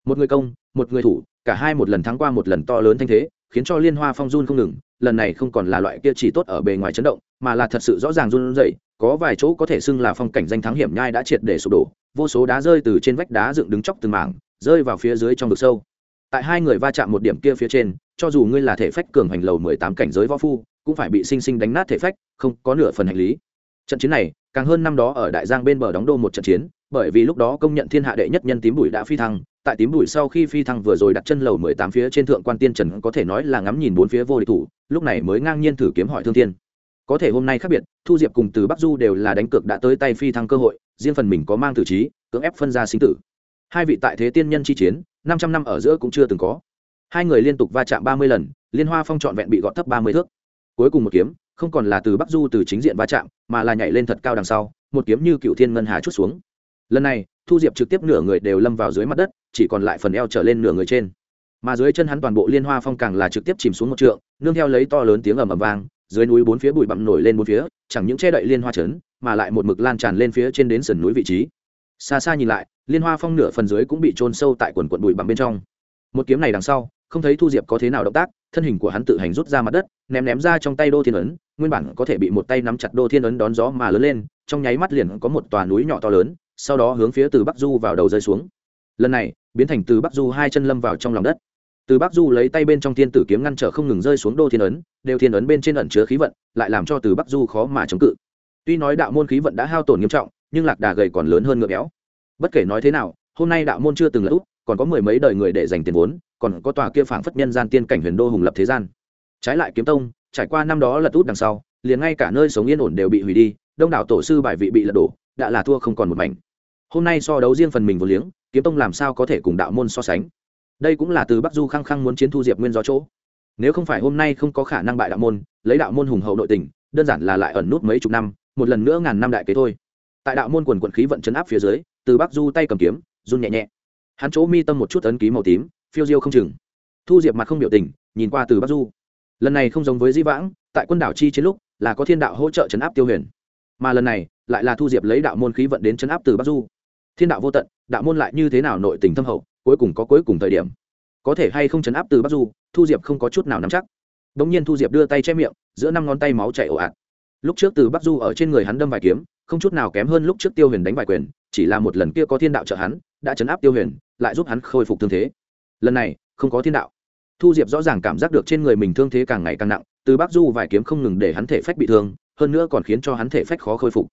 Một người công, một người thủ, cả hai một lần thắng qua một lần to lớn thanh thế, khiến cho liên hoa phong run không ngừng, lần này không còn là loại kia chỉ tốt ở bề ngoài chấn động, mà là thật sự rõ ràng run rẩy, có vài chỗ có thể xưng là phong cảnh danh thắng hiểm nhai đã triệt để sụp đổ, vô số đá rơi từ trên vách đá dựng đứng chóc từng mảng, rơi vào phía dưới trong vực sâu. Tại hai người va chạm một điểm kia phía trên, cho dù ngươi là thể phách cường hành lầu mười tám cảnh giới võ phu, cũng phải bị sinh sinh đánh nát thể phách, không có nửa phần hành lý. Trận chiến này càng hơn năm đó ở đại giang bên bờ đóng đô một trận chiến, bởi vì lúc đó công nhận thiên hạ đệ nhất nhân tím bụi đã phi thăng, tại tím bụi sau khi phi thăng vừa rồi đặt chân lầu mười tám phía trên thượng quan tiên trần có thể nói là ngắm nhìn bốn phía vô địch thủ, lúc này mới ngang nhiên thử kiếm hỏi thương thiên. Có thể hôm nay khác biệt, thu diệp cùng từ bắc du đều là đánh cược đã tới tay phi thăng cơ hội, riêng phần mình có mang tử trí, cưỡng ép phân ra sinh tử. Hai vị tại thế tiên nhân chi chiến, năm trăm năm ở giữa cũng chưa từng có. Hai người liên tục va chạm ba mươi lần, liên hoa phong trọn vẹn bị gọt thấp ba mươi thước. Cuối cùng một kiếm không còn là từ bắc du từ chính diện va chạm, mà là nhảy lên thật cao đằng sau, một kiếm như cựu thiên ngân hà chút xuống. Lần này, thu diệp trực tiếp nửa người đều lâm vào dưới mặt đất, chỉ còn lại phần eo trở lên nửa người trên. Mà dưới chân hắn toàn bộ liên hoa phong càng là trực tiếp chìm xuống một trượng, nương theo lấy to lớn tiếng ầm ầm vang, dưới núi bốn phía bụi bặm nổi lên bốn phía, chẳng những che đậy liên hoa trấn, mà lại một mực lan tràn lên phía trên đến sườn núi vị trí. Xa xa nhìn lại, liên hoa phong nửa phần dưới cũng bị trôn sâu tại quần quận bụi bặm bên trong. Một kiếm này đằng sau, không thấy thu diệp có thế nào động tác, thân hình của hắn tự hành rút ra mặt đất, ném ném ra trong tay đô thiên ấn nguyên bản có thể bị một tay nắm chặt đô thiên ấn đón gió mà lớn lên, trong nháy mắt liền có một tòa núi nhỏ to lớn, sau đó hướng phía từ bắc du vào đầu rơi xuống. Lần này, biến thành từ bắc du hai chân lâm vào trong lòng đất. Từ bắc du lấy tay bên trong thiên tử kiếm ngăn trở không ngừng rơi xuống đô thiên ấn, đều thiên ấn bên trên ẩn chứa khí vận, lại làm cho từ bắc du khó mà chống cự. Tuy nói đạo môn khí vận đã hao tổn nghiêm trọng, nhưng lạc đà gầy còn lớn hơn ngựa béo. Bất kể nói thế nào, hôm nay đạo môn chưa từng lỡ út, còn có mười mấy đời người để dành tiền vốn, còn có tòa kia phảng phất nhân gian tiên cảnh huyền đô hùng lập thế gian. Trái lại kiếm tông trải qua năm đó lật út đằng sau, liền ngay cả nơi sống yên ổn đều bị hủy đi, đông đảo tổ sư bài vị bị lật đổ, đã là thua không còn một mảnh. Hôm nay so đấu riêng phần mình vô liếng, kiếm tông làm sao có thể cùng đạo môn so sánh? Đây cũng là từ bắc du khăng khăng muốn chiến thu diệp nguyên do chỗ. Nếu không phải hôm nay không có khả năng bại đạo môn, lấy đạo môn hùng hậu nội tình, đơn giản là lại ẩn nút mấy chục năm, một lần nữa ngàn năm đại kế thôi. Tại đạo môn quần quận khí vận chấn áp phía dưới, từ bắc du tay cầm kiếm, run nhẹ nhẹ. Hắn chỗ mi tâm một chút ấn ký màu tím, phiêu diêu không chừng. Thu diệp mặt không biểu tình, nhìn qua từ bắc du lần này không giống với di vãng, tại quân đảo chi chiến lúc, là có thiên đạo hỗ trợ chấn áp tiêu huyền. Mà lần này, lại là thu diệp lấy đạo môn khí vận đến chấn áp từ bắc du. Thiên đạo vô tận, đạo môn lại như thế nào nội tình thâm hậu, cuối cùng có cuối cùng thời điểm. Có thể hay không chấn áp từ bắc du, thu diệp không có chút nào nắm chắc. Đ ỗ n g nhiên thu diệp đưa tay che miệng, giữa năm ngón tay máu chảy ồ ạt. Lúc trước từ bắc du ở trên người hắn đâm vài kiếm, không chút nào kém hơn lúc trước tiêu huyền đánh vài quyền, chỉ là một lần kia có thiên đạo trợ hắn, đã chấn áp tiêu huyền, lại giúp hắn khôi phục thương thế. Lần này, không có thiên đạo thu diệp rõ ràng cảm giác được trên người mình thương thế càng ngày càng nặng, từ bắc du vài kiếm không ngừng để hắn thể phách bị thương, hơn nữa còn khiến cho hắn thể phách khó khôi phục.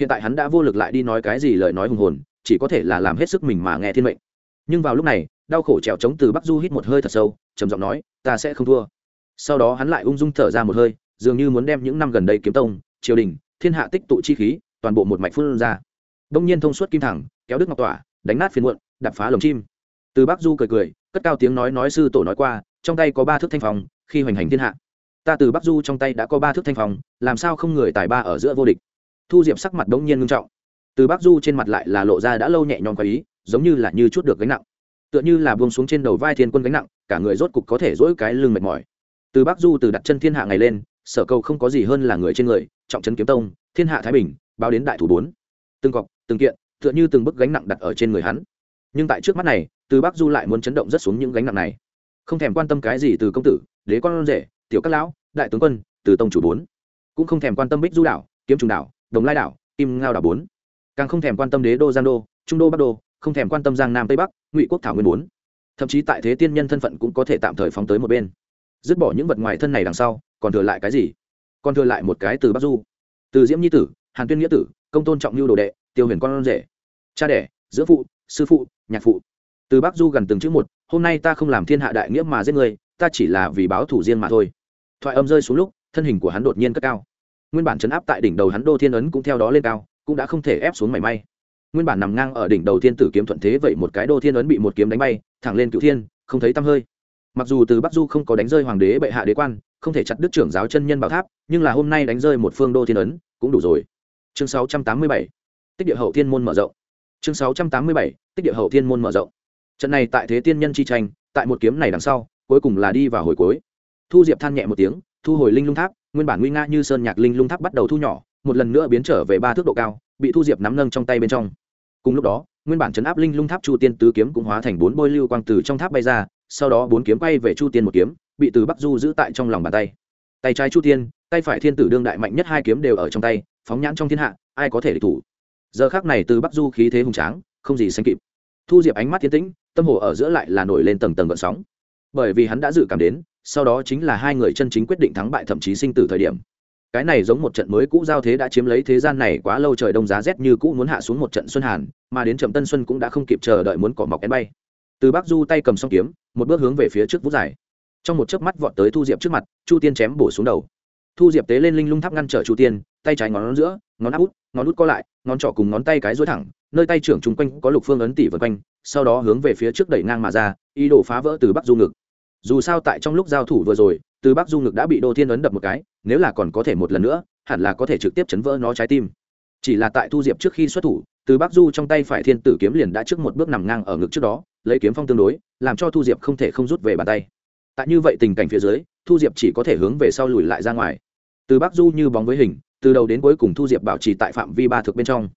Hiện tại hắn đã vô lực lại đi nói cái gì lời nói hùng hồn, chỉ có thể là làm hết sức mình mà nghe thiên mệnh. Nhưng vào lúc này, đau khổ trèo trống từ bắc du hít một hơi thật sâu, trầm giọng nói, ta sẽ không thua. Sau đó hắn lại ung dung thở ra một hơi, dường như muốn đem những năm gần đây kiếm tông, triều đình, thiên hạ tích tụ chi khí, toàn bộ một mạch phun ra. Đông nhiên thông suốt kim thẳng, kéo đức ngọc tỏa, đánh nát phiền muộn đập phá lồng chim. Từ bắc du cười cười, cất cao tiếng nói nói sư tổ nói qua trong tay có ba thước thanh phòng khi hoành hành thiên hạ. Ta từ bắc du trong tay đã có ba thước thanh phòng làm sao không người tài ba ở giữa vô địch? Thu diệp sắc mặt đống nhiên ngưng trọng. Từ bắc du trên mặt lại là lộ ra đã lâu nhẹ nhõm quá ý, giống như là như chút được gánh nặng. Tựa như là buông xuống trên đầu vai thiên quân gánh nặng, cả người rốt cục có thể dỗi cái lưng mệt mỏi. Từ bắc du từ đặt chân thiên hạ ngày lên, sở cầu không có gì hơn là người trên người, trọng trấn kiếm tông, thiên hạ thái bình, báo đến đại thủ bốn. Từng cọc, từng kiện, tựa như từng bức gánh nặng đặt ở trên người hắn. Nhưng tại trước mắt này, từ bắc du lại muốn chấn động rất xuống những gánh nặng này không thèm quan tâm cái gì từ công tử, đế con rể, tiểu các lão, đại tướng quân, từ tông chủ bốn. Cũng không thèm quan tâm bích du đảo, kiếm trùng đảo, đồng lai đảo, kim ngao đảo bốn. Càng không thèm quan tâm đế đô giang đô, trung đô bắc đô, không thèm quan tâm giang nam tây bắc, ngụy quốc thảo nguyên bốn. Thậm chí tại thế tiên nhân thân phận cũng có thể tạm thời phóng tới một bên. Dứt bỏ những vật ngoài thân này đằng sau, còn thừa lại cái gì? Còn thừa lại một cái từ bắc du. Từ diễm nhi tử, hàn tuyên nghĩa tử, công tôn trọng lưu đồ đệ, tiêu huyền con rể. Cha đẻ, giữa phụ, sư phụ, nhạc phụ. Từ bắc du gần từng chữ một hôm nay ta không làm thiên hạ đại nghĩa mà giết người ta chỉ là vì báo thủ riêng mà thôi. Thoại âm rơi xuống lúc, thân hình của hắn đột nhiên cất cao. Nguyên bản chấn áp tại đỉnh đầu hắn đô thiên ấn cũng theo đó lên cao, cũng đã không thể ép xuống mảy may. Nguyên bản nằm ngang ở đỉnh đầu thiên tử kiếm thuận thế vậy một cái đô thiên ấn bị một kiếm đánh bay, thẳng lên cựu thiên, không thấy tăm hơi. Mặc dù từ bắc du không có đánh rơi hoàng đế, bệ hạ đế quan, không thể chặt đứt trưởng giáo chân nhân bảo tháp, nhưng là hôm nay đánh rơi một phương đô thiên ấn, cũng đủ rồi. Chương 687 tích địa hậu thiên môn mở rộng. Chương 687 tích địa hậu thiên môn mở rộng trận này tại thế tiên nhân chi tranh, tại một kiếm này đằng sau, cuối cùng là đi vào hồi cuối. Thu diệp than nhẹ một tiếng, thu hồi linh lung tháp, nguyên bản nguy nga như sơn nhạc linh lung tháp bắt đầu thu nhỏ, một lần nữa biến trở về ba thước độ cao, bị thu diệp nắm nâng trong tay bên trong. Cùng lúc đó, nguyên bản chấn áp linh lung tháp chu tiên tứ kiếm cũng hóa thành bốn bôi lưu quang từ trong tháp bay ra, sau đó bốn kiếm quay về chu tiên một kiếm, bị từ bắc du giữ tại trong lòng bàn tay. Tay trái chu tiên, tay phải thiên tử đương đại mạnh nhất hai kiếm đều ở trong tay, phóng nhãn trong thiên hạ, ai có thể địch thủ? Giờ khác này từ bắc du khí thế hùng tráng, không gì sánh kịp thu diệp ánh mắt tiến tĩnh, tâm hồ ở giữa lại là nổi lên tầng tầng gợn sóng. Bởi vì hắn đã dự cảm đến, sau đó chính là hai người chân chính quyết định thắng bại thậm chí sinh tử thời điểm. Cái này giống một trận mới cũ giao thế đã chiếm lấy thế gian này quá lâu trời đông giá rét như cũ muốn hạ xuống một trận xuân hàn, mà đến trầm tân xuân cũng đã không kịp chờ đợi muốn cỏ mọc én bay. Từ bắc du tay cầm song kiếm, một bước hướng về phía trước vút dài. Trong một chớp mắt vọt tới thu diệp trước mặt, chu tiên chém bổ xuống đầu. Thu diệp tế lên linh lung tháp ngăn trở chu tiên, tay trái ngón giữa, ngón áp út ngón út co lại, ngón trỏ cùng ngón tay cái dối thẳng, nơi tay trưởng chung quanh có lục phương ấn tỷ vân quanh, sau đó hướng về phía trước đẩy ngang mà ra, ý đồ phá vỡ từ bắc du ngực. Dù sao tại trong lúc giao thủ vừa rồi, từ bắc du ngực đã bị đô thiên ấn đập một cái, nếu là còn có thể một lần nữa, hẳn là có thể trực tiếp chấn vỡ nó trái tim. Chỉ là tại thu diệp trước khi xuất thủ, từ bắc du trong tay phải thiên tử kiếm liền đã trước một bước nằm ngang ở ngực trước đó, lấy kiếm phong tương đối, làm cho thu diệp không thể không rút về bàn tay. Tại như vậy tình cảnh phía dưới, thu diệp chỉ có thể hướng về sau lùi lại ra ngoài. Từ bắc du như bóng với hình từ đầu đến cuối cùng thu diệp bảo trì tại phạm vi ba thước bên trong.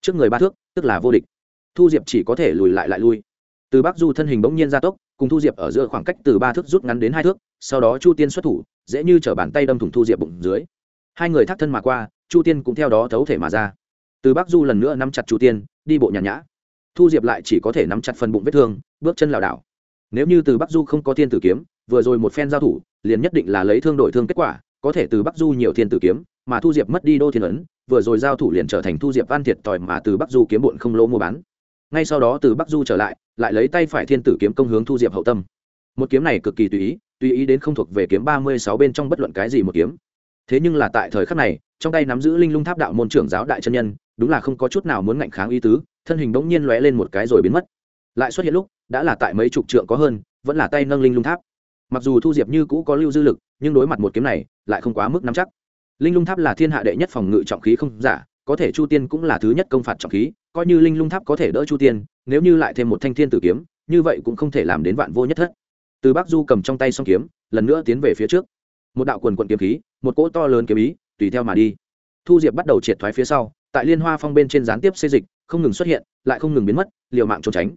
Trước người ba thước, tức là vô địch. Thu diệp chỉ có thể lùi lại lại lui. Từ bắc du thân hình bỗng nhiên gia tốc, cùng thu diệp ở giữa khoảng cách từ ba thước rút ngắn đến hai thước, sau đó chu tiên xuất thủ, dễ như chở bàn tay đâm thủng thu diệp bụng dưới. Hai người thác thân mà qua, chu tiên cũng theo đó thấu thể mà ra. Từ bắc du lần nữa nắm chặt chu tiên, đi bộ nhàn nhã. Thu diệp lại chỉ có thể nắm chặt phần bụng vết thương, bước chân lảo đảo. Nếu như từ bắc du không có tiên tử kiếm, vừa rồi một phen giao thủ, liền nhất định là lấy thương đổi thương kết quả có thể từ bắc du nhiều thiên tử kiếm, mà thu diệp mất đi đô thiên ấn, vừa rồi giao thủ liền trở thành thu diệp van thiệt tòi mà từ bắc du kiếm bụn không lỗ mua bán. Ngay sau đó từ bắc du trở lại lại lấy tay phải thiên tử kiếm công hướng thu diệp hậu tâm. Một kiếm này cực kỳ tùy ý tùy ý đến không thuộc về kiếm ba mươi sáu bên trong bất luận cái gì một kiếm. Thế nhưng là tại thời khắc này, trong tay nắm giữ linh lung tháp đạo môn trưởng giáo đại chân nhân, đúng là không có chút nào muốn ngạnh kháng ý tứ, thân hình bỗng nhiên lóe lên một cái rồi biến mất. Lại xuất hiện lúc, đã là tại mấy chục trượng có hơn, vẫn là tay nâng linh lung tháp. Mặc dù thu diệp như cũ có lưu dư lực nhưng đối mặt một kiếm này, lại không quá mức nắm chắc. Linh lung tháp là thiên hạ đệ nhất phòng ngự trọng khí không giả, có thể chu tiên cũng là thứ nhất công phạt trọng khí, coi như linh lung tháp có thể đỡ chu tiên, nếu như lại thêm một thanh thiên tử kiếm, như vậy cũng không thể làm đến vạn vô nhất thất. Từ bắc du cầm trong tay song kiếm, lần nữa tiến về phía trước. Một đạo quần quận kiếm khí, một cỗ to lớn kiếm ý, tùy theo mà đi. Thu diệp bắt đầu triệt thoái phía sau, tại liên hoa phong bên trên gián tiếp xê dịch, không ngừng xuất hiện, lại không ngừng biến mất, liều mạng trốn tránh.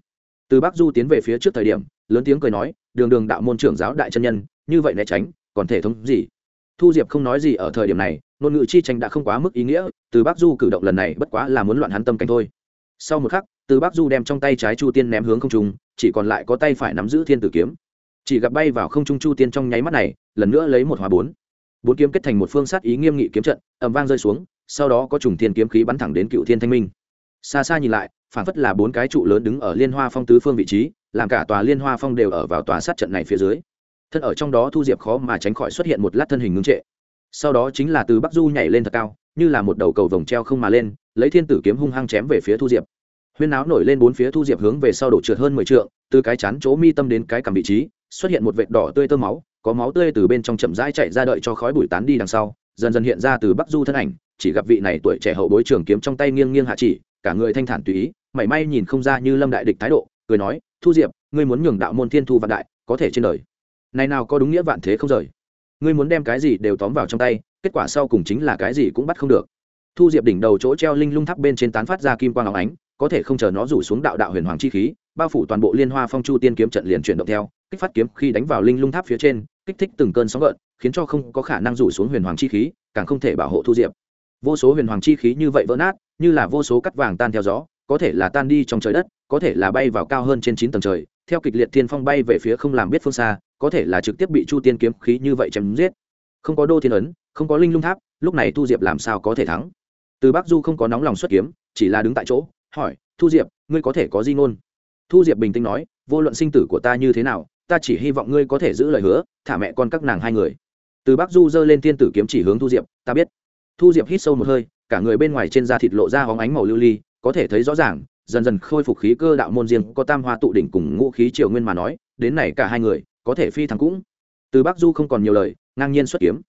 Từ bắc du tiến về phía trước thời điểm, lớn tiếng cười nói, đường đường đạo môn trưởng giáo đại chân nhân, như vậy né tránh còn thể thống gì? Thu diệp không nói gì ở thời điểm này, ngôn ngữ chi tranh đã không quá mức ý nghĩa, từ bắc du cử động lần này bất quá là muốn loạn hắn tâm cảnh thôi. Sau một khắc, từ bắc du đem trong tay trái chu tiên ném hướng không trung, chỉ còn lại có tay phải nắm giữ thiên tử kiếm. Chỉ gặp bay vào không trung chu tiên trong nháy mắt này, lần nữa lấy một hòa bốn. Bốn kiếm kết thành một phương sát ý nghiêm nghị kiếm trận ẩm vang rơi xuống, sau đó có trùng thiên kiếm khí bắn thẳng đến cựu thiên thanh minh. Xa xa nhìn lại, phản phất là bốn cái trụ lớn đứng ở liên hoa phong tứ phương vị trí, làm cả tòa liên hoa phong đều ở vào tòa sát trận này phía dưới thân ở trong đó thu diệp khó mà tránh khỏi xuất hiện một lát thân hình ngưng trệ. Sau đó chính là từ bắc du nhảy lên thật cao, như là một đầu cầu vồng treo không mà lên, lấy thiên tử kiếm hung hăng chém về phía thu diệp. Huyên áo nổi lên bốn phía thu diệp hướng về sau đổ trượt hơn mười t từ cái chán chỗ mi tâm đến cái cằm vị trí, xuất hiện một vệt đỏ tươi tơ máu, có máu tươi từ bên trong chậm rãi chạy ra đợi cho khói bụi tán đi đằng sau, dần dần hiện ra từ bắc du thân ảnh, chỉ gặp vị này tuổi trẻ hậu bối trường kiếm trong tay nghiêng nghiêng hạ chỉ, cả người thanh thản tùy ý, mảy may nhìn không ra như lâm đại địch thái độ, cười nói, thu diệp, ngươi muốn nhường đạo môn thiên thu vạn đại có thể trên đời này nào có đúng nghĩa vạn thế không rời. Ngươi muốn đem cái gì đều tóm vào trong tay, kết quả sau cùng chính là cái gì cũng bắt không được. Thu diệp đỉnh đầu chỗ treo linh lung tháp bên trên tán phát ra kim quang áo ánh, có thể không chờ nó rủ xuống đạo đạo huyền hoàng chi khí, bao phủ toàn bộ liên hoa phong chu tiên kiếm trận liền chuyển động theo, kích phát kiếm khi đánh vào linh lung tháp phía trên, kích thích từng cơn sóng gợn, khiến cho không có khả năng rủ xuống huyền hoàng chi khí, càng không thể bảo hộ thu diệp. Vô số huyền hoàng chi khí như vậy vỡ nát, như là vô số cắt vàng tan theo gió có thể là tan đi trong trời đất, có thể là bay vào cao hơn trên chín tầng trời, theo kịch liệt thiên phong bay về phía không làm biết phương xa, có thể là trực tiếp bị chu tiên kiếm khí như vậy chém giết. Không có đô thiên ấn, không có linh lung tháp, lúc này thu diệp làm sao có thể thắng? Từ bắc du không có nóng lòng xuất kiếm, chỉ là đứng tại chỗ, hỏi, thu diệp, ngươi có thể có di ngôn? Thu diệp bình tĩnh nói, vô luận sinh tử của ta như thế nào, ta chỉ hy vọng ngươi có thể giữ lời hứa, thả mẹ con các nàng hai người. Từ bắc du giơ lên thiên tử kiếm chỉ hướng thu diệp, ta biết. Thu diệp hít sâu một hơi, cả người bên ngoài trên da thịt lộ ra hóng ánh màu lưu ly có thể thấy rõ ràng, dần dần khôi phục khí cơ đạo môn riêng có tam hoa tụ đỉnh cùng ngũ khí triều nguyên mà nói, đến này cả hai người, có thể phi thắng cũng. Từ bắc du không còn nhiều lời, ngang nhiên xuất kiếm.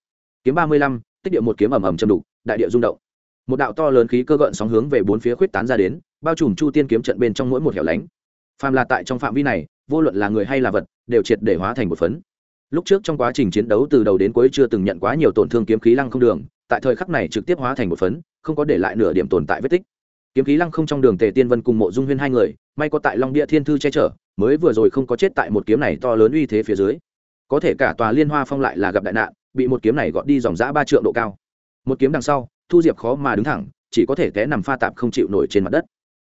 Kiếm ba mươi lăm, tích địa một kiếm ầm ầm châm đục, đại địa rung động. Một đạo to lớn khí cơ gợn sóng hướng về bốn phía khuyết tán ra đến, bao trùm chu tiên kiếm trận bên trong mỗi một hẻo lánh. Phàm là tại trong phạm vi này, vô luận là người hay là vật, đều triệt để hóa thành một phấn. Lúc trước trong quá trình chiến đấu từ đầu đến cuối chưa từng nhận quá nhiều tổn thương kiếm khí lăng không đường, tại thời khắc này trực tiếp hóa thành một phấn, không có để lại nửa điểm tồn tại vết tích kiếm khí lăng không trong đường tề tiên vân cùng mộ dung huyên hai người, may có tại long địa thiên thư che chở, mới vừa rồi không có chết tại một kiếm này to lớn uy thế phía dưới. Có thể cả tòa liên hoa phong lại là gặp đại nạn, bị một kiếm này gọt đi dòng giã ba trượng độ cao. Một kiếm đằng sau, thu diệp khó mà đứng thẳng, chỉ có thể té nằm pha tạp không chịu nổi trên mặt đất.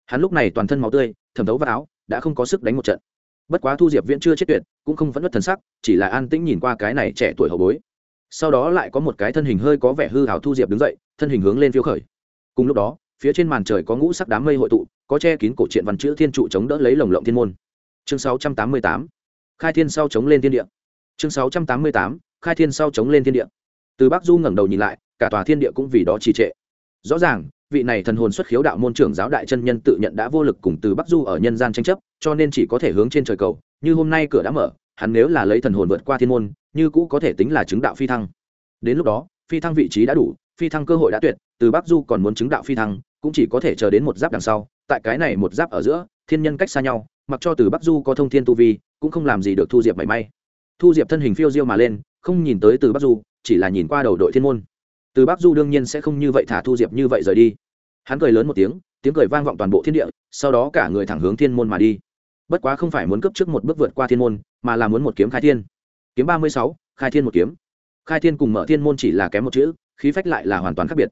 Hắn lúc này toàn thân máu tươi, thẩm thấu vào áo, đã không có sức đánh một trận. Bất quá thu diệp viễn chưa chết tuyệt, cũng không vẫn mất thần sắc, chỉ là an tĩnh nhìn qua cái này trẻ tuổi hậu bối. Sau đó lại có một cái thân hình hơi có vẻ hư hào thu diệp đứng dậy, thân hình hướng lên phiêu khởi. Cùng lúc đó phía trên màn trời có ngũ sắc đám mây hội tụ, có che kín cổ truyện văn chữ thiên trụ chống đỡ lấy lồng lộng thiên môn. Chương 688 khai thiên sau chống lên thiên địa. Chương 688 khai thiên sau chống lên thiên địa. Từ bắc du ngẩng đầu nhìn lại, cả tòa thiên địa cũng vì đó trì trệ. Rõ ràng, vị này thần hồn xuất khiếu đạo môn trưởng giáo đại chân nhân tự nhận đã vô lực cùng từ bắc du ở nhân gian tranh chấp, cho nên chỉ có thể hướng trên trời cầu, như hôm nay cửa đã mở, hắn nếu là lấy thần hồn vượt qua thiên môn, như cũ có thể tính là chứng đạo phi thăng. Đến lúc đó, phi thăng vị trí đã đủ phi thăng cơ hội đã tuyệt, từ bắc du còn muốn chứng đạo phi thăng, cũng chỉ có thể chờ đến một giáp đằng sau. Tại cái này một giáp ở giữa, thiên nhân cách xa nhau, mặc cho từ bắc du có thông thiên tu vi, cũng không làm gì được thu diệp mảy may. Thu diệp thân hình phiêu diêu mà lên, không nhìn tới từ bắc du, chỉ là nhìn qua đầu đội thiên môn. Từ bắc du đương nhiên sẽ không như vậy thả thu diệp như vậy rời đi. Hắn cười lớn một tiếng tiếng cười vang vọng toàn bộ thiên địa, sau đó cả người thẳng hướng thiên môn mà đi. Bất quá không phải muốn cấp trước một bước vượt qua thiên môn, mà là muốn một kiếm khai thiên. Kiếm ba mươi sáu, khai thiên một kiếm khai thiên cùng mở thiên môn chỉ là kém một chữ, khí phách lại là hoàn toàn khác biệt.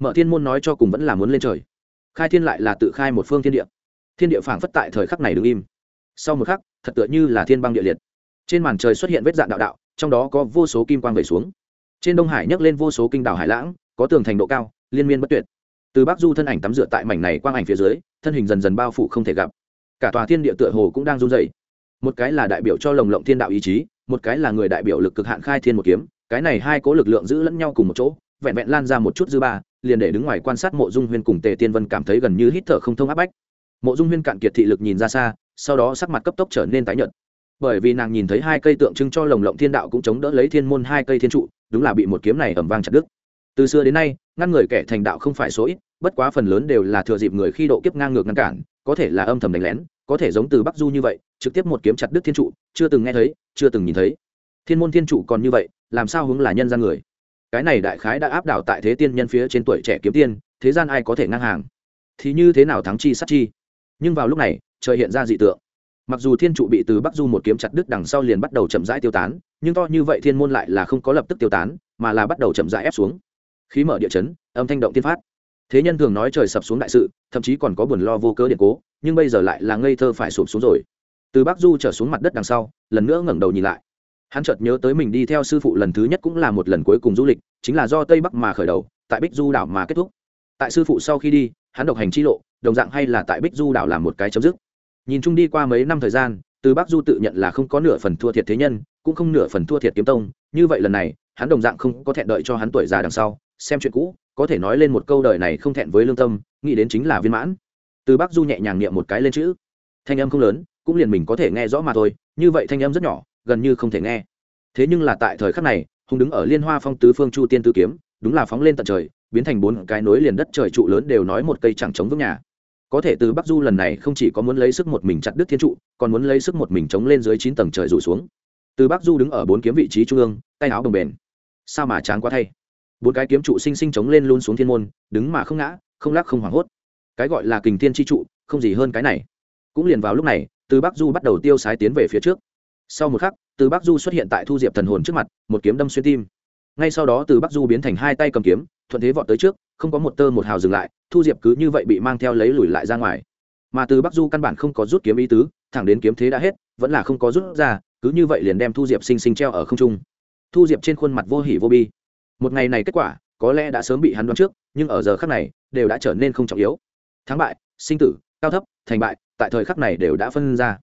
Mở thiên môn nói cho cùng vẫn là muốn lên trời. Khai thiên lại là tự khai một phương thiên địa. Thiên địa phảng phất tại thời khắc này đứng im. Sau một khắc, thật tựa như là thiên băng địa liệt. Trên màn trời xuất hiện vết dạng đạo đạo, trong đó có vô số kim quang về xuống. Trên đông hải nhấc lên vô số kinh đảo hải lãng, có tường thành độ cao, liên miên bất tuyệt. Từ bắc du thân ảnh tắm rửa tại mảnh này quang ảnh phía dưới, thân hình dần dần bao phủ không thể gặp. Cả tòa thiên địa tựa hồ cũng đang run dày một cái là đại biểu cho lồng lộng thiên đạo ý chí, một cái là người đại biểu lực cực hạn khai thiên một kiếm cái này hai cố lực lượng giữ lẫn nhau cùng một chỗ, vẹn vẹn lan ra một chút dư ba, liền để đứng ngoài quan sát mộ dung huyên cùng tề tiên vân cảm thấy gần như hít thở không thông áp bách. Mộ dung huyên cạn kiệt thị lực nhìn ra xa, sau đó sắc mặt cấp tốc trở nên tái nhợt. Bởi vì nàng nhìn thấy hai cây tượng trưng cho lồng lộng thiên đạo cũng chống đỡ lấy thiên môn hai cây thiên trụ, đúng là bị một kiếm này ẩm vang chặt đứt. Từ xưa đến nay, ngăn người kẻ thành đạo không phải số ít, bất quá phần lớn đều là thừa dịp người khi độ kiếp ngang ngược ngăn cản, có thể là âm thầm đánh lén, có thể giống từ bắc du như vậy, trực tiếp một kiếm chặt đứt thiên trụ, chưa từng nghe thấy, chưa từng nhìn thấy thiên môn thiên trụ còn như vậy, làm sao hướng là nhân gian người? Cái này đại khái đã áp đảo tại thế tiên nhân phía trên tuổi trẻ kiếm tiên, thế gian ai có thể ngang hàng? Thì như thế nào thắng chi sát chi? Nhưng vào lúc này, trời hiện ra dị tượng. Mặc dù thiên trụ bị từ bắc du một kiếm chặt đứt đằng sau liền bắt đầu chậm rãi tiêu tán, nhưng to như vậy thiên môn lại là không có lập tức tiêu tán, mà là bắt đầu chậm rãi ép xuống. Khí mở địa chấn, âm thanh động tiên phát. Thế nhân thường nói trời sập xuống đại sự, thậm chí còn có buồn lo vô cớ điện cố, nhưng bây giờ lại là ngây thơ phải sụp xuống rồi. Từ bắc du trở xuống mặt đất đằng sau, lần nữa ngẩng đầu nhìn lại hắn chợt nhớ tới mình đi theo sư phụ lần thứ nhất cũng là một lần cuối cùng du lịch, chính là do tây bắc mà khởi đầu, tại bích du đảo mà kết thúc. Tại sư phụ sau khi đi, hắn độc hành chi lộ, đồng dạng hay là tại bích du đảo làm một cái chấm dứt. Nhìn chung đi qua mấy năm thời gian, từ bắc du tự nhận là không có nửa phần thua thiệt thế nhân, cũng không nửa phần thua thiệt kiếm tông, như vậy lần này, hắn đồng dạng không có thẹn đợi cho hắn tuổi già đằng sau, xem chuyện cũ, có thể nói lên một câu đời này không thẹn với lương tâm, nghĩ đến chính là viên mãn. Từ bắc du nhẹ nhàng niệm một cái lên chữ. Thanh âm không lớn, cũng liền mình có thể nghe rõ mà thôi, như vậy thanh âm rất nhỏ gần như không thể nghe. Thế nhưng là tại thời khắc này, hùng đứng ở liên hoa phong tứ phương chu tiên tứ kiếm, đúng là phóng lên tận trời, biến thành bốn cái nối liền đất trời trụ lớn đều nói một cây chẳng chống vững nhà. Có thể từ bắc du lần này không chỉ có muốn lấy sức một mình chặt đứt thiên trụ, còn muốn lấy sức một mình chống lên dưới chín tầng trời rủ xuống. Từ bắc du đứng ở bốn kiếm vị trí trung ương, tay áo đồng bền. Sao mà chán quá thay? Bốn cái kiếm trụ sinh sinh chống lên luôn xuống thiên môn, đứng mà không ngã, không lắc không hoảng hốt. Cái gọi là kình thiên tri trụ, không gì hơn cái này. Cũng liền vào lúc này, từ bắc du bắt đầu tiêu sái tiến về phía trước sau một khắc, từ bắc du xuất hiện tại thu diệp thần hồn trước mặt, một kiếm đâm xuyên tim. Ngay sau đó từ bắc du biến thành hai tay cầm kiếm, thuận thế vọt tới trước, không có một tơ một hào dừng lại, thu diệp cứ như vậy bị mang theo lấy lùi lại ra ngoài. Mà từ bắc du căn bản không có rút kiếm ý tứ, thẳng đến kiếm thế đã hết, vẫn là không có rút ra, cứ như vậy liền đem thu diệp sinh sinh treo ở không trung. Thu diệp trên khuôn mặt vô hỉ vô bi. Một ngày này kết quả, có lẽ đã sớm bị hắn đoán trước, nhưng ở giờ khắc này, đều đã trở nên không trọng yếu. Thắng bại, sinh tử, cao thấp, thành bại, tại thời khắc này đều đã phân ra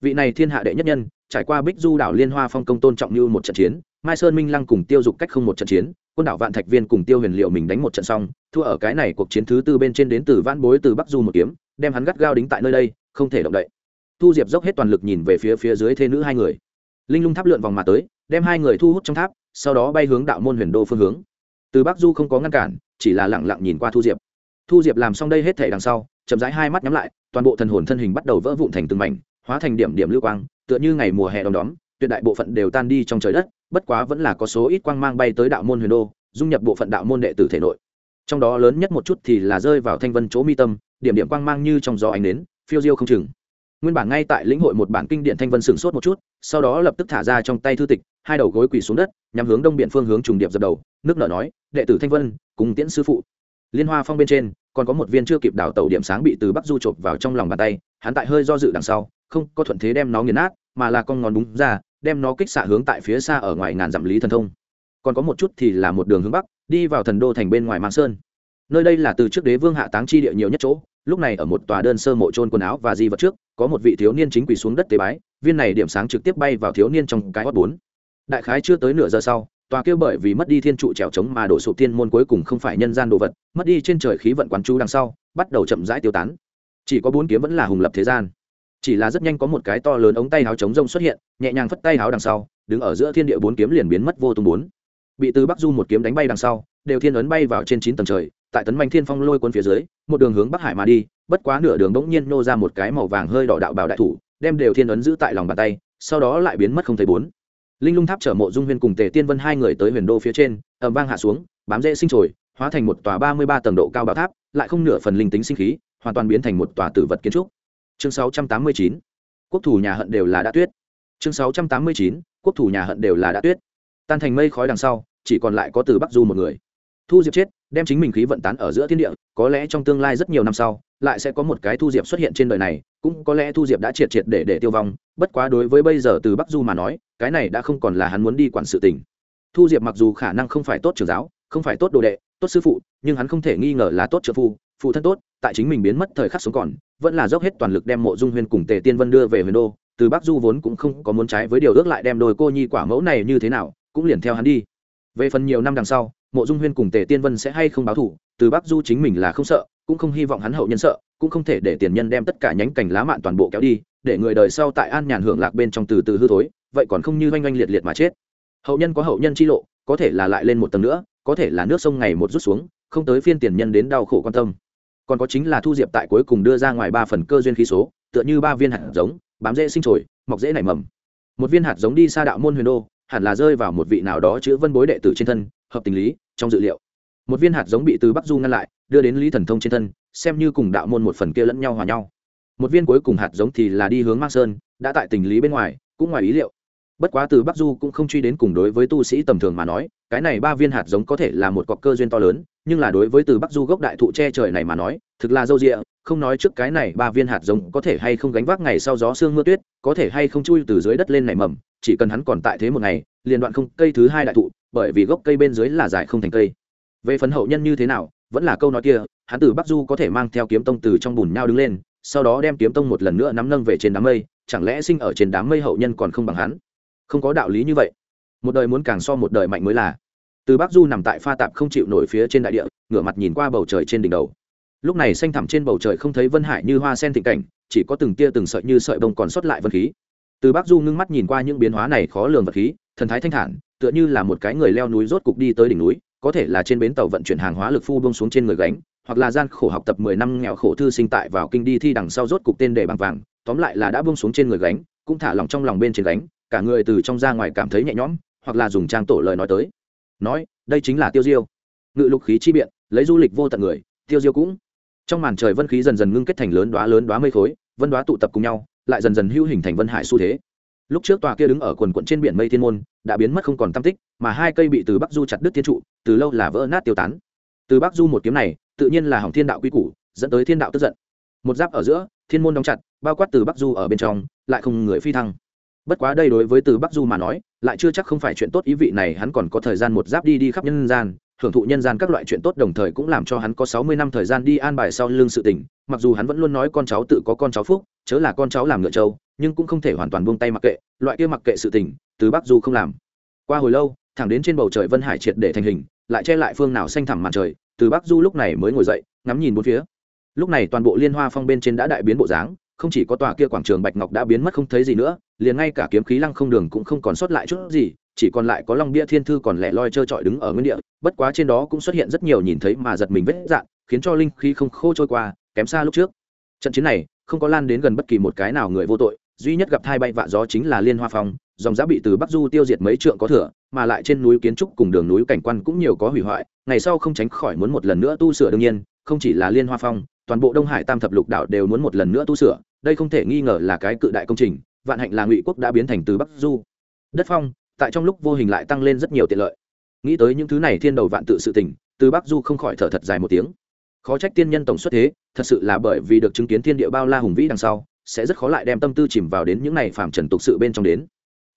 vị này thiên hạ đệ nhất nhân, trải qua bích du đảo liên hoa phong công tôn trọng như một trận chiến, mai sơn minh lăng cùng tiêu dục cách không một trận chiến, quân đảo vạn thạch viên cùng tiêu huyền liệu mình đánh một trận xong, thua ở cái này cuộc chiến thứ tư bên trên đến từ vãn bối từ bắc du một kiếm, đem hắn gắt gao đính tại nơi đây, không thể động đậy. Thu diệp dốc hết toàn lực nhìn về phía phía dưới thê nữ hai người. Linh lung tháp lượn vòng mà tới, đem hai người thu hút trong tháp, sau đó bay hướng đạo môn huyền đô phương hướng. Từ bắc du không có ngăn cản, chỉ là lẳng lặng nhìn qua thu diệp. Thu diệp làm xong đây hết thể đằng sau, chậm rãi hai mắt nhắm lại, toàn bộ thần hồn thân hình bắt đầu vỡ vụn thành từng mảnh hóa thành điểm điểm lưu quang, tựa như ngày mùa hè đom đóm, tuyệt đại bộ phận đều tan đi trong trời đất, bất quá vẫn là có số ít quang mang bay tới đạo môn huyền đô, dung nhập bộ phận đạo môn đệ tử thể nội. Trong đó lớn nhất một chút thì là rơi vào thanh vân chỗ mi tâm, điểm điểm quang mang như trong gió ánh nến, phiêu diêu không chừng. Nguyên bản ngay tại lĩnh hội một bản kinh điển thanh vân sửng sốt một chút, sau đó lập tức thả ra trong tay thư tịch, hai đầu gối quỳ xuống đất nhằm hướng đông biện phương hướng trùng điệp dập đầu, nước nở nói, đệ tử thanh vân, cùng tiễn sư phụ. Liên hoa phong bên trên, còn có một viên chưa kịp đào tàu điểm sáng bị từ bắc du chộp vào trong lòng bàn tay, hắn tại hơi do dự đằng sau không có thuận thế đem nó nghiền nát, mà là con ngón búng ra, đem nó kích xạ hướng tại phía xa ở ngoài ngàn dặm lý thần thông. Còn có một chút thì là một đường hướng bắc, đi vào thần đô thành bên ngoài mang sơn. Nơi đây là từ trước đế vương hạ táng chi địa nhiều nhất chỗ, lúc này ở một tòa đơn sơ mộ trôn quần áo và di vật trước, có một vị thiếu niên chính quỳ xuống đất tế bái, viên này điểm sáng trực tiếp bay vào thiếu niên trong cái hót bốn. Đại khái chưa tới nửa giờ sau, tòa kia bởi vì mất đi thiên trụ trèo trống mà đổ sụp thiên môn cuối cùng không phải nhân gian đồ vật, mất đi trên trời khí vận quán chú đằng sau, bắt đầu chậm rãi tiêu tán. Chỉ có bốn kiếm vẫn là hùng lập thế gian chỉ là rất nhanh có một cái to lớn ống tay áo chống rông xuất hiện, nhẹ nhàng phất tay áo đằng sau, đứng ở giữa thiên địa bốn kiếm liền biến mất vô tung bốn. Bị từ bắc du một kiếm đánh bay đằng sau, đều thiên ấn bay vào trên chín tầng trời, tại tấn manh thiên phong lôi quân phía dưới, một đường hướng bắc hải mà đi, bất quá nửa đường bỗng nhiên nô ra một cái màu vàng hơi đỏ đạo bảo đại thủ, đem đều thiên ấn giữ tại lòng bàn tay, sau đó lại biến mất không thấy bốn. Linh lung tháp chở mộ dung huyên cùng tề tiên vân hai người tới huyền đô phía trên ẩm vang hạ xuống, bám dễ sinh trồi, hóa thành một tòa ba mươi ba tầng độ cao bảo tháp, lại không nửa phần linh tính sinh khí, hoàn toàn biến thành một tòa tử vật kiến trúc chương sáu trăm tám mươi chín, quốc thủ nhà hận đều là đã tuyết. Chương sáu trăm tám mươi chín, quốc thủ nhà hận đều là đã tuyết. Tan thành mây khói đằng sau, chỉ còn lại có từ bắc du một người. Thu diệp chết, đem chính mình khí vận tán ở giữa thiên địa, có lẽ trong tương lai rất nhiều năm sau, lại sẽ có một cái thu diệp xuất hiện trên đời này, cũng có lẽ thu diệp đã triệt triệt để để tiêu vong, bất quá đối với bây giờ từ bắc du mà nói, cái này đã không còn là hắn muốn đi quản sự tình. Thu diệp mặc dù khả năng không phải tốt trường giáo, không phải tốt đồ đệ, tốt sư phụ, nhưng hắn không thể nghi ngờ là tốt trợ phu, phụ thân tốt tại chính mình biến mất thời khắc sống còn, vẫn là dốc hết toàn lực đem mộ dung huyên cùng tề tiên vân đưa về huyền đô, từ bắc du vốn cũng không có muốn trái với điều ước lại đem đôi cô nhi quả mẫu này như thế nào, cũng liền theo hắn đi. Về phần nhiều năm đằng sau, mộ dung huyên cùng tề tiên vân sẽ hay không báo thủ từ bắc du chính mình là không sợ, cũng không hy vọng hắn hậu nhân sợ, cũng không thể để tiền nhân đem tất cả nhánh cành lá mạn toàn bộ kéo đi, để người đời sau tại an nhàn hưởng lạc bên trong từ từ hư thối, vậy còn không như oanh oanh liệt liệt mà chết. Hậu nhân có hậu nhân chi lộ, có thể là lại lên một tầng nữa, có thể là nước sông ngày một rút xuống, không tới phiên tiền nhân đến đau khổ quan tâm còn có chính là thu diệp tại cuối cùng đưa ra ngoài ba phần cơ duyên khí số, tựa như ba viên hạt giống, bám dễ sinh trồi, mọc dễ nảy mầm. Một viên hạt giống đi xa đạo môn huyền đô, hẳn là rơi vào một vị nào đó chữ vân bối đệ tử trên thân, hợp tình lý, trong dự liệu. Một viên hạt giống bị từ bắc du ngăn lại, đưa đến lý thần thông trên thân, xem như cùng đạo môn một phần kia lẫn nhau hòa nhau. Một viên cuối cùng hạt giống thì là đi hướng mang sơn, đã tại tình lý bên ngoài, cũng ngoài ý liệu. Bất quá từ bắc du cũng không truy đến cùng đối với tu sĩ tầm thường mà nói, cái này ba viên hạt giống có thể là một cọc cơ duyên to lớn nhưng là đối với từ bắc du gốc đại thụ che trời này mà nói, thực là dâu rịa không nói trước cái này ba viên hạt giống có thể hay không gánh vác ngày sau gió sương mưa tuyết, có thể hay không chui từ dưới đất lên nảy mầm, chỉ cần hắn còn tại thế một ngày, liền đoạn không cây thứ hai đại thụ, bởi vì gốc cây bên dưới là dài không thành cây. Về phần hậu nhân như thế nào, vẫn là câu nói kia, hắn từ bắc du có thể mang theo kiếm tông từ trong bùn nhau đứng lên, sau đó đem kiếm tông một lần nữa nắm nâng về trên đám mây, chẳng lẽ sinh ở trên đám mây hậu nhân còn không bằng hắn? Không có đạo lý như vậy. Một đời muốn càng so một đời mạnh mới là từ bắc du nằm tại pha tạp không chịu nổi phía trên đại địa, ngửa mặt nhìn qua bầu trời trên đỉnh đầu. Lúc này xanh thẳm trên bầu trời không thấy vân hải như hoa sen thịnh cảnh, chỉ có từng tia từng sợi như sợi bông còn sót lại vân khí. Từ bắc du ngưng mắt nhìn qua những biến hóa này khó lường vật khí, thần thái thanh thản, tựa như là một cái người leo núi rốt cục đi tới đỉnh núi, có thể là trên bến tàu vận chuyển hàng hóa lực phu bông xuống trên người gánh, hoặc là gian khổ học tập mười năm nghèo khổ thư sinh tại vào kinh đi thi đằng sau rốt cục tên đề bằng vàng, tóm lại là đã bông xuống trên người gánh, cũng thả lòng trong lòng bên trên gánh, cả người từ trong ra ngoài cảm thấy nhẹ nhõm, hoặc là dùng trang tổ lời nói tới nói, đây chính là tiêu diêu. Ngự lục khí chi biện, lấy du lịch vô tận người, tiêu diêu cũng. Trong màn trời vân khí dần dần ngưng kết thành lớn đoá lớn đoá mây khối, vân đoá tụ tập cùng nhau, lại dần dần hữu hình thành vân hải xu thế. Lúc trước tòa kia đứng ở quần quận trên biển mây thiên môn, đã biến mất không còn tam tích, mà hai cây bị từ bắc du chặt đứt thiên trụ, từ lâu là vỡ nát tiêu tán. Từ bắc du một kiếm này, tự nhiên là hỏng thiên đạo quy củ, dẫn tới thiên đạo tức giận. Một giáp ở giữa, thiên môn đóng chặt, bao quát từ bắc du ở bên trong, lại không người phi thăng. Bất quá đây đối với từ bắc du mà nói lại chưa chắc không phải chuyện tốt ý vị này, hắn còn có thời gian một giáp đi đi khắp nhân gian, hưởng thụ nhân gian các loại chuyện tốt đồng thời cũng làm cho hắn có sáu mươi năm thời gian đi an bài sau lưng sự tình. Mặc dù hắn vẫn luôn nói con cháu tự có con cháu phúc, chớ là con cháu làm ngựa trâu, nhưng cũng không thể hoàn toàn buông tay mặc kệ, loại kia mặc kệ sự tình, từ bắc du không làm. Qua hồi lâu, thẳng đến trên bầu trời vân hải triệt để thành hình, lại che lại phương nào xanh thẳm màn trời, từ bắc du lúc này mới ngồi dậy, ngắm nhìn bốn phía. Lúc này toàn bộ liên hoa phong bên trên đã đại biến bộ dáng, không chỉ có tòa kia quảng trường bạch ngọc đã biến mất không thấy gì nữa liền ngay cả kiếm khí lăng không đường cũng không còn sót lại chút gì, chỉ còn lại có long bia thiên thư còn lẻ loi trơ trọi đứng ở nguyên địa, bất quá trên đó cũng xuất hiện rất nhiều nhìn thấy mà giật mình vết dạn khiến cho linh khí không khô trôi qua, kém xa lúc trước. Trận chiến này, không có lan đến gần bất kỳ một cái nào người vô tội, duy nhất gặp thai bay vạ gió chính là liên hoa phong, dòng giã bị từ bắc du tiêu diệt mấy trượng có thừa, mà lại trên núi kiến trúc cùng đường núi cảnh quan cũng nhiều có hủy hoại, ngày sau không tránh khỏi muốn một lần nữa tu sửa đương nhiên, không chỉ là liên hoa phong, toàn bộ đông hải tam thập lục đảo đều muốn một lần nữa tu sửa, đây không thể nghi ngờ là cái cự đại công trình vạn hạnh là ngụy quốc đã biến thành từ bắc du đất phong tại trong lúc vô hình lại tăng lên rất nhiều tiện lợi nghĩ tới những thứ này thiên đầu vạn tự sự tỉnh từ bắc du không khỏi thở thật dài một tiếng khó trách tiên nhân tổng xuất thế thật sự là bởi vì được chứng kiến thiên địa bao la hùng vĩ đằng sau sẽ rất khó lại đem tâm tư chìm vào đến những này phàm trần tục sự bên trong đến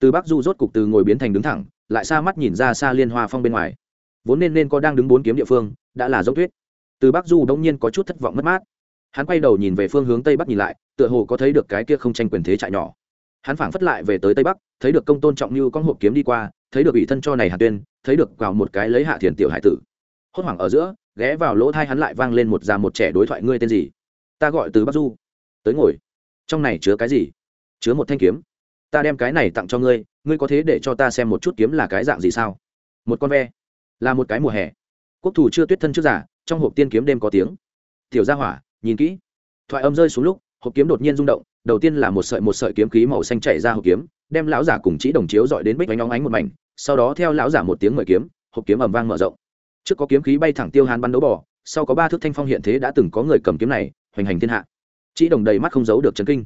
từ bắc du rốt cục từ ngồi biến thành đứng thẳng lại xa mắt nhìn ra xa liên hoa phong bên ngoài vốn nên nên có đang đứng bốn kiếm địa phương đã là dốc tuyết từ bắc du đông nhiên có chút thất vọng mất mát hắn quay đầu nhìn về phương hướng tây bắc nhìn lại tựa hồ có thấy được cái kia không tranh quyền thế trại nhỏ hắn phảng phất lại về tới tây bắc, thấy được công tôn trọng như con hộp kiếm đi qua, thấy được ủy thân cho này hà tuyên, thấy được vào một cái lấy hạ thiền tiểu hải tử. Hốt hoảng ở giữa, ghé vào lỗ thai hắn lại vang lên một già một trẻ đối thoại, ngươi tên gì? Ta gọi từ bắc du. Tới ngồi. Trong này chứa cái gì? Chứa một thanh kiếm. Ta đem cái này tặng cho ngươi ngươi có thế để cho ta xem một chút kiếm là cái dạng gì sao? Một con ve, là một cái mùa hè. Quốc thủ chưa tuyết thân trước giả trong hộp tiên kiếm đêm có tiếng. Tiểu gia hỏa, nhìn kỹ. Thoại âm rơi xuống lúc, hộp kiếm đột nhiên rung động đầu tiên là một sợi một sợi kiếm khí màu xanh chảy ra hộp kiếm, đem lão giả cùng chỉ đồng chiếu dọi đến bích vánh óng ánh một mảnh, sau đó theo lão giả một tiếng mời kiếm, hộp kiếm ầm vang mở rộng. Trước có kiếm khí bay thẳng tiêu hàn bắn đấu bỏ sau có ba thước thanh phong hiện thế đã từng có người cầm kiếm này, hoành hành thiên hạ. Chỉ đồng đầy mắt không giấu được chấn kinh.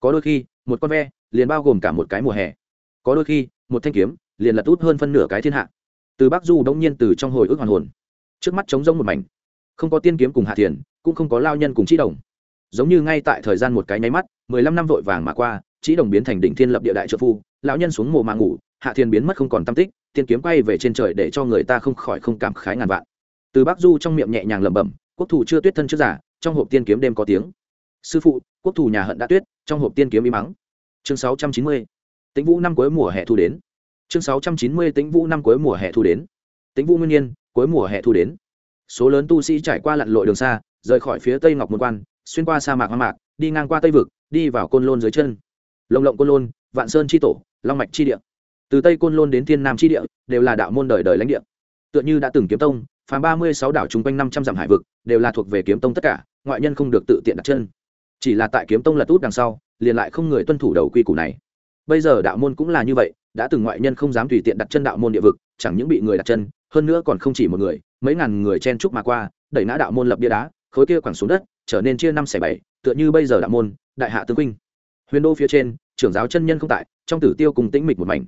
Có đôi khi, một con ve liền bao gồm cả một cái mùa hè. Có đôi khi, một thanh kiếm liền lật út hơn phân nửa cái thiên hạ. Từ bắc du đông nhiên từ trong hồi ức hoàn hồn. Trước mắt trống rỗng một mảnh. Không có tiên kiếm cùng hạ thiền, cũng không có lao nhân cùng chỉ đồng giống như ngay tại thời gian một cái nháy mắt, mười lăm năm vội vàng mà qua chỉ đồng biến thành đỉnh thiên lập địa đại trợ phu, lão nhân xuống mồ mà ngủ, hạ thiên biến mất không còn tâm tích, tiên kiếm quay về trên trời để cho người ta không khỏi không cảm khái ngàn vạn. Từ bắc du trong miệng nhẹ nhàng lẩm bẩm, quốc thủ chưa tuyết thân trước giả, trong hộp tiên kiếm đêm có tiếng. Sư phụ, quốc thủ nhà hận đã tuyết, trong hộp tiên kiếm ý mắng. Chương sáu trăm chín mươi, tĩnh vũ năm cuối mùa hè thu đến. Chương sáu trăm chín mươi, tĩnh vũ năm cuối mùa hè thu đến. Tĩnh vũ nguyên nhiên, cuối mùa hè thu đến. Số lớn tu sĩ trải qua lặn lội đường xa, rời khỏi phía tây ngọc môn quan xuyên qua sa mạc hoang mạc, đi ngang qua tây vực, đi vào côn lôn dưới chân. Lồng lộng côn lôn, vạn sơn tri tổ, long mạch tri địa. Từ tây côn lôn đến thiên nam tri địa đều là đạo môn đời đời lãnh địa. Tựa như đã từng kiếm tông, phàm ba mươi sáu đảo chung quanh năm trăm dặm hải vực đều là thuộc về kiếm tông tất cả, ngoại nhân không được tự tiện đặt chân. Chỉ là tại kiếm tông lật út đằng sau, liền lại không người tuân thủ đầu quy củ này. Bây giờ đạo môn cũng là như vậy, đã từng ngoại nhân không dám tùy tiện đặt chân đạo môn địa vực, chẳng những bị người đặt chân, hơn nữa còn không chỉ một người, mấy ngàn người chen trúc mà qua, đẩy ngã đạo môn lập bia đá, khối kia quẳng xuống đất trở nên chia năm xẻ bảy, tựa như bây giờ đạo môn, đại hạ tướng huynh huyền đô phía trên, trưởng giáo chân nhân không tại, trong tử tiêu cùng tĩnh mịch một mảnh.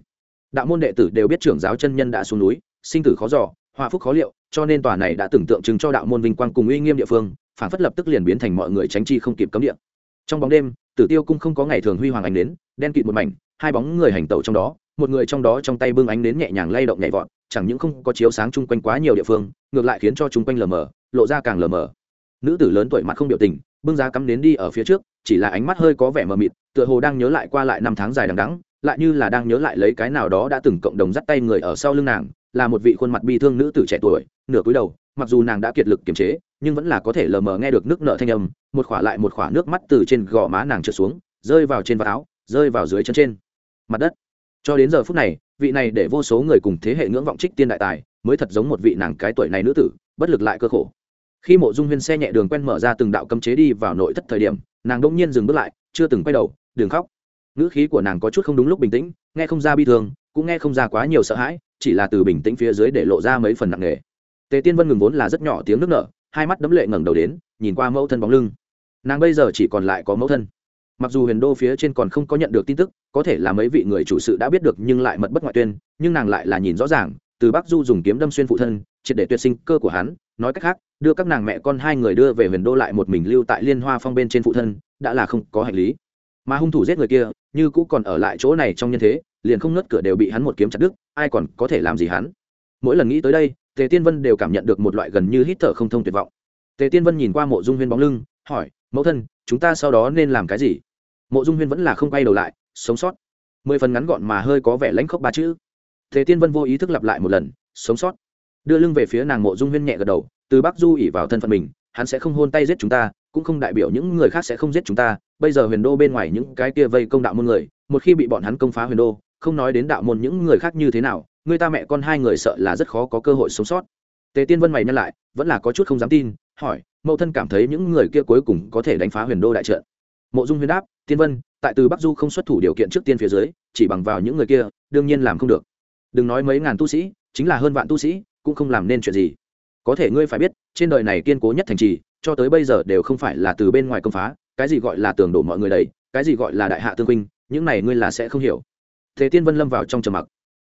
Đạo môn đệ tử đều biết trưởng giáo chân nhân đã xuống núi, sinh tử khó giỏ hòa phúc khó liệu, cho nên tòa này đã tưởng tượng chứng cho đạo môn vinh quang cùng uy nghiêm địa phương, phản phất lập tức liền biến thành mọi người tránh chi không kịp cấm địa. Trong bóng đêm, tử tiêu cung không có ngày thường huy hoàng ánh đến đen kịt một mảnh, hai bóng người hành tẩu trong đó, một người trong đó trong tay bưng ánh đến nhẹ nhàng lay động nhẹ vọt, chẳng những không có chiếu sáng chung quanh quá nhiều địa phương, ngược lại khiến cho chung quanh lờ mờ, lộ ra càng lờ mờ nữ tử lớn tuổi mặt không biểu tình, bưng giá cắm đến đi ở phía trước, chỉ là ánh mắt hơi có vẻ mờ mịt, tựa hồ đang nhớ lại qua lại năm tháng dài đằng đắng lại như là đang nhớ lại lấy cái nào đó đã từng cộng đồng dắt tay người ở sau lưng nàng, là một vị khuôn mặt bi thương nữ tử trẻ tuổi, nửa cúi đầu, mặc dù nàng đã kiệt lực kiềm chế, nhưng vẫn là có thể lờ mờ nghe được nước nợ thanh âm, một khỏa lại một khỏa nước mắt từ trên gò má nàng trượt xuống, rơi vào trên vạt áo, rơi vào dưới chân trên. Mặt đất. Cho đến giờ phút này, vị này để vô số người cùng thế hệ ngưỡng vọng trích tiên đại tài, mới thật giống một vị nàng cái tuổi này nữ tử, bất lực lại cơ khổ khi mộ dung huyên xe nhẹ đường quen mở ra từng đạo cấm chế đi vào nội thất thời điểm, nàng đông nhiên dừng bước lại, chưa từng quay đầu đường khóc. Ngữ khí của nàng có chút không đúng lúc bình tĩnh, nghe không ra bi thương, cũng nghe không ra quá nhiều sợ hãi, chỉ là từ bình tĩnh phía dưới để lộ ra mấy phần nặng nề. Tề tiên vân ngừng vốn là rất nhỏ tiếng nước nở, hai mắt đấm lệ ngẩng đầu đến, nhìn qua mẫu thân bóng lưng. Nàng bây giờ chỉ còn lại có mẫu thân. Mặc dù huyền đô phía trên còn không có nhận được tin tức, có thể là mấy vị người chủ sự đã biết được nhưng lại mật bất ngoại tuyên, nhưng nàng lại là nhìn rõ ràng, từ bắc du dùng kiếm đâm xuyên phụ thân, triệt để tuyệt sinh cơ của hắn, nói cách khác đưa các nàng mẹ con hai người đưa về huyền đô lại một mình lưu tại liên hoa phong bên trên phụ thân, đã là không có hành lý. Mà hung thủ giết người kia, như cũ còn ở lại chỗ này trong nhân thế, liền không nứt cửa đều bị hắn một kiếm chặt đứt, ai còn có thể làm gì hắn? Mỗi lần nghĩ tới đây, tề tiên vân đều cảm nhận được một loại gần như hít thở không thông tuyệt vọng. Tề tiên vân nhìn qua mộ dung huyên bóng lưng, hỏi, mẫu thân, chúng ta sau đó nên làm cái gì? Mộ dung huyên vẫn là không quay đầu lại, sống sót. Mười phần ngắn gọn mà hơi có vẻ lãnh khốc ba chữ. Tề tiên vân vô ý thức lặp lại một lần, sống sót. Đưa lưng về phía nàng mộ dung huyên nhẹ gật đầu từ bắc du ỉ vào thân phận mình, hắn sẽ không hôn tay giết chúng ta, cũng không đại biểu những người khác sẽ không giết chúng ta. Bây giờ huyền đô bên ngoài những cái kia vây công đạo môn người, một khi bị bọn hắn công phá huyền đô, không nói đến đạo môn những người khác như thế nào, người ta mẹ con hai người sợ là rất khó có cơ hội sống sót. Tề tiên vân mày nhắc lại, vẫn là có chút không dám tin, hỏi mẫu thân cảm thấy những người kia cuối cùng có thể đánh phá huyền đô đại trận? Mộ dung huyền đáp, tiên vân, tại từ bắc du không xuất thủ điều kiện trước tiên phía dưới, chỉ bằng vào những người kia, đương nhiên làm không được. Đừng nói mấy ngàn tu sĩ, chính là hơn vạn tu sĩ, cũng không làm nên chuyện gì có thể ngươi phải biết, trên đời này kiên cố nhất thành trì, cho tới bây giờ đều không phải là từ bên ngoài công phá, cái gì gọi là tường đổ mọi người đầy, cái gì gọi là đại hạ tương huynh, những này ngươi là sẽ không hiểu. Thế tiên vân lâm vào trong trầm mặc.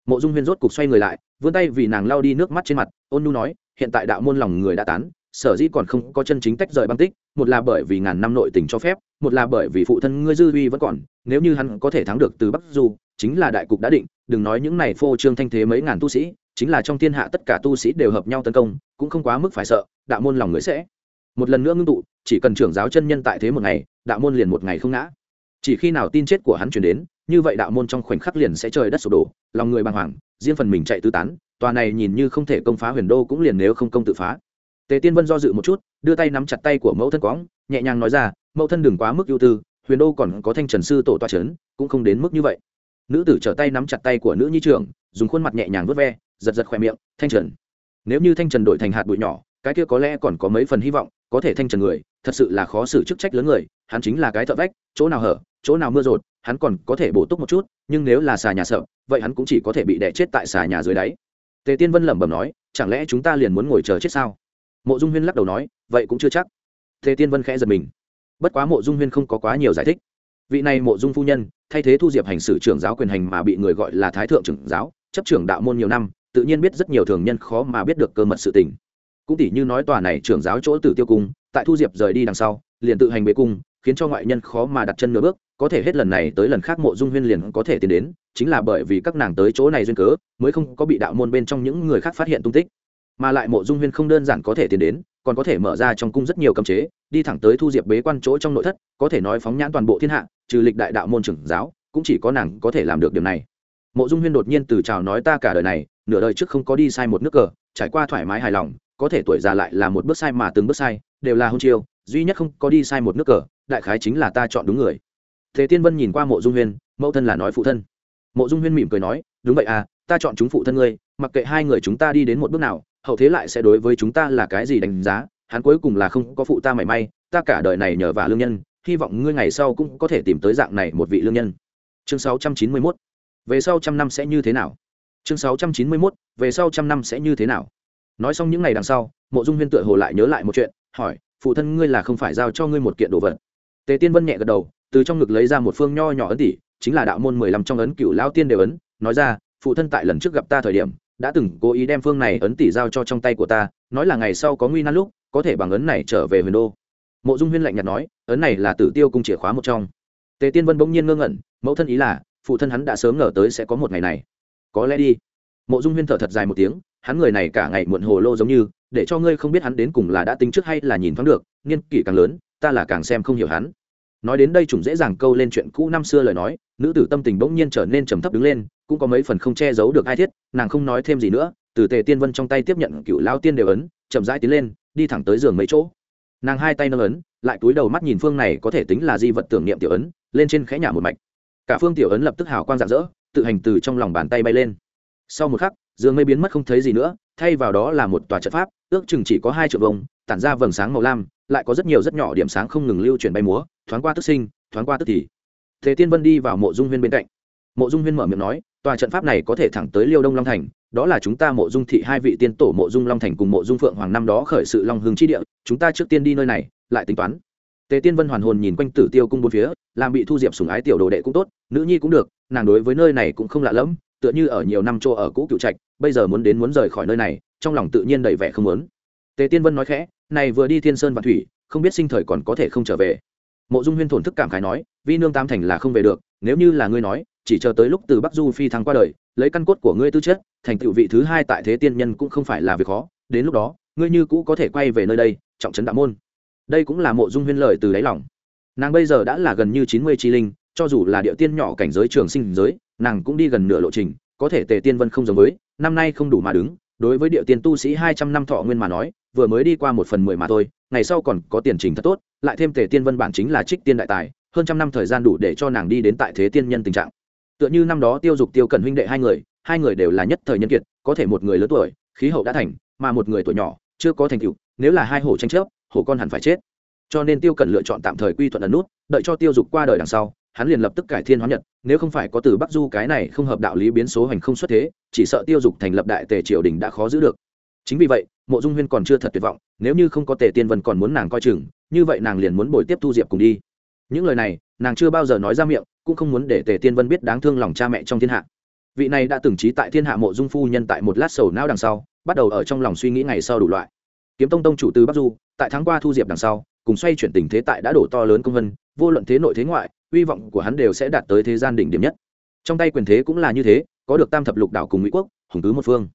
Mộ dung huyên rốt cục xoay người lại, vươn tay vì nàng lau đi nước mắt trên mặt, ôn nhu nói, hiện tại đạo môn lòng người đã tán, sở dĩ còn không có chân chính tách rời băng tích, một là bởi vì ngàn năm nội tình cho phép, một là bởi vì phụ thân ngươi dư uy vẫn còn, nếu như hắn có thể thắng được từ bắc du, chính là đại cục đã định, đừng nói những này phô trương thanh thế mấy ngàn tu sĩ chính là trong thiên hạ tất cả tu sĩ đều hợp nhau tấn công, cũng không quá mức phải sợ, đạo môn lòng người sẽ một lần nữa ngưng tụ, chỉ cần trưởng giáo chân nhân tại thế một ngày, đạo môn liền một ngày không ngã. Chỉ khi nào tin chết của hắn chuyển đến, như vậy đạo môn trong khoảnh khắc liền sẽ trời đất sụp đổ, lòng người bàng hoàng, riêng phần mình chạy tứ tán, tòa này nhìn như không thể công phá huyền đô cũng liền nếu không công tự phá. Tề tiên vân do dự một chút, đưa tay nắm chặt tay của mẫu thân quõng, nhẹ nhàng nói ra, mẫu thân đừng quá mức ưu tư, huyền đô còn có thanh trần sư tổ toa c h ấ n cũng không đến mức như vậy. Nữ tử trở tay nắm chặt tay của nữ nhi trưởng, dùng khuôn mặt nhẹ nhàng vớt ve giật giật khoe miệng, thanh trần, nếu như thanh trần đổi thành hạt bụi nhỏ, cái kia có lẽ còn có mấy phần hy vọng, có thể thanh trần người, thật sự là khó xử chức trách lớn người, hắn chính là cái thợ vách, chỗ nào hở, chỗ nào mưa rột, hắn còn có thể bổ túc một chút, nhưng nếu là xà nhà sợ, vậy hắn cũng chỉ có thể bị đẻ chết tại xà nhà dưới đáy. Tề tiên vân lẩm bẩm nói, chẳng lẽ chúng ta liền muốn ngồi chờ chết sao? Mộ dung huyên lắc đầu nói, vậy cũng chưa chắc. Tề tiên vân khẽ giật mình. Bất quá mộ dung huyên không có quá nhiều giải thích. Vị này mộ dung phu nhân, thay thế thu diệp hành xử trưởng giáo quyền hành mà bị người gọi là thái thượng trưởng giáo, chấp trưởng đạo môn nhiều năm tự nhiên biết rất nhiều thường nhân khó mà biết được cơ mật sự tình. Cũng tỷ như nói tòa này trưởng giáo chỗ tử tiêu cung, tại thu diệp rời đi đằng sau, liền tự hành bế cung, khiến cho ngoại nhân khó mà đặt chân nửa bước, có thể hết lần này tới lần khác mộ dung huyên liền có thể tiến đến, chính là bởi vì các nàng tới chỗ này duyên cớ, mới không có bị đạo môn bên trong những người khác phát hiện tung tích. Mà lại mộ dung huyên không đơn giản có thể tiến đến, còn có thể mở ra trong cung rất nhiều cấm chế, đi thẳng tới thu diệp bế quan chỗ trong nội thất, có thể nói phóng nhãn toàn bộ thiên hạ, trừ lịch đại đạo môn trưởng giáo, cũng chỉ có nàng có thể làm được điều này. Mộ dung huyên đột nhiên từ chào nói ta cả đời này nửa đời trước không có đi sai một nước cờ, trải qua thoải mái hài lòng, có thể tuổi già lại là một bước sai mà từng bước sai, đều là hôn chiêu, duy nhất không có đi sai một nước cờ, đại khái chính là ta chọn đúng người. Thế tiên vân nhìn qua mộ dung huyên, mẫu thân là nói phụ thân. Mộ dung huyên mỉm cười nói, đúng vậy à ta chọn chúng phụ thân ngươi, mặc kệ hai người chúng ta đi đến một bước nào, hậu thế lại sẽ đối với chúng ta là cái gì đánh giá, hắn cuối cùng là không có phụ ta mảy may, ta cả đời này nhờ vả lương nhân, hy vọng ngươi ngày sau cũng có thể tìm tới dạng này một vị lương nhân. Chương 691 về sau trăm năm sẽ như thế nào? Chương 691 về sau trăm năm sẽ như thế nào? Nói xong những ngày đằng sau, mộ dung huyên tựa hồ lại nhớ lại một chuyện, hỏi, phụ thân ngươi là không phải giao cho ngươi một kiện đồ vật? Tề tiên vân nhẹ gật đầu, từ trong ngực lấy ra một phương nho nhỏ ấn tỷ chính là đạo môn mười lăm trong ấn cựu lao tiên đều ấn, nói ra, phụ thân tại lần trước gặp ta thời điểm, đã từng cố ý đem phương này ấn tỷ giao cho trong tay của ta, nói là ngày sau có nguy nan lúc, có thể bằng ấn này trở về huyền đô. Mộ dung huyên lạnh nhạt nói, ấn này là tử tiêu cung chìa khóa một trong. Tề tiên vân bỗng nhiên ngơ ngẩn, mẫu thân ý là, phụ thân hắn đã sớm ngờ tới sẽ có một ngày này có lẽ đi. Mộ dung huyên thở thật dài một tiếng, hắn người này cả ngày muộn hồ lô giống như, để cho ngươi không biết hắn đến cùng là đã tính trước hay là nhìn thoáng được niên kỷ càng lớn, ta là càng xem không hiểu hắn. Nói đến đây trùng dễ dàng câu lên chuyện cũ năm xưa lời nói, nữ tử tâm tình bỗng nhiên trở nên trầm thấp đứng lên, cũng có mấy phần không che giấu được ai thiết, nàng không nói thêm gì nữa, từ tề tiên vân trong tay tiếp nhận cựu lao tiên đều ấn, chậm rãi tiến lên, đi thẳng tới giường mấy chỗ. Nàng hai tay nâng ấn, lại túi đầu mắt nhìn phương này có thể tính là di vật tưởng niệm tiểu ấn, lên trên khẽ nhả một mạch. Cả phương tiểu ấn lập tức hào quang rạng rỡ tự hành từ trong lòng bàn tay bay lên. Sau một khắc giường mây biến mất không thấy gì nữa, thay vào đó là một tòa trận pháp, ước chừng chỉ có hai triệu vông tản ra vầng sáng màu lam, lại có rất nhiều rất nhỏ điểm sáng không ngừng lưu chuyển bay múa, thoáng qua tức sinh, thoáng qua tức thì. Thế tiên vân đi vào mộ dung huyên bên cạnh. Mộ dung huyên mở miệng nói, tòa trận pháp này có thể thẳng tới liêu đông long thành, đó là chúng ta mộ dung thị hai vị tiên tổ mộ dung long thành cùng mộ dung phượng hoàng năm đó khởi sự long hương chi địa, chúng ta trước tiên đi nơi này, lại tính toán. Tề tiên vân hoàn hồn nhìn quanh tử tiêu cung bốn phía, làm bị thu diệp sùng ái tiểu đồ đệ cũng tốt, nữ nhi cũng được nàng đối với nơi này cũng không lạ lẫm, tựa như ở nhiều năm chỗ ở cũ cựu trạch, bây giờ muốn đến muốn rời khỏi nơi này, trong lòng tự nhiên đầy vẻ không muốn. Tề tiên vân nói khẽ, này vừa đi thiên sơn và thủy, không biết sinh thời còn có thể không trở về. Mộ dung huyên thổn thức cảm khái nói, vi nương tam thành là không về được, nếu như là ngươi nói, chỉ chờ tới lúc từ bắc du phi thăng qua đời, lấy căn cốt của ngươi tư chất, thành tựu vị thứ hai tại thế tiên nhân cũng không phải là việc khó, đến lúc đó, ngươi như cũ có thể quay về nơi đây, trọng trấn đạo môn. Đây cũng là mộ dung huyên lời từ đáy lòng. Nàng bây giờ đã là gần như chín mươi chi linh cho dù là địa tiên nhỏ cảnh giới trường sinh giới, nàng cũng đi gần nửa lộ trình, có thể tề tiên vân không giống với, năm nay không đủ mà đứng. Đối với địa tiên tu sĩ hai trăm năm thọ nguyên mà nói, vừa mới đi qua một phần mười mà thôi, ngày sau còn có tiền trình thật tốt, lại thêm tề tiên vân bản chính là trích tiên đại tài, hơn trăm năm thời gian đủ để cho nàng đi đến tại thế tiên nhân tình trạng. Tựa như năm đó tiêu dục tiêu cẩn huynh đệ hai người hai người đều là nhất thời nhân kiệt, có thể một người lớn tuổi, khí hậu đã thành, mà một người tuổi nhỏ, chưa có thành tựu, nếu là hai hổ tranh chấp, hổ con hẳn phải chết. Cho nên tiêu cẩn lựa chọn tạm thời quy thuận ẩn nút, đợi cho tiêu dục qua đời đằng sau hắn liền lập tức cải thiên hóa nhật, nếu không phải có từ bắc du cái này không hợp đạo lý biến số hành không xuất thế, chỉ sợ tiêu dục thành lập đại tề triều đình đã khó giữ được. Chính vì vậy, mộ dung huyên còn chưa thật tuyệt vọng, nếu như không có tề tiên vân còn muốn nàng coi chừng, như vậy nàng liền muốn bồi tiếp thu diệp cùng đi. Những lời này, nàng chưa bao giờ nói ra miệng, cũng không muốn để tề tiên vân biết đáng thương lòng cha mẹ trong thiên hạ. Vị này đã từng trí tại thiên hạ mộ dung phu nhân tại một lát sầu não đằng sau, bắt đầu ở trong lòng suy nghĩ ngày sau đủ loại. Kiếm tông tông chủ từ bắc du, tại tháng qua thu diệp đằng sau, cùng xoay chuyển tình thế tại đã đổ to lớn công vân, vô luận thế nội thế ngoại uy vọng của hắn đều sẽ đạt tới thế gian đỉnh điểm nhất. Trong tay quyền thế cũng là như thế, có được tam thập lục đảo cùng mỹ quốc, hùng tứ một phương.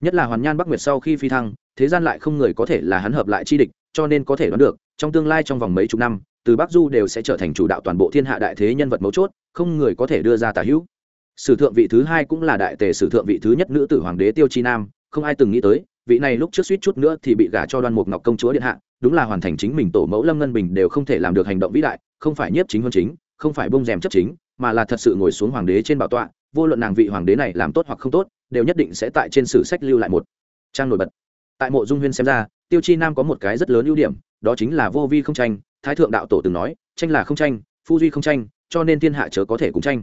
Nhất là hoàn nhan bắc nguyệt sau khi phi thăng, thế gian lại không người có thể là hắn hợp lại chi địch, cho nên có thể đoán được, trong tương lai trong vòng mấy chục năm, từ bắc du đều sẽ trở thành chủ đạo toàn bộ thiên hạ đại thế nhân vật mấu chốt, không người có thể đưa ra tả hữu. Sử thượng vị thứ hai cũng là đại tề sử thượng vị thứ nhất nữ tử hoàng đế tiêu chi nam, không ai từng nghĩ tới, vị này lúc trước suýt chút nữa thì bị gả cho đoan mục ngọc công chúa điện hạ, đúng là hoàn thành chính mình tổ mẫu lâm ngân bình đều không thể làm được hành động vĩ đại, không phải nhiếp chính hơn chính không phải bông rèm chấp chính, mà là thật sự ngồi xuống hoàng đế trên bảo tọa, vô luận nàng vị hoàng đế này làm tốt hoặc không tốt, đều nhất định sẽ tại trên sử sách lưu lại một trang nổi bật. Tại mộ dung huyên xem ra, tiêu chi nam có một cái rất lớn ưu điểm, đó chính là vô vi không tranh, thái thượng đạo tổ từng nói, tranh là không tranh, phu duy không tranh, cho nên thiên hạ chớ có thể cùng tranh.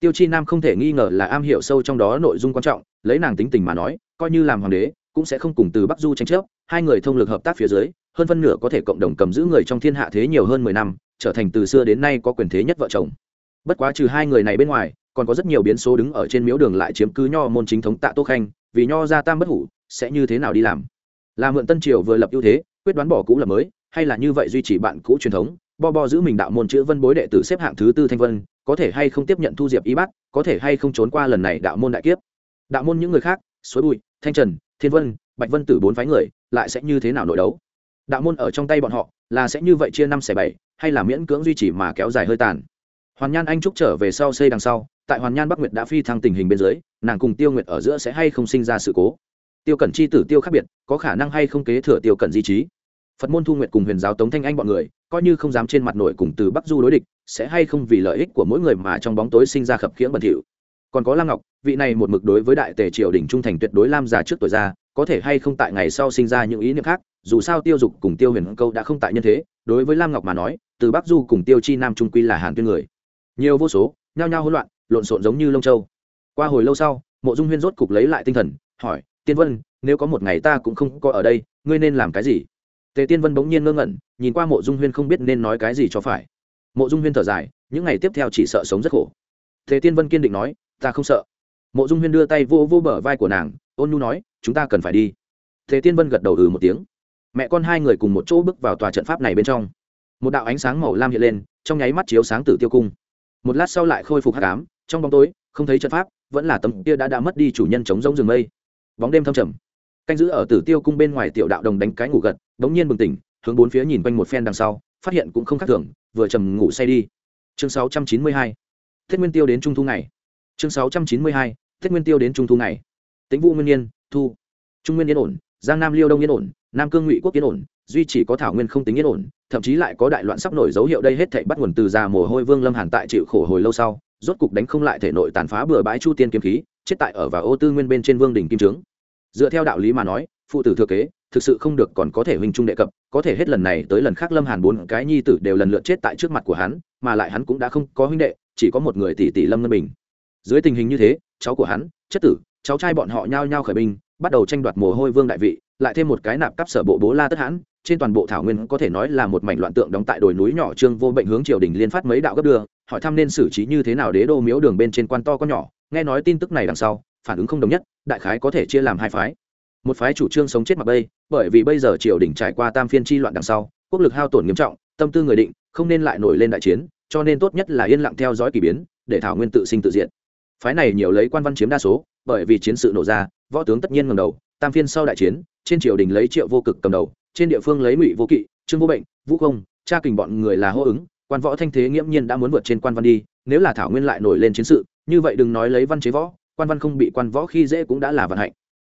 Tiêu chi nam không thể nghi ngờ là am hiểu sâu trong đó nội dung quan trọng, lấy nàng tính tình mà nói, coi như làm hoàng đế, cũng sẽ không cùng từ bắc du tranh chấp, hai người thông lực hợp tác phía dưới hơn phân nửa có thể cộng đồng cầm giữ người trong thiên hạ thế nhiều hơn mười năm, trở thành từ xưa đến nay có quyền thế nhất vợ chồng. Bất quá trừ hai người này bên ngoài, còn có rất nhiều biến số đứng ở trên miếu đường lại chiếm cứ nho môn chính thống tạ tô khanh, vì nho gia tam bất hủ, sẽ như thế nào đi làm? Là mượn tân triều vừa lập ưu thế, quyết đoán bỏ cũ là mới, hay là như vậy duy trì bạn cũ truyền thống, bo bo giữ mình đạo môn chữ vân bối đệ tử xếp hạng thứ tư thanh vân, có thể hay không tiếp nhận thu diệp y bát, có thể hay không trốn qua lần này đạo môn đại kiếp? Đạo môn những người khác, suối bụi, thanh trần, thiên vân, bạch vân tử bốn phái người, lại sẽ như thế nào nội đấu? Đạo môn ở trong tay bọn họ, là sẽ như vậy chia năm xẻ bảy, hay là miễn cưỡng duy trì mà kéo dài hơi tàn. Hoàn nhan anh trúc trở về sau xây đằng sau, tại hoàn nhan bắc nguyệt đã phi thăng tình hình bên dưới, nàng cùng tiêu nguyệt ở giữa sẽ hay không sinh ra sự cố. Tiêu cẩn chi tử tiêu khác biệt, có khả năng hay không kế thừa tiêu cẩn di trí. Phật môn thu nguyệt cùng huyền giáo tống thanh anh bọn người, coi như không dám trên mặt nổi cùng từ bắc du đối địch, sẽ hay không vì lợi ích của mỗi người mà trong bóng tối sinh ra khập khiễng bẩn thỉu còn có lam ngọc, vị này một mực đối với đại tề triều đình trung thành tuyệt đối lam già trước tuổi ra, có thể hay không tại ngày sau sinh ra những ý niệm khác, dù sao tiêu dục cùng tiêu huyền câu đã không tại nhân thế, đối với lam ngọc mà nói, từ bắc du cùng tiêu chi nam trung quy là hàn tuyên người. Nhiều vô số, nhao nhao hỗn loạn, lộn xộn giống như lông châu. Qua hồi lâu sau, mộ dung huyên rốt cục lấy lại tinh thần, hỏi, tiên vân, nếu có một ngày ta cũng không có ở đây, ngươi nên làm cái gì? Tề tiên vân bỗng nhiên ngơ ngẩn, nhìn qua mộ dung huyên không biết nên nói cái gì cho phải. Mộ dung huyên thở dài, những ngày tiếp theo chỉ sợ sống rất khổ. Tề tiên vân kiên định nói ta không sợ. Mộ dung huyên đưa tay vô vô bờ vai của nàng, ôn nhu nói, chúng ta cần phải đi. Thế tiên vân gật đầu ừ một tiếng. Mẹ con hai người cùng một chỗ bước vào tòa trận pháp này bên trong. Một đạo ánh sáng màu lam hiện lên, trong nháy mắt chiếu sáng tử tiêu cung. Một lát sau lại khôi phục hát cám trong bóng tối, không thấy trận pháp, vẫn là tấm kia đã đã mất đi chủ nhân chống giống rừng mây. Bóng đêm thâm trầm. Canh giữ ở tử tiêu cung bên ngoài tiểu đạo đồng đánh cái ngủ gật, bỗng nhiên bừng tỉnh, hướng bốn phía nhìn quanh một phen đằng sau, phát hiện cũng không khác thường, vừa trầm ngủ say đi. Chương 692 Tết Nguyên Tiêu đến trung thu ngày. Chương 692 Tết Nguyên Tiêu đến trung thu ngày. Tĩnh Vũ Nguyên Nhiên, thu. Trung Nguyên yên ổn, Giang Nam Liêu Đông yên ổn, Nam Cương Ngụy Quốc yên ổn, duy chỉ có Thảo Nguyên không tính yên ổn, thậm chí lại có đại loạn sắp nổi dấu hiệu đây hết thảy bắt nguồn từ già mồ hôi Vương Lâm Hàn tại chịu khổ hồi lâu sau, rốt cục đánh không lại thể nội tàn phá bừa bãi Chu Tiên kiếm khí, chết tại ở và ô tư nguyên bên trên Vương đỉnh kim trướng. Dựa theo đạo lý mà nói, phụ tử thừa kế, thực sự không được còn có thể huynh trung đệ cập, có thể hết lần này tới lần khác Lâm Hàn bốn cái nhi tử đều lần lượt chết tại trước mặt của hắn, mà lại hắn cũng đã không có huynh đệ, chỉ có một người tỷ tỷ Lâm Ngân Bình. Dưới tình hình như thế, cháu của hắn, chất tử, cháu trai bọn họ nhao nhao khởi binh, bắt đầu tranh đoạt mồ hôi vương đại vị, lại thêm một cái nạp cắp sở bộ bố La Tất Hãn, trên toàn bộ thảo nguyên có thể nói là một mảnh loạn tượng đóng tại đồi núi nhỏ trương vô bệnh hướng triều đình liên phát mấy đạo gấp đưa hỏi thăm nên xử trí như thế nào đế đô miếu đường bên trên quan to con nhỏ nghe nói tin tức này đằng sau phản ứng không đồng nhất đại khái có thể chia làm hai phái. Một phái chủ trương sống chết mặc bây bởi vì bây giờ triều đình trải qua tam phiên chi loạn đằng sau quốc lực hao tổn nghiêm trọng tâm tư người định không nên lại nổi lên đại chiến cho nên tốt nhất là yên lặng theo dõi kỳ biến để thảo nguyên tự sinh tự diện phái này nhiều lấy quan văn chiếm đa số, bởi vì chiến sự nổ ra, võ tướng tất nhiên ngầm đầu, tam phiên sau đại chiến, trên triều đình lấy triệu vô cực cầm đầu, trên địa phương lấy ngụy vô kỵ, trương vô bệnh, vũ công cha kình bọn người là hô ứng, quan võ thanh thế nghiễm nhiên đã muốn vượt trên quan văn đi, nếu là thảo nguyên lại nổi lên chiến sự, như vậy đừng nói lấy văn chế võ, quan văn không bị quan võ khi dễ cũng đã là vận hạnh.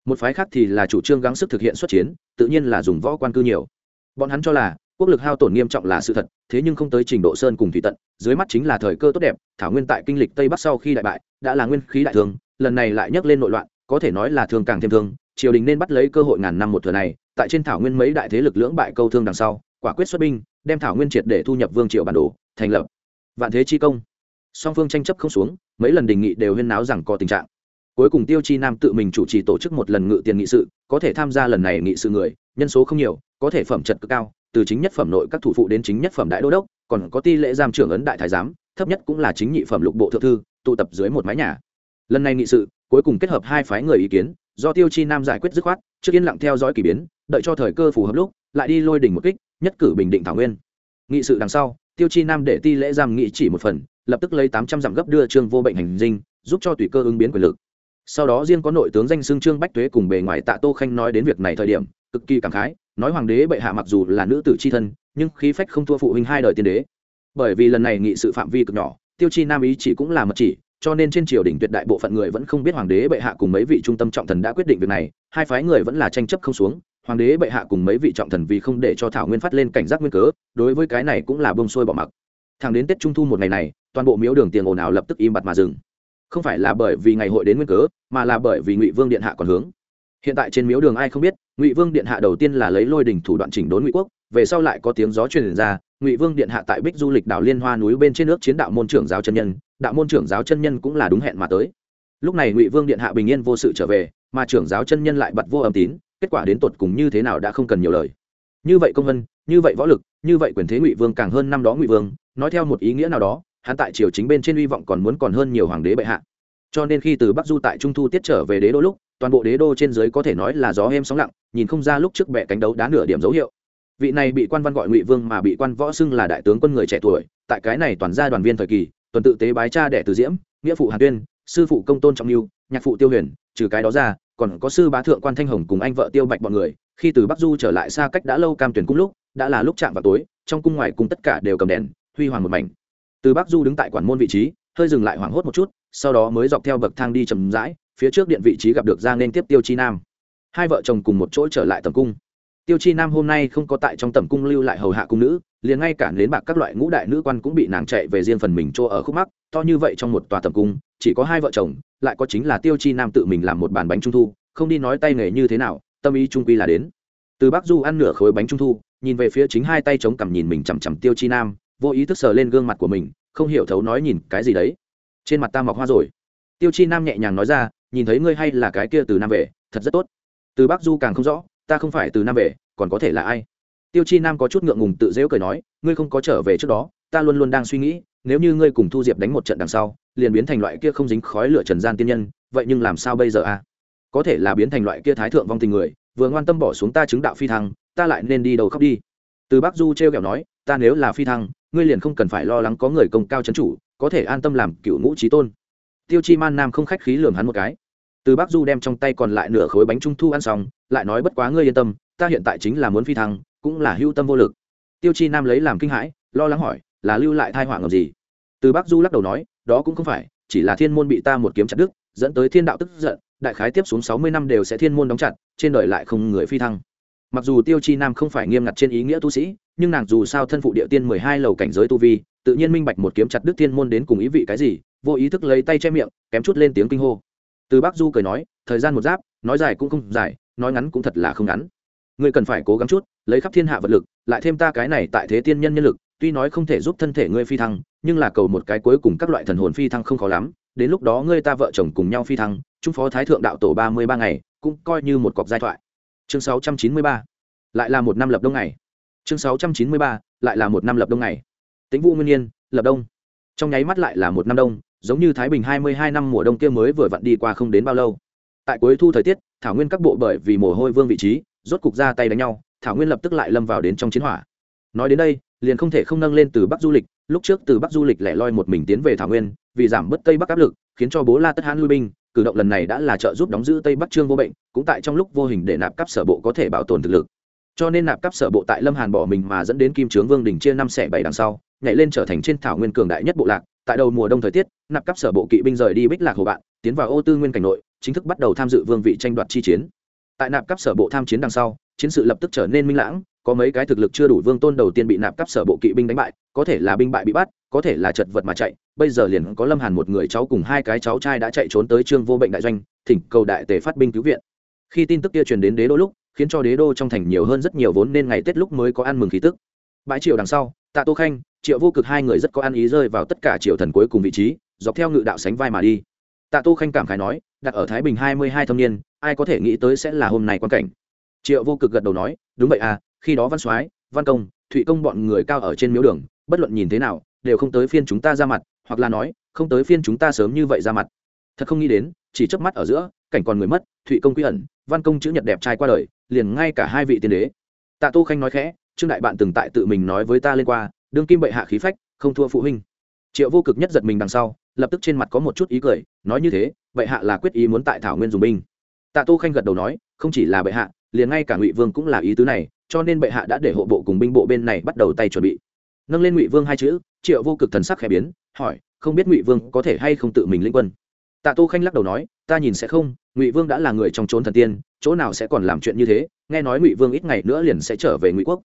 Một phái khác thì là chủ trương gắng sức thực hiện xuất chiến, tự nhiên là dùng võ quan cư nhiều. Bọn hắn cho là quốc lực hao tổn nghiêm trọng là sự thật, thế nhưng không tới trình độ sơn cùng thủy tận, dưới mắt chính là thời cơ tốt đẹp, thảo nguyên tại kinh lịch tây bắc sau khi đại bại, đã là nguyên khí đại thương lần này lại nhấc lên nội loạn, có thể nói là thương càng thêm thương triều đình nên bắt lấy cơ hội ngàn năm một thừa này, tại trên thảo nguyên mấy đại thế lực lưỡng bại câu thương đằng sau, quả quyết xuất binh, đem thảo nguyên triệt để thu nhập vương triều bản đồ, thành lập. Vạn thế chi công. Song phương tranh chấp không xuống, mấy lần đề nghị đều huyên náo rằng có tình trạng. Cuối cùng tiêu chi nam tự mình chủ trì tổ chức một lần ngự tiền nghị sự, có thể tham gia lần này nghị sự người, nhân số không nhiều, có thể phẩm chất cực cao từ chính nhất phẩm nội các thủ phụ đến chính nhất phẩm đại đô đốc, còn có ti lễ giam trưởng ấn đại thái giám, thấp nhất cũng là chính nhị phẩm lục bộ thượng thư, tụ tập dưới một mái nhà. Lần này nghị sự, cuối cùng kết hợp hai phái người ý kiến, do tiêu chi nam giải quyết dứt khoát, trước yên lặng theo dõi k ỳ biến, đợi cho thời cơ phù hợp lúc, lại đi lôi đỉnh một kích, nhất cử bình định thảo nguyên. Nghị sự đằng sau, tiêu chi nam để ti lễ giam nghị chỉ một phần, lập tức lấy tám trăm dặm gấp đưa trương vô bệnh hành dinh, giúp cho tùy cơ ứng biến quyền lực. Sau đó riêng có nội tướng danh xưng trương bách tuế cùng bề ngoài tạ tô khanh nói đến việc này thời điểm, cực kỳ cảm khái nói hoàng đế bệ hạ mặc dù là nữ tử c h i thân, nhưng khí phách không thua phụ huynh hai đời tiên đế. Bởi vì lần này nghị sự phạm vi cực nhỏ, tiêu chi nam ý chỉ cũng là mật chỉ, cho nên trên triều đình tuyệt đại bộ phận người vẫn không biết hoàng đế bệ hạ cùng mấy vị trung tâm trọng thần đã quyết định việc này, hai phái người vẫn là tranh chấp không xuống, hoàng đế bệ hạ cùng mấy vị trọng thần vì không để cho thảo nguyên phát lên cảnh giác nguyên cớ, đối với cái này cũng là bông sôi bỏ mặc. Thẳng đến tết trung thu một ngày này, toàn bộ miếu đường tiền ồn ào lập tức im bặt mà dừng. Không phải là bởi vì ngày hội đến nguyên cớ, mà là bởi vì ngụy vương điện hạ còn hướng hiện tại trên miếu đường ai không biết, ngụy vương điện hạ đầu tiên là lấy lôi đình thủ đoạn chỉnh đốn ngụy quốc, về sau lại có tiếng gió truyền ra, ngụy vương điện hạ tại bích du lịch đảo liên hoa núi bên trên nước chiến đạo môn trưởng giáo chân nhân, đạo môn trưởng giáo chân nhân cũng là đúng hẹn mà tới. Lúc này ngụy vương điện hạ bình yên vô sự trở về, mà trưởng giáo chân nhân lại bật vô âm tín, kết quả đến tột cùng như thế nào đã không cần nhiều lời. Như vậy công vân, như vậy võ lực, như vậy quyền thế ngụy vương càng hơn năm đó ngụy vương, nói theo một ý nghĩa nào đó, hắn tại triều chính bên trên hy vọng còn muốn còn hơn nhiều hoàng đế bệ hạ. Cho nên khi từ bắc du tại trung thu tiết trở về đế đô lúc toàn bộ đế đô trên dưới có thể nói là gió êm sóng lặng, nhìn không ra lúc trước bệ cánh đấu đá nửa điểm dấu hiệu. Vị này bị quan văn gọi ngụy vương mà bị quan võ xưng là đại tướng quân người trẻ tuổi, tại cái này toàn gia đoàn viên thời kỳ, tuần tự tế bái cha đẻ từ diễm, nghĩa phụ hàn tuyên, sư phụ công tôn trọng lưu nhạc phụ tiêu huyền, trừ cái đó ra, còn có sư bá thượng quan thanh hồng cùng anh vợ tiêu bạch bọn người, khi từ bắc du trở lại xa cách đã lâu cam tuyển cung lúc, đã là lúc chạm vào tối, trong cung ngoài cùng tất cả đều cầm đèn, huy hoàng một mảnh. Từ bắc du đứng tại quản môn vị trí, hơi dừng lại hoảng hốt một chút, sau đó mới dọc theo bậc thang đi chầm rãi phía trước điện vị trí gặp được ra nên tiếp tiêu chi nam. Hai vợ chồng cùng một chỗ trở lại tầm cung. Tiêu chi nam hôm nay không có tại trong tầm cung lưu lại hầu hạ cung nữ, liền ngay cả đến bạc các loại ngũ đại nữ quan cũng bị nàng chạy về riêng phần mình chỗ ở khúc mắc, to như vậy trong một tòa tầm cung, chỉ có hai vợ chồng, lại có chính là tiêu chi nam tự mình làm một bàn bánh trung thu, không đi nói tay nghề như thế nào, tâm ý trung quy là đến. Từ bắc du ăn nửa khối bánh trung thu, nhìn về phía chính hai tay chống cằm nhìn mình chằm chằm tiêu chi nam, vô ý thức sờ lên gương mặt của mình, không hiểu thấu nói nhìn cái gì đấy. Trên mặt ta mọc hoa rồi. Tiêu chi nam nhẹ nhàng nói ra nhìn thấy ngươi hay là cái kia từ nam về, thật rất tốt. Từ bắc du càng không rõ, ta không phải từ nam về, còn có thể là ai? Tiêu chi nam có chút ngượng ngùng tự dễu cười nói, ngươi không có trở về trước đó, ta luôn luôn đang suy nghĩ, nếu như ngươi cùng thu diệp đánh một trận đằng sau, liền biến thành loại kia không dính khói lửa trần gian tiên nhân, vậy nhưng làm sao bây giờ a à? có thể là biến thành loại kia thái thượng vong tình người, vừa ngoan tâm bỏ xuống ta chứng đạo phi thăng, ta lại nên đi đầu khóc đi. Từ bắc du t r kẹo nói, ta nếu là phi thăng, ngươi liền không cần phải lo lắng có người công cao c chủ, có thể an tâm làm cựu ngũ trí tôn. Tiêu chi man nam không khách khí lường hắn một cái từ bác du đem trong tay còn lại nửa khối bánh trung thu ăn xong, lại nói bất quá ngươi yên tâm, ta hiện tại chính là muốn phi thăng, cũng là hưu tâm vô lực. Tiêu chi nam lấy làm kinh hãi, lo lắng hỏi, là lưu lại thai họa ngầm gì? Từ bác du lắc đầu nói, đó cũng không phải, chỉ là thiên môn bị ta một kiếm chặt đứt, dẫn tới thiên đạo tức giận, đại khái tiếp xuống sáu mươi năm đều sẽ thiên môn đóng chặt, trên đời lại không người phi thăng. Mặc dù tiêu chi nam không phải nghiêm ngặt trên ý nghĩa tu sĩ, nhưng nàng dù sao thân phụ địa tiên mười hai lầu cảnh giới tu vi, tự nhiên minh bạch một kiếm chặt đứt thiên môn đến cùng ý vị cái gì, vô ý thức lấy tay che miệng, kém chút lên tiếng kinh hô từ bắc du cười nói, thời gian một giáp, nói dài cũng không dài, nói ngắn cũng thật là không ngắn. Ngươi cần phải cố gắng chút, lấy khắp thiên hạ vật lực, lại thêm ta cái này tại thế tiên nhân nhân lực, tuy nói không thể giúp thân thể ngươi phi thăng, nhưng là cầu một cái cuối cùng các loại thần hồn phi thăng không khó lắm. Đến lúc đó ngươi ta vợ chồng cùng nhau phi thăng, trung phó thái thượng đạo tổ ba mươi ba ngày, cũng coi như một cọc giai thoại. Chương sáu trăm chín mươi ba, lại là một năm lập đông ngày. Chương sáu trăm chín mươi ba, lại là một năm lập đông ngày. Tính vũ nguyên nhiên lập đông. Trong nháy mắt lại là một năm đông giống như thái bình hai mươi hai năm mùa đông kia mới vừa vặn đi qua không đến bao lâu. Tại cuối thu thời tiết, thảo nguyên các bộ bởi vì mồ hôi vương vị trí, rốt cục ra tay đánh nhau, thảo nguyên lập tức lại lâm vào đến trong chiến hỏa. Nói đến đây, liền không thể không nâng lên từ bắc du lịch, lúc trước từ bắc du lịch lẻ loi một mình tiến về thảo nguyên, vì giảm bớt tây bắc áp lực, khiến cho bố la tất hãn lui binh, cử động lần này đã là trợ giúp đóng giữ tây bắc trương vô bệnh, cũng tại trong lúc vô hình để nạp cấp sở bộ có thể bảo tồn thực lực. Cho nên nạp cấp sở bộ tại lâm hàn bỏ mình mà dẫn đến kim trướng vương đình chia năm xẻ bảy đằng sau, nhảy lên trở thành trên thảo nguyên cường đại nhất bộ lạc tại đầu mùa đông thời tiết, nạp cấp sở bộ kỵ binh rời đi bích lạc hồ bạn, tiến vào ô tư nguyên cảnh nội, chính thức bắt đầu tham dự vương vị tranh đoạt chi chiến. Tại nạp cấp sở bộ tham chiến đằng sau, chiến sự lập tức trở nên minh lãng, có mấy cái thực lực chưa đủ vương tôn đầu tiên bị nạp cấp sở bộ kỵ binh đánh bại, có thể là binh bại bị bắt, có thể là chật vật mà chạy. Bây giờ liền có lâm hàn một người cháu cùng hai cái cháu trai đã chạy trốn tới trương vô bệnh đại doanh, thỉnh cầu đại tề phát binh cứu viện. Khi tin tức kia truyền đến đế đô lúc, khiến cho đế đô trong thành nhiều hơn rất nhiều vốn nên ngày tết lúc mới có ăn mừng khí tức bãi triều đằng sau, tạ tô khanh, triệu vô cực hai người rất có ăn ý rơi vào tất cả triều thần cuối cùng vị trí, dọc theo ngự đạo sánh vai mà đi. Tạ tô khanh cảm khái nói, đặt ở thái bình hai mươi hai thâm niên, ai có thể nghĩ tới sẽ là hôm nay quan cảnh. Triệu vô cực gật đầu nói, đúng vậy à khi đó văn soái, văn công, thụy công bọn người cao ở trên miếu đường, bất luận nhìn thế nào, đều không tới phiên chúng ta ra mặt, hoặc là nói, không tới phiên chúng ta sớm như vậy ra mặt. Thật không nghĩ đến, chỉ chớp mắt ở giữa, cảnh còn người mất, thụy công quy ẩn, văn công chữ nhật đẹp trai qua đời, liền ngay cả hai vị tiên đế. Tạ tô khanh nói khẽ trương đại bạn từng tại tự mình nói với ta lên qua, đương kim bệ hạ khí phách, không thua phụ huynh. Triệu vô cực nhất giật mình đằng sau, lập tức trên mặt có một chút ý cười, nói như thế, bệ hạ là quyết ý muốn tại thảo nguyên dùng binh. Tạ tô khanh gật đầu nói, không chỉ là bệ hạ, liền ngay cả ngụy vương cũng là ý tứ này, cho nên bệ hạ đã để hộ bộ cùng binh bộ bên này bắt đầu tay chuẩn bị. Nâng lên ngụy vương hai chữ, triệu vô cực thần sắc khẽ biến, hỏi, không biết ngụy vương có thể hay không tự mình lĩnh quân? Tạ tô khanh lắc đầu nói, ta nhìn sẽ không, ngụy vương đã là người trong trốn thần tiên, chỗ nào sẽ còn làm chuyện như thế, nghe nói ngụy vương ít ngày nữa liền sẽ trở về ngụy quốc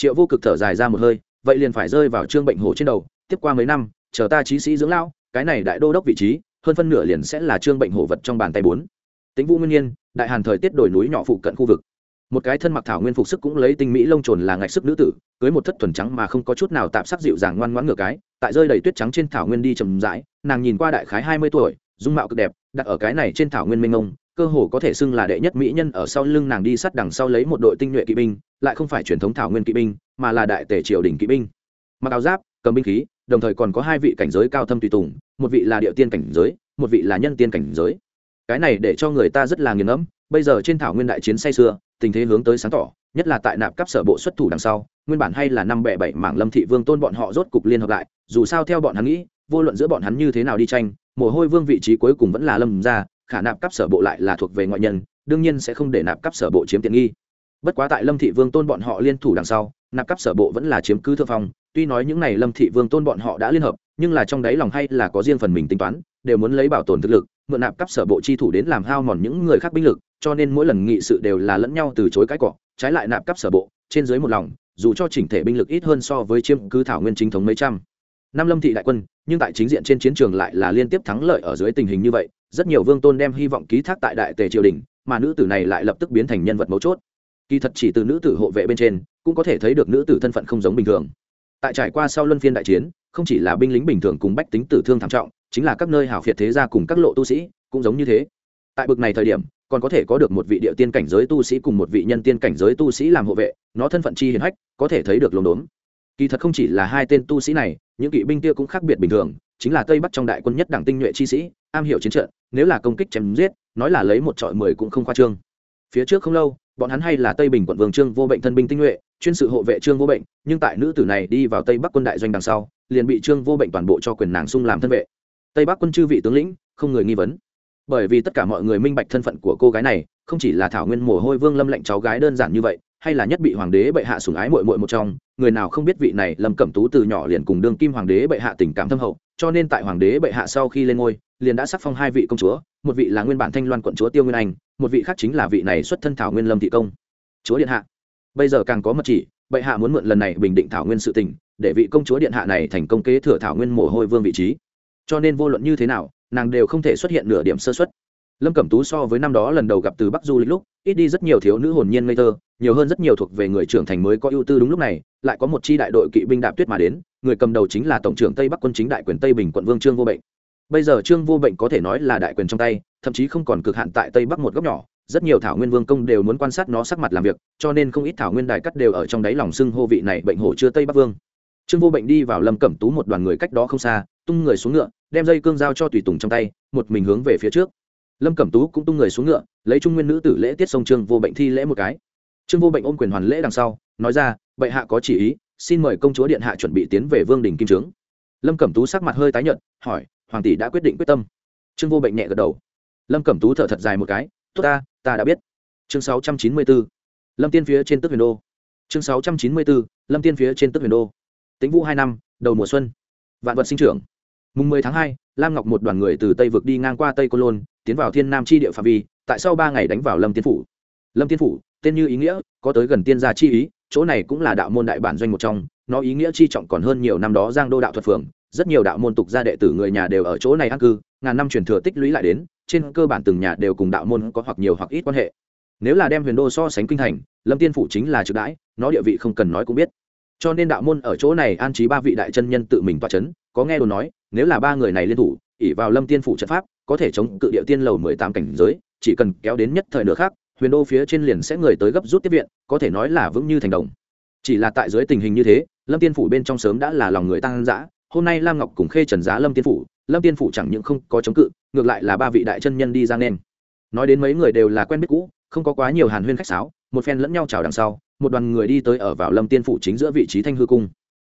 triệu vô cực thở dài ra một hơi, vậy liền phải rơi vào trương bệnh hổ trên đầu, tiếp qua mấy năm, chờ ta trí sĩ dưỡng lão, cái này đại đô đốc vị trí, hơn phân nửa liền sẽ là trương bệnh hổ vật trong bàn tay bốn. Tính vũ nguyên nhiên, đại hàn thời tiết đổi núi nhỏ phụ cận khu vực. Một cái thân mặc thảo nguyên phục sức cũng lấy tinh mỹ lông trồn là ngạch sức nữ tử, cưới một thất thuần trắng mà không có chút nào tạm sắc dịu dàng ngoan ngoãn ngược cái, tại rơi đầy tuyết trắng trên thảo nguyên đi chầm rãi, nàng nhìn qua đại khái hai mươi tuổi, dung mạo cực đẹp, đặt ở cái này trên thảo nguyên minh ông cơ hồ có thể xưng là đệ nhất mỹ nhân ở sau lưng nàng đi sát đằng sau lấy một đội tinh nhuệ kỵ binh, lại không phải truyền thống thảo nguyên kỵ binh, mà là đại tể triều đình kỵ binh. Mặc áo giáp, cầm binh khí, đồng thời còn có hai vị cảnh giới cao thâm tùy tùng, một vị là địa tiên cảnh giới, một vị là nhân tiên cảnh giới. Cái này để cho người ta rất là nghiền ngẫm, bây giờ trên thảo nguyên đại chiến say xưa tình thế hướng tới sáng tỏ, nhất là tại nạp cấp sở bộ xuất thủ đằng sau, nguyên bản hay là năm bẻ bảy mảng lâm thị vương tôn bọn họ rốt cục liên hợp lại, dù sao theo bọn hắn nghĩ, vô luận giữa bọn hắn như thế nào đi tranh, mồ hôi vương vị trí cuối cùng vẫn là lâm ra khả nạp cấp sở bộ lại là thuộc về ngoại nhân, đương nhiên sẽ không để nạp cấp sở bộ chiếm tiện nghi. Bất quá tại lâm thị vương tôn bọn họ liên thủ đằng sau, nạp cấp sở bộ vẫn là chiếm cứ thượng phong, tuy nói những n à y lâm thị vương tôn bọn họ đã liên hợp, nhưng là trong đáy lòng hay là có riêng phần mình tính toán, đều muốn lấy bảo tồn thực lực, mượn nạp cấp sở bộ chi thủ đến làm hao mòn những người khác binh lực, cho nên mỗi lần nghị sự đều là lẫn nhau từ chối cái cọ, trái lại nạp cấp sở bộ, trên dưới một lòng, dù cho chỉnh thể binh lực ít hơn so với chiếm cứ thảo nguyên chính thống mấy trăm. Năm lâm thị đại quân, nhưng tại chính diện trên chiến trường lại là liên tiếp thắng lợi ở dưới tình hình như vậy rất nhiều vương tôn đem hy vọng ký thác tại đại tề triều đình, mà nữ tử này lại lập tức biến thành nhân vật mấu chốt. Kỳ thật chỉ từ nữ tử hộ vệ bên trên, cũng có thể thấy được nữ tử thân phận không giống bình thường. Tại trải qua sau luân phiên đại chiến, không chỉ là binh lính bình thường cùng bách tính tử thương thảm trọng, chính là các nơi hảo phiệt thế gia cùng các lộ tu sĩ cũng giống như thế. Tại bực này thời điểm, còn có thể có được một vị địa tiên cảnh giới tu sĩ cùng một vị nhân tiên cảnh giới tu sĩ làm hộ vệ, nó thân phận chi hiền hách, có thể thấy được lồn đốn. Kỳ thật không chỉ là hai tên tu sĩ này, những kỵ binh kia cũng khác biệt bình thường chính là tây bắc trong đại quân nhất đảng tinh nhuệ chi sĩ, am hiểu chiến trận, nếu là công kích chém giết, nói là lấy một trọi mười cũng không khoa trương. Phía trước không lâu, bọn hắn hay là tây bình quận vương trương vô bệnh thân binh tinh nhuệ, chuyên sự hộ vệ trương vô bệnh, nhưng tại nữ tử này đi vào tây bắc quân đại doanh đằng sau, liền bị trương vô bệnh toàn bộ cho quyền nàng sung làm thân vệ. Tây bắc quân chư vị tướng lĩnh, không người nghi vấn. Bởi vì tất cả mọi người minh bạch thân phận của cô gái này, không chỉ là thảo nguyên mồ hôi vương lâm lệnh cháu gái đơn giản như vậy, hay là nhất bị hoàng đế bệ hạ sủng ái muội muội một trong, người nào không biết vị này lâm cẩm tú từ nhỏ liền cùng đương kim hoàng đế bệ hạ tình cảm thâm hậu cho nên tại hoàng đế bệ hạ sau khi lên ngôi, liền đã sắc phong hai vị công chúa, một vị là nguyên bản thanh loan quận chúa tiêu nguyên anh, một vị khác chính là vị này xuất thân thảo nguyên lâm thị công. Chúa điện hạ. Bây giờ càng có mật chỉ, bệ hạ muốn mượn lần này bình định thảo nguyên sự tình, để vị công chúa điện hạ này thành công kế thừa thảo nguyên mồ hôi vương vị trí. Cho nên vô luận như thế nào, nàng đều không thể xuất hiện nửa điểm sơ xuất lâm cẩm tú so với năm đó lần đầu gặp từ bắc du lịch lúc, ít đi rất nhiều thiếu nữ hồn nhiên ngây thơ, nhiều hơn rất nhiều thuộc về người trưởng thành mới có ưu tư đúng lúc này, lại có một chi đại đội kỵ binh đạp tuyết mà đến người cầm đầu chính là tổng trưởng tây bắc quân chính đại quyền tây bình quận vương trương vô bệnh. Bây giờ trương vô bệnh có thể nói là đại quyền trong tay, thậm chí không còn cực hạn tại tây bắc một góc nhỏ, rất nhiều thảo nguyên vương công đều muốn quan sát nó sắc mặt làm việc, cho nên không ít thảo nguyên đài cắt đều ở trong đáy lòng xưng hô vị này bệnh hổ chưa tây bắc vương. Trương vô bệnh đi vào lâm cẩm tú một đoàn người cách đó không xa, tung người xuống ngựa, đem dây cương dao cho tùy tùng trong tay, một mình hướng về phía trước. Lâm cẩm tú cũng tung người xuống ngựa, lấy trung nguyên nữ tử lễ tiết sông trương vô bệnh thi lễ một cái. Trương vô bệnh ôm quyền hoàn lễ đằng sau, nói ra, bệ hạ có chỉ ý xin mời công chúa điện hạ chuẩn bị tiến về vương đình kim trướng. Lâm cẩm tú sắc mặt hơi tái nhợt, hỏi, hoàng tỷ đã quyết định quyết tâm? Trương vô bệnh nhẹ gật đầu. Lâm cẩm tú thở thật dài một cái, tốt ta ta đã biết. Chương 694. lâm tiên phía trên tức huyền đô. Chương 694. lâm tiên phía trên tức huyền đô. Tính vũ hai năm, đầu mùa xuân. Vạn vật sinh trưởng. Mùng mười tháng hai, lam ngọc một đoàn người từ tây vực đi ngang qua tây côn lôn, tiến vào thiên nam chi địa phạm vi, tại sau ba ngày đánh vào lâm tiên phủ. Lâm tiên phủ, tên như ý nghĩa, có tới gần tiên gia chi ý chỗ này cũng là đạo môn đại bản doanh một trong, nó ý nghĩa chi trọng còn hơn nhiều năm đó giang đô đạo thuật phường, rất nhiều đạo môn tục gia đệ tử người nhà đều ở chỗ này an cư, ngàn năm truyền thừa tích lũy lại đến, trên cơ bản từng nhà đều cùng đạo môn có hoặc nhiều hoặc ít quan hệ. Nếu là đem huyền đô so sánh kinh thành, lâm tiên phủ chính là trực đãi, nó địa vị không cần nói cũng biết. Cho nên đạo môn ở chỗ này an trí ba vị đại chân nhân tự mình toa c h ấ n có nghe đồn nói, nếu là ba người này liên thủ ỉ vào lâm tiên phủ trận pháp, có thể chống cự địa tiên lầu mười tám cảnh giới, chỉ cần kéo đến nhất thời nữa khác huyền đô phía trên liền sẽ người tới gấp rút tiếp viện, có thể nói là vững như thành đồng. Chỉ là tại dưới tình hình như thế, lâm tiên phủ bên trong sớm đã là lòng người tăng dã, hôm nay lam ngọc cùng khê trần giá lâm tiên phủ, lâm tiên phủ chẳng những không có chống cự, ngược lại là ba vị đại chân nhân đi ra nên. Nói đến mấy người đều là quen biết cũ, không có quá nhiều hàn huyên khách sáo, một phen lẫn nhau chào đằng sau, một đoàn người đi tới ở vào lâm tiên phủ chính giữa vị trí thanh hư cung.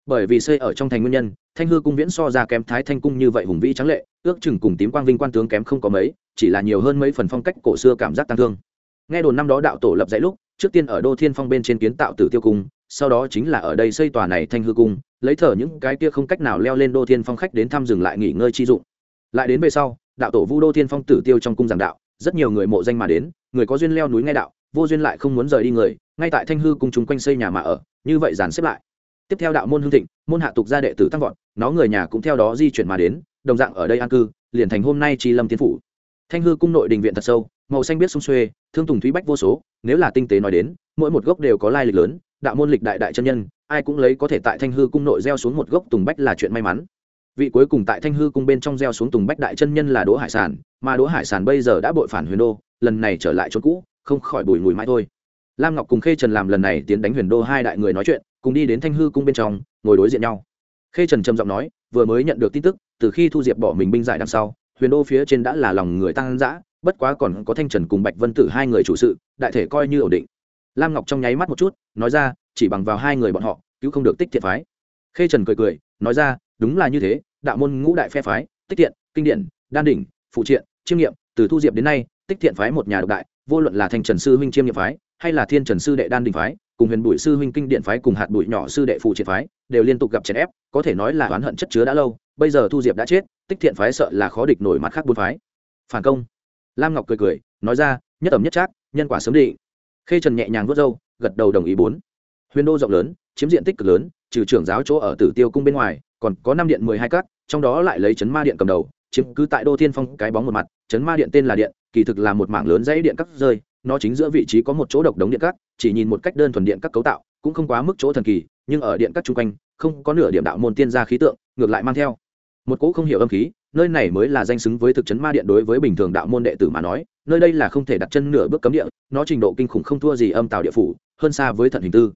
Bởi vì xây ở trong thành nguyên nhân, thanh hư cung viễn so ra kém thái thanh cung như vậy hùng vĩ trắng lệ, ước chừng cùng tím quang vinh quan tướng kém không có mấy, chỉ là nhiều hơn mấy phần phong cách cổ xưa cảm giác tăng thương nghe đồn năm đó đạo tổ lập dãy lúc, trước tiên ở đô thiên phong bên trên kiến tạo tử tiêu cung, sau đó chính là ở đây xây tòa này thanh hư cung, lấy thở những cái kia không cách nào leo lên đô thiên phong khách đến thăm dừng lại nghỉ ngơi chi dụng. Lại đến về sau, đạo tổ vu đô thiên phong tử tiêu trong cung giảng đạo, rất nhiều người mộ danh mà đến, người có duyên leo núi nghe đạo, vô duyên lại không muốn rời đi người, ngay tại thanh hư cung chúng quanh xây nhà mà ở, như vậy dàn xếp lại. Tiếp theo đạo môn hương thịnh, môn hạ tục gia đệ tử tăng vọt, nó người nhà cũng theo đó di chuyển mà đến, đồng dạng ở đây an cư, liền thành hôm nay chi lâm tiến phủ thanh hư cung nội đình viện thật sâu, màu xanh biết sung xuê, thương tùng thúy bách vô số, nếu là tinh tế nói đến, mỗi một gốc đều có lai lịch lớn, đạo môn lịch đại đại chân nhân, ai cũng lấy có thể tại thanh hư cung nội gieo xuống một gốc tùng bách là chuyện may mắn. Vị cuối cùng tại thanh hư cung bên trong gieo xuống tùng bách đại chân nhân là đỗ hải sản, mà đỗ hải sản bây giờ đã bội phản huyền đô, lần này trở lại chỗ cũ, không khỏi bùi mùi mãi thôi. Lam ngọc cùng khê trần làm lần này tiến đánh huyền đô hai đại người nói chuyện, cùng đi đến thanh hư cung bên trong, ngồi đối diện nhau. Khê trần trầm giọng nói, vừa mới nhận được tin tức, từ khi thu diệp bỏ mình binh giải đằng sau huyền đô phía trên đã là lòng người tăng dã, bất quá còn có thanh trần cùng bạch vân tử hai người chủ sự, đại thể coi như ổn định. Lam ngọc trong nháy mắt một chút, nói ra, chỉ bằng vào hai người bọn họ, cứu không được tích thiện phái. Khê trần cười cười, nói ra, đúng là như thế, đạo môn ngũ đại phe phái, tích thiện, kinh điển, đan đỉnh, phụ triện, chiêm nghiệm, từ thu diệp đến nay, tích thiện phái một nhà độc đại, vô luận là thanh trần sư huynh chiêm nghiệm phái, hay là thiên trần sư đệ đan đình phái, cùng huyền bụi sư huynh kinh điện phái, cùng hạt bụi nhỏ sư đệ phụ triện phái, đều liên tục gặp chèn ép, có thể nói là oán hận chất chứa đã lâu, bây giờ thu diệp đã chết tích thiện phái sợ là khó địch nổi mặt khác bốn phái. Phản công. Lam ngọc cười cười, nói ra, nhất ẩm nhất trác, nhân quả sớm định. Khê trần nhẹ nhàng vớt râu, gật đầu đồng ý bốn. Huyền đô rộng lớn, chiếm diện tích cực lớn, trừ trưởng giáo chỗ ở tử tiêu cung bên ngoài, còn có năm điện mười hai cát trong đó lại lấy chấn ma điện cầm đầu, chiếm cứ tại đô thiên phong cái bóng một mặt, chấn ma điện tên là điện, kỳ thực là một mảng lớn dãy điện cắt rơi, nó chính giữa vị trí có một chỗ độc đống điện cắt chỉ nhìn một cách đơn thuần điện các cấu tạo, cũng không quá mức chỗ thần kỳ, nhưng ở điện các chung quanh, không có nửa điểm đạo môn tiên gia khí tượng, ngược lại mang theo một cỗ không hiểu âm khí, nơi này mới là danh xứng với thực chấn ma điện đối với bình thường đạo môn đệ tử mà nói, nơi đây là không thể đặt chân nửa bước cấm địa, nó trình độ kinh khủng không thua gì âm tào địa phủ, hơn xa với thận hình tư.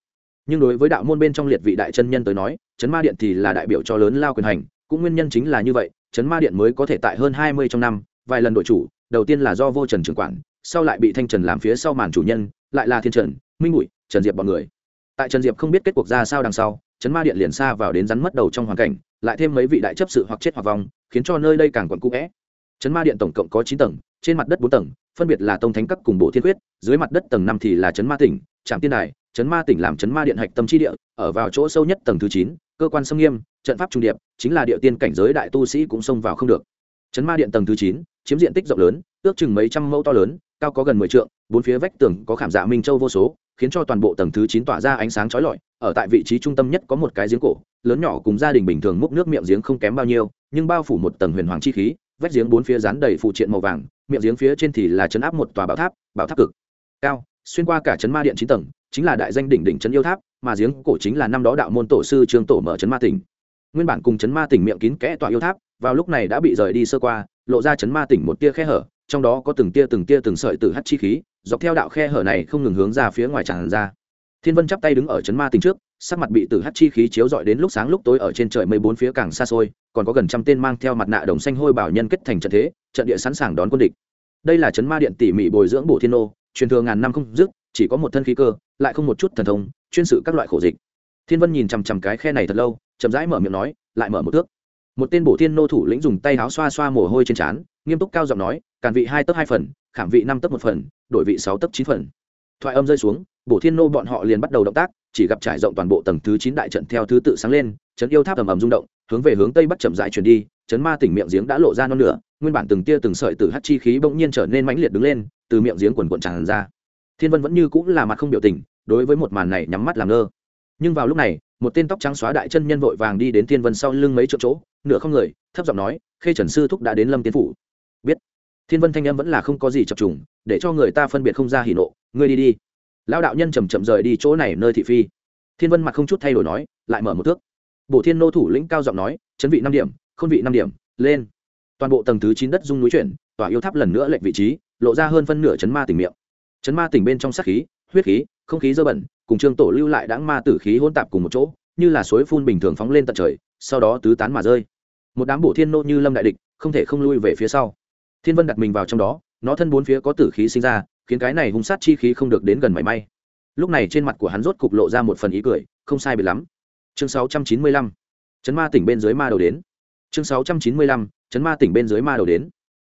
Nhưng đối với đạo môn bên trong liệt vị đại chân nhân tới nói, chấn ma điện thì là đại biểu cho lớn lao quyền hành, cũng nguyên nhân chính là như vậy, chấn ma điện mới có thể tại hơn hai mươi trong năm, vài lần đội chủ, đầu tiên là do vô trần trưởng quản, sau lại bị thanh trần làm phía sau màn chủ nhân, lại là thiên trần, minh bụi, trần diệp b ọ n người. Tại trần diệp không biết kết cuộc ra sao đằng sau, chấn ma điện liền xa vào đến rắn mất đầu trong hoàn cảnh lại thêm mấy vị đại chấp sự hoặc chết hoặc vong, khiến cho nơi đây càng quận cũ vẽ. Chấn ma điện tổng cộng có chín tầng, trên mặt đất bốn tầng, phân biệt là tông thánh các cùng bộ thiên quyết, dưới mặt đất tầng năm thì là chấn ma tỉnh, trạm tiên đài, chấn ma tỉnh làm chấn ma điện hạch tâm chi địa, ở vào chỗ sâu nhất tầng thứ chín, cơ quan sông nghiêm, trận pháp trung điệp, chính là địa tiên cảnh giới đại tu sĩ cũng xông vào không được. Chấn ma điện tầng thứ chín, chiếm diện tích rộng lớn, ước chừng mấy trăm mẫu to lớn, cao có gần mười trượng, bốn phía vách tường có khảm dạ minh châu vô số khiến cho toàn bộ tầng thứ chín tỏa ra ánh sáng chói lọi, ở tại vị trí trung tâm nhất có một cái giếng cổ, lớn nhỏ cùng gia đình bình thường múc nước miệng giếng không kém bao nhiêu, nhưng bao phủ một tầng huyền hoàng chi khí, vách giếng bốn phía dán đầy phụ triện màu vàng, miệng giếng phía trên thì là chấn áp một tòa bảo tháp bảo tháp cực cao, xuyên qua cả chấn ma điện chín tầng, chính là đại danh đỉnh đỉnh chấn yêu tháp, mà giếng cổ chính là năm đó đạo môn tổ sư trương tổ mở chấn ma tỉnh. Nguyên bản cùng chấn ma tỉnh miệng kín kẽ tòa yêu tháp, vào lúc này đã bị rời đi sơ qua, lộ ra chấn ma tỉnh một tia khe hở trong đó có từng tia từng tia từng sợi tử hắt chi khí, dọc theo đạo khe hở này không ngừng hướng ra phía ngoài tràn ra. Thiên vân chắp tay đứng ở chấn ma tinh trước, sắc mặt bị tử hắt chi khí chiếu rọi đến lúc sáng lúc tối ở trên trời mây bốn phía càng xa xôi, còn có gần trăm tên mang theo mặt nạ đồng xanh hôi bảo nhân kết thành trận thế, trận địa sẵn sàng đón quân địch. Đây là chấn ma điện tỉ mỉ bồi dưỡng bổ thiên nô, truyền thừa ngàn năm không dứt, chỉ có một thân khí cơ, lại không một chút thần thông, chuyên sự các loại khổ dịch. Thiên vân nhìn chằm chằm cái khe này thật lâu, chậm rãi mở miệng nói, lại mở một thước. Một tên bổ thiên nô thủ lĩnh dùng tay áo xoa xoa mồ hôi trên trán, nghiêm túc cao giọng nói càn vị hai tấc hai phần, khảm vị năm tấc một phần, đổi vị sáu tấc chín phần. Thoại âm rơi xuống, bổ thiên nô bọn họ liền bắt đầu động tác, chỉ gặp trải rộng toàn bộ tầng thứ chín đại trận theo thứ tự sáng lên trấn yêu tháp ầm ầm rung động, hướng về hướng tây bắc chậm rãi chuyển đi trấn ma tỉnh miệng giếng đã lộ ra non nửa, nguyên bản từng tia từng sợi từ hắt chi khí bỗng nhiên trở nên mãnh liệt đứng lên, từ miệng giếng quần quần tràn ra. Thiên vân vẫn như cũng là mặt không biểu tình, đối với một màn này nhắm mắt làm ngơ. Nhưng vào lúc này, một tên tóc trắng xóa đại chân nhân vội vàng đi đến thiên vân sau lưng mấy chỗ chỗ, nửa không người, thấp giọng nói, khê trần sư thúc đã đến lâm tiến phủ. Biết thiên vân thanh âm vẫn là không có gì chập trùng, để cho người ta phân biệt không ra hỉ nộ, ngươi đi đi. Lao đạo nhân chầm chậm rời đi chỗ này nơi thị phi. Thiên vân mặt không chút thay đổi nói, lại mở một thước. Bổ thiên nô thủ lĩnh cao giọng nói, chấn vị năm điểm, khôn vị năm điểm, lên. Toàn bộ tầng thứ chín đất dung núi chuyển, tòa yêu tháp lần nữa lệnh vị trí, lộ ra hơn phân nửa chấn ma tỉnh miệng. Chấn ma tỉnh bên trong sát khí, huyết khí, không khí dơ bẩn, cùng trương tổ lưu lại đáng ma tử khí hôn tạp cùng một chỗ, như là suối phun bình thường phóng lên tận trời, sau đó tứ tán mà rơi. Một đám bổ thiên nô như lâm đại địch, không thể không lui về phía sau thiên vân đặt mình vào trong đó, nó thân bốn phía có tử khí sinh ra, khiến cái này hung sát chi khí không được đến gần mảy may lúc này trên mặt của hắn rốt cục lộ ra một phần ý cười, không sai biệt lắm chương 695. chấn ma tỉnh bên dưới ma đầu đến chương 695. chấn ma tỉnh bên dưới ma đầu đến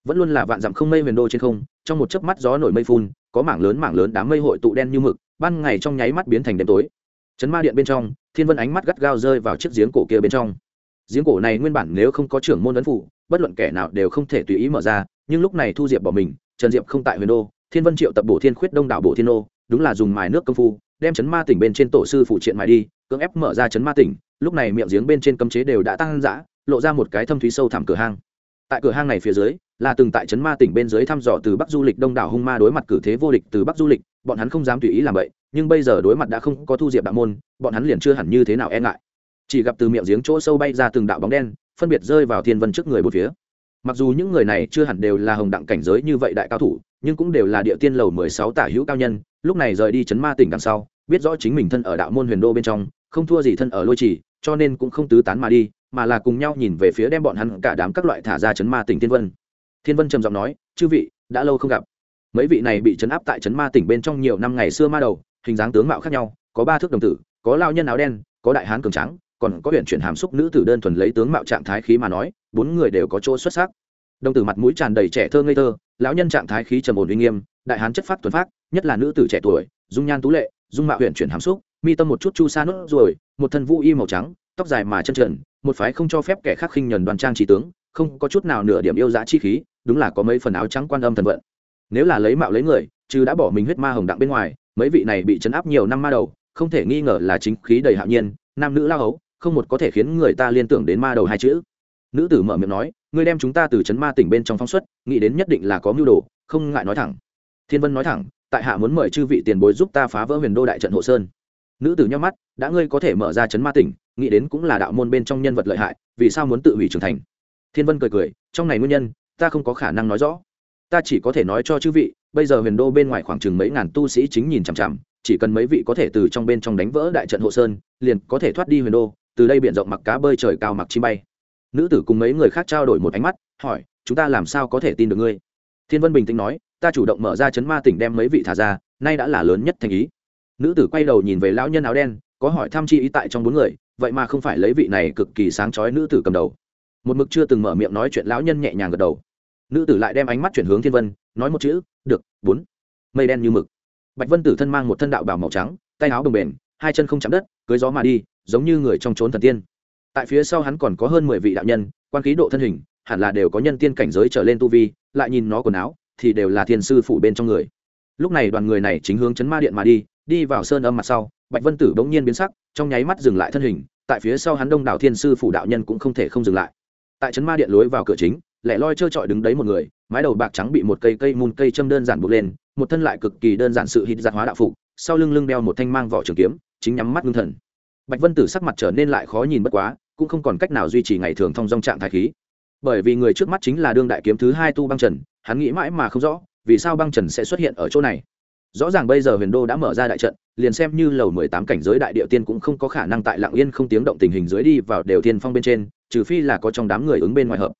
vẫn luôn là vạn dặm không mây huyền đô trên không, trong một chớp mắt gió nổi mây phun, có mảng lớn mảng lớn đám mây hội tụ đen như mực, ban ngày trong nháy mắt biến thành đêm tối chấn ma điện bên trong, thiên vân ánh mắt gắt gao rơi vào chiếc giếng cổ kia bên trong giếng cổ này nguyên bản nếu không có trưởng môn ấn phủ, bất luận kẻ nào đều không thể tùy ý mở ra nhưng lúc này thu diệp bỏ mình, trần diệp không tại huyền đô, thiên vân triệu tập bổ thiên khuyết đông đảo bổ thiên đô đúng là dùng mài nước công phu, đem chấn ma tỉnh bên trên tổ sư phụ triện mài đi, cưỡng ép mở ra chấn ma tỉnh, lúc này miệng giếng bên trên cấm chế đều đã tăng dã, lộ ra một cái thâm thúy sâu thẳm cửa hang. Tại cửa hang này phía dưới, là từng tại chấn ma tỉnh bên dưới thăm dò từ bắc du lịch đông đảo hung ma đối mặt cử thế vô địch từ bắc du lịch, bọn hắn không dám tùy ý làm vậy, nhưng bây giờ đối mặt đã không có thu diệp đạo môn, bọn hắn liền chưa hẳn như thế nào e ngại. Chỉ gặp từ miệng giếng chỗ sâu bay ra từng đạo bóng đen, phân biệt rơi vào thiên vân trước người một phía mặc dù những người này chưa hẳn đều là hồng đặng cảnh giới như vậy đại cao thủ, nhưng cũng đều là địa tiên lầu mười sáu tả hữu cao nhân, lúc này rời đi chấn ma tỉnh đằng sau, biết rõ chính mình thân ở đạo môn huyền đô bên trong, không thua gì thân ở lôi trì, cho nên cũng không tứ tán mà đi, mà là cùng nhau nhìn về phía đem bọn hắn cả đám các loại thả ra chấn ma tỉnh thiên vân. Thiên vân trầm giọng nói, chư vị, đã lâu không gặp. Mấy vị này bị chấn áp tại chấn ma tỉnh bên trong nhiều năm ngày xưa ma đầu, hình dáng tướng mạo khác nhau, có ba thước đồng tử, có lao nhân áo đen, có đại hán cường trắng còn có huyện chuyển hàm xúc nữ tử đơn thuần lấy tướng mạo trạng thái khí mà nói, bốn người đều có chỗ xuất sắc. Đồng tử mặt mũi tràn đầy trẻ thơ ngây thơ, lão nhân trạng thái khí trầm ổn uy nghiêm, đại hán chất phát tuấn phát nhất là nữ tử trẻ tuổi, dung nhan tú lệ, dung mạo huyện chuyển hàm xúc, mi tâm một chút chu sa nốt rồi một thân vũ y màu trắng, tóc dài mà chân trần, một phái không cho phép kẻ khác khinh nhẫn đoàn trang trí tướng, không có chút nào nửa điểm yêu giá chi khí, đúng là có mấy phần áo trắng quan âm thần vận. Nếu là lấy mạo lấy người chứ đã bỏ mình huyết ma hồng đặng bên ngoài, mấy vị này bị chấn áp nhiều năm ma đầu, không thể nghi ngờ là chính khí đầy hạo nhiên, nam nữ lao hấu không một có thể khiến người ta liên tưởng đến ma đầu hai chữ. Nữ tử mở miệng nói, ngươi đem chúng ta từ chấn ma tỉnh bên trong phóng xuất, nghĩ đến nhất định là có mưu đồ, không ngại nói thẳng. Thiên vân nói thẳng, tại hạ muốn mời chư vị tiền bối giúp ta phá vỡ huyền đô đại trận hộ sơn. Nữ tử nhắm mắt, đã ngươi có thể mở ra chấn ma tỉnh, nghĩ đến cũng là đạo môn bên trong nhân vật lợi hại, vì sao muốn tự hủy trưởng thành? Thiên vân cười cười, trong này nguyên nhân, ta không có khả năng nói rõ. Ta chỉ có thể nói cho chư vị, bây giờ huyền đô bên ngoài khoảng chừng mấy ngàn tu sĩ chính nhìn chằm chằm, chỉ cần mấy vị có thể từ trong bên trong đánh vỡ đại trận hộ sơn, liền có thể thoát đi huyền đô từ đây biển rộng mặc cá bơi trời cao mặc chim bay. Nữ tử cùng mấy người khác trao đổi một ánh mắt, hỏi, chúng ta làm sao có thể tin được ngươi? Thiên vân bình tĩnh nói, ta chủ động mở ra chấn ma tỉnh đem mấy vị thả ra, nay đã là lớn nhất thành ý. Nữ tử quay đầu nhìn về lão nhân áo đen, có hỏi thăm chi ý tại trong bốn người, vậy mà không phải lấy vị này cực kỳ sáng chói nữ tử cầm đầu. Một mực chưa từng mở miệng nói chuyện lão nhân nhẹ nhàng gật đầu. Nữ tử lại đem ánh mắt chuyển hướng thiên vân, nói một chữ, được, bốn. Mây đen như mực. Bạch vân tử thân mang một thân đạo bào màu trắng, tay áo đồng bền, hai chân không chạm đất, cưới gió mà đi giống như người trong trốn thần tiên. Tại phía sau hắn còn có hơn mười vị đạo nhân, quan khí độ thân hình, hẳn là đều có nhân tiên cảnh giới trở lên tu vi, lại nhìn nó quần áo, thì đều là thiên sư phủ bên trong người. Lúc này đoàn người này chính hướng chấn ma điện mà đi đi vào sơn âm mặt sau, bạch vân tử bỗng nhiên biến sắc, trong nháy mắt dừng lại thân hình, tại phía sau hắn đông đảo thiên sư phủ đạo nhân cũng không thể không dừng lại. Tại chấn ma điện lối vào cửa chính, lẻ loi trơ trọi đứng đấy một người, mái đầu bạc trắng bị một cây cây mùn cây châm đơn giản buộc lên, một thân lại cực kỳ đơn giản sự hít giặt hóa đạo phục, sau lưng lưng đeo một thanh mang vỏ trường kiếm, chính nhắm mắt ngưng thần bạch vân tử sắc mặt trở nên lại khó nhìn bất quá, cũng không còn cách nào duy trì ngày thường thông dong trạng thái khí. Bởi vì người trước mắt chính là đương đại kiếm thứ hai tu băng trần, hắn nghĩ mãi mà không rõ, vì sao băng trần sẽ xuất hiện ở chỗ này. Rõ ràng bây giờ huyền đô đã mở ra đại trận, liền xem như lầu mười tám cảnh giới đại địa tiên cũng không có khả năng tại lạng yên không tiếng động tình hình dưới đi vào đều tiên phong bên trên, trừ phi là có trong đám người ứng bên ngoài hợp.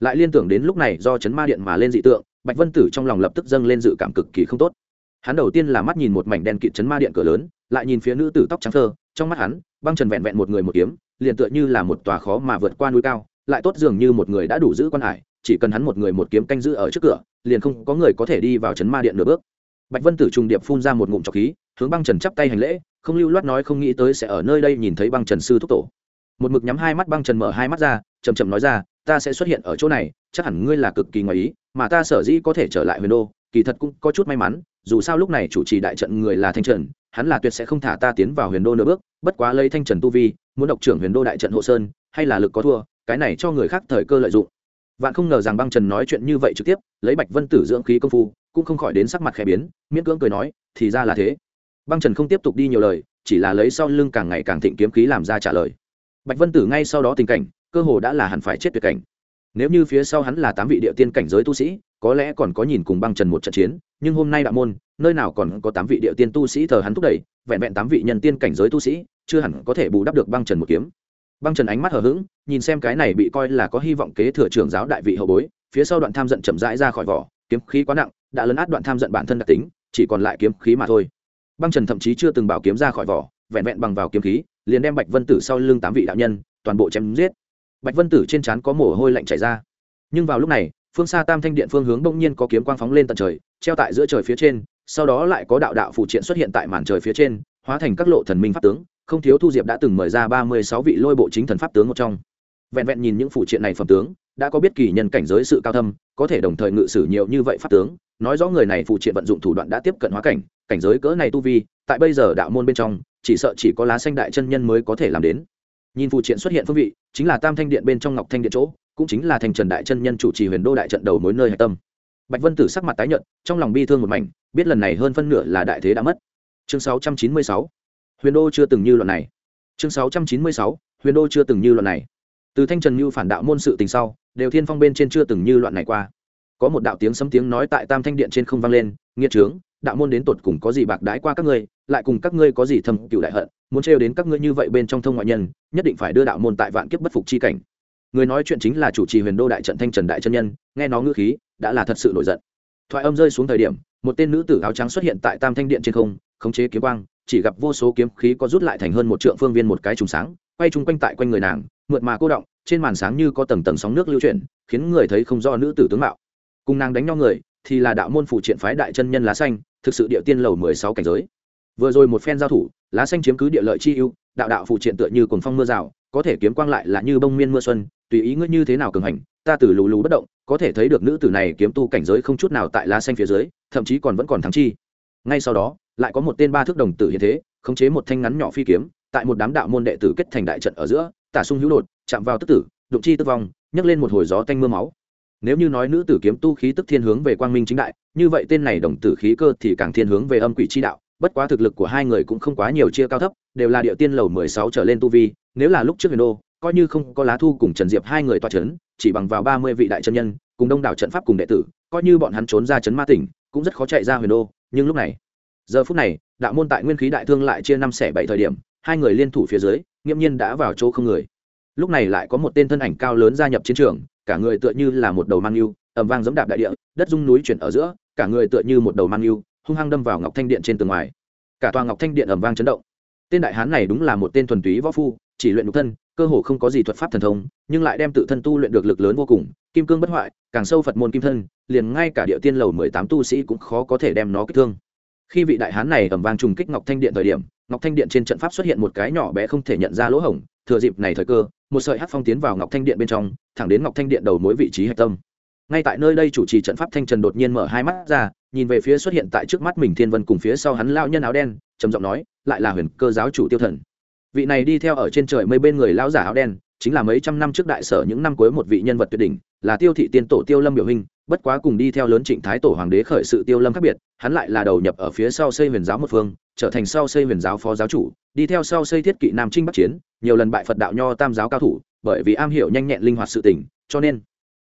Lại liên tưởng đến lúc này do chấn ma điện mà lên dị tượng, bạch vân tử trong lòng lập tức dâng lên dự cảm cực kỳ không tốt. Hắn đầu tiên là mắt nhìn một mảnh đen kịt chấn ma điện cửa lớn lại nhìn phía nữ tử tóc trắng thơ, trong mắt hắn, băng trần vẹn vẹn một người một kiếm, liền tựa như là một tòa khó mà vượt qua núi cao, lại tốt dường như một người đã đủ giữ quan hải, chỉ cần hắn một người một kiếm canh giữ ở trước cửa, liền không có người có thể đi vào chấn ma điện nửa bước. Bạch vân tử trùng điệp phun ra một ngụm trọc khí, hướng băng trần chắp tay hành lễ, không lưu loát nói không nghĩ tới sẽ ở nơi đây nhìn thấy băng trần sư thúc tổ. Một mực nhắm hai mắt băng trần mở hai mắt ra chầm chầm nói ra, ta sẽ xuất hiện ở chỗ này, chắc hẳn ngươi là cực kỳ ngoài ý, mà ta sở dĩ có thể trở lại huyền đô, kỳ thật cũng có chút may mắn, dù sao lúc này chủ trì đại trận người là thanh trần hắn là tuyệt sẽ không thả ta tiến vào huyền đô nửa bước, bất quá lấy thanh trần tu vi, muốn độc trưởng huyền đô đại trận hộ sơn, hay là lực có thua, cái này cho người khác thời cơ lợi dụng. Vạn không ngờ rằng băng trần nói chuyện như vậy trực tiếp, lấy bạch vân tử dưỡng khí công phu, cũng không khỏi đến sắc mặt khẽ biến, miễn cưỡng cười nói, thì ra là thế. Băng trần không tiếp tục đi nhiều lời, chỉ là lấy sau lưng càng ngày càng thịnh kiếm khí làm ra trả lời. Bạch vân tử ngay sau đó tình cảnh, cơ hồ đã là hẳn phải chết tuyệt cảnh. Nếu như phía sau hắn là tám vị địa tiên cảnh giới tu sĩ có lẽ còn có nhìn cùng băng trần một trận chiến, nhưng hôm nay đạo môn, nơi nào còn có tám vị địa tiên tu sĩ thờ hắn thúc đẩy, vẹn vẹn tám vị nhân tiên cảnh giới tu sĩ, chưa hẳn có thể bù đắp được băng trần một kiếm. Băng trần ánh mắt hờ hững, nhìn xem cái này bị coi là có hy vọng kế thừa trưởng giáo đại vị hậu bối, phía sau đoạn tham giận chậm rãi ra khỏi vỏ, kiếm khí quá nặng, đã lấn át đoạn tham giận bản thân đặc tính, chỉ còn lại kiếm khí mà thôi. Băng trần thậm chí chưa từng bảo kiếm ra khỏi vỏ, vẹn vẹn bằng vào kiếm khí, liền đem bạch vân tử sau lưng tám vị đạo nhân toàn bộ chém giết. Bạch vân tử trên trán có mồ hôi lạnh chảy ra. Nhưng vào lúc này phương xa tam thanh điện phương hướng bỗng nhiên có kiếm quang phóng lên tận trời, treo tại giữa trời phía trên, sau đó lại có đạo đạo phụ triện xuất hiện tại màn trời phía trên, hóa thành các lộ thần minh pháp tướng, không thiếu thu diệp đã từng mời ra ba mươi sáu vị lôi bộ chính thần pháp tướng một trong. Vẹn vẹn nhìn những phụ triện này phẩm tướng, đã có biết kỳ nhân cảnh giới sự cao thâm, có thể đồng thời ngự sử nhiều như vậy pháp tướng, nói rõ người này phụ triện vận dụng thủ đoạn đã tiếp cận hóa cảnh cảnh giới cỡ này tu vi, tại bây giờ đạo môn bên trong, chỉ sợ chỉ có lá xanh đại chân nhân mới có thể làm đến. Nhìn phụ triện xuất hiện phương vị, chính là tam thanh điện bên trong ngọc thanh điện chỗ cũng chính là thành trần đại chân nhân chủ trì huyền đô đại trận đầu mối nơi hạch tâm. Bạch vân tử sắc mặt tái nhợt, trong lòng bi thương một mảnh, biết lần này hơn phân nửa là đại thế đã mất. Chương 696 huyền đô chưa từng như luận này. Chương 696 huyền đô chưa từng như luận này. Từ thanh trần như phản đạo môn sự tình sau, đều thiên phong bên trên chưa từng như loạn này qua. Có một đạo tiếng sấm tiếng nói tại tam thanh điện trên không vang lên, nghiệt trướng, đạo môn đến tột cùng có gì bạc đái qua các ngươi, lại cùng các ngươi có gì thầm cựu đại hận, muốn trêu đến các ngươi như vậy bên trong thông ngoại nhân, nhất định phải đưa đạo môn tại vạn kiếp bất phục chi cảnh người nói chuyện chính là chủ trì huyền đô đại trận thanh trần đại chân nhân, nghe nó ngữ khí, đã là thật sự nổi giận. Thoại âm rơi xuống thời điểm, một tên nữ tử áo trắng xuất hiện tại tam thanh điện trên không, khống chế kiếm quang, chỉ gặp vô số kiếm khí có rút lại thành hơn một trượng phương viên một cái trùng sáng, quay chung quanh tại quanh người nàng, mượt mà cô động, trên màn sáng như có tầng tầng sóng nước lưu chuyển, khiến người thấy không do nữ tử tướng mạo. Cùng nàng đánh nhau người, thì là đạo môn phụ triện phái đại chân nhân lá xanh, thực sự địa tiên lầu mười sáu cảnh giới. Vừa rồi một phen giao thủ, lá xanh chiếm cứ địa lợi chi ưu, đạo đạo phụ triện tựa như cồn phong mưa rào, có thể kiếm quang lại là như bông miên mưa xuân tùy ý ngươi như thế nào cường hành, ta từ lù lù bất động, có thể thấy được nữ tử này kiếm tu cảnh giới không chút nào tại lá xanh phía dưới, thậm chí còn vẫn còn thắng chi. Ngay sau đó, lại có một tên ba thước đồng tử hiện thế, khống chế một thanh ngắn nhỏ phi kiếm, tại một đám đạo môn đệ tử kết thành đại trận ở giữa, tả sung hữu đột, chạm vào tức tử, đụng chi tức vong, nhấc lên một hồi gió tanh mưa máu. Nếu như nói nữ tử kiếm tu khí tức thiên hướng về quang minh chính đại, như vậy tên này đồng tử khí cơ thì càng thiên hướng về âm quỷ chi đạo, bất quá thực lực của hai người cũng không quá nhiều chia cao thấp, đều là địa tiên lầu mười sáu trở lên tu vi, nếu là lúc trước huyền đô coi như không có lá thu cùng trần diệp hai người toa c h ấ n chỉ bằng vào ba mươi vị đại chân nhân, cùng đông đảo trận pháp cùng đệ tử, coi như bọn hắn trốn ra trấn ma tỉnh, cũng rất khó chạy ra huyền đô, nhưng lúc này, giờ phút này, đạo môn tại nguyên khí đại thương lại chia năm xẻ bảy thời điểm, hai người liên thủ phía dưới, nghiễm nhiên đã vào chỗ không người. Lúc này lại có một tên thân ảnh cao lớn gia nhập chiến trường, cả người tựa như là một đầu mang yêu ẩm vang giống đạp đại địa, đất dung núi chuyển ở giữa, cả người tựa như một đầu mang yêu, hung hăng đâm vào ngọc thanh điện trên tường ngoài. Cả tòa ngọc thanh điện ẩm vang chấn động. Tên đại hán này đúng là một tên thuần túy võ phu, chỉ luyện nhục thân cơ hồ không có gì thuật pháp thần thông, nhưng lại đem tự thân tu luyện được lực lớn vô cùng, kim cương bất hoại, càng sâu phật môn kim thân, liền ngay cả địa tiên lầu mười tám tu sĩ cũng khó có thể đem nó kích thương. Khi vị đại hán này ầm vang trùng kích ngọc thanh điện thời điểm, ngọc thanh điện trên trận pháp xuất hiện một cái nhỏ bé không thể nhận ra lỗ hổng, thừa dịp này thời cơ, một sợi hắc phong tiến vào ngọc thanh điện bên trong, thẳng đến ngọc thanh điện đầu mối vị trí hạch tâm. Ngay tại nơi đây chủ trì trận pháp thanh trần đột nhiên mở hai mắt ra, nhìn về phía xuất hiện tại trước mắt mình thiên vân cùng phía sau hắn lão nhân áo đen, trầm giọng nói, lại là huyền cơ giáo chủ tiêu thần vị này đi theo ở trên trời mây bên người lão giả áo đen, chính là mấy trăm năm trước đại sở những năm cuối một vị nhân vật tuyệt đỉnh, là tiêu thị tiên tổ tiêu lâm biểu hình, bất quá cùng đi theo lớn trịnh thái tổ hoàng đế khởi sự tiêu lâm khác biệt, hắn lại là đầu nhập ở phía sau xây huyền giáo một phương, trở thành sau xây huyền giáo phó giáo chủ, đi theo sau xây thiết kỵ nam trinh bắc chiến, nhiều lần bại phật đạo nho tam giáo cao thủ, bởi vì am hiểu nhanh nhẹn linh hoạt sự tỉnh cho nên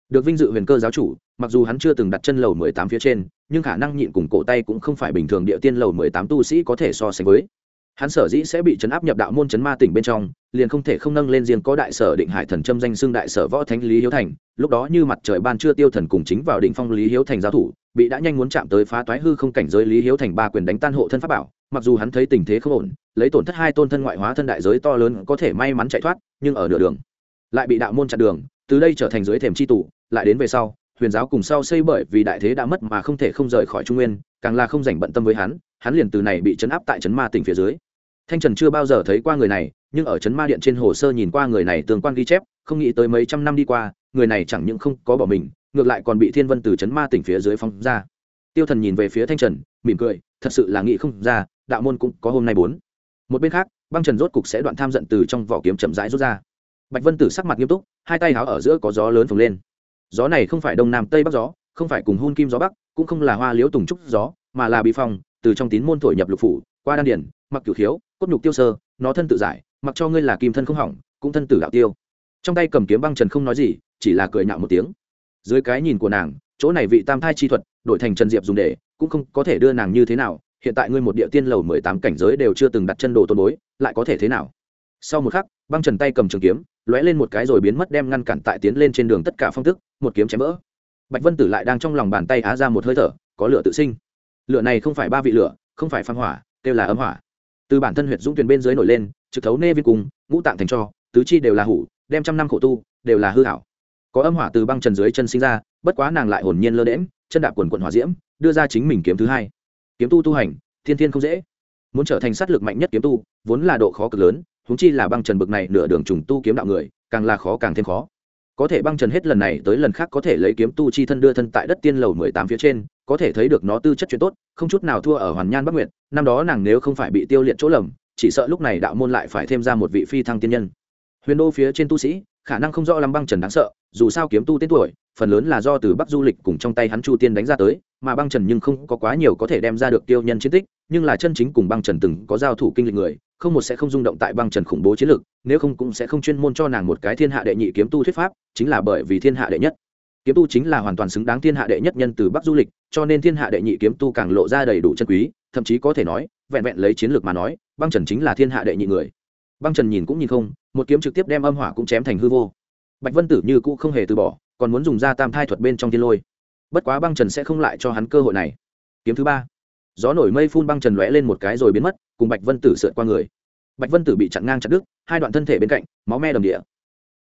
được vinh dự huyền cơ giáo chủ, mặc dù hắn chưa từng đặt chân lầu mười tám phía trên, nhưng khả năng nhịn cùng cổ tay cũng không phải bình thường địa tiên lầu mười tám tu sĩ có thể so sánh với hắn sở dĩ sẽ bị chấn áp nhập đạo môn chấn ma tỉnh bên trong, liền không thể không nâng lên riêng có đại sở định hải thần châm danh xưng đại sở võ thánh lý hiếu thành, lúc đó như mặt trời ban chưa tiêu thần cùng chính vào đỉnh phong lý hiếu thành giao thủ, bị đã nhanh muốn chạm tới phá toái hư không cảnh giới lý hiếu thành ba quyền đánh tan hộ thân pháp bảo, mặc dù hắn thấy tình thế không ổn, lấy tổn thất hai tôn thân ngoại hóa thân đại giới to lớn có thể may mắn chạy thoát, nhưng ở nửa đường, lại bị đạo môn chặn đường, từ đây trở thành dưới thềm c h i tủ lại đến về sau, huyền giáo cùng sau xây bởi vì đại thế đã mất mà không thể không rời khỏi trung nguyên, càng là không dành bận tâm với hắn hắn liền từ này bị chấn áp tại chấn ma tỉnh phía dưới thanh trần chưa bao giờ thấy qua người này, nhưng ở chấn ma điện trên hồ sơ nhìn qua người này tương quan ghi chép, không nghĩ tới mấy trăm năm đi qua, người này chẳng những không có bỏ mình, ngược lại còn bị thiên vân từ chấn ma tỉnh phía dưới phóng ra. Tiêu thần nhìn về phía thanh trần, mỉm cười, thật sự là nghĩ không ra, đạo môn cũng có hôm nay bốn. Một bên khác, băng trần rốt cục sẽ đoạn tham giận từ trong vỏ kiếm chậm rãi rút ra. Bạch vân tử sắc mặt nghiêm túc, hai tay háo ở giữa có gió lớn phồng lên. Gió này không phải đông nam tây bắc gió, không phải cùng hun kim gió bắc, cũng không là hoa liễu tùng trúc gió, mà là bị phong, từ trong tín môn thổi nhập lục phủ, qua đan điển, mặc cửu khiếu cốt nhục tiêu sơ, nó thân tự giải, mặc cho ngươi là kim thân không hỏng, cũng thân tử đạo tiêu. Trong tay cầm kiếm băng trần không nói gì, chỉ là cười nhạo một tiếng. Dưới cái nhìn của nàng, chỗ này vị tam thai chi thuật, đổi thành trần diệp dùng để, cũng không có thể đưa nàng như thế nào. Hiện tại ngươi một địa tiên lầu mười tám cảnh giới đều chưa từng đặt chân đồ tôn bối, lại có thể thế nào? Sau một khắc, băng trần tay cầm trường kiếm, lóe lên một cái rồi biến mất đem ngăn cản tại tiến lên trên đường tất cả phong tức, một kiếm chém vỡ. Bạch vân tử lại đang trong lòng bàn tay á ra một hơi thở, có lửa tự sinh. Lửa này không phải ba vị lửa, không phải phăng hỏa, kêu là ấm hỏa từ bản thân huyệt dũng tuyền bên dưới nổi lên, trực thấu nê viên cùng, ngũ tạng thành cho, tứ chi đều là hủ, đem trăm năm khổ tu, đều là hư hảo. Có âm hỏa từ băng trần dưới chân sinh ra, bất quá nàng lại hồn nhiên lơ đễm chân đạp quần quận hỏa diễm, đưa ra chính mình kiếm thứ hai. Kiếm tu tu hành, thiên thiên không dễ. Muốn trở thành sát lực mạnh nhất kiếm tu, vốn là độ khó cực lớn húng chi là băng trần bực này nửa đường trùng tu kiếm đạo người, càng là khó càng thêm khó có thể băng trần hết lần này tới lần khác có thể lấy kiếm tu chi thân đưa thân tại đất tiên lầu mười tám phía trên, có thể thấy được nó tư chất chuyện tốt, không chút nào thua ở hoàn nhan bắc nguyệt, năm đó nàng nếu không phải bị tiêu liệt chỗ lầm, chỉ sợ lúc này đạo môn lại phải thêm ra một vị phi thăng tiên nhân. Huyền đô phía trên tu sĩ, khả năng không rõ lắm băng trần đáng sợ, dù sao kiếm tu tên tuổi phần lớn là do từ bắc du lịch cùng trong tay hắn chu tiên đánh ra tới, mà băng trần nhưng không có quá nhiều có thể đem ra được tiêu nhân chiến tích, nhưng là chân chính cùng băng trần từng có giao thủ kinh lịch người, không một sẽ không rung động tại băng trần khủng bố chiến lược, nếu không cũng sẽ không chuyên môn cho nàng một cái thiên hạ đệ nhị kiếm tu thuyết pháp, chính là bởi vì thiên hạ đệ nhất. Kiếm tu chính là hoàn toàn xứng đáng thiên hạ đệ nhất nhân từ bắc du lịch, cho nên thiên hạ đệ nhị kiếm tu càng lộ ra đầy đủ chân quý, thậm chí có thể nói, vẹn vẹn lấy chiến lược mà nói, băng trần chính là thiên hạ đệ nhị người. Băng trần nhìn cũng nhìn không, một kiếm trực tiếp đem âm hỏa cũng chém thành hư vô. Bạch vân tử như cũ không hề từ bỏ còn muốn dùng ra tam thai thuật bên trong thiên lôi. Bất quá băng trần sẽ không lại cho hắn cơ hội này. Kiếm thứ ba. Gió nổi mây phun băng trần lóe lên một cái rồi biến mất, cùng bạch vân tử sượt qua người. Bạch vân tử bị chặn ngang chặt đứt, hai đoạn thân thể bên cạnh, máu me đầm địa.